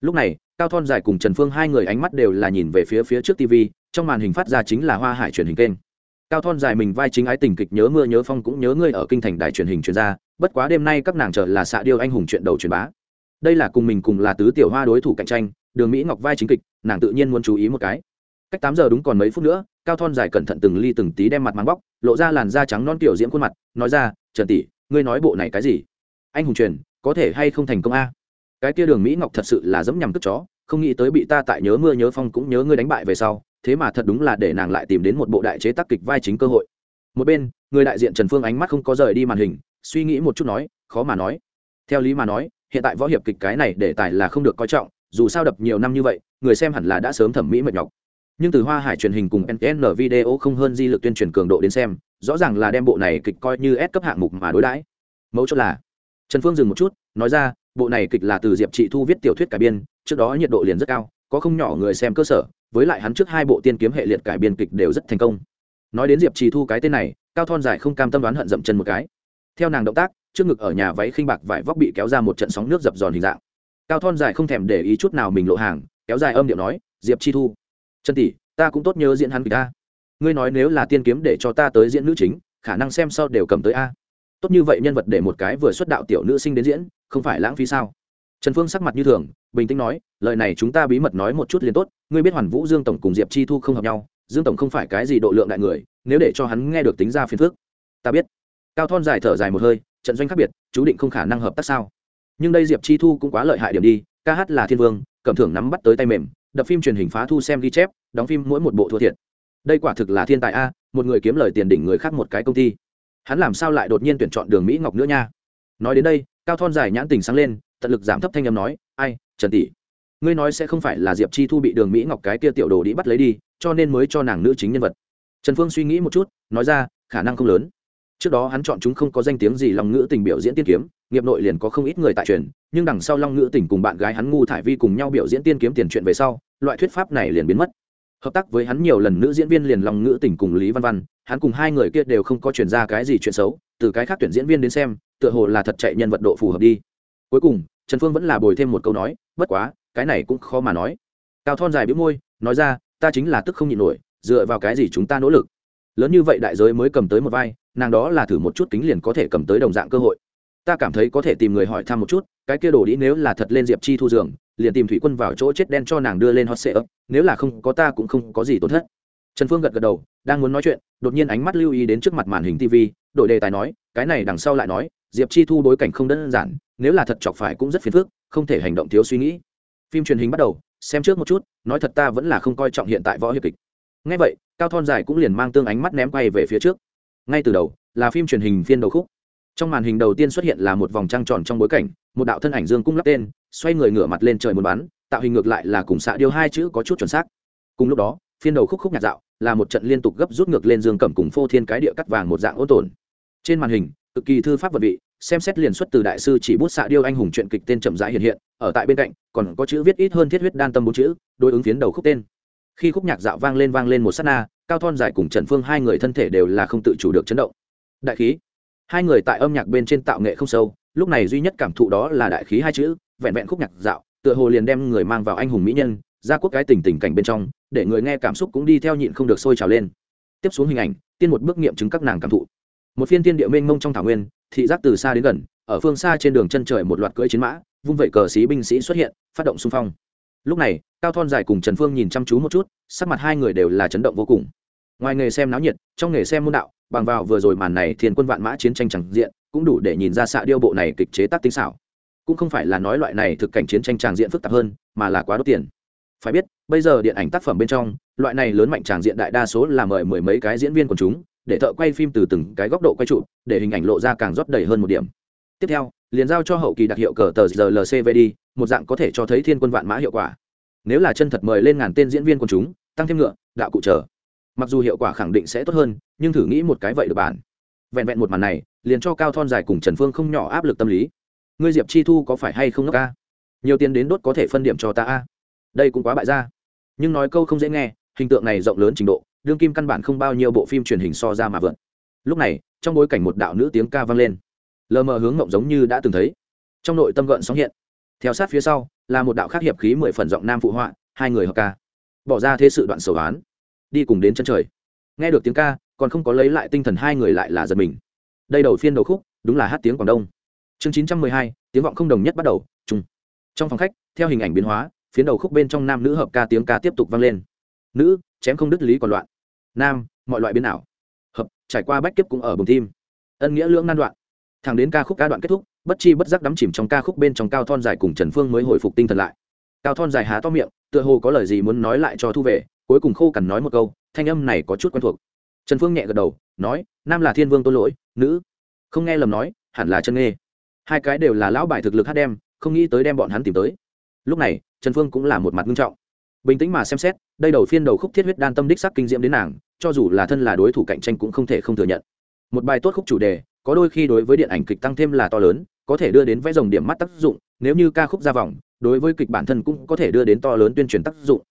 Speaker 1: Lúc này, cao thon dài cùng trần phương hai người ánh mắt đều là nhìn về phía phía trước tv trong màn hình phát ra chính là hoa hải truyền hình kênh cao thon dài mình vai chính ái tình kịch nhớ mưa nhớ phong cũng nhớ ngươi ở kinh thành đài truyền hình truyền ra bất quá đêm nay các nàng chờ là xạ điêu anh hùng chuyện đầu truyền bá. Đây là cùng mình cùng là tứ tiểu hoa đối thủ cạnh tranh, đường mỹ ngọc vai chính kịch, nàng tự nhiên muốn chú ý một cái. Cách tám giờ đúng còn mấy phút nữa, cao thon dài cẩn thận từng ly từng tí đem mặt mang bóc, lộ ra làn da trắng non kiểu diễm khuôn mặt, nói ra, trần tỷ, ngươi nói bộ này cái gì? Anh hùng truyền, có thể hay không thành công a? Cái kia đường mỹ ngọc thật sự là dẫm nhằm cất chó, không nghĩ tới bị ta tại nhớ mưa nhớ phong cũng nhớ ngươi đánh bại về sau thế mà thật đúng là để nàng lại tìm đến một bộ đại chế tác kịch vai chính cơ hội. Một bên, người đại diện trần phương ánh mắt không có rời đi màn hình, suy nghĩ một chút nói, khó mà nói. Theo lý mà nói, hiện tại võ hiệp kịch cái này để tài là không được coi trọng, dù sao đập nhiều năm như vậy, người xem hẳn là đã sớm thẩm mỹ mệt nhọc. Nhưng từ hoa hải truyền hình cùng ntn video không hơn di lực tuyên truyền cường độ đến xem, rõ ràng là đem bộ này kịch coi như ép cấp hạng mục mà đối đãi. Mẫu chốt là, trần phương dừng một chút, nói ra, bộ này kịch là từ diệp trị thu viết tiểu thuyết cải biên, trước đó nhiệt độ liền rất cao có không nhỏ người xem cơ sở, với lại hắn trước hai bộ tiên kiếm hệ liệt cải biên kịch đều rất thành công. Nói đến diệp trì thu cái tên này, cao thon dài không cam tâm đoán hận dậm chân một cái. Theo nàng động tác, trước ngực ở nhà váy khinh bạc vải vóc bị kéo ra một trận sóng nước dập giòn hình dạng. Cao thon dài không thèm để ý chút nào mình lộ hàng, kéo dài âm điệu nói, diệp chi thu chân tỷ, ta cũng tốt nhớ diễn hắn kịch ta ngươi nói nếu là tiên kiếm để cho ta tới diễn nữ chính, khả năng xem sau đều cầm tới a. Tốt như vậy nhân vật để một cái vừa xuất đạo tiểu nữ sinh đến diễn, không phải lãng phí sao? Trần phương sắc mặt như thường, bình tĩnh nói, lời này chúng ta bí mật nói một chút liền tốt, ngươi biết hoàn vũ dương tổng cùng diệp chi thu không hợp nhau, dương tổng không phải cái gì độ lượng đại người, nếu để cho hắn nghe được tính ra phiền phước ta biết. Cao thon dài thở dài một hơi, trận doanh khác biệt, chú định không khả năng hợp tác sao? Nhưng đây diệp chi thu cũng quá lợi hại điểm đi, ca hát là thiên vương, cầm thưởng nắm bắt tới tay mềm, đập phim truyền hình phá thu xem ghi chép, đóng phim mỗi một bộ thua thiệt. Đây quả thực là thiên tài a, một người kiếm lời tiền đỉnh người khác một cái công ty. Hắn làm sao lại đột nhiên tuyển chọn đường mỹ ngọc nữa nha? Nói đến đây, cao thon dài nhãn tình sáng lên tận lực giảm thấp thanh âm nói, ai, trần tỷ, ngươi nói sẽ không phải là diệp chi thu bị đường mỹ ngọc cái kia tiểu đồ đi bắt lấy đi, cho nên mới cho nàng nữ chính nhân vật. Trần phương suy nghĩ một chút, nói ra, khả năng không lớn. Trước đó hắn chọn chúng không có danh tiếng gì lòng ngữ tình biểu diễn tiên kiếm, nghiệp nội liền có không ít người tại truyền, nhưng đằng sau long ngữ tình cùng bạn gái hắn ngu thải vi cùng nhau biểu diễn tiên kiếm tiền chuyện về sau, loại thuyết pháp này liền biến mất. Hợp tác với hắn nhiều lần nữ diễn viên liền long ngữ tình cùng lý văn văn, hắn cùng hai người kia đều không có chuyển ra cái gì chuyện xấu, từ cái khác tuyển diễn viên đến xem, tựa hồ là thật chạy nhân vật độ phù hợp đi cuối cùng, trần phương vẫn là bồi thêm một câu nói, bất quá, cái này cũng khó mà nói. Cao thon dài bĩu môi, nói ra, ta chính là tức không nhịn nổi, dựa vào cái gì chúng ta nỗ lực? Lớn như vậy đại giới mới cầm tới một vai, nàng đó là thử một chút kính liền có thể cầm tới đồng dạng cơ hội. Ta cảm thấy có thể tìm người hỏi thăm một chút, cái kia đồ đĩ nếu là thật lên diệp chi thu giường liền tìm thủy quân vào chỗ chết đen cho nàng đưa lên hot sệ ấp, nếu là không có ta cũng không có gì tổn thất. Trần phương gật gật đầu, đang muốn nói chuyện, đột nhiên ánh mắt lưu ý đến trước mặt màn hình tv đội đề tài nói, cái này đằng sau lại nói diệp chi thu bối cảnh không đơn giản, nếu là thật chọc phải cũng rất phiền phức, không thể hành động thiếu suy nghĩ. Phim truyền hình bắt đầu, xem trước một chút, nói thật ta vẫn là không coi trọng hiện tại võ hiệp kịch. Ngay vậy, cao thon dài cũng liền mang tương ánh mắt ném quay về phía trước. Ngay từ đầu, là phim truyền hình phiên đầu khúc. Trong màn hình đầu tiên xuất hiện là một vòng trăng tròn trong bối cảnh, một đạo thân ảnh dương cung lắp tên, xoay người ngửa mặt lên trời muốn bắn, tạo hình ngược lại là cùng xạ điêu hai chữ có chút chuẩn xác. Cùng lúc đó, phiên đầu khúc khúc nhạc dạo, là một trận liên tục gấp rút ngược lên dương cầm cùng phô thiên cái địa cắt vàng một dạng ôn tồn. Trên màn hình cực kỳ thư pháp vật vị, xem xét liền xuất từ đại sư chỉ bút xạ điêu anh hùng truyện kịch tên chậm rãi hiện hiện, ở tại bên cạnh, còn có chữ viết ít hơn thiết huyết đan tâm bốn chữ, đối ứng phiến đầu khúc tên. Khi khúc nhạc dạo vang lên vang lên một sát na, cao thon dài cùng trần phương hai người thân thể đều là không tự chủ được chấn động. Đại khí. Hai người tại âm nhạc bên trên tạo nghệ không sâu, lúc này duy nhất cảm thụ đó là đại khí hai chữ, vẹn vẹn khúc nhạc dạo, tựa hồ liền đem người mang vào anh hùng mỹ nhân, ra quốc cái tình tình cảnh bên trong, để người nghe cảm xúc cũng đi theo nhịn không được sôi trào lên. Tiếp xuống hình ảnh, tiên một bước nghiệm chứng các nàng cảm thụ một phiên tiên địa mênh mông trong thảo nguyên, thị giác từ xa đến gần, ở phương xa trên đường chân trời một loạt cưỡi chiến mã, vung vẩy cờ sĩ binh sĩ xuất hiện, phát động xung phong. Lúc này, cao thon dài cùng trần phương nhìn chăm chú một chút, sắc mặt hai người đều là chấn động vô cùng. Ngoài nghề xem náo nhiệt, trong nghề xem môn đạo, bằng vào vừa rồi màn này thiên quân vạn mã chiến tranh chẳng diện, cũng đủ để nhìn ra xạ điêu bộ này kịch chế tác tinh xảo. Cũng không phải là nói loại này thực cảnh chiến tranh tràng diện phức tạp hơn, mà là quá đốt tiền. Phải biết, bây giờ điện ảnh tác phẩm bên trong, loại này lớn mạnh tràng diện đại đa số là mời mười mấy cái diễn viên của chúng để thợ quay phim từ từng cái góc độ quay trụ để hình ảnh lộ ra càng rót đầy hơn một điểm. Tiếp theo, liền giao cho hậu kỳ đặc hiệu cờ tờ rlcvd một dạng có thể cho thấy thiên quân vạn mã hiệu quả. Nếu là chân thật mời lên ngàn tên diễn viên quần chúng, tăng thêm ngựa, đạo cụ trở. Mặc dù hiệu quả khẳng định sẽ tốt hơn, nhưng thử nghĩ một cái vậy được bản vẹn vẹn một màn này, liền cho cao thon dài cùng trần phương không nhỏ áp lực tâm lý. Ngươi diệp chi thu có phải hay không ngốc ca? Nhiều tiền đến đốt có thể phân điểm cho ta a. Đây cũng quá bại ra nhưng nói câu không dễ nghe, hình tượng này rộng lớn trình độ đương kim căn bản không bao nhiêu bộ phim truyền hình so ra mà vượt. Lúc này, trong bối cảnh một đạo nữ tiếng ca vang lên. Lờ mờ hướng ngộng giống như đã từng thấy. Trong nội tâm gợn sóng hiện. Theo sát phía sau, là một đạo khác hiệp khí mười phần giọng nam phụ họa, hai người hợp ca. Bỏ ra thế sự đoạn sầu án đi cùng đến chân trời. Nghe được tiếng ca, còn không có lấy lại tinh thần hai người lại là giật mình. Đây đầu phiên đầu khúc, đúng là hát tiếng quảng đông. Chương chín trăm mười hai, tiếng vọng không đồng nhất bắt đầu chung trong phòng khách, theo hình ảnh biến hóa, phiến đầu khúc bên trong nam nữ hợp ca tiếng ca tiếp tục vang lên. Nữ chém không đứt lý còn loạn. Nam, mọi loại biến ảo. Hợp, trải qua bách kiếp cũng ở bồng tim. Ân nghĩa lưỡng nan đoạn. Thẳng đến ca khúc ca đoạn kết thúc, bất chi bất giác đắm chìm trong ca khúc bên trong cao thon dài cùng trần phương mới hồi phục tinh thần lại. Cao thon dài há to miệng, tựa hồ có lời gì muốn nói lại cho thu về cuối cùng khô cằn nói một câu, thanh âm này có chút quen thuộc. Trần phương nhẹ gật đầu, nói, nam là thiên vương tôn lỗi, nữ. Không nghe lầm nói, hẳn là chân nghê. Hai cái đều là lão bài thực lực hát đem, không nghĩ tới đem bọn hắn tìm tới. Lúc này, trần phương cũng là một mặt nghiêm trọng bình tĩnh mà xem xét, đây đầu phiên đầu khúc thiết huyết đan tâm đích sắc kinh diễm đến nàng, cho dù là thân là đối thủ cạnh tranh cũng không thể không thừa nhận. Một bài tốt khúc chủ đề, có đôi khi đối với điện ảnh kịch tăng thêm là to lớn, có thể đưa đến vẽ dòng điểm mắt tác dụng, nếu như ca khúc ra vòng, đối với kịch bản thân cũng có thể đưa đến to lớn tuyên truyền tác dụng.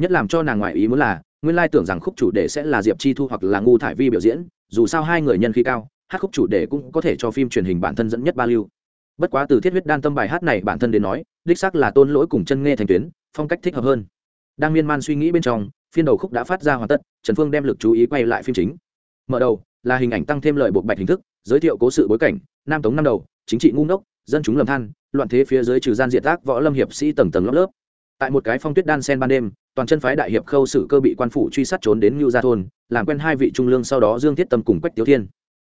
Speaker 1: Nhất làm cho nàng ngoại ý muốn là, nguyên lai tưởng rằng khúc chủ đề sẽ là diệp chi thu hoặc là ngu thải vi biểu diễn, dù sao hai người nhân khí cao, hát khúc chủ đề cũng có thể cho phim truyền hình bản thân dẫn nhất ba lưu. Bất quá từ thiết huyết đan tâm bài hát này bản thân đến nói, đích xác là tôn lỗi cùng chân nghe thành tuyến, phong cách thích hợp hơn đang miên man suy nghĩ bên trong, phiên đầu khúc đã phát ra hoàn tất, trần phương đem lực chú ý quay lại phim chính. Mở đầu, là hình ảnh tăng thêm lời buộc bạch hình thức, giới thiệu cố sự bối cảnh, nam tống năm đầu, chính trị ngu ngốc, dân chúng lầm than, loạn thế phía dưới trừ gian diệt tác võ lâm hiệp sĩ tầng tầng lớp lớp. Tại một cái phong tuyết đan sen ban đêm, toàn chân phái đại hiệp khâu sử cơ bị quan phủ truy sát trốn đến ngưu gia thôn, làm quen hai vị trung lương sau đó dương thiết tâm cùng quách tiếu thiên.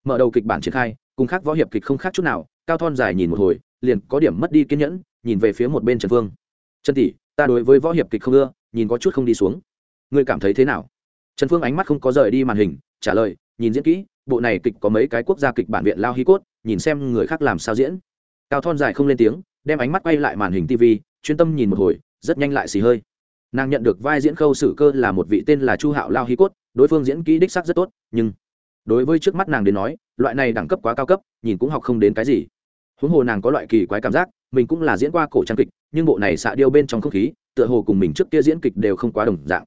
Speaker 1: Mở đầu kịch bản triển khai, cùng khác võ hiệp kịch không khác chút nào, cao thon dài nhìn một hồi, liền có điểm mất đi kiên nhẫn, nhìn về phía một bên trần phương. Trần tỷ, ta đối với võ hiệp kịch không ưa nhìn có chút không đi xuống. Ngươi cảm thấy thế nào? Trần phương ánh mắt không có rời đi màn hình, trả lời, nhìn diễn kỹ, bộ này kịch có mấy cái quốc gia kịch bản viện lao hi cốt, nhìn xem người khác làm sao diễn. Cao thon dài không lên tiếng, đem ánh mắt quay lại màn hình tv chuyên tâm nhìn một hồi, rất nhanh lại xì hơi. Nàng nhận được vai diễn khâu sử cơ là một vị tên là chu hạo lao hi cốt, đối phương diễn kỹ đích sắc rất tốt, nhưng đối với trước mắt nàng đến nói, loại này đẳng cấp quá cao cấp, nhìn cũng học không đến cái gì. Huống hồ nàng có loại kỳ quái cảm giác, mình cũng là diễn qua cổ trang kịch, nhưng bộ này xạ điêu bên trong không khí tựa hồ cùng mình trước kia diễn kịch đều không quá đồng dạng.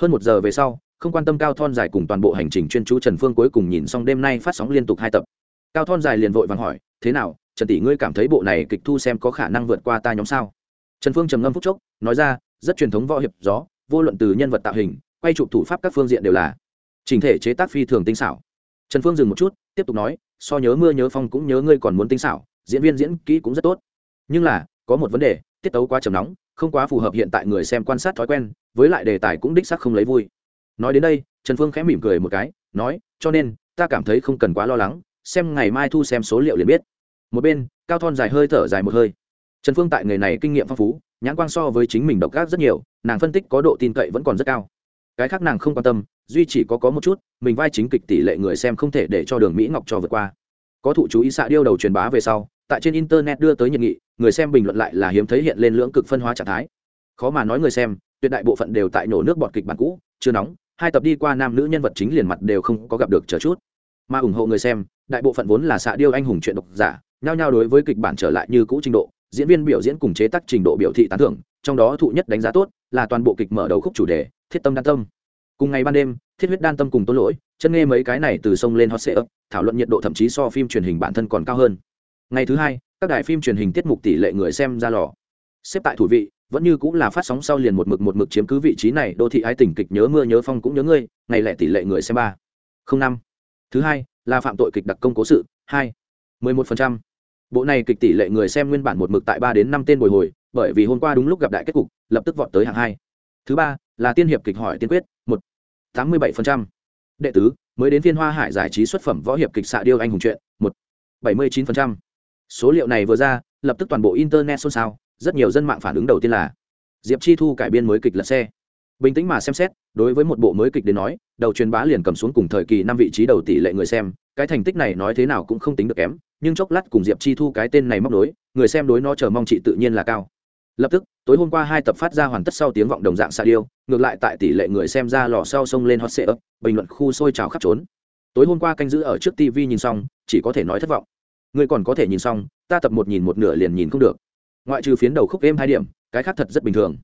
Speaker 1: Hơn một giờ về sau, không quan tâm cao thon dài cùng toàn bộ hành trình chuyên chú trần phương cuối cùng nhìn xong đêm nay phát sóng liên tục hai tập. Cao thon dài liền vội vàng hỏi, thế nào, trần tỷ ngươi cảm thấy bộ này kịch thu xem có khả năng vượt qua ta nhóm sao? Trần phương trầm ngâm phúc chốc, nói ra, rất truyền thống võ hiệp, gió, vô luận từ nhân vật tạo hình, quay chụp thủ pháp các phương diện đều là trình thể chế tác phi thường tinh xảo. Trần phương dừng một chút, tiếp tục nói, so nhớ mưa nhớ phong cũng nhớ ngươi còn muốn tinh xảo, diễn viên diễn kỹ cũng rất tốt. Nhưng là, có một vấn đề, tiết tấu quá trầm nóng không quá phù hợp hiện tại người xem quan sát thói quen, với lại đề tài cũng đích sắc không lấy vui. Nói đến đây, trần phương khẽ mỉm cười một cái, nói, cho nên, ta cảm thấy không cần quá lo lắng, xem ngày mai thu xem số liệu liền biết. Một bên, cao thon dài hơi thở dài một hơi. Trần phương tại nghề này kinh nghiệm phong phú, nhãn quang so với chính mình độc ác rất nhiều, nàng phân tích có độ tin cậy vẫn còn rất cao. Cái khác nàng không quan tâm, duy chỉ có có một chút, mình vai chính kịch tỷ lệ người xem không thể để cho đường mỹ ngọc cho vượt qua. Có thụ chú ý xạ điêu đầu truyền bá về sau, tại trên internet đưa tới nhiệt nghị người xem bình luận lại là hiếm thấy hiện lên lưỡng cực phân hóa trạng thái. Khó mà nói người xem, tuyệt đại bộ phận đều tại nổ nước bọt kịch bản cũ, chưa nóng, hai tập đi qua nam nữ nhân vật chính liền mặt đều không có gặp được chờ chút. Mà ủng hộ người xem, đại bộ phận vốn là xạ điêu anh hùng chuyện độc giả, nhao nhao đối với kịch bản trở lại như cũ trình độ, diễn viên biểu diễn cùng chế tác trình độ biểu thị tán thưởng, trong đó thụ nhất đánh giá tốt là toàn bộ kịch mở đầu khúc chủ đề, thiết tâm đan tâm. Cùng ngày ban đêm, thiết huyết đan tâm cùng tôn lỗi, chân nghe mấy cái này từ sông lên hot sệ ấp thảo luận nhiệt độ thậm chí so phim truyền hình bản thân còn cao hơn. Ngày thứ hai các đài phim truyền hình tiết mục tỷ lệ người xem ra lò. Xếp tại thủ vị, vẫn như cũng là phát sóng sau liền một mực một mực chiếm cứ vị trí này, đô thị ái tình kịch nhớ mưa nhớ phong cũng nhớ ngươi, ngày lẻ tỷ lệ người xem ba. Không năm. Thứ hai, là phạm tội kịch đặc công cố sự, hai. mười một phần trăm. Bộ này kịch tỷ lệ người xem nguyên bản một mực tại ba đến năm tên bồi hồi, bởi vì hôm qua đúng lúc gặp đại kết cục, lập tức vọt tới hạng hai. Thứ ba, là tiên hiệp kịch hỏi tiên quyết, một. tám mươi bảy phần trăm. Đệ tứ, mới đến phiên hoa hải giải trí xuất phẩm võ hiệp kịch xạ điêu anh hùng truyện, một. bảy mươi chín phần trăm số liệu này vừa ra, lập tức toàn bộ internet xôn xao, rất nhiều dân mạng phản ứng đầu tiên là, diệp chi thu cải biên mới kịch lật xe. Bình tĩnh mà xem xét, đối với một bộ mới kịch đến nói, đầu truyền bá liền cầm xuống cùng thời kỳ năm vị trí đầu tỷ lệ người xem, cái thành tích này nói thế nào cũng không tính được kém, nhưng chốc lát cùng diệp chi thu cái tên này móc đối người xem đối nó chờ mong chị tự nhiên là cao. Lập tức, tối hôm qua hai tập phát ra hoàn tất sau tiếng vọng đồng dạng xa điêu, ngược lại tại tỷ lệ người xem ra lò sau sông lên hot sệ ấp bình luận khu sôi trào khắp trốn. Tối hôm qua canh giữ ở trước tv nhìn xong, chỉ có thể nói thất vọng người còn có thể nhìn xong, ta tập một nhìn một nửa liền nhìn không được. Ngoại trừ phiến đầu khúc êm hai điểm, cái khác thật rất bình thường.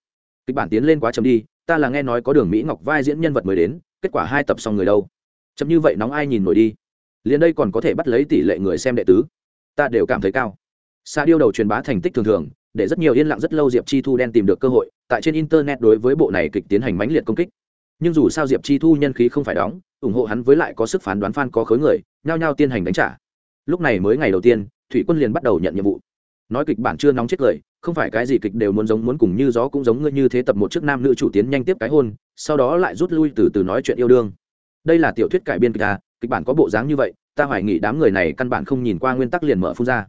Speaker 1: Kịch bản tiến lên quá chấm đi, ta là nghe nói có đường mỹ ngọc vai diễn nhân vật mới đến, kết quả hai tập xong người đâu. Chấm như vậy nóng ai nhìn nổi đi. Liền đây còn có thể bắt lấy tỷ lệ người xem đệ tứ. Ta đều cảm thấy cao. Xa điêu đầu truyền bá thành tích thường thường, để rất nhiều yên lặng rất lâu diệp chi thu đen tìm được cơ hội, tại trên internet đối với bộ này kịch tiến hành mãnh liệt công kích. Nhưng dù sao diệp chi thu nhân khí không phải đóng, ủng hộ hắn với lại có sức phán đoán f a n có khối người, nhao nhao tiên hành đánh trả lúc này mới ngày đầu tiên, thủy quân liền bắt đầu nhận nhiệm vụ. Nói kịch bản chưa nóng chết cười, không phải cái gì kịch đều muốn giống muốn cùng như gió cũng giống ngươi như thế tập một chức nam nữ chủ tiến nhanh tiếp cái hôn, sau đó lại rút lui từ từ nói chuyện yêu đương. Đây là tiểu thuyết cải biên kịch à kịch bản có bộ dáng như vậy, ta hoài nghĩ đám người này căn bản không nhìn qua nguyên tắc liền mở phun ra.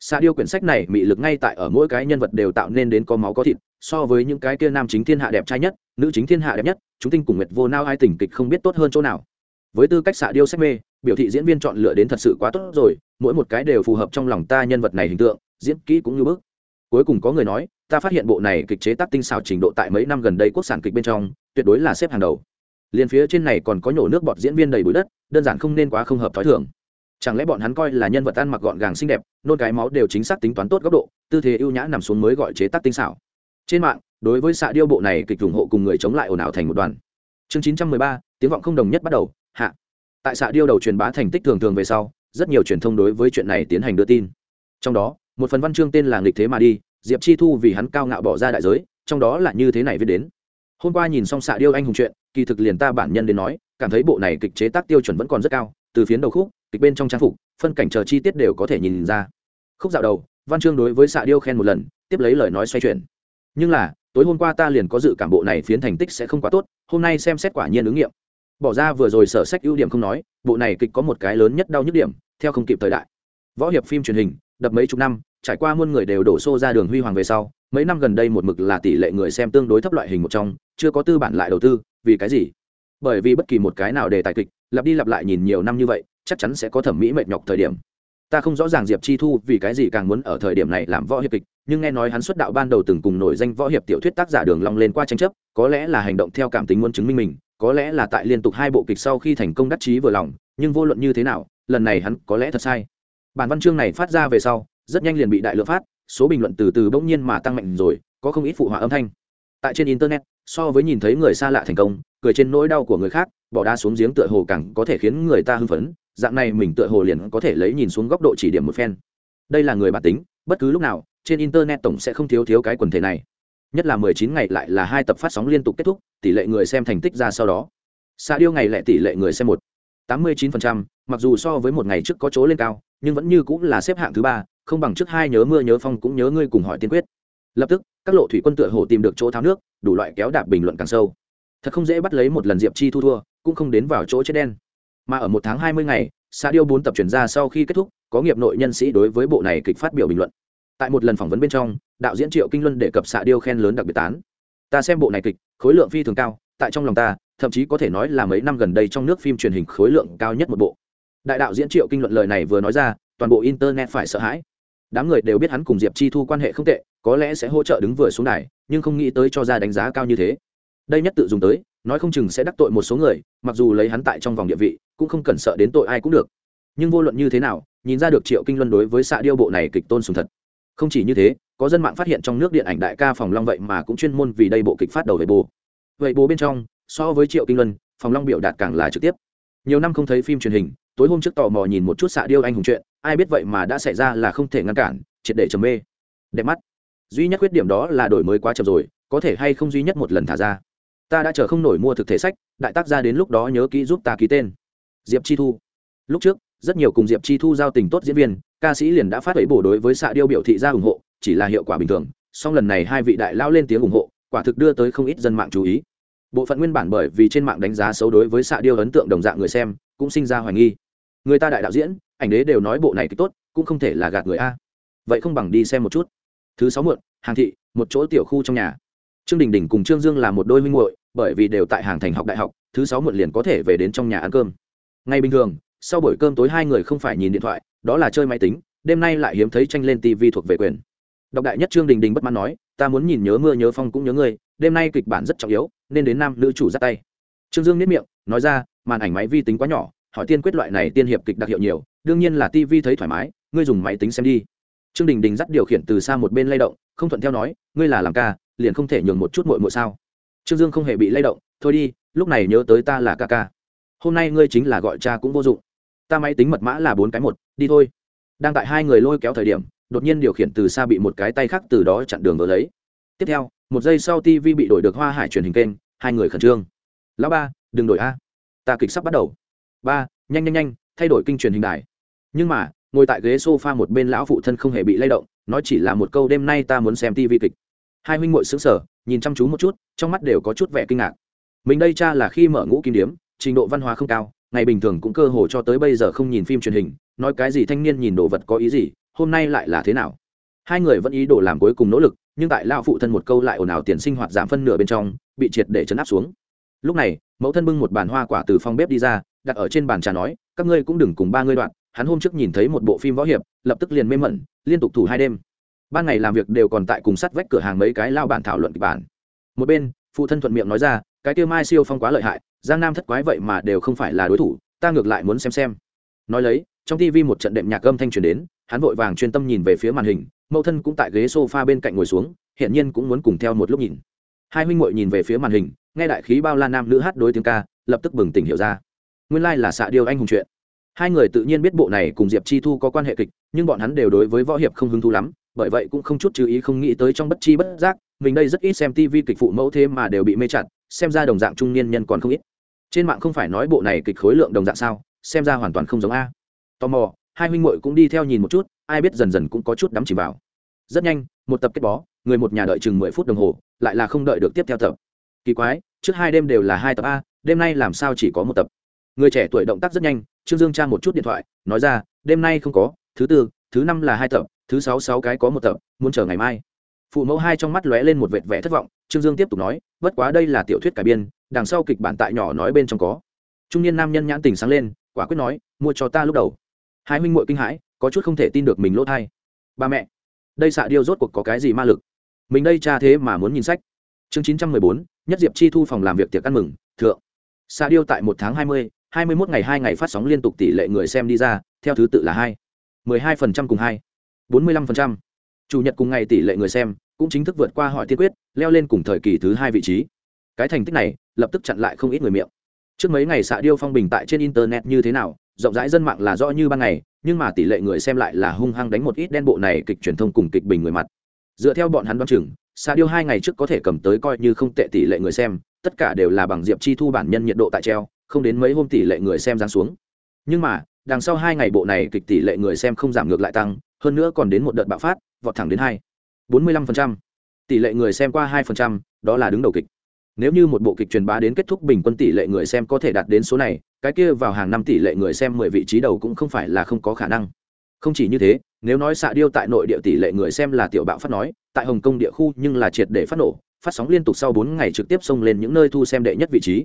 Speaker 1: Xa điêu quyển sách này mị lực ngay tại ở mỗi cái nhân vật đều tạo nên đến có máu có thịt, so với những cái kia nam chính thiên hạ đẹp trai nhất, nữ chính thiên hạ đẹp nhất, chúng tinh cùng nguyệt vô nao hai tình kịch không biết tốt hơn chỗ nào với tư cách xạ điêu sách mê, biểu thị diễn viên chọn lựa đến thật sự quá tốt rồi, mỗi một cái đều phù hợp trong lòng ta nhân vật này hình tượng, diễn kỹ cũng như bước cuối cùng có người nói, ta phát hiện bộ này kịch chế tác tinh xảo trình độ tại mấy năm gần đây quốc sản kịch bên trong, tuyệt đối là xếp hàng đầu. Liền phía trên này còn có nhổ nước bọt diễn viên đầy bụi đất, đơn giản không nên quá không hợp t h ó i thường. Chẳng lẽ bọn hắn coi là nhân vật ăn mặc gọn gàng xinh đẹp, nôn cái máu đều chính xác tính toán tốt góc độ, tư thế ưu nhã nằm xuống mới gọi chế tác tinh xảo. Trên mạng, đối với xạ điêu bộ này kịch ủng hộ cùng người chống lại ồn ào thành một đoàn. Chương chín trăm mười ba, tiếng vọng không đồng nhất bắt đầu hạ. Tại xạ điêu đầu truyền bá thành tích thường thường về sau, rất nhiều truyền thông đối với chuyện này tiến hành đưa tin. Trong đó, một phần văn chương tên là nghịch thế mà đi, diệp chi thu vì hắn cao ngạo bỏ ra đại giới, trong đó là như thế này viết đến. Hôm qua nhìn xong xạ điêu anh hùng chuyện, kỳ thực liền ta bản nhân đến nói, cảm thấy bộ này kịch chế tác tiêu chuẩn vẫn còn rất cao, từ phiến đầu khúc, kịch bên trong trang phục, phân cảnh chờ chi tiết đều có thể nhìn ra. Khúc dạo đầu, văn chương đối với xạ điêu khen một lần, tiếp lấy lời nói xoay chuyển. Nhưng là, tối hôm qua ta liền có dự cảm bộ này phiến thành tích sẽ không quá tốt, hôm nay xem xét quả nhiên ứng nghiệm bỏ ra vừa rồi sở sách ưu điểm không nói, bộ này kịch có một cái lớn nhất đau nhức điểm, theo không kịp thời đại. Võ hiệp phim truyền hình, đập mấy chục năm, trải qua muôn người đều đổ xô ra đường huy hoàng về sau, mấy năm gần đây một mực là tỷ lệ người xem tương đối thấp loại hình một trong, chưa có tư bản lại đầu tư, vì cái gì? Bởi vì bất kỳ một cái nào đề tài kịch, lặp đi lặp lại nhìn nhiều năm như vậy, chắc chắn sẽ có thẩm mỹ mệt nhọc thời điểm. Ta không rõ ràng diệp chi thu vì cái gì càng muốn ở thời điểm này làm võ hiệp kịch, nhưng nghe nói hắn xuất đạo ban đầu từng cùng nổi danh võ hiệp tiểu thuyết tác giả đường long lên qua tranh chấp, có lẽ là hành động theo cảm tính muốn chứng minh mình có lẽ là tại liên tục hai bộ kịch sau khi thành công đắc chí vừa lòng, nhưng vô luận như thế nào, lần này hắn có lẽ thật sai. Bản văn chương này phát ra về sau, rất nhanh liền bị đại lượng phát, số bình luận từ từ bỗng nhiên mà tăng mạnh rồi, có không ít phụ họa âm thanh. Tại trên internet, so với nhìn thấy người xa lạ thành công, cười trên nỗi đau của người khác, bỏ đá xuống giếng tựa hồ càng có thể khiến người ta hưng phấn, dạng này mình tựa hồ liền có thể lấy nhìn xuống góc độ chỉ điểm một phen. Đây là người bản tính, bất cứ lúc nào, trên internet tổng sẽ không thiếu thiếu cái quần thể này nhất là mười chín ngày lại là hai tập phát sóng liên tục kết thúc, tỷ lệ người xem thành tích ra sau đó. Sa điêu ngày lẻ tỷ lệ người xem một. tám mươi chín phần trăm, mặc dù so với một ngày trước có chỗ lên cao, nhưng vẫn như cũng là xếp hạng thứ ba, không bằng trước hai nhớ mưa nhớ phong cũng nhớ ngươi cùng hỏi tiên quyết. Lập tức, các lộ thủy quân tựa hồ tìm được chỗ tháo nước, đủ loại kéo đạp bình luận càng sâu. Thật không dễ bắt lấy một lần diệp chi thu thua, cũng không đến vào chỗ chết đen. Mà ở một tháng hai mươi ngày xã điêu bốn tập chuyển ra sau khi kết thúc, có nghiệp nội nhân sĩ đối với bộ này kịch phát biểu bình luận tại một lần phỏng vấn bên trong, đạo diễn triệu kinh luân đề cập xạ điêu khen lớn đặc biệt tán. Ta xem bộ này kịch, khối lượng phi thường cao, tại trong lòng ta, thậm chí có thể nói là mấy năm gần đây trong nước phim truyền hình khối lượng cao nhất một bộ. Đại đạo diễn triệu kinh luận lời này vừa nói ra, toàn bộ internet phải sợ hãi. Đám người đều biết hắn cùng diệp chi thu quan hệ không tệ, có lẽ sẽ hỗ trợ đứng vừa xuống đài, nhưng không nghĩ tới cho ra đánh giá cao như thế. Đây nhất tự dùng tới, nói không chừng sẽ đắc tội một số người, mặc dù lấy hắn tại trong vòng địa vị, cũng không cần sợ đến tội ai cũng được. Nhưng vô luận như thế nào, nhìn ra được triệu kinh luân đối với xạ điêu bộ này kịch tôn sùng thật không chỉ như thế, có dân mạng phát hiện trong nước điện ảnh đại ca phòng long vậy mà cũng chuyên môn vì đây bộ kịch phát đầu về bồ. Vậy bố bên trong, so với triệu kinh luân, phòng long biểu đạt càng là trực tiếp. Nhiều năm không thấy phim truyền hình, tối hôm trước tò mò nhìn một chút xạ điêu anh hùng chuyện, ai biết vậy mà đã xảy ra là không thể ngăn cản, triệt để trầm mê. Đẹp mắt. Duy nhất khuyết điểm đó là đổi mới quá chậm rồi, có thể hay không duy nhất một lần thả ra. Ta đã chờ không nổi mua thực thể sách, đại tác ra đến lúc đó nhớ kỹ giúp ta ký tên. Diệp chi thu. Lúc trước, rất nhiều cùng diệp chi thu giao tình tốt diễn viên ca sĩ liền đã phát ấy bổ đối với xạ điêu biểu thị ra ủng hộ, chỉ là hiệu quả bình thường, song lần này hai vị đại lao lên tiếng ủng hộ, quả thực đưa tới không ít dân mạng chú ý. Bộ phận nguyên bản bởi vì trên mạng đánh giá xấu đối với xạ điêu ấn tượng đồng dạng người xem, cũng sinh ra hoài nghi. Người ta đại đạo diễn, ảnh đế đều nói bộ này thì tốt, cũng không thể là gạt người a. Vậy không bằng đi xem một chút. Thứ sáu muộn, hàng thị, một chỗ tiểu khu trong nhà. Trương đình đình cùng trương dương là một đôi minh muội, bởi vì đều tại hàng thành học đại học, thứ sáu muộn liền có thể về đến trong nhà ăn cơm. Ngay bình thường, sau buổi cơm tối hai người không phải nhìn điện thoại đó là chơi máy tính, đêm nay lại hiếm thấy tranh lên tv thuộc về quyền. Đọc đại nhất trương đình đình bất mãn nói, ta muốn nhìn nhớ mưa nhớ phong cũng nhớ ngươi, đêm nay kịch bản rất trọng yếu, nên đến nam nữ chủ ra tay. Trương dương nếp miệng, nói ra, màn ảnh máy vi tính quá nhỏ, hỏi tiên quyết loại này tiên hiệp kịch đặc hiệu nhiều, đương nhiên là tv thấy thoải mái, ngươi dùng máy tính xem đi. Trương đình đình dắt điều khiển từ xa một bên lay động, không thuận theo nói, ngươi là làm ca, liền không thể nhường một chút mội mội sao? Trương dương không hề bị lay động, thôi đi, lúc này nhớ tới ta là ca ca. Hôm nay ngươi chính là gọi cha cũng vô dụng ta máy tính mật mã là bốn cái một, đi thôi. Đang tại hai người lôi kéo thời điểm, đột nhiên điều khiển từ xa bị một cái tay khác từ đó chặn đường vỡ lấy. Tiếp theo, một giây sau tv bị đổi được hoa hải truyền hình kênh, hai người khẩn trương. Lão ba, đừng đổi a. Ta kịch sắp bắt đầu. Ba, nhanh nhanh nhanh, thay đổi kinh truyền hình đài. Nhưng mà, ngồi tại ghế s o f a một bên lão phụ thân không hề bị lay động, nói chỉ là một câu đêm nay ta muốn xem tv kịch. Hai huynh ngội xứng sở nhìn chăm chú một chút, trong mắt đều có chút vẻ kinh ngạc. Mình đây cha là khi mở ngũ kim điếm, trình độ văn hóa không cao ngày bình thường cũng cơ hồ cho tới bây giờ không nhìn phim truyền hình, nói cái gì thanh niên nhìn đồ vật có ý gì, hôm nay lại là thế nào? Hai người vẫn ý đồ làm cuối cùng nỗ lực, nhưng tại lao phụ thân một câu lại ồn ào tiền sinh hoạt giảm phân nửa bên trong, bị triệt để chấn áp xuống. Lúc này, mẫu thân bưng một bàn hoa quả từ phòng bếp đi ra, đặt ở trên bàn trà nói, các ngươi cũng đừng cùng ba ngươi đoạn, hắn hôm trước nhìn thấy một bộ phim võ hiệp, lập tức liền mê mẩn, liên tục thủ hai đêm. Ban ngày làm việc đều còn tại cùng sắt vách cửa hàng mấy cái lao bản thảo luận kịch bản. Một bên, phụ thân thuận miệng nói ra cái kia mai siêu phong quá lợi hại, giang nam thất quái vậy mà đều không phải là đối thủ, ta ngược lại muốn xem xem. Nói lấy, trong tv một trận đệm nhạc âm thanh truyền đến, hắn vội vàng chuyên tâm nhìn về phía màn hình, mẫu thân cũng tại ghế sofa bên cạnh ngồi xuống hiện nhiên cũng muốn cùng theo một lúc nhìn. Hai huynh muội nhìn về phía màn hình, nghe đại khí bao la nam nữ hát đối tiếng ca, lập tức bừng tỉnh hiểu ra. Nguyên lai là xạ điêu anh hùng chuyện. Hai người tự nhiên biết bộ này cùng diệp chi thu có quan hệ kịch, nhưng bọn hắn đều đối với võ hiệp không hứng thú lắm, bởi vậy cũng không chút chú ý không nghĩ tới trong bất chi bất giác mình đây rất ít xem tv kịch phụ mẫu thế mà đều bị mê chặt, xem ra đồng dạng trung niên nhân còn không ít. Trên mạng không phải nói bộ này kịch khối lượng đồng dạng sao, xem ra hoàn toàn không giống a. Tò mò, hai huynh muội cũng đi theo nhìn một chút, ai biết dần dần cũng có chút đắm chìm vào. Rất nhanh, một tập kết bó, người một nhà đợi chừng mười phút đồng hồ, lại là không đợi được tiếp theo tập. Kỳ quái, trước hai đêm đều là hai tập a, đêm nay làm sao chỉ có một tập? Người trẻ tuổi động tác rất nhanh, trương dương tra một chút điện thoại, nói ra, đêm nay không có, thứ tư, thứ năm là hai tập, thứ sáu sáu cái có một tập, muốn chờ ngày mai phụ mẫu hai trong mắt lóe lên một vệt vẻ thất vọng, trương dương tiếp tục nói, bất quá đây là tiểu thuyết cải biên, đằng sau kịch bản tại nhỏ nói bên trong có. Trung niên nam nhân nhãn tình sáng lên, quả quyết nói, mua cho ta lúc đầu. Hai huynh muội kinh hãi, có chút không thể tin được mình lỗ thai. Ba mẹ, đây xạ điêu rốt cuộc có cái gì ma lực? Mình đây cha thế mà muốn nhìn sách. Chương chín trăm mười bốn, nhất diệp chi thu phòng làm việc tiệc ăn mừng, thượng. Xạ điêu tại một tháng hai mươi hai mươi mốt ngày hai ngày phát sóng liên tục tỷ lệ người xem đi ra, theo thứ tự là hai. mười hai phần trăm cùng hai. bốn mươi lăm phần trăm. Chủ nhật cùng ngày tỷ lệ người xem cũng chính thức vượt qua hỏi tiên quyết, leo lên cùng thời kỳ thứ hai vị trí. Cái thành tích này, lập tức chặn lại không ít người miệng. Trước mấy ngày xạ điêu phong bình tại trên internet như thế nào, rộng rãi dân mạng là rõ như ban ngày, nhưng mà tỷ lệ người xem lại là hung hăng đánh một ít đen bộ này kịch truyền thông cùng kịch bình người mặt. Dựa theo bọn hắn đoán chừng, xạ điêu hai ngày trước có thể cầm tới coi như không tệ tỷ lệ người xem, tất cả đều là bằng diệp chi thu bản nhân nhiệt độ tại treo, không đến mấy hôm tỷ lệ người xem giáng xuống. Nhưng mà, đằng sau hai ngày bộ này kịch tỷ lệ người xem không giảm ngược lại tăng, hơn nữa còn đến một đợt bạo phát, vọt thẳng đến hai bốn mươi lăm phần trăm. Tỷ lệ người xem qua 2%, đó là đứng đầu kịch. Nếu như một bộ kịch truyền bá đến kết thúc bình quân tỷ lệ người xem có thể đạt đến số này cái kia vào hàng năm tỷ lệ người xem mười vị trí đầu cũng không phải là không có khả năng. Không chỉ như thế nếu nói xạ điêu tại nội địa tỷ lệ người xem là tiểu bạo phát nói tại hồng kông địa khu nhưng là triệt để phát nổ phát sóng liên tục sau bốn ngày trực tiếp xông lên những nơi thu xem đệ nhất vị trí.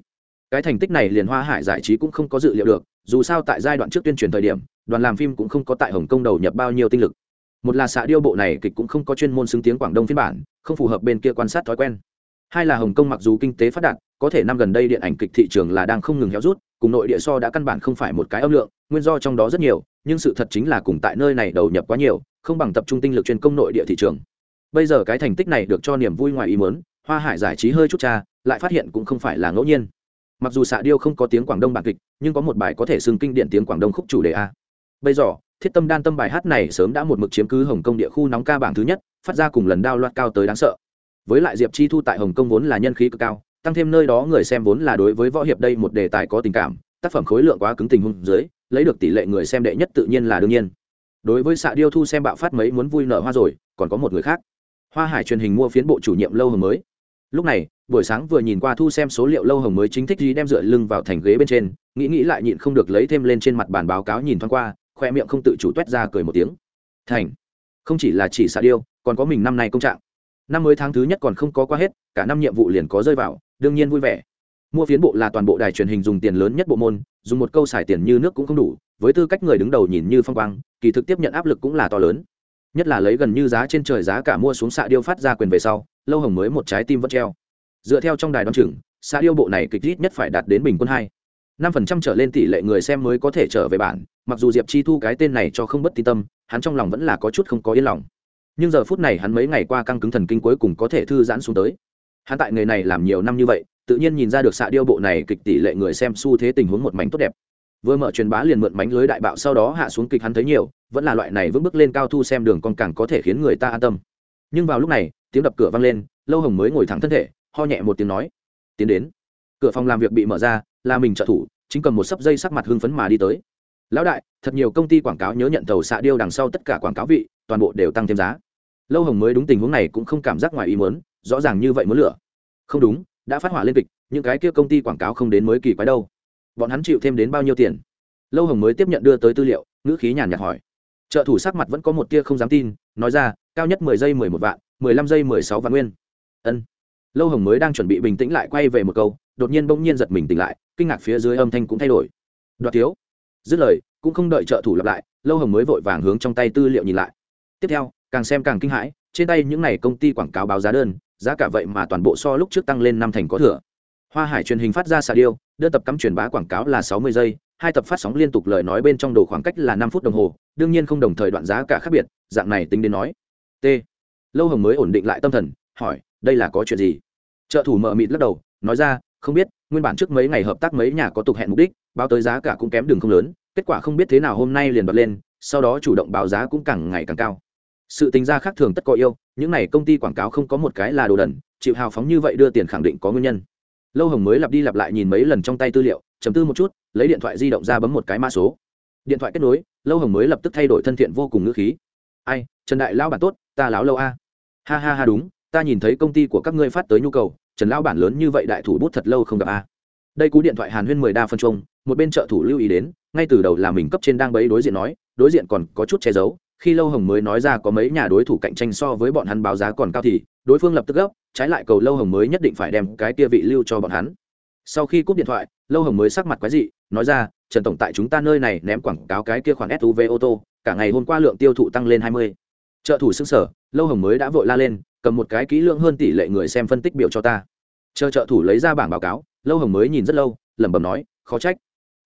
Speaker 1: Cái thành tích này liền hoa hải giải trí cũng không có dự liệu được dù sao tại giai đoạn trước tuyên truyền thời điểm đoàn làm phim cũng không có tại hồng kông đầu nhập bao nhiêu tinh lực một là xạ điêu bộ này kịch cũng không có chuyên môn xứng tiếng quảng đông phiên bản, không phù hợp bên kia quan sát thói quen. Hai là hồng kông mặc dù kinh tế phát đạt, có thể năm gần đây điện ảnh kịch thị trường là đang không ngừng héo rút, cùng nội địa so đã căn bản không phải một cái âm lượng, nguyên do trong đó rất nhiều, nhưng sự thật chính là cùng tại nơi này đầu nhập quá nhiều, không bằng tập trung tinh lực chuyên công nội địa thị trường. Bây giờ cái thành tích này được cho niềm vui ngoài ý mớn hoa hải giải trí hơi chút cha, lại phát hiện cũng không phải là ngẫu nhiên. Mặc dù xạ điêu không có tiếng quảng đông bản kịch, nhưng có một bài có thể xưng kinh điển tiếng quảng đông khúc chủ đề a. Bây giờ thiết tâm đan tâm bài hát này sớm đã một mực chiếm cứ hồng kông địa khu nóng ca bảng thứ nhất, phát ra cùng lần đao loạt cao tới đáng sợ. Với lại diệp chi thu tại hồng kông vốn là nhân khí cực cao, tăng thêm nơi đó người xem vốn là đối với võ hiệp đây một đề tài có tình cảm, tác phẩm khối lượng quá cứng tình hung dưới, lấy được tỷ lệ người xem đệ nhất tự nhiên là đương nhiên. Đối với xạ điêu thu xem bạo phát mấy muốn vui nở hoa rồi, còn có một người khác. Hoa hải truyền hình mua phiến bộ chủ nhiệm lâu hồng mới. Lúc này, buổi sáng vừa nhìn qua thu xem số liệu lâu hồng mới chính thích gì đem dựa lưng vào thành ghế bên trên, nghĩ nghĩ lại nhịn không được lấy thêm lên trên mặt bản báo cáo nhìn thoáng qua khoe miệng không tự chủ t u é t ra cười một tiếng. Thành. Không chỉ là chỉ xạ điêu, còn có mình năm nay công trạng. Năm mới tháng thứ nhất còn không có qua hết, cả năm nhiệm vụ liền có rơi vào, đương nhiên vui vẻ. Mua phiến bộ là toàn bộ đài truyền hình dùng tiền lớn nhất bộ môn, dùng một câu xài tiền như nước cũng không đủ, với tư cách người đứng đầu nhìn như phong quang, kỳ thực tiếp nhận áp lực cũng là to lớn. Nhất là lấy gần như giá trên trời giá cả mua xuống xạ điêu phát ra quyền về sau, lâu hồng mới một trái tim vẫn treo. Dựa theo trong đài đoán chừng, xạ điêu bộ này kịch ít nhất phải đạt đến bình quân hai. Năm phần trăm trở lên tỷ lệ người xem mới có thể trở về bản mặc dù diệp chi thu cái tên này cho không bất tin tâm, hắn trong lòng vẫn là có chút không có yên lòng. Nhưng giờ phút này hắn mấy ngày qua căng cứng thần kinh cuối cùng có thể thư giãn xuống tới. Hắn tại nghề này làm nhiều năm như vậy, tự nhiên nhìn ra được xạ điêu bộ này kịch tỷ lệ người xem xu thế tình huống một mảnh tốt đẹp. Vừa mở truyền bá liền mượn mánh lưới đại bạo sau đó hạ xuống kịch hắn thấy nhiều, vẫn là loại này vững bước lên cao thu xem đường con càng có thể khiến người ta an tâm. Nhưng vào lúc này, tiếng đập cửa vang lên, lâu hồng mới ngồi thẳng thân thể, ho nhẹ một tiếng nói, tiến đến. Cửa phòng làm việc bị mở ra, là mình trợ thủ, chính cầm một sấp dây sắc mặt hưng phấn mà đi tới lão đại, thật nhiều công ty quảng cáo nhớ nhận tàu xạ điêu đằng sau tất cả quảng cáo vị, toàn bộ đều tăng thêm giá. Lâu hồng mới đúng tình huống này cũng không cảm giác ngoài ý muốn, rõ ràng như vậy muốn lửa không đúng, đã phát hỏa lên kịch, những cái kia công ty quảng cáo không đến mới kỳ quái đâu. Bọn hắn chịu thêm đến bao nhiêu tiền? Lâu hồng mới tiếp nhận đưa tới tư liệu, ngữ khí nhàn nhạt hỏi. Trợ thủ sắc mặt vẫn có một tia không dám tin, nói ra, cao nhất mười giây mười một vạn, mười lăm giây mười sáu vạn nguyên. Ân. Lâu hồng mới đang chuẩn bị bình tĩnh lại quay về một câu, đột nhiên bỗng nhiên giật mình tỉnh lại, kinh ngạc phía dưới âm thanh cũng thay đổi. Đoạt thiếu dứt lời, cũng không đợi trợ thủ lặp lại, lâu hồng mới vội vàng hướng trong tay tư liệu nhìn lại. Tiếp theo, càng xem càng kinh hãi, trên tay những n à y công ty quảng cáo báo giá đơn, giá cả vậy mà toàn bộ so lúc trước tăng lên năm thành có thừa. Hoa hải truyền hình phát ra xà điêu, đơn tập cắm truyền bá quảng cáo là sáu mươi giây, hai tập phát sóng liên tục lời nói bên trong đồ khoảng cách là năm phút đồng hồ, đương nhiên không đồng thời đoạn giá cả khác biệt, dạng này tính đến nói. T. Lâu hồng mới ổn định lại tâm thần, hỏi, đây là có chuyện gì? Trợ thủ mợ mịt lắc đầu, nói ra, không biết nguyên bản trước mấy ngày hợp tác mấy nhà có tục hẹn mục đích, báo tới giá cả cũng kém đường không lớn, kết quả không biết thế nào hôm nay liền bật lên, sau đó chủ động báo giá cũng càng ngày càng cao. Sự tính ra khác thường tất có yêu, những này công ty quảng cáo không có một cái là đồ đần, chịu hào phóng như vậy đưa tiền khẳng định có nguyên nhân. Lâu hồng mới lặp đi lặp lại nhìn mấy lần trong tay tư liệu chấm tư một chút, lấy điện thoại di động ra bấm một cái mã số. Điện thoại kết nối, lâu hồng mới lập tức thay đổi thân thiện vô cùng ngữ khí. Ai, trần đại lão bản tốt, ta láo lâu a. Ha ha ha, đúng, ta nhìn thấy công ty của các ngươi phát tới nhu cầu trần lão bản lớn như vậy đại thủ bút thật lâu không gặp a. Đây cú điện thoại hàn huyên mười đa phân trung một bên trợ thủ lưu ý đến, ngay từ đầu là mình cấp trên đang bấy đối diện nói, đối diện còn có chút che giấu, khi lâu hồng mới nói ra có mấy nhà đối thủ cạnh tranh so với bọn hắn báo giá còn cao thì, đối phương lập tức gấp, trái lại cầu lâu hồng mới nhất định phải đem cái kia vị lưu cho bọn hắn. Sau khi cúp điện thoại, lâu hồng mới sắc mặt quái dị, nói ra, trần tổng tại chúng ta nơi này ném quảng cáo cái kia khoản suv ô tô, cả ngày hôm qua lượng tiêu thụ tăng lên hai mươi. Trợ thủ xứng sở, lâu hồng mới đã vội la lên cầm một cái kỹ lượng hơn tỷ lệ người xem phân tích biểu cho ta. Chờ trợ thủ lấy ra bảng báo cáo, lâu hồng mới nhìn rất lâu, lẩm bẩm nói, khó trách.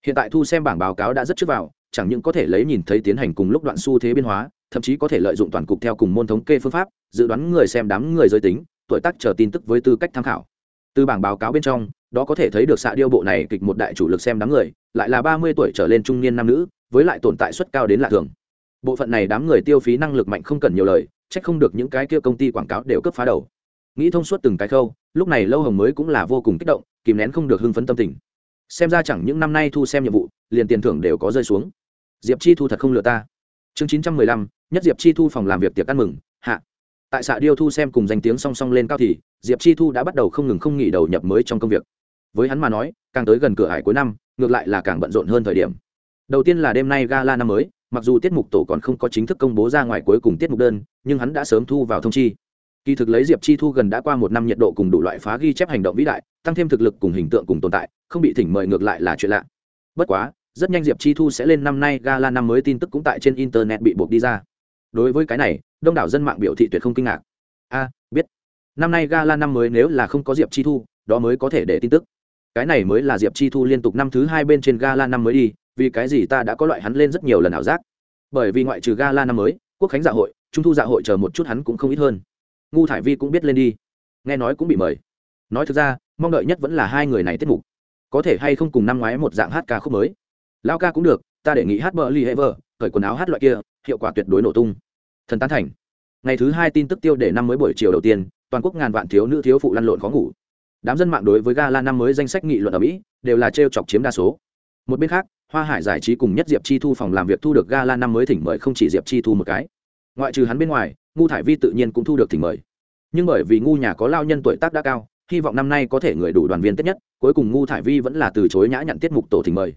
Speaker 1: Hiện tại thu xem bảng báo cáo đã rất trước vào, chẳng những có thể lấy nhìn thấy tiến hành cùng lúc đoạn xu thế biên hóa, thậm chí có thể lợi dụng toàn cục theo cùng môn thống kê phương pháp, dự đoán người xem đám người giới tính, tuổi tác chờ tin tức với tư cách tham khảo. Từ bảng báo cáo bên trong, đó có thể thấy được xạ điêu bộ này kịch một đại chủ lực xem đám người, lại là ba mươi tuổi trở lên trung niên nam nữ, với lại tồn tại suất cao đến lạ thường. Bộ phận này đám người tiêu phí năng lực mạnh không cần nhiều lời trách không được những cái kia công ty quảng cáo đều cấp phá đầu. Nghĩ thông suốt từng cái khâu, lúc này lâu hồng mới cũng là vô cùng kích động, kìm nén không được hưng phấn tâm tình. Xem ra chẳng những năm nay thu xem nhiệm vụ, liền tiền thưởng đều có rơi xuống. Diệp chi thu thật không lừa ta. Chương chín trăm mười lăm, nhất diệp chi thu phòng làm việc tiệc ăn mừng, hạ. Tại xạ điêu thu xem cùng danh tiếng song song lên cao thì, diệp chi thu đã bắt đầu không ngừng không nghỉ đầu nhập mới trong công việc. Với hắn mà nói, càng tới gần cửa hải cuối năm, ngược lại là càng bận rộn hơn thời điểm. Đầu tiên là đêm nay gala năm mới mặc dù tiết mục tổ còn không có chính thức công bố ra ngoài cuối cùng tiết mục đơn, nhưng hắn đã sớm thu vào thông chi. Kỳ thực lấy diệp chi thu gần đã qua một năm nhiệt độ cùng đủ loại phá ghi chép hành động vĩ đại, tăng thêm thực lực cùng hình tượng cùng tồn tại, không bị thỉnh mời ngược lại là chuyện lạ. Bất quá, rất nhanh diệp chi thu sẽ lên năm nay gala năm mới tin tức cũng tại trên internet bị buộc đi ra. Đối với cái này, đông đảo dân mạng biểu thị tuyệt không kinh ngạc. A, biết. Năm nay gala năm mới nếu là không có diệp chi thu, đó mới có thể để tin tức. Cái này mới là diệp chi thu liên tục năm thứ hai bên trên gala năm mới đi vì cái gì ta đã có loại hắn lên rất nhiều lần ảo giác. Bởi vì ngoại trừ gala năm mới, quốc khánh dạ hội, trung thu dạ hội chờ một chút hắn cũng không ít hơn. Ngu thải vi cũng biết lên đi. Nghe nói cũng bị mời. Nói thực ra, mong đợi nhất vẫn là hai người này tiết mục. Có thể hay không cùng năm ngoái một dạng hát ca khúc mới. Lao ca cũng được, ta để nghị hát bờ ly hệ vờ cởi quần áo hát loại kia, hiệu quả tuyệt đối nổ tung. Thần tán thành. Ngày thứ hai tin tức tiêu để năm mới buổi chiều đầu tiên, toàn quốc ngàn vạn thiếu nữ thiếu phụ lăn lộn khó ngủ. Đám dân mạng đối với gala năm mới danh sách nghị luận ở mỹ, đều là t chọc chiếm đa số. Một bên khác hoa hải giải trí cùng nhất diệp chi thu phòng làm việc thu được gala năm mới thỉnh mời không chỉ diệp chi thu một cái. Ngoại trừ hắn bên ngoài, ngu thải vi tự nhiên cũng thu được thỉnh mời. Nhưng bởi vì ngu nhà có lao nhân tuổi tác đã cao, hy vọng năm nay có thể người đủ đoàn viên tết nhất, cuối cùng ngu thải vi vẫn là từ chối nhã nhận tiết mục tổ thỉnh mời.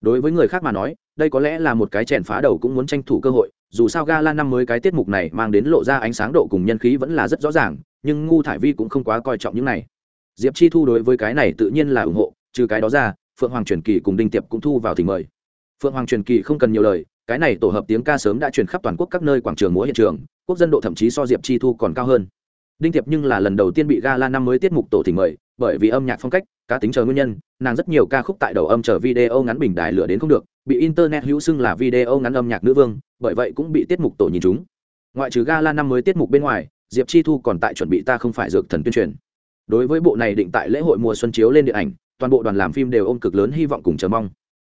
Speaker 1: Đối với người khác mà nói, đây có lẽ là một cái chèn phá đầu cũng muốn tranh thủ cơ hội, dù sao gala năm mới cái tiết mục này mang đến lộ ra ánh sáng độ cùng nhân khí vẫn là rất rõ ràng, nhưng ngu thải vi cũng không quá coi trọng những này. Diệp chi thu đối với cái này tự nhiên là ủng hộ, trừ cái đó ra phượng hoàng truyền kỳ cùng đinh tiệp cũng thu vào thì mời. Phượng hoàng truyền kỳ không cần nhiều lời, cái này tổ hợp tiếng ca sớm đã truyền khắp toàn quốc các nơi quảng trường múa hiện trường, quốc dân độ thậm chí so diệp chi thu còn cao hơn. Đinh tiệp nhưng là lần đầu tiên bị gala năm mới tiết mục tổ thì mời, bởi vì âm nhạc phong cách, cá tính chờ nguyên nhân, nàng rất nhiều ca khúc tại đầu âm chờ video ngắn bình đài lửa đến không được, bị internet hữu xưng là video ngắn âm nhạc nữ vương, bởi vậy cũng bị tiết mục tổ nhìn chúng. Ngoại trừ gala năm mới tiết mục bên ngoài, diệp chi thu còn tại chuẩn bị ta không phải dược thần tuyên truyền. Đối với bộ này định tại lễ hội mùa xuân chiếu lên điện ảnh toàn bộ đoàn làm phim đều ôm cực lớn hy vọng cùng chờ mong.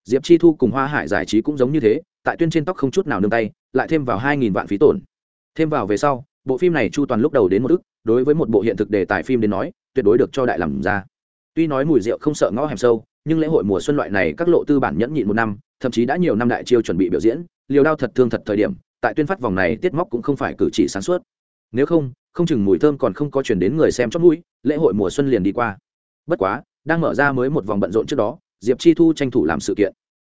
Speaker 1: Diệp chi thu cùng hoa hải giải trí cũng giống như thế, tại tuyên trên tóc không chút nào nương tay, lại thêm vào hai nghìn vạn phí tổn. Thêm vào về sau, bộ phim này chu toàn lúc đầu đến một ức, đối với một bộ hiện thực đề tài phim đến nói, tuyệt đối được cho đại làm ra. Tuy nói mùi rượu không sợ ngõ hẻm sâu, nhưng lễ hội mùa xuân loại này các lộ tư bản nhẫn nhịn một năm, thậm chí đã nhiều năm đại chiêu chuẩn bị biểu diễn, liều đao thật thương thật thời điểm, tại tuyên phát vòng này tiết móc cũng không phải cử chỉ sáng suốt. Nếu không không chừng mùi thơm còn không có chuyển đến người xem chót mũi, lễ hội mùa xuân liền đi qua. Bất quá đang mở ra mới một vòng bận rộn trước đó, diệp chi thu tranh thủ làm sự kiện.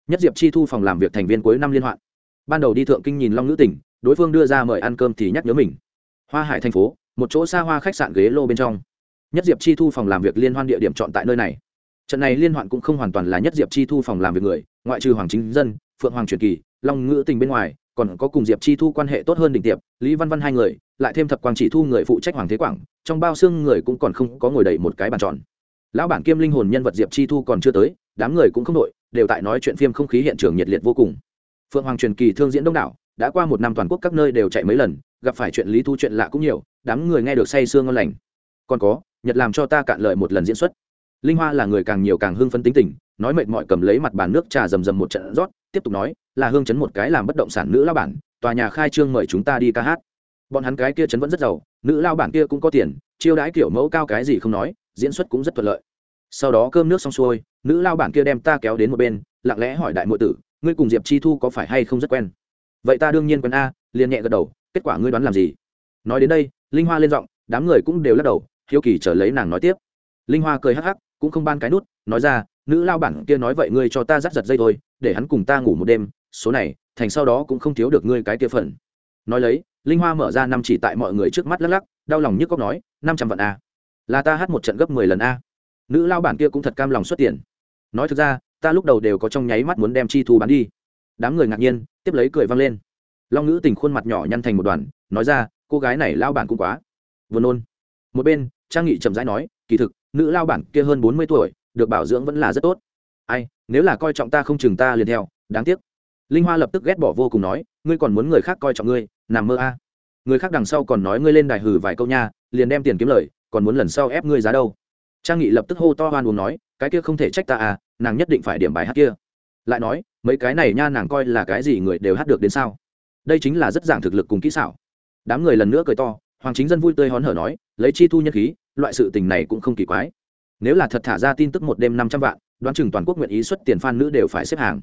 Speaker 1: Nhất diệp chi thu phòng làm việc thành viên cuối năm liên hoạn. Ban đầu đi thượng kinh nhìn long nữ tỉnh, đối phương đưa ra mời ăn cơm thì nhắc nhớ mình. Hoa hải thành phố, một chỗ xa hoa khách sạn ghế lô bên trong. Nhất diệp chi thu phòng làm việc liên hoan địa điểm chọn tại nơi này. Trận này liên hoạn cũng không hoàn toàn là nhất diệp chi thu phòng làm việc người, ngoại trừ hoàng chính dân, phượng hoàng truyền kỳ, long ngữ tình bên ngoài, còn có cùng diệp chi thu quan hệ tốt hơn đỉnh tiệp, lý văn văn hai người, lại thêm thập quang chỉ thu người phụ trách hoàng thế quảng, trong bao xương người cũng còn không có ngồi đầy một cái bàn tròn lão bản kiêm linh hồn nhân vật diệp chi thu còn chưa tới, đám người cũng không đội, đều tại nói chuyện phim không khí hiện trường nhiệt liệt vô cùng. Phượng hoàng truyền kỳ thương diễn đông đảo, đã qua một năm toàn quốc các nơi đều chạy mấy lần, gặp phải chuyện lý thu chuyện lạ cũng nhiều, đám người nghe được say sương ngon lành. Còn có, nhật làm cho ta cạn lợi một lần diễn xuất. Linh hoa là người càng nhiều càng hưng phấn tính tình, nói mệt mỏi cầm lấy mặt bàn nước trà rầm rầm một trận rót, tiếp tục nói, là hương chấn một cái làm bất động sản nữ lao bản, tòa nhà khai trương mời chúng ta đi ca hát. Bọn hắn cái kia chấn vẫn rất giàu, nữ lao bản kia cũng có tiền, chiêu đãi kiểu mẫu cao cái gì không nói diễn xuất cũng rất thuận lợi. Sau đó cơm nước xong xuôi, nữ lao bản kia đem ta kéo đến một bên, lặng lẽ hỏi đại muội tử, ngươi cùng diệp chi thu có phải hay không rất quen? Vậy ta đương nhiên quen a, liền nhẹ gật đầu, kết quả ngươi đoán làm gì? Nói đến đây, linh hoa lên giọng, đám người cũng đều lắc đầu, hiếu kỳ trở lấy nàng nói tiếp. Linh hoa cười hắc hắc, cũng không ban cái nút, nói ra, nữ lao bản kia nói vậy ngươi cho ta dắt giật dây thôi, để hắn cùng ta ngủ một đêm, số này, thành sau đó cũng không thiếu được ngươi cái kia phần. Nói lấy, linh hoa mở ra năm chỉ tại mọi người trước mắt lắc lắc, đau lòng nhức cóc nói, năm trăm vạn a là ta hát một trận gấp mười lần a. Nữ lao bản kia cũng thật cam lòng xuất tiền. Nói thực ra, ta lúc đầu đều có trong nháy mắt muốn đem chi thu bán đi. Đám người ngạc nhiên, tiếp lấy cười văng lên. Long nữ tình khuôn mặt nhỏ nhăn thành một đoàn, nói ra, cô gái này lao bản cũng quá. Vừa nôn. Một bên, trang nghị chậm rãi nói, kỳ thực, nữ lao bản kia hơn bốn mươi tuổi, được bảo dưỡng vẫn là rất tốt. Ai, nếu là coi trọng ta không chừng ta liền theo, đáng tiếc. Linh hoa lập tức ghét bỏ vô cùng nói, ngươi còn muốn người khác coi trọng ngươi, nằm mơ a. Người khác đằng sau còn nói ngươi lên đài hử vài câu nha, liền đem tiền kiếm lời còn muốn lần sau ép ngươi giá đâu? Trang nghị lập tức hô to hoan uống nói, cái kia không thể trách ta à nàng nhất định phải điểm bài hát kia. Lại nói, mấy cái này nha nàng coi là cái gì người đều hát được đến sao? Đây chính là rất giảng thực lực cùng kỹ xảo. Đám người lần nữa cười to, hoàng chính dân vui tươi hón hở nói, lấy chi thu nhân khí, loại sự tình này cũng không kỳ quái. Nếu là thật thả ra tin tức một đêm năm trăm vạn, đoán chừng toàn quốc nguyện ý xuất tiền f nữ đều phải xếp hàng.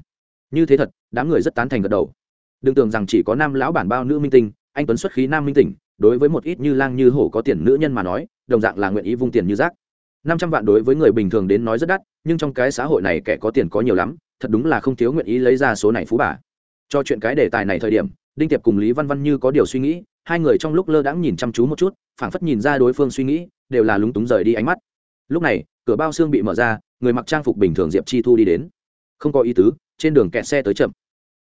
Speaker 1: Như thế thật, đám người rất tán thành gật đầu. Đừng tưởng rằng chỉ có nam lão bản bao nữ minh tinh, anh tuấn xuất khí nam minh tỉnh đối với một ít như lang như hổ có tiền nữ nhân mà nói, đồng dạng là nguyện ý vung tiền như rác. Năm trăm vạn đối với người bình thường đến nói rất đắt, nhưng trong cái xã hội này kẻ có tiền có nhiều lắm, thật đúng là không thiếu nguyện ý lấy ra số này phú bà. Cho chuyện cái đề tài này thời điểm, đinh tiệp cùng lý văn văn như có điều suy nghĩ, hai người trong lúc lơ đãng nhìn chăm chú một chút, phảng phất nhìn ra đối phương suy nghĩ, đều là lúng túng rời đi ánh mắt. Lúc này, cửa bao xương bị mở ra, người mặc trang phục bình thường diệp chi thu đi đến. Không có ý tứ, trên đường kẹt xe tới chậm.